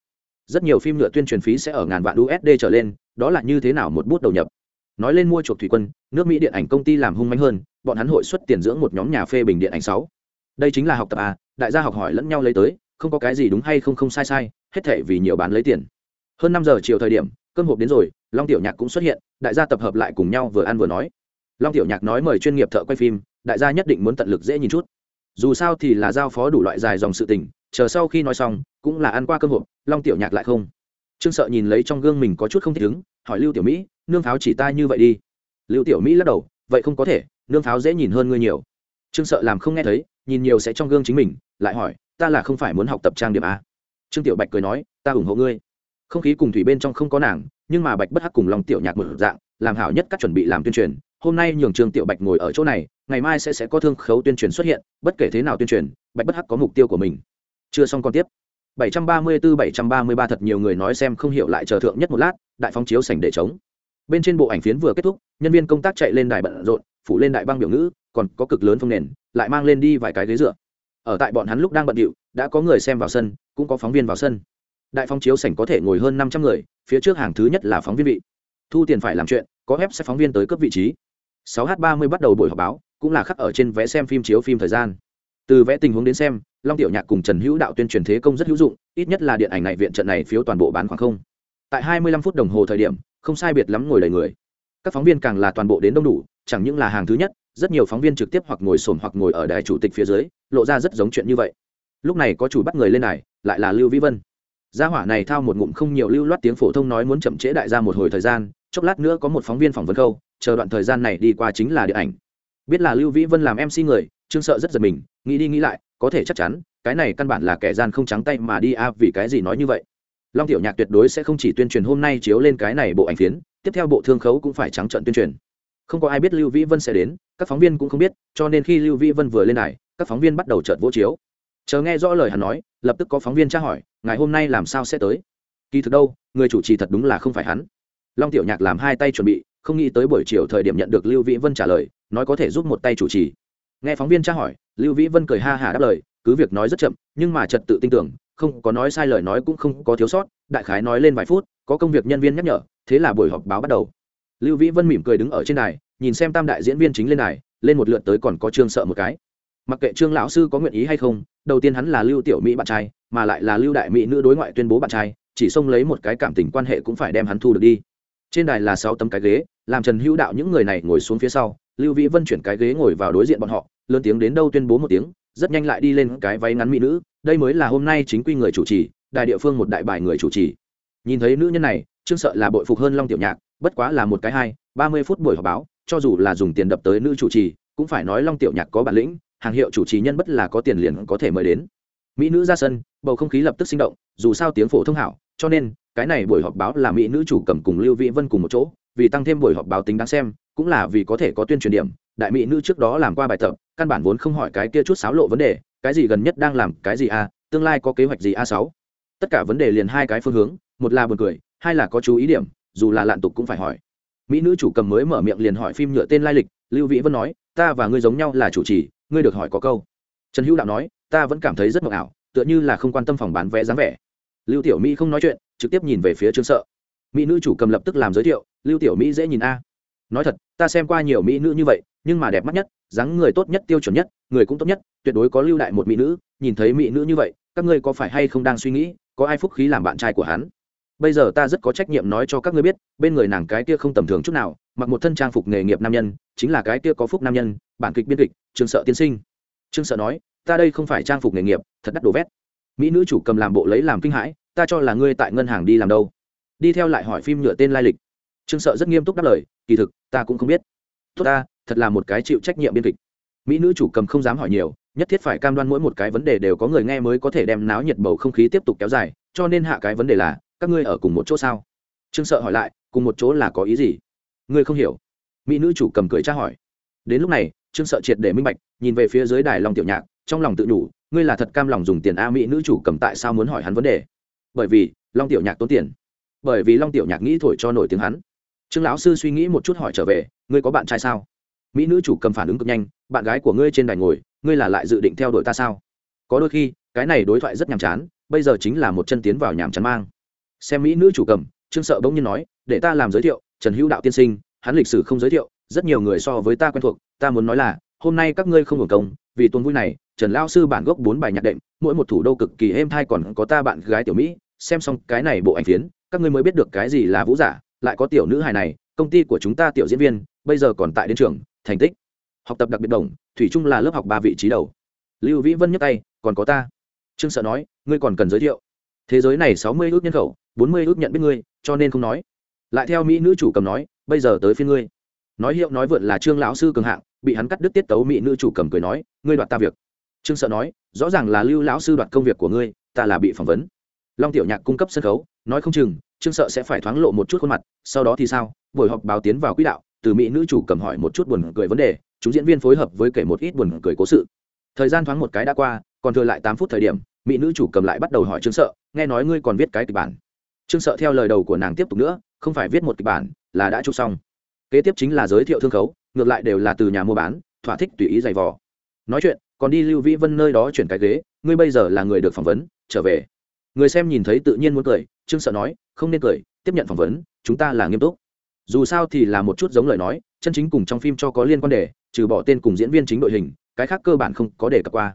Speaker 1: Rất nhiều phim nhựa tuyên truyền phí sẽ ở ngàn vạn usd trở lên, đó là như thế nào một bút đầu nhập. Nói lên mua chuộc thủy quân, nước mỹ điện ảnh công ty làm hung mạnh hơn, bọn hắn hội xuất tiền dưỡng một nhóm nhà phê bình điện ảnh sáu. Đây chính là học tập a, đại gia học hỏi lẫn nhau lấy tới, không có cái gì đúng hay không không sai sai, hết thể vì nhiều bán lấy tiền. Hơn năm giờ chiều thời điểm, cơm hộp đến rồi, long tiểu nhạc cũng xuất hiện, đại gia tập hợp lại cùng nhau vừa ăn vừa nói long tiểu nhạc nói mời chuyên nghiệp thợ quay phim, đại gia nhất định muốn tận lực dễ nhìn chút. Dù sao thì là giao phó đủ loại dài dòng sự tình, chờ sau khi nói xong, cũng là ăn qua cơm hộp, long tiểu nhạc lại không. Trương sợ nhìn lấy trong gương mình có chút không thích ứng, hỏi lưu tiểu mỹ, nương pháo chỉ ta như vậy đi? Lưu tiểu mỹ lắc đầu, vậy không có thể, nương pháo dễ nhìn hơn ngươi nhiều. Trương sợ làm không nghe thấy, nhìn nhiều sẽ trong gương chính mình, lại hỏi, ta là không phải muốn học tập trang điểm à? trương tiểu bạch cười nói, ta ủng hộ ngươi. Không khí cùng thủy bên trong không có nàng, nhưng mà bạch bất hắc cùng lòng tiểu nhạc một dạng, làm hảo nhất các chuẩn bị làm tuyên truyền hôm nay nhường trường tiểu bạch ngồi ở chỗ này, ngày mai sẽ sẽ có thương khấu tuyên truyền xuất hiện, bất kể thế nào tuyên truyền, bạch bất hắc có mục tiêu của mình. Chưa xong còn tiếp. 734-733 thật nhiều người nói xem không hiểu lại chờ thượng nhất một lát, đại phóng chiếu sảnh để chống bên trên bộ ảnh phiến vừa kết thúc, nhân viên công tác chạy lên đài bận rộn, phủ lên đại băng biểu ngữ, còn có cực lớn phong nền, lại mang lên đi vài cái ghế dựa. Ở tại bọn hắn lúc đang bận điệu, đã có người xem vào sân, cũng có phóng viên vào sân. Đại phóng chiếu sảnh có thể ngồi hơn năm trăm người, phía trước hàng thứ nhất là phóng viên vị. Thu tiền phải làm chuyện, có ép sẽ phóng viên tới cấp vị trí. 6 h 30 bắt đầu buổi họp báo cũng là khắc ở trên vé xem phim chiếu phim thời gian. Từ vẽ tình huống đến xem long tiểu nhạc cùng trần hữu đạo tuyên truyền thế công rất hữu dụng ít nhất là điện ảnh này viện trận này phiếu toàn bộ bán khoảng không. Tại 25 phút đồng hồ thời điểm không sai biệt lắm ngồi đầy người. Các phóng viên càng là toàn bộ đến đông đủ chẳng những là hàng thứ nhất rất nhiều phóng viên trực tiếp hoặc ngồi sồn hoặc ngồi ở đài chủ tịch phía dưới lộ ra rất giống chuyện như vậy. Lúc này có chủ bắt người lên này, lại là lưu vĩ vân. Gia hỏa này thao một ngụm không nhiều lưu loát tiếng phổ thông nói muốn chậm trễ đại gia một hồi thời gian chốc lát nữa có một phóng viên phỏng vấn câu chờ đoạn thời gian này đi qua chính là điện ảnh. Biết là lưu vĩ vân làm mc người, trương sợ rất giật mình, nghĩ đi nghĩ lại, có thể chắc chắn, cái này căn bản là kẻ gian không trắng tay mà đi a, vì cái gì nói như vậy? Long tiểu nhạc tuyệt đối sẽ không chỉ tuyên truyền hôm nay chiếu lên cái này bộ ảnh phiến, tiếp theo bộ thương khấu cũng phải trắng trận tuyên truyền. Không có ai biết lưu vĩ vân sẽ đến, các phóng viên cũng không biết, cho nên khi lưu vĩ vân vừa lên này các phóng viên bắt đầu trợt vỗ chiếu. Chờ nghe rõ lời hắn nói, lập tức có phóng viên tra hỏi ngày hôm nay làm sao sẽ tới? Kỳ thực đâu, người chủ trì thật đúng là không phải hắn. Long tiểu nhạc làm hai tay chuẩn bị không nghĩ tới buổi chiều thời điểm nhận được lưu vĩ vân trả lời, nói có thể giúp một tay chủ trì. Nghe phóng viên tra hỏi, lưu vĩ vân cười ha hả đáp lời, cứ việc nói rất chậm, nhưng mà trật tự tin tưởng, không có nói sai lời nói cũng không có thiếu sót, đại khái nói lên vài phút, có công việc nhân viên nhắc nhở, thế là buổi họp báo bắt đầu. Lưu vĩ vân mỉm cười đứng ở trên đài, nhìn xem tam đại diễn viên chính lên đài, lên một lượt tới còn có trương sợ một cái. Mặc kệ trương lão sư có nguyện ý hay không, đầu tiên hắn là lưu tiểu mỹ bạn trai, mà lại là lưu đại mỹ nữ đối ngoại tuyên bố bạn trai, chỉ xông lấy một cái cảm tình quan hệ cũng phải đem hắn thu được đi trên đài là sáu tấm cái ghế, làm trần hữu đạo những người này ngồi xuống phía sau, lưu vĩ vân chuyển cái ghế ngồi vào đối diện bọn họ, lớn tiếng đến đâu tuyên bố một tiếng, rất nhanh lại đi lên cái váy ngắn mỹ nữ, đây mới là hôm nay chính quy người chủ trì, đại địa phương một đại bài người chủ trì. Nhìn thấy nữ nhân này, trương sợ là bội phục hơn long tiểu nhạc, bất quá là một cái hai, ba mươi phút buổi họp báo, cho dù là dùng tiền đập tới nữ chủ trì, cũng phải nói long tiểu nhạc có bản lĩnh, hàng hiệu chủ trì nhân bất là có tiền liền có thể mời đến. Mỹ nữ ra sân, bầu không khí lập tức sinh động, dù sao tiếng phổ thông hảo, cho nên cái này buổi họp báo là mỹ nữ chủ cầm cùng lưu vĩ vân cùng một chỗ, vì tăng thêm buổi họp báo tính đáng xem, cũng là vì có thể có tuyên truyền điểm. Đại mỹ nữ trước đó làm qua bài tập, căn bản vốn không hỏi cái kia chút xáo lộ vấn đề, cái gì gần nhất đang làm, cái gì a, tương lai có kế hoạch gì a sáu. Tất cả vấn đề liền hai cái phương hướng, một là buồn cười, hai là có chú ý điểm, dù là lạn tục cũng phải hỏi. Mỹ nữ chủ cầm mới mở miệng liền hỏi phim nhựa tên lai lịch, lưu vĩ vân nói, ta và ngươi giống nhau là chủ trì, ngươi được hỏi có câu. Trần hữu đạo nói, ta vẫn cảm thấy rất mộng ảo, tựa như là không quan tâm phòng bán vé dáng vẻ. Lưu tiểu mỹ không nói chuyện trực tiếp nhìn về phía trương sợ. Mỹ nữ chủ cầm lập tức làm giới thiệu, lưu tiểu mỹ dễ nhìn a. Nói thật, ta xem qua nhiều mỹ nữ như vậy, nhưng mà đẹp mắt nhất, dáng người tốt nhất, tiêu chuẩn nhất, người cũng tốt nhất, tuyệt đối có lưu đại một mỹ nữ, nhìn thấy mỹ nữ như vậy, các ngươi có phải hay không đang suy nghĩ, có ai phúc khí làm bạn trai của hắn? Bây giờ ta rất có trách nhiệm nói cho các ngươi biết, bên người nàng cái kia không tầm thường chút nào, mặc một thân trang phục nghề nghiệp nam nhân, chính là cái kia có phúc nam nhân, bản kịch biên kịch, trương sợ tiên sinh. Trương sợ nói, ta đây không phải trang phục nghề nghiệp, thật đắt đồ vét. Mỹ nữ chủ cầm làm bộ lấy làm kinh hãi ta cho là ngươi tại ngân hàng đi làm đâu? Đi theo lại hỏi phim nhựa tên lai lịch. Trương sợ rất nghiêm túc đáp lời, kỳ thực, ta cũng không biết. Tốt ta, thật là một cái chịu trách nhiệm biên kịch. Mỹ nữ chủ cầm không dám hỏi nhiều, nhất thiết phải cam đoan mỗi một cái vấn đề đều có người nghe mới có thể đem náo nhiệt bầu không khí tiếp tục kéo dài, cho nên hạ cái vấn đề là, các ngươi ở cùng một chỗ sao? Trương sợ hỏi lại, cùng một chỗ là có ý gì? Ngươi không hiểu. Mỹ nữ chủ cầm cười tra hỏi. Đến lúc này, trương sợ triệt để minh bạch, nhìn về phía dưới đài lòng tiểu nhạc, trong lòng tự đủ ngươi là thật cam lòng dùng tiền a mỹ nữ chủ cầm tại sao muốn hỏi hắn vấn đề? Bởi vì long tiểu nhạc tốn tiền. Bởi vì long tiểu nhạc nghĩ thổi cho nổi tiếng hắn. Trương lão sư suy nghĩ một chút hỏi trở về, ngươi có bạn trai sao? Mỹ nữ chủ cầm phản ứng cực nhanh, bạn gái của ngươi trên đài ngồi, ngươi là lại dự định theo đuổi ta sao? Có đôi khi, cái này đối thoại rất nhàm chán, bây giờ chính là một chân tiến vào nhàm chán mang. Xem mỹ nữ chủ cầm, trương sợ bỗng nhiên nói, để ta làm giới thiệu, trần hữu đạo tiên sinh, hắn lịch sử không giới thiệu, rất nhiều người so với ta quen thuộc, ta muốn nói là, hôm nay các ngươi không hưởng công vì tuần vui này, trần lao sư bản gốc bốn bài nhạc đệm, mỗi một thủ đô cực kỳ êm thai còn có ta bạn gái tiểu mỹ, xem xong cái này bộ ảnh phiến, các ngươi mới biết được cái gì là vũ giả, lại có tiểu nữ hài này, công ty của chúng ta tiểu diễn viên, bây giờ còn tại đến trường, thành tích, học tập đặc biệt đồng, thủy chung là lớp học ba vị trí đầu. Lưu vĩ vân nhấc tay, còn có ta. Trương sợ nói, ngươi còn cần giới thiệu. Thế giới này sáu mươi ước nhân khẩu, bốn mươi ước nhận biết ngươi, cho nên không nói. Lại theo mỹ nữ chủ cầm nói, bây giờ tới phiên ngươi. Nói hiệu nói vượn là trương lão sư cường hạng, bị hắn cắt đứt tiết tấu mỹ nữ chủ cầm cười nói ngươi đoạt ta việc. Trương sợ nói, rõ ràng là lưu lão sư đoạt công việc của ngươi, ta là bị phỏng vấn. Long tiểu nhạc cung cấp sân khấu, nói không chừng, trương sợ sẽ phải thoáng lộ một chút khuôn mặt, sau đó thì sao? Buổi họp báo tiến vào quỹ đạo, từ mỹ nữ chủ cầm hỏi một chút buồn cười vấn đề, chúng diễn viên phối hợp với kể một ít buồn cười cố sự. Thời gian thoáng một cái đã qua, còn thừa lại tám phút thời điểm, mỹ nữ chủ cầm lại bắt đầu hỏi trương sợ, nghe nói ngươi còn viết cái kịch bản? Trương sợ theo lời đầu của nàng tiếp tục nữa, không phải viết một kịch bản, là đã chụp xong. Kế tiếp chính là giới thiệu thương khấu, ngược lại đều là từ nhà mua bán, thỏa thích tùy ý giày vò nói chuyện, còn đi lưu vĩ vân nơi đó chuyển cái ghế, ngươi bây giờ là người được phỏng vấn, trở về. Người xem nhìn thấy tự nhiên muốn cười, trương sợ nói, không nên cười, tiếp nhận phỏng vấn, chúng ta là nghiêm túc. Dù sao thì là một chút giống lời nói, chân chính cùng trong phim cho có liên quan đề, trừ bỏ tên cùng diễn viên chính đội hình, cái khác cơ bản không có đề cập qua.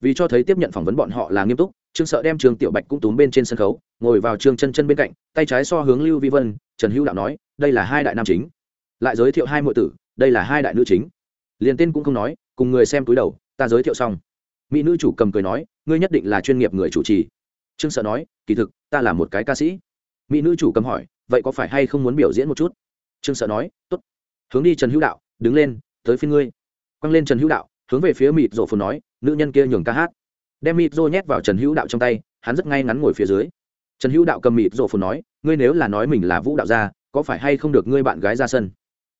Speaker 1: Vì cho thấy tiếp nhận phỏng vấn bọn họ là nghiêm túc, trương sợ đem trường tiểu bạch cũng túm bên trên sân khấu, ngồi vào trương chân chân bên cạnh, tay trái so hướng lưu vi vân, trần hữu đạo nói, đây là hai đại nam chính. Lại giới thiệu hai mọi tử, đây là hai đại nữ chính. Liền tên cũng không nói cùng người xem túi đầu, ta giới thiệu xong. Mỹ nữ chủ cầm cười nói, ngươi nhất định là chuyên nghiệp người chủ trì. Trương sợ nói, kỳ thực, ta là một cái ca sĩ. Mỹ nữ chủ cầm hỏi, vậy có phải hay không muốn biểu diễn một chút? Trương sợ nói t ố t hướng đi trần hữu đạo, đứng lên, tới phía ngươi. Quăng lên trần hữu đạo, hướng về phía mịt rổ phồn nói, nữ nhân kia nhường ca hát. Đem mịt rô nhét vào trần hữu đạo trong tay, hắn rất ngay ngắn ngồi phía dưới. Trần hữu đạo cầm mịt rổ phồn nói, ngươi nếu là nói mình là vũ đạo gia, có phải hay không được ngươi bạn gái ra sân?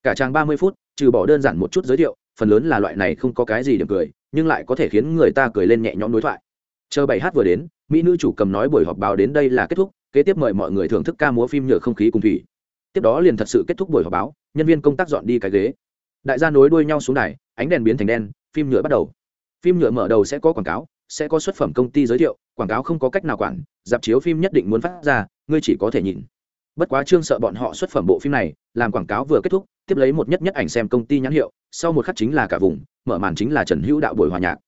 Speaker 1: Cả trang ba mươi phút, trừ bỏ đơn giản một chút giới thiệu phần lớn là loại này không có cái gì điểm cười, nhưng lại có thể khiến người ta cười lên nhẹ nhõm đối thoại. Chờ bảy hát vừa đến, mỹ nữ chủ cầm nói buổi họp báo đến đây là kết thúc, kế tiếp mời mọi người thưởng thức ca múa phim nhựa không khí cùng thủy. Tiếp đó liền thật sự kết thúc buổi họp báo, nhân viên công tác dọn đi cái ghế. Đại gia nối đuôi nhau xuống đài, ánh đèn biến thành đen, phim nhựa bắt đầu. Phim nhựa mở đầu sẽ có quảng cáo, sẽ có xuất phẩm công ty giới thiệu, quảng cáo không có cách nào quản, dạp chiếu phim nhất định muốn phát ra, ngươi chỉ có thể nhìn. Bất quá trương sợ bọn họ xuất phẩm bộ phim này, làm quảng cáo vừa kết thúc tiếp lấy một nhất nhất ảnh xem công ty nhãn hiệu, sau một khắc chính là cả vùng, mở màn chính là trần hữu đạo buổi hòa nhạc.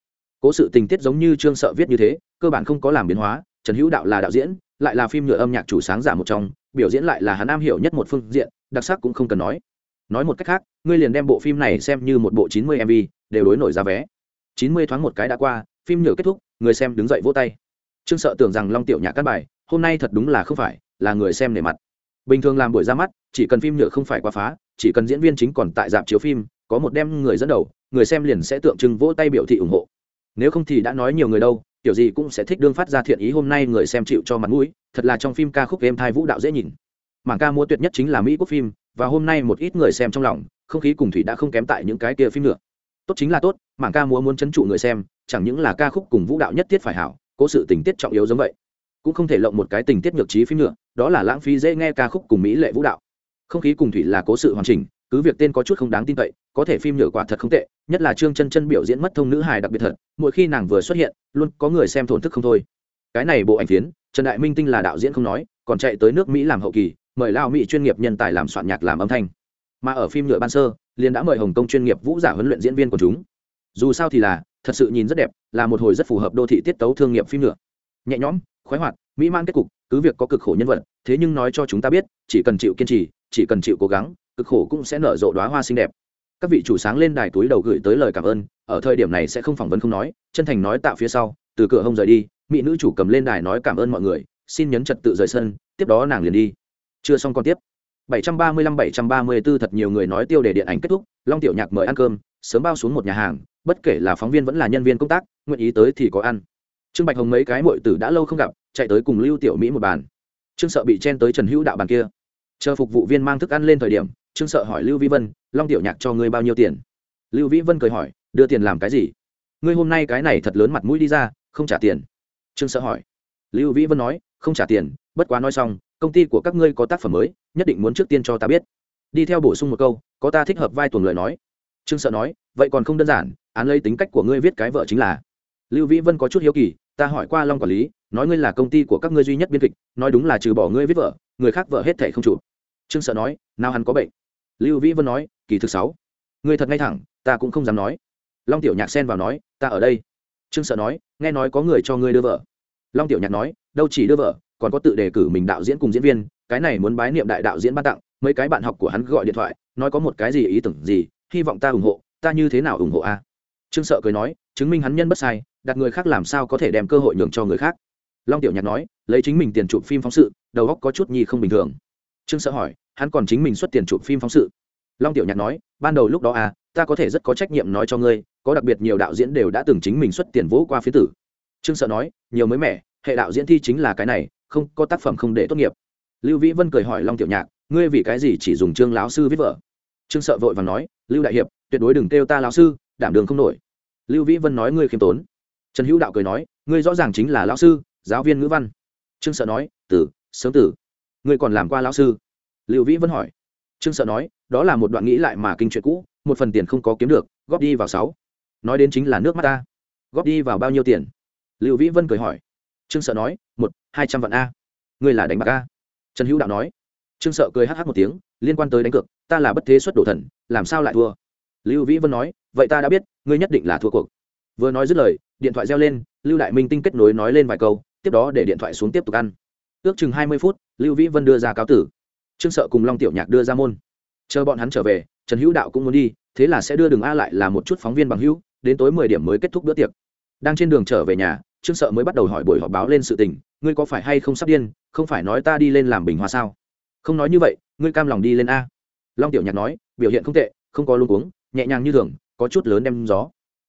Speaker 1: Cố sự tình tiết giống như trương sợ viết như thế, cơ bản không có làm biến hóa, trần hữu đạo là đạo diễn, lại là phim nhựa âm nhạc chủ sáng giả một trong, biểu diễn lại là hắn am hiểu nhất một phương diện, đặc sắc cũng không cần nói. Nói một cách khác, ngươi liền đem bộ phim này xem như một bộ chín mươi mv đều đối nổi giá vé. chín mươi thoáng một cái đã qua, phim nhựa kết thúc, người xem đứng dậy vỗ tay. Trương sợ tưởng rằng long tiểu nhạc cắt bài, hôm nay thật đúng là không phải, là người xem nề mặt. Bình thường làm buổi ra mắt, chỉ cần phim nhựa không phải quá phá chỉ cần diễn viên chính còn tại dạp chiếu phim, có một đem người dẫn đầu, người xem liền sẽ tượng trưng vỗ tay biểu thị ủng hộ. Nếu không thì đã nói nhiều người đâu, kiểu gì cũng sẽ thích đương phát ra thiện ý hôm nay người xem chịu cho mặt mũi, thật là trong phim ca khúc game thai vũ đạo dễ nhìn. Mảng ca múa tuyệt nhất chính là mỹ quốc phim, và hôm nay một ít người xem trong lòng, không khí cùng thủy đã không kém tại những cái kia phim nữa. Tốt chính là tốt, mảng ca múa muốn chấn trụ người xem, chẳng những là ca khúc cùng vũ đạo nhất thiết phải hảo, cố sự tình tiết trọng yếu giống vậy. Cũng không thể lộng một cái tình tiết nhược trí phim nữa, đó là lãng phí dễ nghe ca khúc cùng mỹ lệ vũ đạo không khí cùng thủy là cố sự hoàn chỉnh, cứ việc tên có chút không đáng tin cậy, có thể phim nhựa quả thật không tệ, nhất là trương chân chân biểu diễn mất thông nữ hài đặc biệt thật, mỗi khi nàng vừa xuất hiện, luôn có người xem thổn thức không thôi. Cái này bộ ảnh phiến, trần đại minh tinh là đạo diễn không nói, còn chạy tới nước mỹ làm hậu kỳ, mời lao mỹ chuyên nghiệp nhân tài làm soạn nhạc làm âm thanh. Mà ở phim nhựa ban sơ, liền đã mời hồng kông chuyên nghiệp vũ giả huấn luyện diễn viên của chúng. Dù sao thì là, thật sự nhìn rất đẹp, là một hồi rất phù hợp đô thị tiết tấu thương nghiệp phim nhựa. Nhẹ nhõm, khoái hoạt, mỹ man kết cục, cứ việc có cực khổ nhân vật, thế nhưng nói cho chúng ta biết, chỉ cần chịu kiên trì chỉ cần chịu cố gắng, cực khổ cũng sẽ nở rộ đoá hoa xinh đẹp. Các vị chủ sáng lên đài túi đầu gửi tới lời cảm ơn, ở thời điểm này sẽ không phỏng vấn không nói, chân thành nói tạo phía sau, từ cửa hông rời đi, mỹ nữ chủ cầm lên đài nói cảm ơn mọi người, xin nhấn trật tự rời sân, tiếp đó nàng liền đi. Chưa xong còn tiếp. 735-734 thật nhiều người nói tiêu đề điện ảnh kết thúc, long tiểu nhạc mời ăn cơm, sớm bao xuống một nhà hàng, bất kể là phóng viên vẫn là nhân viên công tác, nguyện ý tới thì có ăn. Trương bạch hồng mấy cái muội tử đã lâu không gặp, chạy tới cùng lưu tiểu mỹ một bàn. Trương sợ bị chen tới trần hữu đạo bàn kia chờ phục vụ viên mang thức ăn lên thời điểm, trương sợ hỏi lưu vĩ vân, long tiểu nhạc cho ngươi bao nhiêu tiền? Lưu vĩ vân cười hỏi, đưa tiền làm cái gì? Ngươi hôm nay cái này thật lớn mặt mũi đi ra, không trả tiền. Trương sợ hỏi. Lưu vĩ vân nói, không trả tiền, bất quá nói xong, công ty của các ngươi có tác phẩm mới, nhất định muốn trước tiên cho ta biết. Đi theo bổ sung một câu, có ta thích hợp vai tuồng lời nói. Trương sợ nói, vậy còn không đơn giản, án lấy tính cách của ngươi viết cái vợ chính là. Lưu vĩ vân có chút hiếu kỳ, ta hỏi qua long quản lý, nói ngươi là công ty của các ngươi duy nhất biên kịch, nói đúng là trừ bỏ ngươi viết vợ, người khác vợ hết thể không chụp trương sợ nói, nào hắn có bệnh. Lưu vĩ vân nói, kỳ thực sáu. Người thật ngay thẳng, ta cũng không dám nói. Long tiểu nhạc xen vào nói, ta ở đây. Trương sợ nói, nghe nói có người cho ngươi đưa vợ. Long tiểu nhạc nói, đâu chỉ đưa vợ, còn có tự đề cử mình đạo diễn cùng diễn viên, cái này muốn bái niệm đại đạo diễn ban tặng, mấy cái bạn học của hắn gọi điện thoại, nói có một cái gì ý tưởng gì, hy vọng ta ủng hộ, ta như thế nào ủng hộ a? Trương sợ cười nói, chứng minh hắn nhân bất sai, đặt người khác làm sao có thể đem cơ hội nhường cho người khác. Long tiểu nhạc nói, lấy chính mình tiền chụp phim phóng sự, đầu óc có chút nhi không bình thường trương sợ hỏi, hắn còn chính mình xuất tiền chụp phim phóng sự. Long tiểu nhạc nói, ban đầu lúc đó à ta có thể rất có trách nhiệm nói cho ngươi, có đặc biệt nhiều đạo diễn đều đã từng chính mình xuất tiền vỗ qua phía tử. Trương sợ nói, nhiều mới mẻ, hệ đạo diễn thi chính là cái này, không, có tác phẩm không để tốt nghiệp. Lưu vĩ vân cười hỏi long tiểu nhạc, ngươi vì cái gì chỉ dùng trương lão sư viết vở? Trương sợ vội và nói, lưu đại hiệp, tuyệt đối đừng kêu ta lão sư, đảm đường không nổi. Lưu vĩ vân nói ngươi khiêm tốn. Trần hữu đạo cười nói, ngươi rõ ràng chính là lão sư, giáo viên ngữ văn. Trương sợ nói, tử, sớm tử ngươi còn làm qua lão sư? Lưu vĩ vân hỏi. Trương sợ nói, đó là một đoạn nghĩ lại mà kinh chuyện cũ, một phần tiền không có kiếm được, góp đi vào sáu. Nói đến chính là nước mắt ta. Góp đi vào bao nhiêu tiền? Lưu vĩ vân cười hỏi. Trương sợ nói, một, hai trăm vạn a. Ngươi là đánh bạc a. Trần hữu đạo nói. Trương sợ cười hh một tiếng, liên quan tới đánh cược, ta là bất thế xuất đổ thần, làm sao lại thua? Lưu vĩ vân nói, vậy ta đã biết, ngươi nhất định là thua cuộc. Vừa nói dứt lời, điện thoại reo lên, lưu đại minh tinh kết nối nói lên vài câu, tiếp đó để điện thoại xuống tiếp tục ăn ước chừng hai mươi phút, lưu vĩ vân đưa ra cáo tử. Trương sợ cùng long tiểu nhạc đưa ra môn. Chờ bọn hắn trở về, trần hữu đạo cũng muốn đi, thế là sẽ đưa đường a lại là một chút phóng viên bằng hữu, đến tối mười điểm mới kết thúc bữa tiệc. Đang trên đường trở về nhà, trương sợ mới bắt đầu hỏi buổi họp báo lên sự tình, ngươi có phải hay không sắp điên, không phải nói ta đi lên làm bình hoa sao? Không nói như vậy, ngươi cam lòng đi lên a. Long tiểu nhạc nói, biểu hiện không tệ, không có luôn uống nhẹ nhàng như thường, có chút lớn đem gió.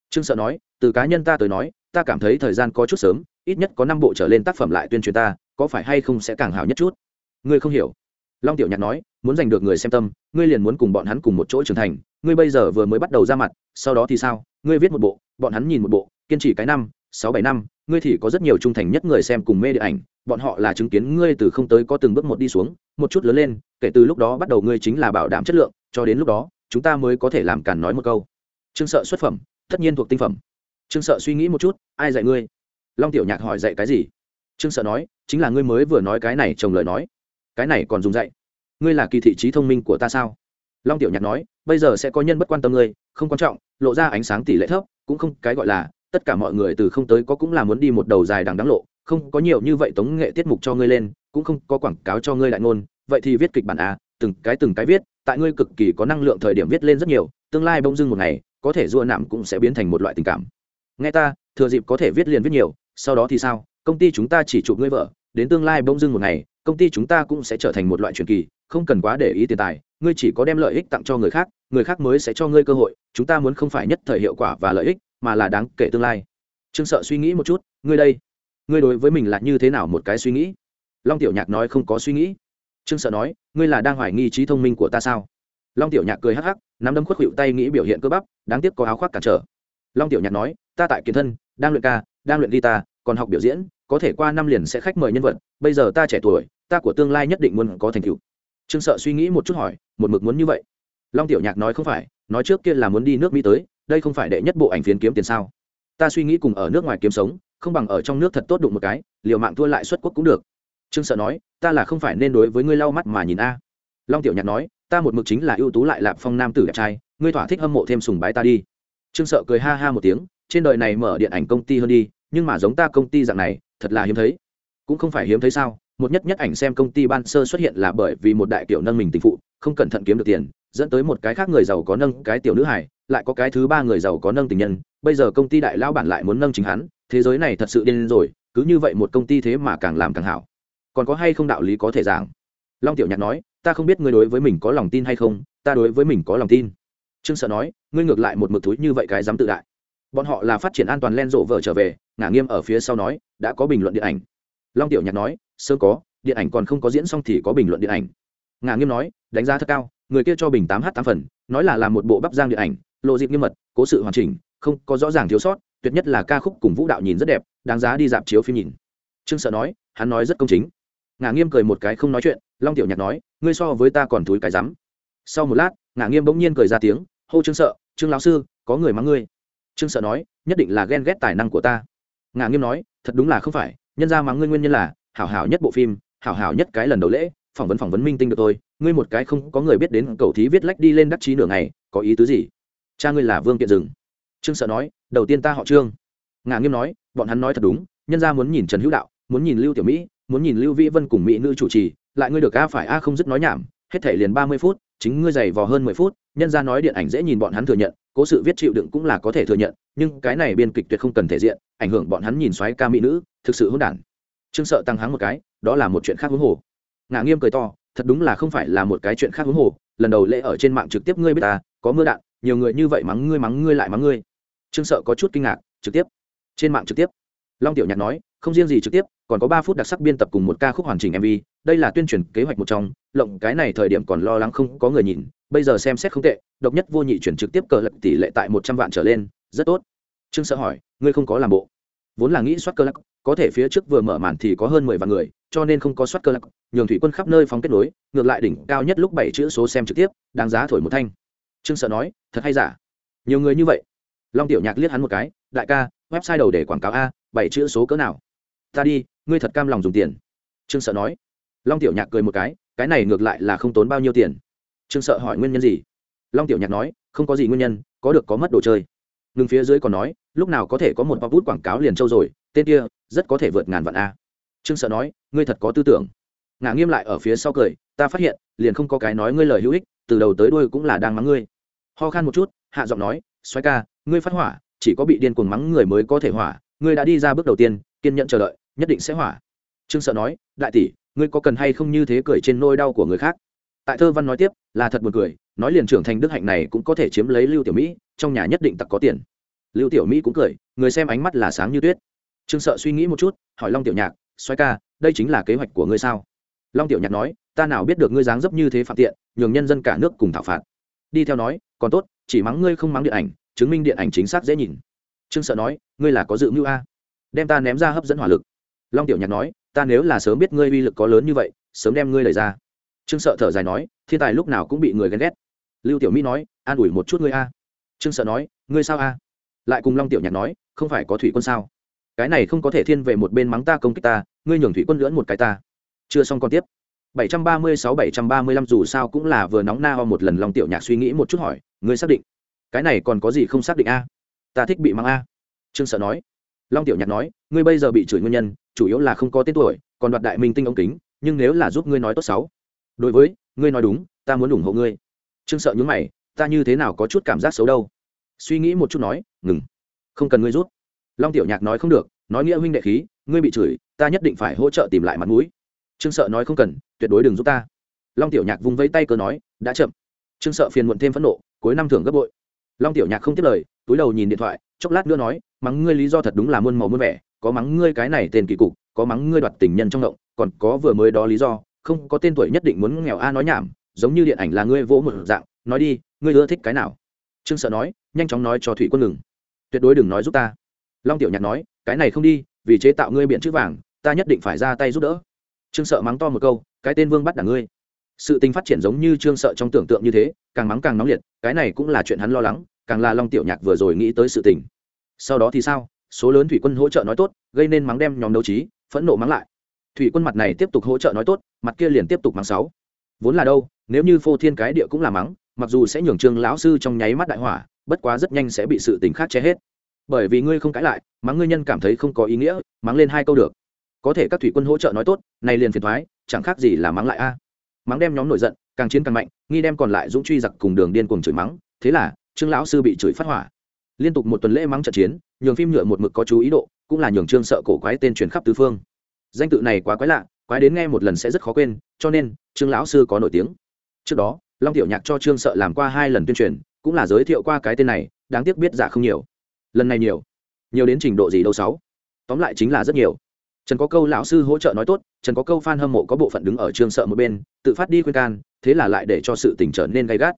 Speaker 1: Trương sợ nói, từ cá nhân ta tới nói, ta cảm thấy thời gian có chút sớm, ít nhất có năm bộ trở lên tác phẩm lại tuyên truyền ta có phải hay không sẽ càng hảo nhất chút? Ngươi không hiểu. Long tiểu nhạc nói, muốn giành được người xem tâm, ngươi liền muốn cùng bọn hắn cùng một chỗ trưởng thành. Ngươi bây giờ vừa mới bắt đầu ra mặt, sau đó thì sao? Ngươi viết một bộ, bọn hắn nhìn một bộ, kiên trì cái năm, sáu bảy năm, ngươi thì có rất nhiều trung thành nhất người xem cùng mê điện ảnh. Bọn họ là chứng kiến ngươi từ không tới có từng bước một đi xuống, một chút lớn lên, kể từ lúc đó bắt đầu ngươi chính là bảo đảm chất lượng, cho đến lúc đó, chúng ta mới có thể làm càn nói một câu. Trương sợ xuất phẩm, tất nhiên thuộc tinh phẩm. Trương sợ suy nghĩ một chút, ai dạy ngươi? Long tiểu nhạc hỏi dạy cái gì? Trương sợ nói, chính là ngươi mới vừa nói cái này chồng lời nói. Cái này còn dùng dạy. Ngươi là kỳ thị trí thông minh của ta sao? Long tiểu nhạc nói, bây giờ sẽ có nhân bất quan tâm ngươi, không quan trọng, lộ ra ánh sáng tỷ lệ thấp, cũng không cái gọi là, tất cả mọi người từ không tới có cũng là muốn đi một đầu dài đằng đáng lộ, không có nhiều như vậy tống nghệ tiết mục cho ngươi lên, cũng không có quảng cáo cho ngươi đại ngôn, vậy thì viết kịch bản à từng cái từng cái viết, tại ngươi cực kỳ có năng lượng thời điểm viết lên rất nhiều, tương lai bỗng dưng một ngày, có thể dua nạm cũng sẽ biến thành một loại tình cảm. Nghe ta, thừa dịp có thể viết liền viết nhiều, sau đó thì sao? Công ty chúng ta chỉ chụp ngươi vợ, đến tương lai bỗng dưng một ngày, công ty chúng ta cũng sẽ trở thành một loại truyền kỳ, không cần quá để ý tiền tài, ngươi chỉ có đem lợi ích tặng cho người khác người khác mới sẽ cho ngươi cơ hội, chúng ta muốn không phải nhất thời hiệu quả và lợi ích, mà là đáng kể tương lai. Trương sợ suy nghĩ một chút, ngươi đây, ngươi đối với mình là như thế nào một cái suy nghĩ? Long tiểu nhạc nói không có suy nghĩ. Trương sợ nói, ngươi là đang hoài nghi trí thông minh của ta sao? Long tiểu nhạc cười hắc hắc, nắm đấm khuất hiệu tay nghĩ biểu hiện cơ bắp, đáng tiếc có áo khoác cản trở. Long tiểu nhạc nói, ta tại kiến thân, đang luyện ca, đang luyện guitar, còn học biểu diễn có thể qua năm liền sẽ khách mời nhân vật, bây giờ ta trẻ tuổi, ta của tương lai nhất định muốn có thành tựu. Trương sợ suy nghĩ một chút hỏi, một mực muốn như vậy? Long tiểu nhạc nói không phải, nói trước kia là muốn đi nước mỹ tới, đây không phải đệ nhất bộ ảnh phiến kiếm tiền sao? Ta suy nghĩ cùng ở nước ngoài kiếm sống, không bằng ở trong nước thật tốt đụng một cái, liều mạng thua lại xuất quốc cũng được. Trương sợ nói, ta là không phải nên đối với ngươi lau mắt mà nhìn a. Long tiểu nhạc nói, ta một mực chính là ưu tú lại lạp phong nam tử đẹp trai, ngươi thỏa thích hâm mộ thêm sùng bái ta đi. Trương sợ cười ha ha một tiếng, trên đời này mở điện ảnh công ty hơn đi, nhưng mà giống ta công ty dạng này thật là hiếm thấy. Cũng không phải hiếm thấy sao, một nhất nhất ảnh xem công ty ban sơ xuất hiện là bởi vì một đại tiểu nâng mình tình phụ, không cẩn thận kiếm được tiền, dẫn tới một cái khác người giàu có nâng cái tiểu nữ hải lại có cái thứ ba người giàu có nâng tình nhân. Bây giờ công ty đại lao bản lại muốn nâng chính hắn, thế giới này thật sự điên rồi, cứ như vậy một công ty thế mà càng làm càng hảo. Còn có hay không đạo lý có thể giảng? Long tiểu nhạc nói, ta không biết ngươi đối với mình có lòng tin hay không, ta đối với mình có lòng tin. Trương sợ nói, ngươi ngược lại một mực túi như vậy cái dám tự đại. Bọn họ là phát triển an toàn len rộ vợ trở về ngả nghiêm ở phía sau nói, đã có bình luận điện ảnh. Long tiểu nhạc nói, sớm có, điện ảnh còn không có diễn xong thì có bình luận điện ảnh. Ngả nghiêm nói, đánh giá thật cao, người kia cho bình tám h tám phần, nói là làm một bộ bắp giang điện ảnh, lộ dịp nghiêm mật, cố sự hoàn chỉnh, không có rõ ràng thiếu sót, tuyệt nhất là ca khúc cùng vũ đạo nhìn rất đẹp, đáng giá đi dạp chiếu phim nhìn. Trương sợ nói, hắn nói rất công chính. Ngả nghiêm cười một cái không nói chuyện, long tiểu nhạc nói, ngươi so với ta còn túi cái rắm. Sau một lát, ngả nghiêm bỗng nhiên cười ra tiếng, hô trương sợ, trương lão sư, có người mắng ngươi. Trương sợ nói, nhất định là ghen ghét tài năng của ta ngả nghiêm nói, thật đúng là không phải, nhân ra mắng ngươi nguyên nhân là, hảo hảo nhất bộ phim, hảo hảo nhất cái lần đầu lễ, phỏng vấn phỏng vấn minh tinh được tôi ngươi một cái không có người biết đến cầu thí viết lách đi lên đắc chí nửa ngày, có ý tứ gì? Cha ngươi là vương kiện rừng trương sợ nói, đầu tiên ta họ trương. Ngà nghiêm nói, bọn hắn nói thật đúng, nhân ra muốn nhìn trần hữu đạo, muốn nhìn lưu tiểu mỹ, muốn nhìn lưu vĩ vân cùng mỹ nữ chủ trì, lại ngươi được a phải a không dứt nói nhảm, hết thể liền ba mươi phút, chính ngươi dày vò hơn mười phút, nhân ra nói điện ảnh dễ nhìn bọn hắn thừa nhận cố sự viết chịu đựng cũng là có thể thừa nhận, nhưng cái này biên kịch tuyệt không cần thể diện, ảnh hưởng bọn hắn nhìn xoáy ca mỹ nữ, thực sự hỗn đản. Trương sợ tăng hắng một cái, đó là một chuyện khác huống hồ. Ngạ nghiêm cười to, thật đúng là không phải là một cái chuyện khác huống hồ, lần đầu lễ ở trên mạng trực tiếp ngươi biết ta, có mưa đạn, nhiều người như vậy mắng ngươi mắng ngươi lại mắng ngươi. Trương sợ có chút kinh ngạc, trực tiếp. Trên mạng trực tiếp. Long tiểu nhạc nói, không riêng gì trực tiếp, còn có ba phút đặc sắc biên tập cùng một ca khúc hoàn chỉnh mv đây là tuyên truyền kế hoạch một trong, lộng cái này thời điểm còn lo lắng không có người nhìn bây giờ xem xét không tệ, độc nhất vô nhị chuyển trực tiếp cờ lật tỷ lệ tại một trăm vạn trở lên, rất tốt. Trương sợ hỏi, ngươi không có làm bộ. Vốn là nghĩ soát cơ lắc có thể phía trước vừa mở màn thì có hơn mười vạn người, cho nên không có soát cơ lắc nhường thủy quân khắp nơi phóng kết nối, ngược lại đỉnh cao nhất lúc bảy chữ số xem trực tiếp, đáng giá thổi một thanh. Trương sợ nói, thật hay giả? Nhiều người như vậy. Long tiểu nhạc liếc hắn một cái, đại ca, website đầu để quảng cáo a, bảy chữ số cỡ nào? Ta đi, ngươi thật cam lòng dùng tiền. Trương sợ nói. Long tiểu nhạc cười một cái cái này ngược lại là không tốn bao nhiêu tiền trương sợ hỏi nguyên nhân gì? Long tiểu nhạc nói, không có gì nguyên nhân, có được có mất đồ chơi. Ngừng phía dưới còn nói, lúc nào có thể có một bọc bút quảng cáo liền châu rồi, tên kia, rất có thể vượt ngàn vạn a. Trương sợ nói, ngươi thật có tư tưởng. Ngả nghiêm lại ở phía sau cười, ta phát hiện, liền không có cái nói ngươi lời hữu ích, từ đầu tới đuôi cũng là đang mắng ngươi. Ho khan một chút, hạ giọng nói xoay ca, ngươi phát hỏa, chỉ có bị điên cuồng mắng người mới có thể hỏa, ngươi đã đi ra bước đầu tiên, kiên nhẫn chờ đợi, nhất định sẽ hỏa. Trương sợ nói, đại tỷ, ngươi có cần hay không như thế cười trên nôi đau của người khác? Tại thơ văn nói tiếp, là thật buồn cười, nói liền trưởng thành đức hạnh này cũng có thể chiếm lấy lưu tiểu mỹ, trong nhà nhất định tặc có tiền. Lưu tiểu mỹ cũng cười, người xem ánh mắt là sáng như tuyết. Trương sợ suy nghĩ một chút, hỏi long tiểu nhạc xoay ca, đây chính là kế hoạch của ngươi sao? Long tiểu nhạc nói, ta nào biết được ngươi dáng dấp như thế phạm tiện, nhường nhân dân cả nước cùng thảo phạt. Đi theo nói, còn tốt, chỉ mắng ngươi không mắng điện ảnh, chứng minh điện ảnh chính xác dễ nhìn. Trương sợ nói, ngươi là có dự mưu a? Đem ta ném ra hấp dẫn hỏa lực. Long tiểu nhạc nói, ta nếu là sớm biết ngươi uy lực có lớn như vậy, sớm đem ngươi lời ra trương sợ thở dài nói, thiên tài lúc nào cũng bị người ghen ghét. Lưu tiểu mỹ nói, an ủi một chút ngươi a. Trương sợ nói, ngươi sao a? Lại cùng long tiểu nhạc nói, không phải có thủy quân sao? Cái này không có thể thiên về một bên mắng ta công kích ta, ngươi nhường thủy quân lưỡn một cái ta. Chưa xong còn tiếp. 736-735 dù sao cũng là vừa nóng na ho một lần long tiểu nhạc suy nghĩ một chút hỏi, ngươi xác định? Cái này còn có gì không xác định a? Ta thích bị mắng a. Trương sợ nói. Long tiểu nhạc nói, ngươi bây giờ bị chửi nguyên nhân, chủ yếu là không có tên tuổi, còn đoạt đại minh tinh ống kính, nhưng nếu là giúp ngươi nói tốt xấu đối với, ngươi nói đúng, ta muốn ủng hộ ngươi. Trương sợ nhún mày, ta như thế nào có chút cảm giác xấu đâu? Suy nghĩ một chút nói, ngừng, không cần ngươi rút. Long tiểu nhạc nói không được, nói nghĩa huynh đệ khí, ngươi bị chửi, ta nhất định phải hỗ trợ tìm lại mặt mũi. Trương sợ nói không cần, tuyệt đối đừng giúp ta. Long tiểu nhạc vung vẫy tay cờ nói, đã chậm. Trương sợ phiền muộn thêm phẫn nộ, cuối năm thưởng gấp bội. Long tiểu nhạc không tiếp lời, túi đầu nhìn điện thoại, chốc lát nữa nói, mắng ngươi lý do thật đúng là muôn màu muôn vẻ, có mắng ngươi cái này tên kỳ cục, có mắng ngươi đoạt tình nhân trong động, còn có vừa mới đó lý do không có tên tuổi nhất định muốn nghèo a nói nhảm, giống như điện ảnh là ngươi vỗ một dạng, nói đi, ngươi ưa thích cái nào? Trương sợ nói, nhanh chóng nói cho thủy quân ngừng tuyệt đối đừng nói giúp ta. Long tiểu nhạc nói, cái này không đi, vì chế tạo ngươi biện chữ vàng, ta nhất định phải ra tay giúp đỡ. Trương sợ mắng to một câu, cái tên vương bắt đảng ngươi. Sự tình phát triển giống như trương sợ trong tưởng tượng như thế, càng mắng càng nóng liệt, cái này cũng là chuyện hắn lo lắng, càng là long tiểu nhạc vừa rồi nghĩ tới sự tình. Sau đó thì sao? Số lớn thủy quân hỗ trợ nói tốt, gây nên mắng đem nhóm đấu trí, phẫn nộ mắng lại thủy quân mặt này tiếp tục hỗ trợ nói tốt, mặt kia liền tiếp tục mắng sáu. Vốn là đâu, nếu như phô thiên cái địa cũng là mắng, mặc dù sẽ nhường trương lão sư trong nháy mắt đại hỏa, bất quá rất nhanh sẽ bị sự tình khác che hết. Bởi vì ngươi không cãi lại, mắng ngươi nhân cảm thấy không có ý nghĩa, mắng lên hai câu được. Có thể các thủy quân hỗ trợ nói tốt, này liền phiền thoái, chẳng khác gì là mắng lại a. Mắng đem nhóm nổi giận, càng chiến càng mạnh, nghi đem còn lại dũng truy giặc cùng đường điên cuồng chửi mắng, thế là, trương lão sư bị chửi phát hỏa. Liên tục một tuần lễ mắng trận chiến, nhường phim nhựa một mực có chú ý độ, cũng là nhường trương sợ cổ quái tên truyền khắp tứ phương danh tự này quá quái lạ, quái đến nghe một lần sẽ rất khó quên, cho nên, trương lão sư có nổi tiếng. Trước đó, long tiểu nhạc cho trương sợ làm qua hai lần tuyên truyền, cũng là giới thiệu qua cái tên này, đáng tiếc biết giả không nhiều. Lần này nhiều. Nhiều đến trình độ gì đâu sáu. Tóm lại chính là rất nhiều. Trần có câu lão sư hỗ trợ nói tốt, trần có câu f a n hâm mộ có bộ phận đứng ở trương sợ một bên, tự phát đi khuyên can, thế là lại để cho sự tình trở nên gay gắt.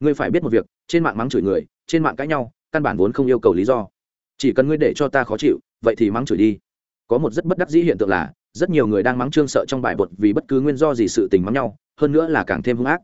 Speaker 1: Ngươi phải biết một việc, trên mạng mắng chửi người, trên mạng cãi nhau, căn bản vốn không yêu cầu lý do. Chỉ cần ngươi để cho ta khó chịu, vậy thì mắng chửi đi có một rất bất đắc dĩ hiện tượng là, rất nhiều người đang mắng trương sợ trong bài bột vì bất cứ nguyên do gì sự tình mắng nhau, hơn nữa là càng thêm hung ác.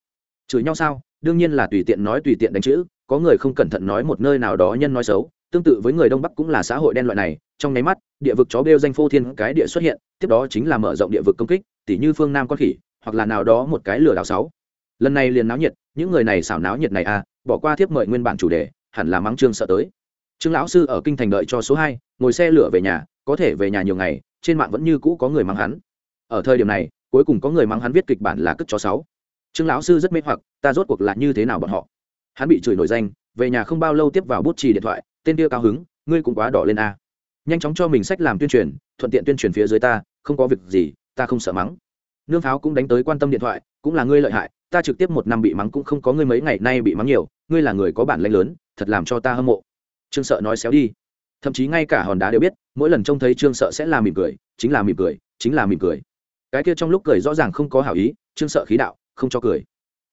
Speaker 1: Chửi nhau sao? Đương nhiên là tùy tiện nói tùy tiện đánh chữ, có người không cẩn thận nói một nơi nào đó nhân nói xấu. Tương tự với người đông bắc cũng là xã hội đen loại này, trong nháy mắt, địa vực chó bêu danh phô thiên cái địa xuất hiện, tiếp đó chính là mở rộng địa vực công kích, tỉ như phương nam con khỉ, hoặc là nào đó một cái lừa đảo sáu. Lần này liền náo nhiệt, những người này xảo náo nhiệt này à bỏ qua thiếp mời nguyên bản chủ đề, hẳn là mắng trương sợ tới trương lão sư ở kinh thành đợi cho số hai, ngồi xe lửa về nhà, có thể về nhà nhiều ngày, trên mạng vẫn như cũ có người mắng hắn. Ở thời điểm này, cuối cùng có người mắng hắn viết kịch bản là cất cho sáu. Trương lão sư rất mê hoặc, ta rốt cuộc là như thế nào bọn họ? Hắn bị chửi nổi danh, về nhà không bao lâu tiếp vào bút trì điện thoại, tên kia cao hứng, ngươi cũng quá đỏ lên a. Nhanh chóng cho mình sách làm tuyên truyền, thuận tiện tuyên truyền phía dưới ta, không có việc gì, ta không sợ mắng. Nương pháo cũng đánh tới quan tâm điện thoại, cũng là ngươi lợi hại, ta trực tiếp một năm bị mắng cũng không có ngươi mấy ngày nay bị mắng nhiều, ngươi là người có bản lĩnh lớn, thật làm cho ta hâm mộ trương sợ nói xéo đi. Thậm chí ngay cả hòn đá đều biết, mỗi lần trông thấy trương sợ sẽ là mỉm cười, chính là mỉm cười, chính là mỉm cười. Cái kia trong lúc cười rõ ràng không có hảo ý, trương sợ khí đạo, không cho cười.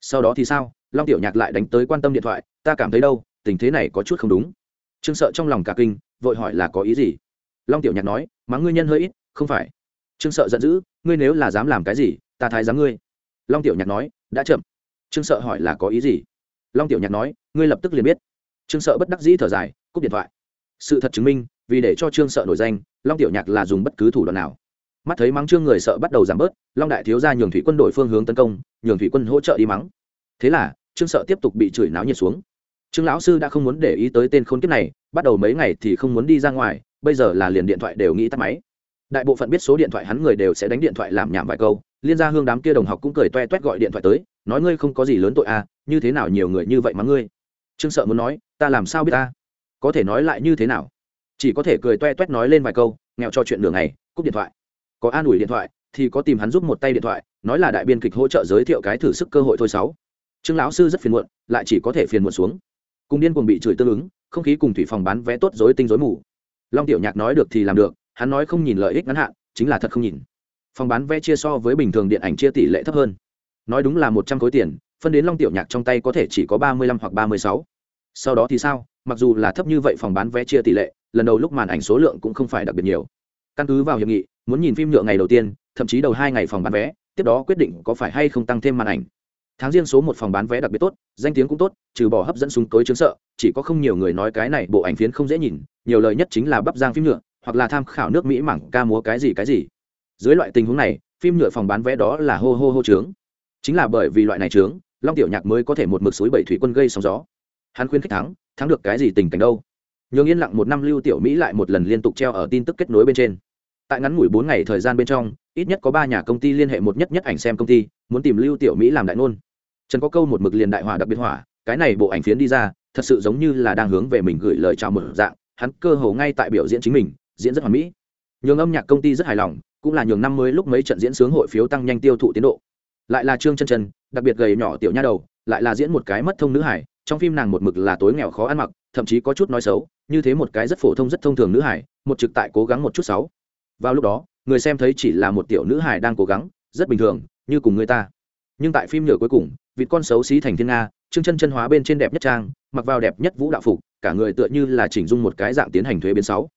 Speaker 1: Sau đó thì sao? Long tiểu nhạc lại đánh tới quan tâm điện thoại, ta cảm thấy đâu, tình thế này có chút không đúng. Trương sợ trong lòng cả kinh, vội hỏi là có ý gì? Long tiểu nhạc nói, mắng ngươi nhân hơi ít, không phải. Trương sợ giận dữ, ngươi nếu là dám làm cái gì, ta thái dám ngươi. Long tiểu nhạc nói, đã chậm. Trương sợ hỏi là có ý gì? Long tiểu nhạc nói, ngươi lập tức liền biết. Trương sợ bất đắc dĩ thở dài cúp điện thoại. Sự thật chứng minh, vì để cho trương sợ nổi danh, long tiểu nhạc là dùng bất cứ thủ đoạn nào. Mắt thấy mắng trương người sợ bắt đầu giảm bớt, long đại thiếu ra nhường thủy quân đổi phương hướng tấn công, nhường thủy quân hỗ trợ đi mắng. Thế là, trương sợ tiếp tục bị chửi náo nhiệt xuống. Trương lão sư đã không muốn để ý tới tên khốn kiếp này, bắt đầu mấy ngày thì không muốn đi ra ngoài, bây giờ là liền điện thoại đều nghĩ tắt máy. Đại bộ phận biết số điện thoại hắn người đều sẽ đánh điện thoại làm nhảm vài câu, liên gia hương đám kia đồng học cũng cười toe toét gọi điện thoại tới, nói ngươi không có gì lớn tội à như thế nào nhiều người như vậy mà ngươi? Trương sợ muốn nói, ta làm sao biết ta? Có thể nói lại như thế nào? Chỉ có thể cười toe toét nói lên vài câu, nghèo cho chuyện đường này cúp điện thoại. Có an ủi điện thoại, thì có tìm hắn giúp một tay điện thoại, nói là đại biên kịch hỗ trợ giới thiệu cái thử sức cơ hội thôi sáu. Trương lão sư rất phiền muộn, lại chỉ có thể phiền muộn xuống. Cùng điên cuồng bị chửi tương ứng, không khí cùng thủy phòng bán vé tốt dối tinh dối mù. Long tiểu nhạc nói được thì làm được, hắn nói không nhìn lợi ích ngắn hạn, chính là thật không nhìn. Phòng bán vé chia so với bình thường điện ảnh chia tỷ lệ thấp hơn. Nói đúng là một trăm khối tiền, phân đến long tiểu nhạc trong tay có thể chỉ có ba mươi lăm hoặc ba mươi sáu. Sau đó thì sao? Mặc dù là thấp như vậy phòng bán vé chia tỷ lệ, lần đầu lúc màn ảnh số lượng cũng không phải đặc biệt nhiều. Căn cứ vào hiệp nghị, muốn nhìn phim nhựa ngày đầu tiên, thậm chí đầu hai ngày phòng bán vé, tiếp đó quyết định có phải hay không tăng thêm màn ảnh. Tháng riêng số một phòng bán vé đặc biệt tốt, danh tiếng cũng tốt, trừ bỏ hấp dẫn súng tối chứng sợ, chỉ có không nhiều người nói cái này bộ ảnh phiến không dễ nhìn, nhiều lời nhất chính là bắp giang phim nhựa, hoặc là tham khảo nước mỹ mảng ca múa cái gì cái gì. Dưới loại tình huống này, phim nhựa phòng bán vé đó là hô hô hô trướng chính là bởi vì loại này trướng long tiểu nhạc mới có thể một mực suối bảy thủy quân gây sóng gió. Hắn khuyên khích thắng thắng được cái gì tình cảnh đâu. Nhường yên lặng một năm lưu tiểu mỹ lại một lần liên tục treo ở tin tức kết nối bên trên. Tại ngắn ngủi bốn ngày thời gian bên trong, ít nhất có ba nhà công ty liên hệ một nhất nhất ảnh xem công ty, muốn tìm lưu tiểu mỹ làm đại ngôn. Trần có câu một mực liền đại hỏa đặc biệt hỏa, cái này bộ ảnh phiến đi ra, thật sự giống như là đang hướng về mình gửi lời chào mở dạng, hắn cơ hồ ngay tại biểu diễn chính mình, diễn rất hoàn mỹ. Nhường âm nhạc công ty rất hài lòng, cũng là nhường năm mới lúc mấy trận diễn sướng hội phiếu tăng nhanh tiêu thụ tiến độ. Lại là trương chân chân, đặc biệt gầy nhỏ tiểu nha đầu, lại là diễn một cái mất thông nữ hải trong phim nàng một mực là tối nghèo khó ăn mặc, thậm chí có chút nói xấu, như thế một cái rất phổ thông, rất thông thường nữ hải, một trực tại cố gắng một chút sáu. Vào lúc đó, người xem thấy chỉ là một tiểu nữ hải đang cố gắng, rất bình thường, như cùng người ta. Nhưng tại phim nhựa cuối cùng, vịt con xấu xí thành thiên nga, trương chân chân hóa bên trên đẹp nhất trang, mặc vào đẹp nhất vũ đạo phục, cả người tựa như là chỉnh dung một cái dạng tiến hành thuế biến sáu.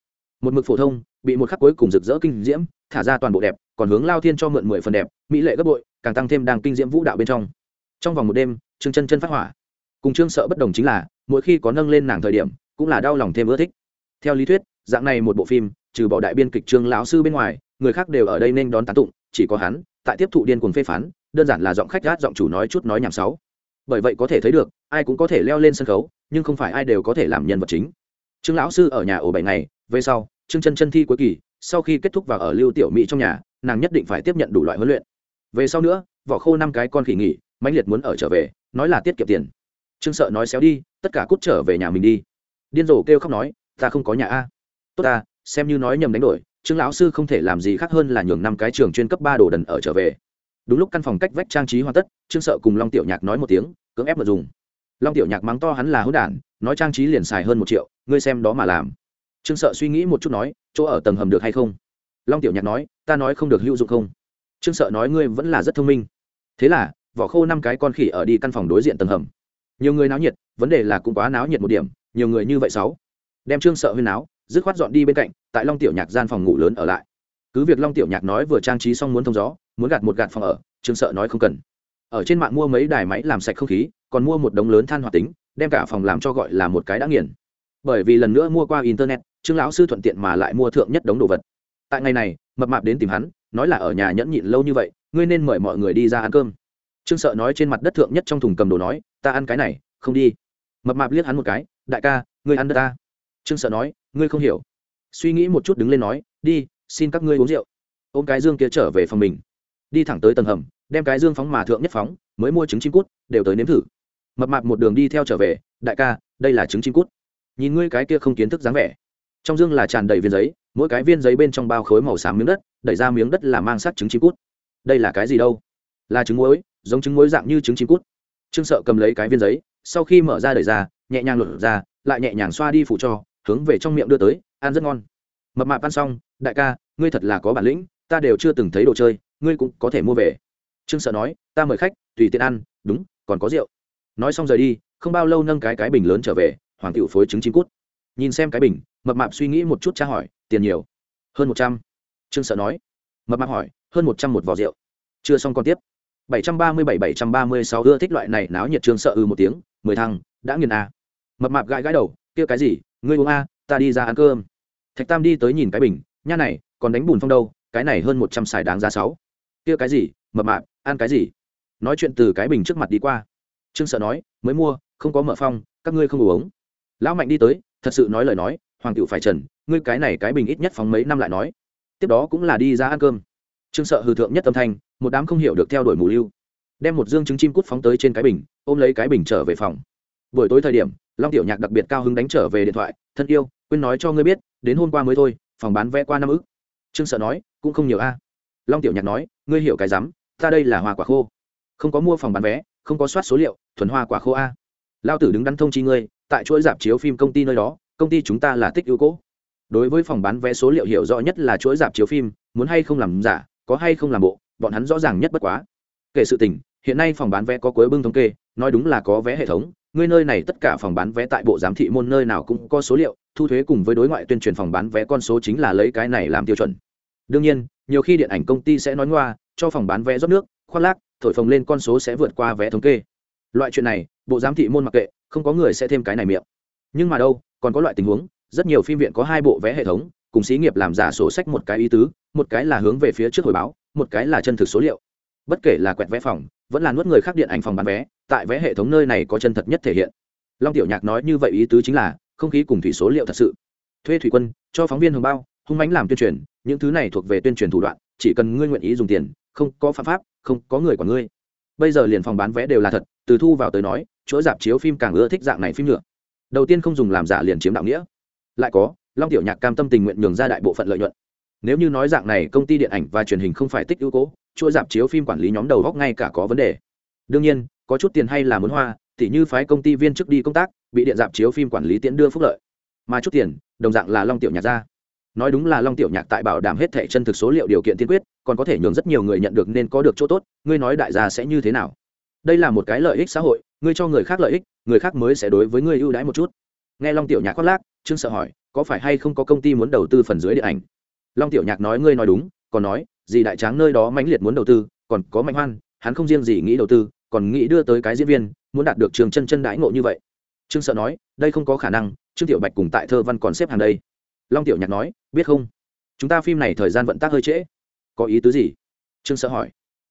Speaker 1: Một mực phổ thông, bị một khắc cuối cùng rực rỡ kinh diễm, thả ra toàn bộ đẹp, còn hướng lao thiên cho mượn mười phần đẹp, mỹ lệ gấp bội, càng tăng thêm đang kinh diễm vũ đạo bên trong. Trong vòng một đêm, trương chân chân phát hỏa cùng trương sợ bất đồng chính là, mỗi khi có nâng lên nàng thời điểm, cũng là đau lòng thêm ưa thích. Theo lý thuyết, dạng này một bộ phim, trừ bỏ đại biên kịch trương lão sư bên ngoài, người khác đều ở đây nên đón tán tụng, chỉ có hắn, tại tiếp thụ điên cuồng phê phán, đơn giản là giọng khách gát giọng chủ nói chút nói nhảm sáu. Bởi vậy có thể thấy được, ai cũng có thể leo lên sân khấu, nhưng không phải ai đều có thể làm nhân vật chính. Trương lão sư ở nhà ổ bảy ngày, về sau, trương chân chân thi cuối kỳ, sau khi kết thúc và ở lưu tiểu mỹ trong nhà, nàng nhất định phải tiếp nhận đủ loại huấn luyện. Về sau nữa, vỏ khô năm cái con khỉ nghỉ, mãnh liệt muốn ở trở về, nói là tiết kiệm tiền trương sợ nói xéo đi, tất cả cút trở về nhà mình đi. Điên rồ kêu khóc nói, ta không có nhà a. Tốt ta, xem như nói nhầm đánh đổi, trương lão sư không thể làm gì khác hơn là nhường năm cái trường chuyên cấp ba đồ đần ở trở về. Đúng lúc căn phòng cách vách trang trí hoàn tất, trương sợ cùng long tiểu nhạc nói một tiếng, cưỡng ép mà dùng. Long tiểu nhạc mắng to hắn là hữu đản, nói trang trí liền xài hơn một triệu, ngươi xem đó mà làm. Trương sợ suy nghĩ một chút nói, chỗ ở tầng hầm được hay không? Long tiểu nhạc nói, ta nói không được hữu dụng không. Trương sợ nói, ngươi vẫn là rất thông minh. Thế là, vỏ khô năm cái con khỉ ở đi căn phòng đối diện tầng hầm nhiều người náo nhiệt, vấn đề là cũng quá náo nhiệt một điểm, nhiều người như vậy sáu. Đem trương sợ huyên náo, dứt khoát dọn đi bên cạnh, tại long tiểu nhạc gian phòng ngủ lớn ở lại. Cứ việc long tiểu nhạc nói vừa trang trí xong muốn thông gió, muốn gạt một gạt phòng ở, trương sợ nói không cần. Ở trên mạng mua mấy đài máy làm sạch không khí, còn mua một đống lớn than hoạt tính, đem cả phòng làm cho gọi là một cái đã nghiền. Bởi vì lần nữa mua qua internet, trương lão sư thuận tiện mà lại mua thượng nhất đống đồ vật. Tại ngày này, mập mạp đến tìm hắn, nói là ở nhà nhẫn nhịn lâu như vậy, ngươi nên mời mọi người đi ra ăn cơm. Trương sợ nói trên mặt đất thượng nhất trong thùng cầm đồ nói ta ăn cái này, không đi. Mập mạp liếc hắn một cái, đại ca, ngươi ăn đất ta. Trương sợ nói, ngươi không hiểu. Suy nghĩ một chút đứng lên nói, đi, xin các ngươi uống rượu. Ôm cái dương kia trở về phòng mình. Đi thẳng tới tầng hầm, đem cái dương phóng mà thượng nhất phóng, mới mua trứng chim cút, đều tới nếm thử. Mập mạp một đường đi theo trở về, đại ca, đây là trứng chim cút. Nhìn ngươi cái kia không kiến thức dáng vẻ. Trong dương là tràn đầy viên giấy, mỗi cái viên giấy bên trong bao khối màu xám miếng đất, đẩy ra miếng đất là mang sát trứng chim cút. Đây là cái gì đâu? Là trứng muối, giống trứng muối dạng như trứng chim cút trương sợ cầm lấy cái viên giấy, sau khi mở ra đẩy ra, nhẹ nhàng lột ra, lại nhẹ nhàng xoa đi phụ cho, hướng về trong miệng đưa tới, ăn rất ngon. Mập mạp ăn xong, đại ca, ngươi thật là có bản lĩnh, ta đều chưa từng thấy đồ chơi, ngươi cũng có thể mua về. Trương sợ nói, ta mời khách, tùy tiện ăn, đúng, còn có rượu. Nói xong rời đi, không bao lâu nâng cái cái bình lớn trở về, hoàng tiểu phối trứng chín cút. Nhìn xem cái bình, mập mạp suy nghĩ một chút tra hỏi, tiền nhiều? Hơn một trăm. Trương sợ nói. Mập mạp hỏi, hơn một trăm một vò rượu. Chưa xong còn tiếp bảy trăm ba mươi bảy bảy trăm ba mươi sáu ưa thích loại này náo nhiệt trương sợ ư một tiếng, mười thằng, đã nghiền a mập mạp gãi gãi đầu, kia cái gì? Ngươi uống a ta đi ra ăn cơm. Thạch tam đi tới nhìn cái bình, nha này, còn đánh bùn phong đâu, cái này hơn một trăm xài đáng giá sáu. Kia cái gì? Mập mạp, ăn cái gì? Nói chuyện từ cái bình trước mặt đi qua. Trương sợ nói, mới mua, không có mở phong, các ngươi không uống. Lão mạnh đi tới, thật sự nói lời nói, hoàng tiểu phải trần, ngươi cái này cái bình ít nhất phóng mấy năm lại nói. Tiếp đó cũng là đi ra ăn cơm. Trương sợ hư thượng nhất âm thanh một đám không hiểu được theo đuổi mù lưu, đem một dương trứng chim cút phóng tới trên cái bình, ôm lấy cái bình trở về phòng. Buổi tối thời điểm, long tiểu nhạc đặc biệt cao hứng đánh trở về điện thoại, thân yêu, quên nói cho ngươi biết, đến hôm qua mới thôi, phòng bán vé qua năm ức. Trương sợ nói, cũng không nhiều a. Long tiểu nhạc nói, ngươi hiểu cái rắm, ta đây là hoa quả khô. Không có mua phòng bán vé, không có soát số liệu, thuần hoa quả khô a. Lao tử đứng đắn thông chi ngươi, tại chuỗi dạp chiếu phim công ty nơi đó, công ty chúng ta là tích ưu cố. Đối với phòng bán vé số liệu hiểu rõ nhất là chuỗi dạp chiếu phim, muốn hay không làm giả, có hay không làm bộ bọn hắn rõ ràng nhất bất quá. Kể sự tình, hiện nay phòng bán vé có cuối bưng thống kê, nói đúng là có vé hệ thống, ngươi nơi này tất cả phòng bán vé tại bộ giám thị môn nơi nào cũng có số liệu, thu thuế cùng với đối ngoại tuyên truyền phòng bán vé con số chính là lấy cái này làm tiêu chuẩn. Đương nhiên, nhiều khi điện ảnh công ty sẽ nói ngoa, cho phòng bán vé rót nước, khoác lác, thổi phồng lên con số sẽ vượt qua vé thống kê. Loại chuyện này, bộ giám thị môn mặc kệ, không có người sẽ thêm cái này miệng. Nhưng mà đâu, còn có loại tình huống, rất nhiều phim viện có hai bộ vé hệ thống, cùng xí nghiệp làm giả sổ sách một cái ý tứ, một cái là hướng về phía trước hồi báo một cái là chân thực số liệu. Bất kể là quẹt vé phòng, vẫn là nuốt người khác điện ảnh phòng bán vé, tại vé hệ thống nơi này có chân thật nhất thể hiện. Long tiểu nhạc nói như vậy ý tứ chính là, không khí cùng thủy số liệu thật sự. Thuê thủy quân, cho phóng viên hồng bao, hung mánh làm tuyên truyền, những thứ này thuộc về tuyên truyền thủ đoạn, chỉ cần ngươi nguyện ý dùng tiền, không có phạm pháp, không có người quản ngươi. Bây giờ liền phòng bán vé đều là thật, từ thu vào tới nói chỗ dạp chiếu phim càng ưa thích dạng này phim nữa. Đầu tiên không dùng làm giả liền chiếm đạo nghĩa. Lại có, long tiểu nhạc cam tâm tình nguyện nhường ra đại bộ phận lợi nhuận nếu như nói dạng này, công ty điện ảnh và truyền hình không phải tích ưu cố, chuỗi dạp chiếu phim quản lý nhóm đầu góc ngay cả có vấn đề. Đương nhiên, có chút tiền hay là muốn hoa, tỉ như phái công ty viên chức đi công tác, bị điện dạp chiếu phim quản lý tiễn đưa phúc lợi. Mà chút tiền, đồng dạng là long tiểu nhạc ra. Nói đúng là long tiểu nhạc tại bảo đảm hết thẻ chân thực số liệu điều kiện tiên quyết, còn có thể nhường rất nhiều người nhận được nên có được chỗ tốt, ngươi nói đại gia sẽ như thế nào? Đây là một cái lợi ích xã hội, ngươi cho người khác lợi ích, người khác mới sẽ đối với ngươi ưu đãi một chút. Nghe long tiểu nhạc khoác lác, trương sợ hỏi, có phải hay không có công ty muốn đầu tư phần dưới điện ảnh? Long tiểu nhạc nói, ngươi nói đúng, còn nói, gì đại tráng nơi đó mãnh liệt muốn đầu tư, còn có mạnh hoan, hắn không riêng gì nghĩ đầu tư, còn nghĩ đưa tới cái diễn viên, muốn đạt được trường chân chân đãi ngộ như vậy. Trương sợ nói, đây không có khả năng, trương tiểu bạch cùng tại thơ văn còn xếp hàng đây. Long tiểu nhạc nói, biết không? Chúng ta phim này thời gian vận tác hơi trễ. Có ý tứ gì? Trương sợ hỏi.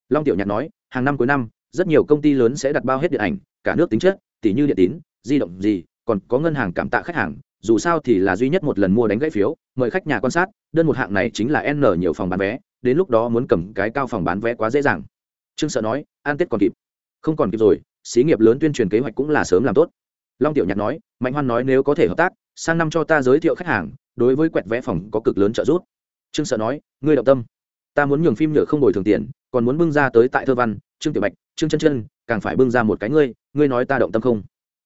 Speaker 1: Long tiểu nhạc nói, hàng năm cuối năm, rất nhiều công ty lớn sẽ đặt bao hết điện ảnh, cả nước tính chất, tỷ như điện tín, di động gì, còn có ngân hàng cảm tạ khách hàng dù sao thì là duy nhất một lần mua đánh gãy phiếu, mời khách nhà quan sát, đơn một hạng này chính là n nhiều phòng bán vé, đến lúc đó muốn cầm cái cao phòng bán vé quá dễ dàng. Trương sợ nói, an tết còn kịp. Không còn kịp rồi, xí nghiệp lớn tuyên truyền kế hoạch cũng là sớm làm tốt. Long tiểu nhạc nói, mạnh hoan nói nếu có thể hợp tác, sang năm cho ta giới thiệu khách hàng, đối với quẹt vé phòng có cực lớn trợ giúp. Trương sợ nói, ngươi động tâm, ta muốn nhường phim nhựa không đổi thường tiền, còn muốn bưng ra tới tại thơ văn, trương tiểu bạch, trương chân chân, càng phải bưng ra một cái ngươi ngươi nói ta động tâm không?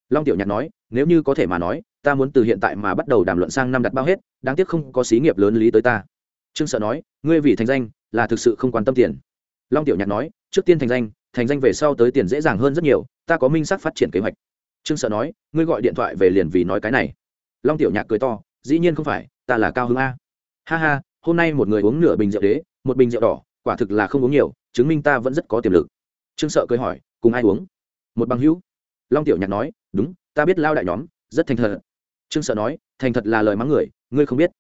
Speaker 1: Long tiểu nhạc nói, nếu như có thể mà nói ta muốn từ hiện tại mà bắt đầu đàm luận sang năm đặt bao hết, đáng tiếc không có xí nghiệp lớn lý tới ta. Trương sợ nói, ngươi vì thành danh, là thực sự không quan tâm tiền. Long tiểu nhạc nói, trước tiên thành danh thành danh về sau tới tiền dễ dàng hơn rất nhiều, ta có minh sắc phát triển kế hoạch. Trương sợ nói, ngươi gọi điện thoại về liền vì nói cái này. Long tiểu nhạc cười to, dĩ nhiên không phải, ta là cao hưng a. Ha ha, hôm nay một người uống nửa bình rượu đế, một bình rượu đỏ, quả thực là không uống nhiều, chứng minh ta vẫn rất có tiềm lực. Trương sợ cười hỏi, cùng ai uống? Một bằng hữu. Long tiểu nhạc nói, đúng, ta biết lao đại nhóm, rất thành thật trương sợ nói, thành thật là lời mắng người, ngươi không biết.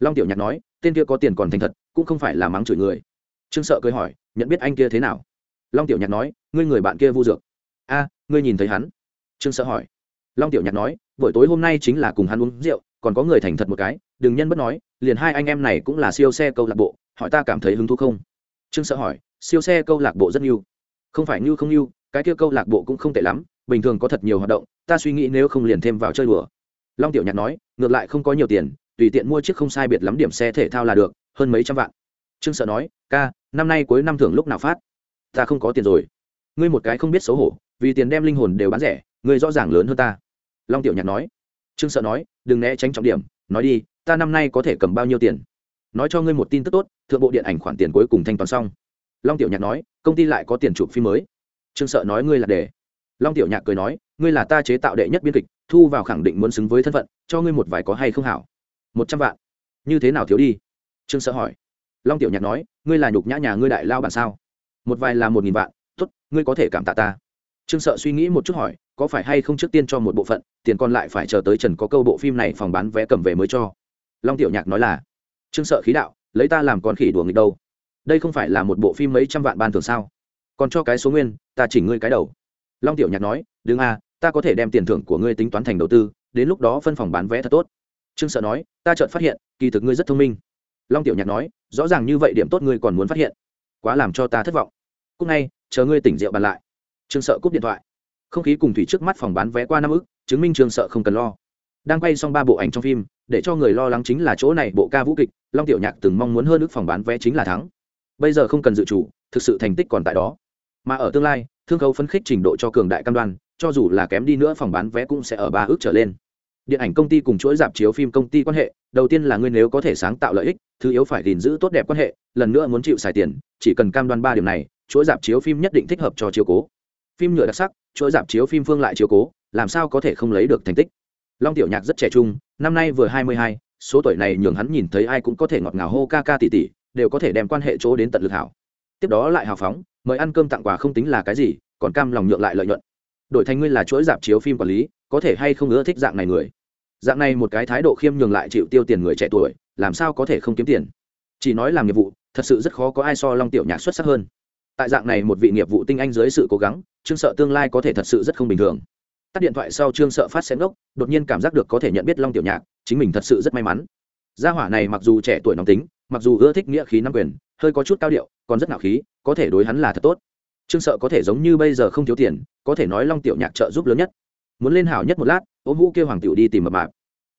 Speaker 1: Long tiểu nhạc nói, tên kia có tiền còn thành thật, cũng không phải là mắng chửi người. Trương sợ cười hỏi, nhận biết anh kia thế nào? Long tiểu nhạc nói, ngươi người bạn kia vu dược. A, ngươi nhìn thấy hắn? Trương sợ hỏi. Long tiểu nhạc nói, buổi tối hôm nay chính là cùng hắn uống rượu, còn có người thành thật một cái, đừng nhân bất nói, liền hai anh em này cũng là siêu xe câu lạc bộ, hỏi ta cảm thấy hứng thú không? Trương sợ hỏi, siêu xe câu lạc bộ rất nhiều không phải như không như cái kia câu lạc bộ cũng không tệ lắm, bình thường có thật nhiều hoạt động, ta suy nghĩ nếu không liền thêm vào chơi đùa long tiểu nhạc nói, ngược lại không có nhiều tiền, tùy tiện mua chiếc không sai biệt lắm điểm xe thể thao là được, hơn mấy trăm vạn. Trương sợ nói, ca, năm nay cuối năm thưởng lúc nào phát? Ta không có tiền rồi. Ngươi một cái không biết xấu hổ, vì tiền đem linh hồn đều bán rẻ, ngươi rõ ràng lớn hơn ta. Long tiểu nhạc nói. Trương sợ nói, đừng né tránh trọng điểm, nói đi, ta năm nay có thể cầm bao nhiêu tiền? Nói cho ngươi một tin tức tốt, thượng bộ điện ảnh khoản tiền cuối cùng thanh toán xong. Long tiểu nhạc nói, công ty lại có tiền chụp phim mới. Trương sợ nói, ngươi là đề long tiểu nhạc cười nói, ngươi là ta chế tạo đệ nhất biên kịch thu vào khẳng định muốn xứng với thân phận, cho ngươi một vài có hay không hảo. Một trăm vạn. Như thế nào thiếu đi? Trương sợ hỏi. Long tiểu nhạc nói, ngươi là nhục nhã nhà ngươi đại lao bản sao? Một vài là một nghìn vạn, tốt, ngươi có thể cảm tạ ta. Trương sợ suy nghĩ một chút hỏi, có phải hay không trước tiên cho một bộ phận, tiền còn lại phải chờ tới trần có câu bộ phim này phòng bán vé cầm về mới cho. Long tiểu nhạc nói là, trương sợ khí đạo, lấy ta làm con khỉ đùa nghịch đâu? Đây không phải là một bộ phim mấy trăm vạn ban thường sao? Còn cho cái số nguyên, ta chỉnh ngươi cái đầu. Long tiểu nhạc nói, đứng a ta có thể đem tiền thưởng của ngươi tính toán thành đầu tư, đến lúc đó phân phòng bán vé thật tốt. Trương sợ nói, ta chợt phát hiện, kỳ thực ngươi rất thông minh. Long tiểu nhạc nói, rõ ràng như vậy điểm tốt ngươi còn muốn phát hiện. Quá làm cho ta thất vọng. Cúc ngay, chờ ngươi tỉnh rượu bàn lại. Trương sợ cúp điện thoại. Không khí cùng thủy trước mắt phòng bán vé qua năm ức, chứng minh trương sợ không cần lo. Đang quay xong ba bộ ảnh trong phim, để cho người lo lắng chính là chỗ này bộ ca vũ kịch, long tiểu nhạc từng mong muốn hơn ước phòng bán vé chính là thắng. Bây giờ không cần dự chủ thực sự thành tích còn tại đó. Mà ở tương lai, thương khấu phấn khích trình độ cho cường đại cam đoan cho dù là kém đi nữa phòng bán vé cũng sẽ ở ba ước trở lên. Điện ảnh công ty cùng chuỗi dạp chiếu phim công ty quan hệ, đầu tiên là ngươi nếu có thể sáng tạo lợi ích, thứ yếu phải gìn giữ tốt đẹp quan hệ, lần nữa muốn chịu xài tiền, chỉ cần cam đoan ba điểm này, chuỗi dạp chiếu phim nhất định thích hợp cho chiếu cố. Phim nhựa đặc sắc, chuỗi dạp chiếu phim phương lại chiếu cố, làm sao có thể không lấy được thành tích? Long tiểu nhạc rất trẻ trung, năm nay vừa hai mươi hai, số tuổi này nhường hắn nhìn thấy ai cũng có thể ngọt ngào hô ca ca tỉ tỉ, đều có thể đem quan hệ chỗ đến tận lực hảo. Tiếp đó lại hào phóng, mời ăn cơm tặng quà không tính là cái gì, còn cam lòng nhượng lại lợi nhuận đổi thành ngươi là chuỗi dạp chiếu phim quản lý, có thể hay không ưa thích dạng này người? Dạng này một cái thái độ khiêm nhường lại chịu tiêu tiền người trẻ tuổi, làm sao có thể không kiếm tiền? Chỉ nói làm nghiệp vụ, thật sự rất khó có ai so long tiểu nhạc xuất sắc hơn. Tại dạng này một vị nghiệp vụ tinh anh dưới sự cố gắng, trương sợ tương lai có thể thật sự rất không bình thường. Tắt điện thoại sau trương sợ phát xén gốc đột nhiên cảm giác được có thể nhận biết long tiểu nhạc, chính mình thật sự rất may mắn. Gia hỏa này mặc dù trẻ tuổi nóng tính, mặc dù ưa thích nghĩa khí nam quyền, hơi có chút cao điệu, còn rất nạo khí, có thể đối hắn là thật tốt trương sợ có thể giống như bây giờ không thiếu tiền, có thể nói long tiểu nhạc trợ giúp lớn nhất. Muốn lên hảo nhất một lát ôm vũ kêu hoàng tiểu đi tìm mập mạp.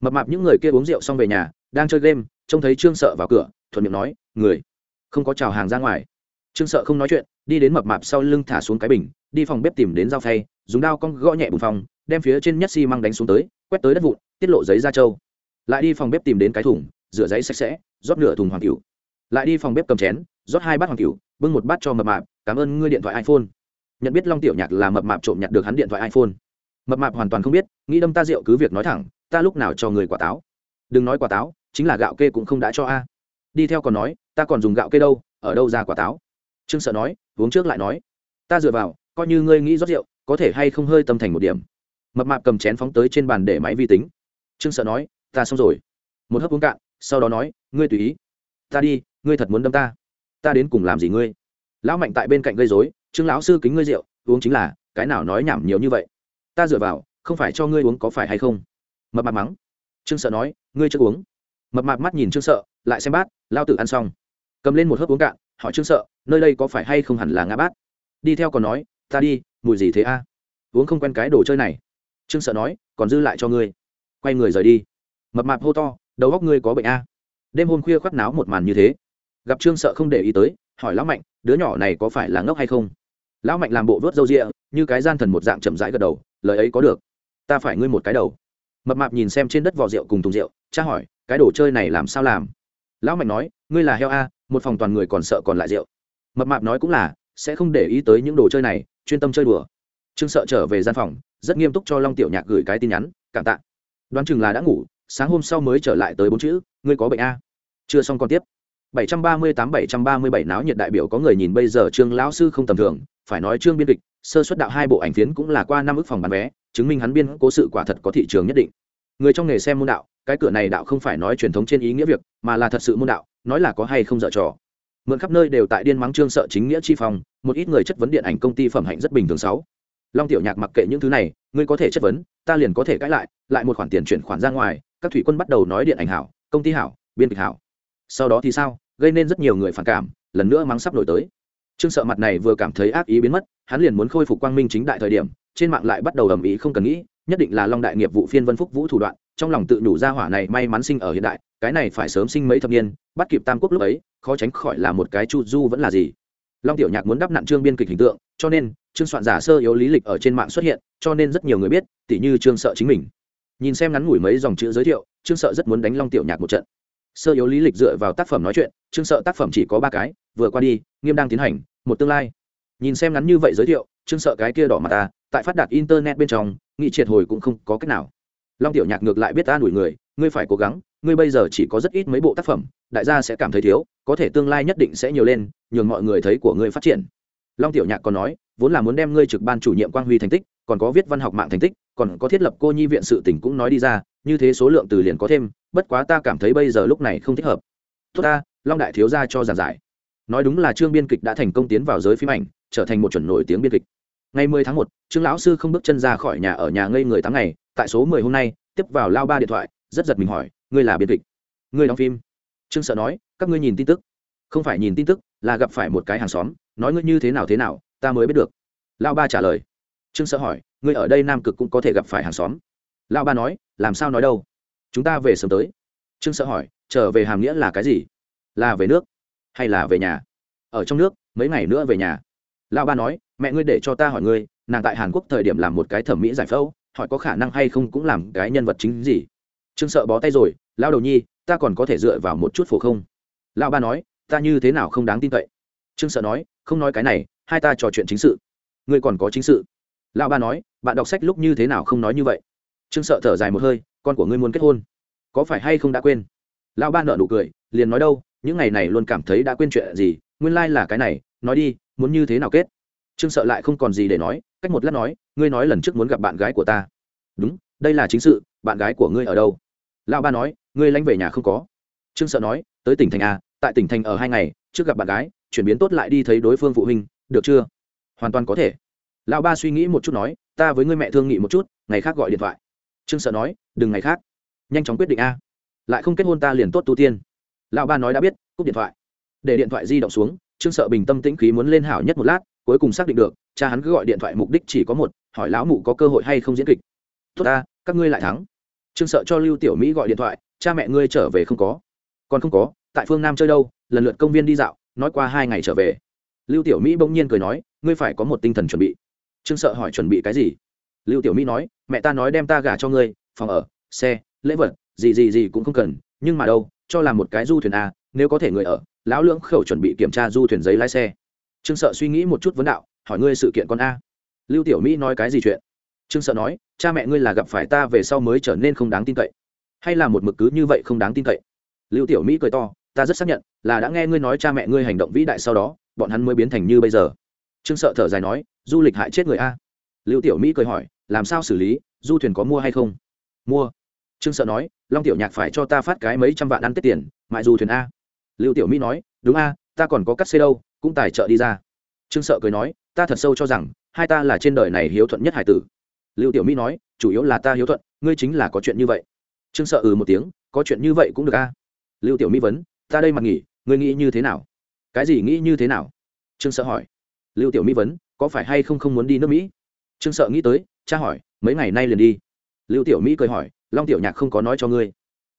Speaker 1: Mập mạp những người kia uống rượu xong về nhà, đang chơi game, trông thấy trương sợ vào cửa, thuận miệng nói, người, không có chào hàng ra ngoài. Trương sợ không nói chuyện, đi đến mập mạp sau lưng thả xuống cái bình, đi phòng bếp tìm đến dao phay, dùng đao cong gõ nhẹ bùng phòng, đem phía trên nhất xi măng đánh xuống tới, quét tới đất vụn, tiết lộ giấy ra trâu. Lại đi phòng bếp tìm đến cái thùng, rửa giấy sạch sẽ, rót nửa thùng hoàng cửu lại đi phòng bếp cầm chén rót hai bát hoàng cửu, bưng một bát cho mập mạp, cảm ơn ngươi điện thoại iphone. Nhận biết long tiểu nhạc là mập mạp trộm nhặt được hắn điện thoại iphone. Mập mạp hoàn toàn không biết, nghĩ đâm ta rượu cứ việc nói thẳng, ta lúc nào cho người quả táo? Đừng nói quả táo, chính là gạo kê cũng không đã cho a. Đi theo còn nói, ta còn dùng gạo kê đâu, ở đâu ra quả táo? Trương sợ nói, uống trước lại nói. Ta dựa vào, coi như ngươi nghĩ rót rượu, có thể hay không hơi tâm thành một điểm. Mập mạp cầm chén phóng tới trên bàn để máy vi tính. Trương sợ nói, ta xong rồi. Một hớp uống cạn, sau đó nói, ngươi tùy ý. Ta đi, ngươi thật muốn đâm ta ta đến cùng làm gì ngươi? Lão mạnh tại bên cạnh gây dối trương lão sư kính ngươi rượu, uống chính là, cái nào nói nhảm nhiều như vậy? Ta dựa vào, không phải cho ngươi uống có phải hay không? Mập mạp mắng. Trương sợ nói, ngươi chưa uống. Mập mạp mắt nhìn trương sợ, lại xem bát lao tử ăn xong. Cầm lên một hớp uống cạn, hỏi trương sợ, nơi đây có phải hay không hẳn là ngã bát? Đi theo còn nói, ta đi, mùi gì thế a? Uống không quen cái đồ chơi này. Trương sợ nói, còn dư lại cho ngươi. Quay người rời đi. Mập mạp hô to, đầu góc ngươi có bệnh a? Đêm hôm khuya khoác náo một màn như thế gặp trương sợ không để ý tới, hỏi lão mạnh, đứa nhỏ này có phải là ngốc hay không? Lão mạnh làm bộ vớt râu rịa như cái gian thần một dạng chậm rãi gật đầu, lời ấy có được. Ta phải ngươi một cái đầu. Mập mạp nhìn xem trên đất vỏ rượu cùng thùng rượu, cha hỏi, cái đồ chơi này làm sao làm? Lão mạnh nói, ngươi là heo a, một phòng toàn người còn sợ còn lại rượu. Mập mạp nói cũng là, sẽ không để ý tới những đồ chơi này, chuyên tâm chơi đùa. Trương sợ trở về gian phòng, rất nghiêm túc cho long tiểu nhạc gửi cái tin nhắn, cảm tạ. Đoán chừng là đã ngủ, sáng hôm sau mới trở lại tới bốn chữ, ngươi có bệnh a. Chưa xong còn tiếp. 738-737 náo nhiệt đại biểu có người nhìn bây giờ trương lão sư không tầm thường, phải nói trương biên kịch, sơ xuất đạo hai bộ ảnh phiến cũng là qua năm ức phòng bán vé, chứng minh hắn biên cố sự quả thật có thị trường nhất định. Người trong nghề xem môn đạo, cái cửa này đạo không phải nói truyền thống trên ý nghĩa việc, mà là thật sự môn đạo, nói là có hay không dở trò. Mượn khắp nơi đều tại điên mắng trương sợ chính nghĩa chi phòng một ít người chất vấn điện ảnh công ty phẩm hạnh rất bình thường sáu. Long tiểu nhạc mặc kệ những thứ này, ngươi có thể chất vấn, ta liền có thể cãi lại lại một khoản tiền chuyển khoản ra ngoài, các thủy quân bắt đầu nói điện ảnh hảo, công ty hảo, biên kịch hảo. Sau đó thì sao? Gây nên rất nhiều người phản cảm, lần nữa mắng sắp nổi tới. Trương sợ mặt này vừa cảm thấy ác ý biến mất, hắn liền muốn khôi phục quang minh chính đại thời điểm, trên mạng lại bắt đầu ầm ĩ không cần nghĩ, nhất định là long đại nghiệp vụ phiên vân phúc vũ thủ đoạn, trong lòng tự nhủ ra hỏa này may mắn sinh ở hiện đại, cái này phải sớm sinh mấy thập niên, bắt kịp tam quốc lúc ấy, khó tránh khỏi là một cái chu du vẫn là gì. Long tiểu nhạc muốn đắp nặn trương biên kịch hình tượng, cho nên, trương soạn giả sơ yếu lý lịch ở trên mạng xuất hiện, cho nên rất nhiều người biết, tỉ như trương sợ chính mình. Nhìn xem ngắn ngủi mấy dòng chữ giới thiệu, trương sợ rất muốn đánh long tiểu nhạc một trận sơ yếu lý lịch dựa vào tác phẩm nói chuyện trương sợ tác phẩm chỉ có ba cái, vừa qua đi, nghiêm đang tiến hành, một tương lai. Nhìn xem ngắn như vậy giới thiệu trương sợ cái kia đỏ mặt ta, tại phát đạt internet bên trong, nghị triệt hồi cũng không có cách nào. Long tiểu nhạc ngược lại biết ta đuổi người, ngươi phải cố gắng, ngươi bây giờ chỉ có rất ít mấy bộ tác phẩm, đại gia sẽ cảm thấy thiếu, có thể tương lai nhất định sẽ nhiều lên, nhường mọi người thấy của ngươi phát triển. Long tiểu nhạc còn nói, vốn là muốn đem ngươi trực ban chủ nhiệm quang huy thành tích, còn có viết văn học mạng thành tích, còn có thiết lập cô nhi viện sự tỉnh cũng nói đi ra như thế số lượng từ liền có thêm bất quá ta cảm thấy bây giờ lúc này không thích hợp. Tốt ta long đại thiếu gia cho giảng giải. Nói đúng là trương biên kịch đã thành công tiến vào giới phim ảnh trở thành một chuẩn nổi tiếng biên kịch. Ngày 10 tháng 1, trương lão sư không bước chân ra khỏi nhà ở nhà ngây người tháng ngày tại số 10 hôm nay tiếp vào lao ba điện thoại rất giật mình hỏi ngươi là biên kịch? Ngươi đóng phim? Trương sợ nói các ngươi nhìn tin tức. Không phải nhìn tin tức là gặp phải một cái hàng xóm nói ngươi như thế nào thế nào ta mới biết được. Lao ba trả lời. Trương sợ hỏi ngươi ở đây nam cực cũng có thể gặp phải hàng xóm? Lao ba nói làm sao nói đâu? Chúng ta về sớm tới. Trương sợ hỏi, trở về hàm nghĩa là cái gì? Là về nước hay là về nhà? Ở trong nước, mấy ngày nữa về nhà. Lao ba nói, mẹ ngươi để cho ta hỏi ngươi, nàng tại hàn quốc thời điểm làm một cái thẩm mỹ giải phẫu, hỏi có khả năng hay không cũng làm cái nhân vật chính gì? Trương sợ bó tay rồi lao đầu nhi, ta còn có thể dựa vào một chút phổ không? Lao ba nói, ta như thế nào không đáng tin cậy? Trương sợ nói, không nói cái này, hai ta trò chuyện chính sự. Ngươi còn có chính sự? Lão ba nói, bạn đọc sách lúc như thế nào không nói như vậy? Trương sợ thở dài một hơi, con của ngươi muốn kết hôn, có phải hay không đã quên? Lão ba nợ nụ cười, liền nói, đâu, những ngày này luôn cảm thấy đã quên chuyện gì, nguyên lai、like、là cái này, nói đi, muốn như thế nào kết? Trương sợ lại không còn gì để nói, cách một lát nói, ngươi nói lần trước muốn gặp bạn gái của ta. Đúng, đây là chính sự, bạn gái của ngươi ở đâu? Lão ba nói, ngươi lánh về nhà không có. Trương sợ nói, tới tỉnh thành a, tại tỉnh thành ở hai ngày, trước gặp bạn gái, chuyển biến tốt lại đi thấy đối phương phụ huynh, được chưa? Hoàn toàn có thể. Lão ba suy nghĩ một chút nói, ta với ngươi mẹ thương nghị một chút, ngày khác gọi điện thoại trương sợ nói, đừng ngày khác. Nhanh chóng quyết định a. Lại không kết hôn ta liền tốt tu tiên. Lão ba nói đã biết, cúp điện thoại. Để điện thoại di động xuống, trương sợ bình tâm tĩnh khí muốn lên hảo nhất một lát, cuối cùng xác định được, cha hắn cứ gọi điện thoại mục đích chỉ có một, hỏi lão mụ có cơ hội hay không diễn kịch. Tốt ta, các ngươi lại thắng. Trương sợ cho lưu tiểu mỹ gọi điện thoại, cha mẹ ngươi trở về không có. Còn không có, tại phương nam chơi đâu, lần lượt công viên đi dạo, nói qua hai ngày trở về. Lưu tiểu mỹ bỗng nhiên cười nói, ngươi phải có một tinh thần chuẩn bị. Trương sợ hỏi, chuẩn bị cái gì? Lưu tiểu mỹ nói, mẹ ta nói đem ta gả cho ngươi, phòng ở, xe, lễ vật, gì gì gì cũng không cần, nhưng mà đâu, cho làm một cái du thuyền a nếu có thể người ở, lão lưỡng khẩu chuẩn bị kiểm tra du thuyền giấy lái xe. Trương sợ suy nghĩ một chút vấn đạo, hỏi ngươi sự kiện con a. Lưu tiểu mỹ nói cái gì chuyện? Trương sợ nói, cha mẹ ngươi là gặp phải ta về sau mới trở nên không đáng tin cậy. Hay là một mực cứ như vậy không đáng tin cậy? Lưu tiểu mỹ cười to, ta rất xác nhận, là đã nghe ngươi nói cha mẹ ngươi hành động vĩ đại sau đó, bọn hắn mới biến thành như bây giờ. Trương sợ thở dài nói, du lịch hại chết người a lưu tiểu mỹ cười hỏi, làm sao xử lý? Du thuyền có mua hay không? Mua. Trương sợ nói, long tiểu nhạc phải cho ta phát cái mấy trăm vạn ăn tết tiền mại du thuyền a. Lưu tiểu mỹ nói, đúng a, ta còn có cắt xe đâu, cũng tài trợ đi ra. Trương sợ cười nói, ta thật sâu cho rằng, hai ta là trên đời này hiếu thuận nhất hải tử. Lưu tiểu mỹ nói, chủ yếu là ta hiếu thuận, ngươi chính là có chuyện như vậy. Trương sợ ừ một tiếng, có chuyện như vậy cũng được a. Lưu tiểu mỹ vấn, ta đây mặt nghỉ, ngươi nghĩ như thế nào? Cái gì nghĩ như thế nào? Trương sợ hỏi. Lưu tiểu mỹ vấn, có phải hay không không muốn đi nước mỹ? Trương sợ nghĩ tới, cha hỏi, mấy ngày nay liền đi? Lưu tiểu mỹ cười hỏi, long tiểu nhạc không có nói cho ngươi.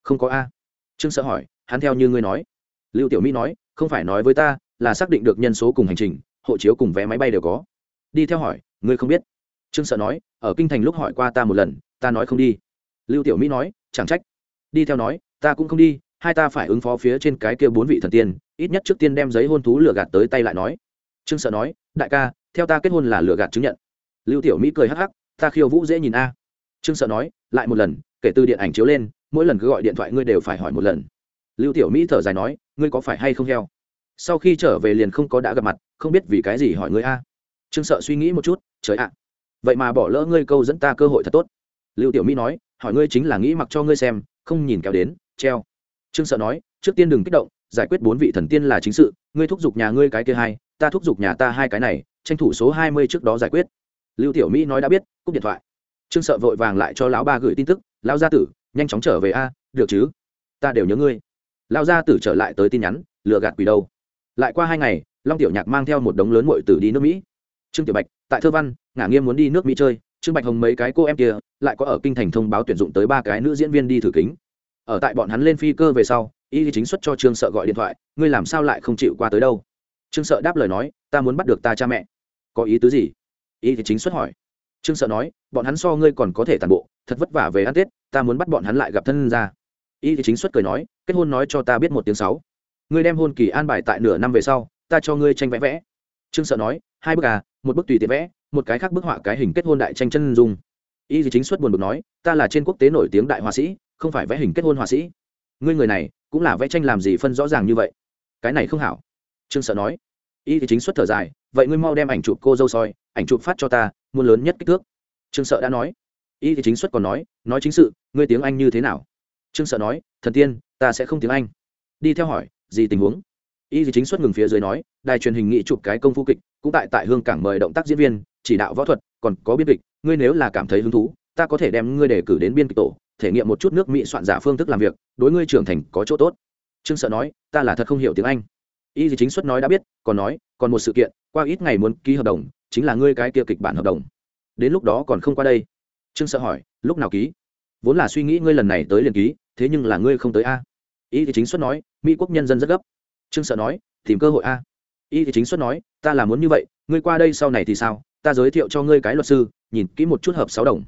Speaker 1: Không có a. Trương sợ hỏi, hắn theo như ngươi nói. Lưu tiểu mỹ nói, không phải nói với ta, là xác định được nhân số cùng hành trình, hộ chiếu cùng vé máy bay đều có. Đi theo hỏi, ngươi không biết. Trương sợ nói, ở kinh thành lúc hỏi qua ta một lần, ta nói không đi. Lưu tiểu mỹ nói, chẳng trách. Đi theo nói, ta cũng không đi, hai ta phải ứng phó phía trên cái kia bốn vị thần tiên, ít nhất trước tiên đem giấy hôn thú lừa gạt tới tay lại nói. Trương sợ nói, đại ca, theo ta kết hôn là lừa gạt chứng nhận lưu tiểu mỹ cười hắc hắc, ta khiêu vũ dễ nhìn a. Trương sợ nói, lại một lần, kể từ điện ảnh chiếu lên, mỗi lần cứ gọi điện thoại ngươi đều phải hỏi một lần. Lưu tiểu mỹ thở dài nói, ngươi có phải hay không heo? Sau khi trở về liền không có đã gặp mặt, không biết vì cái gì hỏi ngươi a. Trương sợ suy nghĩ một chút, trời ạ, vậy mà bỏ lỡ ngươi câu dẫn ta cơ hội thật tốt. Lưu tiểu mỹ nói, hỏi ngươi chính là nghĩ mặc cho ngươi xem, không nhìn kéo đến, treo. Trương sợ nói, trước tiên đừng kích động, giải quyết bốn vị thần tiên là chính sự, ngươi thúc giục nhà ngươi cái kia hai, ta thúc giục nhà ta hai cái này, tranh thủ số hai mươi trước đó giải quyết lưu tiểu mỹ nói đã biết, cúp điện thoại. Trương sợ vội vàng lại cho lão ba gửi tin tức, lão gia tử, nhanh chóng trở về a, được chứ? Ta đều nhớ ngươi. Lão gia tử trở lại tới tin nhắn, lừa gạt quỷ đâu? Lại qua hai ngày, long tiểu nhạc mang theo một đống lớn muội tử đi nước mỹ. Trương tiểu bạch, tại thơ văn, ngả nghiêm muốn đi nước mỹ chơi, trương bạch hồng mấy cái cô em kia, lại có ở kinh thành thông báo tuyển dụng tới ba cái nữ diễn viên đi thử kính. Ở tại bọn hắn lên phi cơ về sau, y chính xuất cho trương sợ gọi điện thoại, ngươi làm sao lại không chịu qua tới đâu? Trương sợ đáp lời nói, ta muốn bắt được ta cha mẹ. Có ý tứ gì? Y chính xuất hỏi. Trương sợ nói, bọn hắn so ngươi còn có thể tàn bộ, thật vất vả về ăn tết, ta muốn bắt bọn hắn lại gặp thân ra. Y chính xuất cười nói, kết hôn nói cho ta biết một tiếng sáu. Ngươi đem hôn kỳ an bài tại nửa năm về sau, ta cho ngươi tranh vẽ vẽ. Trương sợ nói, hai bức à một bức tùy tiện vẽ, một cái khác bức họa cái hình kết hôn đại tranh chân dung. Y chính xuất buồn bực nói, ta là trên quốc tế nổi tiếng đại họa sĩ, không phải vẽ hình kết hôn họa sĩ. Ngươi người này, cũng là vẽ tranh làm gì phân rõ ràng như vậy? Cái này không hảo. Trương sợ nói y thì chính xuất thở dài, vậy ngươi mau đem ảnh chụp cô dâu soi, ảnh chụp phát cho ta, muốn lớn nhất kích thước. Trương sợ đã nói. Y thì chính xuất còn nói nói chính sự, ngươi tiếng anh như thế nào? Trương sợ nói, thần tiên, ta sẽ không tiếng anh. Đi theo hỏi, gì tình huống? Y thì chính xuất ngừng phía dưới nói, đài truyền hình nghị chụp cái công phu kịch, cũng tại tại hương cảng mời động tác diễn viên, chỉ đạo võ thuật, còn có biên kịch, ngươi nếu là cảm thấy hứng thú, ta có thể đem ngươi đề cử đến biên kịch tổ, thể nghiệm một chút nước mỹ soạn giả phương thức làm việc, đối ngươi trưởng thành có chỗ tốt. Trương sợ nói, ta là thật không hiểu tiếng anh y gì chính xuất nói đã biết, còn nói, còn một sự kiện, qua ít ngày muốn ký hợp đồng, chính là ngươi cái kia kịch bản hợp đồng. Đến lúc đó còn không qua đây. Trương sợ hỏi, lúc nào ký? Vốn là suy nghĩ ngươi lần này tới liền ký, thế nhưng là ngươi không tới a. Y thì chính xuất nói, mỹ quốc nhân dân rất gấp. Trương sợ nói, tìm cơ hội a. Y thì chính xuất nói, ta là muốn như vậy, ngươi qua đây sau này thì sao? Ta giới thiệu cho ngươi cái luật sư, nhìn kỹ một chút hợp sáu đồng.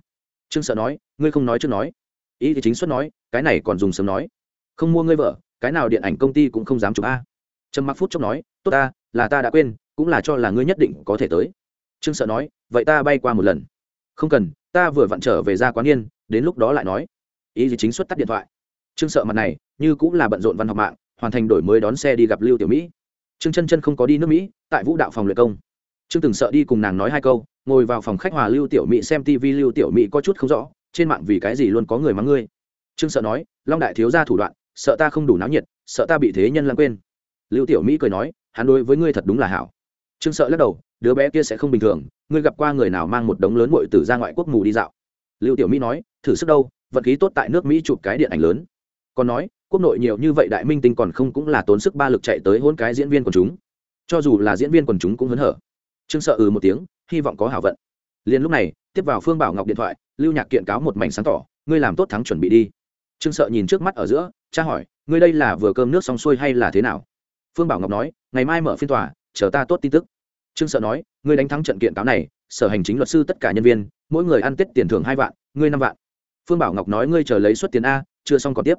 Speaker 1: Trương sợ nói, ngươi không nói trước nói. Y thì chính xuất nói, cái này còn dùng sớm nói. Không mua ngươi vợ, cái nào điện ảnh công ty cũng không dám chụp a trầm mặc phút chốc nói, tốt ta, là ta đã quên, cũng là cho là ngươi nhất định có thể tới. Trương sợ nói, vậy ta bay qua một lần. Không cần, ta vừa vặn trở về ra quán yên, đến lúc đó lại nói. Ý gì chính xuất tắt điện thoại. Trương sợ mặt này, như cũng là bận rộn văn học mạng, hoàn thành đổi mới đón xe đi gặp lưu tiểu mỹ. Trương chân chân không có đi nước mỹ, tại vũ đạo phòng luyện công. Trương từng sợ đi cùng nàng nói hai câu, ngồi vào phòng khách hòa lưu tiểu mỹ xem tv lưu tiểu mỹ có chút không rõ, trên mạng vì cái gì luôn có người mắng ngươi. Trương sợ nói, long đại thiếu ra thủ đoạn, sợ ta không đủ náo nhiệt, sợ ta bị thế nhân lãng quên lưu tiểu mỹ cười nói, hắn đối với ngươi thật đúng là hảo. Trương sợ lắc đầu, đứa bé kia sẽ không bình thường, ngươi gặp qua người nào mang một đống lớn bội từ ra ngoại quốc mù đi dạo? Lưu tiểu mỹ nói, thử sức đâu vật khí tốt tại nước mỹ chụp cái điện ảnh lớn. Còn nói, quốc nội nhiều như vậy đại minh tinh còn không cũng là tốn sức ba lực chạy tới hôn cái diễn viên quần chúng. Cho dù là diễn viên quần chúng cũng hớn hở. Trương sợ ừ một tiếng, hy vọng có hảo vận. Liền lúc này, tiếp vào phương bảo ngọc điện thoại, lưu nhạc kiện cáo một mảnh sáng tỏ, ngươi làm tốt thắng chuẩn bị đi. Trương sợ nhìn trước mắt ở giữa cha hỏi, ngươi đây là vừa cơm nước xong xuôi hay là thế nào? Phương bảo ngọc nói ngày mai mở phiên tòa chờ ta tốt tin tức trương sợ nói ngươi đánh thắng trận kiện cáo này sở hành chính luật sư tất cả nhân viên mỗi người ăn tết tiền thưởng hai vạn ngươi năm vạn phương bảo ngọc nói ngươi chờ lấy suất tiền a chưa xong còn tiếp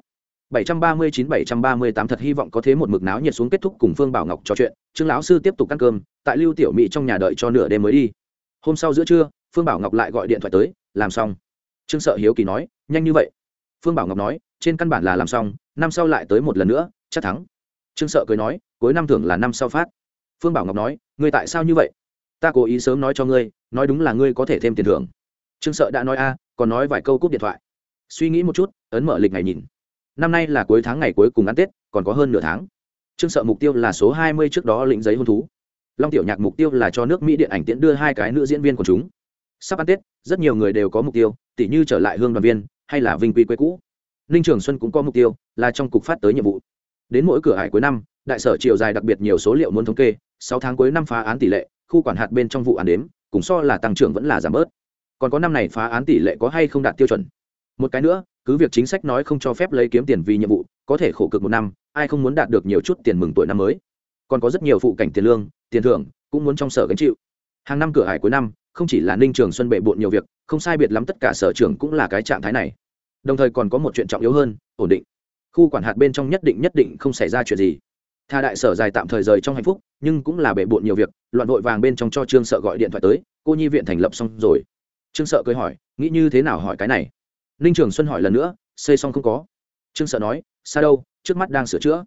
Speaker 1: 739-738 thật hy vọng có thế một mực náo nhiệt xuống kết thúc cùng Phương Bảo Ngọc trò chuyện, Trương lão sư tiếp tục ăn cơm, tại Lưu Tiểu Mỹ trong nhà đợi cho nửa đêm mới đi. Hôm sau giữa trưa, Phương Bảo Ngọc lại gọi điện thoại tới, làm xong. Trương Sợ Hiếu kỳ nói, nhanh như vậy. Phương Bảo Ngọc nói, trên căn bản là làm xong, năm sau lại tới một lần nữa, chắc thắng. Trương Sợ cười nói, cuối năm thưởng là năm sau phát. Phương Bảo Ngọc nói, ngươi tại sao như vậy? Ta cố ý sớm nói cho ngươi, nói đúng là ngươi có thể thêm tiền thưởng. Trương Sợ đã nói a, còn nói vài câu cúp điện thoại. Suy nghĩ một chút, ấn mở lịch ngày nhìn năm nay là cuối tháng ngày cuối cùng ăn tết còn có hơn nửa tháng trương sợ mục tiêu là số hai mươi trước đó lĩnh giấy hôn thú long tiểu nhạc mục tiêu là cho nước mỹ điện ảnh tiễn đưa hai cái nữ diễn viên của chúng sắp ăn tết rất nhiều người đều có mục tiêu tỉ như trở lại hương đoàn viên hay là vinh quy quê cũ ninh trường xuân cũng có mục tiêu là trong cục phát tới nhiệm vụ đến mỗi cửa hải cuối năm, đại sở chiều dài đặc biệt nhiều số liệu muốn thống kê, sáu tháng cuối năm phá án tỷ lệ, khu quản hạt bên trong vụ án đếm, cùng so là tăng trưởng vẫn là giảm bớt. Còn có năm này phá án tỷ lệ có hay không đạt tiêu chuẩn? Một cái nữa, cứ việc chính sách nói không cho phép lấy kiếm tiền vì nhiệm vụ, có thể khổ cực một năm, ai không muốn đạt được nhiều chút tiền mừng tuổi năm mới? Còn có rất nhiều phụ cảnh tiền lương, tiền thưởng, cũng muốn trong sở gánh chịu. Hàng năm cửa hải cuối năm, không chỉ là ninh trường xuân bệ bộn nhiều việc, không sai biệt lắm tất cả sở trường cũng là cái trạng thái này. Đồng thời còn có một chuyện trọng yếu hơn, ổn định khu quản hạt bên trong nhất định nhất định không xảy ra chuyện gì. Tha đại sở dài tạm thời rời trong hạnh phúc, nhưng cũng là bể bộn nhiều việc, loạn vội vàng bên trong cho trương sợ gọi điện thoại tới, cô nhi viện thành lập xong rồi. Trương sợ cười hỏi, nghĩ như thế nào hỏi cái này? Ninh trường xuân hỏi lần nữa, xây xong không có? Trương sợ nói, xa đâu, trước mắt đang sửa chữa.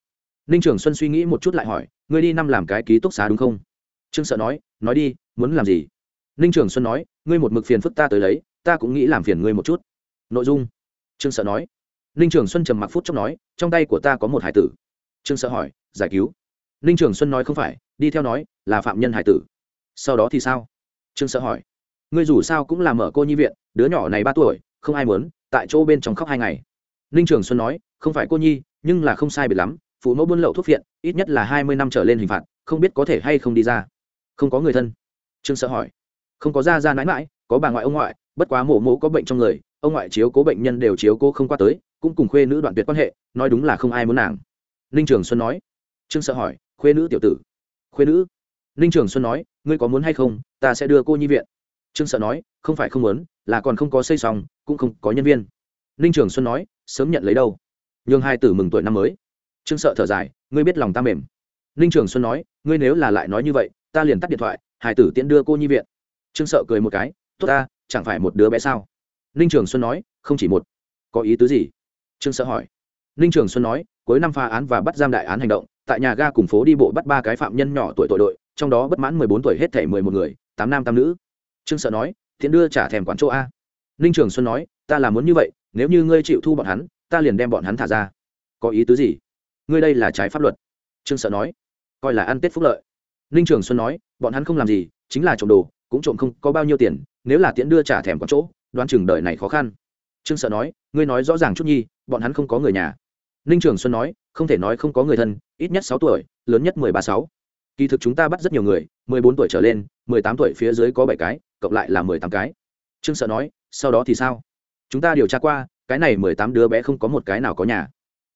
Speaker 1: Ninh trường xuân suy nghĩ một chút lại hỏi, ngươi đi năm làm cái ký túc xá đúng không? Trương sợ nói nói đi, muốn làm gì? Ninh trường xuân nói, ngươi một mực phiền phức ta tới lấy, ta cũng nghĩ làm phiền ngươi một chút. Nội dung. Trương sợ nói ninh trường xuân trầm mặc phút chốc nói, trong tay của ta có một hải tử. Trương sợ hỏi, giải cứu? Ninh trường xuân nói, không phải, đi theo nói, là phạm nhân hải tử. Sau đó thì sao? Trương sợ hỏi, ngươi dù sao cũng làm ở cô nhi viện, đứa nhỏ này ba tuổi, không ai muốn, tại chỗ bên trong khóc hai ngày. Ninh trường xuân nói, không phải cô nhi, nhưng là không sai biệt lắm, phụ mẫu buôn lậu thuốc viện ít nhất là hai mươi năm trở lên hình phạt, không biết có thể hay không đi ra. Không có người thân. Trương sợ hỏi, không có ra ra mãi mãi, có bà ngoại ông ngoại, bất quá mổ mổ có bệnh trong người ông ngoại chiếu cố bệnh nhân đều chiếu cố không qua tới, cũng cùng khuê nữ đoạn tuyệt quan hệ, nói đúng là không ai muốn nàng. Ninh trường xuân nói. Trương sợ hỏi, khuê nữ tiểu tử. Khuê nữ. Ninh trường xuân nói, ngươi có muốn hay không, ta sẽ đưa cô nhi viện. Trương sợ nói, không phải không muốn, là còn không có xây xong, cũng không có nhân viên. Ninh trường xuân nói, sớm nhận lấy đâu. Nhường hai tử mừng tuổi năm mới. Trương sợ thở dài, ngươi biết lòng ta mềm. Ninh trường xuân nói, ngươi nếu là lại nói như vậy, ta liền tắt điện thoại hải tử tiễn đưa cô nhi viện. Trương sợ cười một cái, tốt ta, chẳng phải một đứa bé sao? Ninh trường xuân nói, không chỉ một, có ý tứ gì? Trương sợ hỏi. Ninh trường xuân nói, cuối năm phá án và bắt giam đại án hành động, tại nhà ga cùng phố đi bộ bắt ba cái phạm nhân nhỏ tuổi tội đội, trong đó bất mãn mười bốn tuổi hết thể mười một người, tám nam tám nữ. Trương sợ nói thiện đưa trả thèm quán chỗ a. Ninh trường xuân nói, ta là muốn như vậy, nếu như ngươi chịu thu bọn hắn, ta liền đem bọn hắn thả ra. Có ý tứ gì? Ngươi đây là trái pháp luật. Trương sợ nói, coi là ăn tết phúc lợi. Ninh trường xuân nói, bọn hắn không làm gì, chính là trộm đồ, cũng trộm không có bao nhiêu tiền, nếu là tiễn đưa trả thèm quán chỗ đoán chừng đời này khó khăn. Trương sợ nói, ngươi nói rõ ràng chút nhi, bọn hắn không có người nhà. Ninh trường xuân nói, không thể nói không có người thân, ít nhất sáu tuổi, lớn nhất mười ba sáu. Kỳ thực chúng ta bắt rất nhiều người, mười bốn tuổi trở lên, mười tám tuổi phía dưới có bảy cái, cộng lại là mười tám cái. Trương sợ nói, sau đó thì sao? Chúng ta điều tra qua, cái này mười tám đứa bé không có một cái nào có nhà.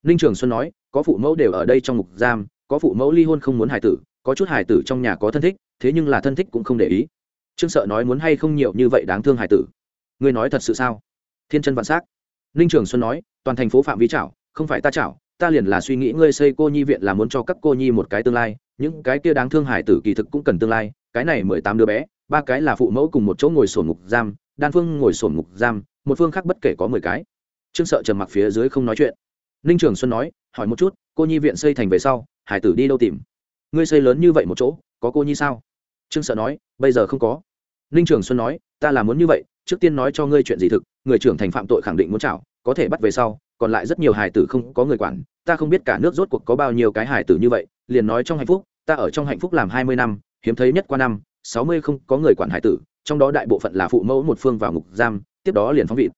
Speaker 1: Ninh trường xuân nói, có phụ mẫu đều ở đây trong ngục giam, có phụ mẫu ly hôn không muốn hài tử, có chút hài tử trong nhà có thân thích, thế nhưng là thân thích cũng không để ý. Trương sợ nói, muốn hay không nhiều như vậy đáng thương hài tử? Ngươi nói thật sự sao? Thiên chân vạn s á c ninh trường xuân nói, toàn thành phố phạm vi chảo, không phải ta chảo, ta liền là suy nghĩ ngươi xây cô nhi viện là muốn cho các cô nhi một cái tương lai, những cái kia đáng thương hải tử kỳ thực cũng cần tương lai, cái này mười tám đứa bé, ba cái là phụ mẫu cùng một chỗ ngồi sổn ngục giam, đan phương ngồi sổn ngục giam, một phương khác bất kể có mười cái. Trương sợ trầm mặc phía dưới không nói chuyện. Ninh trường xuân nói, hỏi một chút, cô nhi viện xây thành về sau hải tử đi đâu tìm? Ngươi xây lớn như vậy một chỗ, có cô nhi sao? Trương sợ nói, bây giờ không có. Ninh trường xuân nói, ta là muốn như vậy trước tiên nói cho ngươi chuyện gì thực, người trưởng thành phạm tội khẳng định muốn chảo, có thể bắt về sau, còn lại rất nhiều hải tử không có người quản, ta không biết cả nước rốt cuộc có bao nhiêu cái hải tử như vậy, liền nói trong hạnh phúc, ta ở trong hạnh phúc làm hai mươi năm, hiếm thấy nhất qua năm, sáu mươi không có người quản hải tử, trong đó đại bộ phận là phụ mẫu một phương vào ngục giam, tiếp đó liền phóng vị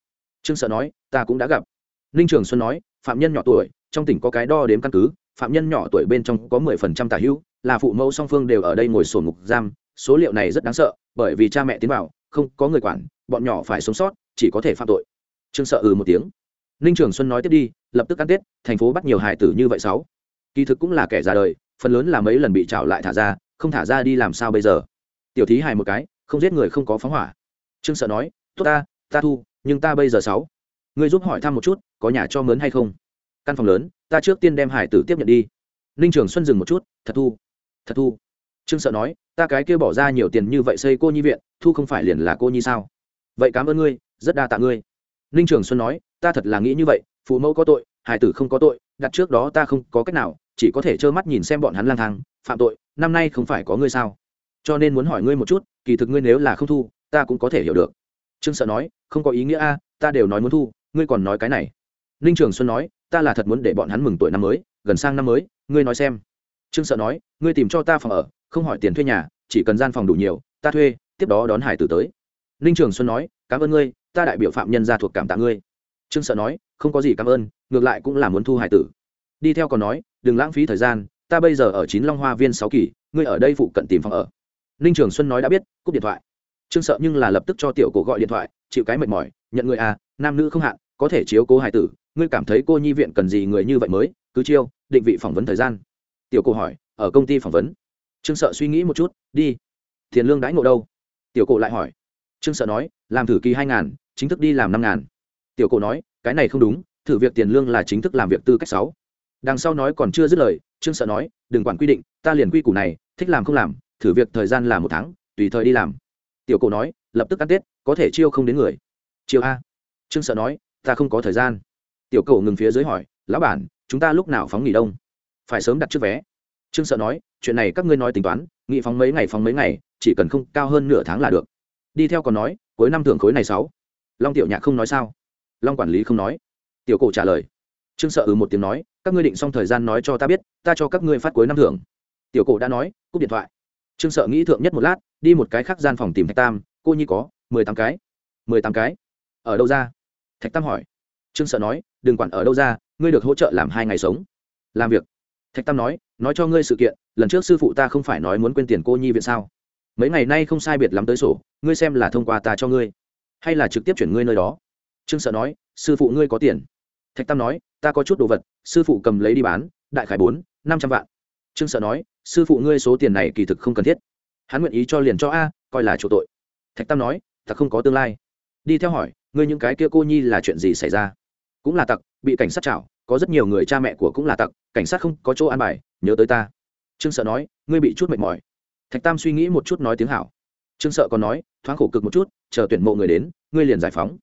Speaker 1: trương sợ nói, ta cũng đã gặp. Ninh trường xuân nói, phạm nhân nhỏ tuổi, trong tỉnh có cái đo đếm căn cứ, phạm nhân nhỏ tuổi bên trong có mười phần trăm tả hữu, là phụ mẫu song phương đều ở đây ngồi sổ ngục giam, số liệu này rất đáng sợ, bởi vì cha mẹ tiến vào, không có người quản bọn nhỏ phải sống sót, chỉ có thể phạm tội. Trương sợ ừ một tiếng. Ninh trường xuân nói tiếp đi, lập tức ăn tết, thành phố bắt nhiều hài tử như vậy sáu. Kỳ thực cũng là kẻ già đời, phần lớn là mấy lần bị trảo lại thả ra, không thả ra đi làm sao bây giờ? Tiểu thí hài một cái, không giết người không có phóng hỏa. Trương sợ nói, tốt ta ta thu, nhưng ta bây giờ sáu. Ngươi giúp hỏi thăm một chút, có nhà cho mướn hay không? Căn phòng lớn, ta trước tiên đem hải tử tiếp nhận đi. Ninh trường xuân dừng một chút, thật thu thật thu. Trương sợ nói, ta cái kia bỏ ra nhiều tiền như vậy xây cô nhi viện, thu không phải liền là cô nhi sao? Vậy cảm ơn ngươi, rất đa tạ ngươi. Ninh trường xuân nói, ta thật là nghĩ như vậy, phụ mẫu có tội hải tử không có tội, đặt trước đó ta không có cách nào, chỉ có thể trơ mắt nhìn xem bọn hắn lang thang, phạm tội, năm nay không phải có ngươi sao? Cho nên muốn hỏi ngươi một chút, kỳ thực ngươi nếu là không thu, ta cũng có thể hiểu được. Trương sợ nói, không có ý nghĩa a, ta đều nói muốn thu, ngươi còn nói cái này. Ninh trường xuân nói, ta là thật muốn để bọn hắn mừng tuổi năm mới, gần sang năm mới, ngươi nói xem. Trương sợ nói, ngươi tìm cho ta phòng ở, không hỏi tiền thuê nhà, chỉ cần gian phòng đủ nhiều, ta thuê, tiếp đó đón hải tử tới ninh trường xuân nói, cảm ơn ngươi, ta đại biểu phạm nhân gia thuộc cảm tạ ngươi. Trương sợ nói, không có gì cảm ơn, ngược lại cũng là muốn thu hải tử. Đi theo còn nói, đừng lãng phí thời gian, ta bây giờ ở chín long hoa viên sáu kỳ, ngươi ở đây phụ cận tìm phòng ở. Ninh trường xuân nói đã biết, cúp điện thoại. Trương sợ nhưng là lập tức cho tiểu cổ gọi điện thoại, chịu cái mệt mỏi, nhận người à nam nữ không hạn, có thể chiếu cố hải tử, ngươi cảm thấy cô nhi viện cần gì người như vậy mới, cứ chiêu, định vị phỏng vấn thời gian. Tiểu cổ hỏi, ở công ty phỏng vấn? Trương sợ suy nghĩ một chút, đi, tiền lương đãi ngộ đâu? Tiểu cổ lại hỏi trương sợ nói, làm thử kỳ hai ngàn, chính thức đi làm năm ngàn. Tiểu cổ nói, cái này không đúng, thử việc tiền lương là chính thức làm việc tư cách sáu. Đằng sau nói còn chưa dứt lời, trương sợ nói, đừng quản quy định, ta liền quy củ này, thích làm không làm, thử việc thời gian là một tháng, tùy thời đi làm. Tiểu cổ nói, lập tức ăn tết, có thể chiêu không đến người. Chiêu a. Trương sợ nói, ta không có thời gian. Tiểu cổ ngừng phía dưới hỏi, lão bản, chúng ta lúc nào phóng nghỉ đông? Phải sớm đặt trước vé. Trương sợ nói, chuyện này các ngươi nói tính toán nghị phóng mấy ngày phóng mấy ngày, chỉ cần không cao hơn nửa tháng là được đi theo còn nói, cuối năm thưởng khối này sáu. Long tiểu nhạc không nói sao? Long quản lý không nói. Tiểu cổ trả lời. Trương sợ ừ một tiếng nói, các ngươi định xong thời gian nói cho ta biết, ta cho các ngươi phát cuối năm thưởng. Tiểu cổ đã nói, cúp điện thoại. Trương sợ nghĩ thượng nhất một lát, đi một cái khác gian phòng tìm thạch tam, cô nhi có, mười tám cái. Mười tám cái? Ở đâu ra? Thạch tam hỏi. Trương sợ nói, đừng quản ở đâu ra, ngươi được hỗ trợ làm hai ngày sống. Làm việc. Thạch tam nói nói cho ngươi sự kiện, lần trước sư phụ ta không phải nói muốn quên tiền cô nhi viện sao? Mấy ngày nay không sai biệt lắm tới sổ, ngươi xem là thông qua ta cho ngươi, hay là trực tiếp chuyển ngươi nơi đó. Trương sợ nói, sư phụ ngươi có tiền. Thạch tam nói, ta có chút đồ vật, sư phụ cầm lấy đi bán, đại khải bốn, năm trăm vạn. Trương sợ nói, sư phụ ngươi số tiền này kỳ thực không cần thiết. Hắn nguyện ý cho liền cho a, coi là chỗ tội. Thạch tam nói ta không có tương lai. Đi theo hỏi, ngươi những cái kia cô nhi là chuyện gì xảy ra? Cũng là tặc, bị cảnh sát chảo, có rất nhiều người cha mẹ của cũng là tặc, cảnh sát không có chỗ an bài, nhớ tới ta. Trương sợ nói, ngươi bị chút mệt mỏi thạch tam suy nghĩ một chút nói tiếng hảo. Trương sợ còn nói, thoáng khổ cực một chút, chờ tuyển mộ người đến, ngươi liền giải phóng.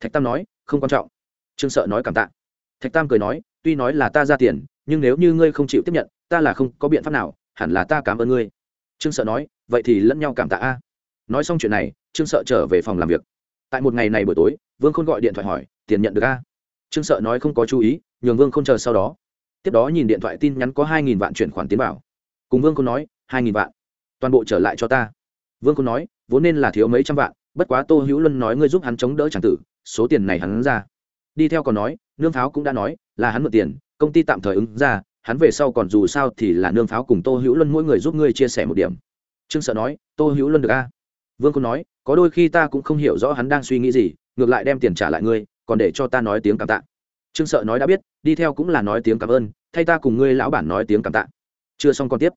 Speaker 1: Thạch tam nói, không quan trọng. Trương sợ nói cảm tạ. Thạch tam cười nói, tuy nói là ta ra tiền, nhưng nếu như ngươi không chịu tiếp nhận, ta là không có biện pháp nào, hẳn là ta cảm ơn ngươi. Trương sợ nói, vậy thì lẫn nhau cảm tạ a. Nói xong chuyện này, trương sợ trở về phòng làm việc. Tại một ngày này buổi tối, vương khôn gọi điện thoại hỏi, tiền nhận được a? Trương sợ nói không có chú ý, nhường vương không chờ sau đó. Tiếp đó nhìn điện thoại tin nhắn có hai nghìn vạn chuyển khoản tiến vào. Cùng vương khôn nói, hai nghìn vạn toàn bộ trở lại cho ta. Vương khôn nói, vốn nên là thiếu mấy trăm vạn, bất quá tô hữu luân nói ngươi giúp hắn chống đỡ c tử, số tiền này hắn ra. Đi theo còn nói, nương pháo cũng đã nói, là hắn mượn tiền, công ty tạm thời ứng ra, hắn về sau còn dù sao thì là nương pháo cùng tô hữu luân mỗi người giúp ngươi chia sẻ một điểm. Trương sợ nói, tô hữu luân được a? Vương khôn nói, có đôi khi ta cũng không hiểu rõ hắn đang suy nghĩ gì, ngược lại đem tiền trả lại ngươi, còn để cho ta nói tiếng cảm tạ. Trương sợ nói đã biết, đi theo cũng là nói tiếng cảm ơn, thay ta cùng ngươi lão bản nói tiếng cảm tạ. Chưa xong còn tiếp.